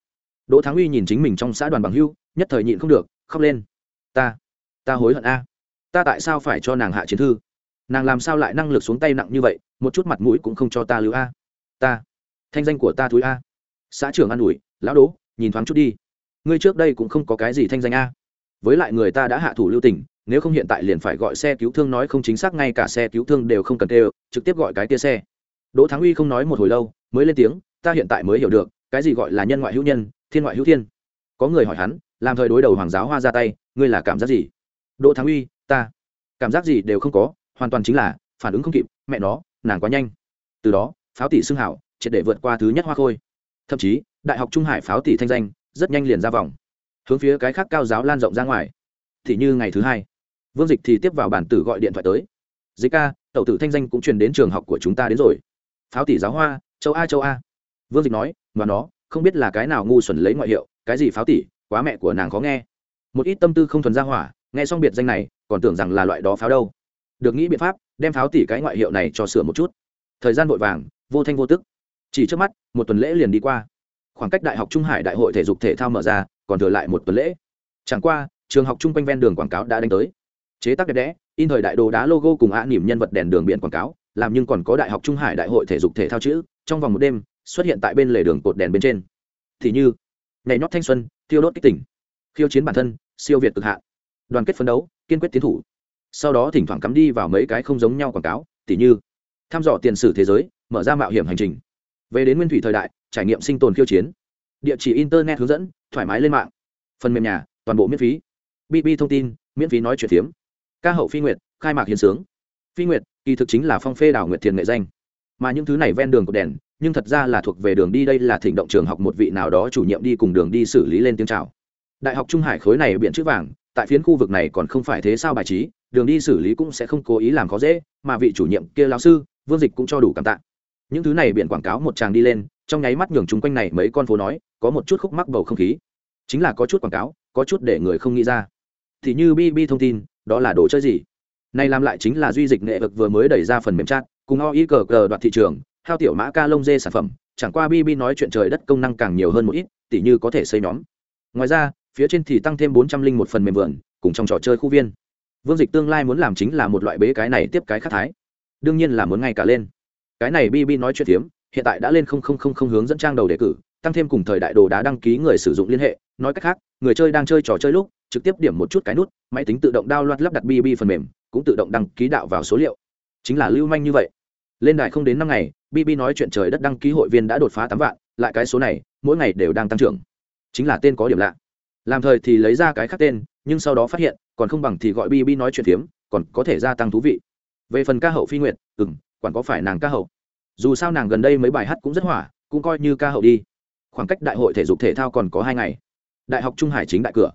Đỗ thắng uy nhìn chính mình trong xã đoàn bằng hưu, nhất thời nhịn không được khóc lên. Ta ta hối hận a. Ta tại sao phải cho nàng hạ chiến thư? Nàng làm sao lại năng lực xuống tay nặng như vậy? Một chút mặt mũi cũng không cho ta lưu a. Ta, thanh danh của ta thúi a. Xã trưởng an ủi, lão đỗ nhìn thoáng chút đi. Ngươi trước đây cũng không có cái gì thanh danh a. Với lại người ta đã hạ thủ lưu tình, nếu không hiện tại liền phải gọi xe cứu thương nói không chính xác, ngay cả xe cứu thương đều không cần tê trực tiếp gọi cái tia xe. Đỗ thắng uy không nói một hồi lâu, mới lên tiếng, ta hiện tại mới hiểu được, cái gì gọi là nhân ngoại hữu nhân, thiên ngoại hữu thiên. Có người hỏi hắn làm thời đối đầu hoàng giáo hoa ra tay, ngươi là cảm giác gì? Đỗ thắng uy, ta. Cảm giác gì đều không có, hoàn toàn chính là, phản ứng không kịp, mẹ nó, nàng quá nhanh. Từ đó, pháo tỷ xưng hảo, triệt để vượt qua thứ nhất hoa khôi. Thậm chí, đại học trung hải pháo tỷ thanh danh, rất nhanh liền ra vòng. Hướng phía cái khác cao giáo lan rộng ra ngoài. Thì như ngày thứ hai, vương dịch thì tiếp vào bản tử gọi điện thoại tới. Dịch ca, tẩu tử thanh danh cũng truyền đến trường học của chúng ta đến rồi. Pháo tỷ giáo hoa, châu a châu a. Vương dịch nói mà nó, không biết là cái nào ngu xuẩn lấy ngoại hiệu, cái gì pháo tỷ quá mẹ của nàng khó nghe. Một ít tâm tư không thuần ra hỏa, nghe xong biệt danh này, còn tưởng rằng là loại đó pháo đâu. Được nghĩ biện pháp, đem pháo tỉ cái ngoại hiệu này cho sửa một chút. Thời gian vội vàng, vô thanh vô tức. Chỉ trước mắt, một tuần lễ liền đi qua. Khoảng cách đại học trung hải đại hội thể dục thể thao mở ra, còn thừa lại một tuần lễ. Chẳng qua, trường học chung quanh ven đường quảng cáo đã đánh tới. Chế tác đẹp đẽ, in thời đại đồ đá logo cùng ạ nỉm nhân vật đèn đường biển quảng cáo, làm nhưng còn có đại học trung hải đại hội thể dục thể thao chữ, trong vòng một đêm, xuất hiện tại bên lề đường cột đèn bên trên. Thì như nhảy nhót thanh xuân thiêu đốt kích tỉnh, khiêu chiến bản thân, siêu việt cực hạn. Đoàn kết phấn đấu, kiên quyết tiến thủ. Sau đó thỉnh thoảng cắm đi vào mấy cái không giống nhau quảng cáo, tỉ như thăm dò tiền sử thế giới, mở ra mạo hiểm hành trình. Về đến nguyên thủy thời đại, trải nghiệm sinh tồn khiêu chiến. Địa chỉ internet hướng dẫn, thoải mái lên mạng. Phần mềm nhà, toàn bộ miễn phí. Bb thông tin, miễn phí nói chuyện phiếm. Ca hậu phi nguyệt, khai mạc hiến sướng. Phi nguyệt, kỳ thực chính là phong phê đảo nguyệt thiền nghệ danh. Mà những thứ này ven đường cột đèn nhưng thật ra là thuộc về đường đi, đây là thỉnh động trường học một vị nào đó chủ nhiệm đi cùng đường đi xử lý lên tiếng chào. Đại học trung hải khối này biện chữ vàng, tại phiến khu vực này còn không phải thế sao bài trí, đường đi xử lý cũng sẽ không cố ý làm khó dễ, mà vị chủ nhiệm kia lão sư, vương dịch cũng cho đủ cảm tạ. Những thứ này biển quảng cáo một tràng đi lên, trong nháy mắt nhường chung quanh này mấy con phố nói, có một chút khúc mắc bầu không khí. Chính là có chút quảng cáo, có chút để người không nghĩ ra. Thì như bb thông tin, đó là đồ chơi gì? Này làm lại chính là duy dịch nghệ vực vừa mới đẩy ra phần mềm chat, cùng o i cờ cờ đoạt thị trường hao tiểu mã ca lông dê sản phẩm, chẳng qua bb nói chuyện trời đất công năng càng nhiều hơn một ít, tỉ như có thể xây nhóm. Ngoài ra, phía trên thì tăng thêm bốn trăm linh một phần mềm vườn, cùng trong trò chơi khu viên. Vương dịch tương lai muốn làm chính là một loại bế cái này tiếp cái khác thái. Đương nhiên là muốn ngay cả lên. Cái này bb nói chuyện tiếm hiện tại đã lên không không không không hướng dẫn trang đầu đề cử, tăng thêm cùng thời đại đồ đá đăng ký người sử dụng liên hệ, nói cách khác, người chơi đang chơi trò chơi lúc, trực tiếp điểm một chút cái nút, máy tính tự động đao loạt lắp đặt bb phần mềm, cũng tự động đăng ký đạo vào số liệu. Chính là lưu manh như vậy lên đài không đến năm ngày bb nói chuyện trời đất đăng ký hội viên đã đột phá tám vạn, lại cái số này, mỗi ngày đều đang tăng trưởng. Chính là tên có điểm lạ. Làm thời thì lấy ra cái khác tên, nhưng sau đó phát hiện, còn không bằng thì gọi bb nói chuyện phiếm, còn có thể gia tăng thú vị. Về phần ca hậu phi nguyện ừ m quản có phải nàng ca hậu? Dù sao nàng gần đây mấy bài hát cũng rất hỏa, cũng coi như ca hậu đi. Khoảng cách đại hội thể dục thể thao còn có hai ngày. Đại học trung hải chính đại cửa.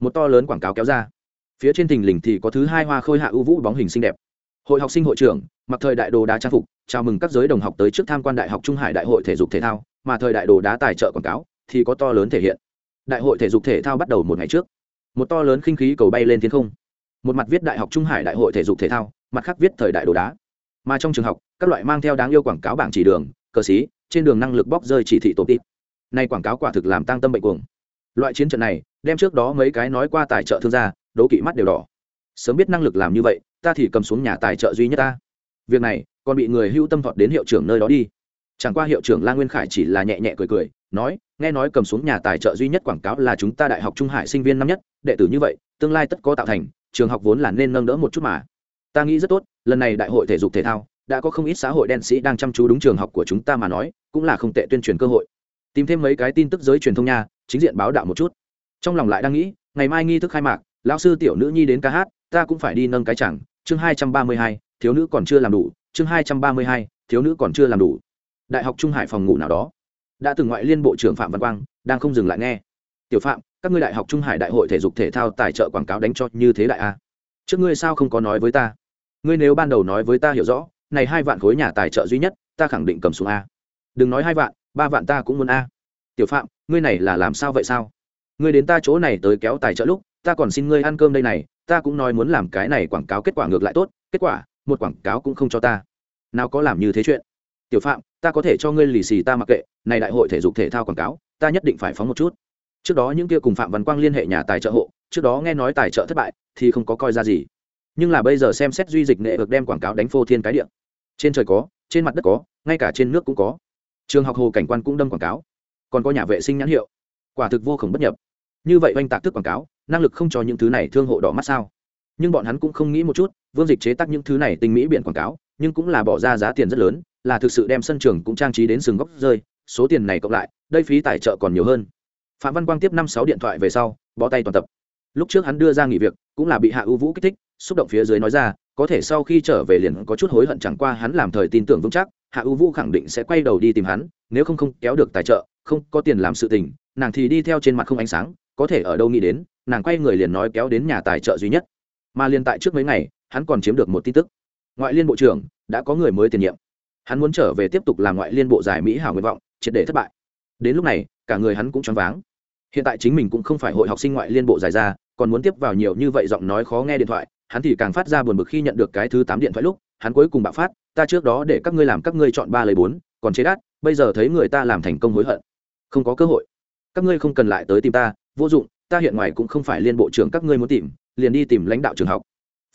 Một to lớn quảng cáo kéo ra. Phía trên thình lình thì có thứ hai hoa khôi hạ ưu vũ bóng hình xinh đẹp hội học sinh hội trưởng, mặc thời đại đồ đá trang phục, chào mừng các giới đồng học tới trước tham quan đại học trung hải đại hội thể dục thể thao, mà thời đại đồ đá tài trợ quảng cáo thì có to lớn thể hiện. Đại hội thể dục thể thao bắt đầu một ngày trước. Một to lớn khinh khí cầu bay lên thiên không. Một mặt viết đại học trung hải đại hội thể dục thể thao, mặt khác viết thời đại đồ đá. Mà trong trường học, các loại mang theo đáng yêu quảng cáo bảng chỉ đường, cờ xí, trên đường năng lực bóc rơi chỉ thị tổ tít nay quảng cáo quả thực làm tăng tâm bệnh cuồng. Loại chiến trận này, đem trước đó mấy cái nói qua tài trợ thương gia, đố kỵ mắt đều đỏ. Sớm biết năng lực làm như vậy ta thì cầm xuống nhà tài trợ duy nhất ta. Việc này, còn bị người hưu tâm thọt đến hiệu trưởng nơi đó đi. Chẳng qua hiệu trưởng la nguyên khải chỉ là nhẹ nhẹ cười cười, nói, nghe nói cầm xuống nhà tài trợ duy nhất quảng cáo là chúng ta đại học trung hải sinh viên năm nhất, đệ tử như vậy, tương lai tất có tạo thành, trường học vốn là nên nâng đỡ một chút mà. Ta nghĩ rất tốt, lần này đại hội thể dục thể thao, đã có không ít xã hội đen sĩ đang chăm chú đúng trường học của chúng ta mà nói, cũng là không tệ tuyên truyền cơ hội. Tìm thêm mấy cái tin tức giới truyền thông nha, chính diện báo đạo một chút. Trong lòng lại đang nghĩ, ngày mai nghi thức khai mạc, lão sư tiểu nữ nhi đến ca hát ta cũng phải đi nâng cái chẳng, chương hai trăm ba mươi hai, thiếu nữ còn chưa làm đủ, chương hai trăm ba mươi hai, thiếu nữ còn chưa làm đủ. Đại học trung hải phòng ngủ nào đó. Đã từng ngoại liên bộ trưởng phạm văn quang, đang không dừng lại nghe. Tiểu phạm, các ngươi đại học trung hải đại hội thể dục thể thao tài trợ quảng cáo đánh cho như thế đại a. Trước ngươi sao không có nói với ta? Ngươi nếu ban đầu nói với ta hiểu rõ, này hai vạn khối nhà tài trợ duy nhất, ta khẳng định cầm xuống a. Đừng nói hai vạn, ba vạn ta cũng muốn a. Tiểu phạm, ngươi này là làm sao vậy sao? Ngươi đến ta chỗ này tới kéo tài trợ lúc ta còn xin ngươi ăn cơm đây này, ta cũng nói muốn làm cái này quảng cáo kết quả ngược lại tốt, kết quả, một quảng cáo cũng không cho ta. Nào có làm như thế chuyện. Tiểu phạm, ta có thể cho ngươi lì xì ta mặc kệ, này đại hội thể dục thể thao quảng cáo, ta nhất định phải phóng một chút. Trước đó những kia cùng phạm văn quang liên hệ nhà tài trợ hộ, trước đó nghe nói tài trợ thất bại, thì không có coi ra gì. Nhưng là bây giờ xem xét duy dịch nghệ vực đem quảng cáo đánh phô thiên cái điện trên trời có, trên mặt đất có, ngay cả trên nước cũng có. Trường học hồ cảnh quan cũng đâm quảng cáo. Còn có nhà vệ sinh nhãn hiệu. Quả thực vô khổng bất nhập. Như vậy oanh tạc thức quảng cáo năng lực không cho những thứ này thương hộ đỏ mắt sao? Nhưng bọn hắn cũng không nghĩ một chút, vương dịch chế tác những thứ này tinh mỹ biển quảng cáo, nhưng cũng là bỏ ra giá tiền rất lớn, là thực sự đem sân trường cũng trang trí đến sừng góc rơi, số tiền này cộng lại, đây phí tài trợ còn nhiều hơn. Phạm văn quang tiếp năm sáu điện thoại về sau, bó tay toàn tập. Lúc trước hắn đưa ra nghỉ việc, cũng là bị hạ ưu vũ kích thích, xúc động phía dưới nói ra, có thể sau khi trở về liền có chút hối hận chẳng qua hắn làm thời tin tưởng vững chắc, hạ ưu vũ khẳng định sẽ quay đầu đi tìm hắn, nếu không không kéo được tài trợ, không có tiền làm sự tình, nàng thì đi theo trên mặt không ánh sáng, có thể ở đâu nghĩ đến nàng quay người liền nói kéo đến nhà tài trợ duy nhất. Mà liên tại trước mấy ngày, hắn còn chiếm được một tin tức. Ngoại liên bộ trưởng, đã có người mới tiền nhiệm. Hắn muốn trở về tiếp tục làm ngoại liên bộ giải mỹ hảo nguyện vọng, triệt để thất bại. Đến lúc này, cả người hắn cũng choáng váng. Hiện tại chính mình cũng không phải hội học sinh ngoại liên bộ giải ra, còn muốn tiếp vào nhiều như vậy giọng nói khó nghe điện thoại, hắn thì càng phát ra buồn bực khi nhận được cái thứ tám điện thoại lúc, hắn cuối cùng bạo phát, ta trước đó để các ngươi làm, các ngươi chọn ba lời bốn, còn chế đắt, bây giờ thấy người ta làm thành công hối hận. Không có cơ hội. Các ngươi không cần lại tới tìm ta, vô dụng ta hiện ngoài cũng không phải liên bộ trưởng các ngươi muốn tìm, liền đi tìm lãnh đạo trường học.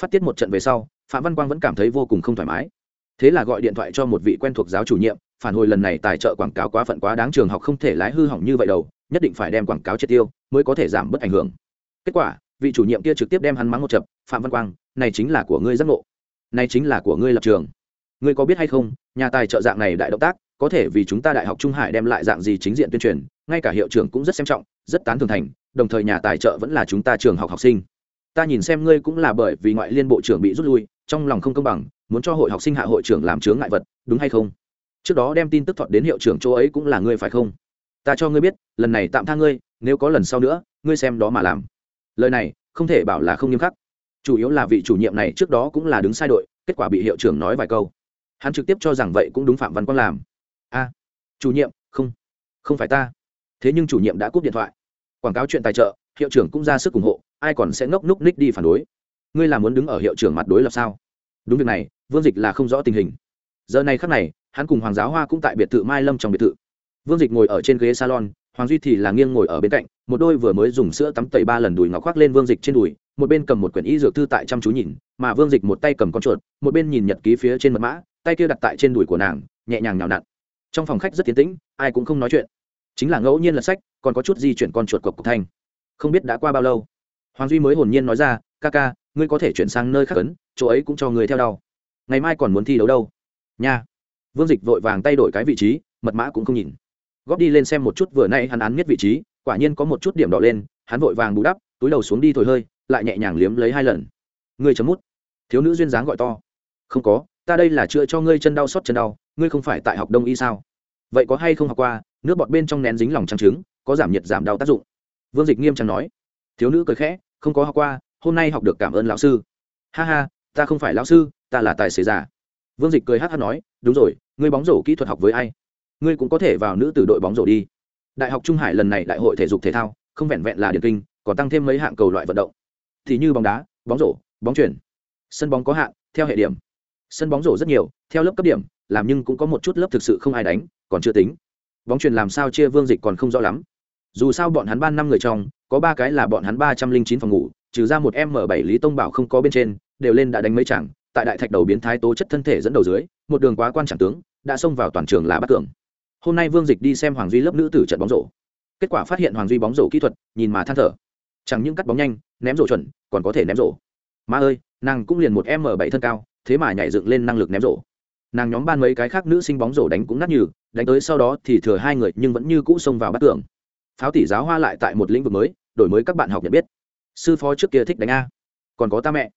Phát tiết một trận về sau, phạm văn quang vẫn cảm thấy vô cùng không thoải mái. Thế là gọi điện thoại cho một vị quen thuộc giáo chủ nhiệm, phản hồi lần này tài trợ quảng cáo quá phận quá đáng trường học không thể lái hư hỏng như vậy đâu, nhất định phải đem quảng cáo triệt tiêu, mới có thể giảm bớt ảnh hưởng. Kết quả, vị chủ nhiệm kia trực tiếp đem hắn mắng một chập, phạm văn quang, này chính là của ngươi giác ngộ. Này chính là của ngươi lập trường. Ngươi có biết hay không, nhà tài trợ dạng này đại động tác, có thể vì chúng ta đại học trung hải đem lại dạng gì chính diện tuyên truyền, ngay cả hiệu trưởng cũng rất xem trọng, rất tán thường thành đồng thời nhà tài trợ vẫn là chúng ta trường học học sinh. Ta nhìn xem ngươi cũng là bởi vì ngoại liên bộ trưởng bị rút lui, trong lòng không công bằng, muốn cho hội học sinh hạ hội trưởng làm chướng ngại vật, đúng hay không? Trước đó đem tin tức thọt đến hiệu trưởng chỗ ấy cũng là ngươi phải không? Ta cho ngươi biết, lần này tạm tha ngươi, nếu có lần sau nữa, ngươi xem đó mà làm. Lời này, không thể bảo là không nghiêm khắc. Chủ yếu là vị chủ nhiệm này trước đó cũng là đứng sai đội, kết quả bị hiệu trưởng nói vài câu. Hắn trực tiếp cho rằng vậy cũng đúng phạm văn quang làm. A, chủ nhiệm, không không phải ta. Thế nhưng chủ nhiệm đã cúp điện thoại quảng cáo chuyện tài trợ, hiệu trưởng cũng ra sức ủng hộ, ai còn sẽ ngốc núc ních đi phản đối. Ngươi là muốn đứng ở hiệu trưởng mặt đối lập sao? Đúng việc này, vương dịch là không rõ tình hình. Giờ này khắc này, hắn cùng hoàng giáo hoa cũng tại biệt thự mai lâm trong biệt thự. Vương dịch ngồi ở trên ghế salon, hoàng duy thì là nghiêng ngồi ở bên cạnh, một đôi vừa mới dùng sữa tắm tẩy ba lần đùi ngọc khoác lên vương dịch trên đùi, một bên cầm một quyển y dược thư tại chăm chú nhìn, mà vương dịch một tay cầm con chuột, một bên nhìn nhật ký phía trên mật mã, tay kia đặt tại trên đùi của nàng, nhẹ nhàng nhào nặn. Trong phòng khách rất tiến tĩnh, ai cũng không nói chuyện. Chính là ngẫu nhiên là sách còn có chút di chuyển con chuột cộc cộc thanh. Không biết đã qua bao lâu. Hoàng duy mới hồn nhiên nói ra, ca ca, ngươi có thể chuyển sang nơi khác ấn, chỗ ấy cũng cho người theo đau. Ngày mai còn muốn thi đấu đâu? Nha. Vương dịch vội vàng tay đổi cái vị trí, mật mã cũng không nhìn. Góp đi lên xem một chút vừa nay hắn án biết vị trí, quả nhiên có một chút điểm đỏ lên, hắn vội vàng bù đắp, túi đầu xuống đi thổi hơi, lại nhẹ nhàng liếm lấy hai lần. Ngươi chấm mút. Thiếu nữ duyên dáng gọi to. Không có, ta đây là chữa cho ngươi chân đau xót chân đau, ngươi không phải tại học đông y sao? Vậy có hay không học qua, nước bọt bên trong nén dính lòng trắng trứng có giảm nhiệt giảm đau tác dụng. Vương dịch nghiêm trang nói. Thiếu nữ cười khẽ, không có học qua, hôm nay học được cảm ơn lão sư. Ha ha, ta không phải lão sư, ta là tài xế giả vương dịch cười hát hát nói, đúng rồi, ngươi bóng rổ kỹ thuật học với ai? Ngươi cũng có thể vào nữ từ đội bóng rổ đi. Đại học trung hải lần này đại hội thể dục thể thao, không vẹn vẹn là điển kinh, còn tăng thêm mấy hạng cầu loại vận động. Thì như bóng đá, bóng rổ, bóng chuyển sân bóng có hạn, theo hệ điểm. Sân bóng rổ rất nhiều, theo lớp cấp điểm, làm nhưng cũng có một chút lớp thực sự không ai đánh, còn chưa tính. Bóng truyền làm sao chia vương dịch còn không rõ lắm dù sao bọn hắn ban năm người trong có ba cái là bọn hắn ba trăm linh chín phòng ngủ trừ ra một m bảy lý tông bảo không có bên trên đều lên đã đánh mấy chẳng tại đại thạch đầu biến thái tố chất thân thể dẫn đầu dưới một đường quá quan trọng tướng đã xông vào toàn trường là bắt cường hôm nay vương dịch đi xem hoàng duy lớp nữ tử trận bóng rổ. Kết quả phát hiện hoàng duy bóng rổ kỹ thuật nhìn mà than thở. Chẳng những cắt bóng nhanh ném rổ chuẩn còn có thể ném rổ. Ma ơi nàng cũng liền một m bảy thân cao thế mà nhảy dựng lên năng lực ném rổ. Nàng nhóm ban mấy cái khác nữ sinh bóng rổ đánh cũng nát nhừ, đánh tới sau đó thì thừa hai người nhưng vẫn như cũ xông vào bắt tường pháo tỷ giáo hoa lại tại một lĩnh vực mới, đổi mới các bạn học nhận biết. Sư phó trước kia thích đánh a, còn có ta mẹ.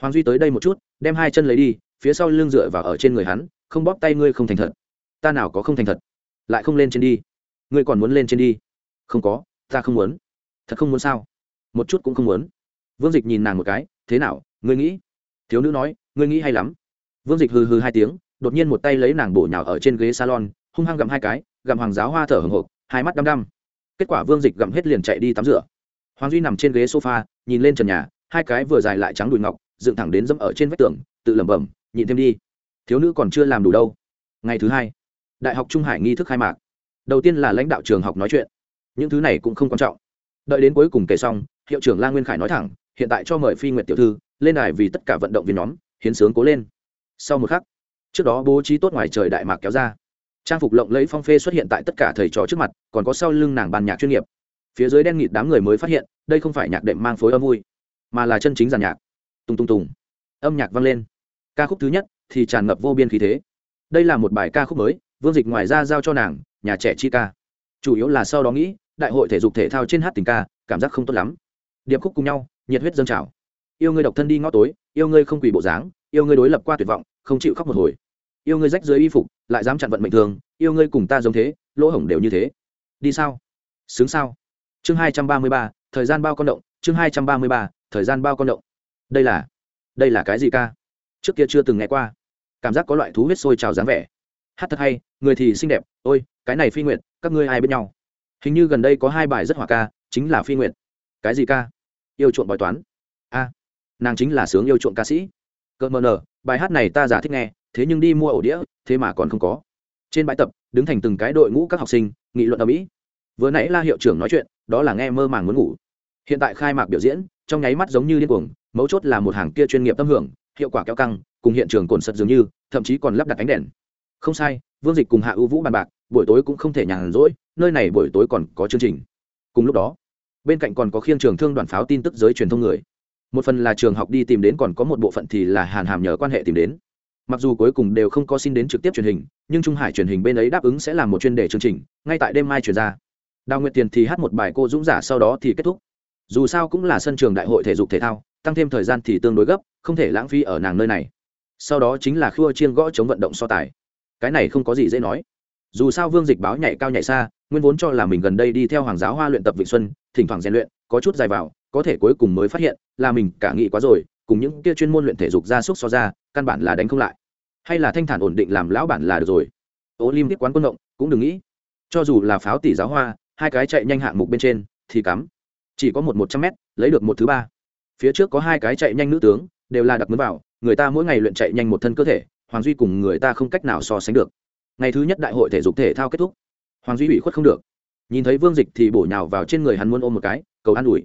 Hoàng duy tới đây một chút, đem hai chân lấy đi, phía sau lưng dựa vào ở trên người hắn, không bóp tay ngươi không thành thật. Ta nào có không thành thật? Lại không lên trên đi. Ngươi còn muốn lên trên đi? Không có, ta không muốn. Thật không muốn sao? Một chút cũng không muốn. Vương dịch nhìn nàng một cái, thế nào, ngươi nghĩ? Thiếu nữ nói, ngươi nghĩ hay lắm. Vương dịch hừ hừ hai tiếng, đột nhiên một tay lấy nàng bổ nhào ở trên ghế salon, hung hăng gặm hai cái, gặm hoàng giáo hoa thở hồng hộc, hai mắt đăm đăm kết quả vương dịch gặm hết liền chạy đi tắm rửa. Hoàng duy nằm trên ghế sofa, nhìn lên trần nhà, hai cái vừa dài lại trắng đùi ngọc, dựng thẳng đến dẫm ở trên vách tường, tự lẩm bẩm, nhịn thêm đi. Thiếu nữ còn chưa làm đủ đâu. Ngày thứ hai, đại học trung hải nghi thức khai mạc. Đầu tiên là lãnh đạo trường học nói chuyện. Những thứ này cũng không quan trọng. Đợi đến cuối cùng kể xong, hiệu trưởng la nguyên khải nói thẳng, hiện tại cho mời phi nguyệt tiểu thư, lên đài vì tất cả vận động viên nhóm, hiến sướng cố lên. Sau một khắc, trước đó bố trí tốt ngoài trời đại mạc kéo ra trang phục lộng lẫy phong phê xuất hiện tại tất cả thầy trò trước mặt, còn có sau lưng nàng bàn nhạc chuyên nghiệp. Phía dưới đen nghịt đám người mới phát hiện, đây không phải nhạc đệm mang phối âm vui, mà là chân chính giàn nhạc. Tùng tùng tùng. Âm nhạc vang lên. Ca khúc thứ nhất thì tràn ngập vô biên khí thế. Đây là một bài ca khúc mới, vương dịch ngoài ra giao cho nàng, nhà trẻ chi ca. Chủ yếu là sau đó nghĩ, đại hội thể dục thể thao trên hát tình ca, cảm giác không tốt lắm. Điệp khúc cùng nhau, nhiệt huyết dâng trào. Yêu ngươi độc thân đi ngõ tối, yêu ngươi không quỳ bộ dáng, yêu ngươi đối lập qua tuyệt vọng, không chịu khóc một hồi yêu ngươi rách dưới y phục, lại dám chặn vận mệnh thường, yêu ngươi cùng ta giống thế, lỗ hổng đều như thế. Đi sao? Xứng sao? Chương hai trăm ba mươi ba, thời gian bao con động, chương hai trăm ba mươi ba, thời gian bao con động. Đây là đây là cái gì ca? Trước kia chưa từng nghe qua. Cảm giác có loại thú huyết sôi trào dáng vẻ. Hát thật hay, người thì xinh đẹp, ôi, cái này phi nguyện các ngươi ai biết nhau? Hình như gần đây có hai bài rất hòa ca, chính là phi nguyện cái gì ca? Yêu chuộng bói toán. A, nàng chính là sướng yêu chuộng ca sĩ. Cỡ mờ nờ bài hát này ta giả thích nghe thế nhưng đi mua ổ đĩa, thế mà còn không có. Trên bãi tập, đứng thành từng cái đội ngũ các học sinh, nghị luận ở mỹ. Vừa nãy la hiệu trưởng nói chuyện, đó là nghe mơ màng muốn ngủ. Hiện tại khai mạc biểu diễn, trong nháy mắt giống như điên cuồng, mấu chốt là một hàng kia chuyên nghiệp tâm hưởng, hiệu quả kéo căng, cùng hiện trường cồn sật dường như, thậm chí còn lắp đặt ánh đèn. Không sai, vương dịch cùng hạ ưu vũ bàn bạc, buổi tối cũng không thể nhàn rỗi, nơi này buổi tối còn có chương trình. Cùng lúc đó, bên cạnh còn có khiên trường thương đoàn pháo tin tức giới truyền thông người. Một phần là trường học đi tìm đến còn có một bộ phận thì là hàn hàm nhờ quan hệ tìm đến mặc dù cuối cùng đều không có xin đến trực tiếp truyền hình, nhưng trung hải truyền hình bên ấy đáp ứng sẽ làm một chuyên đề chương trình, ngay tại đêm mai truyền ra. Đào nguyệt tiền thì hát một bài cô dũng giả sau đó thì kết thúc. Dù sao cũng là sân trường đại hội thể dục thể thao, tăng thêm thời gian thì tương đối gấp, không thể lãng phí ở nàng nơi này. Sau đó chính là khua chiên gõ chống vận động so tài. Cái này không có gì dễ nói. Dù sao vương dịch báo nhảy cao nhảy xa, nguyên vốn cho là mình gần đây đi theo hoàng giáo hoa luyện tập vịnh xuân, thỉnh thoảng rèn luyện, có chút dài vào, có thể cuối cùng mới phát hiện là mình cả nghĩ quá rồi, cùng những kia chuyên môn luyện thể dục ra súc so ra, căn bản là đánh không lại hay là thanh thản ổn định làm lão bản là được rồi. Ô lim tiếp quán quân động, cũng đừng nghĩ. Cho dù là pháo tỷ giáo hoa, hai cái chạy nhanh hạng mục bên trên, thì cắm. Chỉ có một một trăm mét, lấy được một thứ ba. Phía trước có hai cái chạy nhanh nữ tướng, đều là đặc mướn vào, người ta mỗi ngày luyện chạy nhanh một thân cơ thể, hoàng duy cùng người ta không cách nào so sánh được. Ngày thứ nhất đại hội thể dục thể thao kết thúc. Hoàng duy bị khuất không được. Nhìn thấy vương dịch thì bổ nhào vào trên người hắn muốn ôm một cái, cầu an ủi.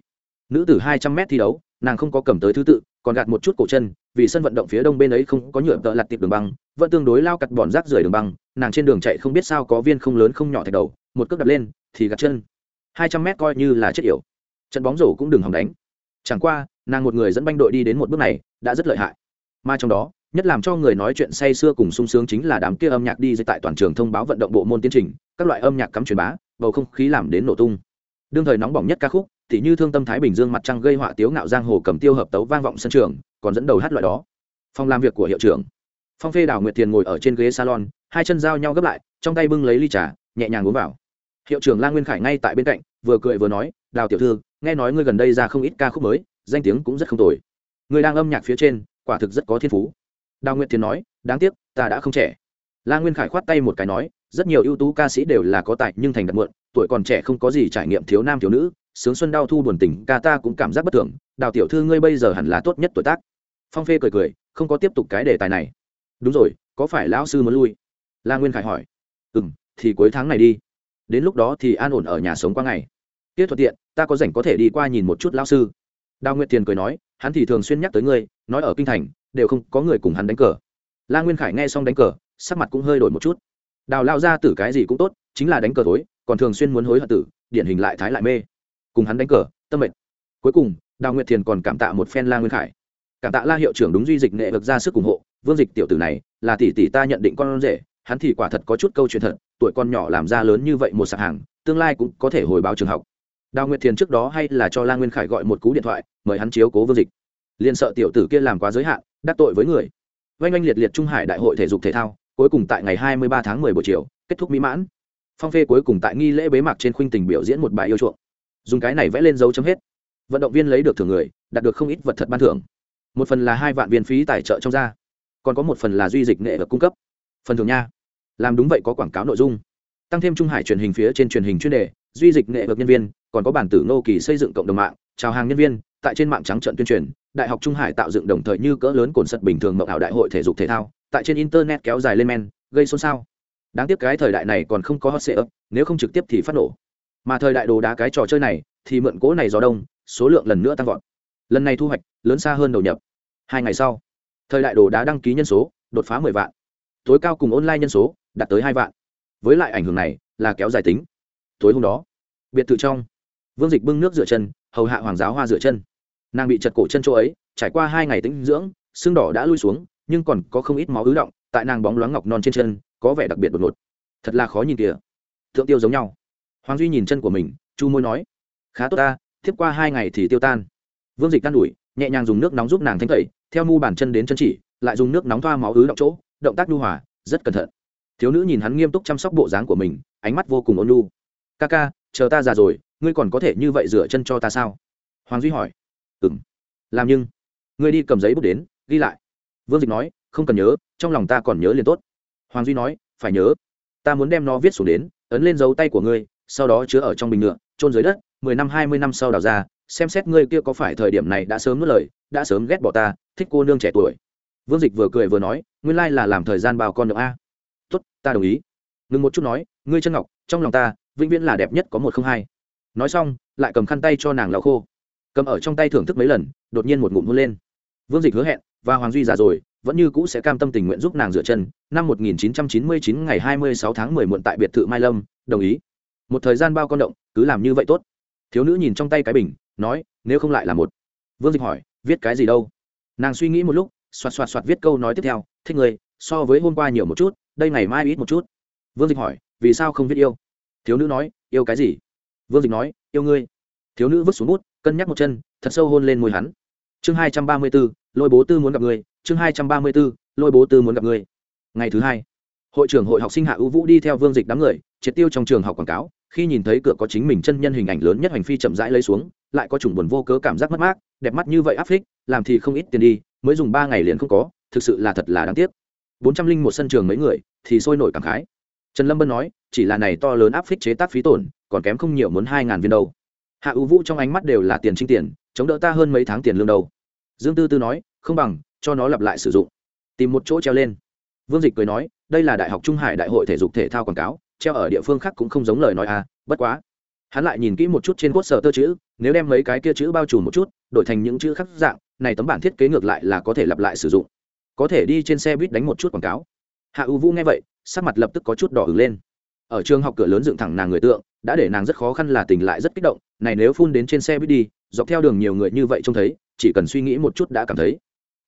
Nữ tử hai trăm mét thi đấu, nàng không có cầm tới thứ tự còn gạt một chút cổ chân, vì sân vận động phía đông bên ấy không có nhựa tợ lặt tiệp đường băng, vẫn tương đối lao cặt bòn rác rưởi đường băng, nàng trên đường chạy không biết sao có viên không lớn không nhỏ thạch đầu, một cước đập lên, thì gạt chân. Hai trăm mét coi như là chết yểu. Trận bóng rổ cũng đừng hòng đánh. Chẳng qua, nàng một người dẫn banh đội đi đến một bước này, đã rất lợi hại. Mà trong đó, nhất làm cho người nói chuyện say sưa cùng sung sướng chính là đám kia âm nhạc đi tại toàn trường thông báo vận động bộ môn tiến trình, các loại âm nhạc cắm truyền bá, bầu không khí làm đến nổ tung. Đương thời nóng bỏng nhất ca khúc thì như thương tâm thái bình dương mặt trăng gây họa tiếu ngạo giang hồ cầm tiêu hợp tấu vang vọng sân trường, còn dẫn đầu hát loại đó. Phòng làm việc của hiệu trưởng. Phong phê đào, nguyệt thiền ngồi ở trên ghế salon, hai chân giao nhau gấp lại, trong tay bưng lấy ly trà, nhẹ nhàng uống vào. Hiệu trưởng la nguyên khải ngay tại bên cạnh, vừa cười vừa nói, đào tiểu thư, nghe nói ngươi gần đây ra không ít ca khúc mới, danh tiếng cũng rất không tồi. Người đang âm nhạc phía trên, quả thực rất có thiên phú. Đào nguyệt thiền nói, đáng tiếc, ta đã không trẻ. La nguyên khải khoát tay một cái nói, rất nhiều ưu tú ca sĩ đều là có tài nhưng thành đặt muộn, tuổi còn trẻ không có gì trải nghiệm thiếu nam thiếu nữ sướng xuân đau thu buồn tình, ca ta cũng cảm giác bất thường, đào tiểu thư ngươi bây giờ hẳn là tốt nhất tuổi tác. Phong phê cười cười, không có tiếp tục cái đề tài này. Đúng rồi, có phải lão sư muốn lui? La nguyên khải hỏi. Ừ m thì cuối tháng này đi. Đến lúc đó thì an ổn ở nhà sống qua ngày. Tiết thuận tiện, ta có rảnh có thể đi qua nhìn một chút lão sư. Đào nguyệt thiền cười nói, hắn thì thường xuyên nhắc tới ngươi, nói ở kinh thành, đều không có người cùng hắn đánh cờ. La nguyên khải nghe xong đánh cờ, sắc mặt cũng hơi đổi một chút. Đào lao ra tử cái gì cũng tốt, chính là đánh cờ tối còn thường xuyên muốn hối hận tử, điển hình lại thái lại mê cùng hắn đánh cờ, tâm mệnh cuối cùng, đào nguyệt thiền còn cảm tạ một phen la nguyên khải. Cảm tạ la hiệu trưởng đúng duy dịch nghệ vực ra sức ủng hộ, vương dịch tiểu tử này là tỷ tỷ ta nhận định con rể, hắn thì quả thật có chút câu chuyện thật, tuổi con nhỏ làm ra lớn như vậy một sạp hàng, tương lai cũng có thể hồi báo trường học. Đào nguyệt thiền trước đó hay là cho la nguyên khải gọi một cú điện thoại, mời hắn chiếu cố vương dịch. Liền sợ tiểu tử kia làm quá giới hạn, đắc tội với người. Oanh oanh liệt liệt trung hải đại hội thể dục thể thao, cuối cùng tại ngày 23 tháng 10 buổi chiều, kết thúc mỹ mãn. Phong phê cuối cùng tại nghi lễ bế mạc trên khuynh tình biểu diễn một bài yêu chuộng dùng cái này vẽ lên dấu chấm hết. Vận động viên lấy được thưởng người, đạt được không ít vật thật ban thưởng. Một phần là hai vạn viên phí tài trợ trong ra, còn có một phần là duy dịch nghệ được cung cấp. Phần thưởng nha. Làm đúng vậy có quảng cáo nội dung. Tăng thêm trung hải truyền hình phía trên truyền hình chuyên đề, duy dịch nghệ vực nhân viên, còn có bản tử nô kỳ xây dựng cộng đồng mạng, chào hàng nhân viên, tại trên mạng trắng trận tuyên truyền, đại học trung hải tạo dựng đồng thời như cỡ lớn cồn sật bình thường mộng ảo đại hội thể dục thể thao, tại trên internet kéo dài lên men, gây xôn xao. Đáng tiếc cái thời đại này còn không có hot sale nếu không trực tiếp thì phát nổ mà thời đại đồ đá cái trò chơi này, thì mượn cố này gió đông, số lượng lần nữa tăng vọt. Lần này thu hoạch, lớn xa hơn đầu nhập. Hai ngày sau, thời đại đồ đá đăng ký nhân số, đột phá mười vạn. Tối cao cùng online nhân số, đạt tới hai vạn. Với lại ảnh hưởng này, là kéo dài tính. Tối hôm đó, biệt thự trong, vương dịch bưng nước rửa chân, hầu hạ hoàng giáo hoa rửa chân. Nàng bị chật cổ chân chỗ ấy, trải qua hai ngày tĩnh dưỡng, xương đỏ đã lui xuống, nhưng còn có không ít máu ứ động, tại nàng bóng loáng ngọc non trên chân, có vẻ đặc biệt đột ngột. Thật là khó nhìn kìa. Thượng tiêu giống nhau hoàng duy nhìn chân của mình chu môi nói khá tốt ta tiếp qua hai ngày thì tiêu tan. Vương dịch can đuổi, nhẹ nhàng dùng nước nóng giúp nàng thanh tẩy theo mu bàn chân đến chân chỉ lại dùng nước nóng thoa máu ứ động chỗ động tác nhu hòa rất cẩn thận. Thiếu nữ nhìn hắn nghiêm túc chăm sóc bộ dáng của mình ánh mắt vô cùng ôn nhu. Ca ca chờ ta già rồi ngươi còn có thể như vậy rửa chân cho ta sao? Hoàng duy hỏi. Ừ m làm nhưng ngươi đi cầm giấy bút đến ghi lại. Vương dịch nói không cần nhớ trong lòng ta còn nhớ liền tốt. Hoàng duy nói phải nhớ ta muốn đem nó viết xuống đến ấn lên dấu tay của ngươi sau đó chứa ở trong bình ngựa trôn dưới đất, mười năm, hai mươi năm sau đào ra, xem xét ngươi kia có phải thời điểm này đã sớm nuốt lời, đã sớm ghét bỏ ta, thích cô nương trẻ tuổi. Vương dịch vừa cười vừa nói, nguyên lai là làm thời gian bao con được a. Tốt, ta đồng ý. Ngừng một chút nói, ngươi chân ngọc, trong lòng ta, vĩnh viễn là đẹp nhất có một không hai. Nói xong, lại cầm khăn tay cho nàng lau khô. Cầm ở trong tay thưởng thức mấy lần, đột nhiên một ngụm hôn lên. Vương dịch hứa hẹn, và hoàng duy già rồi, vẫn như cũ sẽ cam tâm tình nguyện giúp nàng dựa chân. Năm 1999 ngày 26 tháng 10 muộn tại biệt thự mai lâm, đồng ý một thời gian bao con động, cứ làm như vậy tốt. Thiếu nữ nhìn trong tay cái bình, nói, nếu không lại là một. Vương dịch hỏi, viết cái gì đâu? Nàng suy nghĩ một lúc, xoạt xoạt xoạt viết câu nói tiếp theo, thích người, so với hôm qua nhiều một chút, đây ngày mai ít một chút. Vương dịch hỏi, vì sao không viết yêu? Thiếu nữ nói, yêu cái gì? Vương dịch nói, yêu ngươi. Thiếu nữ vứt xuống bút, cân nhắc một chân, thật sâu hôn lên môi hắn. Chương hai trăm ba mươi b ố lôi bố tư muốn gặp người. Chương hai trăm ba mươi b ố lôi bố tư muốn gặp người. Ngày thứ hai, hội trưởng hội học sinh hạ ưu vũ đi theo vương dịch đám người, triệt tiêu trong trường học quảng cáo khi nhìn thấy cửa có chính mình chân nhân hình ảnh lớn nhất hành phi chậm rãi lấy xuống, lại có chủng buồn vô cớ cảm giác mất mát, đẹp mắt như vậy áp phích, làm thì không ít tiền đi, mới dùng ba ngày liền không có, thực sự là thật là đáng tiếc. Bốn trăm linh một sân trường mấy người, thì sôi nổi cảm khái. Trần lâm bân nói, chỉ là này to lớn áp phích chế tác phí tổn, còn kém không nhiều muốn hai ngàn viên đâu. Hạ ưu vũ trong ánh mắt đều là tiền trinh tiền, chống đỡ ta hơn mấy tháng tiền lương đâu. Dương tư tư nói, không bằng, cho nó lặp lại sử dụng. Tìm một chỗ treo lên. Vương dịch cười nói, đây là đại học trung hải đại hội thể dục thể thao quảng cáo treo ở địa phương khác cũng không giống lời nói à bất quá. Hắn lại nhìn kỹ một chút trên cốt sở tơ chữ, nếu đem mấy cái kia chữ bao trùm một chút, đổi thành những chữ khác dạng, này tấm bản thiết kế ngược lại là có thể lặp lại sử dụng. Có thể đi trên xe buýt đánh một chút quảng cáo. Hạ ưu vũ nghe vậy, sắc mặt lập tức có chút đỏ ứng lên. Ở trường học cửa lớn dựng thẳng nàng người tượng, đã để nàng rất khó khăn là tỉnh lại rất kích động, này nếu phun đến trên xe buýt đi, dọc theo đường nhiều người như vậy trông thấy, chỉ cần suy nghĩ một chút đã cảm thấy.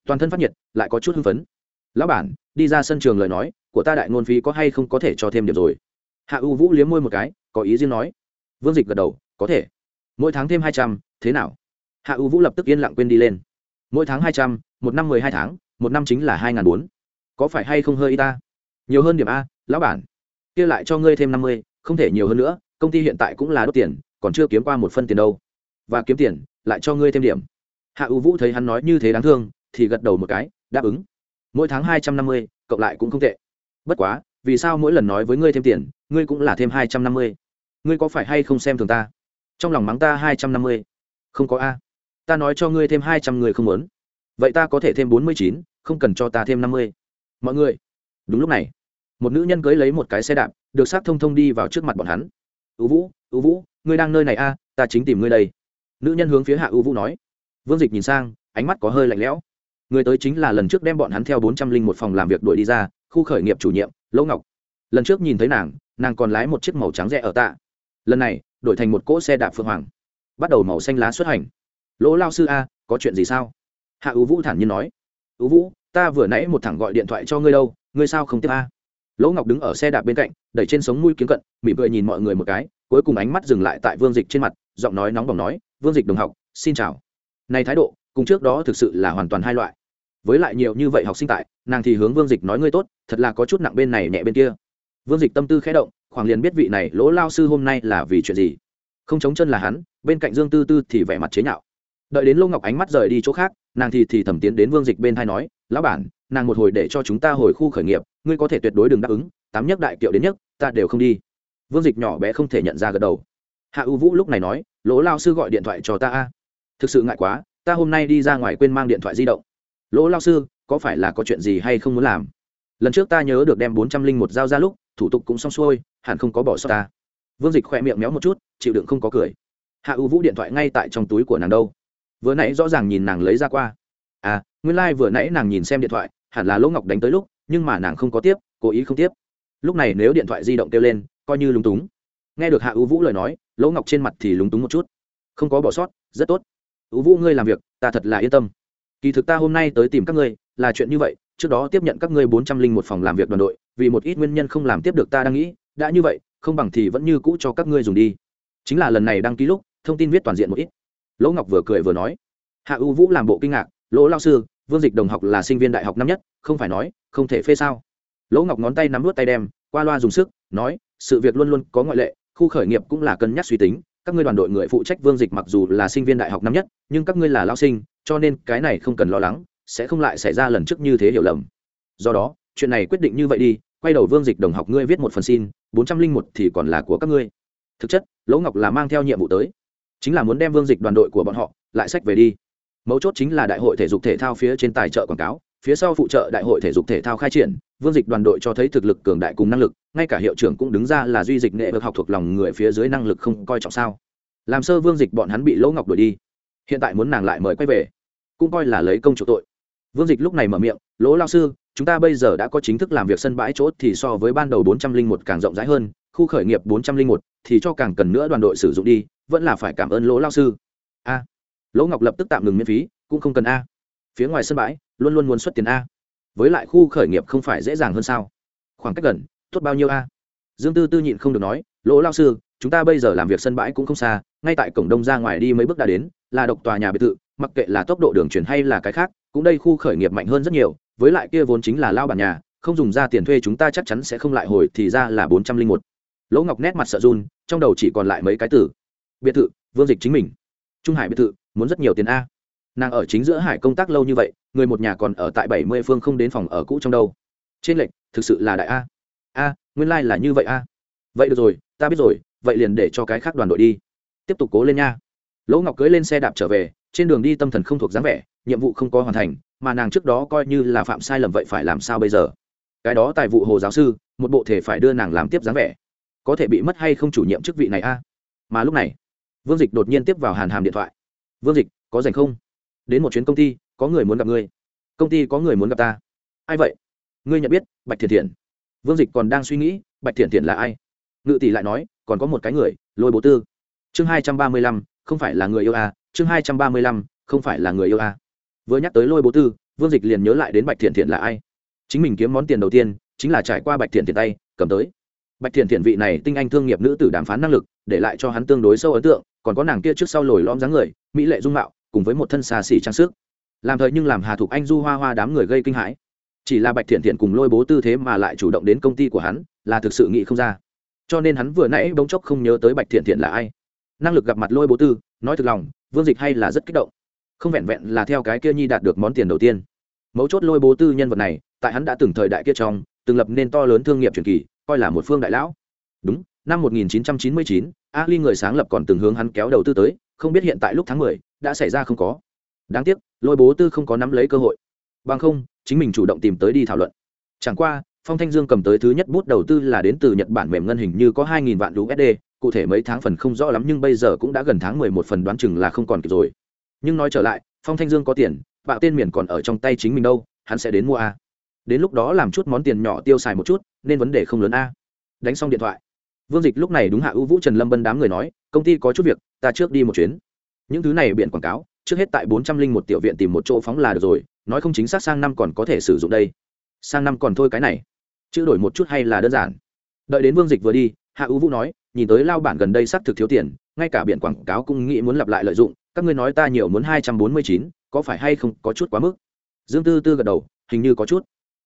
Toàn thân phát nhiệt, lại có chút hưng phấn. Lão bản, đi ra sân trường lời nói, của ta đại ngôn phí có hay không có thể cho thêm điểm rồi? Hạ u vũ liếm môi một cái, có ý riêng nói. Vương dịch gật đầu, có thể. Mỗi tháng thêm hai trăm, thế nào? Hạ u vũ lập tức yên lặng quên đi lên. Mỗi tháng hai trăm, một năm mười hai tháng, một năm chính là hai n g h n bốn. Có phải hay không hơi y ta? Nhiều hơn điểm a, lão bản. Kia lại cho ngươi thêm năm mươi, không thể nhiều hơn nữa, công ty hiện tại cũng là đốt tiền, còn chưa kiếm qua một phân tiền đâu. Và kiếm tiền, lại cho ngươi thêm điểm. Hạ u vũ thấy hắn nói như thế đáng thương, thì gật đầu một cái, đáp ứng. Mỗi tháng hai trăm năm mươi, cộng lại cũng không tệ. Bất quá vì sao mỗi lần nói với ngươi thêm tiền, ngươi cũng là thêm hai trăm năm mươi? Ngươi có phải hay không xem thường ta? Trong lòng mắng ta hai trăm năm mươi? Không có a. Ta nói cho ngươi thêm hai trăm người không muốn. Vậy ta có thể thêm bốn mươi chín, không cần cho ta thêm năm mươi. Mọi người, đúng lúc này, một nữ nhân cưới lấy một cái xe đạp, được sát thông thông đi vào trước mặt bọn hắn. Ưu vũ ưu vũ, ngươi đang nơi này a? Ta chính tìm ngươi đây. Nữ nhân hướng phía hạ ưu vũ nói. Vương dịch nhìn sang, ánh mắt có hơi lạnh lẽo. Người tới chính là lần trước đem bọn hắn theo bốn trăm linh một phòng làm việc đuổi đi ra, khu khởi nghiệp chủ nhiệm lỗ ngọc. Lần trước nhìn thấy nàng nàng còn lái một chiếc màu trắng rẽ ở tạ. Lần này, đổi thành một cỗ xe đạp phượng hoàng. Bắt đầu màu xanh lá xuất hành. Lỗ lao sư a, có chuyện gì sao? Hạ ưu vũ thản nhiên nói. Ưu vũ, ta vừa nãy một thằng gọi điện thoại cho ngươi đâu, ngươi sao không tiếp a? Lỗ ngọc đứng ở xe đạp bên cạnh, đẩy trên sống mũi kiếm cận, mỉm cười nhìn mọi người một cái, cuối cùng ánh mắt dừng lại tại vương dịch trên mặt, giọng nói nóng bỏng nói, vương dịch đồng học, xin chào. Này thái độ, cùng trước đó thực sự là hoàn toàn hai loại với lại nhiều như vậy học sinh tại, nàng thì hướng vương dịch nói ngươi tốt, thật là có chút nặng bên này nhẹ bên kia. Vương dịch tâm tư khẽ động, khoảng liền biết vị này lỗ lao sư hôm nay là vì chuyện gì. Không chống chân là hắn, bên cạnh dương tư tư thì vẻ mặt chế nhạo. Đợi đến lô ngọc ánh mắt rời đi chỗ khác, nàng thì thì thẩm tiến đến vương dịch bên hai nói, lão bản, nàng một hồi để cho chúng ta hồi khu khởi nghiệp, ngươi có thể tuyệt đối đừng đáp ứng, tám nhất đại kiệu đến nhất ta đều không đi. Vương dịch nhỏ bé không thể nhận ra gật đầu. Hạ ưu vũ lúc này nói, lỗ lao sư gọi điện thoại cho ta a. Thực sự ngại quá, ta hôm nay đi ra ngoài quên mang điện thoại di động lỗ lao sư, có phải là có chuyện gì hay không muốn làm? Lần trước ta nhớ được đem bốn trăm linh một dao ra lúc, thủ tục cũng xong xuôi, hẳn không có bỏ sót ta. Vương dịch khoe miệng méo một chút, chịu đựng không có cười. Hạ ưu vũ điện thoại ngay tại trong túi của nàng đâu. Vừa nãy rõ ràng nhìn nàng lấy ra qua. À nguyên lai、like、vừa nãy nàng nhìn xem điện thoại, hẳn là lỗ ngọc đánh tới lúc, nhưng mà nàng không có tiếp, cố ý không tiếp. Lúc này nếu điện thoại di động kêu lên, coi như lúng túng. Nghe được hạ ưu vũ lời nói, lỗ ngọc trên mặt thì lúng túng một chút. Không có bỏ sót, rất tốt. Ưu vũ, ngươi làm việc, ta thật là yên tâm kỳ thực ta hôm nay tới tìm các ngươi, là chuyện như vậy, trước đó tiếp nhận các ngươi bốn trăm linh một phòng làm việc đoàn đội, vì một ít nguyên nhân không làm tiếp được ta đang nghĩ, đã như vậy, không bằng thì vẫn như cũ cho các ngươi dùng đi. Chính là lần này đăng ký lúc, thông tin viết toàn diện một ít. Lỗ ngọc vừa cười vừa nói. Hạ U vũ làm bộ kinh ngạc, lỗ lao sư, vương dịch đồng học là sinh viên đại học năm nhất, không phải nói, không thể phê sao? Lỗ ngọc ngón tay nắm vút tay đem, qua loa dùng sức, nói, sự việc luôn luôn có ngoại lệ, khu khởi nghiệp cũng là cân nhắc suy tính, các ngươi đoàn đội người phụ trách vương dịch mặc dù là sinh viên đại học năm nhất, nhưng các ngươi là lao sinh cho nên cái này không cần lo lắng, sẽ không lại xảy ra lần trước như thế hiểu lầm. Do đó, chuyện này quyết định như vậy đi, quay đầu vương dịch đồng học ngươi viết một phần xin, bốn trăm linh một thì còn là của các ngươi. Thực chất, lỗ ngọc là mang theo nhiệm vụ tới. Chính là muốn đem vương dịch đoàn đội của bọn họ lại sách về đi. Mấu chốt chính là đại hội thể dục thể thao phía trên tài trợ quảng cáo, phía sau phụ trợ đại hội thể dục thể thao khai triển, vương dịch đoàn đội cho thấy thực lực cường đại cùng năng lực, ngay cả hiệu trưởng cũng đứng ra là duy dịch nghệ vực học thuộc lòng người phía dưới năng lực không coi trọng sao. Làm sơ vương dịch bọn hắn bị lỗ ngọc đuổi đi. Hiện tại muốn nàng lại mời quay về cũng coi là lấy công chủ tội. Vương dịch lúc này mở miệng, lỗ lao sư, chúng ta bây giờ đã có chính thức làm việc sân bãi chỗ thì so với ban đầu bốn trăm linh một càng rộng rãi hơn, khu khởi nghiệp bốn trăm linh một thì cho càng cần nữa đoàn đội sử dụng đi, vẫn là phải cảm ơn lỗ lao sư. A. Lỗ ngọc lập tức tạm ngừng miễn phí, cũng không cần a. Phía ngoài sân bãi, luôn luôn muốn xuất tiền a. Với lại khu khởi nghiệp không phải dễ dàng hơn sao? Khoảng cách gần, tốt bao nhiêu a? Dương tư tư nhịn không được nói, lỗ lao sư, chúng ta bây giờ làm việc sân bãi cũng không xa, ngay tại cổng đông ra ngoài đi mấy bước đã đến, là độc tòa nhà biệt thự mặc kệ là tốc độ đường chuyển hay là cái khác, cũng đây khu khởi nghiệp mạnh hơn rất nhiều, với lại kia vốn chính là lao bản nhà, không dùng ra tiền thuê chúng ta chắc chắn sẽ không lại hồi thì ra là bốn trăm linh một. Lỗ ngọc nét mặt sợ run, trong đầu chỉ còn lại mấy cái từ. Biệt thự, vương dịch chính mình. Trung hải biệt thự, muốn rất nhiều tiền a. Nàng ở chính giữa hải công tác lâu như vậy, người một nhà còn ở tại bảy mươi phương không đến phòng ở cũ trong đâu. Trên lệnh thực sự là đại a. A, nguyên lai、like、là như vậy a. Vậy được rồi, ta biết rồi, vậy liền để cho cái khác đoàn đội đi. Tiếp tục cố lên nha. Lỗ ngọc cưới lên xe đạp trở về trên đường đi tâm thần không thuộc dáng vẻ, nhiệm vụ không có hoàn thành, mà nàng trước đó coi như là phạm sai lầm vậy phải làm sao bây giờ? Cái đó tài vụ hồ giáo sư, một bộ thể phải đưa nàng làm tiếp dáng vẻ. Có thể bị mất hay không chủ nhiệm chức vị này a? Mà lúc này, vương dịch đột nhiên tiếp vào hàn hàm điện thoại. Vương dịch, có dành không? Đến một chuyến công ty, có người muốn gặp ngươi. Công ty có người muốn gặp ta. Ai vậy? Ngươi nhận biết, bạch thiện thiện vương dịch còn đang suy nghĩ, bạch thiện thiện là ai? Ngự tỷ lại nói, còn có một cái người, lôi bố tư. Chương hai trăm ba mươi lăm, không phải là người yêu a chương hai trăm ba mươi lăm, không phải là người yêu a vừa nhắc tới lôi bố tư, vương dịch liền nhớ lại đến bạch thiện thiện là ai. Chính mình kiếm món tiền đầu tiên, chính là trải qua bạch thiện thiện tay, cầm tới. Bạch thiện thiện vị này tinh anh thương nghiệp nữ tử đàm phán năng lực, để lại cho hắn tương đối sâu ấn tượng, còn có nàng kia trước sau lồi lõm dáng người, mỹ lệ dung mạo, cùng với một thân xa xỉ trang sức. Làm thời nhưng làm hà thục anh du hoa hoa đám người gây kinh hãi. Chỉ là bạch thiện thiện cùng lôi bố tư thế mà lại chủ động đến công ty của hắn, là thực sự nghĩ không ra. Cho nên hắn vừa nãy bỗng chốc không nhớ tới bạch thiện thiện là ai. Năng lực gặp mặt lôi bố tư, nói thực lòng vương dịch hay là rất kích động. Không vẹn vẹn là theo cái kia nhi đạt được món tiền đầu tiên. Mấu chốt lôi bố tư nhân vật này tại hắn đã từng thời đại kia trong từng lập nên to lớn thương nghiệp truyền kỳ coi là một phương đại lão. Đúng năm 1999, ali người sáng lập còn từng hướng hắn kéo đầu tư tới không biết hiện tại lúc tháng 10, đã xảy ra không có. Đáng tiếc lôi bố tư không có nắm lấy cơ hội. Bằng không chính mình chủ động tìm tới đi thảo luận. Chẳng qua phong thanh dương cầm tới thứ nhất bút đầu tư là đến từ nhật bản mềm ngân hình như có hai nghìn vạn usd cụ thể mấy tháng phần không rõ lắm nhưng bây giờ cũng đã gần tháng mười một phần đoán chừng là không còn kịp rồi. Nhưng nói trở lại, phong thanh dương có tiền bạo tên miền còn ở trong tay chính mình đâu, hắn sẽ đến mua a. Đến lúc đó làm chút món tiền nhỏ tiêu xài một chút, nên vấn đề không lớn a. Đánh xong điện thoại. Vương dịch lúc này đúng hạ ưu vũ trần lâm bân đám người nói, công ty có chút việc, ta trước đi một chuyến. Những thứ này biện quảng cáo, trước hết tại bốn trăm linh một tiểu viện tìm một chỗ phóng là được rồi, nói không chính xác sang năm còn có thể sử dụng đây. Sang năm còn thôi cái này. Chữ đổi một chút hay là đơn giản. Đợi đến vương dịch vừa đi, hạ ưu vũ nói nhìn tới lao bản gần đây xác thực thiếu tiền, ngay cả biển quảng cáo cũng nghĩ muốn lặp lại lợi dụng, các ngươi nói ta nhiều muốn hai trăm bốn mươi chín, có phải hay không có chút quá mức? Dương tư tư gật đầu, hình như có chút.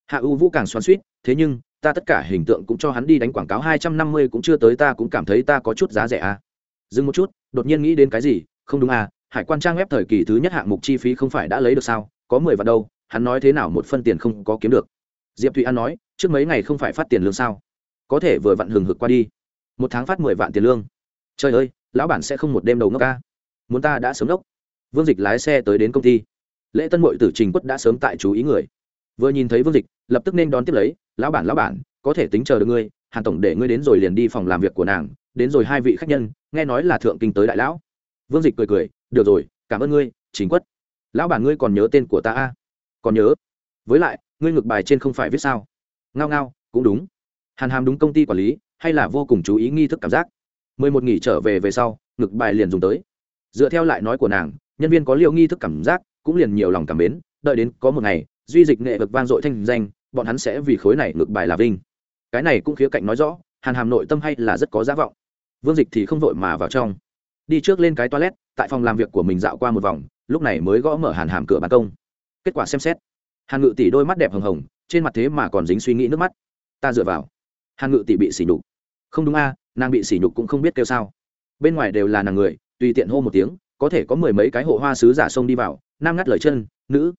Hạ U vũ càng xoắn suýt thế nhưng, ta tất cả hình tượng cũng cho hắn đi đánh quảng cáo hai trăm năm mươi cũng chưa tới ta cũng cảm thấy ta có chút giá rẻ à. dừng một chút, đột nhiên nghĩ đến cái gì? Không đúng à hải quan trang web thời kỳ thứ nhất hạng mục chi phí không phải đã lấy được sao? Có mười vạn đâu, hắn nói thế nào một phân tiền không có kiếm được. Diệp thụy an nói, trước mấy ngày không phải phát tiền lương sao? Có thể vừa vặn hừng hực qua đi một tháng phát mười vạn tiền lương. Trời ơi, lão bản sẽ không một đêm đầu ngốc ca. Muốn ta đã sớm đốc. Vương dịch lái xe tới đến công ty. Lễ tân mội tử trình quất đã sớm tại chú ý người. Vừa nhìn thấy vương dịch, lập tức nên đón tiếp lấy, lão bản lão bản, có thể tính chờ được ngươi, hàn tổng để ngươi đến rồi liền đi phòng làm việc của nàng, đến rồi hai vị khách nhân, nghe nói là thượng kinh tới đại lão. Vương dịch cười cười, được rồi, cảm ơn ngươi chính quất. Lão bản ngươi còn nhớ tên của ta a? À? còn nhớ. Với lại, ngươi ngược bài trên không phải viết sao? Ngao ngao, cũng đúng. Hàn hàm đúng công ty quản lý hay là vô cùng chú ý nghi thức cảm giác. Mười một nghỉ trở về về sau, ngực bài liền dùng tới. Dựa theo lại nói của nàng, nhân viên có liệu nghi thức cảm giác, cũng liền nhiều lòng cảm mến, đợi đến có một ngày, duy dịch nghệ vực vang dội thanh danh, bọn hắn sẽ vì khối này ngược bài là vinh. Cái này cũng khía cạnh nói rõ, hàn hàm nội tâm hay là rất có giá vọng. Vương dịch thì không vội mà vào trong. Đi trước lên cái toilet, tại phòng làm việc của mình dạo qua một vòng, lúc này mới gõ mở hàn hàm cửa ban công. Kết quả xem xét, hàn ngự tỷ đôi mắt đẹp hồng hồng, trên mặt thế mà còn dính suy nghĩ nước mắt. Ta dựa vào. Hàn ngự tỷ bị sỉ nhục không đúng a, nàng bị sỉ nhục cũng không biết kêu sao. Bên ngoài đều là nàng người, tùy tiện hô một tiếng, có thể có mười mấy cái hộ hoa sứ giả sông đi vào, nam ngắt lời chân, nữ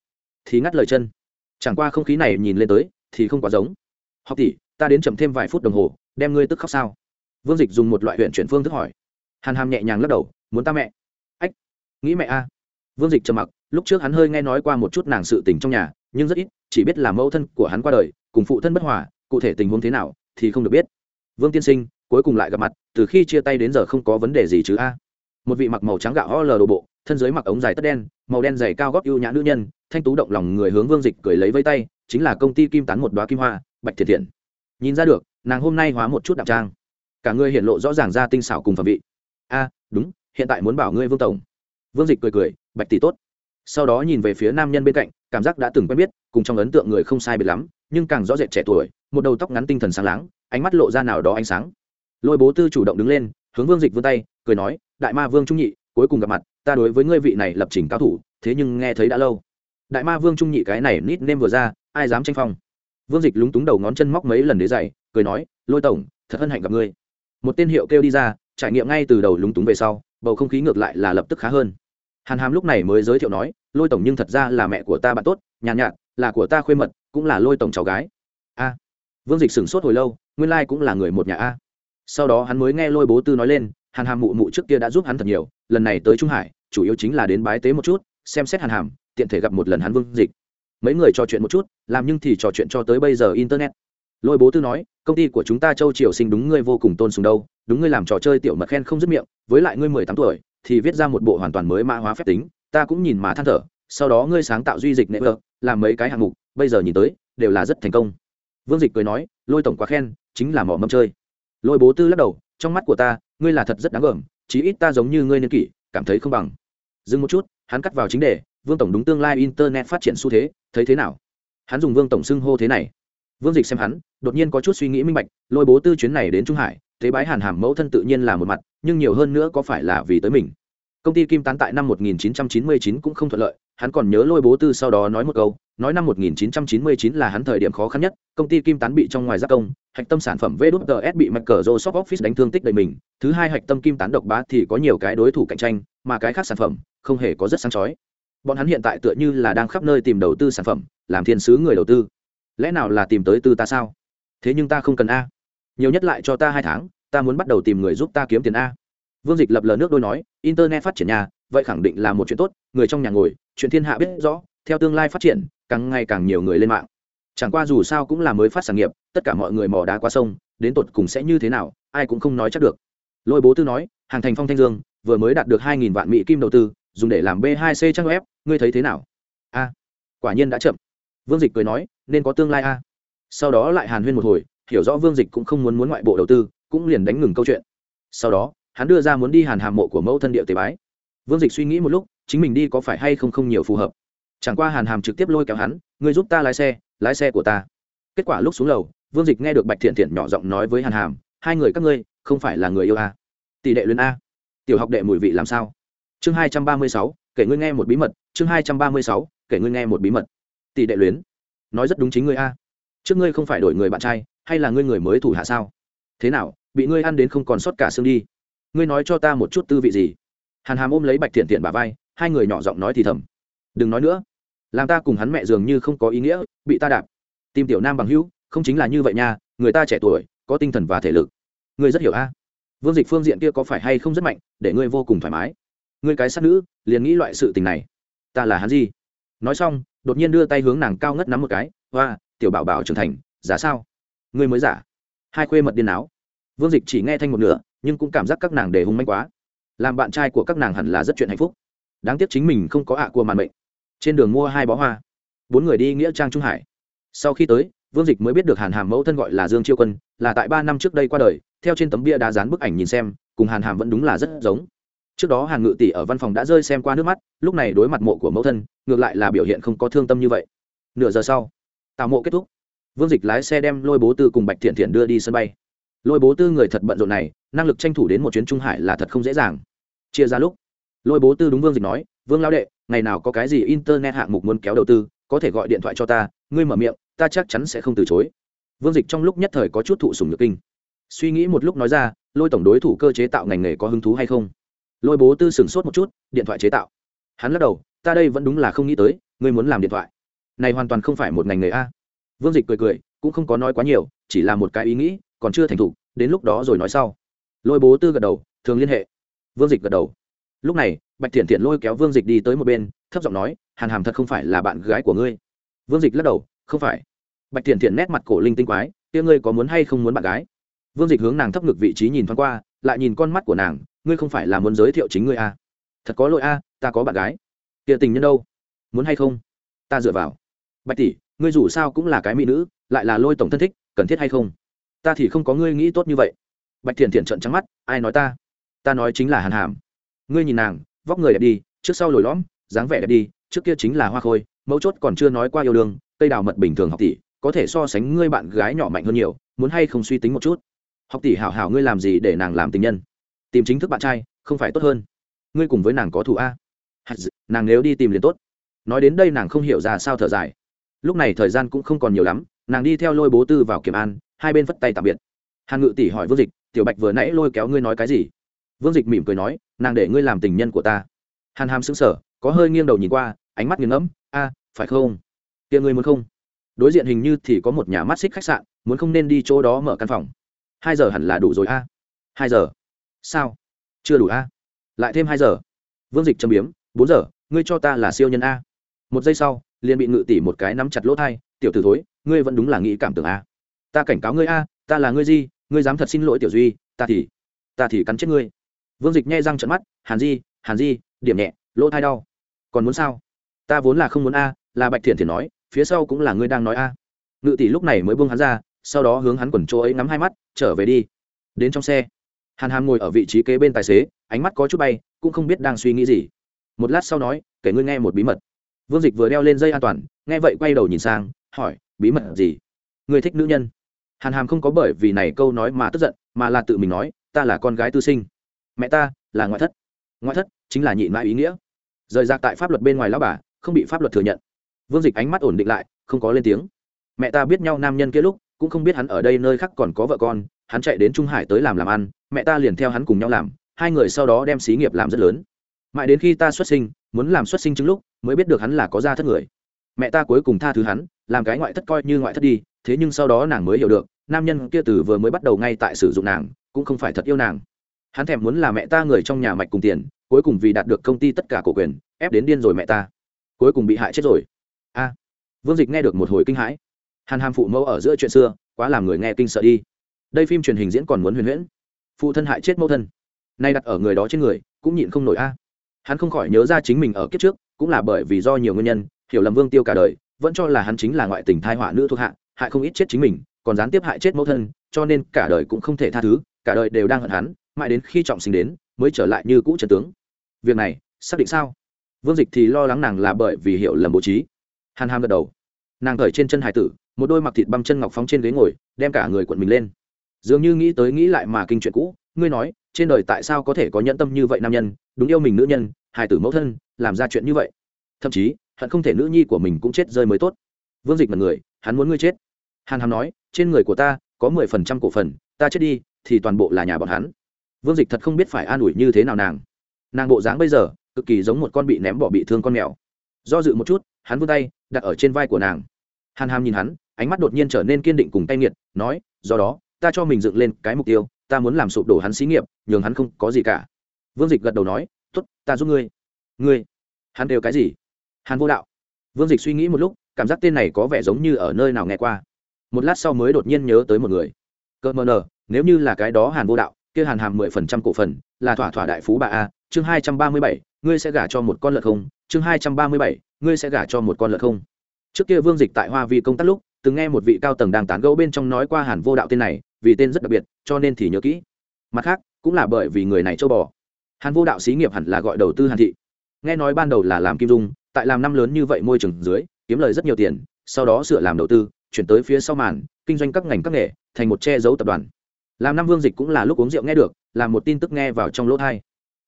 thì ngắt lời chân. Chẳng qua không khí này nhìn lên tới, thì không quá giống. Học tỷ, ta đến chậm thêm vài phút đồng hồ, đem ngươi tức khóc sao? Vương dịch dùng một loại huyện chuyển phương thức hỏi. Hàn hàm nhẹ nhàng lắc đầu, muốn ta mẹ. Ách, nghĩ mẹ a. Vương dịch trầm mặc, lúc trước hắn hơi nghe nói qua một chút nàng sự tình trong nhà, nhưng rất ít, chỉ biết là mẫu thân của hắn qua đời, cùng phụ thân bất hòa, cụ thể tình huống thế nào, thì không được biết vương tiên sinh, cuối cùng lại gặp mặt, từ khi chia tay đến giờ không có vấn đề gì chứ a. Một vị mặc màu trắng gạo ho lờ đồ bộ, thân dưới mặc ống dài tất đen, màu đen dày cao góp ưu nhã nữ nhân, thanh tú động lòng người hướng vương dịch cười lấy vây tay, chính là công ty kim tán một đoá kim hoa, bạch thiệt thiện. Nhìn ra được, nàng hôm nay hóa một chút đạm trang. Cả người hiện lộ rõ ràng ra tinh xảo cùng phẩm vị. A, đúng, hiện tại muốn bảo ngươi vương tổng. Vương dịch cười cười, bạch tỷ tốt. Sau đó nhìn về phía nam nhân bên cạnh, cảm giác đã từng quen biết, cùng trong ấn tượng người không sai biệt lắm, nhưng càng rõ rệt trẻ tuổi, một đầu tóc ngắn tinh thần sáng láng ánh mắt lộ ra nào đó ánh sáng. Lôi bố tư chủ động đứng lên hướng vương dịch vươn tay cười nói đại ma vương trung nhị cuối cùng gặp mặt ta đối với ngươi vị này lập trình cao thủ thế nhưng nghe thấy đã lâu. Đại ma vương trung nhị cái này nít nêm vừa ra ai dám tranh phong? Vương dịch lúng túng đầu ngón chân móc mấy lần đế dày cười nói lôi tổng thật hân hạnh gặp ngươi. Một tên hiệu kêu đi ra trải nghiệm ngay từ đầu lúng túng về sau bầu không khí ngược lại là lập tức khá hơn. Hàn hàm lúc này mới giới thiệu nói lôi tổng nhưng thật ra là mẹ của ta bạn tốt nhàn nhạt, nhạt là của ta khuê mật cũng là lôi tổng cháu gái. A. Vương dịch sửng sốt hồi lâu nguyên lai cũng là người một nhà a. Sau đó hắn mới nghe lôi bố tư nói lên, hàn hàm mụ mụ trước kia đã giúp hắn thật nhiều, lần này tới trung hải, chủ yếu chính là đến bái tế một chút, xem xét hàn hàm, tiện thể gặp một lần hắn vương dịch. Mấy người trò chuyện một chút, làm nhưng thì trò chuyện cho tới bây giờ internet. Lôi bố tư nói, công ty của chúng ta châu triều sinh đúng ngươi vô cùng tôn sùng đâu, đúng ngươi làm trò chơi tiểu mật khen không dứt miệng, với lại ngươi mười tám tuổi, thì viết ra một bộ hoàn toàn mới mã hóa phép tính, ta cũng nhìn mà than thở, sau đó ngươi sáng tạo duy dịch nệ vợ, làm mấy cái hạng mục, bây giờ nhìn tới, đều là rất thành công. Vương dịch cười nói, lôi tổng quá khen chính là mỏ mâm chơi. Lôi bố tư lắc đầu, trong mắt của ta, ngươi là thật rất đáng gờm chí ít ta giống như ngươi niên kỷ, cảm thấy không bằng. Dừng một chút, hắn cắt vào chính đề, vương tổng đúng tương lai internet phát triển xu thế, thấy thế nào? Hắn dùng vương tổng xưng hô thế này. Vương dịch xem hắn, đột nhiên có chút suy nghĩ minh bạch, lôi bố tư chuyến này đến trung hải, thế bái hàn hàm mẫu thân tự nhiên là một mặt, nhưng nhiều hơn nữa có phải là vì tới mình? Công ty kim tán tại năm 1999 cũng không thuận lợi, hắn còn nhớ lôi bố tư sau đó nói một câu, nói năm 1999 là hắn thời điểm khó khăn nhất, công ty kim tán bị trong ngoài giáp công, hạch tâm sản phẩm vds bị microsoft office đánh thương tích đầy mình, thứ hai hạch tâm kim tán độc bá thì có nhiều cái đối thủ cạnh tranh, mà cái khác sản phẩm không hề có rất sáng chói. Bọn hắn hiện tại tựa như là đang khắp nơi tìm đầu tư sản phẩm, làm thiên sứ người đầu tư. Lẽ nào là tìm tới tư ta sao? Thế nhưng ta không cần a. Nhiều nhất lại cho ta hai tháng, ta muốn bắt đầu tìm người giúp ta kiếm tiền a vương dịch lập lờ nước đôi nói, internet phát triển nhà, vậy khẳng định là một chuyện tốt, người trong nhà ngồi, chuyện thiên hạ biết rõ, theo tương lai phát triển, càng ngày càng nhiều người lên mạng. Chẳng qua dù sao cũng là mới phát sản nghiệp, tất cả mọi người mò đá qua sông, đến tột cùng sẽ như thế nào, ai cũng không nói chắc được. Lôi bố tư nói, hàng thành phong thanh dương, vừa mới đạt được hai nghìn vạn mỹ kim đầu tư, dùng để làm b 2 c trang web, ngươi thấy thế nào? A, quả nhiên đã chậm. Vương dịch cười nói, nên có tương lai a. Sau đó lại hàn huyên một hồi, hiểu rõ vương dịch cũng không muốn muốn ngoại bộ đầu tư, cũng liền đánh ngừng câu chuyện. Sau đó hắn đưa ra muốn đi hàn hàm mộ của mẫu thân địa tế bái. Vương dịch suy nghĩ một lúc, chính mình đi có phải hay không không nhiều phù hợp. Chẳng qua hàn hàm trực tiếp lôi kéo hắn người giúp ta lái xe lái xe của ta. Kết quả lúc xuống lầu, vương dịch nghe được bạch thiện thiện nhỏ giọng nói với hàn hàm, hai người các ngươi, không phải là người yêu a. Tỷ đệ luyến a. Tiểu học đệ mùi vị làm sao? Chương hai trăm ba mươi sáu, kể ngươi nghe một bí mật. Chương hai trăm ba mươi sáu, kể ngươi nghe một bí mật. Tỷ đệ luyến. Nói rất đúng chính ngươi a. Trước ngươi không phải đổi người bạn trai, hay là ngươi người mới thủ hạ sao? Thế nào, bị ngươi ăn đến không còn sót cả xương đi? Ngươi nói cho ta một chút tư vị gì? Hàn hàm ôm lấy bạch thiện thiện bà vai, hai người nhỏ giọng nói thì thầm. Đừng nói nữa. Làm ta cùng hắn mẹ dường như không có ý nghĩa, bị ta đạp. Tìm tiểu nam bằng hữu, không chính là như vậy nha, người ta trẻ tuổi, có tinh thần và thể lực. Ngươi rất hiểu a. Vương dịch phương diện kia có phải hay không rất mạnh, để ngươi vô cùng thoải mái. Ngươi cái sát nữ, liền nghĩ loại sự tình này. Ta là hắn gì? Nói xong, đột nhiên đưa tay hướng nàng cao ngất nắm một cái. Hoa, tiểu bảo bảo trưởng thành, giả sao? Ngươi mới giả. Hai khuê mật điên áo. Vương dịch chỉ nghe thanh một nửa nhưng cũng cảm giác các nàng để hung manh quá. Làm bạn trai của các nàng hẳn là rất chuyện hạnh phúc. Đáng tiếc chính mình không có ạ của màn mệnh. Trên đường mua hai bó hoa. Bốn người đi nghĩa trang trung hải. Sau khi tới, vương dịch mới biết được hàn hàm mẫu thân gọi là dương chiêu quân, là tại ba năm trước đây qua đời, theo trên tấm bia đá dán bức ảnh nhìn xem, cùng hàn hàm vẫn đúng là rất giống. Trước đó hàn ngự tỷ ở văn phòng đã rơi xem qua nước mắt, lúc này đối mặt mộ của mẫu thân, ngược lại là biểu hiện không có thương tâm như vậy. Nửa giờ sau, tào mộ kết thúc. Vương dịch lái xe đem lôi bố tư cùng bạch thiện thiện đưa đi sân bay. Lôi bố tư người thật bận rộn này năng lực tranh thủ đến một chuyến trung hải là thật không dễ dàng. Chia ra lúc, lôi bố tư đúng vương dịch nói, vương lao đệ, ngày nào có cái gì internet hạng mục muốn kéo đầu tư, có thể gọi điện thoại cho ta, ngươi mở miệng, ta chắc chắn sẽ không từ chối. Vương dịch trong lúc nhất thời có chút thụ sùng nhược kinh. Suy nghĩ một lúc nói ra, lôi tổng đối thủ cơ chế tạo ngành nghề có hứng thú hay không? Lôi bố tư sửng sốt một chút, điện thoại chế tạo. Hắn lắc đầu, ta đây vẫn đúng là không nghĩ tới, ngươi muốn làm điện thoại. Này hoàn toàn không phải một ngành nghề a. Vương dịch cười cười, cũng không có nói quá nhiều, chỉ là một cái ý nghĩ, còn chưa thành thục, đến lúc đó rồi nói sau lôi bố tư gật đầu, thường liên hệ. Vương dịch gật đầu. Lúc này, bạch thiện thiện lôi kéo vương dịch đi tới một bên, thấp giọng nói, hàn hàm thật không phải là bạn gái của ngươi. Vương dịch lắc đầu, không phải. Bạch thiện thiện nét mặt cổ linh tinh quái tia ngươi có muốn hay không muốn bạn gái? Vương dịch hướng nàng thấp ngực vị trí nhìn thoáng qua, lại nhìn con mắt của nàng, ngươi không phải là muốn giới thiệu chính ngươi à. thật có lỗi a ta có bạn gái. Kia tình nhân đâu? Muốn hay không? Ta dựa vào. Bạch tỷ, ngươi dù sao cũng là cái mỹ nữ, lại là lôi tổng thân thích, cần thiết hay không? Ta thì không có ngươi nghĩ tốt như vậy bạch thiện thiện trận trắng mắt, ai nói ta? Ta nói chính là hàn hàm. Ngươi nhìn nàng, vóc người đẹp đi, trước sau lồi lõm, dáng vẻ đẹp đi, trước kia chính là hoa khôi, mấu chốt còn chưa nói qua yêu đương, cây đào mật bình thường học tỷ, có thể so sánh ngươi bạn gái nhỏ mạnh hơn nhiều, muốn hay không suy tính một chút? Học tỷ hảo hảo ngươi làm gì để nàng làm tình nhân? Tìm chính thức bạn trai, không phải tốt hơn. Ngươi cùng với nàng có thù a? Nàng nếu đi tìm liền tốt. Nói đến đây nàng không hiểu ra sao thở dài. Lúc này thời gian cũng không còn nhiều lắm, nàng đi theo lôi bố tư vào kiểm an, hai bên phất tay tạm biệt. Hàn ngự tỷ hỏi vương dịch tiểu bạch vừa nãy lôi kéo ngươi nói cái gì? Vương dịch mỉm cười nói, nàng để ngươi làm tình nhân của ta. Hàn hàm xứng sở có hơi nghiêng đầu nhìn qua, ánh mắt nghiêng ngẫm, a, phải không? Kia ngươi muốn không? Đối diện hình như thì có một nhà mắt xích khách sạn, muốn không nên đi chỗ đó mở căn phòng. Hai giờ hẳn là đủ rồi, a. Hai giờ? Sao? Chưa đủ, a. Lại thêm hai giờ? Vương dịch châm biếm, bốn giờ, ngươi cho ta là siêu nhân a. Một giây sau, liền bị ngự tỉ một cái nắm chặt lỗ thai, tiểu t ử thối, ngươi vẫn đúng là nghĩ cảm tưởng a. Ta cảnh cáo ngươi a, ta là ngươi gì? Ngươi dám thật xin lỗi tiểu duy, ta thì ta thì cắn chết ngươi. Vương dịch nhai răng trận mắt, hàn di hàn di, điểm nhẹ, lỗ thai đau. Còn muốn sao? Ta vốn là không muốn a, là bạch thiện thiện nói, phía sau cũng là ngươi đang nói a. Ngự tỷ lúc này mới buông hắn ra, sau đó hướng hắn quần chỗ ấy ngắm hai mắt, trở về đi. Đến trong xe, hàn hàm ngồi ở vị trí kế bên tài xế, ánh mắt có chút bay, cũng không biết đang suy nghĩ gì. Một lát sau nói, kể ngươi nghe một bí mật. Vương dịch vừa đeo lên dây an toàn, nghe vậy quay đầu nhìn sang, hỏi, bí mật gì? Người thích nữ nhân? Hàn hàm không có bởi vì này câu nói mà tức giận, mà là tự mình nói, ta là con gái tư sinh. Mẹ ta là ngoại thất. Ngoại thất chính là nhị mãi ý nghĩa. Rời rạc tại pháp luật bên ngoài lao bà, không bị pháp luật thừa nhận. Vương dịch ánh mắt ổn định lại, không có lên tiếng. Mẹ ta biết nhau nam nhân kia lúc, cũng không biết hắn ở đây nơi khác còn có vợ con, hắn chạy đến trung hải tới làm làm ăn, mẹ ta liền theo hắn cùng nhau làm, hai người sau đó đem xí nghiệp làm rất lớn. Mãi đến khi ta xuất sinh, muốn làm xuất sinh chứng lúc, mới biết được hắn là có gia thất người. Mẹ ta cuối cùng tha thứ hắn, làm cái ngoại thất coi như ngoại thất đi thế nhưng sau đó nàng mới hiểu được, nam nhân kia từ vừa mới bắt đầu ngay tại sử dụng nàng, cũng không phải thật yêu nàng. Hắn thèm muốn là mẹ ta người trong nhà mạch cùng tiền, cuối cùng vì đạt được công ty tất cả cổ quyền, ép đến điên rồi mẹ ta. Cuối cùng bị hại chết rồi. A, vương dịch nghe được một hồi kinh hãi. Hàn hàm phụ mẫu ở giữa chuyện xưa, quá làm người nghe kinh sợ đi. Đây phim truyền hình diễn còn muốn huyền huyễn. Phụ thân hại chết mẫu thân. Nay đặt ở người đó trên người, cũng nhịn không nổi a. Hắn không khỏi nhớ ra chính mình ở kiếp trước, cũng là bởi vì do nhiều nguyên nhân, hiểu lầm vương tiêu cả đời, vẫn cho là hắn chính là ngoại tình thai họa nữ thuộc hạ hại không ít chết chính mình, còn gián tiếp hại chết mẫu thân, cho nên cả đời cũng không thể tha thứ, cả đời đều đang hận hắn, mãi đến khi trọng sinh đến, mới trở lại như cũ trần tướng. Việc này, xác định sao? Vương dịch thì lo lắng nàng là bởi vì hiểu lầm bố trí. Hàn hàm gật đầu. Nàng cởi trên chân hải tử, một đôi mặc thịt băm chân ngọc phóng trên ghế ngồi, đem cả người quận mình lên. Dường như nghĩ tới nghĩ lại mà kinh chuyện cũ, ngươi nói, trên đời tại sao có thể có nhẫn tâm như vậy nam nhân, đúng yêu mình nữ nhân, Hải tử mẫu thân, làm ra chuyện như vậy? Thậm chí, hận không thể nữ nhi của mình cũng chết rơi mới tốt. Vương dịch là người hắn muốn ngươi chết. Hàn hàm nói, trên người của ta có mười phần trăm cổ phần, ta chết đi thì toàn bộ là nhà bọn hắn. Vương dịch thật không biết phải an ủi như thế nào nàng. Nàng bộ dáng bây giờ cực kỳ giống một con bị ném bỏ bị thương con mèo. Do dự một chút, hắn vươn tay, đặt ở trên vai của nàng. Hàn hàm nhìn hắn, ánh mắt đột nhiên trở nên kiên định cùng tay nghiệt, nói, do đó, ta cho mình dựng lên cái mục tiêu, ta muốn làm sụp đổ hắn xí nghiệp, nhường hắn không có gì cả. Vương dịch gật đầu nói t ố t ta giúp ngươi. Ngươi? Hắn đều cái gì? Hắn vô đạo. Vương dịch suy nghĩ một lúc cảm giác tên này có vẻ giống như ở nơi nào nghe qua. Một lát sau mới đột nhiên nhớ tới một người. Cơ mờ nờ, nếu như là cái đó hàn vô đạo, kia hàn hàm mười phần trăm cổ phần, là thỏa thỏa đại phú bà a, chương hai trăm ba mươi bảy, ngươi sẽ gả cho một con lợn không? Chương hai trăm ba mươi bảy, ngươi sẽ gả cho một con lợn không? Trước kia vương dịch tại hoa vi công tác lúc, từng nghe một vị cao tầng đang tán gẫu bên trong nói qua hàn vô đạo tên này, vì tên rất đặc biệt, cho nên thì nhớ kỹ. Mặt khác, cũng là bởi vì người này châu bò. Hàn vô đạo xí nghiệp hẳn là gọi đầu tư hàn thị. Nghe nói ban đầu là làm kim dung, tại làm năm lớn như vậy môi trường dưới kiếm lời rất nhiều tiền, sau đó sửa làm đầu tư, chuyển tới phía sau màn, kinh doanh các ngành các nghề, thành một che giấu tập đoàn. Làm năm vương dịch cũng là lúc uống rượu nghe được, làm một tin tức nghe vào trong lỗ thai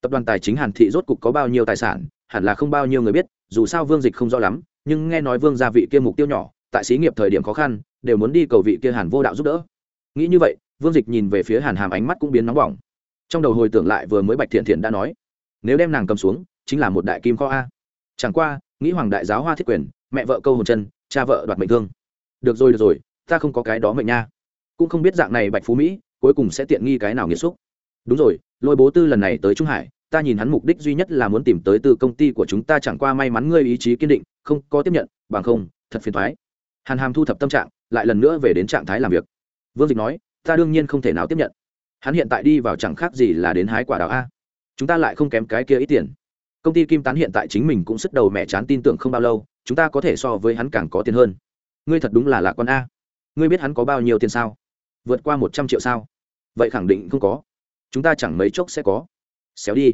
tập đoàn tài chính hàn thị rốt cục có bao nhiêu tài sản, hẳn là không bao nhiêu người biết, dù sao vương dịch không rõ lắm, nhưng nghe nói vương gia vị kia mục tiêu nhỏ, tại xí nghiệp thời điểm khó khăn, đều muốn đi cầu vị kia hàn vô đạo giúp đỡ. Nghĩ như vậy, vương dịch nhìn về phía hàn hàm ánh mắt cũng biến nóng bỏng. Trong đầu hồi tưởng lại vừa mới bạch thiện thiện đã nói, nếu đem nàng cầm xuống, chính là một đại kim kho a. Chẳng qua, nghĩ hoàng đại giáo hoa thiết quyền mẹ vợ câu hồn chân, cha vợ đoạt mệnh thương. Được rồi được rồi, ta không có cái đó mệnh nha. Cũng không biết dạng này bạch phú mỹ cuối cùng sẽ tiện nghi cái nào nghiệt xúc. Đúng rồi, lôi bố tư lần này tới trung hải, ta nhìn hắn mục đích duy nhất là muốn tìm tới từ công ty của chúng ta chẳng qua may mắn ngươi ý chí kiên định, không có tiếp nhận, bằng không, thật phiền thoái hàn hàm thu thập tâm trạng, lại lần nữa về đến trạng thái làm việc. Vương dịch nói, ta đương nhiên không thể nào tiếp nhận. Hắn hiện tại đi vào chẳng khác gì là đến hái quả đào a. Chúng ta lại không kém cái kia ít tiền. Công ty kim tán hiện tại chính mình cũng sức đầu mẹ chán tin tưởng không bao lâu chúng ta có thể so với hắn càng có tiền hơn. Ngươi thật đúng là lạc quan a. Ngươi biết hắn có bao nhiêu tiền sao? Vượt qua một trăm triệu sao? Vậy khẳng định không có. Chúng ta chẳng mấy chốc sẽ có. Xéo đi.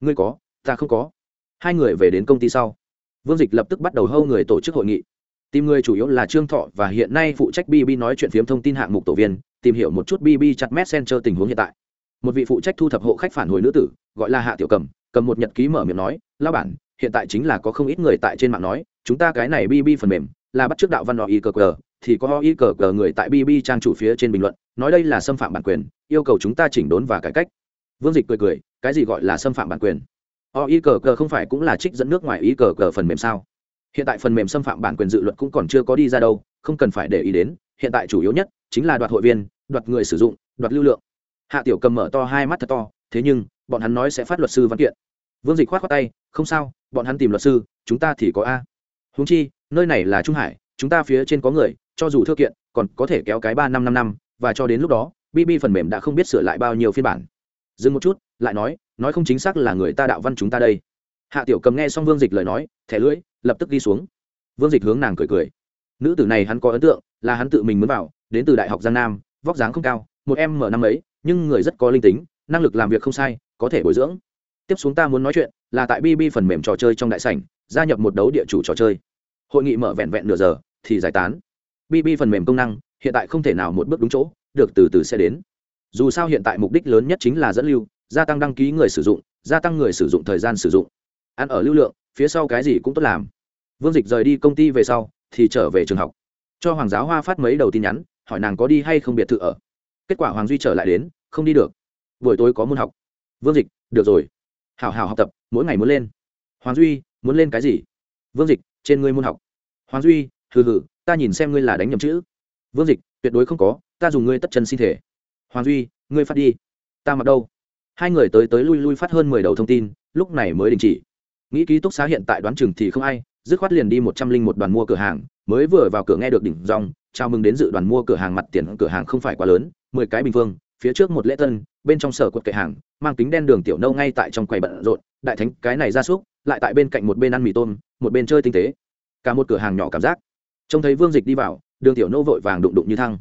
Ngươi có, ta không có. Hai người về đến công ty sau. Vương dịch lập tức bắt đầu hâu người tổ chức hội nghị. Tìm người chủ yếu là trương thọ và hiện nay phụ trách bb nói chuyện phiếm thông tin hạng mục tổ viên, tìm hiểu một chút bb chặt messenger tình huống hiện tại. Một vị phụ trách thu thập hộ khách phản hồi nữ tử, gọi là hạ tiểu cầm cầm một nhật ký mở miệng nói lao bản, hiện tại chính là có không ít người tại trên mạng nói chúng ta cái này bb phần mềm, là bắt trước đạo văn oi cờ cờ, thì có oi cờ cờ người tại bb trang chủ phía trên bình luận, nói đây là xâm phạm bản quyền, yêu cầu chúng ta chỉnh đốn và cải cách. Vương dịch cười cười, cái gì gọi là xâm phạm bản quyền? Oi cờ cờ không phải cũng là trích dẫn nước ngoài ý cờ cờ phần mềm sao? Hiện tại phần mềm xâm phạm bản quyền dự luật cũng còn chưa có đi ra đâu, không cần phải để ý đến, hiện tại chủ yếu nhất chính là đoạt hội viên, đoạt người sử dụng, đoạt lưu lượng. Hạ tiểu cầm mở to hai mắt thật to, thế nhưng, bọn hắn nói sẽ phát luật sư văn kiện. Vương dịch khoát khoát tay, không sao, bọn hắn tìm luật sư, chúng ta thì có a húng chi, nơi này là trung hải, chúng ta phía trên có người, cho dù thưa kiện, còn có thể kéo cái ba năm năm năm, và cho đến lúc đó bb phần mềm đã không biết sửa lại bao nhiêu phiên bản. Dừng một chút, lại nói nói không chính xác là người ta đạo văn chúng ta đây. Hạ tiểu cầm nghe xong vương dịch lời nói, thẻ lưỡi, lập tức đi xuống. Vương dịch hướng nàng cười cười. Nữ tử này hắn có ấn tượng, là hắn tự mình muốn vào, đến từ đại học giang nam, vóc dáng không cao, một em mở năm ấy, nhưng người rất có linh tính, năng lực làm việc không sai, có thể bồi dưỡng. Tiếp xuống ta muốn nói chuyện, là tại bb phần mềm trò chơi trong đại sảnh gia nhập một đấu địa chủ trò chơi. Hội nghị mở vẹn vẹn nửa giờ, thì giải tán. Bb phần mềm công năng, hiện tại không thể nào một bước đúng chỗ, được từ từ sẽ đến. Dù sao hiện tại mục đích lớn nhất chính là dẫn lưu, gia tăng đăng ký người sử dụng, gia tăng người sử dụng thời gian sử dụng. Ăn ở lưu lượng, phía sau cái gì cũng tốt làm. Vương dịch rời đi công ty về sau, thì trở về trường học. Cho hoàng giáo hoa phát mấy đầu tin nhắn, hỏi nàng có đi hay không biệt thự ở. Kết quả hoàng duy trở lại đến, không đi được. Buổi tối có môn học. Vương dịch, được rồi. Hảo hảo học tập, mỗi ngày muốn lên. Hoàng duy muốn lên cái gì? Vương dịch, trên ngươi môn học. Hoàng duy, hừ hừ, ta nhìn xem ngươi là đánh nhầm chữ. Vương dịch, tuyệt đối không có, ta dùng ngươi tất chân xin thể. Hoàng duy, ngươi phát đi. Ta mặc đâu? Hai người tới tới lui lui phát hơn mười đầu thông tin, lúc này mới đình chỉ. Nghĩ ký túc xá hiện tại đoán chừng thì không ai, dứt khoát liền đi một trăm linh một đoàn mua cửa hàng, mới vừa vào cửa nghe được đỉnh rong chào mừng đến dự đoàn mua cửa hàng mặt tiền cửa hàng không phải quá lớn, mười cái bình phương phía trước một lễ tân bên trong sở quật kệ hàng mang kính đen đường tiểu nâu ngay tại trong quầy bận rộn đại thánh cái này ra súc lại tại bên cạnh một bên ăn mì tôm một bên chơi tinh tế. Cả một cửa hàng nhỏ cảm giác. Trông thấy vương dịch đi vào đường tiểu nâu vội vàng đụng đụng như thăng.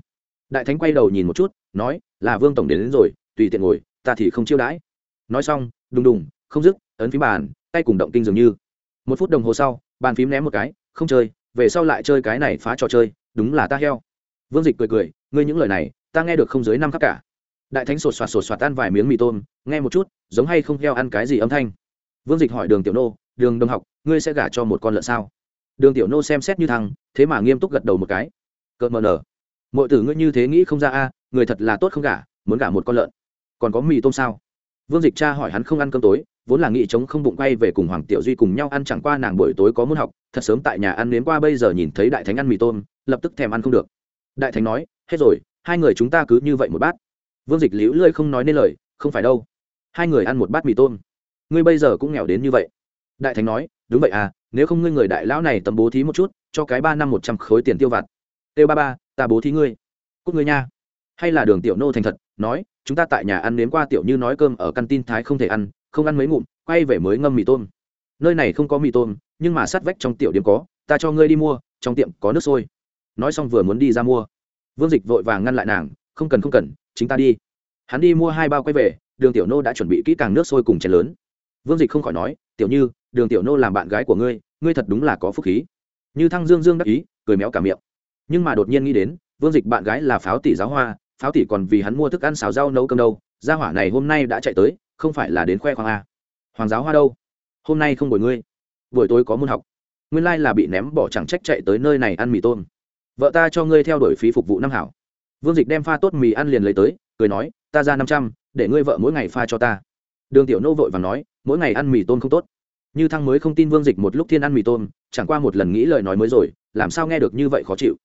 Đại thánh quay đầu nhìn một chút nói là vương tổng đến, đến rồi tùy tiện ngồi ta thì không chiêu đãi. Nói xong đùng đùng không dứt ấn phím bàn tay cùng động kinh dường như. Một phút đồng hồ sau bàn phím ném một cái không chơi về sau lại chơi cái này phá trò chơi đúng là ta heo. Vương dịch cười cười ngươi những lời này ta nghe được không dưới năm khắc cả đại thánh sột soạt sột soạt ăn vài miếng mì tôm, nghe một chút, giống hay không heo ăn cái gì âm thanh. Vương dịch hỏi đường tiểu nô, đường đồng học, ngươi sẽ gả cho một con lợn sao? Đường tiểu nô xem xét như thằng, thế mà nghiêm túc gật đầu một cái. Cợt mờ nở. Mọi tử ngươi như thế nghĩ không ra a, người thật là tốt không gả, muốn gả một con lợn. Còn có mì tôm sao? Vương dịch cha hỏi hắn không ăn cơm tối, vốn là nghĩ chống không bụng quay về cùng hoàng tiểu duy cùng nhau ăn chẳng qua nàng buổi tối có muốn học, thật sớm tại nhà ăn nếm qua bây giờ nhìn thấy đại thánh ăn mì tôm, lập tức thèm ăn không được. Đại thánh nói, hết rồi, hai người chúng ta cứ như vậy một bát vương dịch liễu lơi không nói nên lời, không phải đâu. Hai người ăn một bát mì tôm. Ngươi bây giờ cũng nghèo đến như vậy. Đại thánh nói, đúng vậy à nếu không ngươi người đại lão này tầm bố thí một chút, cho cái ba năm một trăm khối tiền tiêu vặt. Tiêu ba ba, ta bố thí ngươi. Cúc ngươi nha. Hay là đường tiểu nô thành thật, nói, chúng ta tại nhà ăn nếm qua tiểu như nói cơm ở căn tin thái không thể ăn, không ăn mấy ngụm, quay về mới ngâm mì tôm. Nơi này không có mì tôm, nhưng mà sát vách trong tiểu điểm có, ta cho ngươi đi mua, trong tiệm có nước sôi. Nói xong vừa muốn đi ra mua. Vương dịch vội vàng ngăn lại nàng, không cần không cần chính ta đi. Hắn đi mua hai bao quay về, đường tiểu nô đã chuẩn bị kỹ càng nước sôi cùng chén lớn. Vương dịch không khỏi nói, tiểu như, đường tiểu nô làm bạn gái của ngươi ngươi thật đúng là có phúc khí. Như thăng dương dương đắc ý, cười méo cả miệng. Nhưng mà đột nhiên nghĩ đến, vương dịch bạn gái là pháo tỷ giáo hoa, pháo tỷ còn vì hắn mua thức ăn xào rau nấu cơm đâu, gia hỏa này hôm nay đã chạy tới, không phải là đến khoe khoang a hoàng giáo hoa đâu? Hôm nay không bồi ngươi. Buổi tối có môn học. Nguyên lai là bị ném bỏ chẳng trách chạy tới nơi này ăn mì tôm. Vợ ta cho ngươi theo đuổi phí phục vụ năm hảo vương dịch đem pha tốt mì ăn liền lấy tới, cười nói, ta ra năm trăm, để ngươi vợ mỗi ngày pha cho ta. Đường tiểu nô vội và nói, mỗi ngày ăn mì tôm không tốt. Như thăng mới không tin vương dịch một lúc thiên ăn mì tôm, chẳng qua một lần nghĩ lời nói mới rồi, làm sao nghe được như vậy khó chịu.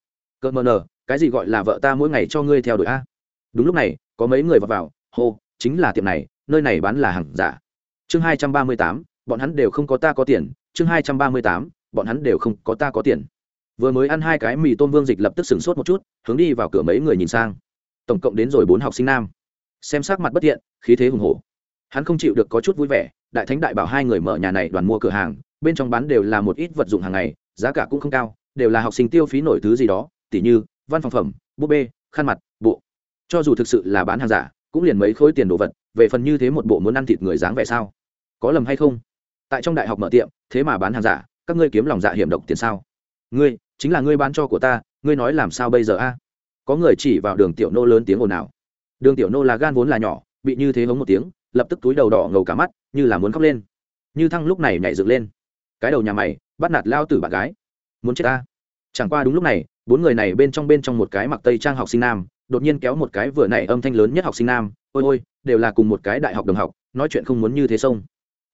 Cợt mờ nờ, cái gì gọi là vợ ta mỗi ngày cho ngươi theo đuổi a? Đúng lúc này, có mấy người vào vào, hô, chính là tiệm này, nơi này bán là hàng giả. Chương hai trăm ba mươi tám, bọn hắn đều không có ta có tiền, chương hai trăm ba mươi tám, bọn hắn đều không có ta có tiền vừa mới ăn hai cái mì tôm vương dịch lập tức sửng sốt một chút, hướng đi vào cửa mấy người nhìn sang. Tổng cộng đến rồi bốn học sinh nam. Xem sắc mặt bất tiện, khí thế hùng hổ. Hắn không chịu được có chút vui vẻ, đại thánh đại bảo hai người mở nhà này đoàn mua cửa hàng, bên trong bán đều là một ít vật dụng hàng ngày, giá cả cũng không cao, đều là học sinh tiêu phí nổi thứ gì đó, tỉ như văn phòng phẩm, búp bê, khăn mặt, bộ. Cho dù thực sự là bán hàng giả, cũng liền mấy khối tiền đồ vật, về phần như thế một bộ muốn ăn thịt người dáng vẻ sao? Có lầm hay không? Tại trong đại học mở tiệm, thế mà bán hàng giả, các ngươi kiếm lòng dạ hiểm độc tiền sao? Ngươi chính là ngươi bán cho của ta, ngươi nói làm sao bây giờ a? Có người chỉ vào đường tiểu nô lớn tiếng ồn ào. Đường tiểu nô là gan vốn là nhỏ, bị như thế hống một tiếng, lập tức túi đầu đỏ ngầu cả mắt, như là muốn khóc lên. Như thăng lúc này nhảy dựng lên. Cái đầu nhà mày, bắt nạt lao tử bạn gái. Muốn chết ta. Chẳng qua đúng lúc này, bốn người này bên trong bên trong một cái mặc tây trang học sinh nam, đột nhiên kéo một cái vừa nảy âm thanh lớn nhất học sinh nam, ôi ôi, đều là cùng một cái đại học đồng học, nói chuyện không muốn như thế sông.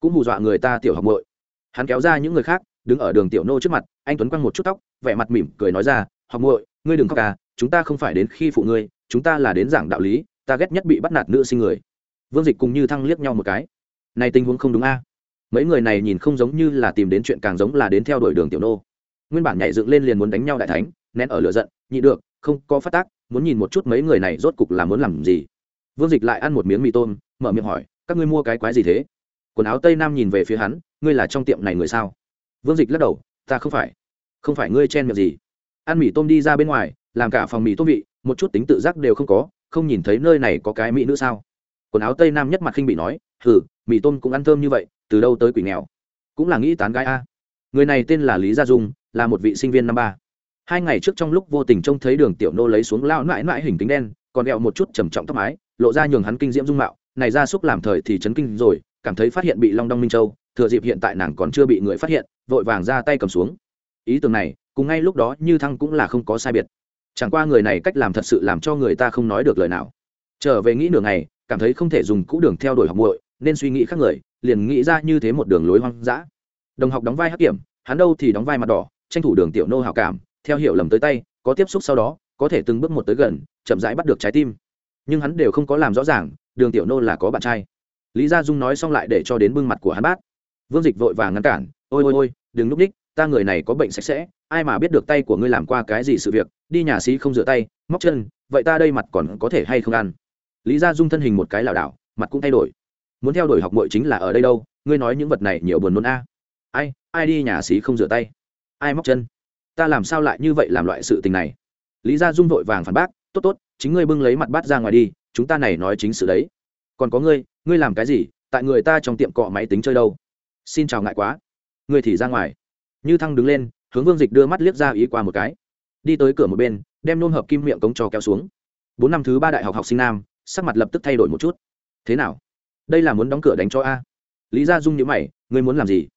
Cũng hù dọa người ta tiểu học bội hắn kéo ra những người khác đứng ở đường tiểu nô trước mặt, anh tuấn quăng một chút tóc, vẻ mặt mỉm cười nói ra, học muội, ngươi đừng khóc à chúng ta không phải đến khi phụ ngươi, chúng ta là đến giảng đạo lý, ta ghét nhất bị bắt nạt nữ sinh người. Vương dịch cùng như thăng liếc nhau một cái. Này tình huống không đúng a mấy người này nhìn không giống như là tìm đến chuyện càng giống là đến theo đuổi đường tiểu nô. Nguyên bản nhảy dựng lên liền muốn đánh nhau đại thánh, nén ở lửa giận, nhị được, không có phát tác, muốn nhìn một chút mấy người này rốt cục là muốn làm gì. Vương dịch lại ăn một miếng mì tôm, mở miệng hỏi, các ngươi mua cái quái gì thế? Quần áo tây nam nhìn về phía hắn, ngươi là trong tiệm này người sao? Vương dịch lắc đầu, ta không phải. Không phải ngươi chen miệng gì. Ăn mì tôm đi ra bên ngoài, làm cả phòng mì tôm vị, một chút tính tự giác đều không có, không nhìn thấy nơi này có cái mỹ nữ sao? Quần áo tây nam nhất mặt khinh bị nói, hừ, mì tôm cũng ăn thơm như vậy, từ đâu tới quỷ nghèo? Cũng là nghĩ tán gái a. Người này tên là lý gia dung, là một vị sinh viên năm ba. Hai ngày trước trong lúc vô tình trông thấy đường tiểu nô lấy xuống lao mãi mãi hình tính đen, còn đeo một chút trầm trọng tóc mái, lộ ra nhường hắn kinh diễm dung mạo. Này ra xúc làm thời thì chấn kinh rồi, cảm thấy phát hiện bị long đong minh châu thừa dịp hiện tại nàng còn chưa bị người phát hiện, vội vàng ra tay cầm xuống. Ý tưởng này, cùng ngay lúc đó như thăng cũng là không có sai biệt. Chẳng qua người này cách làm thật sự làm cho người ta không nói được lời nào. Trở về nghĩ nửa ngày, cảm thấy không thể dùng cũ đường theo đuổi học muội, nên suy nghĩ khác người, liền nghĩ ra như thế một đường lối hoang dã. Đồng học đóng vai hắc kiểm, hắn đâu thì đóng vai mặt đỏ, tranh thủ đường tiểu nô hảo cảm, theo hiểu lầm tới tay, có tiếp xúc sau đó, có thể từng bước một tới gần, chậm rãi bắt được trái tim. Nhưng hắn đều không có làm rõ ràng, đường tiểu nô là có bạn trai. Lý gia dung nói xong lại để cho đến bưng mặt của hắn bát vương dịch vội vàng ngăn cản, ôi ôi ôi, đừng núp ních ta người này có bệnh sạch sẽ, ai mà biết được tay của ngươi làm qua cái gì sự việc, đi nhà sĩ không rửa tay, móc chân, vậy ta đây mặt còn có thể hay không ăn? Lý gia dung thân hình một cái lảo đảo, mặt cũng thay đổi. Muốn theo đuổi học mội chính là ở đây đâu, ngươi nói những vật này nhiều buồn nôn a. Ai ai đi nhà sĩ không rửa tay? Ai móc chân? Ta làm sao lại như vậy làm loại sự tình này? Lý gia dung vội vàng phản bác, tốt tốt, chính ngươi bưng lấy mặt bát ra ngoài đi, chúng ta này nói chính sự đấy. Còn có ngươi ngươi làm cái gì, tại người ta trong tiệm cọ máy tính chơi đâu? Xin chào ngại quá. Người thì ra ngoài. Như thăng đứng lên, hướng vương dịch đưa mắt liếc ra ý qua một cái. Đi tới cửa một bên, đem nôn hợp kim miệng cống cho kéo xuống. Bốn năm thứ ba đại học học sinh nam, sắc mặt lập tức thay đổi một chút. Thế nào? Đây là muốn đóng cửa đánh cho a. Lý gia dung nhữ mày ngươi muốn làm gì?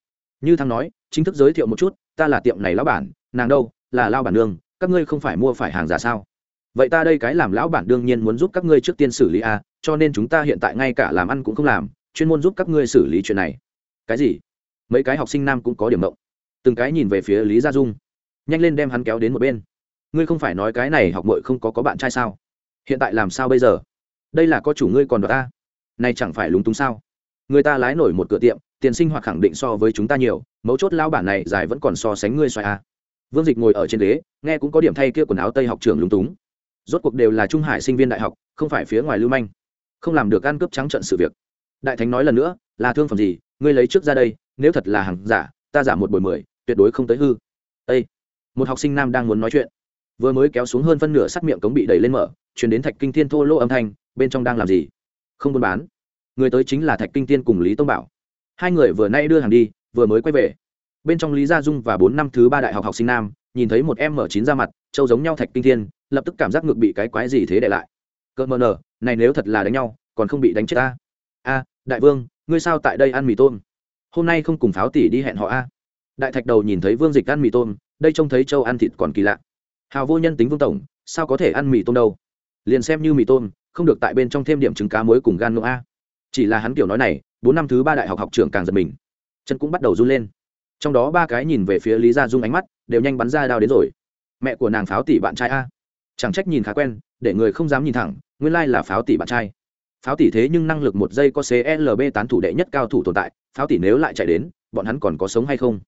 Như thăng nói, chính thức giới thiệu một chút, ta là tiệm này lão bản, nàng đâu, là lao bản nương, các ngươi không phải mua phải hàng giả sao? Vậy ta đây cái làm lão bản đương nhiên muốn giúp các ngươi trước tiên xử lý a, cho nên chúng ta hiện tại ngay cả làm ăn cũng không làm, chuyên môn giúp các ngươi xử lý chuyện này cái gì? Mấy cái học sinh nam cũng có điểm mộng từng cái nhìn về phía lý gia dung. Nhanh lên đem hắn kéo đến một bên. Ngươi không phải nói cái này học mội không có có bạn trai sao? Hiện tại làm sao bây giờ? Đây là có chủ ngươi còn đ ta? Này chẳng phải lúng túng sao? Người ta lái nổi một cửa tiệm, tiền sinh hoạt khẳng định so với chúng ta nhiều, mấu chốt lao bản này dài vẫn còn so sánh ngươi xoài a vương dịch ngồi ở trên ghế, nghe cũng có điểm thay kia quần áo tây học trường lúng túng. Rốt cuộc đều là trung hải sinh viên đại học, không phải phía ngoài lưu manh. Không làm được ăn cướp trắng trận sự việc. Đại thánh nói lần nữa, là thương phẩm gì ngươi lấy trước ra đây, nếu thật là hàng giả, ta giả một buổi mười, tuyệt đối không tới hư. Ê! một học sinh nam đang muốn nói chuyện. Vừa mới kéo xuống hơn phân nửa sắt miệng cống bị đẩy lên mở chuyển đến thạch kinh thiên thô lỗ âm thanh, bên trong đang làm gì? Không buôn bán. Người tới chính là thạch kinh Thiên cùng lý tông bảo. Hai người vừa nay đưa hàng đi, vừa mới quay về. Bên trong lý gia dung và bốn năm thứ ba đại học học sinh nam, nhìn thấy một em m chín ra mặt trâu giống nhau thạch kinh thiên, lập tức cảm giác ngược bị cái quái gì thế để lại. Cỡ mờ nở, này nếu thật là đánh nhau, còn không bị đánh chết ta. A, đại vương ngươi sao tại đây ăn mì tôm? Hôm nay không cùng pháo tỷ đi hẹn họ a. Đại thạch đầu nhìn thấy vương dịch ăn mì tôm, đây trông thấy châu ăn thịt còn kỳ lạ. Hào vô nhân tính vương tổng, sao có thể ăn mì tôm đâu? Liền xem như mì tôm, không được tại bên trong thêm điểm trứng cá muối cùng gan ngựa a. Chỉ là hắn kiểu nói này, bốn năm thứ ba đại học học trưởng càng giật mình. Chân cũng bắt đầu run lên. Trong đó ba cái nhìn về phía lý gia dung ánh mắt, đều nhanh bắn ra đao đến rồi. Mẹ của nàng pháo tỷ bạn trai a. Chẳng trách nhìn khá quen, để người không dám nhìn thẳng, nguyên lai là pháo tỷ bạn trai pháo tỷ thế nhưng năng lực một giây có clb tán thủ đệ nhất cao thủ tồn tại, pháo tỷ nếu lại chạy đến, bọn hắn còn có sống hay không?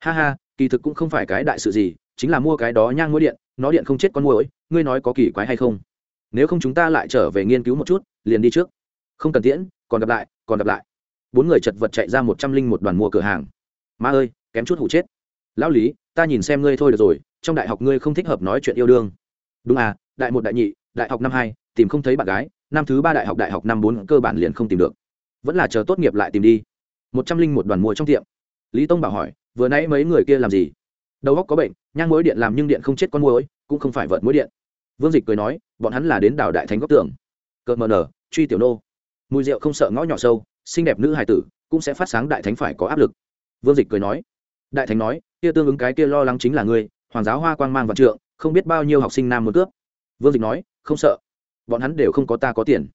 Ha ha, kỳ thực cũng không phải cái đại sự gì, chính là mua cái đó nhang mũi điện, nó điện không chết con mũi ngươi nói có kỳ quái hay không? Nếu không chúng ta lại trở về nghiên cứu một chút, liền đi trước. Không cần tiễn, còn gặp lại, còn gặp lại. Bốn người chật vật chạy ra một trăm linh một đoàn mua cửa hàng. Ma ơi, kém chút hủ chết. Lão lý, ta nhìn xem ngươi thôi được rồi, trong đại học ngươi không thích hợp nói chuyện yêu đương. Đúng à đại một, đại nhị, đại học năm hai, tìm không thấy bạn gái năm thứ ba đại học đại học năm bốn cơ bản liền không tìm được. Vẫn là chờ tốt nghiệp lại tìm đi. Một trăm linh một đoàn mua trong tiệm. Lý tông bảo hỏi, vừa nãy mấy người kia làm gì? Đầu góc có bệnh, nhang mối điện làm nhưng điện không chết con mối cũng không phải vợt mối điện. Vương dịch cười nói, bọn hắn là đến đảo đại thánh góc tường. Cợt mờ nở, truy tiểu nô. Mùi rượu không sợ ngõ nhỏ sâu, xinh đẹp nữ hài tử, cũng sẽ phát sáng đại thánh phải có áp lực. Vương dịch cười nói, đại thánh nói, kia tương ứng cái kia lo lắng chính là ngươi, hoàng giáo hoa quang mang vạn trượng, không biết bao nhiêu học sinh nam muốn cướp. Vương dịch nói, không sợ bọn hắn đều không có ta có tiền.